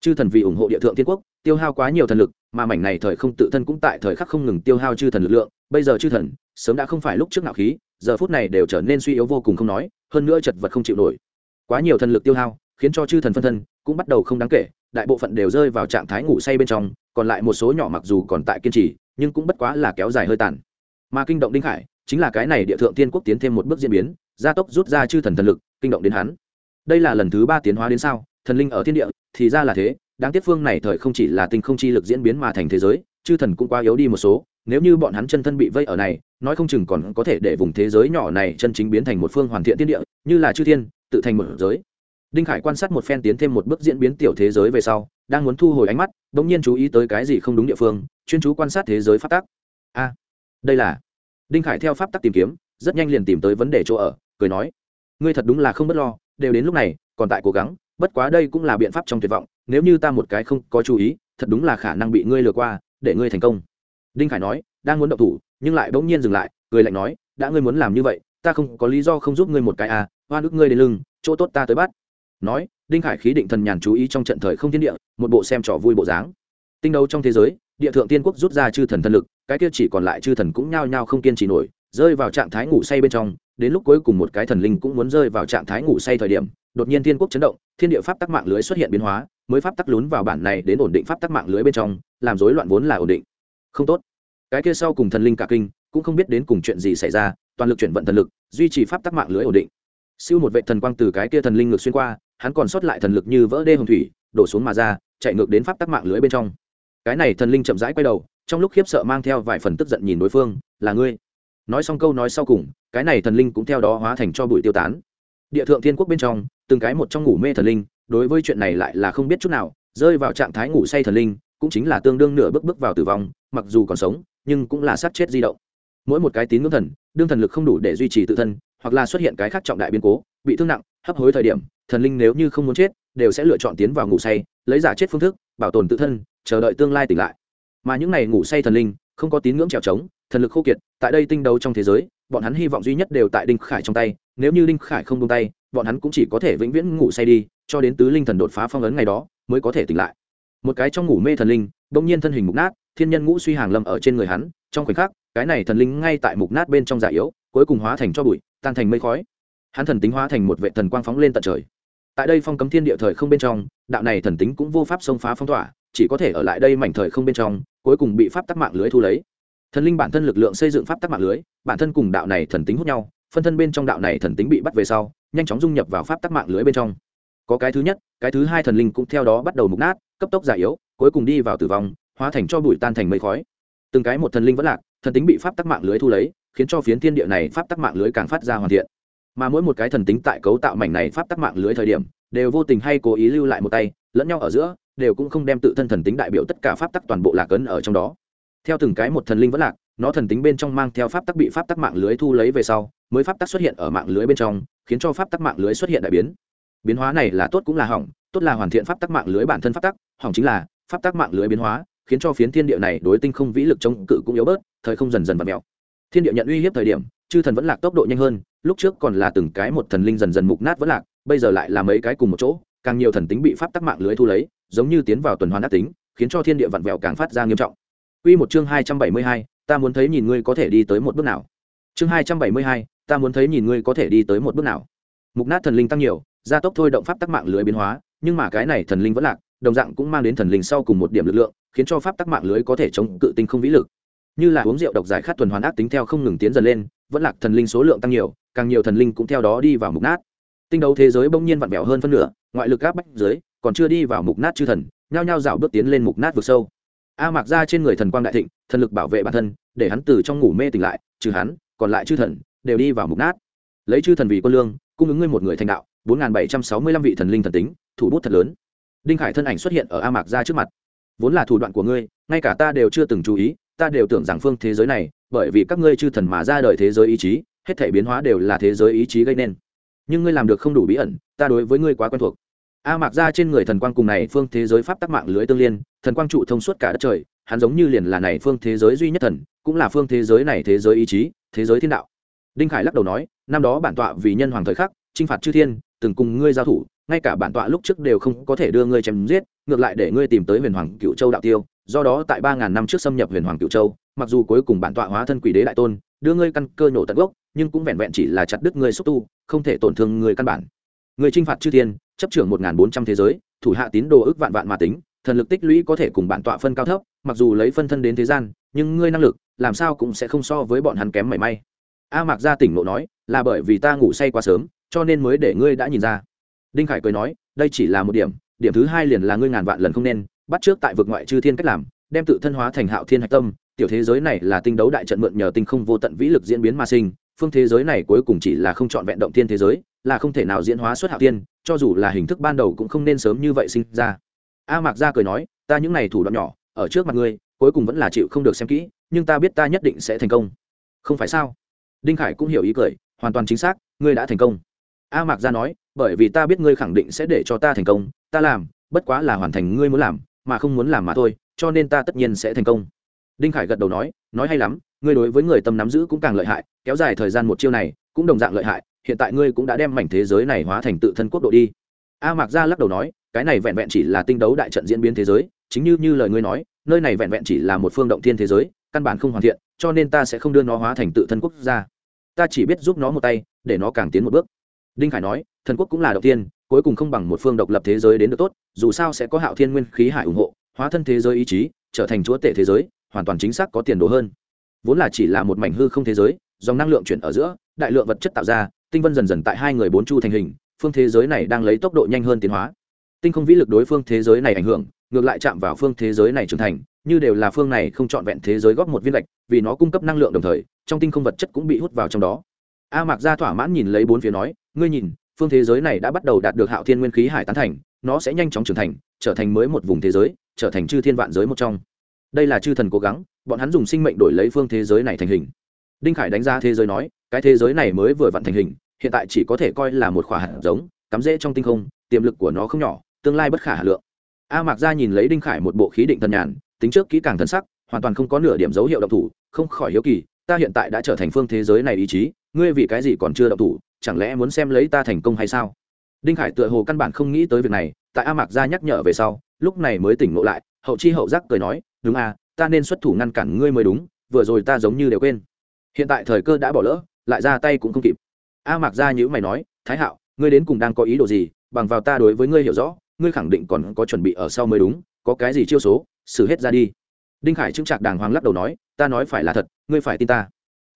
Chư thần vì ủng hộ địa thượng thiên quốc, tiêu hao quá nhiều thần lực, mà mảnh này thời không tự thân cũng tại thời khắc không ngừng tiêu hao chư thần lực lượng. Bây giờ chư thần, sớm đã không phải lúc trước nạo khí, giờ phút này đều trở nên suy yếu vô cùng không nói, hơn nữa chật vật không chịu nổi. Quá nhiều thần lực tiêu hao, khiến cho chư thần phân thân cũng bắt đầu không đáng kể, đại bộ phận đều rơi vào trạng thái ngủ say bên trong, còn lại một số nhỏ mặc dù còn tại kiên trì, nhưng cũng bất quá là kéo dài hơi tàn mà kinh động đinh khải chính là cái này địa thượng tiên quốc tiến thêm một bước diễn biến, gia tốc rút ra chư thần thần lực, kinh động đến hắn. Đây là lần thứ ba tiến hóa đến sao, thần linh ở thiên địa, thì ra là thế, đáng tiếc phương này thời không chỉ là tinh không chi lực diễn biến mà thành thế giới, chư thần cũng quá yếu đi một số, nếu như bọn hắn chân thân bị vây ở này, nói không chừng còn có thể để vùng thế giới nhỏ này chân chính biến thành một phương hoàn thiện tiên địa, như là chư thiên, tự thành một giới. Đinh khải quan sát một phen tiến thêm một bước diễn biến tiểu thế giới về sau, đang muốn thu hồi ánh mắt đ ỗ n g nhiên chú ý tới cái gì không đúng địa phương, chuyên chú quan sát thế giới phát tác. a! Đây là đinh khải theo pháp tắc tìm kiếm, rất nhanh liền tìm tới vấn đề chỗ ở, cười nói, ngươi thật đúng là không b ấ t lo, đều đến lúc này, còn tại cố gắng, bất quá đây cũng là biện pháp trong tuyệt vọng, nếu như ta một cái không có chú ý, thật đúng là khả năng bị ngươi lừa qua, để ngươi thành công. Đinh khải nói, đang muốn động thủ, nhưng lại bỗng nhiên dừng lại, cười lạnh nói, đã ngươi muốn làm như vậy, ta không có lý do không giúp ngươi một cái à hoa ức ngươi đến lưng, chỗ tốt ta tới bắt. Nói, đinh khải khí định thần nhàn chú ý trong trận thời không thiên địa, một bộ xem trò vui bộ dáng. Tinh đấu trong thế giới địa thượng tiên quốc rút ra chư thần thân lực, cái kia chỉ còn lại chư thần cũng nhao nhao không kiên trì nổi, rơi vào trạng thái ngủ say bên trong, đến lúc cuối cùng một cái thần linh cũng muốn rơi vào trạng thái ngủ say thời điểm, đột nhiên thiên quốc chấn động, thiên địa pháp tắc mạng lưới xuất hiện biến hóa, mới pháp tắc lún vào bản này đến ổn định pháp tắc mạng lưới bên trong, làm rối loạn vốn là ổn định. Không tốt. Cái kia sau cùng thần linh cả kinh, cũng không biết đến cùng chuyện gì xảy ra, toàn lực chuyển vận thần lực, duy trì pháp tắc mạng lưới ổn định. Siêu một vệ thần quang từ cái kia thần linh ngược xuyên qua, hắn còn sót lại thần lực như vỡ đê hồng thủy, đổ xuống mà ra, chạy ngược đến pháp tắc mạng lưới bên trong cái này thần linh chậm rãi quay đầu, trong lúc khiếp sợ mang theo vài phần tức giận nhìn đối phương, là ngươi? Nói xong câu nói sau cùng, cái này thần linh cũng theo đó hóa thành cho bụi tiêu tán. Địa thượng thiên quốc bên trong, từng cái một trong ngủ mê thần linh, đối với chuyện này lại là không biết chút nào, rơi vào trạng thái ngủ say thần linh, cũng chính là tương đương nửa bước bước vào tử vong, mặc dù còn sống, nhưng cũng là sát chết di động. Mỗi một cái tín ngưỡng thần, đương thần lực không đủ để duy trì tự thân, hoặc là xuất hiện cái khác trọng đại biến cố, bị thương nặng, hấp hối thời điểm, thần linh nếu như không muốn chết, đều sẽ lựa chọn tiến vào ngủ say, lấy giả chết phương thức, bảo tồn tự thân chờ đợi tương lai tỉnh lại. Mà những này ngủ say thần linh, không có tín ngưỡng trèo trống, thần lực khô kiệt, tại đây tinh đấu trong thế giới, bọn hắn hy vọng duy nhất đều tại đinh khải trong tay, nếu như đinh khải không buông tay, bọn hắn cũng chỉ có thể vĩnh viễn ngủ say đi, cho đến tứ linh thần đột phá phong ấn ngày đó, mới có thể tỉnh lại. Một cái trong ngủ mê thần linh bỗng nhiên thân hình mục nát, thiên nhân ngũ suy hàng lâm ở trên người hắn, trong khoảnh khắc, cái này thần linh ngay tại mục nát bên trong giả yếu, cuối cùng hóa thành cho bụi, tan thành mây khói. Hắn thần tính hóa thành một vệ thần quang phóng lên tận trời. Tại đây phong cấm thiên địa thời không bên trong, đạo này thần tính cũng vô pháp xông phá phong tỏa chỉ có thể ở lại đây mảnh thời không bên trong, cuối cùng bị pháp tắc mạng lưới thu lấy. Thần linh bản thân lực lượng xây dựng pháp tắc mạng lưới, bản thân cùng đạo này thần tính hút nhau, phân thân bên trong đạo này thần tính bị bắt về sau, nhanh chóng dung nhập vào pháp tắc mạng lưới bên trong. Có cái thứ nhất, cái thứ hai thần linh cũng theo đó bắt đầu mục nát, cấp tốc già yếu, cuối cùng đi vào tử vong, hóa thành cho bụi tan thành mây khói. Từng cái một thần linh vẫn lạc, thần tính bị pháp tắc mạng lưới thu lấy, khiến cho phiến thiên địa này pháp tắc mạng lưới càng phát ra hoàn thiện. Mà mỗi một cái thần tính tại cấu tạo mảnh này pháp tắc mạng lưới thời điểm đều vô tình hay cố ý lưu lại một tay, lẫn nhau ở giữa, đều cũng không đem tự thân thần tính đại biểu tất cả pháp tắc toàn bộ lạc ấn ở trong đó. Theo từng cái một thần linh vẫn lạc, nó thần tính bên trong mang theo pháp tắc bị pháp tắc mạng lưới thu lấy về sau, mới pháp tắc xuất hiện ở mạng lưới bên trong, khiến cho pháp tắc mạng lưới xuất hiện đại biến. Biến hóa này là tốt cũng là hỏng, tốt là hoàn thiện pháp tắc mạng lưới bản thân pháp tắc, hỏng chính là, pháp tắc mạng lưới biến hóa, khiến cho phiến thiên địa này đối tinh không vĩ lực chống cự cũng yếu bớt, thời không dần dần vặt mèo. Thiên địa nhận uy hiếp thời điểm, chư thần vẫn lạc tốc độ nhanh hơn, lúc trước còn là từng cái một thần linh dần dần mục nát vẫn lạc bây giờ lại là mấy cái cùng một chỗ càng nhiều thần tính bị pháp tắc mạng lưới thu lấy giống như tiến vào tuần hoàn đắc tính khiến cho thiên địa vặn vẹo càng phát ra nghiêm trọng Quy một chương hai trăm bảy mươi hai, ta muốn thấy nhìn ngươi có thể đi tới một bước nào. Chương hai trăm bảy mươi hai, ta muốn thấy nhìn ngươi có thể đi tới một bước nào. Mục nát thần linh tăng nhiều, gia tốc thôi động pháp tắc mạng lưới biến hóa, nhưng mà cái này thần linh vẫn lạc, đồng dạng cũng mang đến thần linh sau cùng một điểm lực lượng, khiến cho pháp tắc mạng lưới có thể chống cự tinh không vĩ lực. Như là uống rượu độc giải khát tuần hoàn ác tính theo không ngừng tiến dần lên, vẫn lạc thần linh số lượng tăng nhiều, càng nhiều thần linh cũng theo đó đi vào mục nát tinh đấu thế giới bỗng nhiên vặn vẹo hơn phân nửa, ngoại lực áp bách dưới, còn chưa đi vào mục nát chư thần, nhao nhao rảo bước tiến lên mục nát vực sâu. A mặc ra trên người thần quang đại thịnh, thần lực bảo vệ bản thân, để hắn từ trong ngủ mê tỉnh lại, trừ hắn, còn lại chư thần, đều đi vào mục nát. Lấy chư thần vì quân lương, cung ứng ngươi một người thành đạo, bốn bảy trăm sáu mươi lăm vị thần linh thần tính, thủ bút thật lớn. Đinh khải thân ảnh xuất hiện ở a mạc ra trước mặt. Vốn là thủ đoạn của ngươi, ngay cả ta đều chưa từng chú ý, ta đều tưởng rằng phương thế giới này, bởi vì các ngươi chư thần mà ra đời thế giới ý chí, hết thể biến hóa đều là thế giới ý chí gây nên nhưng ngươi làm được không đủ bí ẩn, ta đối với ngươi quá quen thuộc. A mạc ra trên người thần quang cùng này phương thế giới pháp tắc mạng lưới tương liên, thần quang trụ thông suốt cả đất trời, hắn giống như liền là này phương thế giới duy nhất thần, cũng là phương thế giới này thế giới ý chí, thế giới thiên đạo. Đinh khải lắc đầu nói, năm đó bản tọa vì nhân hoàng thời khắc, chinh phạt chư thiên, từng cùng ngươi giao thủ, ngay cả bản tọa lúc trước đều không có thể đưa ngươi chém giết, ngược lại để ngươi tìm tới huyền hoàng cựu châu đạo tiêu, do đó tại ba ngàn năm trước xâm nhập huyền hoàng cựu châu, mặc dù cuối cùng bản tọa hóa thân quỷ đế đại tôn đưa ngươi căn cơ nổ tận gốc, nhưng cũng vẹn vẹn chỉ là chặt đứt ngươi xúc tu, không thể tổn thương người căn bản. Người chinh phạt chư thiên, chấp trưởng một bốn trăm thế giới, thủ hạ tín đồ ước vạn vạn mà tính, thần lực tích lũy có thể cùng bản tọa phân cao thấp, mặc dù lấy phân thân đến thế gian, nhưng ngươi năng lực, làm sao cũng sẽ không so với bọn hắn kém mảy may. A mạc gia tỉnh lộ nói, là bởi vì ta ngủ say quá sớm, cho nên mới để ngươi đã nhìn ra. Đinh khải cười nói, đây chỉ là một điểm điểm thứ hai liền là ngươi ngàn vạn lần không nên, bắt trước tại vực ngoại chư thiên cách làm, đem tự thân hóa thành hạo thiên hạch tâm tiểu thế giới này là tinh đấu đại trận mượn nhờ tinh không vô tận vĩ lực diễn biến mà sinh, phương thế giới này cuối cùng chỉ là không chọn vẹn động thiên thế giới, là không thể nào diễn hóa xuất hạo tiên, cho dù là hình thức ban đầu cũng không nên sớm như vậy sinh ra. A mạc gia cười nói, ta những này thủ đoạn nhỏ, ở trước mặt ngươi, cuối cùng vẫn là chịu không được xem kỹ, nhưng ta biết ta nhất định sẽ thành công. Không phải sao? Đinh khải cũng hiểu ý cười, hoàn toàn chính xác, ngươi đã thành công. A mạc gia nói, bởi vì ta biết ngươi khẳng định sẽ để cho ta thành công, ta làm, bất quá là hoàn thành ngươi muốn làm, mà không muốn làm mà thôi, cho nên ta tất nhiên sẽ thành công đinh khải gật đầu nói nói hay lắm, ngươi đối với người tâm nắm giữ cũng càng lợi hại, kéo dài thời gian một chiêu này cũng đồng dạng lợi hại, hiện tại ngươi cũng đã đem mảnh thế giới này hóa thành tự thân quốc độ đi. A mạc gia lắc đầu nói, cái này vẹn vẹn chỉ là tinh đấu đại trận diễn biến thế giới, chính như như lời ngươi nói, nơi này vẹn vẹn chỉ là một phương động thiên thế giới, căn bản không hoàn thiện, cho nên ta sẽ không đưa nó hóa thành tự thân quốc gia. Ta chỉ biết giúp nó một tay, để nó càng tiến một bước. Đinh khải nói, thần quốc cũng là động tiên cuối cùng không bằng một phương độc lập thế giới đến được tốt, dù sao sẽ có hạo thiên nguyên khí hải ủng hộ, hóa thân thế giới ý chí, trở thành chúa tể thế giới hoàn toàn chính xác có tiền đồ hơn. Vốn là chỉ là một mảnh hư không thế giới, dòng năng lượng chuyển ở giữa, đại lượng vật chất tạo ra, tinh vân dần dần tại hai người bốn chu thành hình, phương thế giới này đang lấy tốc độ nhanh hơn tiến hóa. Tinh không vĩ lực đối phương thế giới này ảnh hưởng, ngược lại chạm vào phương thế giới này trưởng thành, như đều là phương này không trọn vẹn thế giới góp một viên lệch vì nó cung cấp năng lượng đồng thời, trong tinh không vật chất cũng bị hút vào trong đó. A mạc gia thỏa mãn nhìn lấy bốn phía nói, ngươi nhìn, phương thế giới này đã bắt đầu đạt được hạo thiên nguyên khí hải tán thành, nó sẽ nhanh chóng trưởng thành, trở thành mới một vùng thế giới, trở thành chư thiên vạn giới một trong đây là chư thần cố gắng, bọn hắn dùng sinh mệnh đổi lấy phương thế giới này thành hình. Đinh khải đánh giá thế giới nói, cái thế giới này mới vừa vặn thành hình, hiện tại chỉ có thể coi là một khỏa hạt giống, cắm rễ trong tinh không, tiềm lực của nó không nhỏ, tương lai bất khả hà lượng. A mạc gia nhìn lấy đinh khải một bộ khí định thần nhàn, tính trước kỹ càng thân sắc, hoàn toàn không có nửa điểm dấu hiệu động thủ, không khỏi hiếu kỳ, ta hiện tại đã trở thành phương thế giới này ý chí, ngươi vì cái gì còn chưa động thủ, chẳng lẽ muốn xem lấy ta thành công hay sao? Đinh khải tựa hồ căn bản không nghĩ tới việc này, tại a mạc gia nhắc nhở về sau, lúc này mới tỉnh ngộ lại, hậu chi hậu giác cười nói đúng à ta nên xuất thủ ngăn cản ngươi mới đúng, vừa rồi ta giống như đều quên. Hiện tại thời cơ đã bỏ lỡ, lại ra tay cũng không kịp. A mạc gia nhữ mày nói, thái hạo, ngươi đến cùng đang có ý đồ gì? Bằng vào ta đối với ngươi hiểu rõ, ngươi khẳng định còn có chuẩn bị ở sau mới đúng, có cái gì chiêu số, xử hết ra đi. Đinh khải chứng trạc đàng hoàng lắc đầu nói, ta nói phải là thật, ngươi phải tin ta.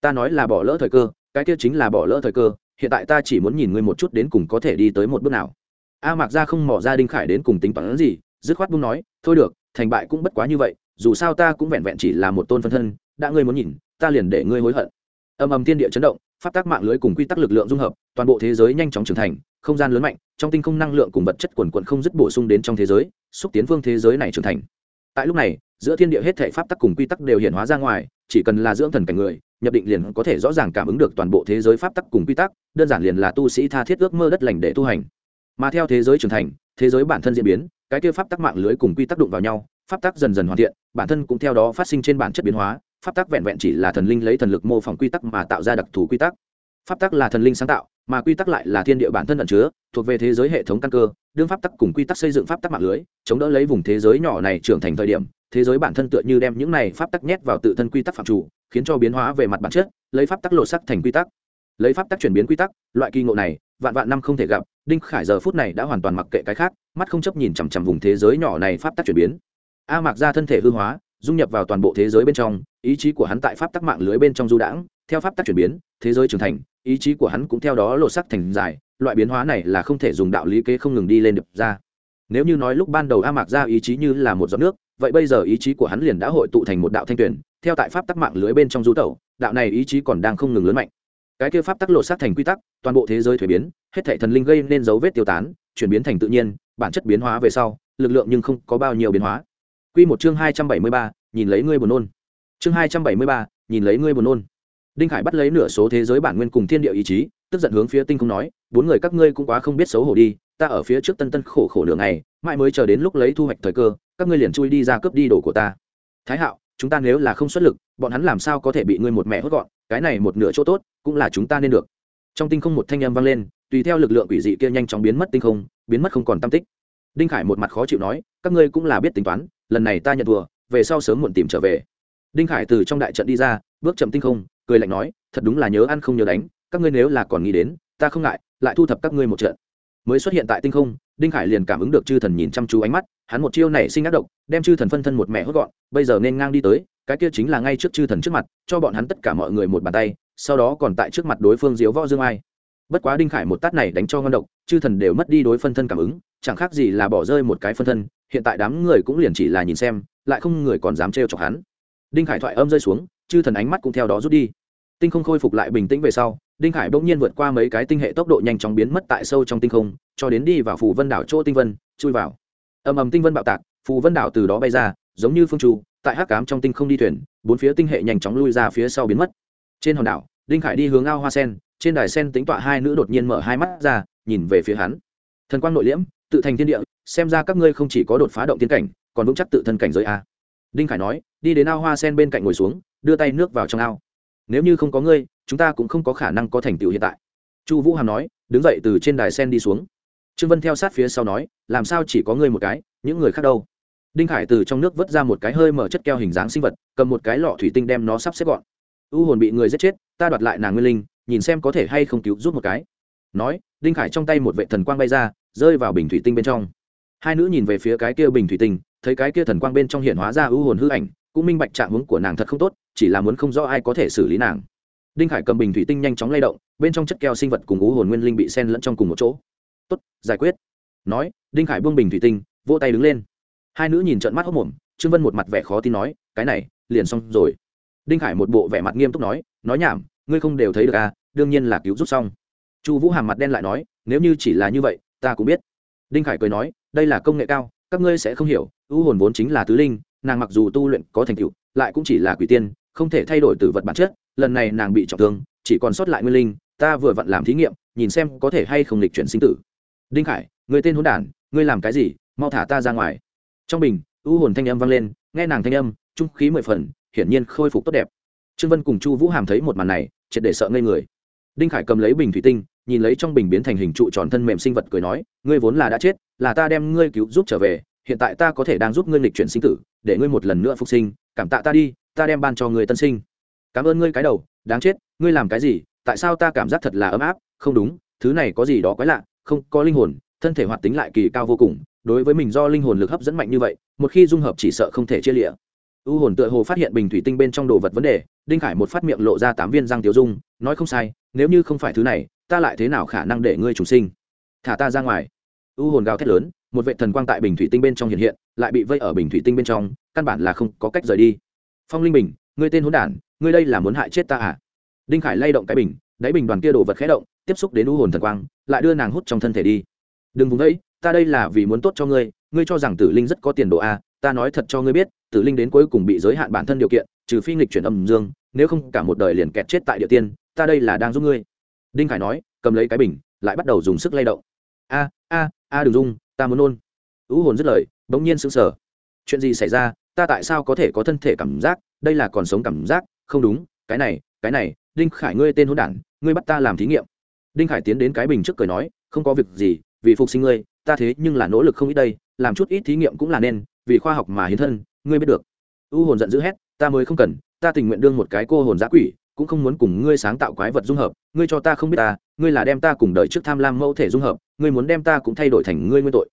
Ta nói là bỏ lỡ thời cơ, cái kia chính là bỏ lỡ thời cơ, hiện tại ta chỉ muốn nhìn ngươi một chút đến cùng có thể đi tới một bước nào. A mạc gia không mỏ ra đinh khải đến cùng tính toán gì, dứt khoát bung nói, thôi được, thành bại cũng bất quá như vậy dù sao ta cũng vẹn vẹn chỉ là một tôn phân thân, đã ngươi muốn nhìn, ta liền để ngươi hối hận. Âm âm thiên địa chấn động phát tác mạng lưới cùng quy tắc lực lượng dung hợp, toàn bộ thế giới nhanh chóng trưởng thành, không gian lớn mạnh, trong tinh không năng lượng cùng vật chất quần quận không dứt bổ sung đến trong thế giới, xúc tiến phương thế giới này trưởng thành. Tại lúc này, giữa thiên địa hết thể pháp tắc cùng quy tắc đều hiện hóa ra ngoài, chỉ cần là dưỡng thần cảnh người, nhập định liền có thể rõ ràng cảm ứng được toàn bộ thế giới pháp tắc cùng quy tắc, đơn giản liền là tu sĩ tha thiết ước mơ đất lành để tu hành. Mà theo thế giới trưởng thành, thế giới bản thân diễn biến, cái kia pháp tắc mạng lưới cùng quy tắc đụng vào nhau pháp tắc dần dần hoàn thiện, bản thân cũng theo đó phát sinh trên bản chất biến hóa. Pháp tắc vẹn vẹn chỉ là thần linh lấy thần lực mô phỏng quy tắc mà tạo ra đặc thù quy tắc. Pháp tắc là thần linh sáng tạo, mà quy tắc lại là thiên địa bản thân ẩn chứa, thuộc về thế giới hệ thống căn cơ. Đương pháp tắc cùng quy tắc xây dựng pháp tắc mạng lưới, chống đỡ lấy vùng thế giới nhỏ này trưởng thành thời điểm, thế giới bản thân tựa như đem những này pháp tắc nhét vào tự thân quy tắc phạm chủ, khiến cho biến hóa về mặt bản chất, lấy pháp tắc lộ sắc thành quy tắc. Lấy pháp tắc chuyển biến quy tắc, loại kỳ ngộ này, vạn vạn năm không thể gặp, đinh khải giờ phút này đã hoàn toàn mặc kệ cái khác, mắt không chấp nhìn chằm chằm vùng thế giới nhỏ này pháp tắc chuyển biến a mạc ra thân thể hư hóa, dung nhập vào toàn bộ thế giới bên trong, ý chí của hắn tại pháp tắc mạng lưới bên trong du đãng, theo pháp tắc chuyển biến, thế giới trưởng thành, ý chí của hắn cũng theo đó lột sắc thành dài, loại biến hóa này là không thể dùng đạo lý kế không ngừng đi lên được ra. Nếu như nói lúc ban đầu a mạc ra ý chí như là một giọt nước, vậy bây giờ ý chí của hắn liền đã hội tụ thành một đạo thanh tuyển theo tại pháp tắc mạng lưới bên trong du tẩu, đạo này ý chí còn đang không ngừng lớn mạnh. Cái kia pháp tắc lột xác thành quy tắc, toàn bộ thế giới thuế biến, hết thảy thần linh gây nên dấu vết tiêu tán, chuyển biến thành tự nhiên, bản chất biến hóa về sau, lực lượng nhưng không có bao nhiêu biến hóa. Quy một chương hai trăm bảy mươi ba, nhìn lấy ngươi buồn nôn. Chương hai trăm bảy mươi ba, nhìn lấy ngươi buồn nôn. Đinh khải bắt lấy nửa số thế giới bản nguyên cùng thiên địa ý chí, tức giận hướng phía tinh không nói, bốn người các ngươi cũng quá không biết xấu hổ đi, ta ở phía trước tân tân khổ khổ nửa ngày, mãi mới chờ đến lúc lấy thu hoạch thời cơ, các ngươi liền chui đi ra cướp đi đồ của ta. Thái hạo, chúng ta nếu là không xuất lực, bọn hắn làm sao có thể bị ngươi một mẹ hốt gọn, cái này một nửa chỗ tốt, cũng là chúng ta nên được. Trong tinh không một thanh âm vang lên, tùy theo lực lượng quỷ dị kia nhanh chóng biến mất tinh không, biến mất không còn tăm tích đinh khải một mặt khó chịu nói, các ngươi cũng là biết tính toán, lần này ta nhận thua, về sau sớm muộn tìm trở về. Đinh khải từ trong đại trận đi ra, bước chậm tinh không, cười lạnh nói, thật đúng là nhớ ăn không nhớ đánh, các ngươi nếu là còn nghĩ đến, ta không ngại, lại thu thập các ngươi một trận. Mới xuất hiện tại tinh không, đinh khải liền cảm ứng được chư thần nhìn chăm chú ánh mắt, hắn một chiêu này sinh ác độc, đem chư thần phân thân một mẹ hốt gọn, bây giờ nên ngang đi tới, cái kia chính là ngay trước chư thần trước mặt, cho bọn hắn tất cả mọi người một bàn tay, sau đó còn tại trước mặt đối phương diếu võ dương ai. Bất quá đinh khải một tát này đánh cho ngon độc, chư thần đều mất đi đối phân thân cảm ứng chẳng khác gì là bỏ rơi một cái phân thân, hiện tại đám người cũng liền chỉ là nhìn xem, lại không người còn dám trêu chọc hắn. Đinh khải thoại âm rơi xuống, chư thần ánh mắt cũng theo đó rút đi. Tinh không khôi phục lại bình tĩnh về sau, đinh khải bỗng nhiên vượt qua mấy cái tinh hệ tốc độ nhanh chóng biến mất tại sâu trong tinh không, cho đến đi vào phù vân đảo chỗ tinh vân, chui vào. Ầm ầm tinh vân bạo tạc, phù vân đảo từ đó bay ra, giống như phương tru tại hắc cám trong tinh không đi thuyền, bốn phía tinh hệ nhanh chóng lui ra phía sau biến mất. Trên hòn đảo, đinh khải đi hướng ao hoa sen, trên đài sen tính tọa hai nữ đột nhiên mở hai mắt ra, nhìn về phía hắn. Thần quang nội liễm tự thành thiên địa, xem ra các ngươi không chỉ có đột phá động tiên cảnh, còn vững chắc tự thân cảnh giới a. Đinh khải nói, đi đến ao hoa sen bên cạnh ngồi xuống, đưa tay nước vào trong ao. Nếu như không có ngươi, chúng ta cũng không có khả năng có thành tựu hiện tại. Chu vũ hàm nói, đứng dậy từ trên đài sen đi xuống. Trương vân theo sát phía sau nói, làm sao chỉ có ngươi một cái, những người khác đâu? Đinh khải từ trong nước vớt ra một cái hơi mở chất keo hình dáng sinh vật, cầm một cái lọ thủy tinh đem nó sắp xếp gọn. U hồn bị người giết chết, ta đoạt lại nàng nguyên linh, nhìn xem có thể hay không cứu giúp một cái. Nói, đinh khải trong tay một vệ thần quang bay ra rơi vào bình thủy tinh bên trong. Hai nữ nhìn về phía cái kia bình thủy tinh, thấy cái kia thần quang bên trong hiện hóa ra ưu hồn hư ảnh, cũng minh bạch trạng hướng của nàng thật không tốt, chỉ là muốn không rõ ai có thể xử lý nàng. Đinh khải cầm bình thủy tinh nhanh chóng lay động, bên trong chất keo sinh vật cùng ưu hồn nguyên linh bị sen lẫn trong cùng một chỗ. Tốt, giải quyết. Nói, đinh khải buông bình thủy tinh, vỗ tay đứng lên. Hai nữ nhìn trợn mắt hốc mồm, trương vân một mặt vẻ khó tin nói, cái này, liền xong rồi. Đinh khải một bộ vẻ mặt nghiêm túc nói nói nhảm, ngươi không đều thấy được à đương nhiên là cứu giúp xong. Chu vũ hàm mặt đen lại nói, nếu như chỉ là như vậy ta cũng biết. Đinh khải cười nói, đây là công nghệ cao, các ngươi sẽ không hiểu, ưu hồn vốn chính là tứ linh, nàng mặc dù tu luyện có thành tựu, lại cũng chỉ là quỷ tiên, không thể thay đổi từ vật bản chất, lần này nàng bị trọng thương, chỉ còn sót lại nguyên linh, ta vừa vặn làm thí nghiệm, nhìn xem có thể hay không lịch chuyển sinh tử. Đinh khải, người tên hôn đản, ngươi làm cái gì, mau thả ta ra ngoài. Trong bình, ưu hồn thanh âm vang lên, nghe nàng thanh âm, trung khí mười phần, hiển nhiên khôi phục tốt đẹp. Trương vân cùng chu vũ hàm thấy một màn này, triệt để sợ ngây người. Đinh khải cầm lấy bình thủy tinh nhìn lấy trong bình biến thành hình trụ tròn thân mềm sinh vật cười nói, ngươi vốn là đã chết, là ta đem ngươi cứu giúp trở về, hiện tại ta có thể đang giúp ngươi lịch chuyển sinh tử, để ngươi một lần nữa phục sinh, cảm tạ ta đi, ta đem ban cho ngươi tân sinh. Cảm ơn ngươi cái đầu, đáng chết, ngươi làm cái gì, tại sao ta cảm giác thật là ấm áp, không đúng, thứ này có gì đó quái lạ, không, có linh hồn, thân thể hoạt tính lại kỳ cao vô cùng, đối với mình do linh hồn lực hấp dẫn mạnh như vậy, một khi dung hợp chỉ sợ không thể chia lịa u hồn tựa hồ phát hiện bình thủy tinh bên trong đồ vật vấn đề, đinh khải một phát miệng lộ ra tám viên răng tiêu dung, nói không sai, nếu như không phải thứ này ta lại thế nào khả năng để ngươi trùng sinh? Thả ta ra ngoài. U hồn gào thét lớn, một vệ thần quang tại bình thủy tinh bên trong hiện hiện, lại bị vây ở bình thủy tinh bên trong, căn bản là không có cách rời đi. Phong linh bình, ngươi tên hỗn đản, ngươi đây là muốn hại chết ta à? Đinh khải lay động cái bình, đáy bình đoàn kia đồ vật khé động, tiếp xúc đến u hồn thần quang, lại đưa nàng hút trong thân thể đi. Đừng vùng đấy ta đây là vì muốn tốt cho ngươi ngươi cho rằng tử linh rất có tiền đồ à? ta nói thật cho ngươi biết, tử linh đến cuối cùng bị giới hạn bản thân điều kiện, trừ phi nghịch chuyển âm dương, nếu không cả một đời liền kẹt chết tại địa tiên, ta đây là đang giúp ngươi đinh khải nói, cầm lấy cái bình, lại bắt đầu dùng sức lay động. A a a, đừng dung ta muốn nôn. Ưu hồn dứt lời, bỗng nhiên sững sờ. Chuyện gì xảy ra, ta tại sao có thể có thân thể cảm giác, đây là còn sống cảm giác, không đúng, cái này cái này, đinh khải ngươi tên hôn đản, ngươi bắt ta làm thí nghiệm. Đinh khải tiến đến cái bình trước cười nói, không có việc gì, vì phục sinh ngươi, ta thế nhưng là nỗ lực không ít đây, làm chút ít thí nghiệm cũng là nên, vì khoa học mà hiến thân, ngươi biết được. U hồn giận dữ hét, ta mới không cần, ta tình nguyện đương một cái cô hồn giã quỷ cũng không muốn cùng ngươi sáng tạo quái vật dung hợp, ngươi cho ta không biết ta, ngươi là đem ta cùng đợi trước tham lam mẫu thể dung hợp, ngươi muốn đem ta cũng thay đổi thành ngươi nguyên tội.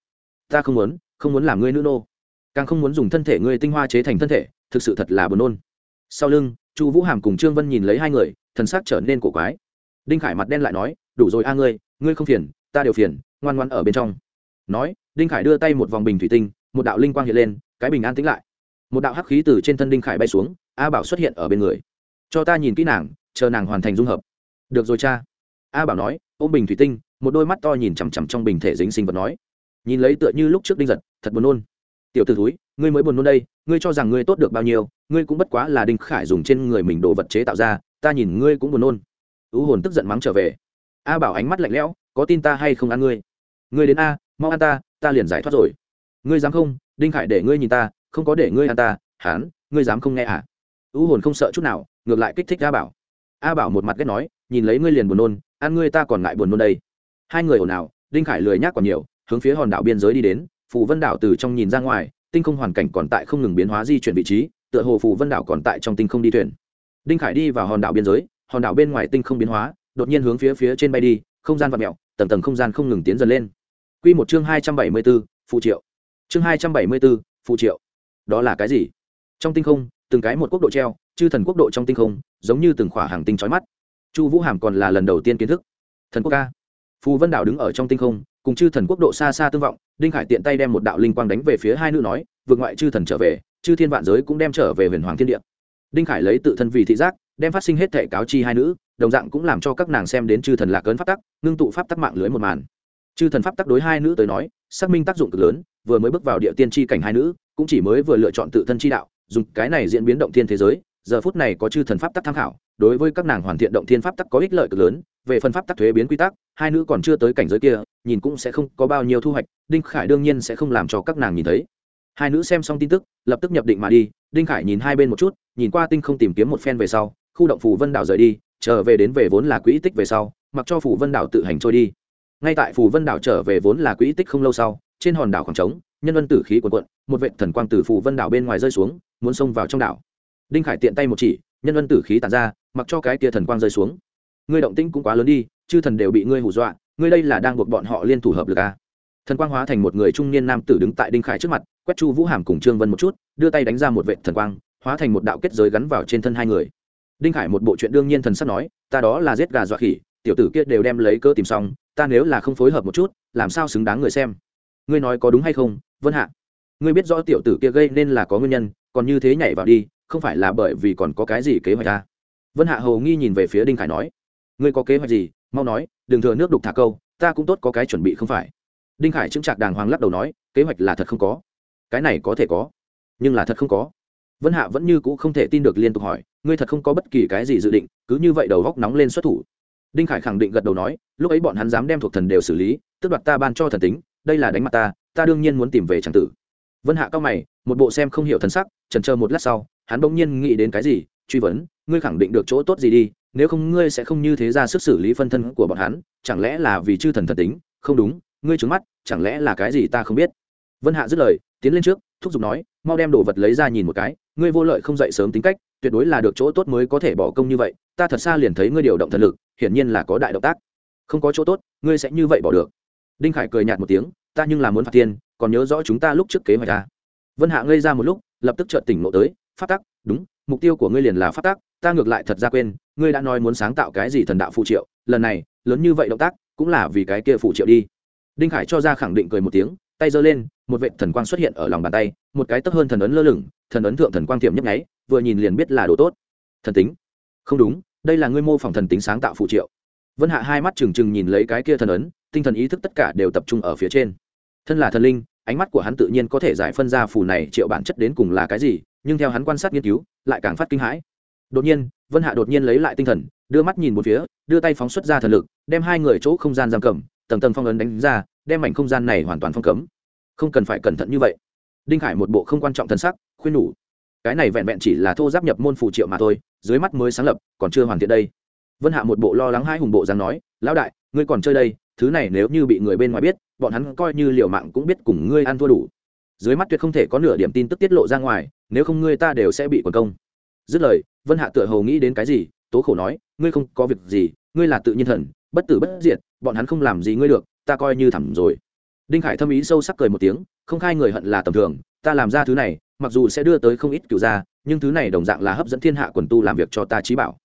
Ta không muốn không muốn làm ngươi nữ nô. Càng không muốn dùng thân thể ngươi tinh hoa chế thành thân thể, thực sự thật là buồn nôn. Sau lưng, chu vũ hàm cùng trương vân nhìn lấy hai người, thần sắc trở nên cổ quái. Đinh khải mặt đen lại nói, đủ rồi a ngươi ngươi không phiền, ta đều phiền, ngoan ngoan ở bên trong. Nói, đinh khải đưa tay một vòng bình thủy tinh, một đạo linh quang hiện lên, cái bình an tĩnh lại. Một đạo hắc khí từ trên thân đinh khải bay xuống, a bảo xuất hiện ở bên người cho ta nhìn kỹ nàng, chờ nàng hoàn thành dung hợp. Được rồi cha. A bảo nói, ôm bình thủy tinh, một đôi mắt to nhìn chằm chằm trong bình thể dính sinh vật nói. Nhìn lấy tựa như lúc trước đinh giật, thật buồn nôn. Tiểu t ử thúi, ngươi mới buồn nôn đây, ngươi cho rằng ngươi tốt được bao nhiêu, ngươi cũng bất quá là đinh khải dùng trên người mình đồ vật chế tạo ra, ta nhìn ngươi cũng buồn nôn. Ứ hồn tức giận mắng trở về. A bảo ánh mắt lạnh lẽo, có tin ta hay không ăn ngươi? Ngươi đến a, mau ăn ta ta liền giải thoát rồi. Ngươi dám không? Đinh khải để ngươi nhìn ta, không có để ngươi ăn ta hán ngươi dám không nghe à ứ hồn không sợ chút nào ngược lại kích thích a bảo a bảo một mặt ghét nói nhìn lấy ngươi liền buồn nôn ăn ngươi ta còn ngại buồn nôn đây hai người ồn ào đinh khải lười nhác còn nhiều hướng phía hòn đảo biên giới đi đến phù vân đảo từ trong nhìn ra ngoài tinh không hoàn cảnh còn tại không ngừng biến hóa di chuyển vị trí tựa hồ phù vân đảo còn tại trong tinh không đi thuyền đinh khải đi vào hòn đảo biên giới hòn đảo bên ngoài tinh không biến hóa đột nhiên hướng phía phía trên bay đi không gian vặn mẹo tầng tầng không gian không ngừng tiến dần lên Quy một chương hai trăm bảy mươi 274, phụ triệu. Chương hai trăm bảy mươi 274, phụ triệu. Đó là cái gì? Trong tinh không, từng cái một quốc độ treo, chư thần quốc độ trong tinh không, giống như từng khỏa hàng tinh chói mắt. Chu Vũ Hàm còn là lần đầu tiên kiến thức. Thần quốc ca. Phù Vân đảo đứng ở trong tinh không, cùng chư thần quốc độ xa xa tương vọng, Đinh Khải tiện tay đem một đạo linh quang đánh về phía hai nữ nói, vượt ngoại chư thần trở về, chư thiên vạn giới cũng đem trở về huyền hoàng thiên địa. đinh khải lấy tự thân vì thị giác đem phát sinh hết thể cáo chi hai nữ đồng dạng cũng làm cho các nàng xem đến chư thần lạc ấn pháp tắc ngưng tụ pháp tắc mạng lưới một màn chư thần pháp tắc đối hai nữ tới nói xác minh tác dụng cực lớn vừa mới bước vào địa tiên tri cảnh hai nữ cũng chỉ mới vừa lựa chọn tự thân chi đạo dùng cái này diễn biến động thiên thế giới giờ phút này có chư thần pháp tắc tham khảo, đối với các nàng hoàn thiện động thiên pháp tắc có ích lợi cực lớn, về phần pháp tắc thuế biến quy tắc, hai nữ còn chưa tới cảnh giới kia, nhìn cũng sẽ không có bao nhiêu thu hoạch, đinh khải đương nhiên sẽ không làm cho các nàng nhìn thấy. Hai nữ xem xong tin tức, lập tức nhập định mà đi, đinh khải nhìn hai bên một chút, nhìn qua tinh không tìm kiếm một phen về sau, khu động phủ vân đảo rời đi, trở về đến về vốn là quỹ tích về sau, mặc cho phủ vân đảo tự hành trôi đi. Ngay tại phủ vân đảo trở về vốn là quỹ tích không lâu sau, trên hòn đảo khoảng trống, nhân vân tử khí quần quận một vệ thần quang từ phủ vân đảo bên ngoài rơi xuống, muốn xông vào trong đảo đinh khải tiện tay một chỉ, nhân vân tử khí tàn ra, mặc cho cái tia thần quang rơi xuống. Ngươi động tĩnh cũng quá lớn đi, chư thần đều bị ngươi hù dọa, ngươi đây là đang buộc bọn họ liên thủ hợp lực à. thần quang hóa thành một người trung niên nam tử đứng tại đinh khải trước mặt, quét chu vũ hàm cùng trương vân một chút, đưa tay đánh ra một vệ thần quang, hóa thành một đạo kết giới gắn vào trên thân hai người. Đinh khải một bộ chuyện đương nhiên thần sắp nói, ta đó là giết gà dọa khỉ, tiểu tử kia đều đem lấy cơ tìm xong, ta nếu là không phối hợp một chút, làm sao xứng đáng người xem? Ngươi nói có đúng hay không, vân hạ? Ngươi biết rõ tiểu tử kia gây nên là có nguyên nhân, còn như thế nhảy vào đi không phải là bởi vì còn có cái gì kế hoạch ta? Vân hạ hầu nghi nhìn về phía đinh khải nói, ngươi có kế hoạch gì? Mau nói, đừng thừa nước đục thả câu, ta cũng tốt có cái chuẩn bị không phải. Đinh khải chứng chạc đàng hoàng lắc đầu nói, kế hoạch là thật không có. Cái này có thể có, nhưng là thật không có. Vân hạ vẫn như c ũ không thể tin được liên tục hỏi, ngươi thật không có bất kỳ cái gì dự định, cứ như vậy đầu góc nóng lên xuất thủ? Đinh khải khẳng định gật đầu nói, lúc ấy bọn hắn dám đem thuộc thần đều xử lý, tước đoạt ta ban cho thần tính, đây là đánh mặt ta ta đương nhiên muốn tìm về tràng tử. Vân hạ cao mày, một bộ xem không hiểu thần sắc trần chờ một lát sau hắn bỗng nhiên nghĩ đến cái gì, truy vấn, ngươi khẳng định được chỗ tốt gì đi, nếu không ngươi sẽ không như thế ra sức xử lý phân thân của bọn hắn, chẳng lẽ là vì chư thần thần tính? Không đúng, ngươi trứng mắt, chẳng lẽ là cái gì ta không biết? Vân hạ dứt lời, tiến lên trước, thúc giục nói, mau đem đồ vật lấy ra nhìn một cái, ngươi vô lợi không dậy sớm tính cách, tuyệt đối là được chỗ tốt mới có thể bỏ công như vậy, ta thật xa liền thấy ngươi điều động thần lực, hiển nhiên là có đại động tác. Không có chỗ tốt, ngươi sẽ như vậy bỏ được. Đinh khải cười nhạt một tiếng, ta nhưng là muốn phạt tiền, còn nhớ rõ chúng ta lúc trước kế hoạch ta. Vân hạ ngây ra một lúc, lập tức chợt tỉnh ngộ tới phát tắc, đúng, mục tiêu của ngươi liền là phát tắc, ta ngược lại thật ra quên, ngươi đã nói muốn sáng tạo cái gì thần đạo phụ triệu, lần này, lớn như vậy động tác, cũng là vì cái kia phụ triệu đi. Đinh khải cho ra khẳng định cười một tiếng, tay giơ lên, một vệ thần quang xuất hiện ở lòng bàn tay, một cái tấp hơn thần ấn lơ lửng, thần ấn thượng thần quang tiệm nhấp nháy, vừa nhìn liền biết là đồ tốt. Thần tính. Không đúng, đây là ngươi mô phỏng thần tính sáng tạo phụ triệu. Vân hạ hai mắt trừng trừng nhìn lấy cái kia thần ấn, tinh thần ý thức tất cả đều tập trung ở phía trên. Thân là thần linh, ánh mắt của hắn tự nhiên có thể giải phân ra phù này triệu bản chất đến cùng là cái gì nhưng theo hắn quan sát nghiên cứu, lại càng phát kinh hãi. Đột nhiên, vân hạ đột nhiên lấy lại tinh thần, đưa mắt nhìn một phía, đưa tay phóng xuất ra thần lực, đem hai người chỗ không gian giam cầm, tầng tầng phong ấn đánh ra, đem mảnh không gian này hoàn toàn phong cấm. Không cần phải cẩn thận như vậy. Đinh khải một bộ không quan trọng thân sắc, khuyên nhủ. Cái này vẹn vẹn chỉ là thô giáp nhập môn phù triệu mà thôi, dưới mắt mới sáng lập, còn chưa hoàn thiện đây. Vân hạ một bộ lo lắng hai hùng bộ dáng nói, lão đại, ngươi còn chơi đây, thứ này nếu như bị người bên ngoài biết, bọn hắn coi như liều mạng cũng biết cùng ngươi ăn thua đủ dưới mắt tuyệt không thể có nửa điểm tin tức tiết lộ ra ngoài, nếu không ngươi ta đều sẽ bị quần công. Dứt lời, vân hạ tựa hầu nghĩ đến cái gì, tố khổ nói, ngươi không có việc gì, ngươi là tự nhiên thần, bất tử bất diệt, bọn hắn không làm gì ngươi được, ta coi như thẳng rồi. Đinh khải thâm ý sâu sắc cười một tiếng, không khai người hận là tầm thường, ta làm ra thứ này, mặc dù sẽ đưa tới không ít cựu gia, nhưng thứ này đồng dạng là hấp dẫn thiên hạ quần tu làm việc cho ta trí bảo.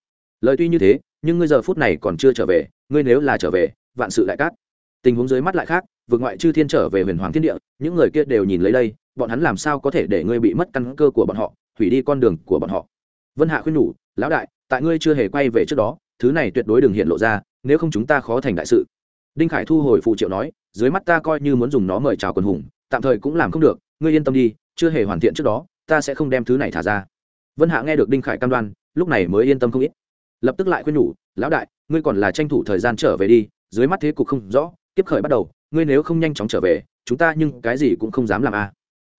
Lời tuy như thế, nhưng ngươi giờ phút này còn chưa trở về, ngươi nếu là trở về, vạn sự đại cát tình huống dưới mắt lại khác vượt ngoại chư thiên trở về huyền hoàng thiên địa, những người kia đều nhìn lấy đây, bọn hắn làm sao có thể để ngươi bị mất căn cơ của bọn họ, hủy đi con đường của bọn họ. Vân hạ khuyên nhủ, lão đại, tại ngươi chưa hề quay về trước đó, thứ này tuyệt đối đừng hiện lộ ra, nếu không chúng ta khó thành đại sự. Đinh khải thu hồi phụ triệu nói, dưới mắt ta coi như muốn dùng nó mời chào quần hùng, tạm thời cũng làm không được, ngươi yên tâm đi, chưa hề hoàn thiện trước đó, ta sẽ không đem thứ này thả ra. Vân hạ nghe được đinh khải cam đoan, lúc này mới yên tâm không ít. Lập tức lại khuyên nhủ, lão đại, ngươi còn là tranh thủ thời gian trở về đi, dưới mắt thế cục không rõ tiếp khởi bắt đầu ngươi nếu không nhanh chóng trở về, chúng ta nhưng cái gì cũng không dám làm a.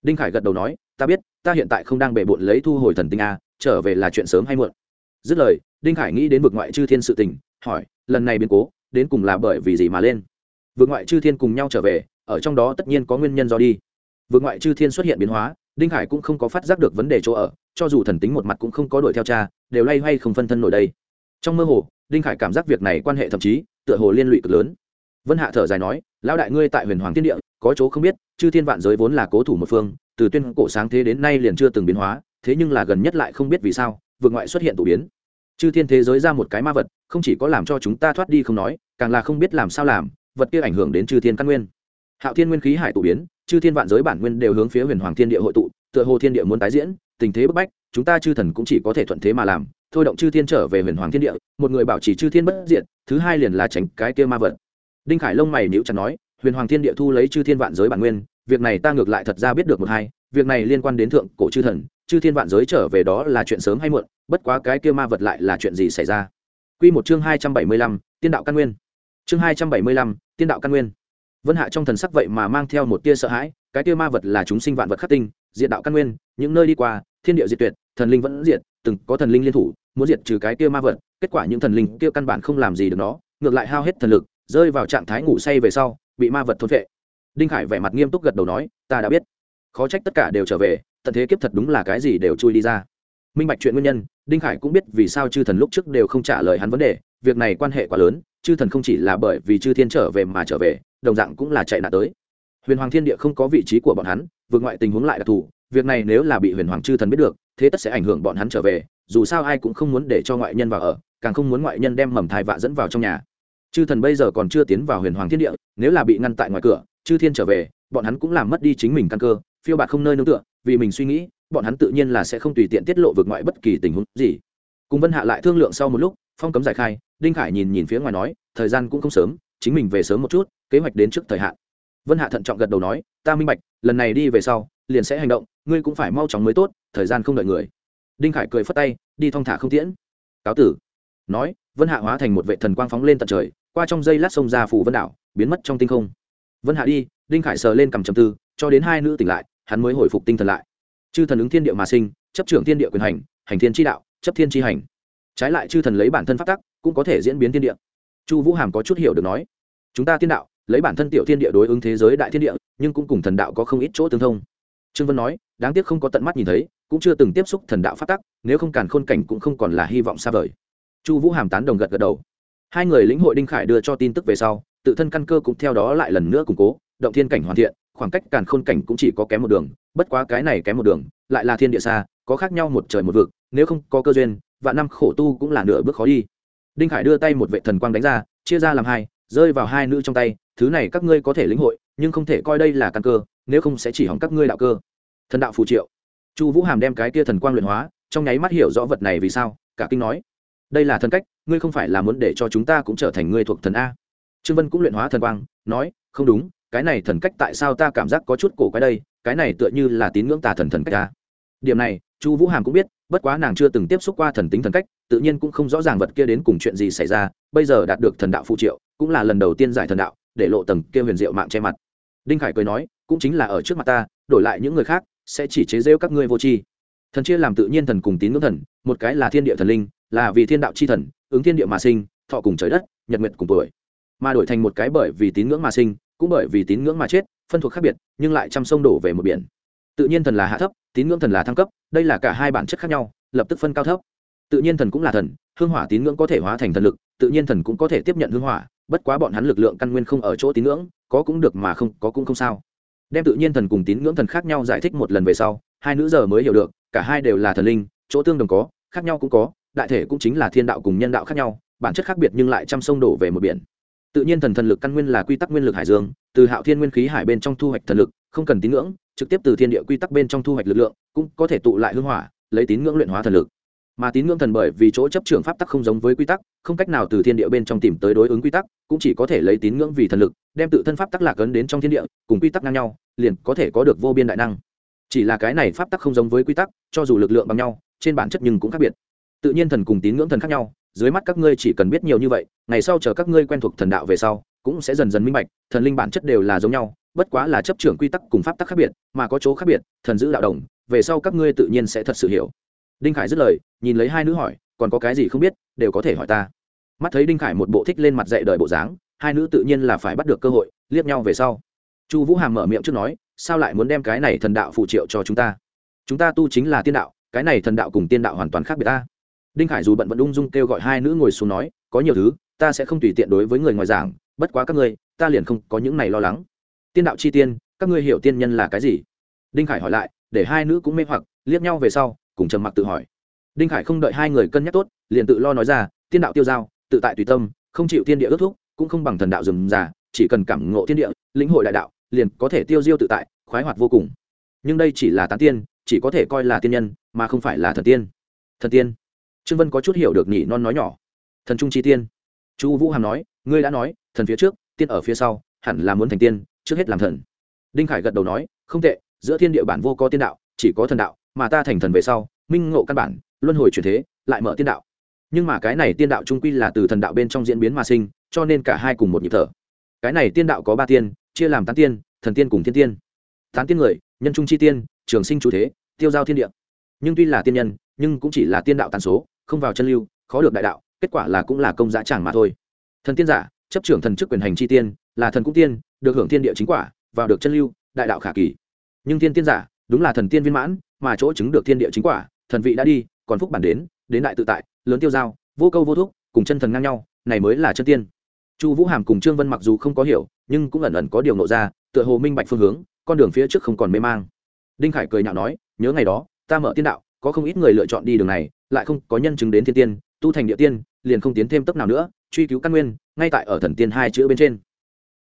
Đinh khải gật đầu nói, ta biết, ta hiện tại không đang bề bộn lấy thu hồi thần tinh a, trở về là chuyện sớm hay muộn. Dứt lời, đinh khải nghĩ đến vực ngoại chư thiên sự tình, hỏi, lần này biến cố, đến cùng là bởi vì gì mà lên? Vực ngoại chư thiên cùng nhau trở về, ở trong đó tất nhiên có nguyên nhân do đi. Vực ngoại chư thiên xuất hiện biến hóa, đinh khải cũng không có phát giác được vấn đề chỗ ở, cho dù thần tính một mặt cũng không có đuổi theo cha, đều lay hay không phân thân nổi đây. Trong mơ hồ, đinh khải cảm giác việc này quan hệ thậm chí, tựa hồ liên lụy cực lớn vân hạ thở dài nói, lão đại ngươi tại huyền hoàng thiên địa, có chỗ không biết, chư thiên vạn giới vốn là cố thủ một phương, từ tuyên cổ sáng thế đến nay liền chưa từng biến hóa, thế nhưng là gần nhất lại không biết vì sao vượt ngoại xuất hiện tụ biến. Chư thiên thế giới ra một cái ma vật, không chỉ có làm cho chúng ta thoát đi không nói, càng là không biết làm sao làm, vật kia ảnh hưởng đến chư thiên căn nguyên. Hạo thiên nguyên khí hải tụ biến, chư thiên vạn giới bản nguyên đều hướng phía huyền hoàng thiên địa hội tụ, tựa hồ thiên địa muốn tái diễn, tình thế bức bách, chúng ta chư thần cũng chỉ có thể thuận thế mà làm, thôi động chư thiên trở về huyền hoàng thiên địa, một người bảo trì chư thiên bất diện thứ hai liền là tránh cái kia ma vật đinh khải lông mày níu chặt nói huyền hoàng thiên địa thu lấy chư thiên vạn giới bản nguyên việc này ta ngược lại thật ra biết được một hai việc này liên quan đến thượng cổ chư thần chư thiên vạn giới trở về đó là chuyện sớm hay muộn bất quá cái kia ma vật lại là chuyện gì xảy ra? Quy một chương hai trăm bảy mươi lăm, tiên đạo căn nguyên. Chương hai trăm bảy mươi lăm, tiên đạo căn nguyên. Vân hạ trong thần sắc vậy mà mang theo một tia sợ hãi cái tia ma vật là chúng sinh vạn vật khắc tinh diện đạo căn nguyên những nơi đi qua thiên địa diệt tuyệt thần linh vẫn diệt từng có thần linh liên thủ muốn diệt trừ cái tia ma vật kết quả những thần linh kia căn bản không làm gì được nó ngược lại hao hết thần lực rơi vào trạng thái ngủ say về sau, bị ma vật thôn vệ đinh khải vẻ mặt nghiêm túc gật đầu nói, ta đã biết. Khó trách tất cả đều trở về, tận thế kiếp thật đúng là cái gì đều chui đi ra. Minh bạch chuyện nguyên nhân, đinh khải cũng biết vì sao chư thần lúc trước đều không trả lời hắn vấn đề, việc này quan hệ quá lớn, chư thần không chỉ là bởi vì chư thiên trở về mà trở về, đồng dạng cũng là chạy nạn tới. Huyền hoàng thiên địa không có vị trí của bọn hắn, vượt ngoại tình huống lại đặc thù, việc này nếu là bị huyền hoàng chư thần biết được, thế tất sẽ ảnh hưởng bọn hắn trở về, dù sao ai cũng không muốn để cho ngoại nhân vào ở, càng không muốn ngoại nhân đem mầm thai vạ dẫn vào trong nhà chư thần bây giờ còn chưa tiến vào huyền hoàng thiên địa, nếu là bị ngăn tại ngoài cửa, chư thiên trở về, bọn hắn cũng làm mất đi chính mình căn cơ, phiêu bạt không nơi nương tựa, vì mình suy nghĩ, bọn hắn tự nhiên là sẽ không tùy tiện tiết lộ vượt ngoại bất kỳ tình huống gì. Cùng vân hạ lại thương lượng sau một lúc, phong cấm giải khai, đinh khải nhìn nhìn phía ngoài nói, thời gian cũng không sớm, chính mình về sớm một chút, kế hoạch đến trước thời hạn. Vân hạ thận trọng gật đầu nói, ta minh bạch, lần này đi về sau, liền sẽ hành động, ngươi cũng phải mau chóng mới tốt, thời gian không đợi người. Đinh khải cười phất tay, đi thong thả không tiễn. Cáo tử. Nói, vân hạ hóa thành một vệ thần quang phóng lên tận trời qua trong dây lát sông ra phủ vân đảo, biến mất trong tinh không. Vân hạ đi, đinh khải sờ lên cầm trầm tư, cho đến hai nữ tỉnh lại, hắn mới hồi phục tinh thần lại. Chư thần ứng thiên địa mà sinh, chấp trưởng thiên địa quyền hành hành thiên tri đạo, chấp thiên tri hành. Trái lại chư thần lấy bản thân phát tắc, cũng có thể diễn biến thiên địa. Chu vũ hàm có chút hiểu được nói, chúng ta tiên đạo, lấy bản thân tiểu thiên địa đối ứng thế giới đại thiên địa, nhưng cũng cùng thần đạo có không ít chỗ tương thông. Trương vân nói, đáng tiếc không có tận mắt nhìn thấy, cũng chưa từng tiếp xúc thần đạo phát tắc, nếu không càn khôn cảnh cũng không còn là hy vọng xa vời. Chu vũ hàm tán đồng gật gật đầu hai người lĩnh hội đinh khải đưa cho tin tức về sau, tự thân căn cơ cũng theo đó lại lần nữa củng cố, động thiên cảnh hoàn thiện, khoảng cách càn khôn cảnh cũng chỉ có kém một đường, bất quá cái này kém một đường, lại là thiên địa xa, có khác nhau một trời một vực, nếu không có cơ duyên và năm khổ tu cũng là nửa bước khó đi. Đinh khải đưa tay một vệ thần quang đánh ra, chia ra làm hai, rơi vào hai nữ trong tay, thứ này các ngươi có thể lĩnh hội, nhưng không thể coi đây là căn cơ, nếu không sẽ chỉ hỏng các ngươi đạo cơ. Thần đạo phù triệu. Chu vũ hàm đem cái kia thần quang luyện hóa, trong nháy mắt hiểu rõ vật này vì sao, cả kinh nói đây là thần cách, ngươi không phải là muốn để cho chúng ta cũng trở thành ngươi thuộc thần a. Trương vân cũng luyện hóa thần quang, nói, không đúng, cái này thần cách tại sao ta cảm giác có chút cổ quái đây, cái này tựa như là tín ngưỡng tà thần thần cách ta điểm này, chu vũ hàm cũng biết, bất quá nàng chưa từng tiếp xúc qua thần tính thần cách, tự nhiên cũng không rõ ràng vật kia đến cùng chuyện gì xảy ra, bây giờ đạt được thần đạo phụ triệu, cũng là lần đầu tiên giải thần đạo, để lộ tầng kia huyền diệu mạng che mặt. Đinh khải cười nói, cũng chính là ở trước mặt ta, đổi lại những người khác, sẽ chỉ chế rêu các ngươi vô tri. Thần chia làm tự nhiên thần cùng tín ngưỡng thần một cái là thiên địa thần linh, là vì thiên đạo c h i thần, ứng thiên địa mà sinh, thọ cùng trời đất, nhật nguyệt cùng tuổi. Mà đổi thành một cái bởi vì tín ngưỡng mà sinh, cũng bởi vì tín ngưỡng mà chết, phân thuộc khác biệt, nhưng lại chăm sông đổ về một biển. Tự nhiên thần là hạ thấp, tín ngưỡng thần là thăng cấp, đây là cả hai bản chất khác nhau, lập tức phân cao thấp. Tự nhiên thần cũng là thần, hương hỏa tín ngưỡng có thể hóa thành thần lực, tự nhiên thần cũng có thể tiếp nhận hương hỏa, bất quá bọn hắn lực lượng căn nguyên không ở chỗ tín ngưỡng, có cũng được mà không, có cũng không sao. Đem tự nhiên thần cùng tín ngưỡng thần khác nhau giải thích một lần về sau, hai nữ giờ mới hiểu được, cả hai đều là thần linh, chỗ tương đồng có khác nhau cũng có, đại thể cũng chính là thiên đạo cùng nhân đạo khác nhau, bản chất khác biệt nhưng lại trăm sông đổ về một biển. Tự nhiên thần thần lực căn nguyên là quy tắc nguyên lực hải dương, từ hạo thiên nguyên khí hải bên trong thu hoạch thần lực, không cần tín ngưỡng, trực tiếp từ thiên địa quy tắc bên trong thu hoạch lực lượng, cũng có thể tụ lại hương hỏa, lấy tín ngưỡng luyện hóa thần lực. Mà tín ngưỡng thần bởi vì chỗ chấp trưởng pháp tắc không giống với quy tắc, không cách nào từ thiên địa bên trong tìm tới đối ứng quy tắc, cũng chỉ có thể lấy tín ngưỡng vì thần lực, đem tự thân pháp tắc lạc ấn đến trong thiên địa, cùng quy tắc ngang nhau, liền có thể có được vô biên đại năng. Chỉ là cái này pháp tắc không giống với quy tắc, cho dù lực lượng bằng nhau trên bản chất nhưng cũng khác biệt. Tự nhiên thần cùng tín ngưỡng thần khác nhau, dưới mắt các ngươi chỉ cần biết nhiều như vậy, ngày sau chờ các ngươi quen thuộc thần đạo về sau, cũng sẽ dần dần minh bạch, thần linh bản chất đều là giống nhau, bất quá là chấp trưởng quy tắc cùng pháp tắc khác biệt, mà có chỗ khác biệt, thần giữ đạo đồng, về sau các ngươi tự nhiên sẽ thật sự hiểu. Đinh khải dứt lời, nhìn lấy hai nữ hỏi, còn có cái gì không biết, đều có thể hỏi ta. Mắt thấy đinh khải một bộ thích lên mặt dạy đời bộ dáng, hai nữ tự nhiên là phải bắt được cơ hội, liếc nhau về sau. Chu vũ hàm mở miệng trước nói, sao lại muốn đem cái này thần đạo phụ triệu cho chúng ta? Chúng ta tu chính là tiên đạo cái này thần đạo cùng tiên đạo hoàn toàn khác biệt ta. Đinh khải dù bận vẫn ung dung kêu gọi hai nữ ngồi xuống nói, có nhiều thứ, ta sẽ không tùy tiện đối với người ngoài giảng, bất quá các ngươi, ta liền không có những này lo lắng. Tiên đạo chi tiên, các ngươi hiểu tiên nhân là cái gì? Đinh khải hỏi lại, để hai nữ cũng mê hoặc, liếc nhau về sau, cùng trầm mặc tự hỏi. Đinh khải không đợi hai người cân nhắc tốt, liền tự lo nói ra, tiên đạo tiêu giao, tự tại tùy tâm, không chịu tiên địa ước thúc, cũng không bằng thần đạo dừng già, chỉ cần cảm ngộ tiên địa, lĩnh hội đại đạo, liền có thể tiêu diêu tự tại, khoái hoạt vô cùng. Nhưng đây chỉ là tán tiên chỉ có thể coi là tiên nhân, mà không phải là thần tiên. Thần tiên? Trương vân có chút hiểu được nhỉ non nói nhỏ. Thần trung chi tiên. Chu vũ hàm nói, ngươi đã nói, thần phía trước, tiên ở phía sau, hẳn là muốn thành tiên, trước hết làm thần. Đinh khải gật đầu nói, không tệ, giữa thiên địa bản vô có tiên đạo, chỉ có thần đạo, mà ta thành thần về sau, minh ngộ căn bản, luân hồi chuyển thế, lại mở tiên đạo. Nhưng mà cái này tiên đạo trung quy là từ thần đạo bên trong diễn biến mà sinh, cho nên cả hai cùng một nhịp thở. Cái này tiên đạo có ba tiên, chia làm tán tiên, thần tiên cùng thiên tiên tán tiên người, nhân trung chi tiên, trường sinh chủ thế, tiêu giao thiên địa. Nhưng tuy là tiên nhân, nhưng cũng chỉ là tiên đạo tàn số, không vào chân lưu, khó được đại đạo, kết quả là cũng là công giá chẳng mà thôi. Thần tiên giả, chấp trưởng thần chức quyền hành chi tiên, là thần cũng tiên, được hưởng thiên địa chính quả, vào được chân lưu, đại đạo khả kỳ. Nhưng tiên tiên giả, đúng là thần tiên viên mãn, mà chỗ chứng được thiên địa chính quả, thần vị đã đi, còn phúc bản đến đến đại tự tại, lớn tiêu giao, vô câu vô thúc, cùng chân thần ngang nhau, này mới là chân tiên. Chu vũ hàm cùng trương vân mặc dù không có hiểu, nhưng cũng ẩn ẩn có điều nộ ra, tựa hồ minh bạch phương hướng con đường phía trước không còn mê mang. Đinh khải cười nhạo nói, nhớ ngày đó, ta mở tiên đạo, có không ít người lựa chọn đi đường này, lại không có nhân chứng đến thiên tiên, tu thành địa tiên, liền không tiến thêm tốc nào nữa, truy cứu căn nguyên, ngay tại ở thần tiên hai chữ bên trên.